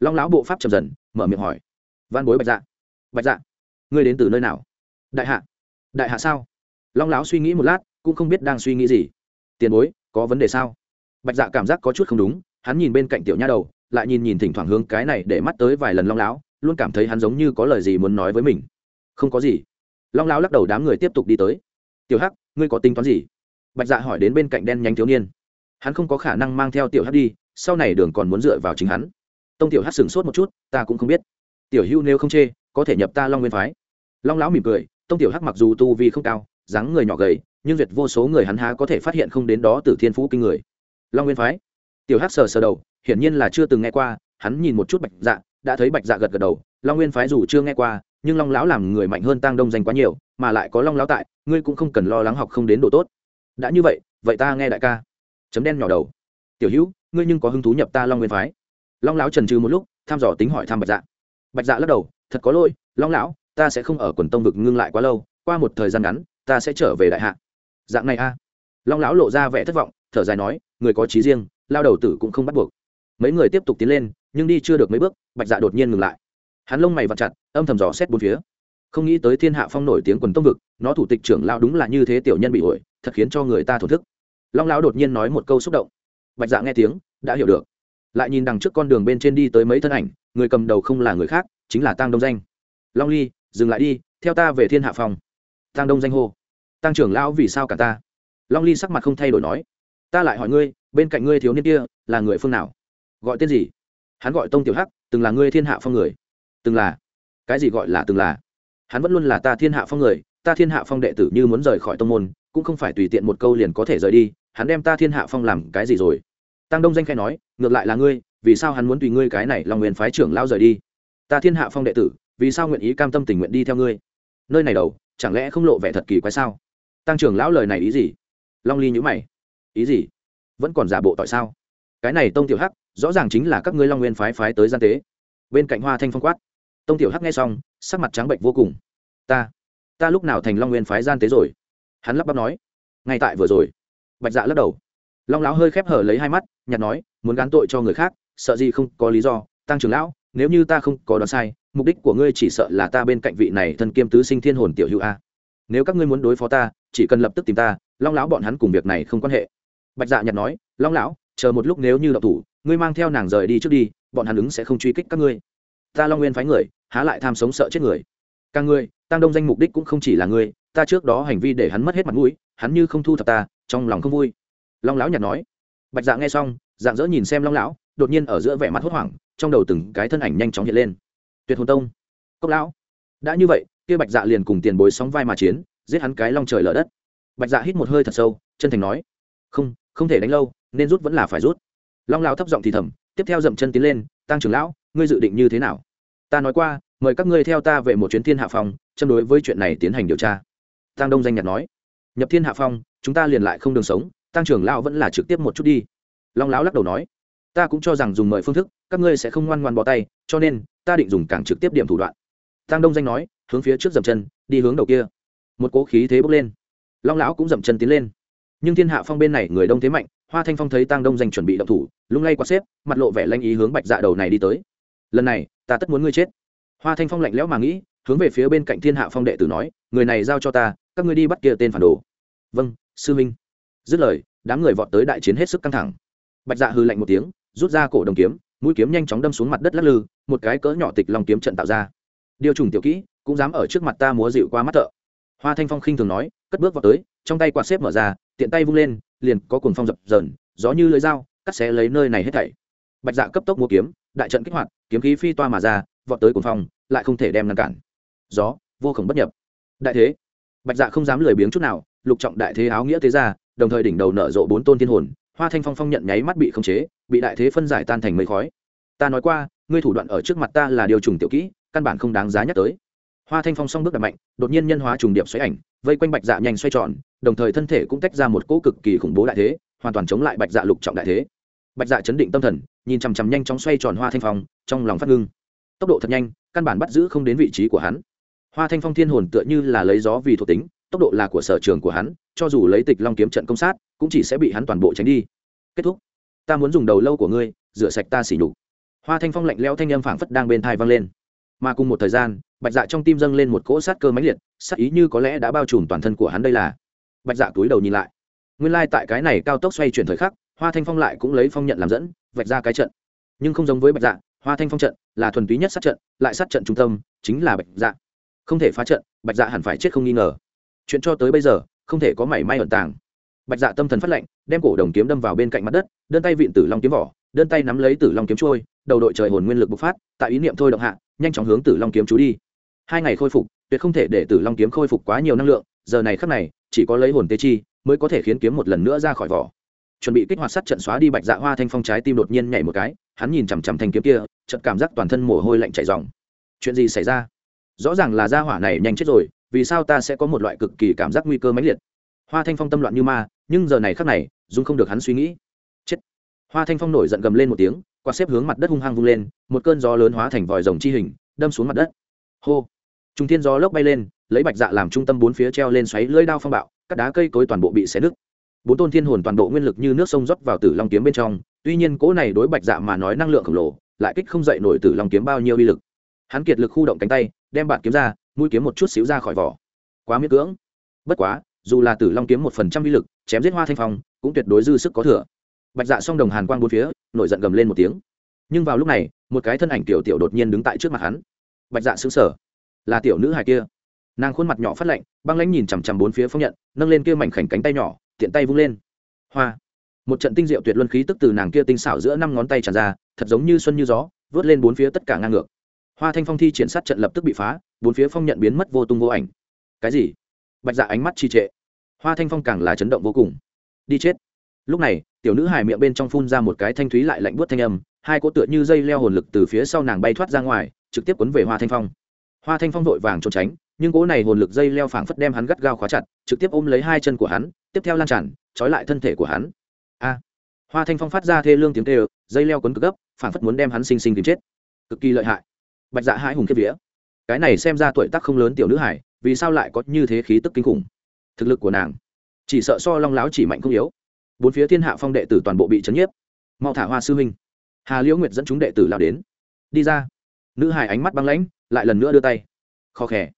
Long lão bộ pháp chậm dần, mở miệng hỏi. Văn bối bạch dạ. Bạch dạ ngươi đến từ nơi nào? Đại hạ. Đại hạ sao? Long lão suy nghĩ một lát, cũng không biết đang suy nghĩ gì. Tiền bối, có vấn đề sao? Bạch dạ cảm giác có chút không đúng, hắn nhìn bên cạnh tiểu nha đầu, lại nhìn nhìn thỉnh thoảng hướng cái này để mắt tới vài lần long lão, luôn cảm thấy hắn giống như có lời gì muốn nói với mình. Không có gì. Long lão lắc đầu đám người tiếp tục đi tới. Tiểu hắc ngươi có tính toán gì? Bạch dạ hỏi đến bên cạnh đen nhánh thiếu niên. Hắn không có khả năng mang theo tiểu hắc đi, sau này đường còn muốn dựa vào chính hắn. Tông tiểu hắc sửng sốt một chút, ta cũng không biết. Tiểu hưu nếu không chê, có thể nhập ta long nguyên phái. Long lão mỉm cười, tông tiểu hắc mặc dù tu vi không cao, dáng người nhỏ gầy, nhưng việt vô số người hắn há có thể phát hiện không đến đó từ thiên phú kinh người. Long nguyên phái? Tiểu hắc sờ sờ đầu, hiển nhiên là chưa từng nghe qua, hắn nhìn một chút bạch dạ đã thấy bạch dạ gật gật đầu, long nguyên phái dù chưa nghe qua nhưng long lão làm người mạnh hơn tăng đông danh quá nhiều, mà lại có long lão tại, ngươi cũng không cần lo lắng học không đến độ tốt. Đã như vậy vậy ta nghe đại ca. Chấm đen nhỏ đầu. Tiểu hữu, ngươi nhưng có hứng thú nhập ta long nguyên phái? Long lão trần trừ một lúc thăm dò tính hỏi thăm bạch dạ. Bạch dạ lắc đầu, thật có lỗi, long lão, ta sẽ không ở quần tông vực ngưng lại quá lâu, qua một thời gian ngắn, ta sẽ trở về đại hạ. Dạng này a. Long lão lộ ra vẻ thất vọng, thở dài nói, người có trí riêng, lao đầu tử cũng không bắt buộc. Mấy người tiếp tục tiến lên, nhưng đi chưa được mấy bước, bạch dạ đột nhiên ngừng lại hắn lông mày vặt chặt, âm thầm dò xét bốn phía. Không nghĩ tới thiên hạ phong nổi tiếng quần tông vực, nó thủ tịch trưởng lao đúng là như thế tiểu nhân bị ổi, thật khiến cho người ta thổn thức. Long lão đột nhiên nói một câu xúc động. Bạch dạ nghe tiếng, đã hiểu được. Lại nhìn đằng trước con đường bên trên đi tới mấy thân ảnh, người cầm đầu không là người khác, chính là tăng đông danh. Long ly, dừng lại đi, theo ta về thiên hạ phong. Tăng đông danh hô. Tăng trưởng lão vì sao cả ta? Long ly sắc mặt không thay đổi nói. Ta lại hỏi ngươi, bên cạnh ngươi thiếu niên kia, là người phương nào? Gọi tên gì? Hắn gọi tông tiểu hắc, từng là ngươi thiên hạ phong người từng là. Cái gì gọi là từng là? Hắn vẫn luôn là ta thiên hạ phong người, ta thiên hạ phong đệ tử như muốn rời khỏi tông môn, cũng không phải tùy tiện một câu liền có thể rời đi, hắn đem ta thiên hạ phong làm cái gì rồi? Tăng đông danh khai nói, ngược lại là ngươi, vì sao hắn muốn tùy ngươi cái này lòng nguyện phái trưởng lao rời đi? Ta thiên hạ phong đệ tử, vì sao nguyện ý cam tâm tình nguyện đi theo ngươi? Nơi này đầu, chẳng lẽ không lộ vẻ thật kỳ quái sao? Tăng trưởng lão lời này ý gì? Long ly nhữ mày. Ý gì? Vẫn còn giả bộ tại sao? Cái này tông tiểu hắc, rõ ràng chính là các ngươi long nguyên phái phái tới gian tế. Bên cạnh hoa thanh phong quát tông tiểu hắc nghe xong, sắc mặt trắng bệnh vô cùng. Ta ta lúc nào thành long nguyên phái gian tế rồi? Hắn lắp bắp nói. Ngay tại vừa rồi. Bạch dạ lắc đầu. Long lão hơi khép hở lấy hai mắt nhặt nói, muốn gán tội cho người khác, sợ gì không có lý do. Tăng trưởng lão, nếu như ta không có đoán sai, mục đích của ngươi chỉ sợ là ta bên cạnh vị này thân kiêm tứ sinh thiên hồn tiểu hữu a. Nếu các ngươi muốn đối phó ta, chỉ cần lập tức tìm ta, long lão bọn hắn cùng việc này không quan hệ. Bạch dạ nhặt nói, long lão, chờ một lúc nếu như đậu thủ, ngươi mang theo nàng rời đi trước đi, bọn hắn ứng sẽ không truy kích các ngươi. Ta long nguyên phái người há lại tham sống sợ chết người. Càng ngươi tăng đông danh mục đích cũng không chỉ là ngươi, ta trước đó hành vi để hắn mất hết mặt mũi, hắn như không thu thập ta, trong lòng không vui. Long lão nhặt nói. Bạch dạ nghe xong, dạng dỡ nhìn xem long lão, đột nhiên ở giữa vẻ mặt hốt hoảng, trong đầu từng cái thân ảnh nhanh chóng hiện lên. Tuyệt hồn tông. Cốc lão. Đã như vậy, kia bạch dạ liền cùng tiền bối sóng vai mà chiến, giết hắn cái long trời lở đất. Bạch dạ hít một hơi thật sâu, chân thành nói. Không không thể đánh lâu, nên rút vẫn là phải rút. Long lão thấp giọng thì thầm, tiếp theo dậm chân tiến lên tăng trưởng lão, ngươi dự định như thế nào? Ta nói qua, mời các ngươi theo ta về một chuyến thiên hạ phòng châm đối với chuyện này tiến hành điều tra. Tăng đông danh nhạt nói. Nhập thiên hạ phong, chúng ta liền lại không đường sống tăng trưởng lão vẫn là trực tiếp một chút đi. Long lão lắc đầu nói. Ta cũng cho rằng dùng mời phương thức, các ngươi sẽ không ngoan ngoan bỏ tay, cho nên, ta định dùng càng trực tiếp điểm thủ đoạn. Tăng đông danh nói, hướng phía trước dậm chân, đi hướng đầu kia. Một cố khí thế bốc lên. Long lão cũng dậm chân tiến lên. Nhưng thiên hạ phong bên này người đông thế mạnh, hoa thanh phong thấy tăng đông danh chuẩn bị động thủ, lung lay qua xếp, mặt lộ vẻ lanh ý hướng bạch dạ đầu này đi tới lần này, ta tất muốn ngươi chết. Hoa thanh phong lạnh lẽo mà nghĩ, hướng về phía bên cạnh thiên hạ phong đệ tử nói, người này giao cho ta, các ngươi đi bắt kia tên phản đồ. Vâng sư minh. Dứt lời, đám người vọt tới đại chiến hết sức căng thẳng. Bạch dạ hư lạnh một tiếng, rút ra cổ đồng kiếm, mũi kiếm nhanh chóng đâm xuống mặt đất lắc lư, một cái cỡ nhỏ tịch lòng kiếm trận tạo ra. Điều trùng tiểu kỹ, cũng dám ở trước mặt ta múa dịu qua mắt thợ. Hoa thanh phong khinh thường nói, cất bước vào tới, trong tay quạt xếp mở ra, tiện tay vung lên, liền có cuồng phong dập dờn, gió như lưới dao, cắt xé lấy nơi này hết thảy. Bạch dạ cấp tốc múa kiếm đại trận kích hoạt, kiếm khí phi toa mà ra, vọt tới cuồng phong, lại không thể đem ngăn cản. Gió, vô khổng bất nhập. Đại thế. Bạch dạ không dám lười biếng chút nào, lục trọng đại thế áo nghĩa thế ra, đồng thời đỉnh đầu nở rộ bốn tôn thiên hồn, hoa thanh phong phong nhận nháy mắt bị khống chế, bị đại thế phân giải tan thành mây khói. Ta nói qua, ngươi thủ đoạn ở trước mặt ta là điều trùng tiểu kỹ, căn bản không đáng giá nhắc tới. Hoa thanh phong song bước đập mạnh, đột nhiên nhân hóa trùng điệp xoáy ảnh, vây quanh bạch dạ nhanh xoay tròn, đồng thời thân thể cũng tách ra một cỗ cực kỳ khủng bố đại thế, hoàn toàn chống lại bạch dạ lục trọng đại thế bạch dạ chấn định tâm thần, nhìn chằm chằm nhanh chóng xoay tròn hoa thanh phong, trong lòng phát ngưng. Tốc độ thật nhanh, căn bản bắt giữ không đến vị trí của hắn. Hoa thanh phong thiên hồn tựa như là lấy gió vì thuộc tính, tốc độ là của sở trường của hắn, cho dù lấy tịch long kiếm trận công sát, cũng chỉ sẽ bị hắn toàn bộ tránh đi. Kết thúc. Ta muốn dùng đầu lâu của ngươi, rửa sạch ta xỉ nhục. Hoa thanh phong lạnh leo thanh âm phảng phất đang bên thai vang lên. Mà cùng một thời gian, bạch dạ trong tim dâng lên một cỗ sát cơ mãnh liệt, sát ý như có lẽ đã bao trùm toàn thân của hắn đây là. Bạch dạ túi đầu nhìn lại. Nguyên lai tại cái này cao tốc xoay chuyển thời khắc hoa thanh phong lại cũng lấy phong nhận làm dẫn, vạch ra cái trận. Nhưng không giống với bạch dạ hoa thanh phong trận là thuần túy nhất sát trận, lại sát trận trung tâm, chính là bạch dạ. Không thể phá trận, bạch dạ hẳn phải chết không nghi ngờ. Chuyện cho tới bây giờ, không thể có mảy may ẩn tàng. Bạch dạ tâm thần phát lệnh đem cổ đồng kiếm đâm vào bên cạnh mặt đất, đơn tay vịn tử long kiếm vỏ, đơn tay nắm lấy tử long kiếm trôi, đầu đội trời hồn nguyên lực bộc phát, tại ý niệm thôi động hạ, nhanh chóng hướng tử long kiếm chú đi. Hai ngày khôi phục, tuyệt không thể để tử long kiếm khôi phục quá nhiều năng lượng, giờ này khắc này, chỉ có lấy hồn tê chi, mới có thể khiến kiếm một lần nữa ra khỏi vỏ chuẩn bị kích hoạt sát trận xóa đi bạch dạ hoa thanh phong trái tim đột nhiên nhảy một cái, hắn nhìn chằm chằm thanh kiếm kia, chợt cảm giác toàn thân mồ hôi lạnh chảy ròng. Chuyện gì xảy ra? Rõ ràng là gia hỏa này nhanh chết rồi, vì sao ta sẽ có một loại cực kỳ cảm giác nguy cơ mãnh liệt? Hoa thanh phong tâm loạn như ma, nhưng giờ này khắc này, dung không được hắn suy nghĩ. Chết! Hoa thanh phong nổi giận gầm lên một tiếng, quạt xếp hướng mặt đất hung hăng vung lên, một cơn gió lớn hóa thành vòi rồng chi hình, đâm xuống mặt đất. Hô! Trung thiên gió lốc bay lên, lấy bạch dạ làm trung tâm bốn phía treo lên xoáy lưỡi đao phong bạo các đá cây cối toàn bộ bị xé nứt bốn tôn thiên hồn toàn bộ nguyên lực như nước sông rót vào tử long kiếm bên trong, tuy nhiên cỗ này đối bạch dạ mà nói năng lượng khổng lồ, lại kích không dậy nổi tử long kiếm bao nhiêu uy lực. Hắn kiệt lực khu động cánh tay, đem bạn kiếm ra, mũi kiếm một chút xíu ra khỏi vỏ. Quá miễn cưỡng. Bất quá, dù là tử long kiếm một phần trăm uy lực, chém giết hoa thanh phong, cũng tuyệt đối dư sức có thừa. Bạch dạ song đồng hàn quang bốn phía, nổi giận gầm lên một tiếng. Nhưng vào lúc này, một cái thân ảnh tiểu tiểu đột nhiên đứng tại trước mặt hắn. Bạch dạ xứng sở là tiểu nữ hài kia. Nàng khuôn mặt nhỏ phát lạnh, băng lãnh nhìn chằm chằm bốn phía phong nhận, nâng lên kia mảnh khảnh cánh tay nhỏ tiện tay vung lên. Hoa. Một trận tinh diệu tuyệt luân khí tức từ nàng kia tinh xảo giữa năm ngón tay tràn ra, thật giống như xuân như gió, vớt lên bốn phía tất cả ngang ngược. Hoa thanh phong thi triển sát trận lập tức bị phá, bốn phía phong nhận biến mất vô tung vô ảnh. Cái gì? Bạch dạ ánh mắt trì trệ. Hoa thanh phong càng là chấn động vô cùng. Đi chết. Lúc này, tiểu nữ hài miệng bên trong phun ra một cái thanh thúy lại lạnh buốt thanh âm, hai cỗ tựa như dây leo hồn lực từ phía sau nàng bay thoát ra ngoài, trực tiếp quấn về hoa thanh phong. Hoa thanh phong vội vàng trốn tránh nhưng cỗ này hồn lực dây leo phảng phất đem hắn gắt gao khóa chặt, trực tiếp ôm lấy hai chân của hắn, tiếp theo lan tràn, trói lại thân thể của hắn. A! Hoa thanh phong phát ra thê lương tiếng tê dây leo quấn cực gấp, phảng phất muốn đem hắn sinh sinh tìm chết. Cực kỳ lợi hại. Bạch dạ hãi hùng kiếp vía. Cái này xem ra tuổi tác không lớn tiểu nữ hải vì sao lại có như thế khí tức kinh khủng? Thực lực của nàng, chỉ sợ so long láo chỉ mạnh không yếu. Bốn phía thiên hạ phong đệ tử toàn bộ bị chấn nhiếp. Mau thả hoa sư huynh hà liễu nguyệt dẫn chúng đệ tử lao đến. Đi ra. Nữ hải ánh mắt băng lãnh, lại lần nữa đưa tay. Khó khẽ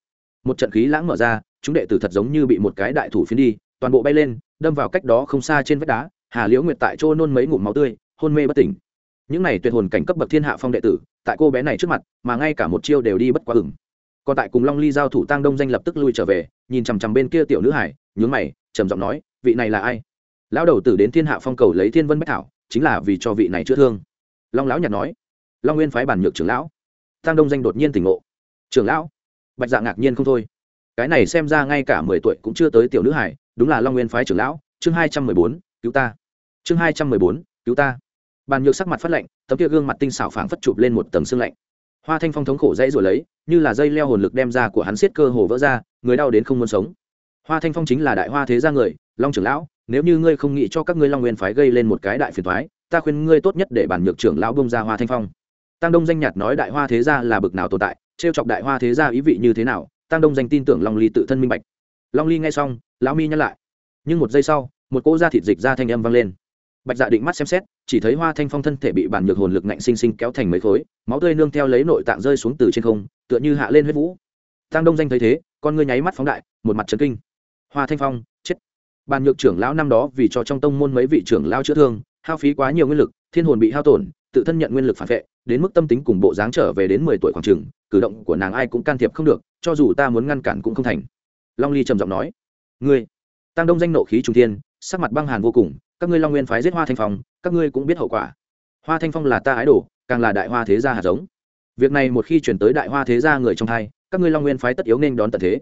một trận khí lãng mở ra, chúng đệ tử thật giống như bị một cái đại thủ phiến đi, toàn bộ bay lên, đâm vào cách đó không xa trên vách đá, hà liễu nguyệt tại chỗ nôn mấy ngụm máu tươi, hôn mê bất tỉnh. Những này tuyệt hồn cảnh cấp bậc thiên hạ phong đệ tử, tại cô bé này trước mặt, mà ngay cả một chiêu đều đi bất quá ửng. Còn tại cùng long ly giao thủ tăng đông danh lập tức lui trở về, nhìn chằm chằm bên kia tiểu nữ hải, nhướng mày, trầm giọng nói, vị này là ai? Lão đầu tử đến thiên hạ phong cầu lấy thiên vân bách thảo, chính là vì cho vị này chữa thương. Long lão nhạt nói, long nguyên phái bản nhược trưởng lão. Tăng đông danh đột nhiên tỉnh ngộ. Trưởng lão? Bạch dạ ngạc nhiên không thôi. Cái này xem ra ngay cả mười tuổi cũng chưa tới tiểu nữ hải đúng là long nguyên phái trưởng lão, chương hai trăm mười bốn, cứu ta. Chương hai trăm mười bốn, cứu ta. Bàn nhược sắc mặt phát lạnh, tấm kia gương mặt tinh xảo phảng phất chụp lên một tầng xương lạnh. Hoa thanh phong thống khổ dãy rồi lấy, như là dây leo hồn lực đem ra của hắn xiết cơ hồ vỡ ra, người đau đến không muốn sống. Hoa thanh phong chính là đại hoa thế gia người, long trưởng lão, nếu như ngươi không nghĩ cho các ngươi long nguyên phái gây lên một cái đại phiền thoái ta khuyên ngươi tốt nhất để bản nhược trưởng lão bông ra hoa thanh phong. Tăng đông danh nhạt nói đại hoa thế gia là bực nào tồn tại trêu chọc đại hoa thế gia ý vị như thế nào tăng đông danh tin tưởng long ly tự thân minh bạch. Long ly nghe xong, lão mi nhắc lại. Nhưng một giây sau, một cỗ da thịt dịch ra thanh âm vang lên. Bạch dạ định mắt xem xét, chỉ thấy hoa thanh phong thân thể bị bản nhược hồn lực ngạnh sinh sinh kéo thành mấy khối, máu tươi nương theo lấy nội tạng rơi xuống từ trên không, tựa như hạ lên huyết vũ. Tăng đông danh thấy thế, con ngươi nháy mắt phóng đại, một mặt trấn kinh. Hoa thanh phong, chết. Bàn nhược trưởng lão năm đó vì cho trong tông môn mấy vị trưởng lao chữa thương, hao phí quá nhiều nguyên lực, thiên hồn bị hao tổn tự thân nhận nguyên lực phản vệ, đến mức tâm tính cùng bộ dáng trở về đến mười tuổi khoảng trường, cử động của nàng ai cũng can thiệp không được, cho dù ta muốn ngăn cản cũng không thành. Long ly trầm giọng nói, ngươi tăng đông danh nộ khí trung thiên, sắc mặt băng hàn vô cùng, các ngươi long nguyên phái giết hoa thanh phong, các ngươi cũng biết hậu quả. Hoa thanh phong là ta ái đồ, càng là đại hoa thế gia hạt giống. Việc này một khi chuyển tới đại hoa thế gia người trong thai, các ngươi long nguyên phái tất yếu nên đón tận thế.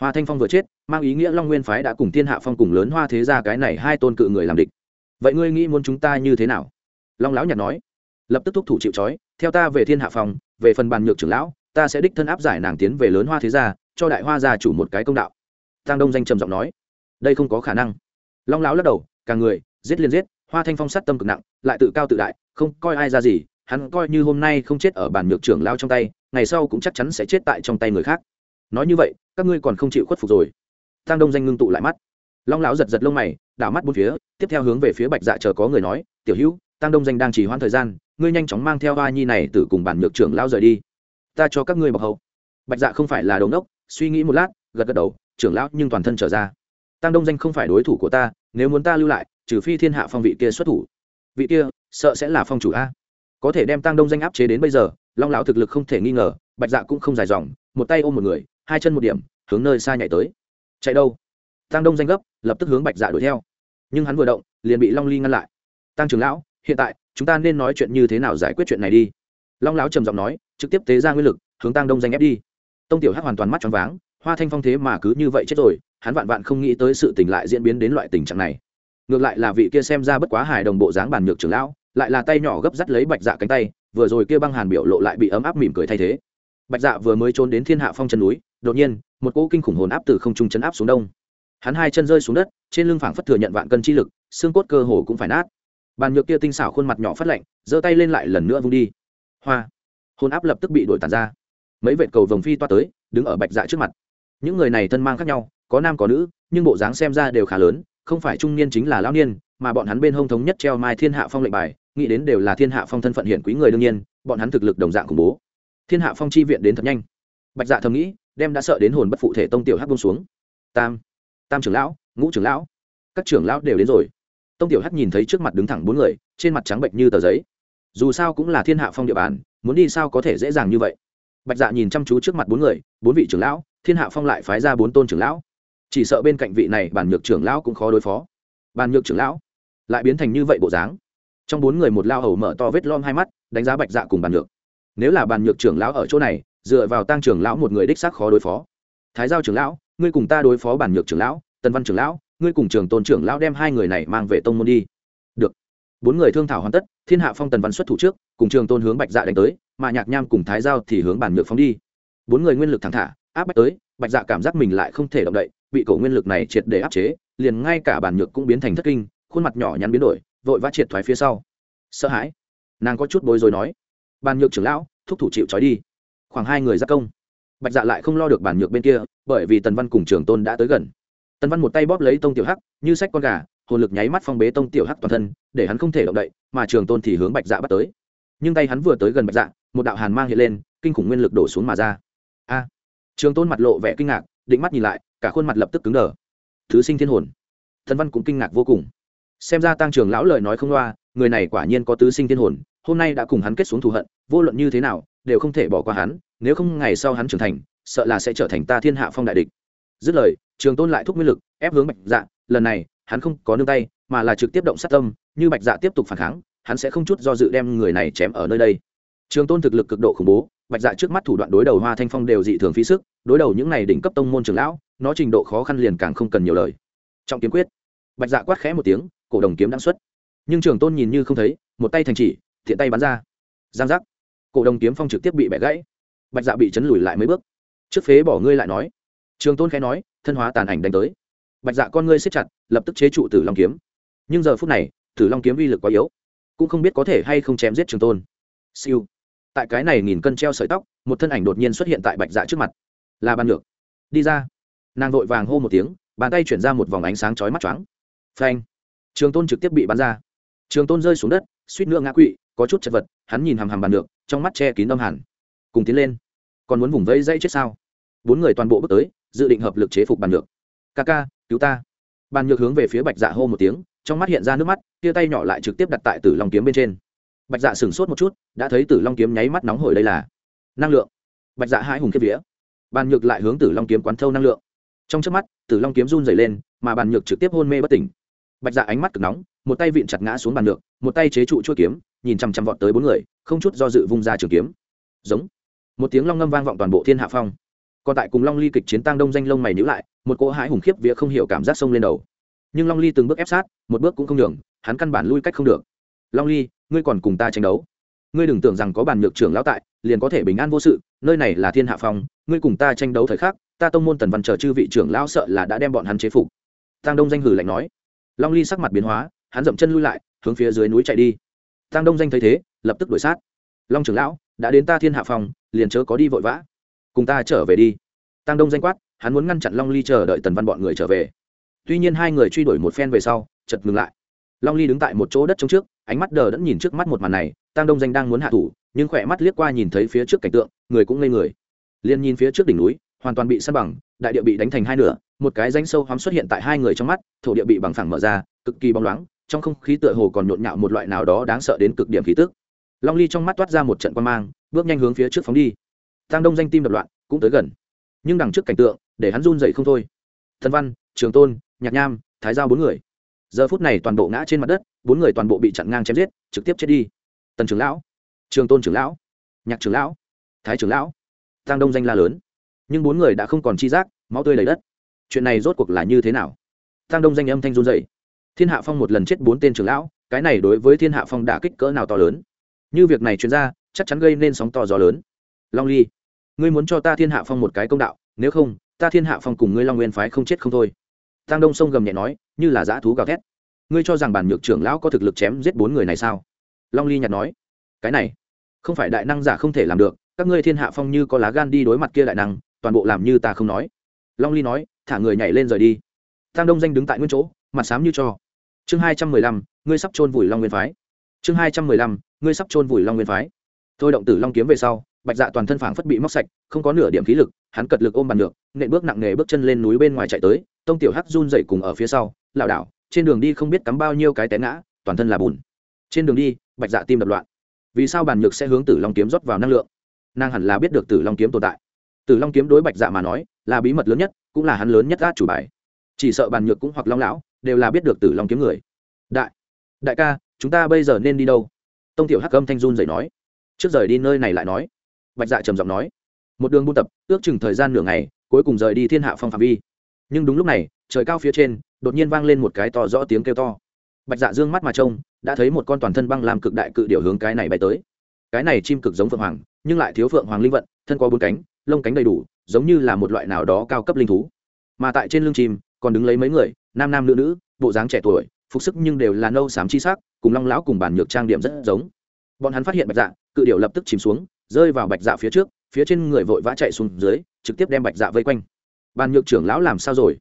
Hoa thanh phong vừa chết, mang ý nghĩa long nguyên phái đã cùng thiên hạ phong cùng lớn hoa thế gia cái này hai tôn cự người làm địch. Vậy ngươi nghĩ muốn chúng ta như thế nào? Long lão nhạt nói lập tức thúc thủ chịu trói theo ta về thiên hạ phòng, về phần bàn nhược trưởng lão ta sẽ đích thân áp giải nàng tiến về lớn hoa thế gia cho đại hoa gia chủ một cái công đạo. Tăng đông danh trầm giọng nói. Đây không có khả năng. Long lão lắc đầu càng người giết liền giết hoa thanh phong sát tâm cực nặng lại tự cao tự đại không coi ai ra gì hắn coi như hôm nay không chết ở bàn nhược trưởng lao trong tay ngày sau cũng chắc chắn sẽ chết tại trong tay người khác. Nói như vậy các ngươi còn không chịu khuất phục rồi. Tăng đông danh ngưng tụ lại mắt. Long lão giật giật lông mày đảo mắt bốn phía tiếp theo hướng về phía bạch dạ chờ có người nói tiểu hữu tăng đông danh đang chỉ hoãn thời gian ngươi nhanh chóng mang theo hoa nhi này từ cùng bản nhược trưởng lão rời đi. Ta cho các ngươi bọc hậu. Bạch dạ không phải là đống đốc, suy nghĩ một lát, gật gật đầu, trưởng lão nhưng toàn thân trở ra. Tăng đông danh không phải đối thủ của ta, nếu muốn ta lưu lại, trừ phi thiên hạ phong vị kia xuất thủ. Vị kia, sợ sẽ là phong chủ a. Có thể đem tăng đông danh áp chế đến bây giờ, long lão thực lực không thể nghi ngờ, bạch dạ cũng không dài dòng, một tay ôm một người, hai chân một điểm, hướng nơi xa nhảy tới. Chạy đâu? Tăng đông danh gấp, lập tức hướng bạch dạ đuổi theo. Nhưng hắn vừa động, liền bị long ly ngăn lại. Tăng trưởng lão hiện tại, chúng ta nên nói chuyện như thế nào giải quyết chuyện này đi. Long lão trầm giọng nói, trực tiếp tế ra nguyên lực, hướng tăng đông danh ép đi. Tông tiểu hắc hoàn toàn mắt tròn váng, hoa thanh phong thế mà cứ như vậy chết rồi, hắn vạn vạn không nghĩ tới sự tình lại diễn biến đến loại tình trạng này. Ngược lại là vị kia xem ra bất quá hài đồng bộ dáng bàn nhược trưởng lão, lại là tay nhỏ gấp dắt lấy bạch dạ cánh tay, vừa rồi kia băng hàn biểu lộ lại bị ấm áp mỉm cười thay thế. Bạch dạ vừa mới trốn đến thiên hạ phong chân núi, đột nhiên, một cỗ kinh khủng hồn áp từ không trung chấn áp xuống đông. Hắn hai chân rơi xuống đất, trên lưng phảng phất thừa nhận vạn cân chi lực, xương cốt cơ hồ cũng phải nát bàn nhược kia tinh xảo khuôn mặt nhỏ phát lạnh, giơ tay lên lại lần nữa vung đi. Hoa! Hồn áp lập tức bị đổi tàn ra. Mấy vệ cầu vồng phi toa tới, đứng ở bạch dạ trước mặt. Những người này thân mang khác nhau, có nam có nữ, nhưng bộ dáng xem ra đều khá lớn, không phải trung niên chính là lão niên, mà bọn hắn bên hông thống nhất treo mai thiên hạ phong lệnh bài, nghĩ đến đều là thiên hạ phong thân phận hiển quý người đương nhiên, bọn hắn thực lực đồng dạng khủng bố. Thiên hạ phong chi viện đến thật nhanh. Bạch dạ thầm nghĩ, đem đã sợ đến hồn bất phụ thể tông tiểu hắc bông xuống. Tam tam trưởng lão, ngũ trưởng lão, các trưởng lão đều đến rồi tông tiểu hắc nhìn thấy trước mặt đứng thẳng bốn người, trên mặt trắng bệnh như tờ giấy. Dù sao cũng là thiên hạ phong địa bàn, muốn đi sao có thể dễ dàng như vậy? Bạch dạ nhìn chăm chú trước mặt bốn người, bốn vị trưởng lão, thiên hạ phong lại phái ra bốn tôn trưởng lão. Chỉ sợ bên cạnh vị này bản nhược trưởng lão cũng khó đối phó. Bàn nhược trưởng lão lại biến thành như vậy bộ dáng. Trong bốn người một lao hầu mở to vết lom hai mắt, đánh giá bạch dạ cùng bàn nhược. Nếu là bàn nhược trưởng lão ở chỗ này, dựa vào tăng trưởng lão một người đích xác khó đối phó. Thái giao trưởng lão, ngươi cùng ta đối phó bản nhược trưởng lão, tần văn trưởng lão ngươi cùng trường tôn trưởng lão đem hai người này mang về tông môn đi. Được. Bốn người thương thảo hoàn tất, thiên hạ phong tần văn xuất thủ trước, cùng trường tôn hướng bạch dạ đánh tới, mà nhạc nham cùng thái giao thì hướng bản nhược phóng đi. Bốn người nguyên lực thẳng thả, áp bách tới, bạch dạ cảm giác mình lại không thể động đậy, bị cổ nguyên lực này triệt để áp chế, liền ngay cả bản nhược cũng biến thành thất kinh, khuôn mặt nhỏ nhắn biến đổi, vội vã triệt thoái phía sau. Sợ hãi. Nàng có chút bối rối nói. Bàn nhược trưởng lão, thúc thủ chịu trói đi. Khoảng hai người giác công. Bạch dạ lại không lo được bản nhược bên kia, bởi vì tần văn cùng trường tôn đã tới gần tần văn một tay bóp lấy tông tiểu hắc, như sách con gà, hồn lực nháy mắt phong bế tông tiểu hắc toàn thân, để hắn không thể động đậy, mà trường tôn thì hướng bạch dạ bắt tới. Nhưng tay hắn vừa tới gần bạch dạ một đạo hàn mang hiện lên, kinh khủng nguyên lực đổ xuống mà ra. A! Trường tôn mặt lộ vẻ kinh ngạc, định mắt nhìn lại, cả khuôn mặt lập tức cứng đờ. Thứ sinh thiên hồn. Thần văn cũng kinh ngạc vô cùng. Xem ra tăng trường lão lời nói không loa, người này quả nhiên có tứ sinh thiên hồn, hôm nay đã cùng hắn kết xuống thù hận, vô luận như thế nào, đều không thể bỏ qua hắn, nếu không ngày sau hắn trưởng thành, sợ là sẽ trở thành ta thiên hạ phong đại địch. Dứt lời trường tôn lại thúc nguyên lực, ép hướng bạch dạ lần này, hắn không có nương tay, mà là trực tiếp động sát tâm, như bạch dạ tiếp tục phản kháng, hắn sẽ không chút do dự đem người này chém ở nơi đây. Trường tôn thực lực cực độ khủng bố, bạch dạ trước mắt thủ đoạn đối đầu hoa thanh phong đều dị thường phí sức, đối đầu những này đỉnh cấp tông môn trường lão, nó trình độ khó khăn liền càng không cần nhiều lời. Trong kiếm quyết. Bạch dạ quát khẽ một tiếng, cổ đồng kiếm đang xuất. Nhưng trường tôn nhìn như không thấy, một tay thành chỉ, thiện tay bắn ra. Giang giác. Cổ đồng kiếm phong trực tiếp bị bẻ gãy. Bạch dạ bị chấn lùi lại mấy bước. Trước phế bỏ ngươi lại nói. Trường tôn khẽ nói thân hóa tàn ảnh đánh tới. Bạch dạ con ngươi xếp chặt, lập tức chế trụ tử long kiếm. Nhưng giờ phút này, tử long kiếm uy lực quá yếu, cũng không biết có thể hay không chém giết trường tôn. Siêu. Tại cái này nghìn cân treo sợi tóc, một thân ảnh đột nhiên xuất hiện tại bạch dạ trước mặt. Là ban lược đi ra. Nàng vội vàng hô một tiếng, bàn tay chuyển ra một vòng ánh sáng chói mắt choáng. Phanh. Trường tôn trực tiếp bị bắn ra. Trường tôn rơi xuống đất, suýt nữa ngã quỵ, có chút chật vật, hắn nhìn hàm hàm bàn được trong mắt che kín âm hẳn. Cùng tiến lên. Còn muốn vùng vẫy dây chết sao? Bốn người toàn bộ bước tới dự định hợp lực chế phục bàn nhược. Ca ca, cứu ta. Bàn nhược hướng về phía bạch dạ hô một tiếng, trong mắt hiện ra nước mắt, tia tay nhỏ lại trực tiếp đặt tại tử long kiếm bên trên. Bạch dạ sửng sốt một chút, đã thấy tử long kiếm nháy mắt nóng hổi đây là năng lượng. Bạch dạ hai hùng kiếp vía. Bàn nhược lại hướng tử long kiếm quán thâu năng lượng. Trong trước mắt, tử long kiếm run dày lên, mà bàn nhược trực tiếp hôn mê bất tỉnh. Bạch dạ ánh mắt cực nóng, một tay vịn chặt ngã xuống bàn nhược, một tay chế trụ chuỗi kiếm, nhìn chằm chằm vọt tới bốn người, không chút do dự vung ra trường kiếm. Giống. Một tiếng long ngâm vang vọng toàn bộ thiên hạ phong còn tại cùng long ly kịch chiến tăng đông danh lông mày nhữ lại một cỗ hãi hùng khiếp vía không hiểu cảm giác sông lên đầu. Nhưng long ly từng bước ép sát một bước cũng không đường hắn căn bản lui cách không được. Long ly ngươi còn cùng ta tranh đấu? Ngươi đừng tưởng rằng có bàn nhược trưởng lão tại liền có thể bình an vô sự nơi này là thiên hạ phong ngươi cùng ta tranh đấu thời khắc ta tông môn tần văn chờ chư vị trưởng lão sợ là đã đem bọn hắn chế phục. Tăng đông danh hử lạnh nói. Long ly sắc mặt biến hóa hắn dậm chân lui lại hướng phía dưới núi chạy đi. Tăng đông danh thấy thế lập tức đuổi sát. Long trưởng lão đã đến ta thiên hạ Phòng, liền chớ có đi vội vã cùng ta trở về đi. Tăng đông danh quát, hắn muốn ngăn chặn long ly chờ đợi tần văn bọn người trở về. Tuy nhiên hai người truy đuổi một phen về sau chật ngừng lại. Long ly đứng tại một chỗ đất trống trước, ánh mắt đờ đẫn nhìn trước mắt một màn này tăng đông danh đang muốn hạ thủ, nhưng khỏe mắt liếc qua nhìn thấy phía trước cảnh tượng, người cũng ngây người. Liền nhìn phía trước đỉnh núi, hoàn toàn bị săn bằng, đại địa bị đánh thành hai nửa, một cái rãnh sâu hoắm xuất hiện tại hai người trong mắt, thổ địa bị bằng phẳng mở ra, cực kỳ bóng loáng, trong không khí tựa hồ còn nhộn nhạo một loại nào đó đáng sợ đến cực điểm khí tức. Long ly trong mắt toát ra một trận quan mang, bước nhanh hướng phía trước phóng đi tăng đông danh tim đập loạn, cũng tới gần. Nhưng đằng trước cảnh tượng, để hắn run dậy không thôi. Thần văn, trường tôn, nhạc nham, thái giao bốn người. Giờ phút này toàn bộ ngã trên mặt đất, bốn người toàn bộ bị chặn ngang chém giết, trực tiếp chết đi. Tần trưởng lão, trường tôn trưởng lão, nhạc trưởng lão, thái trưởng lão. Tăng đông danh la lớn. Nhưng bốn người đã không còn chi giác, máu tươi lấy đất. Chuyện này rốt cuộc là như thế nào? Tăng đông danh âm thanh run dậy thiên hạ phong một lần chết bốn tên trưởng lão, cái này đối với thiên hạ phong đã kích cỡ nào to lớn? Như việc này chuyên ra, chắc chắn gây nên sóng to gió lớn. Long ly ngươi muốn cho ta thiên hạ phong một cái công đạo, nếu không, ta thiên hạ phong cùng ngươi long nguyên phái không chết không thôi. Tăng đông sông gầm nhẹ nói, như là dã thú gào thét. Ngươi cho rằng bản nhược trưởng lão có thực lực chém giết bốn người này sao? Long ly nhặt nói, cái này, không phải đại năng giả không thể làm được, các ngươi thiên hạ phong như có lá gan đi đối mặt kia đại năng, toàn bộ làm như ta không nói. Long ly nói, thả người nhảy lên rời đi. Tăng đông danh đứng tại nguyên chỗ, mặt sám như cho. Chương hai trăm mười lăm, ngươi sắp chôn vùi long nguyên phái. Chương hai trăm mười lăm, ngươi sắp chôn vùi long nguyên phái. Thôi động tử long kiếm về sau bạch dạ toàn thân phảng phất bị móc sạch, không có nửa điểm khí lực, hắn cật lực ôm bàn được nện bước nặng nề bước chân lên núi bên ngoài chạy tới, tông tiểu hắc run dậy cùng ở phía sau lảo đảo trên đường đi không biết cắm bao nhiêu cái té ngã, toàn thân là bùn. Trên đường đi, bạch dạ tim đập loạn. Vì sao bàn nhược sẽ hướng tử long kiếm rót vào năng lượng? Nàng hẳn là biết được tử long kiếm tồn tại. Tử long kiếm đối bạch dạ mà nói, là bí mật lớn nhất, cũng là hắn lớn nhất át chủ bài. Chỉ sợ bàn nhược cũng hoặc long lão, đều là biết được tử long kiếm người. Đại đại ca, chúng ta bây giờ nên đi đâu? Tông tiểu hắc âm thanh run dậy nói. Trước rời đi nơi này lại nói bạch dạ trầm giọng nói, một đường buôn tập, ước chừng thời gian nửa ngày, cuối cùng rời đi thiên hạ phong phạm vi. Nhưng đúng lúc này, trời cao phía trên, đột nhiên vang lên một cái to rõ tiếng kêu to. Bạch dạ dương mắt mà trông, đã thấy một con toàn thân băng làm cực đại cự điểu hướng cái này bay tới. Cái này chim cực giống phượng hoàng, nhưng lại thiếu phượng hoàng linh vận, thân có bốn cánh, lông cánh đầy đủ, giống như là một loại nào đó cao cấp linh thú. Mà tại trên lưng chim, còn đứng lấy mấy người, nam nam nữ nữ, bộ dáng trẻ tuổi, phục sức nhưng đều là nâu xám chi sắc, cùng long lão cùng bản nhược trang điểm rất giống. Bọn hắn phát hiện bạch dạ cự điệu lập tức chìm xuống rơi vào bạch dạ phía trước, phía trên người vội vã chạy xuống dưới, trực tiếp đem bạch dạ vây quanh. Bàn nhược trưởng lão làm sao rồi?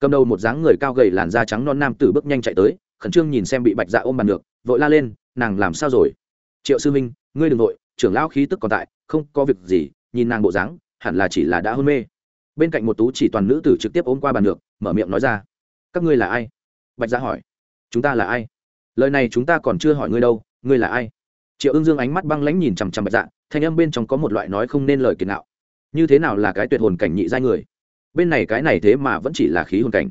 Cầm đầu một dáng người cao gầy làn da trắng non nam tử bước nhanh chạy tới, khẩn trương nhìn xem bị bạch dạ ôm bàn được vội la lên, nàng làm sao rồi? Triệu sư minh ngươi đừng vội, trưởng lão khí tức còn tại, không có việc gì, nhìn nàng bộ dáng, hẳn là chỉ là đã hôn mê. Bên cạnh một tú chỉ toàn nữ tử trực tiếp ôm qua bàn được mở miệng nói ra, các ngươi là ai? Bạch dạ hỏi. Chúng ta là ai? Lời này chúng ta còn chưa hỏi ngươi đâu, ngươi là ai? Triệu ưng dương ánh mắt băng lãnh nhìn chằm chằm bạch dạ thanh âm bên trong có một loại nói không nên lời kiệt nạo. Như thế nào là cái tuyệt hồn cảnh nhị giai người? Bên này cái này thế mà vẫn chỉ là khí hồn cảnh.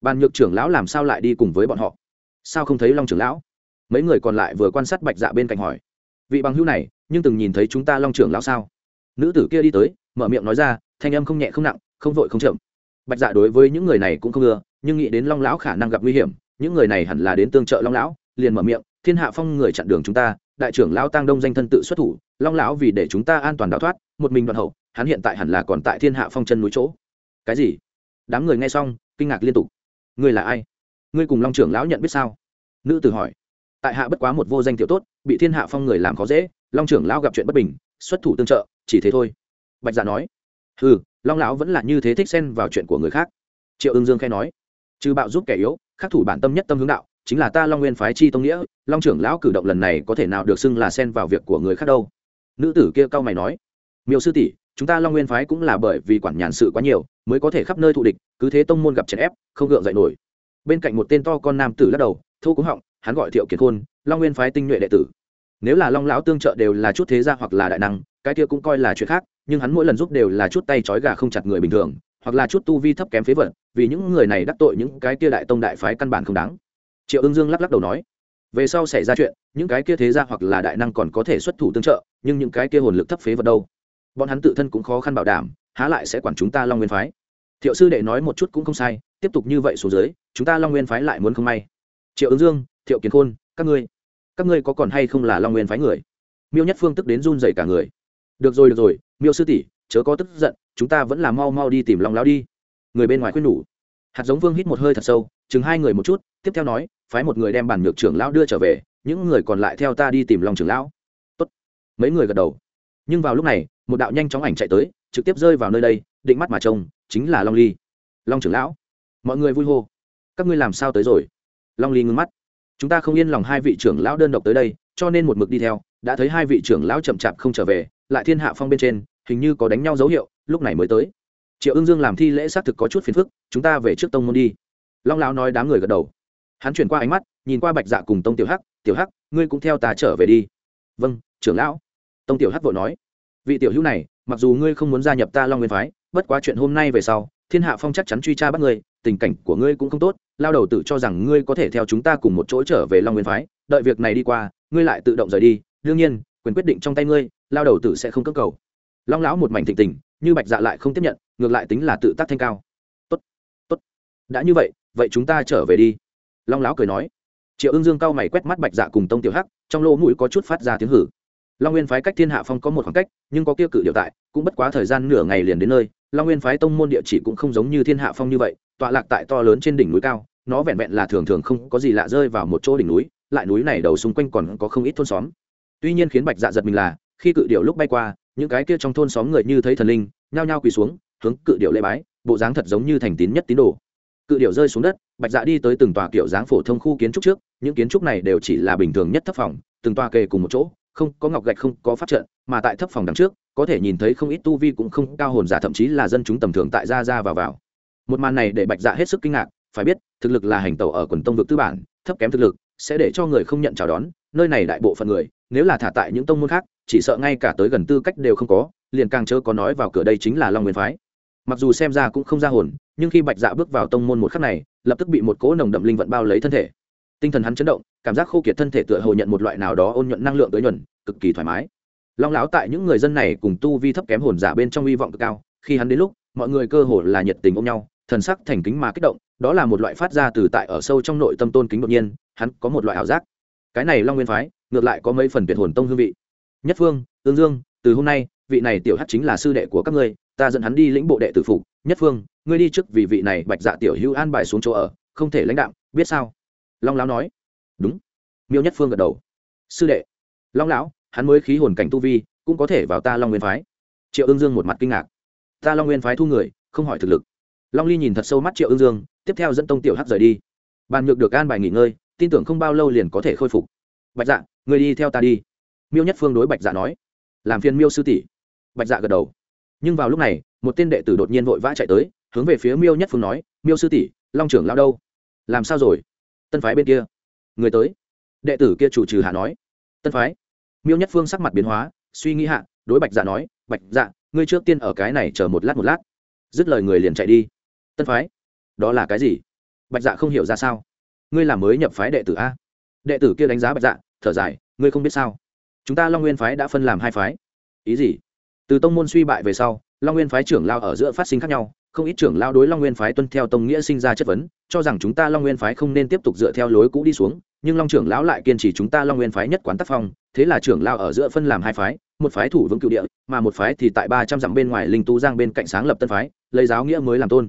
Bàn nhược trưởng lão làm sao lại đi cùng với bọn họ? Sao không thấy long trưởng lão? Mấy người còn lại vừa quan sát bạch dạ bên cạnh hỏi. Vị bằng hữu này, nhưng từng nhìn thấy chúng ta long trưởng lão sao? Nữ tử kia đi tới, mở miệng nói ra, thanh âm không nhẹ không nặng, không vội không chậm. Bạch dạ đối với những người này cũng không ưa nhưng nghĩ đến long lão khả năng gặp nguy hiểm, những người này hẳn là đến tương trợ long lão, liền mở miệng, thiên hạ phong người chặn đường chúng ta, đại trưởng lão tăng đông danh thân tự xuất thủ long lão vì để chúng ta an toàn đào thoát, một mình đoạn hậu, hắn hiện tại hẳn là còn tại thiên hạ phong chân núi chỗ. Cái gì? Đám người nghe xong, kinh ngạc liên tục. Ngươi là ai? Ngươi cùng long trưởng lão nhận biết sao? Nữ tử hỏi. Tại hạ bất quá một vô danh tiểu tốt, bị thiên hạ phong người làm khó dễ, long trưởng lão gặp chuyện bất bình, xuất thủ tương trợ, chỉ thế thôi. Bạch dạ nói. Ừ long lão vẫn là như thế thích xen vào chuyện của người khác. Triệu ương dương khai nói. Trừ bạo giúp kẻ yếu, khắc thủ bản tâm nhất tâm hướng đạo, chính là ta long nguyên phái chi tông nghĩa, long trưởng lão cử động lần này có thể nào được xưng là xen vào việc của người khác đâu? Nữ tử kia cao mày nói, miêu sư tỷ, chúng ta long nguyên phái cũng là bởi vì quản nhàn sự quá nhiều, mới có thể khắp nơi thụ địch, cứ thế tông môn gặp chèn ép, không gượng dậy nổi. Bên cạnh một tên to con nam tử lắc đầu thu cúng họng, hắn gọi thiệu kiệt khôn, long nguyên phái tinh nhuệ đệ tử. Nếu là long lão tương trợ đều là chút thế gia hoặc là đại năng, cái kia cũng coi là chuyện khác, nhưng hắn mỗi lần giúp đều là chút tay trói gà không chặt người bình thường, hoặc là chút tu vi thấp kém phế vật, vì những người này đắc tội những cái kia đại tông đại phái căn bản không đáng. Triệu ương dương lắc lắc đầu nói, về sau xảy ra chuyện, những cái kia thế gia hoặc là đại năng còn có thể xuất thủ tương trợ nhưng những cái kia hồn lực thấp phế vật đâu? Bọn hắn tự thân cũng khó khăn bảo đảm, há lại sẽ quản chúng ta long nguyên phái. Thiệu sư đệ nói một chút cũng không sai, tiếp tục như vậy xuống dưới, chúng ta long nguyên phái lại muốn không may. Triệu ứng dương, thiệu kiến khôn, các ngươi các ngươi có còn hay không là long nguyên phái người? Miêu nhất phương tức đến run dày cả người. Được rồi được rồi, miêu sư tỷ, chớ có tức giận, chúng ta vẫn là mau mau đi tìm long lão đi. Người bên ngoài khuyên nhủ. Hạt giống vương hít một hơi thật sâu, chừng hai người một chút, tiếp theo nói, phái một người đem bản nhược trưởng lão đưa trở về, những người còn lại theo ta đi tìm long trưởng lão mấy người gật đầu. Nhưng vào lúc này, một đạo nhanh chóng ảnh chạy tới, trực tiếp rơi vào nơi đây, định mắt mà trông, chính là long ly. Long trưởng lão, mọi người vui hô. Các ngươi làm sao tới rồi? Long ly ngưng mắt. Chúng ta không yên lòng hai vị trưởng lão đơn độc tới đây, cho nên một mực đi theo, đã thấy hai vị trưởng lão chậm chạp không trở về, lại thiên hạ phong bên trên, hình như có đánh nhau dấu hiệu, lúc này mới tới. Triệu ương dương làm thi lễ xác thực có chút phiền phức, chúng ta về trước tông môn đi. Long lão nói đám người gật đầu. Hắn chuyển qua ánh mắt, nhìn qua bạch dạ cùng tông tiểu hắc tiểu hắc, ngươi cũng theo ta trở về đi. Vâng trưởng lão tông tiểu hắc vội nói, vị tiểu hữu này, mặc dù ngươi không muốn gia nhập ta long nguyên phái, bất quá chuyện hôm nay về sau, thiên hạ phong chắc chắn truy tra bắt ngươi, tình cảnh của ngươi cũng không tốt, lao đầu tự cho rằng ngươi có thể theo chúng ta cùng một chỗ trở về long nguyên phái, đợi việc này đi qua, ngươi lại tự động rời đi, đương nhiên, quyền quyết định trong tay ngươi, lao đầu tử sẽ không cưỡng cầu. Long lão một mảnh thịnh tình, như bạch dạ lại không tiếp nhận, ngược lại tính là tự tác thanh cao. Tốt tốt, đã như vậy vậy chúng ta trở về đi. Long lão cười nói. Triệu ương dương cao mày quét mắt bạch dạ cùng tông tiểu hắc, trong lỗ mũi có chút phát ra tiếng hử long nguyên phái cách thiên hạ phong có một khoảng cách, nhưng có kia cự điệu tại, cũng bất quá thời gian nửa ngày liền đến nơi. Long nguyên phái tông môn địa chỉ cũng không giống như thiên hạ phong như vậy, tọa lạc tại to lớn trên đỉnh núi cao, nó vẹn vẹn là thường thường không có gì lạ rơi vào một chỗ đỉnh núi, lại núi này đầu xung quanh còn có không ít thôn xóm. Tuy nhiên khiến bạch dạ giật mình là, khi cự điệu lúc bay qua, những cái kia trong thôn xóm người như thấy thần linh, nhao nhao quỳ xuống, hướng cự điệu lễ bái, bộ dáng thật giống như thành tín nhất tín đồ. Cự điệu rơi xuống đất, bạch dạ đi tới từng tòa kiểu dáng phổ thông khu kiến trúc trước, những kiến trúc này đều chỉ là bình thường nhất thấp phòng, từng tòa kề cùng một chỗ không có ngọc gạch không có phát trận, mà tại thấp phòng đằng trước, có thể nhìn thấy không ít tu vi cũng không cao hồn giả, thậm chí là dân chúng tầm thường tại ra ra vào vào. Một màn này để bạch dạ hết sức kinh ngạc, phải biết, thực lực là hành tẩu ở quần tông vực tư bản, thấp kém thực lực, sẽ để cho người không nhận chào đón, nơi này đại bộ phận người, nếu là thả tại những tông môn khác, chỉ sợ ngay cả tới gần tư cách đều không có, liền càng chớ có nói vào cửa đây chính là long nguyên phái. Mặc dù xem ra cũng không ra hồn, nhưng khi bạch dạ bước vào tông môn một khắc này, lập tức bị một cỗ nồng đậm linh vận bao lấy thân thể tinh thần hắn chấn động, cảm giác khô kiệt thân thể tựa hồ nhận một loại nào đó ôn nhuận năng lượng tới nhuần, cực kỳ thoải mái. Long lão tại những người dân này cùng tu vi thấp kém hồn giả bên trong hy vọng cực cao, khi hắn đến lúc, mọi người cơ hồ là nhiệt tình ôm nhau, thần sắc thành kính mà kích động, đó là một loại phát ra từ tại ở sâu trong nội tâm tôn kính đột nhiên, hắn có một loại ảo giác. Cái này long nguyên phái, ngược lại có mấy phần tuyệt hồn tông hương vị. Nhất phương, tương dương, từ hôm nay, vị này tiểu hắc chính là sư đệ của các ngươi, ta dẫn hắn đi lĩnh bộ đệ tử phục nhất phương, ngươi đi trước vì vị này bạch dạ tiểu hữu an bài xuống chỗ ở, không thể lãnh đạo, biết sao? Long lão nói. Đúng. Miêu nhất phương gật đầu. Sư đệ. Long lão, hắn mới khí hồn cảnh tu vi, cũng có thể vào ta long nguyên phái. Triệu ương dương một mặt kinh ngạc. Ta long nguyên phái thu người, không hỏi thực lực. Long ly nhìn thật sâu mắt triệu ương dương, tiếp theo dẫn tông tiểu hắc rời đi. Bàn nhược được an bài nghỉ ngơi, tin tưởng không bao lâu liền có thể khôi phục. Bạch dạ người đi theo ta đi. Miêu nhất phương đối bạch dạ nói. Làm phiền miêu sư tỷ. Bạch dạ gật đầu. Nhưng vào lúc này, một tên đệ tử đột nhiên vội vã chạy tới, hướng về phía miêu nhất phương nói, miêu sư tỷ, long trưởng lao đâu? Làm sao rồi? Tân phái bên kia. Người tới. Đệ tử kia chủ trừ hạ nói. Tân phái. Miêu nhất phương sắc mặt biến hóa, suy nghĩ hạ, đối bạch dạ nói, bạch dạ ngươi trước tiên ở cái này chờ một lát một lát. Dứt lời người liền chạy đi. Tân phái, đó là cái gì? Bạch dạ không hiểu ra sao. Ngươi là mới nhập phái đệ tử a? Đệ tử kia đánh giá bạch dạ thở dài, ngươi không biết sao? Chúng ta long nguyên phái đã phân làm hai phái. Ý gì? Từ tông môn suy bại về sau, long nguyên phái trưởng lao ở giữa phát sinh khác nhau không ít trưởng lao đối long nguyên phái tuân theo tông nghĩa sinh ra chất vấn, cho rằng chúng ta long nguyên phái không nên tiếp tục dựa theo lối cũ đi xuống, nhưng long trưởng lão lại kiên trì chúng ta long nguyên phái nhất quán tác phong, thế là trưởng lao ở giữa phân làm hai phái, một phái thủ vững cựu địa, mà một phái thì tại ba trăm dặm bên ngoài linh tú giang bên cạnh sáng lập tân phái, lấy giáo nghĩa mới làm tôn.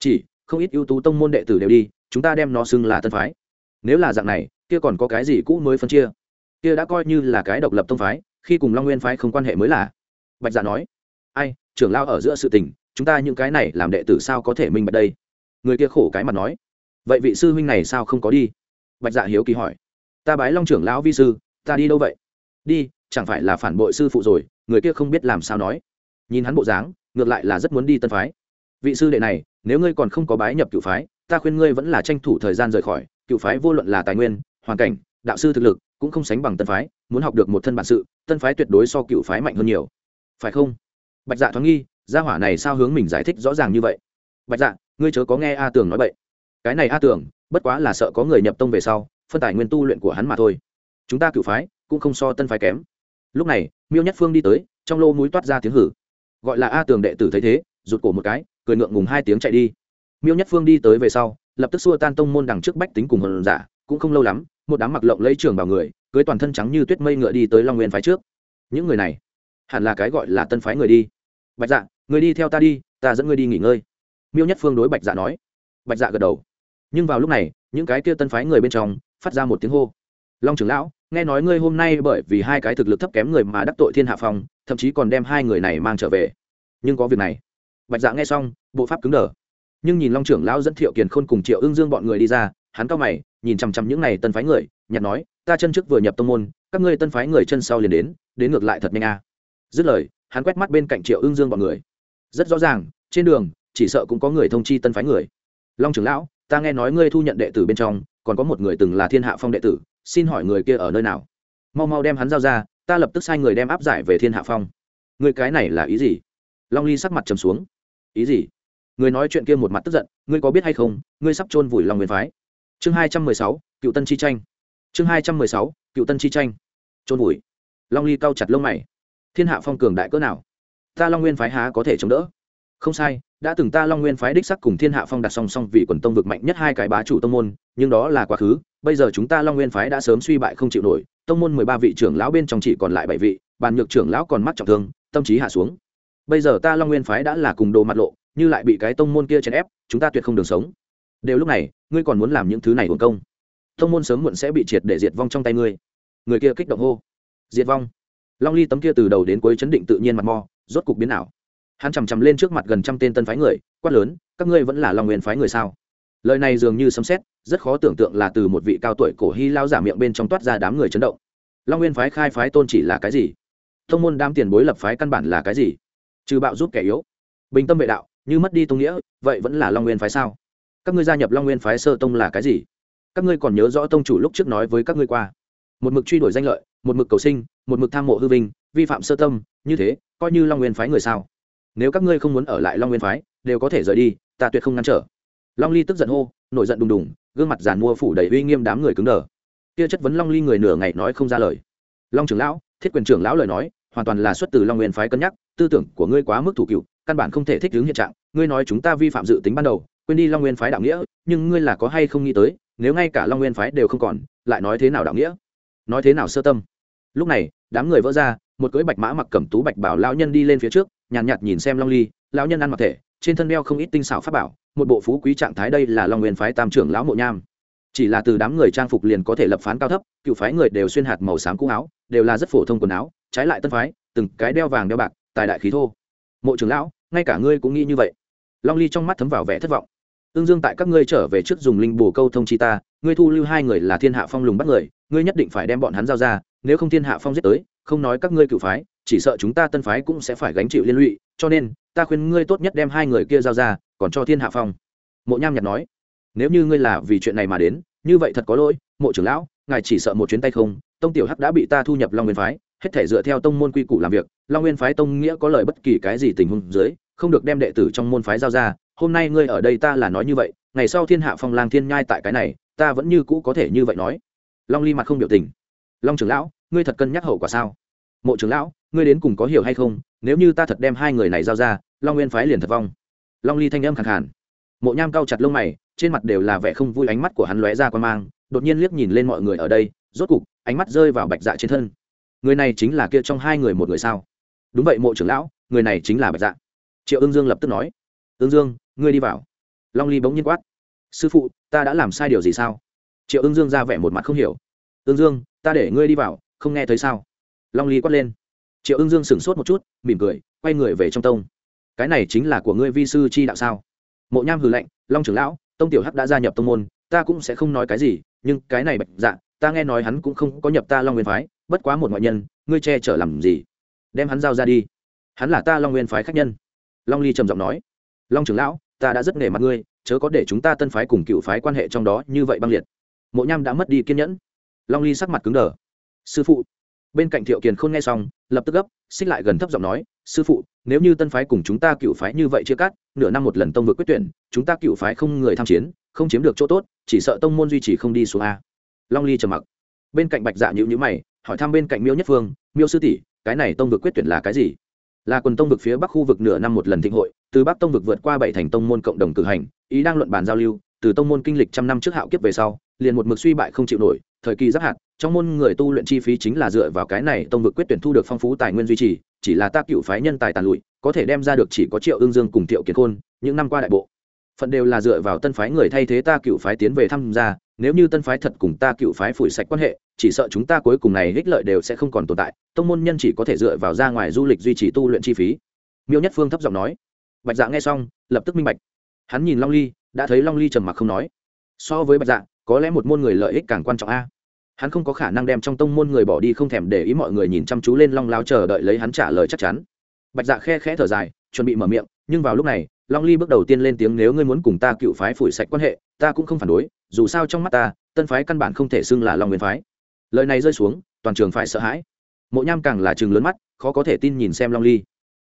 Chỉ, không ít ưu tú tông môn đệ tử đều đi, chúng ta đem nó xưng là tân phái. Nếu là dạng này, kia còn có cái gì cũ mới phân chia? Kia đã coi như là cái độc lập tông phái, khi cùng long nguyên phái không quan hệ mới là. Bạch dạ nói. Ai, trưởng lao ở giữa sự tình chúng ta những cái này làm đệ tử sao có thể minh bạch đây? Người kia khổ cái mặt nói. Vậy vị sư huynh này sao không có đi? Bạch dạ hiếu kỳ hỏi. Ta bái long trưởng lão vi sư, ta đi đâu vậy? Đi, chẳng phải là phản bội sư phụ rồi, người kia không biết làm sao nói. Nhìn hắn bộ dáng, ngược lại là rất muốn đi tân phái. Vị sư đệ này, nếu ngươi còn không có bái nhập cựu phái, ta khuyên ngươi vẫn là tranh thủ thời gian rời khỏi. Cựu phái vô luận là tài nguyên, hoàn cảnh, đạo sư thực lực, cũng không sánh bằng tân phái, muốn học được một thân bản sự, tân phái tuyệt đối so cựu phái mạnh hơn nhiều. Phải không? Bạch dạ thoáng nghi gia hỏa này sao hướng mình giải thích rõ ràng như vậy? Bạch dạ ngươi chớ có nghe a tường nói vậy cái này a tường, bất quá là sợ có người nhập tông về sau, phân tài nguyên tu luyện của hắn mà thôi. Chúng ta cựu phái, cũng không so tân phái kém. Lúc này, miêu nhất phương đi tới, trong lô múi toát ra tiếng hử. Gọi là a tường đệ tử thấy thế, rụt cổ một cái, cười ngượng ngùng hai tiếng chạy đi. Miêu nhất phương đi tới về sau, lập tức xua tan tông môn đằng trước bách tính cùng hồn giả, cũng không lâu lắm, một đám mặc lộng lấy trường vào người, cưới toàn thân trắng như tuyết mây ngựa đi tới long nguyên phái trước. Những người này, hẳn là cái gọi là tân phái người đi bạch dạ người đi theo ta đi, ta dẫn ngươi đi nghỉ ngơi. Miêu nhất phương đối bạch dạ nói. Bạch dạ gật đầu. Nhưng vào lúc này, những cái kia tân phái người bên trong, phát ra một tiếng hô. Long trưởng lão, nghe nói ngươi hôm nay bởi vì hai cái thực lực thấp kém người mà đắc tội thiên hạ phòng thậm chí còn đem hai người này mang trở về. Nhưng có việc này. Bạch dạ nghe xong, bộ pháp cứng đờ. Nhưng nhìn long trưởng lão dẫn thiệu kiền khôn cùng triệu ương dương bọn người đi ra, hắn cao mày, nhìn chằm chằm những n à y tân phái người, nhặt nói, ta chân trước vừa nhập tông môn, các ngươi tân phái người chân sau liền đến đến ngược lại thật nhanh a. Dứt lời hắn quét mắt bên cạnh triệu ương dương bọn người. Rất rõ ràng, trên đường, chỉ sợ cũng có người thông chi tân phái người. Long trưởng lão, ta nghe nói ngươi thu nhận đệ tử bên trong, còn có một người từng là thiên hạ phong đệ tử, xin hỏi người kia ở nơi nào? Mau mau đem hắn giao ra, ta lập tức sai người đem áp giải về thiên hạ phong. Người cái này là ý gì? Long ly sắc mặt trầm xuống. Ý gì? Người nói chuyện kia một mặt tức giận, ngươi có biết hay không, ngươi sắp chôn vùi lòng nguyên phái. Chương hai trăm mười sáu, cựu tân chi tranh. Chương hai trăm mười sáu, cựu tân chi tranh. Chôn vùi. Long ly cau chặt lông mày thiên hạ phong cường đại cỡ nào? Ta long nguyên phái há có thể chống đỡ? Không sai, đã từng ta long nguyên phái đích sắc cùng thiên hạ phong đặt song song vì quần tông vực mạnh nhất hai cái bá chủ tông môn, nhưng đó là quá khứ, bây giờ chúng ta long nguyên phái đã sớm suy bại không chịu nổi, tông môn mười ba vị trưởng lão bên trong chỉ còn lại bảy vị, bàn nhược trưởng lão còn mắc trọng thương, tâm trí hạ xuống. Bây giờ ta long nguyên phái đã là cùng đồ mặt lộ, như lại bị cái tông môn kia chèn ép, chúng ta tuyệt không đường sống. Đều lúc này, ngươi còn muốn làm những thứ này hồn công? Tông môn sớm muộn sẽ bị triệt để diệt vong trong tay ngươi. Người kia kích động hô. Diệt vong? Long ly tấm kia từ đầu đến cuối chấn định tự nhiên mặt mò rốt cục biến ảo. Hắn chằm chằm lên trước mặt gần trăm tên tân phái người, quát lớn, các ngươi vẫn là long nguyên phái người sao? Lời này dường như sấm xét rất khó tưởng tượng là từ một vị cao tuổi cổ hy lao giả miệng bên trong toát ra đám người chấn động. Long nguyên phái khai phái tôn chỉ là cái gì? Thông môn đám tiền bối lập phái căn bản là cái gì? Trừ bạo giúp kẻ yếu. Bình tâm vệ đạo, như mất đi tông nghĩa, vậy vẫn là long nguyên phái sao? Các ngươi gia nhập long nguyên phái sơ tông là cái gì? Các ngươi còn nhớ rõ tông chủ lúc trước nói với các ngươi qua. Một mực truy đuổi danh lợi một mực cầu sinh, một mực tham mộ hư vinh, vi phạm sơ tâm, như thế, coi như long nguyên phái người sao? Nếu các ngươi không muốn ở lại long nguyên phái, đều có thể rời đi, ta tuyệt không ngăn trở. Long ly tức giận hô, nổi giận đùng đùng, gương mặt giàn mua phủ đầy uy nghiêm đám người cứng đờ. Kia chất vấn long ly người nửa ngày nói không ra lời. Long trưởng lão, thiết quyền trưởng lão lời nói, hoàn toàn là xuất từ long nguyên phái cân nhắc, tư tưởng của ngươi quá mức thủ cựu, căn bản không thể thích ứng hiện trạng. Ngươi nói chúng ta vi phạm dự tính ban đầu, quên đi long nguyên phái đạo nghĩa, nhưng ngươi là có hay không nghĩ tới, nếu ngay cả long nguyên phái đều không còn, lại nói thế nào đạo nghĩa? Nói thế nào sơ tâm? Lúc này đám người vỡ ra một cưỡi bạch mã mặc cẩm tú bạch bảo lão nhân đi lên phía trước nhàn nhạt, nhạt nhìn xem long ly lão nhân ăn mặc thể trên thân đeo không ít tinh xảo pháp bảo một bộ phú quý trạng thái đây là long nguyên phái tam trưởng lão mộ nham. Chỉ là từ đám người trang phục liền có thể lập phán cao thấp cựu phái người đều xuyên hạt màu xám cũ áo đều là rất phổ thông quần áo trái lại tân phái từng cái đeo vàng đeo bạc tài đại khí thô. Mộ trưởng lão ngay cả ngươi cũng nghĩ như vậy. Long ly trong mắt thấm vào vẻ thất vọng. Tương dương tại các ngươi trở về trước dùng linh bù câu thông chi ta ngươi thu lưu hai người là thiên hạ phong lùng bắt người ngươi nhất định phải đem bọn hắn giao ra nếu không thiên hạ phong giết tới, không nói các ngươi cựu phái, chỉ sợ chúng ta tân phái cũng sẽ phải gánh chịu liên lụy, cho nên, ta khuyên ngươi tốt nhất đem hai người kia giao ra, còn cho thiên hạ phong. Mộ nham nhạt nói. Nếu như ngươi là vì chuyện này mà đến, như vậy thật có lỗi, mộ trưởng lão, ngài chỉ sợ một chuyến tay không, tông tiểu hắc đã bị ta thu nhập long nguyên phái, hết thể dựa theo tông môn quy củ làm việc, long nguyên phái tông nghĩa có lời bất kỳ cái gì tình huống dưới, không được đem đệ tử trong môn phái giao ra, hôm nay ngươi ở đây ta là nói như vậy, ngày sau thiên hạ phong lang thiên nhai tại cái này, ta vẫn như cũ có thể như vậy nói. Long ly mặt không biểu tình long trưởng lão, ngươi thật cân nhắc hậu quả sao? Mộ trưởng lão, ngươi đến cùng có hiểu hay không? Nếu như ta thật đem hai người này giao ra, long nguyên phái liền thật vong. Long ly thanh âm khẳng hẳn mộ nham cao chặt lông mày, trên mặt đều là vẻ không vui, ánh mắt của hắn lóe ra quan mang, đột nhiên liếc nhìn lên mọi người ở đây, rốt cục, ánh mắt rơi vào bạch dạ trên thân. Người này chính là kia trong hai người một người sao? Đúng vậy, mộ trưởng lão, người này chính là bạch dạ. Triệu ương dương lập tức nói. Ương dương, ngươi đi vào. Long ly bỗng nhiên quát. Sư phụ, ta đã làm sai điều gì sao? Triệu ương dương ra vẻ một mặt không hiểu. Ương dương ta để ngươi đi vào, không nghe thấy sao? Long ly quát lên. Triệu ưng dương sửng sốt một chút, mỉm cười, quay người về trong tông. Cái này chính là của ngươi vi sư chi đạo sao? Mộ nham hừ lạnh, long trưởng lão, tông tiểu hắc đã gia nhập tông môn, ta cũng sẽ không nói cái gì, nhưng cái này bạch dạ ta nghe nói hắn cũng không có nhập ta long nguyên phái, bất quá một ngoại nhân, ngươi che chở làm gì? Đem hắn giao ra đi. Hắn là ta long nguyên phái khách nhân. Long ly trầm giọng nói. Long trưởng lão, ta đã rất nể mặt ngươi, chớ có để chúng ta tân phái cùng cựu phái quan hệ trong đó như vậy băng liệt. Mộ nham đã mất đi kiên nhẫn long ly sắc mặt cứng đờ. Sư phụ. Bên cạnh thiệu kiền k h ô n nghe xong, lập tức gấp, xích lại gần thấp giọng nói, sư phụ, nếu như tân phái cùng chúng ta cựu phái như vậy chia cắt, nửa năm một lần tông vượt quyết tuyển, chúng ta cựu phái không người tham chiến, không chiếm được chỗ tốt, chỉ sợ tông môn duy trì không đi xuống a. Long ly trầm mặc. Bên cạnh bạch dạ nhữ nhữ mày, hỏi thăm bên cạnh miêu nhất phương, miêu sư tỷ, cái này tông vực quyết tuyển là cái gì? Là quần tông vực phía bắc khu vực nửa năm một lần thịnh hội, từ bắc tông vực vượt qua bảy thành tông môn cộng đồng cử hành, ý đang luận bàn giao lưu, từ tông môn kinh lịch trăm năm trước hạo kiếp về sau, liền một mực suy bại không chịu nổi thời kỳ giáp hạt, trong môn người tu luyện chi phí chính là dựa vào cái này tông vực quyết tuyển thu được phong phú tài nguyên duy trì, chỉ là ta cựu phái nhân tài tàn lụi, có thể đem ra được chỉ có triệu ương dương cùng triệu kiệt khôn, những năm qua đại bộ. Phận đều là dựa vào tân phái người thay thế ta cựu phái tiến về tham gia, nếu như tân phái thật cùng ta cựu phái phủi sạch quan hệ, chỉ sợ chúng ta cuối cùng này ích lợi đều sẽ không còn tồn tại, tông môn nhân chỉ có thể dựa vào ra ngoài du lịch duy trì tu luyện chi phí. Miêu nhất phương thấp giọng nói. Bạch dạ nghe xong, lập tức minh bạch. Hắn nhìn long ly, đã thấy long ly trầm mặc không nói. So với bạch dạ có lẽ một môn người lợi ích càng quan trọng a hắn không có khả năng đem trong tông môn người bỏ đi không thèm để ý mọi người nhìn chăm chú lên long lao chờ đợi lấy hắn trả lời chắc chắn. Bạch dạ khe khẽ thở dài, chuẩn bị mở miệng, nhưng vào lúc này, long ly bước đầu tiên lên tiếng, nếu ngươi muốn cùng ta cựu phái phủi sạch quan hệ, ta cũng không phản đối, dù sao trong mắt ta, tân phái căn bản không thể xưng là long nguyên phái. Lời này rơi xuống, toàn trường phải sợ hãi. Mộ nham càng là chừng lớn mắt, khó có thể tin nhìn xem long ly.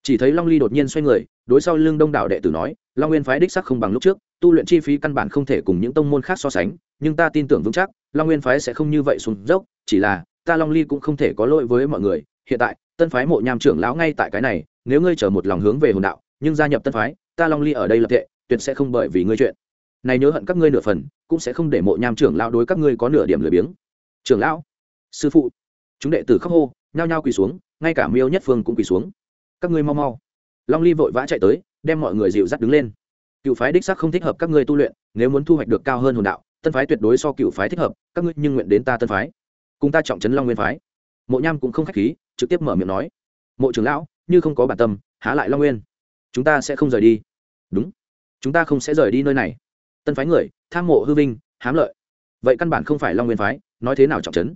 Chỉ thấy long ly đột nhiên xoay người, đối sau lưng đông đảo đệ tử nói, long nguyên phái đích sắc không bằng lúc trước, tu luyện chi phí căn bản không thể cùng những tông môn khác so sánh nhưng ta tin tưởng vững chắc, long nguyên phái sẽ không như vậy xuống dốc, chỉ là, ta long ly cũng không thể có lỗi với mọi người. Hiện tại, tân phái mộ nham trưởng lão ngay tại cái này, nếu ngươi chờ một lòng hướng về hồn đạo, nhưng gia nhập tân phái, ta long ly ở đây lập tệ, tuyệt sẽ không bởi vì ngươi chuyện. Này nhớ hận các ngươi nửa phần, cũng sẽ không để mộ nham trưởng lão đối các ngươi có nửa điểm lười biếng. Trưởng lão, sư phụ, chúng đệ tử khóc hô, nhao nhao quỳ xuống, ngay cả miêu nhất phương cũng quỳ xuống. Các ngươi mau mau. Long ly vội vã chạy tới, đem mọi người dịu dắt đứng lên. Cựu phái đích sắc không thích hợp các ngươi tu luyện, nếu muốn thu hoạch được cao hơn hồn đạo tân phái tuyệt đối so cựu phái thích hợp, các ngươi nhưng nguyện đến ta tân phái. Cùng ta trọng trấn long nguyên phái. Mộ nham cũng không k h á c h khí, trực tiếp mở miệng nói. Mộ trưởng lão, như không có bản tâm, há lại long nguyên. Chúng ta sẽ không rời đi. Đúng. Chúng ta không sẽ rời đi nơi này. Tân phái người, tham mộ hư vinh, hám lợi. Vậy căn bản không phải long nguyên phái, nói thế nào trọng trấn?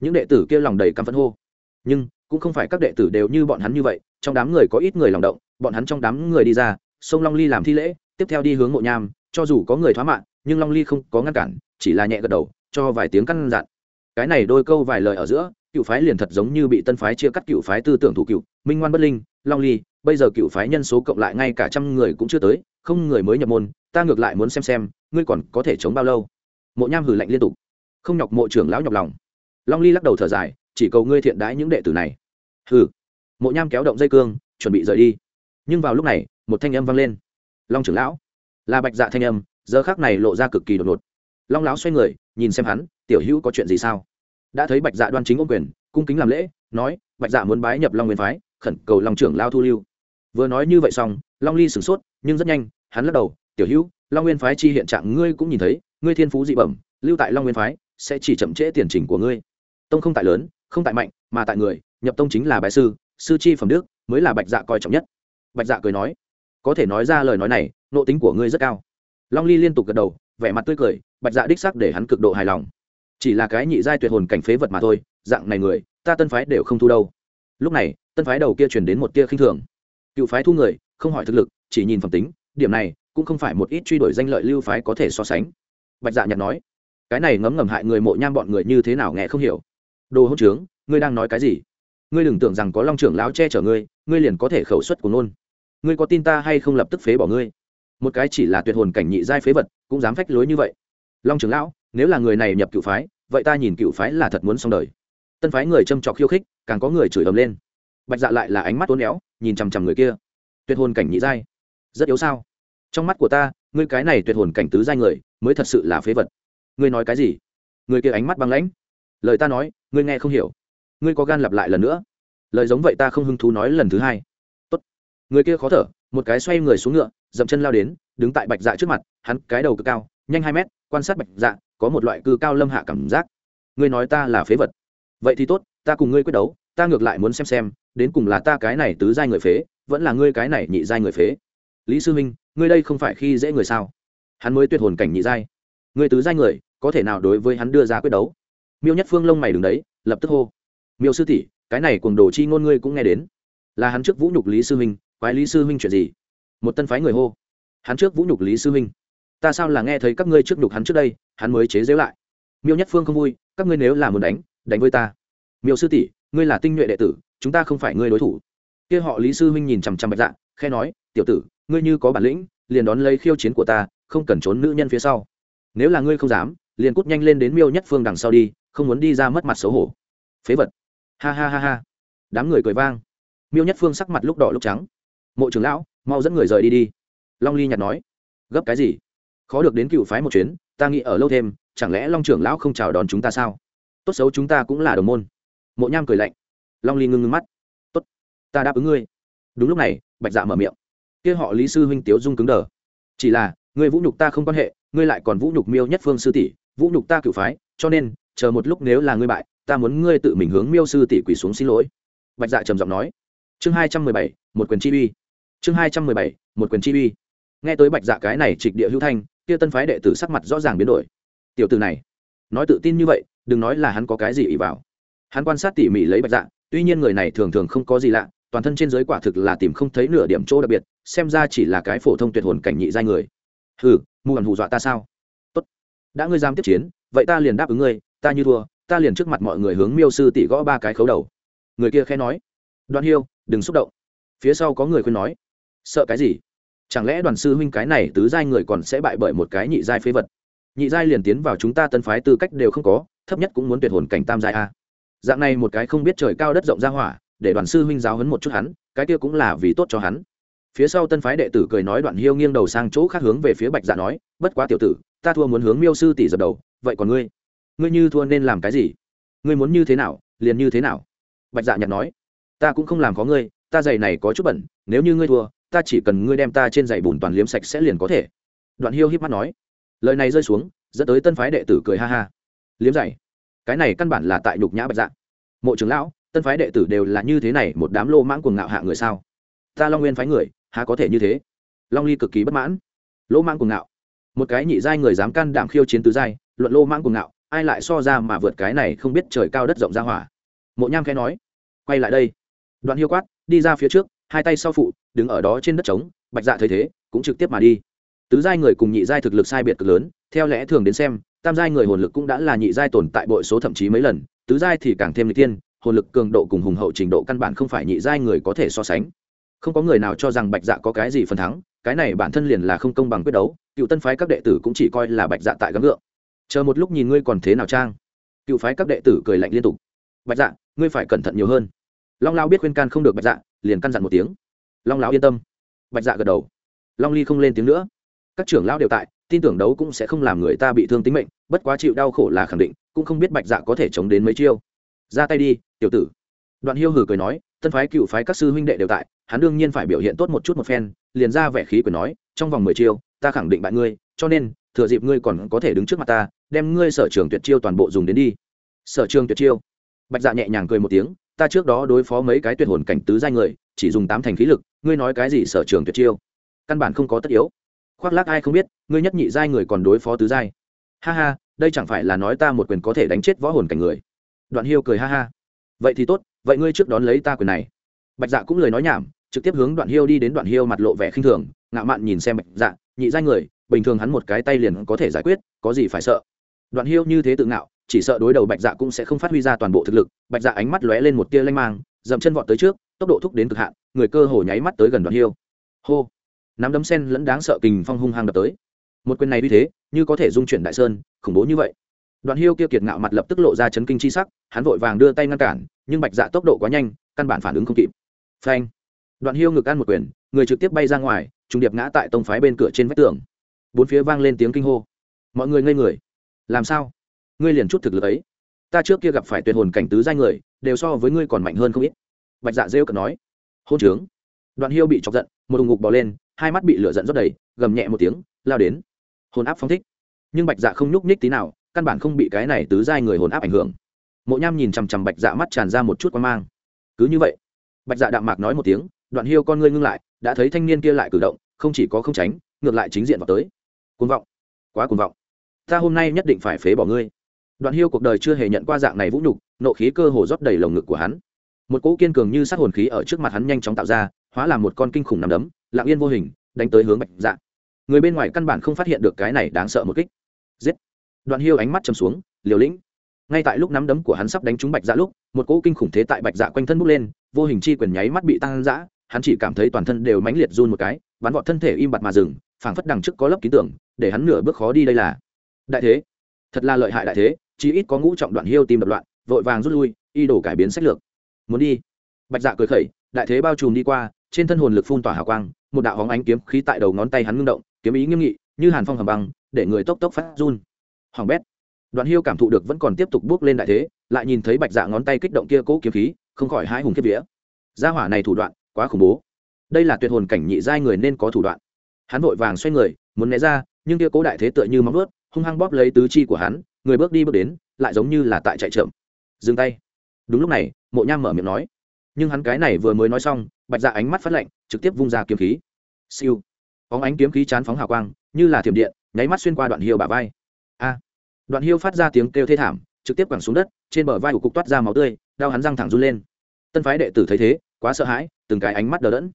Những đệ tử kia lòng đầy căm phẫn hô. Nhưng, cũng không phải các đệ tử đều như bọn hắn như vậy, trong đám người có ít người lòng động, bọn hắn trong đám người đi ra, sông long ly làm thi lễ, tiếp theo đi hướng mộ nham, cho dù có người thoá mạng nhưng long ly không có ngăn cản, chỉ là nhẹ gật đầu, cho vài tiếng căn dặn. Cái này đôi câu vài lời ở giữa, cựu phái liền thật giống như bị tân phái chia cắt cựu phái tư tưởng thủ cựu, minh ngoan bất linh, long ly, bây giờ cựu phái nhân số cộng lại ngay cả trăm người cũng chưa tới, không người mới nhập môn, ta ngược lại muốn xem xem, ngươi còn có thể chống bao lâu? Mộ nham hử lạnh liên tục. Không nhọc mộ trưởng lão nhọc lòng. Long ly lắc đầu thở dài, chỉ cầu ngươi thiện đãi những đệ tử này. Hừ. Mộ nham kéo động dây cương, chuẩn bị rời đi. Nhưng vào lúc này, một thanh âm vang lên. Long trưởng lão. Là bạch dạ thanh âm giờ khác này lộ ra cực kỳ đột ngột. Long lão xoay người, nhìn xem hắn, tiểu hữu có chuyện gì sao? Đã thấy bạch dạ đoan chính ô quyền, cung kính làm lễ, nói, bạch dạ muốn bái nhập long nguyên phái, khẩn cầu long trưởng lao thu lưu. Vừa nói như vậy xong, long ly sửng sốt, nhưng rất nhanh, hắn lắc đầu, tiểu hữu, long nguyên phái chi hiện trạng ngươi cũng nhìn thấy, ngươi thiên phú dị bẩm, lưu tại long nguyên phái, sẽ chỉ chậm trễ tiền trình của ngươi. Tông không tại lớn, không tại mạnh, mà tại người, nhập tông chính là bài sư sư chi phẩm đức, mới là bạch dạ coi trọng nhất. Bạch dạ cười nói, có thể nói ra lời nói này nộ tính của ngươi rất cao long ly liên tục gật đầu, vẻ mặt tươi cười, bạch dạ đích sắc để hắn cực độ hài lòng. Chỉ là cái nhị giai tuyệt hồn cảnh phế vật mà thôi, dạng này người, ta tân phái đều không thu đâu. Lúc này, tân phái đầu kia truyền đến một tia khinh thường. Cựu phái thu người, không hỏi thực lực, chỉ nhìn phẩm tính, điểm này cũng không phải một ít truy đuổi danh lợi lưu phái có thể so sánh. Bạch dạ nhặt nói, cái này ngấm ngầm hại người mộ nham bọn người như thế nào nghe không hiểu. Đồ hỗn trướng, ngươi đang nói cái gì? Ngươi đừng tưởng rằng có long trưởng lão che chở ngươi ngươi liền có thể khẩu suất của nôn ngươi có tin ta hay không lập tức phế bỏ ngươi? Một cái chỉ là tuyệt hồn cảnh nhị giai phế vật, cũng dám phách lối như vậy. Long trưởng lão, nếu là người này nhập cựu phái, vậy ta nhìn cựu phái là thật muốn xong đời. Tân phái người châm trọc khiêu khích, càng có người chửi ầm lên. Bạch dạ lại là ánh mắt tốn éo, nhìn chằm chằm người kia. Tuyệt hồn cảnh nhị giai, rất yếu sao? Trong mắt của ta, ngươi cái này tuyệt hồn cảnh tứ giai người, mới thật sự là phế vật. Ngươi nói cái gì? Người kia ánh mắt băng lãnh. Lời ta nói, ngươi nghe không hiểu. Ngươi có gan lặp lại lần nữa. Lời giống vậy ta không hứng thú nói lần thứ hai. Tốt. người kia khó thở một cái xoay người xuống ngựa, dậm chân lao đến, đứng tại bạch dạ trước mặt, hắn cái đầu cực cao, nhanh hai mét, quan sát bạch dạ có một loại cư cao lâm hạ cảm giác. Ngươi nói ta là phế vật. Vậy thì tốt, ta cùng ngươi quyết đấu, ta ngược lại muốn xem xem, đến cùng là ta cái này tứ giai người phế, vẫn là ngươi cái này nhị giai người phế. Lý sư minh, ngươi đây không phải khi dễ người sao? Hắn mới tuyệt hồn cảnh nhị giai. Ngươi tứ giai người, có thể nào đối với hắn đưa ra quyết đấu? Miêu nhất phương lông mày đứng đấy, lập tức hô. Miêu sư tỷ, cái này cuồng đồ chi ngôn ngươi cũng nghe đến. Là hắn trước vũ nhục lý sư minh quái lý sư huynh chuyện gì? Một tân phái người hô. Hắn trước vũ nhục lý sư huynh. Ta sao là nghe thấy các ngươi trước nhục hắn trước đây, hắn mới chế giễu lại. Miêu nhất phương không vui, các ngươi nếu là muốn đánh đánh với ta. Miêu sư tỷ, ngươi là tinh nhuệ đệ tử, chúng ta không phải ngươi đối thủ. Kia họ lý sư huynh nhìn chằm chằm bạch dạ khe nói, tiểu tử, ngươi như có bản lĩnh, liền đón lấy khiêu chiến của ta, không cần trốn nữ nhân phía sau. Nếu là ngươi không dám, liền cút nhanh lên đến miêu nhất phương đằng sau đi, không muốn đi ra mất mặt xấu hổ. Phế vật. Ha ha ha ha. Đám người cười vang. Miêu nhất phương sắc mặt lúc đỏ lúc trắng mộ trưởng lão, mau dẫn người rời đi đi. Long ly nhặt nói. Gấp cái gì? Khó được đến cựu phái một chuyến, ta nghĩ ở lâu thêm, chẳng lẽ long trưởng lão không chào đón chúng ta sao? Tốt xấu chúng ta cũng là đồng môn. Mộ nham cười lạnh. Long ly ngưng ngưng mắt. Tốt, ta đáp ứng ngươi. Đúng lúc này, bạch dạ mở miệng. Kia họ lý sư huynh tiếu dung cứng đờ. Chỉ là, ngươi vũ nhục ta không quan hệ, ngươi lại còn vũ nhục miêu nhất phương sư tỷ, vũ nhục ta cựu phái, cho nên, chờ một lúc nếu là ngươi bại, ta muốn ngươi tự mình hướng miêu sư tỷ quỳ xuống xin lỗi. Bạch dạ trầm giọng nói. Chương hai trăm mười bảy, một quyền chi uy chương hai trăm mười bảy, một quyền chi uy. Nghe tới bạch dạ cái này trịch địa hữu thanh, kia tân phái đệ tử sắc mặt rõ ràng biến đổi. Tiểu từ này, nói tự tin như vậy, đừng nói là hắn có cái gì ỉ vào. Hắn quan sát tỉ mỉ lấy bạch dạ tuy nhiên người này thường thường không có gì lạ, toàn thân trên giới quả thực là tìm không thấy nửa điểm chỗ đặc biệt, xem ra chỉ là cái phổ thông tuyệt hồn cảnh nhị giai người. Hừ, mù hẳn hù dọa ta sao? Tốt. Đã ngươi dám tiếp chiến, vậy ta liền đáp ứng ngươi, ta như thua, ta liền trước mặt mọi người hướng miêu sư tỷ gõ ba cái khấu đầu. Người kia khẽ nói. Đoạn hiêu, đừng xúc động. Phía sau có người khuyên nói sợ cái gì? Chẳng lẽ đoàn sư huynh cái này tứ giai người còn sẽ bại bởi một cái nhị giai phế vật? Nhị giai liền tiến vào chúng ta tân phái tư cách đều không có, thấp nhất cũng muốn tuyệt hồn cảnh tam giai a. Dạng này một cái không biết trời cao đất rộng ra hỏa, để đoàn sư huynh giáo hấn một chút hắn, cái kia cũng là vì tốt cho hắn. Phía sau tân phái đệ tử cười nói đoạn hiêu nghiêng đầu sang chỗ khác hướng về phía bạch dạ nói, bất quá tiểu tử, ta thua muốn hướng miêu sư tỷ dập đầu, vậy còn ngươi? Ngươi như thua nên làm cái gì? Ngươi muốn như thế nào, liền như thế nào? Bạch dạ nhặt nói, ta cũng không làm có ngươi, ta giày này có chút bẩn, nếu như ngươi thua ta chỉ cần ngươi đem ta trên giày bùn toàn liếm sạch sẽ liền có thể. Đoạn hiêu híp mắt nói. Lời này rơi xuống, dẫn tới tân phái đệ tử cười ha ha. Liếm giày? Cái này căn bản là tại nhục nhã bạch dạ. Mộ trưởng lão, tân phái đệ tử đều là như thế này một đám lô mãng cuồng ngạo hạ người sao? Ta long nguyên phái người, há có thể như thế? Long ly cực kỳ bất mãn. Lô mãng cuồng ngạo? Một cái nhị giai người dám can đảm khiêu chiến tứ giai, luận lô mãng cuồng ngạo, ai lại so ra mà vượt cái này không biết trời cao đất rộng ra hỏa? Mộ nham khẽ nói. Quay lại đây. Đoạn hiêu quát, đi ra phía trước, hai tay sau phụ đứng ở đó trên đất trống, bạch dạ thấy thế, cũng trực tiếp mà đi. Tứ giai người cùng nhị giai thực lực sai biệt cực lớn, theo lẽ thường đến xem, tam giai người hồn lực cũng đã là nhị giai tồn tại bội số thậm chí mấy lần, tứ giai thì càng thêm lịch tiên hồn lực cường độ cùng hùng hậu trình độ căn bản không phải nhị giai người có thể so sánh. Không có người nào cho rằng bạch dạ có cái gì phần thắng, cái này bản thân liền là không công bằng quyết đấu, cựu tân phái các đệ tử cũng chỉ coi là bạch dạ tại gắng gượng. Chờ một lúc nhìn ngươi còn thế nào trang cựu phái các đệ tử cười lạnh liên tục. Bạch dạ ngươi phải cẩn thận nhiều hơn. Long lao biết khuyên can không được bạch dạ liền căn dặn một tiếng long lão yên tâm. Bạch dạ gật đầu. Long ly không lên tiếng nữa. Các trưởng lão đều tại, tin tưởng đấu cũng sẽ không làm người ta bị thương tính mệnh, bất quá chịu đau khổ là khẳng định, cũng không biết bạch dạ có thể chống đến mấy chiêu. Ra tay đi, tiểu tử. Đoạn hiêu hử cười nói, tân phái, cựu phái các sư huynh đệ đều tại, hắn đương nhiên phải biểu hiện tốt một chút một phen, liền ra vẻ khí cười nói, trong vòng mười chiêu, ta khẳng định bạn ngươi, cho nên, thừa dịp ngươi còn có thể đứng trước mặt ta, đem ngươi sở trường tuyệt chiêu toàn bộ dùng đến đi. Sở trường tuyệt chiêu? Bạch dạ nhẹ nhàng cười một tiếng, ta trước đó đối phó mấy cái tuyệt hồn cảnh tứ danh người chỉ dùng tám thành khí lực, ngươi nói cái gì sở trường tuyệt chiêu? Căn bản không có tất yếu. Khoác lác ai không biết, ngươi nhất nhị giai người còn đối phó tứ giai. Ha ha, đây chẳng phải là nói ta một quyền có thể đánh chết võ hồn cảnh người. Đoạn hiêu cười ha ha. Vậy thì tốt, vậy ngươi trước đón lấy ta quyền này. Bạch dạ cũng lời nói nhảm, trực tiếp hướng đoạn hiêu đi đến đoạn hiêu mặt lộ vẻ khinh thường, ngạo mạn nhìn xem bạch dạ nhị giai người, bình thường hắn một cái tay liền có thể giải quyết, có gì phải sợ? Đoạn hiêu như thế tự ngạo chỉ sợ đối đầu bạch dạ cũng sẽ không phát huy ra toàn bộ thực lực, bạch dạ ánh mắt lóe lên một tia lanh mang, dậm chân vọt tới trước, tốc độ thúc đến cực hạn, người cơ hồ nháy mắt tới gần đoạn hiêu. Hô! Nắm đấm sen lẫn đáng sợ kình phong hung hăng đập tới. Một quyền này như thế, như có thể dung chuyển đại sơn, khủng bố như vậy. Đoạn hiêu kia kiệt ngạo mặt lập tức lộ ra chấn kinh chi sắc, hắn vội vàng đưa tay ngăn cản, nhưng bạch dạ tốc độ quá nhanh, căn bản phản ứng không kịp. Phanh! Đoạn hiêu ngực ăn một quyền, người trực tiếp bay ra ngoài, trùng điệp ngã tại tông phái bên cửa trên vách tường. Bốn phía vang lên tiếng kinh hô. Mọi người ngây người. Làm sao? Ngươi liền chút thực lực ấy. Ta trước kia gặp phải tuyệt hồn cảnh tứ giai người, đều so với ngươi còn mạnh hơn không ít. Bạch dạ rêu cợt nói. Hôn trướng. Đoạn hiêu bị chọc giận, một đùng ngục bò lên, hai mắt bị lửa giận rót đầy, gầm nhẹ một tiếng, lao đến. Hồn áp phong thích. Nhưng bạch dạ không nhúc nhích tí nào, căn bản không bị cái này tứ giai người hồn áp ảnh hưởng. Mộ nham nhìn chằm chằm bạch dạ mắt tràn ra một chút quan mang. Cứ như vậy. Bạch dạ đạm mạc nói một tiếng, đoạn hiêu con ngươi ngưng lại, đã thấy thanh niên kia lại cử động, không chỉ có không tránh, ngược lại chính diện vào tới. Côn vọng, quá côn vọng. Ta hôm nay nhất định phải phế bỏ ngươi đoạn hiêu cuộc đời chưa hề nhận qua dạng này vũ nhục, nộ khí cơ hồ rót đầy lồng ngực của hắn. Một cỗ kiên cường như sát hồn khí ở trước mặt hắn nhanh chóng tạo ra, hóa làm một con kinh khủng nằm đấm, lặng yên vô hình, đánh tới hướng bạch dạ. Người bên ngoài căn bản không phát hiện được cái này đáng sợ một kích. Giết! Đoạn hiêu ánh mắt chầm xuống, liều lĩnh. Ngay tại lúc nắm đấm của hắn sắp đánh trúng bạch dạ lúc, một cỗ kinh khủng thế tại bạch dạ quanh thân bốc lên, vô hình chi quyền nháy mắt bị tăng dã, hắn chỉ cảm thấy toàn thân đều mãnh liệt run một cái bắn vọt thân thể im bặt mà dừng, phảng phất đằng trước có lớp ký tưởng, để hắn nửa bước khó đi đây là. Đại thế! Thật là lợi hại đại thế! Chỉ ít có ngũ trọng đoạn hiêu tim đập loạn, vội vàng rút lui, y đổ cải biến sách lược. Muốn đi. Bạch dạ cười khẩy, đại thế bao trùm đi qua, trên thân hồn lực phun tỏa hào quang, một đạo hóng ánh kiếm khí tại đầu ngón tay hắn ngưng động, kiếm ý nghiêm nghị, như hàn phong hầm băng, để người tốc tốc phát run. Hoàng bét. Đoạn hiêu cảm thụ được vẫn còn tiếp tục bước lên đại thế, lại nhìn thấy bạch dạ ngón tay kích động kia cố kiếm khí, không khỏi hai hùng kiếp vía. Gia hỏa này thủ đoạn, quá khủng bố. Đây là tuyệt hồn cảnh nhị giai người nên có thủ đoạn. Hắn vội vàng xoay người, muốn né ra, nhưng kia cố đại thế tựa như móng ướt hung hăng bóp lấy tứ chi của hắn người bước đi bước đến, lại giống như là tại chạy chậm. Dừng tay. Đúng lúc này, mộ nham mở miệng nói. Nhưng hắn cái này vừa mới nói xong, bạch dạ ánh mắt phát lạnh, trực tiếp vung ra kiếm khí. Siêu. Phóng ánh kiếm khí chán phóng hào quang, như là thiểm điện, nháy mắt xuyên qua đoạn hiêu bả vai. A. Đoạn hiêu phát ra tiếng kêu thê thảm, trực tiếp quẳng xuống đất, trên bờ vai của cục toát ra máu tươi, đau hắn răng thẳng run lên. Tân phái đệ tử thấy thế, quá sợ hãi, từng cái ánh mắt đờ đẫn.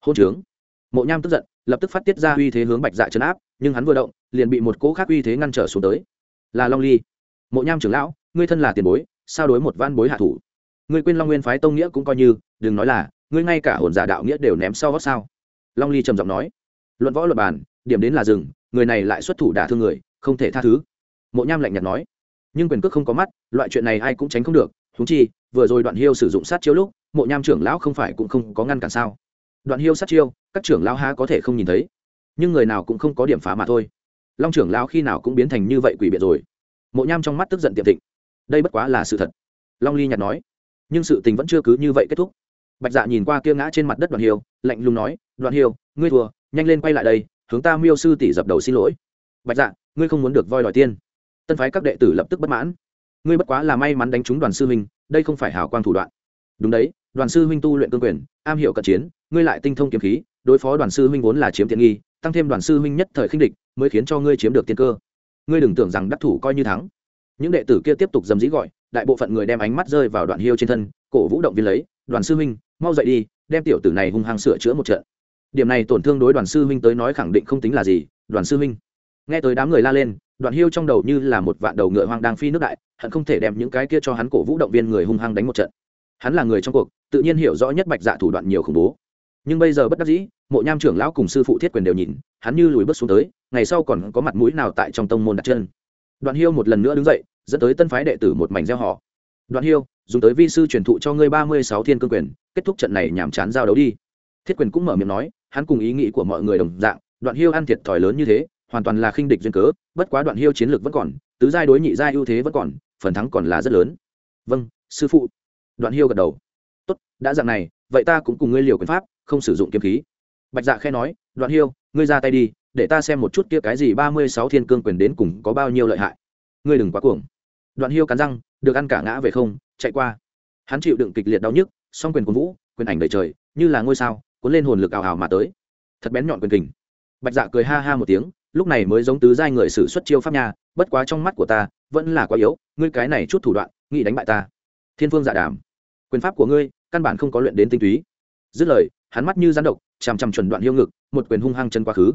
Hôn trướng. Mộ nham tức giận, lập tức phát tiết ra uy thế hướng bạch dạ chấn áp, nhưng hắn vừa động, liền bị một cỗ khác uy thế ngăn trở xuống tới là long ly mộ nham trưởng lão ngươi thân là tiền bối sao đối một van bối hạ thủ ngươi quên long nguyên phái tông nghĩa cũng coi như đừng nói là ngươi ngay cả hồn giả đạo nghĩa đều ném sau gót sao long ly trầm giọng nói luận võ luật bàn điểm đến là rừng người này lại xuất thủ đả thương người không thể tha thứ mộ nham lạnh nhạt nói nhưng quyền cước không có mắt loại chuyện này ai cũng tránh không được thúng chi vừa rồi đoạn hiêu sử dụng sát chiêu lúc mộ nham trưởng lão không phải cũng không có ngăn cản sao đoạn hiêu sát chiêu các trưởng lão há có thể không nhìn thấy nhưng người nào cũng không có điểm phá mà thôi long trưởng lão khi nào cũng biến thành như vậy quỷ biệt rồi. Mộ nham trong mắt tức giận tiệm thịnh. Đây bất quá là sự thật. Long ly nhạt nói. Nhưng sự tình vẫn chưa cứ như vậy kết thúc. Bạch dạ nhìn qua kia ngã trên mặt đất Đoàn hiêu, lạnh lùng nói, Đoàn hiêu, ngươi thua, nhanh lên quay lại đây, hướng ta miêu sư tỷ dập đầu xin lỗi. Bạch dạ ngươi không muốn được voi đòi tiên. Tân phái các đệ tử lập tức bất mãn. Ngươi bất quá là may mắn đánh trúng đoàn sư huynh, đây không phải hảo quang thủ đoạn. Đúng đấy, đoàn sư huynh tu luyện cương quyền, am hiểu cận chiến, ngươi lại tinh thông kiếm khí, đối phó đoàn sư huynh vốn là chiếm tiện nghi, tăng thêm đoàn sư huynh nhất thời khinh địch mới khiến cho ngươi chiếm được tiên cơ. Ngươi đừng tưởng rằng đắc thủ coi như thắng. Những đệ tử kia tiếp tục dầm dĩ gọi, đại bộ phận người đem ánh mắt rơi vào đoạn hiêu trên thân, cổ vũ động viên lấy, đoàn sư huynh, mau dậy đi, đem tiểu tử này hung hăng sửa chữa một trận. Điểm này tổn thương đối đoàn sư huynh tới nói khẳng định không tính là gì, đoàn sư huynh. Nghe tới đám người la lên, đoạn hiêu trong đầu như là một vạn đầu ngựa hoang đang phi nước đại, hận không thể đem những cái kia cho hắn cổ vũ động viên người hung hăng đánh một trận. Hắn là người trong cuộc, tự nhiên hiểu rõ nhất bạch dạ thủ đoạn nhiều khủng bố. Nhưng bây giờ bất đắc dĩ, mộ nham trưởng lão cùng sư phụ thiết quyền đều nhìn, hắn như lùi bước xuống tới ngày sau còn có mặt mũi nào tại trong tông môn đặt chân. Đoạn hiêu một lần nữa đứng dậy, dẫn tới tân phái đệ tử một mảnh gieo họ. Đoạn hiêu, dùng tới vi sư truyền thụ cho ngươi ba mươi sáu thiên cương quyền, kết thúc trận này nhàm chán giao đấu đi. Thiết quyền cũng mở miệng nói, hắn cùng ý nghĩ của mọi người đồng dạng, đoạn hiêu ăn thiệt thòi lớn như thế, hoàn toàn là khinh địch duyên cớ, bất quá đoạn hiêu chiến lược vẫn còn, tứ giai đối nhị giai ưu thế vẫn còn, phần thắng còn là rất lớn. Vâng sư phụ. Đoạn hiêu gật đầu. Tốt, đã dạng này, vậy ta cũng cùng ngươi liều quyền pháp, không sử dụng kiếm khí. Bạch dạ khe nói, đoạn hiêu, ngươi ra tay đi để ta xem một chút kia cái gì ba mươi sáu thiên cương quyền đến cùng có bao nhiêu lợi hại. Ngươi đừng quá cuồng. Đoạn hiêu cắn răng, được ăn cả ngã về không, chạy qua. Hắn chịu đựng kịch liệt đau nhức, song quyền cuốn vũ, quyền ảnh đầy trời, như là ngôi sao, cuốn lên hồn lực ảo ảo mà tới. Thật bén nhọn quyền kình. Bạch dạ cười ha ha một tiếng, lúc này mới giống tứ giai người sử xuất chiêu pháp nha, bất quá trong mắt của ta, vẫn là quá yếu, ngươi cái này chút thủ đoạn, nghĩ đánh bại ta. Thiên phương dạ đàm. Quyền pháp của ngươi, căn bản không có luyện đến tinh túy. Dứt lời, hắn mắt như rắn độc, chằm chằm chuẩn đoạn hiêu ngực, một quyền hung hăng chân quá khứ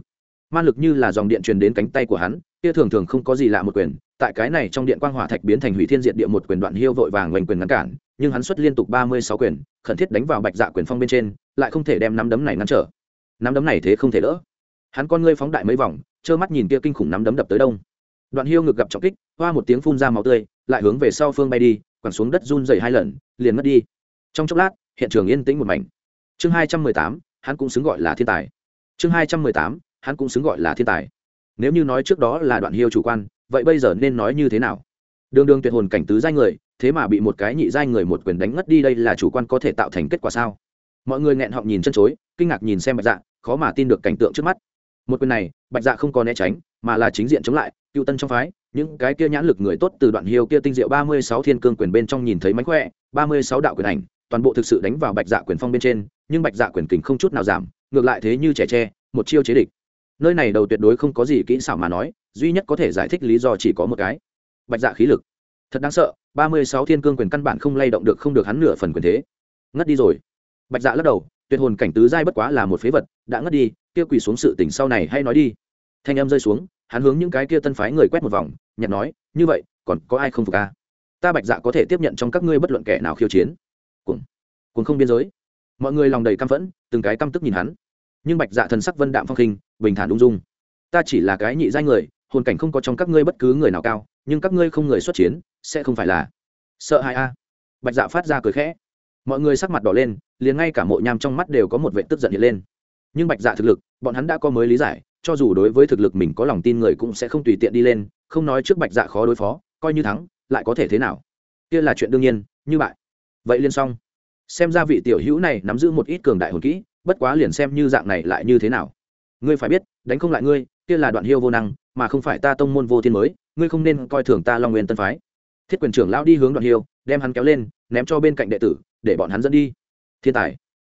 man lực như là dòng điện truyền đến cánh tay của hắn, kia thường thường không có gì lạ một quyền. Tại cái này trong điện quang hỏa thạch biến thành hủy thiên diệt địa một quyền đoạn hiêu vội vàng hoành quyền ngăn cản, nhưng hắn xuất liên tục ba mươi sáu quyền, khẩn thiết đánh vào bạch dạ quyền phong bên trên, lại không thể đem nắm đấm này ngăn trở. Nắm đấm này thế không thể đỡ. Hắn con ngươi phóng đại mấy vòng, trơ mắt nhìn kia kinh khủng nắm đấm đập tới đông. Đoạn hiêu ngực gặp trọng kích, hoa một tiếng phun ra máu tươi, lại hướng về sau phương bay đi, quẳng xuống đất run dày hai lần, liền mất đi. Trong chốc lát, hiện trường yên tĩnh một mảnh. Chương hai trăm mười tám, hắn cũng xứng gọi là thiên tài. Chương hai trăm mười tám hắn cũng xứng gọi là thiên tài. Nếu như nói trước đó là đoạn hiêu chủ quan, vậy bây giờ nên nói như thế nào? Đường đường tuyệt hồn cảnh tứ giai người, thế mà bị một cái nhị giai người một quyền đánh ngất đi đây là chủ quan có thể tạo thành kết quả sao? Mọi người nghẹn họng nhìn chân chối, kinh ngạc nhìn xem bạch dạ khó mà tin được cảnh tượng trước mắt. Một quyền này, bạch dạ không có né tránh, mà là chính diện chống lại, cựu tân trong phái, những cái kia nhãn lực người tốt từ đoạn hiêu kia tinh diệu ba mươi sáu thiên cương quyền bên trong nhìn thấy mánh khỏe, ba mươi sáu đạo quyền ảnh, toàn bộ thực sự đánh vào bạch dạ quyền phong bên trên, nhưng bạch dạ quyền kình không chút nào giảm, ngược lại thế như trẻ tre, một chiêu chế địch nơi này đầu tuyệt đối không có gì kỹ xảo mà nói, duy nhất có thể giải thích lý do chỉ có một cái. Bạch dạ khí lực. Thật đáng sợ, ba mươi sáu thiên cương quyền căn bản không lay động được, không được hắn nửa phần quyền thế. Ngất đi rồi. Bạch dạ lắc đầu, tuyệt hồn cảnh tứ giai bất quá là một phế vật, đã ngất đi, kia quỳ xuống sự tỉnh sau này hay nói đi. Thanh em rơi xuống, hắn hướng những cái kia tân phái người quét một vòng, nhặt nói, như vậy, còn có ai không phục a ta bạch dạ có thể tiếp nhận trong các ngươi bất luận kẻ nào khiêu chiến. Cuồng. Cuồng không biên giới. Mọi người lòng đầy căm phẫn, từng cái căm tức nhìn hắn nhưng bạch dạ thần sắc vân đạm phong khinh, bình thản ung dung. Ta chỉ là cái nhị giai người, hồn cảnh không có trong các ngươi bất cứ người nào cao, nhưng các ngươi không người xuất chiến, sẽ không phải là sợ hãi a. Bạch dạ phát ra cười khẽ. Mọi người sắc mặt đỏ lên, liền ngay cả mộ nham trong mắt đều có một vệ tức giận hiện lên. Nhưng bạch dạ thực lực, bọn hắn đã có mới lý giải, cho dù đối với thực lực mình có lòng tin người cũng sẽ không tùy tiện đi lên, không nói trước bạch dạ khó đối phó, coi như thắng, lại có thể thế nào? Kia là chuyện đương nhiên, như bại vậy liên xong. Xem ra vị tiểu hữu này nắm giữ một ít cường đại hồn kỹ bất quá liền xem như dạng này lại như thế nào. Ngươi phải biết, đánh không lại ngươi, kia là đoạn hiêu vô năng, mà không phải ta tông môn vô thiên mới, ngươi không nên coi thường ta long nguyên tân phái. Thiết quyền trưởng lao đi hướng đoạn hiêu, đem hắn kéo lên, ném cho bên cạnh đệ tử, để bọn hắn dẫn đi. Thiên tài.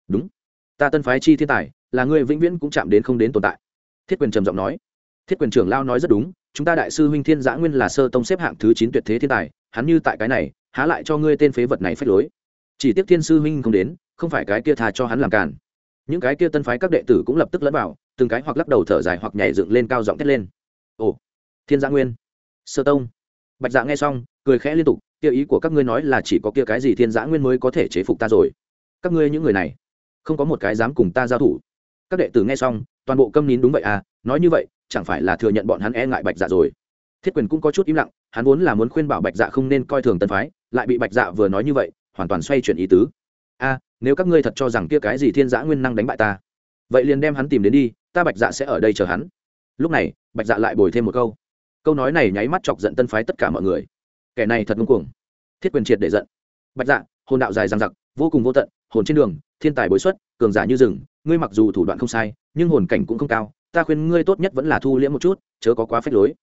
Đúng. Ta tân phái chi thiên tài, là ngươi vĩnh viễn cũng chạm đến không đến tồn tại. Thiết quyền trầm giọng nói. Thiết quyền trưởng lao nói rất đúng, chúng ta đại sư huynh thiên giã nguyên là sơ tông xếp hạng thứ chín tuyệt thế thiên tài, hắn như tại cái này, há lại cho ngươi tên phế vật này phách lối. Chỉ tiếc thiên sư huynh không đến, không phải cái kia thà cho hắn làm càn những cái kia tân phái các đệ tử cũng lập tức lẫn vào, từng cái hoặc lắc đầu thở dài hoặc nhảy dựng lên cao giọng thét lên. Ồ, thiên giã nguyên, sơ tông. Bạch dạ nghe xong, cười khẽ liên tục, kia ý của các ngươi nói là chỉ có kia cái gì thiên giã nguyên mới có thể chế phục ta rồi? Các ngươi những người này, không có một cái dám cùng ta giao thủ. Các đệ tử nghe xong, toàn bộ câm nín đúng vậy à nói như vậy, chẳng phải là thừa nhận bọn hắn e ngại bạch dạ rồi? Thiết quyền cũng có chút im lặng, hắn vốn là muốn khuyên bảo bạch dạ không nên coi thường tân phái, lại bị bạch dạ vừa nói như vậy, hoàn toàn xoay chuyển ý tứ. A nếu các ngươi thật cho rằng kia cái gì thiên giã nguyên năng đánh bại ta, vậy liền đem hắn tìm đến đi, ta bạch dạ sẽ ở đây chờ hắn. Lúc này, bạch dạ lại bồi thêm một câu. Câu nói này nháy mắt chọc giận tân phái tất cả mọi người. Kẻ này thật ngông cuồng. Thiết quyền triệt để giận. Bạch dạ hồn đạo dài dằng dặc, vô cùng vô tận, hồn trên đường, thiên tài bối xuất, cường giả như rừng, ngươi mặc dù thủ đoạn không sai, nhưng hồn cảnh cũng không cao, ta khuyên ngươi tốt nhất vẫn là thu liễm một chút, chớ có quá phép lối.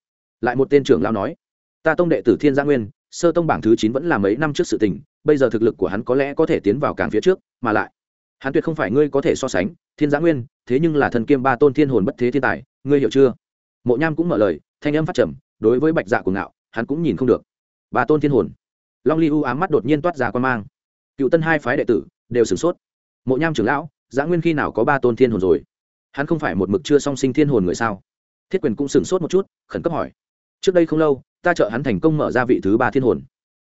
Lại một tên trưởng lao nói, ta tông đệ tử thiên gia nguyên, sơ tông bảng thứ chín vẫn là mấy năm trước sự tình bây giờ thực lực của hắn có lẽ có thể tiến vào càng phía trước, mà lại, hắn tuyệt không phải ngươi có thể so sánh, thiên giã nguyên, thế nhưng là thần kiêm ba tôn thiên hồn bất thế thiên tài, ngươi hiểu chưa? Mộ nham cũng mở lời, thanh âm phát trầm, đối với bạch dạ của ngạo, hắn cũng nhìn không được. Ba tôn thiên hồn. Long ly u ám mắt đột nhiên toát ra quan mang. Cựu tân hai phái đệ tử đều sửng sốt. Mộ nham trưởng lão, giã nguyên khi nào có ba tôn thiên hồn rồi? Hắn không phải một mực chưa song sinh thiên hồn người sao? Thiết quyền cũng sửng sốt một chút, khẩn cấp hỏi. Trước đây không lâu, ta trợ hắn thành công mở ra vị thứ ba thiên hồn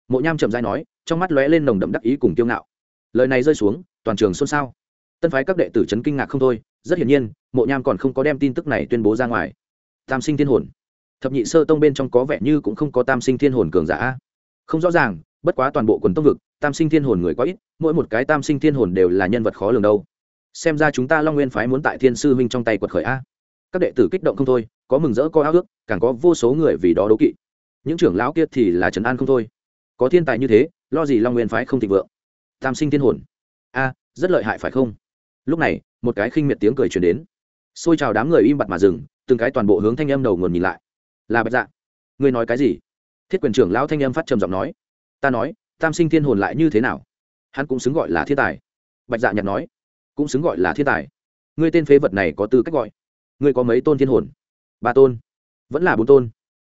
mộ nham chậm dai nói, trong mắt lóe lên nồng đậm đắc ý cùng kiêu ngạo. Lời này rơi xuống, toàn trường xôn xao. Tân phái các đệ tử c h ấ n kinh ngạc không thôi, rất hiển nhiên, mộ nham còn không có đem tin tức này tuyên bố ra ngoài. Tam sinh thiên hồn. Thập nhị sơ tông bên trong có vẻ như cũng không có tam sinh thiên hồn cường giả. Không rõ ràng, bất quá toàn bộ quần tông vực, tam sinh thiên hồn người quá ít, mỗi một cái tam sinh thiên hồn đều là nhân vật khó lường đâu. Xem ra chúng ta long nguyên phái muốn tại thiên sư huynh trong tay quật khởi a. Các đệ tử kích động không thôi, có mừng rỡ, có ao ước, càng có vô số người vì đó đố kỵ. Những trưởng lão kia thì là trấn an không thôi có thiên tài như thế, lo gì long nguyên phái không thịnh vượng? Tam sinh thiên hồn. A, rất lợi hại phải không? Lúc này, một cái khinh miệt tiếng cười truyền đến. Xôi chào đám người im bặt mà dừng, từng cái toàn bộ hướng thanh âm đầu nguồn nhìn lại. Là bạch dạ. Ngươi nói cái gì? Thiết quyền trưởng lão thanh âm phát trầm giọng nói. Ta nói, tam sinh thiên hồn lại như thế nào? Hắn cũng xứng gọi là thiên tài. Bạch dạ nhặt nói. Cũng xứng gọi là thiên tài. Ngươi tên phế vật này có tư cách gọi. Ngươi có mấy tôn thiên hồn? Ba tôn. Vẫn là bốn tôn.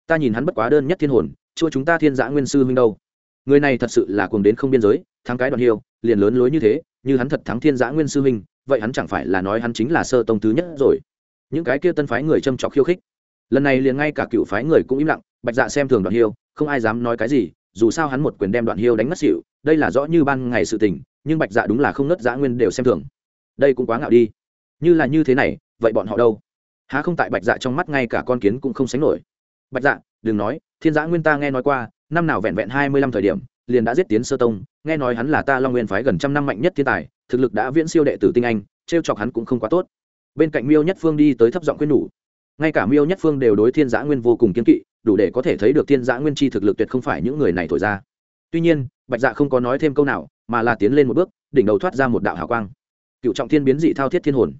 Ta nhìn hắn bất quá đơn nhất thiên hồn, chua chúng ta thiên giã nguyên sư huynh đâu? Người này thật sự là cuồng đến không biên giới, thắng cái đoạn hiêu, liền lớn lối như thế, như hắn thật thắng thiên giã nguyên sư huynh, vậy hắn chẳng phải là nói hắn chính là sơ tông thứ nhất rồi. Những cái kia tân phái người châm trọc khiêu khích. Lần này liền ngay cả cựu phái người cũng im lặng, bạch dạ xem thường đoạn hiêu, không ai dám nói cái gì, dù sao hắn một quyền đem đoạn hiêu đánh mất xịu đây là rõ như ban ngày sự tình, nhưng bạch dạ đúng là không nớt giã nguyên đều xem thường. Đây cũng quá ngạo đi. Như là như thế này, vậy bọn họ đâu? Há không tại bạch dạ trong mắt ngay cả con kiến cũng không sánh nổi. Bạch dạ đừng nói, thiên giã nguyên ta nghe nói qua năm nào vẹn vẹn hai mươi lăm thời điểm, liền đã giết tiến sơ tông, nghe nói hắn là ta long nguyên phái gần trăm năm mạnh nhất thiên tài, thực lực đã viễn siêu đệ tử tinh anh, trêu chọc hắn cũng không quá tốt. Bên cạnh miêu nhất phương đi tới thấp giọng khuyên nhủ. Ngay cả miêu nhất phương đều đối thiên giã nguyên vô cùng kiên kỵ, đủ để có thể thấy được thiên giã nguyên chi thực lực tuyệt không phải những người này thổi ra. Tuy nhiên, bạch dạ không có nói thêm câu nào, mà là tiến lên một bước, đỉnh đầu thoát ra một đạo hào quang. Cựu trọng thiên biến dị thao thiết thiên hồn.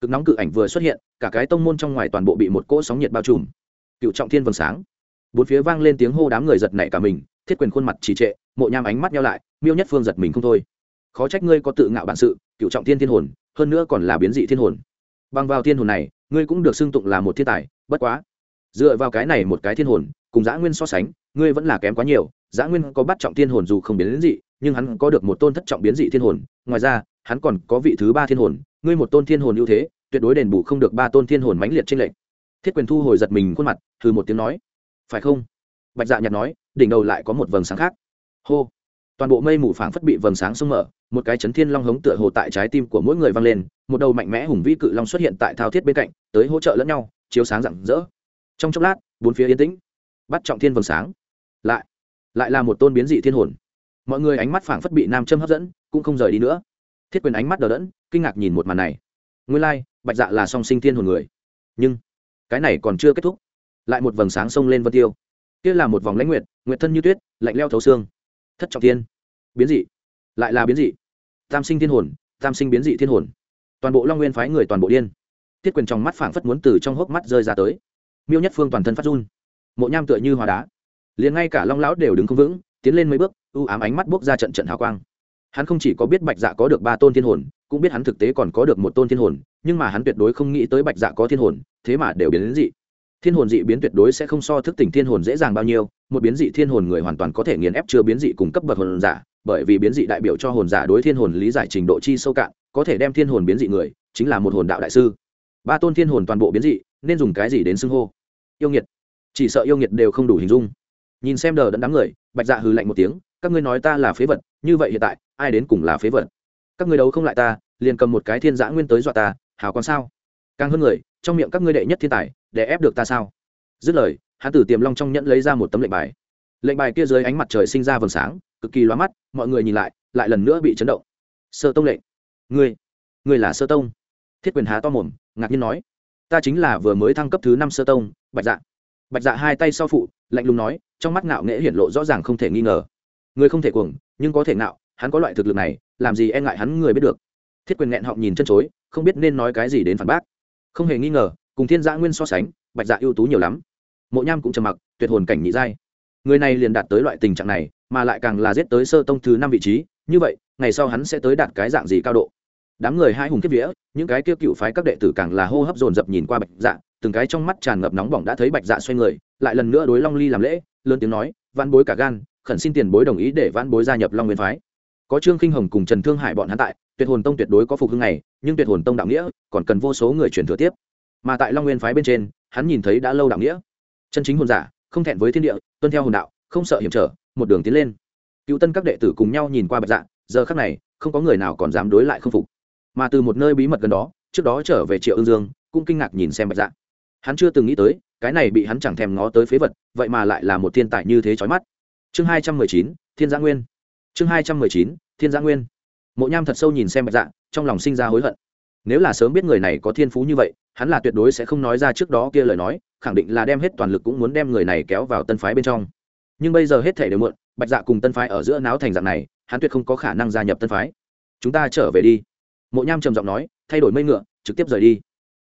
Cực nóng cự ảnh vừa xuất hiện, cả cái tông môn trong ngoài toàn bộ bị một cỗ sóng nhiệt bao trùm. Cựu trọng thiên vầng sáng bốn phía vang lên tiếng hô đám người giật nảy cả mình, thiết quyền khuôn mặt trì trệ, mộ nham ánh mắt nhau lại, miêu nhất phương giật mình không thôi. Khó trách ngươi có tự ngạo bản sự, cựu trọng thiên thiên hồn, hơn nữa còn là biến dị thiên hồn. Bằng vào thiên hồn này, ngươi cũng được xưng tụng là một thiên tài, bất quá. Dựa vào cái này một cái thiên hồn, cùng giã nguyên so sánh, ngươi vẫn là kém quá nhiều. Giã nguyên có bắt trọng thiên hồn dù không biến dị, nhưng hắn có được một tôn thất trọng biến dị thiên hồn. Ngoài ra, hắn còn có vị thứ ba thiên hồn, ngươi một tôn thiên hồn ưu thế, tuyệt đối đền bù không được ba tôn thiên hồn mãnh liệt trên lệnh thiết quyền thu hồi giật mình khuôn mặt từ một tiếng nói phải không? Bạch dạ nhạt nói, đỉnh đầu lại có một vầng sáng khác. Hô! Toàn bộ mây mù phảng phất bị vầng sáng sông mở, một cái chấn thiên long hống tựa hồ tại trái tim của mỗi người vang lên, một đầu mạnh mẽ hùng vĩ cự long xuất hiện tại thao thiết bên cạnh, tới hỗ trợ lẫn nhau, chiếu sáng rạng rỡ. Trong chốc lát, bốn phía yên tĩnh, bắt trọng thiên vầng sáng. Lại lại là một tôn biến dị thiên hồn. Mọi người ánh mắt phảng phất bị nam châm hấp dẫn, cũng không rời đi nữa. Thiết quyền ánh mắt đờ đẫn, kinh ngạc nhìn một màn này. Nguyên lai, bạch dạ là song sinh thiên hồn người. Nhưng, cái này còn chưa kết thúc lại một vầng sáng sông lên vân tiêu. Kia là một vòng lãnh nguyệt nguyệt thân như tuyết, lạnh leo thấu xương. Thất trọng thiên. Biến dị. Lại là biến dị. Tam sinh thiên hồn, tam sinh biến dị thiên hồn. Toàn bộ long nguyên phái người toàn bộ điên. Tiết quyền trong mắt phảng phất muốn từ trong hốc mắt rơi ra tới. Miêu nhất phương toàn thân phát run. Mộ nham tựa như hòa đá. Liền ngay cả long lão đều đứng không vững, tiến lên mấy bước ưu ám ánh mắt bốc ra trận trận hào quang. Hắn không chỉ có biết bạch dạ có được ba tôn thiên hồn, cũng biết hắn thực tế còn có được một tôn thiên hồn, nhưng mà hắn tuyệt đối không nghĩ tới bạch dạ có thiên hồn, thế mà đều biến đến dị thiên hồn dị biến tuyệt đối sẽ không so thức tỉnh thiên hồn dễ dàng bao nhiêu, một biến dị thiên hồn người hoàn toàn có thể nghiền ép chưa biến dị cùng cấp bậc hồn giả, bởi vì biến dị đại biểu cho hồn giả đối thiên hồn lý giải trình độ chi sâu cạn, có thể đem thiên hồn biến dị người, chính là một hồn đạo đại sư. Ba tôn thiên hồn toàn bộ biến dị, nên dùng cái gì đến xưng hô? Yêu nghiệt. Chỉ sợ yêu nghiệt đều không đủ hình dung. Nhìn xem đờ đẫn đám người, bạch dạ hừ lạnh một tiếng, các ngươi nói ta là phế vật, như vậy hiện tại, ai đến cùng là phế vật? Các ngươi đấu không lại ta, liền cầm một cái thiên giã nguyên tới dọa ta hào còn sao? Càng hơn người, trong miệng các ngươi đệ nhất thiên tài để ép được ta sao? Dứt lời, hắn tử tiềm long trong nhẫn lấy ra một tấm lệnh bài. Lệnh bài kia dưới ánh mặt trời sinh ra vầng sáng, cực kỳ loa mắt, mọi người nhìn lại lại lần nữa bị chấn động. Sơ tông lệnh. Ngươi ngươi là sơ tông? Thiết quyền há to mồm, ngạc nhiên nói. Ta chính là vừa mới thăng cấp thứ năm sơ tông, bạch dạ. Bạch dạ hai tay sau phụ, lạnh lùng nói, trong mắt ngạo nghễ hiển lộ rõ ràng không thể nghi ngờ. Người không thể cuồng, nhưng có thể ngạo, hắn có loại thực lực này, làm gì e ngại hắn người biết được. Thiết quyền nghẹn họng nhìn chân chối, không biết nên nói cái gì đến phản bác. Không hề nghi ngờ cùng thiên giã nguyên so sánh, bạch dạ ưu tú nhiều lắm. Mộ nham cũng trầm mặc, tuyệt hồn cảnh nhị giai. Người này liền đạt tới loại tình trạng này, mà lại càng là giết tới sơ tông thứ năm vị trí, như vậy, ngày sau hắn sẽ tới đạt cái dạng gì cao độ? Đám người hai hùng kiếp vía, những cái kia cựu phái các đệ tử càng là hô hấp dồn dập nhìn qua bạch dạ từng cái trong mắt tràn ngập nóng bỏng đã thấy bạch dạ xoay người, lại lần nữa đối long ly làm lễ, lớn tiếng nói văn bối cả gan, khẩn xin tiền bối đồng ý để văn bối gia nhập long nguyên phái. Có trương kinh hồng cùng trần thương hải bọn hắn tại, tuyệt hồn tông tuyệt đối có phục hưng này nhưng tuyệt hồn tông đạo nghĩa, còn cần vô số người truyền thừa tiếp mà tại long nguyên phái bên trên, hắn nhìn thấy đã lâu đạo nghĩa. Chân chính hồn giả, không thẹn với thiên địa, tuân theo hồn đạo, không sợ hiểm trở, một đường tiến lên. Cựu tân các đệ tử cùng nhau nhìn qua bạch dạ giờ khắc này, không có người nào còn dám đối lại không phục. Mà từ một nơi bí mật gần đó, trước đó trở về triệu ương dương, cũng kinh ngạc nhìn xem bạch dạ. Hắn chưa từng nghĩ tới, cái này bị hắn chẳng thèm ngó tới phế vật, vậy mà lại là một thiên tài như thế chói mắt. Chương hai trăm mười chín, thiên giã nguyên. Chương hai trăm mười chín, thiên giã nguyên. Mộ nham thật sâu nhìn xem bạch dạ trong lòng sinh ra hối hận nếu là sớm biết người này có thiên phú như vậy, hắn là tuyệt đối sẽ không nói ra trước đó kia lời nói, khẳng định là đem hết toàn lực cũng muốn đem người này kéo vào tân phái bên trong. Nhưng bây giờ hết thể đều muộn, bạch dạ cùng tân phái ở giữa náo thành dạng này, hắn tuyệt không có khả năng gia nhập tân phái. Chúng ta trở về đi. Mộ nham trầm giọng nói, thay đổi mây ngựa, trực tiếp rời đi.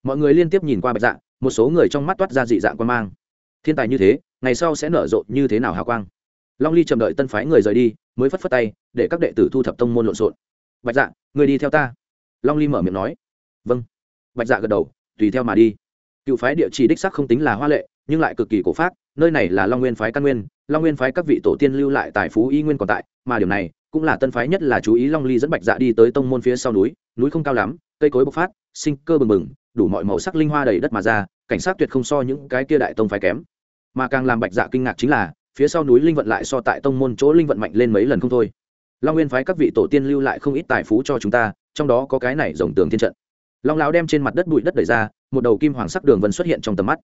Mọi người liên tiếp nhìn qua bạch dạ một số người trong mắt toát ra dị dạng quan mang. Thiên tài như thế, ngày sau sẽ nở rộ như thế nào hào quang? Long ly trầm đợi tân phái người rời đi, mới phất phất tay, để các đệ tử thu thập tông môn lộn xộn. Bạch dạ người đi theo ta long ly mở miệng nói vâng. Bạch dạ gật đầu, tùy theo mà đi. Cựu phái địa chỉ đích sắc không tính là hoa lệ, nhưng lại cực kỳ cổ phát nơi này là long nguyên phái căn nguyên, long nguyên phái các vị tổ tiên lưu lại tại phú y nguyên còn tại, mà điều này cũng là tân phái nhất là chú ý long ly dẫn bạch dạ đi tới tông môn phía sau núi núi không cao lắm, cây cối bộc phát, sinh cơ bừng bừng, đủ mọi màu sắc linh hoa đầy đất mà ra, cảnh sát tuyệt không so những cái kia đại tông phái kém. Mà càng làm bạch dạ kinh ngạc chính là, phía sau núi linh vận lại so tại tông môn chỗ linh vận mạnh lên mấy lần không thôi long nguyên phái các vị tổ tiên lưu lại không ít tài phú cho chúng ta, trong đó có cái này rồng tường thiên trận. Long lão đem trên mặt đất bụi đất đẩy ra, một đầu kim hoàng sắc đường vân xuất hiện trong tầm mắt.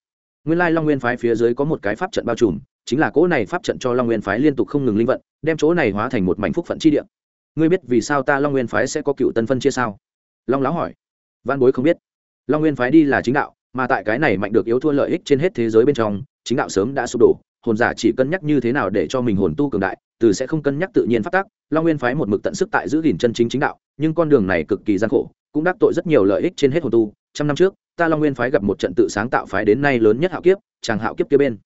Nguyên lai long nguyên phái phía dưới có một cái pháp trận bao trùm, chính là cỗ này pháp trận cho long nguyên phái liên tục không ngừng linh vận, đem chỗ này hóa thành một mảnh phúc phận chi địa. Ngươi biết vì sao ta long nguyên phái sẽ có cựu tân phân chia sao? Long lão hỏi. Văn bối không biết. Long nguyên phái đi là chính đạo, mà tại cái này mạnh được yếu thua lợi ích trên hết thế giới bên trong, chính đạo sớm đã sụp đổ, hồn giả chỉ cân nhắc như thế nào để cho mình hồn tu cường đại từ sẽ không cân nhắc tự nhiên phát tác, long nguyên phái một mực tận sức tại giữ gìn chân chính chính đạo, nhưng con đường này cực kỳ gian khổ, cũng đắc tội rất nhiều lợi ích trên hết hồn tu. Trăm năm trước, ta long nguyên phái gặp một trận tự sáng tạo phái đến nay lớn nhất hạo kiếp, chàng hạo kiếp kia bên.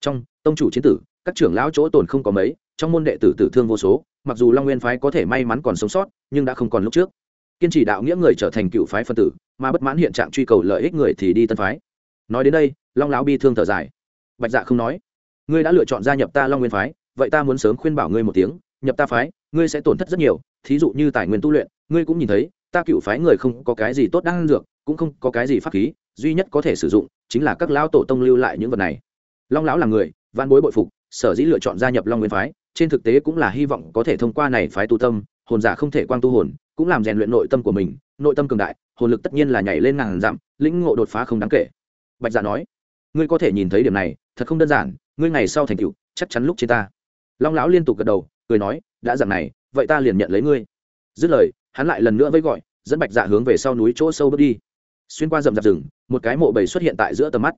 Trong, tông chủ chiến tử, các trưởng lão chỗ tồn không có mấy, trong môn đệ tử tử thương vô số, mặc dù long nguyên phái có thể may mắn còn sống sót, nhưng đã không còn lúc trước. Kiên trì đạo nghĩa người trở thành cựu phái phân tử, mà bất mãn hiện trạng truy cầu lợi ích người thì đi tân phái. Nói đến đây, long lão bi thương thở dài. Bạch dạ không nói. Ngươi đã lựa chọn gia nhập ta long nguyên phái vậy ta muốn sớm khuyên bảo ngươi một tiếng, nhập ta phái, ngươi sẽ tổn thất rất nhiều, thí dụ như tài nguyên tu luyện, ngươi cũng nhìn thấy, ta cựu phái người không có cái gì tốt đang dược, cũng không có cái gì pháp khí, duy nhất có thể sử dụng chính là các lão tổ tông lưu lại những vật này. Long lão là người văn bối bội phục, sở dĩ lựa chọn gia nhập long nguyên phái, trên thực tế cũng là hy vọng có thể thông qua này phái tu tâm, hồn giả không thể quang tu hồn, cũng làm rèn luyện nội tâm của mình, nội tâm cường đại, hồn lực tất nhiên là nhảy lên ngàn dặm, lĩnh ngộ đột phá không đáng kể. Bạch giả dạ nói, ngươi có thể nhìn thấy điểm này, thật không đơn giản, ngươi ngày sau thành tựu, chắc chắn lúc trên ta long lão liên tục gật đầu, cười nói, đã dạng này, vậy ta liền nhận lấy ngươi. Dứt lời, hắn lại lần nữa với gọi, dẫn bạch dạ hướng về sau núi chỗ sâu bước đi. Xuyên qua rậm rạp rừng, một cái mộ bầy xuất hiện tại giữa tầm mắt.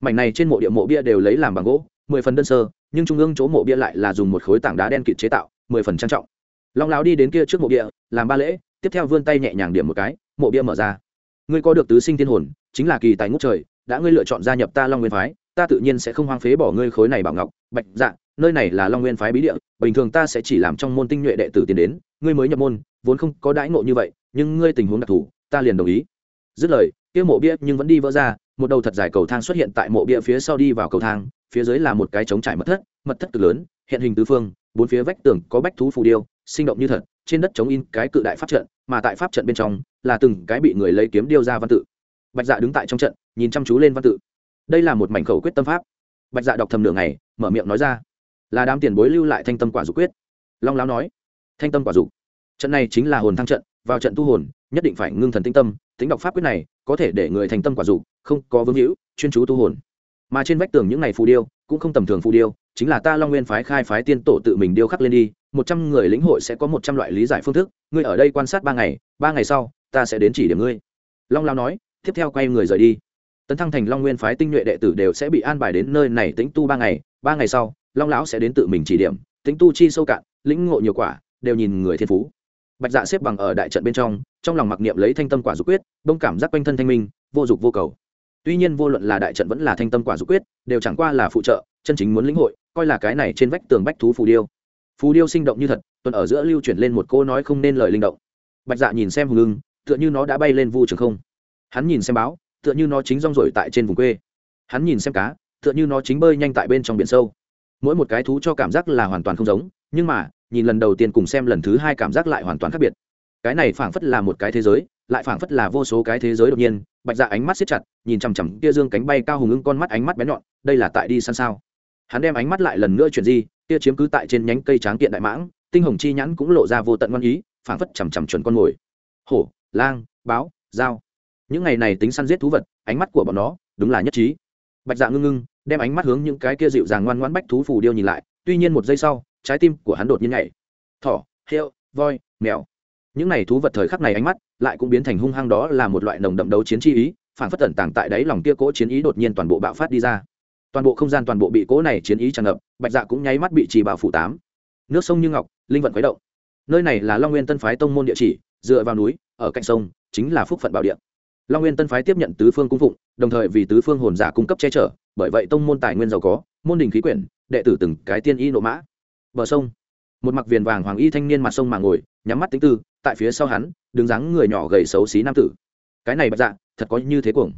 Mảnh này trên mộ địa mộ bia đều lấy làm bằng gỗ, mười phần đơn sơ, nhưng trung ương chỗ mộ bia lại là dùng một khối tảng đá đen kịt chế tạo, mười phần trang trọng. Long lão đi đến kia trước mộ bia làm ba lễ, tiếp theo vươn tay nhẹ nhàng điểm một cái, mộ bia mở ra. Ngươi có được tứ sinh thiên hồn, chính là kỳ tài ngũ trời, đã ngươi lựa chọn gia nhập ta long nguyên phái, ta tự nhiên sẽ không hoang phế bỏ ngươi khối này bảo ngọc. Bạch dạ nơi này là long nguyên phái bí địa, bình thường ta sẽ chỉ làm trong môn tinh nhuệ đệ tử tiến đến, ngươi mới nhập môn, vốn không có đãi ngộ như vậy, nhưng ngươi tình huống đặc thù, ta liền đồng ý. Dứt lời, kia mộ bia nhưng vẫn đi vỡ ra, một đầu thật dài cầu thang xuất hiện tại mộ bia phía sau đi vào cầu thang, phía dưới là một cái trống trải mật thất mật thất cực lớn, hiện hình tứ phương, bốn phía vách tường có bách thú phù điêu, sinh động như thật, trên đất chống in cái cự đại pháp trận, mà tại pháp trận bên trong là từng cái bị người lấy kiếm điêu ra văn tự. Bạch dạ đứng tại trong trận, nhìn chăm chú lên văn tự. Đây là một mảnh khẩu quyết tâm pháp. Bạch dạ đọc thầm nửa ngày, mở miệng nói ra là đám tiền bối lưu lại thanh tâm quả dục quyết. Long Lão nói, thanh tâm quả dục, trận này chính là hồn thăng trận, vào trận tu hồn, nhất định phải ngưng thần tinh tâm tính đọc pháp quyết này có thể để người thành tâm quả dục, không có vương hữu chuyên chú tu hồn. Mà trên vách tường những này phù điêu, cũng không tầm thường phù điêu, chính là ta long nguyên phái khai phái tiên tổ tự mình điêu khắc lên đi, một trăm người lĩnh hội sẽ có một trăm loại lý giải phương thức, ngươi ở đây quan sát ba ngày ba ngày sau, ta sẽ đến chỉ điểm ngươi. Long lao nói, tiếp theo quay người rời đi. Tấn thăng thành long nguyên phái tinh nhuệ đệ tử đều sẽ bị an bài đến nơi này tính tu ba ngày ba ngày sau long lão sẽ đến tự mình chỉ điểm tính tu chi sâu cạn, lĩnh ngộ nhiều quả, đều nhìn người thiên phú. Bạch dạ xếp bằng ở đại trận bên trong trong lòng mặc niệm lấy thanh tâm quả dục quyết bông cảm giác quanh thân thanh minh, vô dục vô cầu. Tuy nhiên vô luận là đại trận vẫn là thanh tâm quả dục quyết, đều chẳng qua là phụ trợ, chân chính muốn lĩnh hội, coi là cái này trên vách tường bách thú phù điêu. Phù điêu sinh động như thật, tuần ở giữa lưu chuyển lên một cô nói không nên lời linh động. Bạch dạ nhìn xem hùng ưng, tựa như nó đã bay lên vu trường không. Hắn nhìn xem báo, tựa như nó chính rong rổi tại trên vùng quê. Hắn nhìn xem cá, tựa như nó chính bơi nhanh tại bên trong biển sâu mỗi một cái thú cho cảm giác là hoàn toàn không giống, nhưng mà, nhìn lần đầu tiên cùng xem lần thứ hai cảm giác lại hoàn toàn khác biệt. Cái này phảng phất là một cái thế giới, lại phảng phất là vô số cái thế giới đột nhiên, bạch dạ ánh mắt siết chặt, nhìn chằm chằm kia dương cánh bay cao hùng ưng con mắt ánh mắt bén nhọn, đây là tại đi săn sao? Hắn đem ánh mắt lại lần nữa chuyển di, kia chiếm cứ tại trên nhánh cây tráng kiện đại mãng, tinh hồng chi nhãn cũng lộ ra vô tận ngoan ý, phảng phất chằm chằm chuẩn con mồi. Hổ, lang, báo dao những ngày này tính săn giết thú vật, ánh mắt của bọn nó, đúng là nhất trí. Bạch dạ ngưng ngưng đem ánh mắt hướng những cái kia dịu dàng ngoan ngoãn bách thú phù điêu nhìn lại, tuy nhiên một giây sau, trái tim của hắn đột nhiên nhảy. Thỏ, heo, voi, mèo. Những này thú vật thời khắc này ánh mắt lại cũng biến thành hung hăng đó là một loại nồng đậm đấu chiến chi ý phản phất tẩn tàng tại đáy lòng kia cỗ chiến ý đột nhiên toàn bộ bạo phát đi ra. Toàn bộ không gian toàn bộ bị cỗ này chiến ý tràn ngập, bạch dạ cũng nháy mắt bị trì bạo phủ tám. Nước sông như ngọc, linh vận khuấy động. Nơi này là long nguyên tân phái tông môn địa chỉ, dựa vào núi, ở cạnh sông, chính là phúc phận bảo địa long nguyên tân phái tiếp nhận tứ phương cung phụng, đồng thời vì tứ phương hồn giả cung cấp che chở, bởi vậy tông môn tài nguyên giàu có, môn đình khí quyển, đệ tử từng cái tiên y nộ mã. Bờ sông. Một mặc viền vàng hoàng y thanh niên mặt sông mà ngồi, nhắm mắt tính tư, tại phía sau hắn, đứng dáng người nhỏ gầy xấu xí nam tử. Cái này bạch dạ thật có như thế cuồng.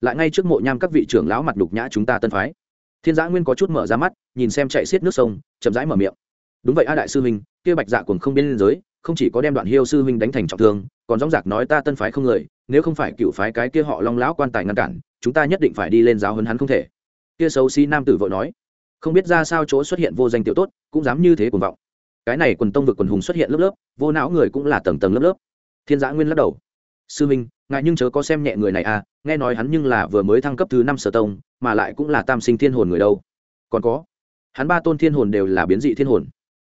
Lại ngay trước mộ nham các vị trưởng lão mặt đục nhã chúng ta tân phái. Thiên giã nguyên có chút mở ra mắt, nhìn xem chạy xiết nước sông, chậm rãi mở miệng. Đúng vậy a đại sư huynh kia bạch dạ cuồng không biên giới, không chỉ có đem đoạn hiêu sư huynh đánh thành trọng thương, còn dóng dạc nói ta tân phái không người nếu không phải cựu phái cái kia họ long lão quan tài ngăn cản, chúng ta nhất định phải đi lên giáo hơn hắn không thể. Kia xấu xí nam tử vội nói, không biết ra sao chỗ xuất hiện vô danh tiểu tốt, cũng dám như thế cuồng vọng. Cái này quần tông vực quần hùng xuất hiện lớp lớp, vô não người cũng là tầng tầng lớp lớp. Thiên giã nguyên lắc đầu, sư minh ngại nhưng chớ có xem nhẹ người này à nghe nói hắn nhưng là vừa mới thăng cấp thứ năm sở tông, mà lại cũng là tam sinh thiên hồn người đâu. Còn có, hắn ba tôn thiên hồn đều là biến dị thiên hồn.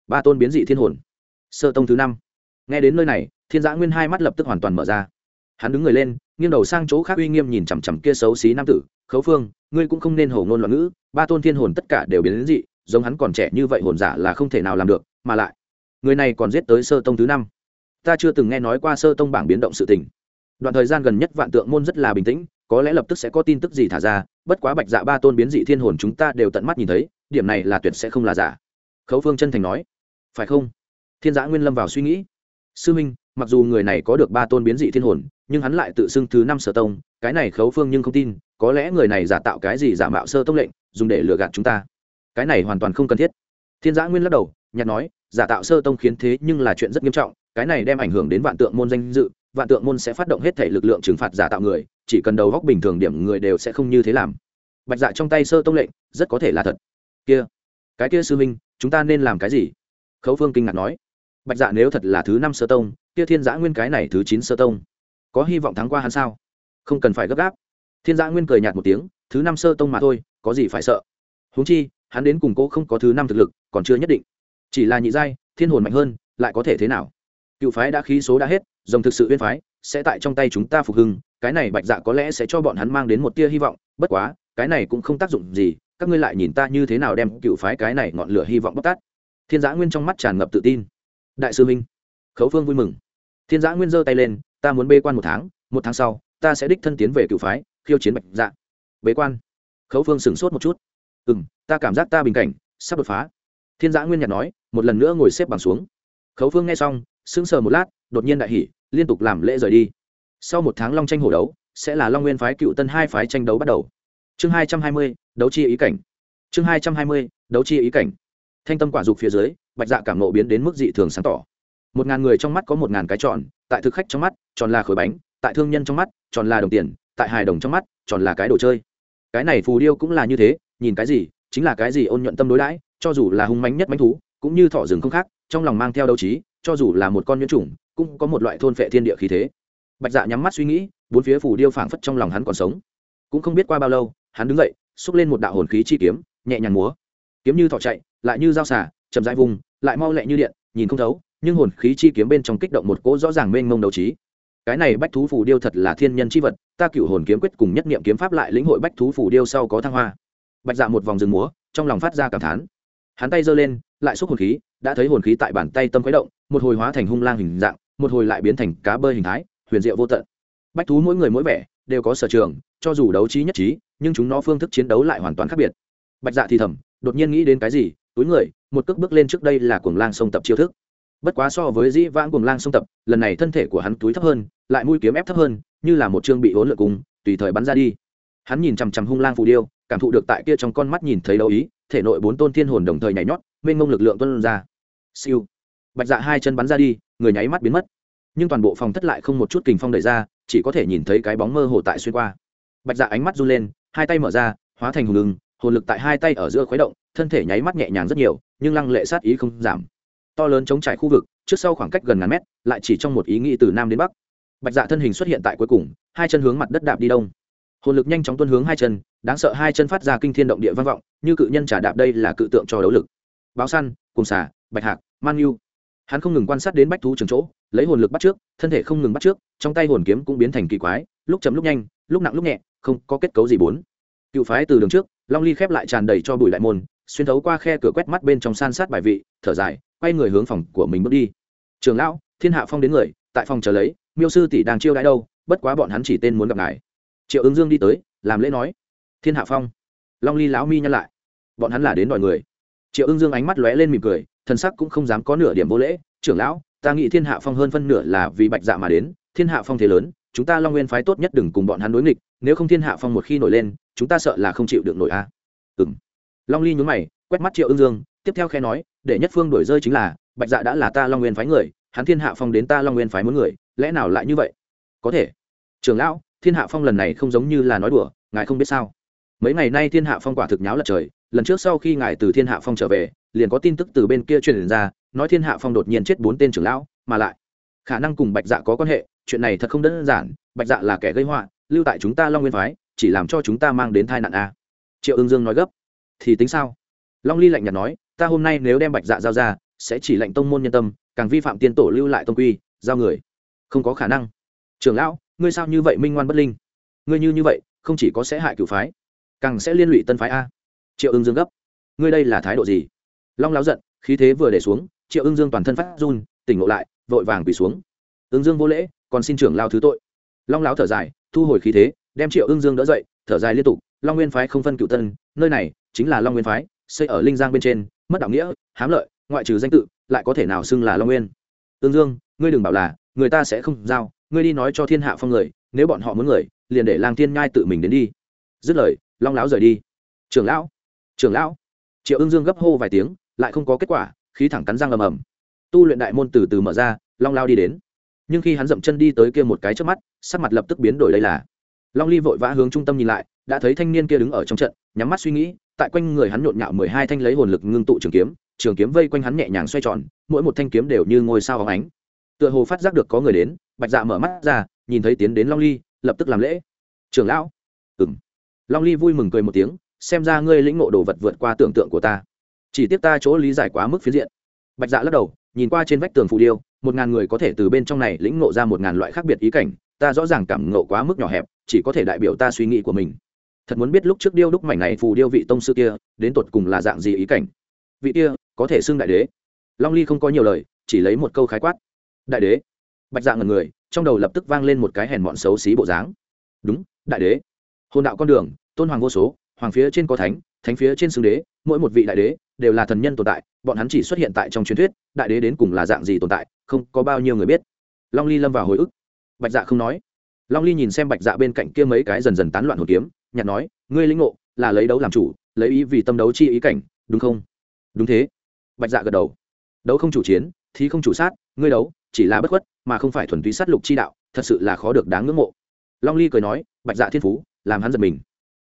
Ba tôn biến dị thiên hồn. Sơ tông thứ năm. Nghe đến nơi này, thiên giã nguyên hai mắt lập tức hoàn toàn mở ra hắn đứng người lên, nghiêng đầu sang chỗ khác uy nghiêm nhìn chằm chằm kia xấu xí nam tử, khấu phương, ngươi cũng không nên hổ ngôn loạn ngữ, ba tôn thiên hồn tất cả đều biến đến dị, giống hắn còn trẻ như vậy hồn giả là không thể nào làm được, mà lại, người này còn giết tới sơ tông thứ năm. Ta chưa từng nghe nói qua sơ tông bảng biến động sự tình. Đoạn thời gian gần nhất vạn tượng môn rất là bình tĩnh, có lẽ lập tức sẽ có tin tức gì thả ra, bất quá bạch dạ ba tôn biến dị thiên hồn chúng ta đều tận mắt nhìn thấy, điểm này là tuyệt sẽ không là giả. Khấu phương chân thành nói, phải không? Thiên giã nguyên lâm vào suy nghĩ, sư minh, mặc dù người này có được ba tôn biến dị thiên hồn nhưng hắn lại tự xưng thứ năm sở tông, cái này khấu phương nhưng không tin, có lẽ người này giả tạo cái gì giả mạo sơ tông lệnh, dùng để lừa gạt chúng ta. Cái này hoàn toàn không cần thiết. Thiên giã nguyên lắc đầu nhặt nói, giả tạo sơ tông khiến thế nhưng là chuyện rất nghiêm trọng, cái này đem ảnh hưởng đến vạn tượng môn danh dự, vạn tượng môn sẽ phát động hết thể lực lượng trừng phạt giả tạo người, chỉ cần đầu góc bình thường điểm người đều sẽ không như thế làm. Bạch dạ trong tay sơ tông lệnh, rất có thể là thật. Kia, cái kia sư minh chúng ta nên làm cái gì? Khấu phương kinh ngạc nói. Bạch dạ nếu thật là thứ năm sơ tông, kia thiên giã nguyên cái này thứ chín sơ tông có hy vọng thắng qua hắn sao? Không cần phải gấp gáp. Thiên giã nguyên cười nhạt một tiếng, thứ năm sơ tông mà thôi, có gì phải sợ? Huống chi, hắn đến cùng cố không có thứ năm thực lực, còn chưa nhất định. Chỉ là nhị giai, thiên hồn mạnh hơn, lại có thể thế nào? Cựu phái đã khí số đã hết dòng thực sự uyên phái, sẽ tại trong tay chúng ta phục hưng, cái này bạch dạ có lẽ sẽ cho bọn hắn mang đến một tia hy vọng, bất quá, cái này cũng không tác dụng gì, các ngươi lại nhìn ta như thế nào đem cựu phái cái này ngọn lửa hy vọng bóc tát. Thiên giã nguyên trong mắt tràn ngập tự tin. Đại sư minh, khấu phương vui mừng. Thiên giã nguyên giơ tay lên ta muốn bê quan một tháng một tháng sau, ta sẽ đích thân tiến về cựu phái, khiêu chiến bạch dạ. Bế quan. Khấu phương sửng sốt một chút. Ừ m ta cảm giác ta bình cảnh, sắp đột phá. Thiên giã nguyên nhạt nói, một lần nữa ngồi xếp bằng xuống. Khấu phương nghe xong, sững sờ một lát, đột nhiên đại hỉ, liên tục làm lễ rời đi. Sau một tháng long tranh hổ đấu, sẽ là long nguyên phái cựu tân hai phái tranh đấu bắt đầu. Chương hai trăm hai mươi, đấu chi ý cảnh. Chương hai trăm hai mươi, đấu chi ý cảnh. Thanh tâm quả dục phía dưới, bạch dạ cảm nộ biến đến mức dị thường sáng tỏ. Một ngàn người trong mắt có một ngàn cái tròn tại thực khách trong mắt, tròn là khối bánh, tại thương nhân trong mắt, tròn là đồng tiền, tại hài đồng trong mắt, tròn là cái đồ chơi. Cái này phù điêu cũng là như thế, nhìn cái gì, chính là cái gì ôn nhuận tâm đối đãi, cho dù là hung mánh nhất mánh thú, cũng như thọ rừng không khác, trong lòng mang theo đấu trí, cho dù là một con nhuyễn trùng cũng có một loại thôn phệ thiên địa khí thế. Bạch dạ nhắm mắt suy nghĩ, bốn phía phù điêu phảng phất trong lòng hắn còn sống. Cũng không biết qua bao lâu, hắn đứng dậy, xúc lên một đạo hồn khí chi kiếm, nhẹ nhàng múa. Kiếm như thọ chạy, lại như dao xả chậm rãi vùng, lại mau lẹ như điện, nhìn không thấu nhưng hồn khí chi kiếm bên trong kích động một cỗ rõ ràng mênh mông đấu trí. Cái này bách thú phù điêu thật là thiên nhân chi vật, ta cựu hồn kiếm quyết cùng nhất niệm kiếm pháp lại lĩnh hội bách thú phù điêu sau có thăng hoa. Bạch dạ một vòng rừng múa, trong lòng phát ra cảm thán. Hắn tay giơ lên, lại xúc hồn khí, đã thấy hồn khí tại bàn tay tâm khuấy động, một hồi hóa thành hung lang hình dạng, một hồi lại biến thành cá bơi hình thái, huyền diệu vô tận. Bách thú mỗi người mỗi vẻ, đều có sở trường, cho dù đấu trí nhất trí, nhưng chúng nó phương thức chiến đấu lại hoàn toàn khác biệt. Bạch dạ thì thầm, đột nhiên nghĩ đến cái gì, túi người, một cước bước lên trước đây là cuồng lang sông tập chiêu thức bất quá so với dĩ vãng cuồng lang sông tập, lần này thân thể của hắn túi thấp hơn, lại mũi kiếm ép thấp hơn, như là một chương bị hỗn lượn cùng, tùy thời bắn ra đi. Hắn nhìn chằm chằm hung lang phù điêu, cảm thụ được tại kia trong con mắt nhìn thấy đấu ý, thể nội bốn tôn thiên hồn đồng thời nhảy nhót, mênh mông lực lượng tuân ra. Siêu. Bạch dạ hai chân bắn ra đi, người nháy mắt biến mất. Nhưng toàn bộ phòng thất lại không một chút kình phong đẩy ra, chỉ có thể nhìn thấy cái bóng mơ hồ tại xuyên qua. Bạch dạ ánh mắt run lên, hai tay mở ra, hóa thành hùng lưng hồn lực tại hai tay ở giữa khuấy động, thân thể nháy mắt nhẹ nhàng rất nhiều, nhưng lăng lệ sát ý không giảm to lớn chống trải khu vực, trước sau khoảng cách gần ngàn mét, lại chỉ trong một ý nghĩ từ nam đến bắc. Bạch dạ thân hình xuất hiện tại cuối cùng, hai chân hướng mặt đất đạp đi đông. Hồn lực nhanh chóng tuân hướng hai chân, đáng sợ hai chân phát ra kinh thiên động địa vang vọng, như cự nhân trả đạp đây là cự tượng cho đấu lực. Báo săn, cùng xả bạch hạc, man yêu hắn không ngừng quan sát đến bách thú trường chỗ, lấy hồn lực bắt trước, thân thể không ngừng bắt trước, trong tay hồn kiếm cũng biến thành kỳ quái, lúc chấm lúc nhanh, lúc nặng lúc nhẹ, không có kết cấu gì bốn. Cựu phái từ đường trước, long ly khép lại tràn đầy cho bụi đại môn xuyên thấu qua khe cửa quét mắt bên trong san sát bài vị, thở dài, quay người hướng phòng của mình bước đi. Trường lão, thiên hạ phong đến người, tại phòng chờ lấy, miêu sư tỷ đang chiêu đãi đâu, bất quá bọn hắn chỉ tên muốn gặp ngài. Triệu ứng dương đi tới, làm lễ nói, thiên hạ phong, long ly lão mi nhăn lại. Bọn hắn là đến đòi người. Triệu ứng dương ánh mắt lóe lên mỉm cười, thần sắc cũng không dám có nửa điểm vô lễ, trưởng lão, ta nghĩ thiên hạ phong hơn phân nửa là vì bạch dạ mà đến, thiên hạ phong thế lớn, chúng ta long nguyên phái tốt nhất đừng cùng bọn hắn đối nghịch, nếu không thiên hạ phong một khi nổi lên, chúng ta sợ là không chịu được nổi a. À. ừng long ly nhún mày, quét mắt triệu ưng dương, tiếp theo khe nói, để nhất phương đổi rơi chính là, bạch dạ đã là ta long nguyên phái người, hắn thiên hạ phong đến ta long nguyên phái muốn người, lẽ nào lại như vậy? Có thể. Trưởng lão, thiên hạ phong lần này không giống như là nói đùa, ngài không biết sao. Mấy ngày nay thiên hạ phong quả thực nháo lật trời, lần trước sau khi ngài từ thiên hạ phong trở về, liền có tin tức từ bên kia truyền ra, nói thiên hạ phong đột nhiên chết bốn tên trưởng lão, mà lại, khả năng cùng bạch dạ có quan hệ, chuyện này thật không đơn giản, bạch dạ là kẻ gây họa, lưu tại chúng ta long nguyên phái, chỉ làm cho chúng ta mang đến tai nạn a. Triệu ương dương nói gấp thì tính sao? Long ly lạnh nhạt nói, ta hôm nay nếu đem bạch dạ giao ra, sẽ chỉ lệnh tông môn nhân tâm, càng vi phạm tiên tổ lưu lại tông quy, giao người. Không có khả năng. Trưởng lão, ngươi sao như vậy minh ngoan bất linh? Ngươi như như vậy, không chỉ có sẽ hại cựu phái, càng sẽ liên lụy tân phái a. Triệu ưng dương gấp. Ngươi đây là thái độ gì? Long láo giận, khí thế vừa để xuống, triệu ưng dương toàn thân phát run, tỉnh ngộ lại, vội vàng quỳ xuống. Ưng dương vô lễ, còn xin trưởng lao thứ tội. Long láo thở dài, thu hồi khí thế, đem triệu ưng dương đỡ dậy, thở dài liên tục, long nguyên phái không phân cựu tân, nơi này chính là long nguyên phái, xây ở linh giang bên trên, mất đạo nghĩa, hám lợi, ngoại trừ danh tự, lại có thể nào xưng là long nguyên? Tương dương, ngươi đừng bảo là, người ta sẽ không giao, ngươi đi nói cho thiên hạ phong người, nếu bọn họ muốn người, liền để lang thiên nhai tự mình đến đi. Dứt lời, long lão rời đi. Trưởng lão trưởng lão. Triệu ưng dương gấp hô vài tiếng, lại không có kết quả, khí thẳng cắn răng ầm ầm. Tu luyện đại môn từ từ mở ra, long lao đi đến. Nhưng khi hắn dậm chân đi tới kia một cái trước mắt, sắc mặt lập tức biến đổi đây là. Long ly vội vã hướng trung tâm nhìn lại, đã thấy thanh niên kia đứng ở trong trận, nhắm mắt suy nghĩ tại quanh người hắn nhộn nhạo mười hai thanh lấy hồn lực ngưng tụ trường kiếm trường kiếm vây quanh hắn nhẹ nhàng xoay tròn, mỗi một thanh kiếm đều như ngôi sao óng ánh. Tựa hồ phát giác được có người đến, bạch dạ mở mắt ra, nhìn thấy tiến đến long ly, lập tức làm lễ. Trưởng lão. Ừng long ly vui mừng cười một tiếng, xem ra ngươi lĩnh ngộ đồ vật vượt qua tưởng tượng của ta. Chỉ tiếc ta chỗ lý giải quá mức phiến diện. Bạch dạ lắc đầu, nhìn qua trên vách tường phù điêu, một ngàn người có thể từ bên trong này lĩnh ngộ ra một ngàn loại khác biệt ý cảnh, ta rõ ràng cảm ngộ quá mức nhỏ hẹp, chỉ có thể đại biểu ta suy nghĩ của mình thật muốn biết lúc trước điêu đúc mảnh này phù điêu vị tông sư kia, đến tột cùng là dạng gì ý cảnh. Vị kia, có thể xưng đại đế. Long ly không có nhiều lời, chỉ lấy một câu khái quát. Đại đế. Bạch dạng ngần người, trong đầu lập tức vang lên một cái hèn mọn xấu xí bộ dáng. Đúng, đại đế. Hồn đạo con đường, tôn hoàng vô số, hoàng phía trên có thánh thánh phía trên xưng đế, mỗi một vị đại đế đều là thần nhân tồn tại, bọn hắn chỉ xuất hiện tại trong truyền thuyết, đại đế đến cùng là dạng gì tồn tại, không có bao nhiêu người biết. Long ly lâm vào hồi ức. Bạch dạ không nói. Long ly nhìn xem bạch dạ bên cạnh kia mấy cái dần dần tán loạn hồn kiếm nhạt nói, ngươi linh ngộ, là lấy đấu làm chủ, lấy ý vì tâm đấu chi ý cảnh, đúng không? Đúng thế. Bạch dạ gật đầu. Đấu không chủ chiến thì không chủ sát, ngươi đấu, chỉ là bất khuất, mà không phải thuần túy sát lục chi đạo, thật sự là khó được đáng ngưỡng mộ. Long ly cười nói, bạch dạ thiên phú, làm hắn giật mình.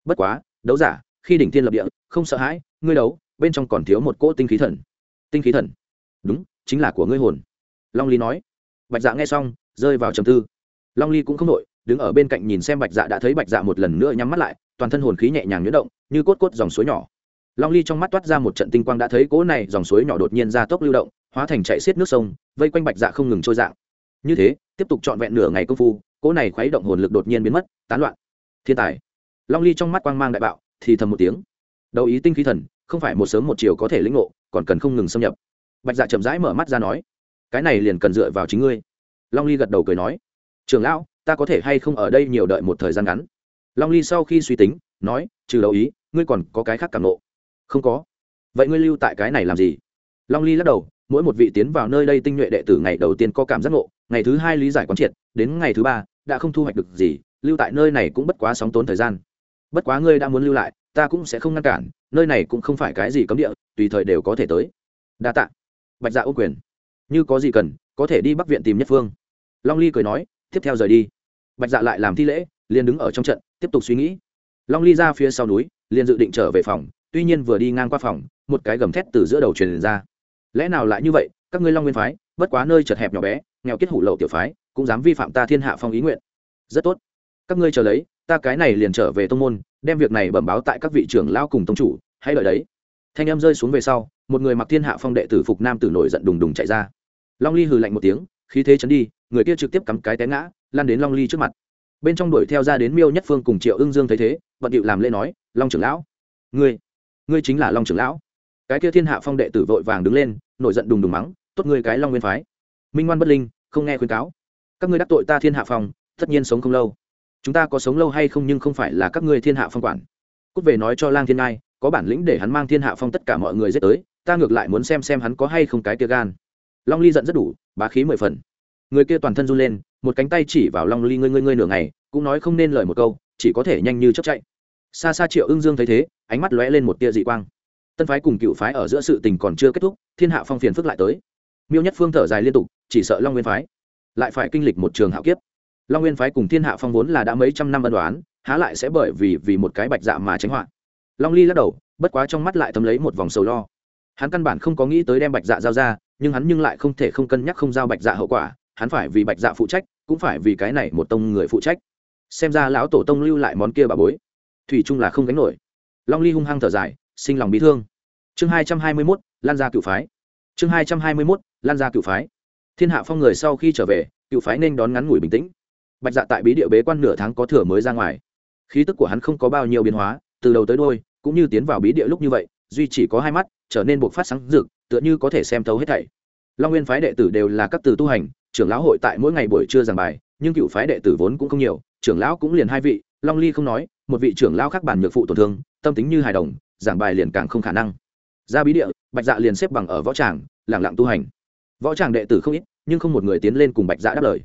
Bất quá, đấu giả, khi đỉnh thiên lập địa, không sợ hãi, ngươi đấu, bên trong còn thiếu một cỗ tinh khí thần. Tinh khí thần? Đúng, chính là của ngươi hồn. Long ly nói. Bạch dạ nghe xong, rơi vào trầm tư. Long ly cũng không nội đứng ở bên cạnh nhìn xem bạch dạ đã thấy bạch dạ một lần nữa nhắm mắt lại, toàn thân hồn khí nhẹ nhàng nhuyễn động, như cốt cốt dòng suối nhỏ. Long ly trong mắt toát ra một trận tinh quang đã thấy cỗ này dòng suối nhỏ đột nhiên ra tốc lưu động, hóa thành chạy xiết nước sông, vây quanh bạch dạ không ngừng trôi dạng như thế, tiếp tục trọn vẹn nửa ngày công phu, cỗ này khuấy động hồn lực đột nhiên biến mất, tán loạn. Thiên tài. Long ly trong mắt quang mang đại bạo, thì thầm một tiếng. Đầu ý tinh khí thần, không phải một sớm một chiều có thể lĩnh ngộ, còn cần không ngừng xâm nhập. Bạch dạ chậm rãi mở mắt ra nói, cái này liền cần dựa vào chính ngươi. Long ly gật đầu cười nói, trường lão ta có thể hay không ở đây nhiều đợi một thời gian ngắn? Long ly sau khi suy tính, nói, trừ đầu ý, ngươi còn có cái khác cảm nộ. Không có. Vậy ngươi lưu tại cái này làm gì? Long ly lắc đầu, mỗi một vị tiến vào nơi đây tinh nhuệ đệ tử ngày đầu tiên có cảm giác ngộ, ngày thứ hai lý giải quán triệt, đến ngày thứ ba, đã không thu hoạch được gì, lưu tại nơi này cũng bất quá sóng tốn thời gian. Bất quá ngươi đã muốn lưu lại, ta cũng sẽ không ngăn cản, nơi này cũng không phải cái gì cấm địa, tùy thời đều có thể tới. Đa tạ. Bạch dạ ô quyền. Như có gì cần, có thể đi bắc viện tìm nhất phương. Long ly cười nói, tiếp theo rời đi bạch dạ lại làm thi lễ, liền đứng ở trong trận, tiếp tục suy nghĩ. Long ly ra phía sau núi, liền dự định trở về phòng, tuy nhiên vừa đi ngang qua phòng, một cái gầm thét từ giữa đầu truyền ra. Lẽ nào lại như vậy, các ngươi long nguyên phái, bất quá nơi chật hẹp nhỏ bé, nghèo kết hủ lậu tiểu phái, cũng dám vi phạm ta thiên hạ phong ý nguyện. Rất tốt. Các ngươi chờ lấy, ta cái này liền trở về tông môn, đem việc này bẩm báo tại các vị trưởng lao cùng tông chủ, hãy đợi đấy. Thanh em rơi xuống về sau, một người mặc thiên hạ phong đệ tử phục nam tử nổi giận đùng đùng chạy ra. Long ly hừ lạnh một tiếng, khí thế chấn đi, người kia trực tiếp cắm cái té ngã lan đến long ly trước mặt bên trong đuổi theo ra đến miêu nhất phương cùng triệu ưng dương thấy thế vận điệu làm lễ nói long trưởng lão ngươi ngươi chính là long trưởng lão cái kia thiên hạ phong đệ tử vội vàng đứng lên nổi giận đùng đùng mắng tốt ngươi cái long nguyên phái minh ngoan bất linh không nghe khuyên cáo các ngươi đắc tội ta thiên hạ phong tất nhiên sống không lâu chúng ta có sống lâu hay không nhưng không phải là các ngươi thiên hạ phong quản cút về nói cho lang thiên ngai có bản lĩnh để hắn mang thiên hạ phong tất cả mọi người giết tới ta ngược lại muốn xem xem hắn có hay không cái kia gan long ly giận rất đủ bá khí mười phần người kia toàn thân run lên, một cánh tay chỉ vào long ly ngươi ngươi ngươi nửa ngày, cũng nói không nên lời một câu, chỉ có thể nhanh như chấp chạy. Xa xa triệu ưng dương thấy thế, ánh mắt lóe lên một tia dị quang. Tân phái cùng cựu phái ở giữa sự tình còn chưa kết thúc, thiên hạ phong phiền phức lại tới. Miêu nhất phương thở dài liên tục, chỉ sợ long nguyên phái lại phải kinh lịch một trường hạo kiếp. Long nguyên phái cùng thiên hạ phong vốn là đã mấy trăm năm ân đoán há lại sẽ bởi vì vì một cái bạch dạ mà tránh họa. Long ly lắc đầu, bất quá trong mắt lại thấm lấy một vòng sầu lo. Hắn căn bản không có nghĩ tới đem bạch dạ giao ra, nhưng hắn nhưng lại không thể không cân nhắc không giao bạch dạ hậu quả hắn phải vì bạch dạ phụ trách, cũng phải vì cái này một tông người phụ trách. Xem ra lão tổ tông lưu lại món kia bà bối, thủy chung là không gánh nổi. Long ly hung hăng thở dài, sinh lòng bị thương. Chương hai trăm hai mươi mốt, lan ra cựu phái. Chương hai trăm hai mươi mốt, lan ra cựu phái. Thiên hạ phong người sau khi trở về, cựu phái nên đón ngắn ngủi bình tĩnh. Bạch dạ tại bí địa bế quan nửa tháng có thừa mới ra ngoài. Khí tức của hắn không có bao nhiêu biến hóa, từ đầu tới đôi cũng như tiến vào bí địa lúc như vậy, duy chỉ có hai mắt, trở nên buộc phát sáng rực, tựa như có thể xem thấu hết thảy. Long nguyên phái đệ tử đều là các từ tu hành trưởng lão hội tại mỗi ngày buổi trưa giảng bài, nhưng cựu phái đệ tử vốn cũng không nhiều, trưởng lão cũng liền hai vị, long ly không nói, một vị trưởng lão khác bản nhược phụ tổn thương, tâm tính như hài đồng, giảng bài liền càng không khả năng. Ra bí địa, bạch dạ liền xếp bằng ở võ tràng lẳng lặng tu hành. Võ tràng đệ tử không ít, nhưng không một người tiến lên cùng bạch dạ đáp lời.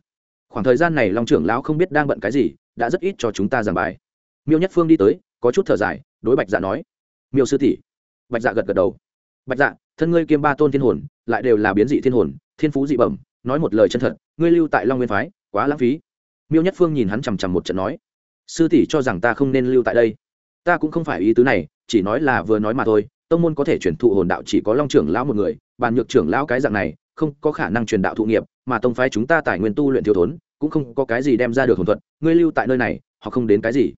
Khoảng thời gian này long trưởng lão không biết đang bận cái gì, đã rất ít cho chúng ta giảng bài. Miêu nhất phương đi tới, có chút thở dài, đối bạch dạ nói, miêu sư tỷ. Bạch dạ gật gật đầu. Bạch dạ thân ngươi kiêm ba tôn thiên hồn, lại đều là biến dị thiên hồn, thiên phú dị bẩm nói một lời chân thật, ngươi lưu tại long nguyên phái, quá lãng phí. Miêu nhất phương nhìn hắn chằm chằm một trận nói, sư tỷ cho rằng ta không nên lưu tại đây. Ta cũng không phải ý tứ này, chỉ nói là vừa nói mà thôi, tông môn có thể chuyển thụ hồn đạo chỉ có long trưởng lão một người, bàn nhược trưởng lão cái dạng này, không có khả năng truyền đạo thụ nghiệp, mà tông phái chúng ta tài nguyên tu luyện thiếu thốn, cũng không có cái gì đem ra được hồn thuật, ngươi lưu tại nơi này, họ không đến cái gì.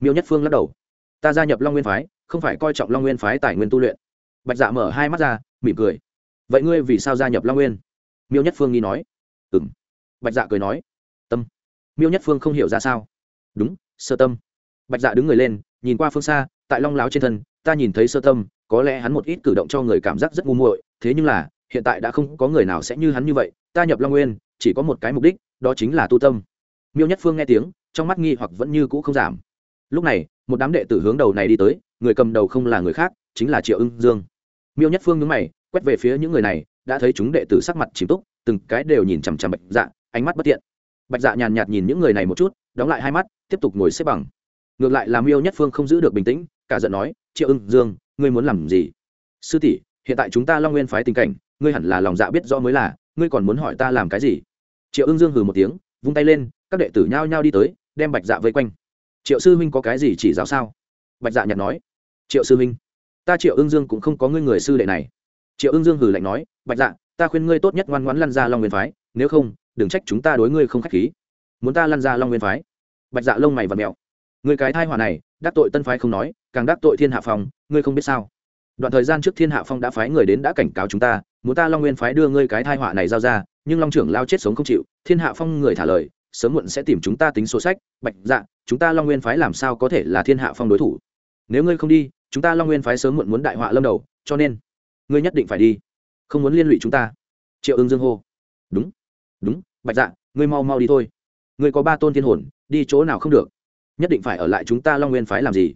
Miêu nhất phương lắc đầu, ta gia nhập long nguyên phái, không phải coi trọng long nguyên phái tài nguyên tu luyện. Bạch dạ mở hai mắt ra, mỉm cười, vậy ngươi vì sao gia nhập long nguyên? Miêu nhất phương nghi nói. Ừng bạch dạ cười nói. Tâm. Miêu nhất phương không hiểu ra sao. Đúng, sơ tâm. Bạch dạ đứng người lên, nhìn qua phương xa, tại long láo trên thân, ta nhìn thấy sơ tâm, có lẽ hắn một ít cử động cho người cảm giác rất ngu muội, thế nhưng là, hiện tại đã không có người nào sẽ như hắn như vậy, ta nhập long nguyên, chỉ có một cái mục đích, đó chính là tu tâm. Miêu nhất phương nghe tiếng, trong mắt nghi hoặc vẫn như cũ không giảm. Lúc này, một đám đệ tử hướng đầu này đi tới, người cầm đầu không là người khác, chính là triệu ưng dương. Miêu nhất phương nhướng mày, quét về phía những người này đã thấy chúng đệ tử sắc mặt chìm túc, từng cái đều nhìn chằm chằm bạch dạ ánh mắt bất tiện bạch dạ nhàn nhạt nhìn những người này một chút, đóng lại hai mắt, tiếp tục ngồi xếp bằng. Ngược lại làm miêu nhất phương không giữ được bình tĩnh, cả giận nói, triệu ưng, dương, ngươi muốn làm gì? Sư tỷ, hiện tại chúng ta long nguyên phái tình cảnh, ngươi hẳn là lòng dạ biết rõ mới là, ngươi còn muốn hỏi ta làm cái gì? Triệu ưng dương hừ một tiếng, vung tay lên, các đệ tử nhao nhao đi tới, đem bạch dạ vây quanh. Triệu sư huynh có cái gì chỉ giáo sao? Bạch dạ nhặt nói. Triệu sư huynh, ta triệu ưng dương cũng không có ngươi người sư đệ này triệu ưng dương hừ lạnh nói, bạch dạ ta khuyên ngươi tốt nhất ngoan ngoãn lăn ra long nguyên phái, nếu không, đừng trách chúng ta đối ngươi không k h á c h khí. Muốn ta lăn ra long nguyên phái? Bạch dạ lông mày và mẹo. Người cái thai hòa này, đắc tội tân phái không nói, càng đắc tội thiên hạ phong, ngươi không biết sao? Đoạn thời gian trước thiên hạ phong đã phái người đến đã cảnh cáo chúng ta, muốn ta long nguyên phái đưa ngươi cái thai họa này giao ra, nhưng long trưởng lao chết sống không chịu, thiên hạ phong người thả lời, sớm muộn sẽ tìm chúng ta tính số sách. Bạch dạ chúng ta long nguyên phái làm sao có thể là thiên hạ phong đối thủ? Nếu ngươi không đi, chúng ta long nguyên phái sớm muộn muốn đại họa lâm đầu, cho nên ngươi nhất định phải đi. Không muốn liên lụy chúng ta. Triệu ương dương hô. Đúng. Đúng bạch dạ ngươi mau mau đi thôi. Ngươi có ba tôn thiên hồn đi chỗ nào không được. Nhất định phải ở lại chúng ta long nguyên phái làm gì?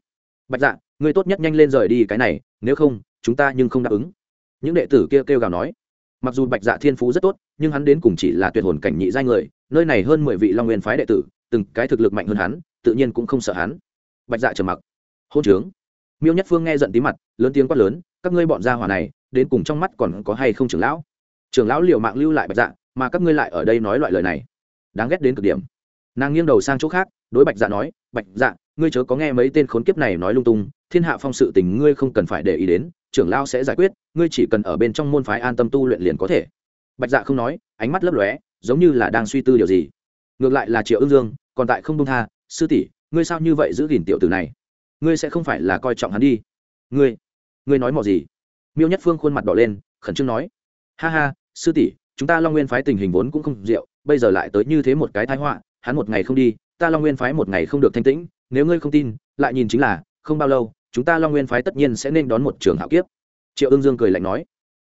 Bạch dạ ngươi tốt nhất nhanh lên rời đi cái này nếu không chúng ta nhưng không đáp ứng. Những đệ tử kia kêu, kêu gào nói. Mặc dù bạch dạ thiên phú rất tốt nhưng hắn đến cùng chỉ là tuyệt hồn cảnh nhị giai người nơi này hơn mười vị long nguyên phái đệ tử từng cái thực lực mạnh hơn hắn tự nhiên cũng không sợ hắn. Bạch dạ trầm mặc. Hôn trướng. Miêu nhất phương nghe giận tí mặt lớn tiếng quát lớn các ngươi bọn gia hỏa này đến cùng trong mắt còn có hay không trưởng lão? Trưởng lão liều mạng lưu lại bạch dạ mà các ngươi lại ở đây nói loại lời này. Đáng ghét đến cực điểm. Nàng nghiêng đầu sang chỗ khác, đối bạch dạ nói, bạch dạ ngươi chớ có nghe mấy tên khốn kiếp này nói lung tung, thiên hạ phong sự tình ngươi không cần phải để ý đến, trưởng lão sẽ giải quyết, ngươi chỉ cần ở bên trong môn phái an tâm tu luyện liền có thể. Bạch dạ không nói, ánh mắt lấp lóe, giống như là đang suy tư điều gì. Ngược lại là triệu ương dương, còn tại không đông tha, sư tỷ, ngươi sao như vậy giữ gìn tiểu tử này? Ngươi sẽ không phải là coi trọng hắn đi. Ngươi ngươi nói mò gì? Miêu nhất phương khuôn mặt đỏ lên, khẩn trương nói, ha ha, sư tỷ, chúng ta long nguyên phái tình hình vốn cũng không rượu, bây giờ lại tới như thế một cái thái họa, hắn một ngày không đi, ta long nguyên phái một ngày không được thanh tĩnh, nếu ngươi không tin, lại nhìn chính là, không bao lâu, chúng ta long nguyên phái tất nhiên sẽ nên đón một trường hạo kiếp. Triệu ương dương cười lạnh nói,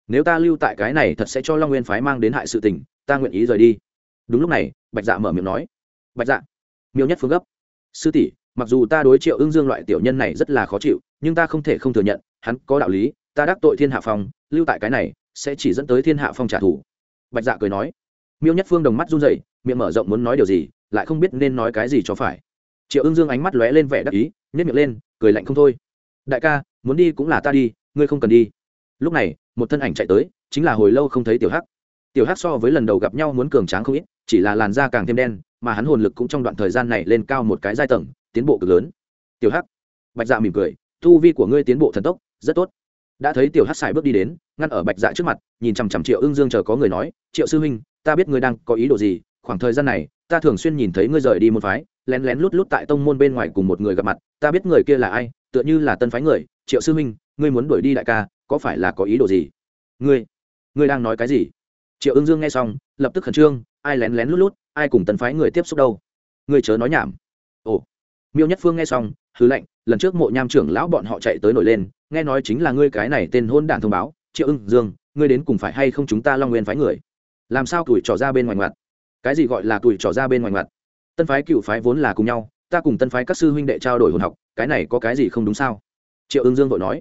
nếu ta lưu tại cái này thật sẽ cho long nguyên phái mang đến hại sự tình, ta nguyện ý rời đi. Đúng lúc này, bạch dạ mở miệng nói, bạch dạ. Miêu nhất phương gấp, sư tỷ, mặc dù ta đối triệu ương dương loại tiểu nhân này rất là khó chịu, nhưng ta không thể không thừa nhận, hắn có đạo lý ta đắc tội thiên hạ phong, lưu tại cái này, sẽ chỉ dẫn tới thiên hạ phong trả thù. Bạch dạ cười nói. Miêu nhất phương đồng mắt run rẩy, miệng mở rộng muốn nói điều gì, lại không biết nên nói cái gì cho phải. Triệu ương dương ánh mắt lóe lên vẻ đắc ý nhét miệng lên, cười lạnh không thôi. Đại ca, muốn đi cũng là ta đi, ngươi không cần đi. Lúc này, một thân ảnh chạy tới, chính là hồi lâu không thấy tiểu hắc. Tiểu hắc so với lần đầu gặp nhau muốn cường tráng không ít, chỉ là làn da càng thêm đen, mà hắn hồn lực cũng trong đoạn thời gian này lên cao một cái giai tầng, tiến bộ cực lớn. Tiểu hắc. Bạch dạ mỉm cười thu vi của ngươi tiến bộ thần tốc, rất tốt đã thấy tiểu hắc xài bước đi đến, ngăn ở bạch dạ trước mặt, nhìn chằm chằm triệu ưng dương chờ có người nói, triệu sư huynh, ta biết ngươi đang có ý đồ gì, khoảng thời gian này, ta thường xuyên nhìn thấy ngươi rời đi một phái, lén lén lút lút tại tông môn bên ngoài cùng một người gặp mặt, ta biết người kia là ai, tựa như là tân phái người, triệu sư huynh, ngươi muốn đuổi đi đại ca, có phải là có ý đồ gì? Ngươi ngươi đang nói cái gì? Triệu ưng dương nghe xong, lập tức khẩn trương, ai lén lén lút lút, ai cùng tân phái người tiếp xúc đâu? Ngươi chớ nói nhảm. Ồ. Miêu nhất phương nghe xong hứ lệnh lần trước mộ nham trưởng lão bọn họ chạy tới nổi lên nghe nói chính là ngươi cái này tên hôn đản thông báo, triệu ưng, dương, ngươi đến cùng phải hay không chúng ta long nguyên phái người? Làm sao tuổi trò ra bên ngoài ngoặt? Cái gì gọi là tuổi trò ra bên ngoài ngoặt? Tân phái cựu phái vốn là cùng nhau, ta cùng tân phái các sư huynh đệ trao đổi hồn học, cái này có cái gì không đúng sao? Triệu ưng, dương vội nói.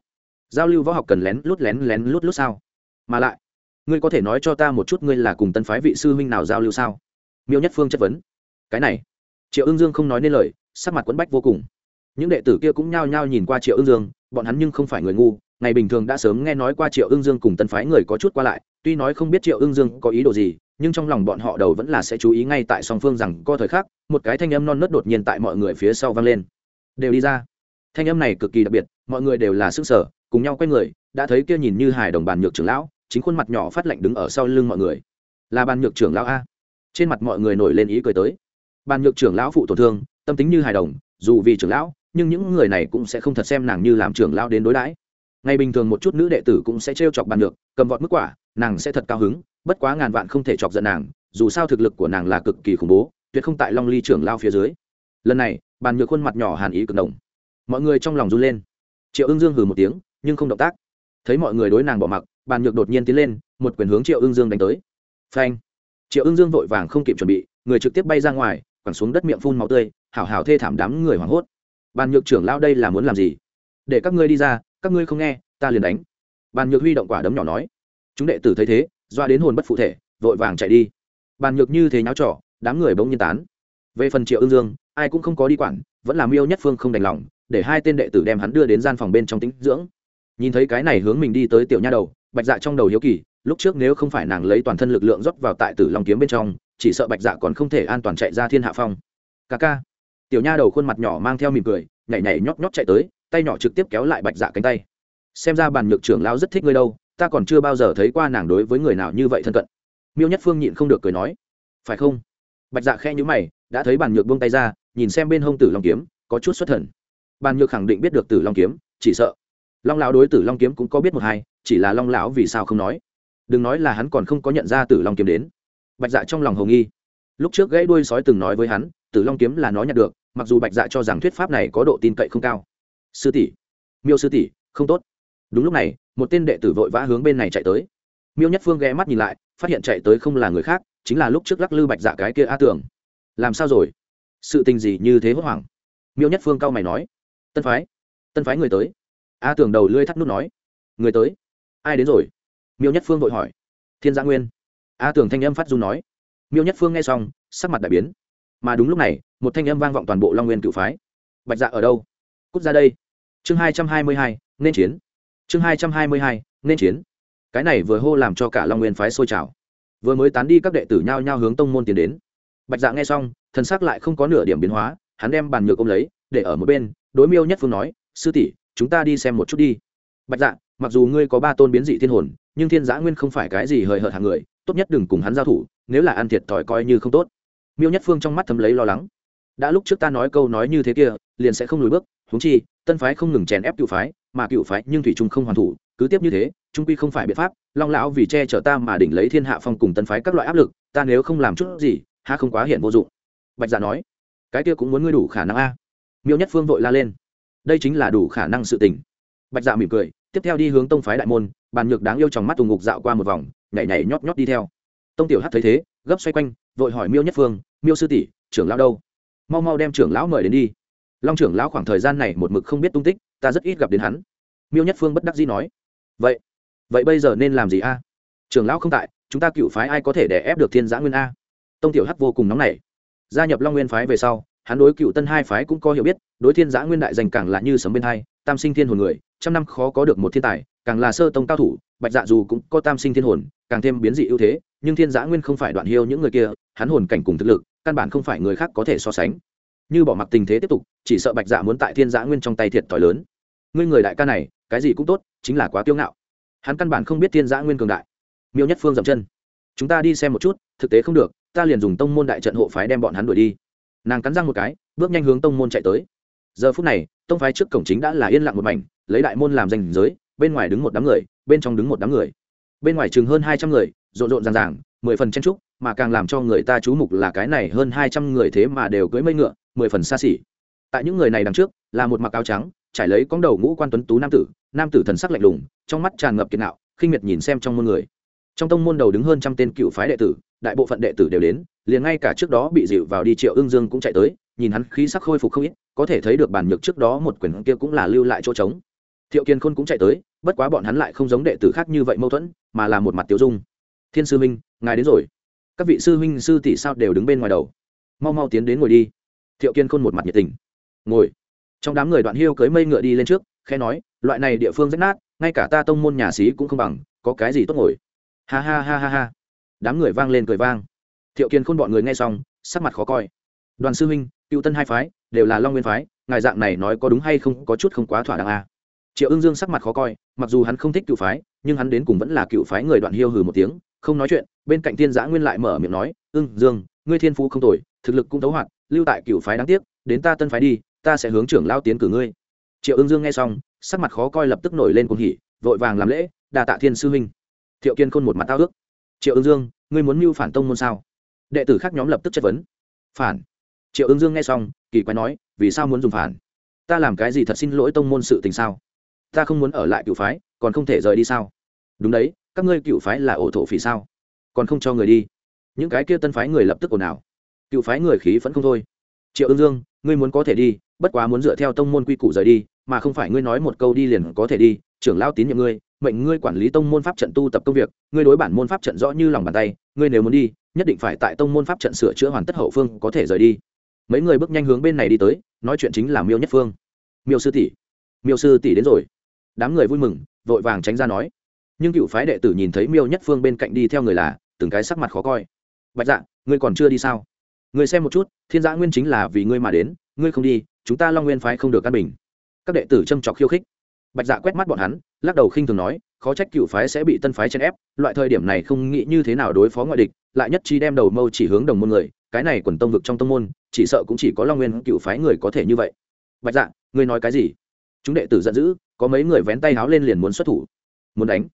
Giao lưu võ học cần lén lút lén lén lút lút sao? Mà lại, ngươi có thể nói cho ta một chút ngươi là cùng tân phái vị sư huynh nào giao lưu sao? Miêu nhất phương chất vấn. Cái này, triệu ưng, dương không nói nên lời, sắc mặt quẫn bách vô cùng. Những đệ tử kia cũng nhao nhao nhìn qua triệu ưng, dương bọn hắn nhưng không phải người ngu, ngày bình thường đã sớm nghe nói qua triệu ương dương cùng tân phái người có chút qua lại, tuy nói không biết triệu ương dương có ý đồ gì, nhưng trong lòng bọn họ đầu vẫn là sẽ chú ý ngay tại song phương rằng co thời khắc, một cái thanh âm non nớt đột nhiên tại mọi người phía sau vang lên. Đều đi ra. Thanh âm này cực kỳ đặc biệt, mọi người đều là sức sở, cùng nhau quay người, đã thấy kia nhìn như hài đồng bàn nhược trưởng lão, chính khuôn mặt nhỏ phát lạnh đứng ở sau lưng mọi người. Là bàn nhược trưởng lão a. Trên mặt mọi người nổi lên ý cười tới. Bàn nhược trưởng lão phụ tổn thương, tâm tính như hài đồng, dù vì trưởng lão nhưng những người này cũng sẽ không thật xem nàng như làm trưởng lao đến đối đãi. Ngày bình thường một chút nữ đệ tử cũng sẽ trêu chọc bàn được, cầm vọt mức quả nàng sẽ thật cao hứng bất quá ngàn vạn không thể chọc giận nàng dù sao thực lực của nàng là cực kỳ khủng bố tuyệt không tại long ly trưởng lao phía dưới. Lần này bàn nhược khuôn mặt nhỏ hàn ý cực đồng mọi người trong lòng run lên. Triệu ưng dương hừ một tiếng nhưng không động tác. Thấy mọi người đối nàng bỏ mặc bàn nhược đột nhiên tiến lên một quyền hướng triệu ưng dương đánh tới. Phanh. Triệu ưng dương vội vàng không kịp chuẩn bị người trực tiếp bay ra ngoài quẳng xuống đất miệng phun máu tươi hảo hảo thê thảm đám người hoảng hốt bàn nhược trưởng lao đây là muốn làm gì? Để các ngươi đi ra, các ngươi không nghe, ta liền đánh. Bàn nhược huy động quả đấm nhỏ nói. Chúng đệ tử thấy thế, doa đến hồn bất phụ thể, vội vàng chạy đi. Bàn nhược như thế nháo trỏ đám người bỗng nhiên tán. Về phần triệu ương dương, ai cũng không có đi quản, vẫn làm yêu nhất phương không đành lòng, để hai tên đệ tử đem hắn đưa đến gian phòng bên trong tính dưỡng. Nhìn thấy cái này hướng mình đi tới tiểu nha đầu, bạch dạ trong đầu hiếu kỳ, lúc trước nếu không phải nàng lấy toàn thân lực lượng rót vào tại tử long kiếm bên trong, chỉ sợ bạch dạ còn không thể an toàn chạy ra thiên hạ phong. Ca ca tiểu nha đầu khuôn mặt nhỏ mang theo mỉm cười, nhảy nhảy nhót nhót chạy tới, tay nhỏ trực tiếp kéo lại bạch dạ cánh tay. Xem ra bàn nhược trưởng lao rất thích ngươi đâu, ta còn chưa bao giờ thấy qua nàng đối với người nào như vậy thân cận. Miêu nhất phương nhịn không được cười nói, phải không? Bạch dạ khe nhữ mày, đã thấy bàn nhược buông tay ra, nhìn xem bên hông tử long kiếm, có chút xuất thần. Bàn nhược khẳng định biết được tử long kiếm, chỉ sợ. Long lão đối tử long kiếm cũng có biết một hai, chỉ là long lão vì sao không nói. Đừng nói là hắn còn không có nhận ra tử long kiếm đến. Bạch dạ trong lòng hồng nghi. Lúc trước gãy đuôi sói từng nói với hắn tử long kiếm là nó nhặt được, mặc dù bạch dạ cho rằng thuyết pháp này có độ tin cậy không cao. Sư tỷ, miêu sư tỷ, không tốt. Đúng lúc này, một tên đệ tử vội vã hướng bên này chạy tới. Miêu nhất phương ghé mắt nhìn lại, phát hiện chạy tới không là người khác, chính là lúc trước lắc lư bạch dạ cái kia a tưởng làm sao rồi? Sự tình gì như thế hốt hoảng? Miêu nhất phương cao mày nói. Tân phái tân phái người tới. A tưởng đầu lưỡi thắt nút nói. Người tới? Ai đến rồi? Miêu nhất phương vội hỏi. Thiên gia nguyên. A tưởng thanh âm phát dung nói. Miêu nhất phương nghe xong, sắc mặt đại biến mà đúng lúc này, một thanh âm vang vọng toàn bộ long nguyên cựu phái. Bạch dạ ở đâu? Cút ra đây. Chương hai trăm hai mươi hai, nên chiến. Chương hai trăm hai mươi hai, nên chiến. Cái này vừa hô làm cho cả long nguyên phái sôi trào. Vừa mới tán đi các đệ tử nhao nhao hướng tông môn tiến đến. Bạch dạ nghe xong, thần sắc lại không có nửa điểm biến hóa, hắn đem bàn nhược ôm lấy, để ở một bên, đối miêu nhất phương nói, sư tỷ, chúng ta đi xem một chút đi. Bạch dạ mặc dù ngươi có ba tôn biến dị thiên hồn, nhưng thiên giã nguyên không phải cái gì hời hợt hàng người, tốt nhất đừng cùng hắn giao thủ, nếu là ăn thiệt thòi coi như không tốt miêu nhất phương trong mắt thấm lấy lo lắng. Đã lúc trước ta nói câu nói như thế kia, liền sẽ không lùi bước húng chi, tân phái không ngừng chèn ép cựu phái, mà cựu phái nhưng thủy trung không hoàn thủ, cứ tiếp như thế trung quy không phải biện pháp, long lão vì che chở ta mà đỉnh lấy thiên hạ phong cùng tân phái các loại áp lực, ta nếu không làm chút gì ha không quá hiện vô dụng. Bạch dạ nói, cái kia cũng muốn ngươi đủ khả năng a. Miêu nhất phương vội la lên, đây chính là đủ khả năng sự tình. Bạch dạ mỉm cười, tiếp theo đi hướng tông phái đại môn, bàn nhược đáng yêu trong mắt tùng ngục dạo qua một vòng, nhảy nhảy nhót nhót đi theo. Tông tiểu hát thấy thế gấp xoay quanh, vội hỏi miêu nhất phương, miêu sư tỷ, trưởng lão đâu? Mau mau đem trưởng lão mời đến đi. Long trưởng lão khoảng thời gian này một mực không biết tung tích, ta rất ít gặp đến hắn. Miêu nhất phương bất đắc dĩ nói. Vậy vậy bây giờ nên làm gì a? Trưởng lão không tại, chúng ta cựu phái ai có thể để ép được thiên giã nguyên a? Tông tiểu hắc vô cùng nóng nảy. Gia nhập long nguyên phái về sau, hắn đối cựu tân hai phái cũng có hiểu biết, đối thiên giã nguyên đại dành càng là như sấm bên hai, tam sinh thiên hồn người, trăm năm khó có được một thiên tài, càng là sơ tông cao thủ, bạch dạ dù cũng có tam sinh thiên hồn, càng thêm biến dị ưu thế nhưng thiên giã nguyên không phải đoạn hiêu những người kia, hắn hồn cảnh cùng thực lực, căn bản không phải người khác có thể so sánh. Như bỏ mặc tình thế tiếp tục, chỉ sợ bạch dạ muốn tại thiên giã nguyên trong tay thiệt thòi lớn. Ngươi người đại ca này, cái gì cũng tốt, chính là quá kiêu ngạo. Hắn căn bản không biết thiên giã nguyên cường đại. Miêu nhất phương dậm chân. Chúng ta đi xem một chút, thực tế không được, ta liền dùng tông môn đại trận hộ phái đem bọn hắn đuổi đi. Nàng cắn răng một cái, bước nhanh hướng tông môn chạy tới. Giờ phút này, tông phái trước cổng chính đã là yên lặng một mảnh, lấy đại môn làm danh giới, bên ngoài đứng một đám người, bên trong đứng một đám người. Bên ngoài chừng hơn hai trăm người rộn rộn ràng ràng, mười phần chen trúc mà càng làm cho người ta chú mục là cái này hơn hai trăm người thế mà đều cưỡi mây ngựa, mười phần xa xỉ. Tại những người này đằng trước, là một mặc áo trắng, trải lấy cóng đầu ngũ quan tuấn tú nam tử nam tử thần sắc lạnh lùng, trong mắt tràn ngập kiệt nạo, khinh miệt nhìn xem trong môn người. Trong tông môn đầu đứng hơn trăm tên cựu phái đệ tử, đại bộ phận đệ tử đều đến, liền ngay cả trước đó bị dịu vào đi triệu ương dương cũng chạy tới, nhìn hắn khí sắc khôi phục không ít, có thể thấy được bản nhược trước đó một quyển kia cũng là lưu lại chỗ trống. Thiệu kiên khôn cũng chạy tới, bất quá bọn hắn lại không giống đệ tử khác như vậy mâu thuẫn, mà là một mặt tiêu dung thiên sư minh ngài đến rồi. Các vị sư huynh, sư tỷ sao đều đứng bên ngoài đầu. Mau mau tiến đến ngồi đi. Thiệu kiên khôn một mặt nhiệt tình. Ngồi. Trong đám người đoạn hiêu cưới mây ngựa đi lên trước khe nói, loại này địa phương rách nát, ngay cả ta tông môn nhà sĩ cũng không bằng, có cái gì tốt ngồi. Ha ha ha ha ha. Đám người vang lên cười vang. Thiệu kiên khôn bọn người nghe xong, sắc mặt khó coi. Đoàn sư huynh, cựu tân hai phái, đều là long nguyên phái, ngài dạng này nói có đúng hay không, có chút không quá thỏa đáng à. triệu ưng dương sắc mặt khó coi, mặc dù hắn không thích cựu phái, nhưng hắn đến cùng vẫn là cựu phái người đoạn hiêu hừ một tiếng không nói chuyện, bên cạnh tiên giã nguyên lại mở miệng nói, ưng, dương, ngươi thiên phú không tồi, thực lực cũng thấu hoạt, lưu tại cựu phái đáng tiếc, đến ta tân phái đi, ta sẽ hướng trưởng lao tiến cử ngươi. Triệu ưng dương nghe xong, sắc mặt khó coi lập tức nổi lên cuồng hỉ, vội vàng làm lễ đà tạ thiên sư huynh. Thiệu kiên khôn một mặt tao ước. Triệu ưng dương, ngươi muốn mưu phản tông môn sao? Đệ tử khác nhóm lập tức chất vấn. Phản? Triệu ưng dương nghe xong, kỳ quái nói, vì sao muốn dùng phản? Ta làm cái gì thật xin lỗi tông môn sự tình sao? Ta không muốn ở lại cựu phái, còn không thể rời đi sao? Đúng đấy các ngươi cựu phái là ổ thổ phỉ sao? Còn không cho người đi. Những cái kia tân phái người lập tức ồn ào. Cựu phái người khí vẫn không thôi. Triệu ương dương, ngươi muốn có thể đi, bất quá muốn dựa theo tông môn quy củ rời đi, mà không phải ngươi nói một câu đi liền có thể đi. Trưởng lao tín nhiệm ngươi, mệnh ngươi quản lý tông môn pháp trận tu tập công việc, ngươi đối bản môn pháp trận rõ như lòng bàn tay, ngươi nếu muốn đi, nhất định phải tại tông môn pháp trận sửa chữa hoàn tất hậu phương có thể rời đi. Mấy người bước nhanh hướng bên này đi tới, nói chuyện chính là miêu nhất phương. Miêu sư tỷ. Miêu sư tỷ đến rồi. Đám người vui mừng, vội vàng tránh ra nói nhưng cựu phái đệ tử nhìn thấy miêu nhất phương bên cạnh đi theo người là, từng cái sắc mặt khó coi. Bạch dạ ngươi còn chưa đi sao? Ngươi xem một chút, thiên giã nguyên chính là vì ngươi mà đến, ngươi không đi, chúng ta long nguyên phái không được căn bình. Các đệ tử châm trọc khiêu khích. Bạch dạ quét mắt bọn hắn, lắc đầu khinh thường nói, khó trách cựu phái sẽ bị tân phái chèn ép, loại thời điểm này không nghĩ như thế nào đối phó ngoại địch, lại nhất chi đem đầu mâu chỉ hướng đồng môn người, cái này quần tông vực trong tông môn, chỉ sợ cũng chỉ có long nguyên cựu phái người có thể như vậy. Bạch dạ ngươi nói cái gì? Chúng đệ tử giận dữ, có mấy người vén tay háo lên liền muốn xuất thủ. Muốn đánh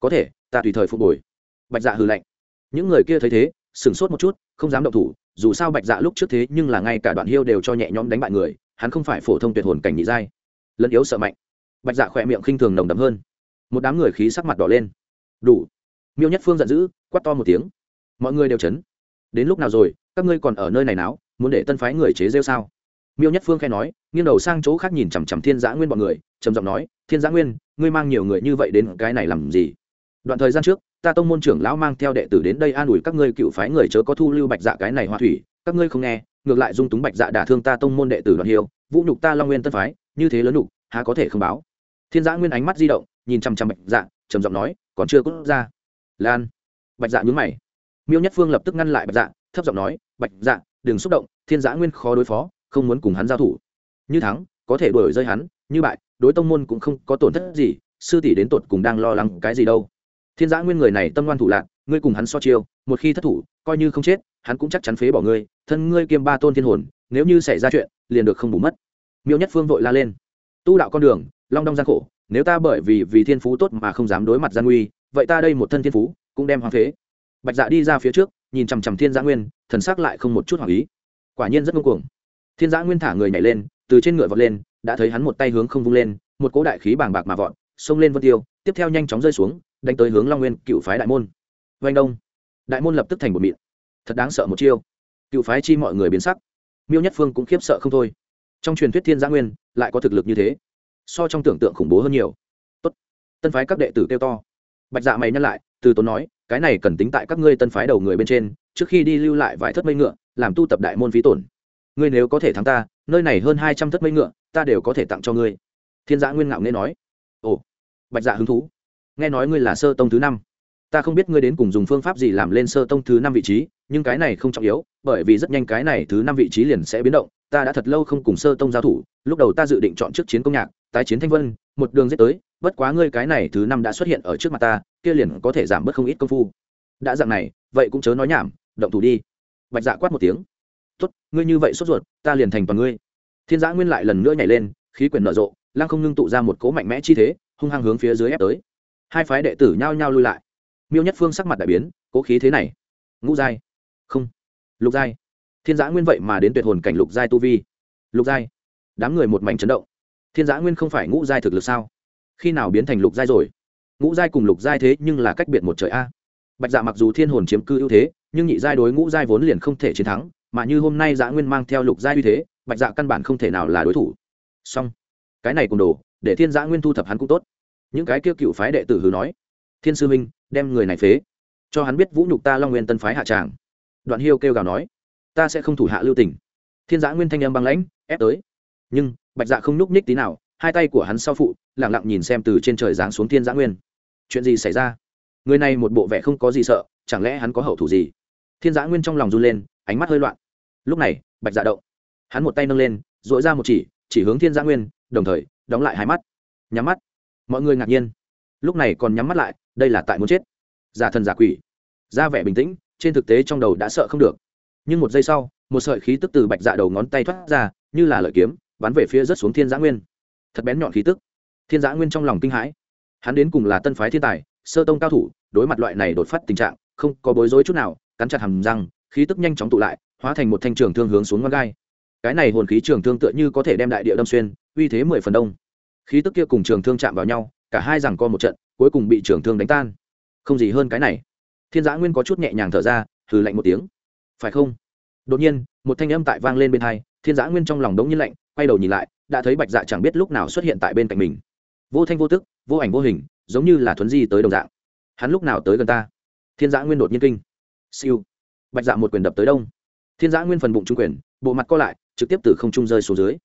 có thể, ta tùy thời phục hồi. Bạch dạ hừ lạnh. Những người kia thấy thế, sửng sốt một chút, không dám động thủ, dù sao bạch dạ lúc trước thế nhưng là ngay cả đoạn hiêu đều cho nhẹ nhõm đánh bại người, hắn không phải phổ thông tuyệt hồn cảnh nhị giai. Lẫn yếu sợ mạnh. Bạch dạ khỏe miệng khinh thường nồng đấm hơn. Một đám người khí sắc mặt đỏ lên. Đủ. Miêu nhất phương giận dữ, quát to một tiếng. Mọi người đều chấn. Đến lúc nào rồi, các ngươi còn ở nơi này náo muốn để tân phái người chế rêu sao? Miêu nhất phương khai nói, nghiêng đầu sang chỗ khác nhìn chằm chằm thiên giã nguyên b ọ n người, trầm giọng nói, thiên giã nguyên, ngươi mang nhiều người như vậy đến cái này làm gì? Đoạn thời gian trước, ta tông môn trưởng lão mang theo đệ tử đến đây an ủi các ngươi cựu phái người chớ có thu lưu bạch dạ cái này hoa thủy. Các ngươi không nghe, ngược lại dung túng bạch dạ đả thương ta tông môn đệ tử đoạn hiêu. Vũ nhục ta long nguyên tân phái, như thế lớn nhục, há có thể không báo? Thiên giã nguyên ánh mắt di động, nhìn chăm chăm bạch dạ trầm giọng nói, còn chưa cút ra. Lan. Bạch dạ nhún mày. Miêu nhất phương lập tức ngăn lại bạch dạ thấp giọng nói, bạch dạ đừng xúc động, thiên giã nguyên khó đối phó, không muốn cùng hắn giao thủ. Như thắng, có thể đuổi rơi hắn, như bại, đối tông môn cũng không có tổn thất gì, sư tỷ đến tột cùng đang lo lắng cái gì đâu thiên giã nguyên người này tâm ngoan thủ lạc, ngươi cùng hắn so chiêu, một khi thất thủ, coi như không chết, hắn cũng chắc chắn phế bỏ ngươi, thân ngươi kiêm ba tôn thiên hồn, nếu như xảy ra chuyện, liền được không bù mất. Miêu nhất phương vội la lên. Tu đạo con đường, long đong gian khổ, nếu ta bởi vì vì thiên phú tốt mà không dám đối mặt gian nguy, vậy ta đây một thân thiên phú, cũng đem hoàng phế. Bạch dạ đi ra phía trước, nhìn chằm chằm thiên giã nguyên, thần sắc lại không một chút hoàng ý. Quả nhiên rất ngông cuồng. Thiên giã nguyên thả người nhảy lên, từ trên ngựa vọt lên, đã thấy hắn một tay hướng không vung lên, một cỗ đại khí bàng bạc mà vọt, xông lên vân tiêu, tiếp theo nhanh chóng rơi xuống đánh tới hướng long nguyên, cựu phái đại môn. Vanh đông. Đại môn lập tức thành một mịn. Thật đáng sợ một chiêu. Cựu phái chi mọi người biến sắc. Miêu nhất phương cũng khiếp sợ không thôi. Trong truyền thuyết thiên giã nguyên, lại có thực lực như thế. So trong tưởng tượng khủng bố hơn nhiều. Tốt. tân phái các đệ tử kêu to. Bạch dạ mày nhắc lại, từ tốn nói, cái này cần tính tại các ngươi tân phái đầu người bên trên, trước khi đi lưu lại vài thất mây ngựa, làm tu tập đại môn phí tổn. Ngươi nếu có thể thắng ta, nơi này hơn hai trăm thất mây ngựa, ta đều có thể tặng cho ngươi. Thiên giã nguyên ngạo nghe nói. Ồ. Bạch dạ hứng thú nghe nói ngươi là sơ tông thứ năm. Ta không biết ngươi đến cùng dùng phương pháp gì làm lên sơ tông thứ năm vị trí, nhưng cái này không trọng yếu, bởi vì rất nhanh cái này thứ năm vị trí liền sẽ biến động. Ta đã thật lâu không cùng sơ tông giao thủ, lúc đầu ta dự định chọn trước chiến công nhạc, tái chiến thanh vân, một đường giết tới, bất quá ngươi cái này thứ năm đã xuất hiện ở trước mặt ta, kia liền có thể giảm bớt không ít công phu. Đã dạng này, vậy cũng chớ nói nhảm, động thủ đi. Bạch dạ quát một tiếng. Tốt, ngươi như vậy sốt ruột, ta liền thành toàn ngươi. Thiên giã nguyên lại lần nữa nhảy lên, khí quyển nở rộ, lăng không ngưng tụ ra một cố mạnh mẽ chi thế, hung hăng hướng phía dưới ép tới hai phái đệ tử nhao nhao lui lại. Miêu nhất phương sắc mặt đại biến, cố khí thế này. Ngũ giai. Không. Lục giai. Thiên giã nguyên vậy mà đến tuyệt hồn cảnh lục giai tu vi. Lục giai. Đám người một mảnh chấn động. Thiên giã nguyên không phải ngũ giai thực lực sao? Khi nào biến thành lục giai rồi? Ngũ giai cùng lục giai thế nhưng là cách biệt một trời a. Bạch dạ mặc dù thiên hồn chiếm cư ưu thế, nhưng nhị giai đối ngũ giai vốn liền không thể chiến thắng, mà như hôm nay giã nguyên mang theo lục giai uy thế, bạch dạ căn bản không thể nào là đối thủ. Song cái này cùng đồ, để thiên giã nguyên thu thập hắn cũng tốt những cái kia cựu phái đệ tử hừ nói, thiên sư minh đem người này phế, cho hắn biết vũ nhục ta long nguyên tân phái hạ tràng. Đoạn hiêu kêu gào nói, ta sẽ không thủ hạ lưu tình. Thiên giã nguyên thanh âm băng lãnh, ép tới. Nhưng, bạch dạ không nhúc nhích tí nào, hai tay của hắn sau phụ lẳng lặng nhìn xem từ trên trời giáng xuống thiên giã nguyên. Chuyện gì xảy ra? Người này một bộ vẻ không có gì sợ, chẳng lẽ hắn có hậu thủ gì? Thiên giã nguyên trong lòng run lên, ánh mắt hơi loạn. Lúc này, bạch dạ động. Hắn một tay nâng lên dội ra một chỉ chỉ hướng thiên giã nguyên, đồng thời, đóng lại hai mắt. Nhắm mắt mọi người ngạc nhiên. Lúc này còn nhắm mắt lại, đây là tại muốn chết. Giả thần giả quỷ. Ra vẻ bình tĩnh, trên thực tế trong đầu đã sợ không được. Nhưng một giây sau, một sợi khí tức từ bạch dạ đầu ngón tay thoát ra, như là lợi kiếm, bắn về phía rất xuống thiên giã nguyên. Thật bén nhọn khí tức. Thiên giã nguyên trong lòng kinh hãi. Hắn đến cùng là tân phái thiên tài, sơ tông cao thủ, đối mặt loại này đột phát tình trạng, không có bối rối chút nào, cắn chặt hầm răng, khí tức nhanh chóng tụ lại, hóa thành một thanh trường thương hướng xuống ngon gai cái này hồn khí trường thương tựa như có thể đem đại địa đâm xuyên, uy thế mười phần đông khí tức kia cùng trường thương chạm vào nhau, cả hai rằng co một trận, cuối cùng bị trường thương đánh tan. Không gì hơn cái này. Thiên giã nguyên có chút nhẹ nhàng thở ra thử lạnh một tiếng. Phải không? Đột nhiên, một thanh âm tại vang lên bên hai, thiên giã nguyên trong lòng đống nhiên lạnh, quay đầu nhìn lại, đã thấy bạch dạ chẳng biết lúc nào xuất hiện tại bên cạnh mình. Vô thanh vô tức, vô ảnh vô hình, giống như là thuấn di tới đồng dạng. Hắn lúc nào tới gần ta? Thiên giã nguyên đột nhiên kinh. Siêu. Bạch dạ một quyền đập tới đông. Thiên giã nguyên phần bụng trung quyền, bộ mặt co lại, trực tiếp từ không trung rơi xuống dưới.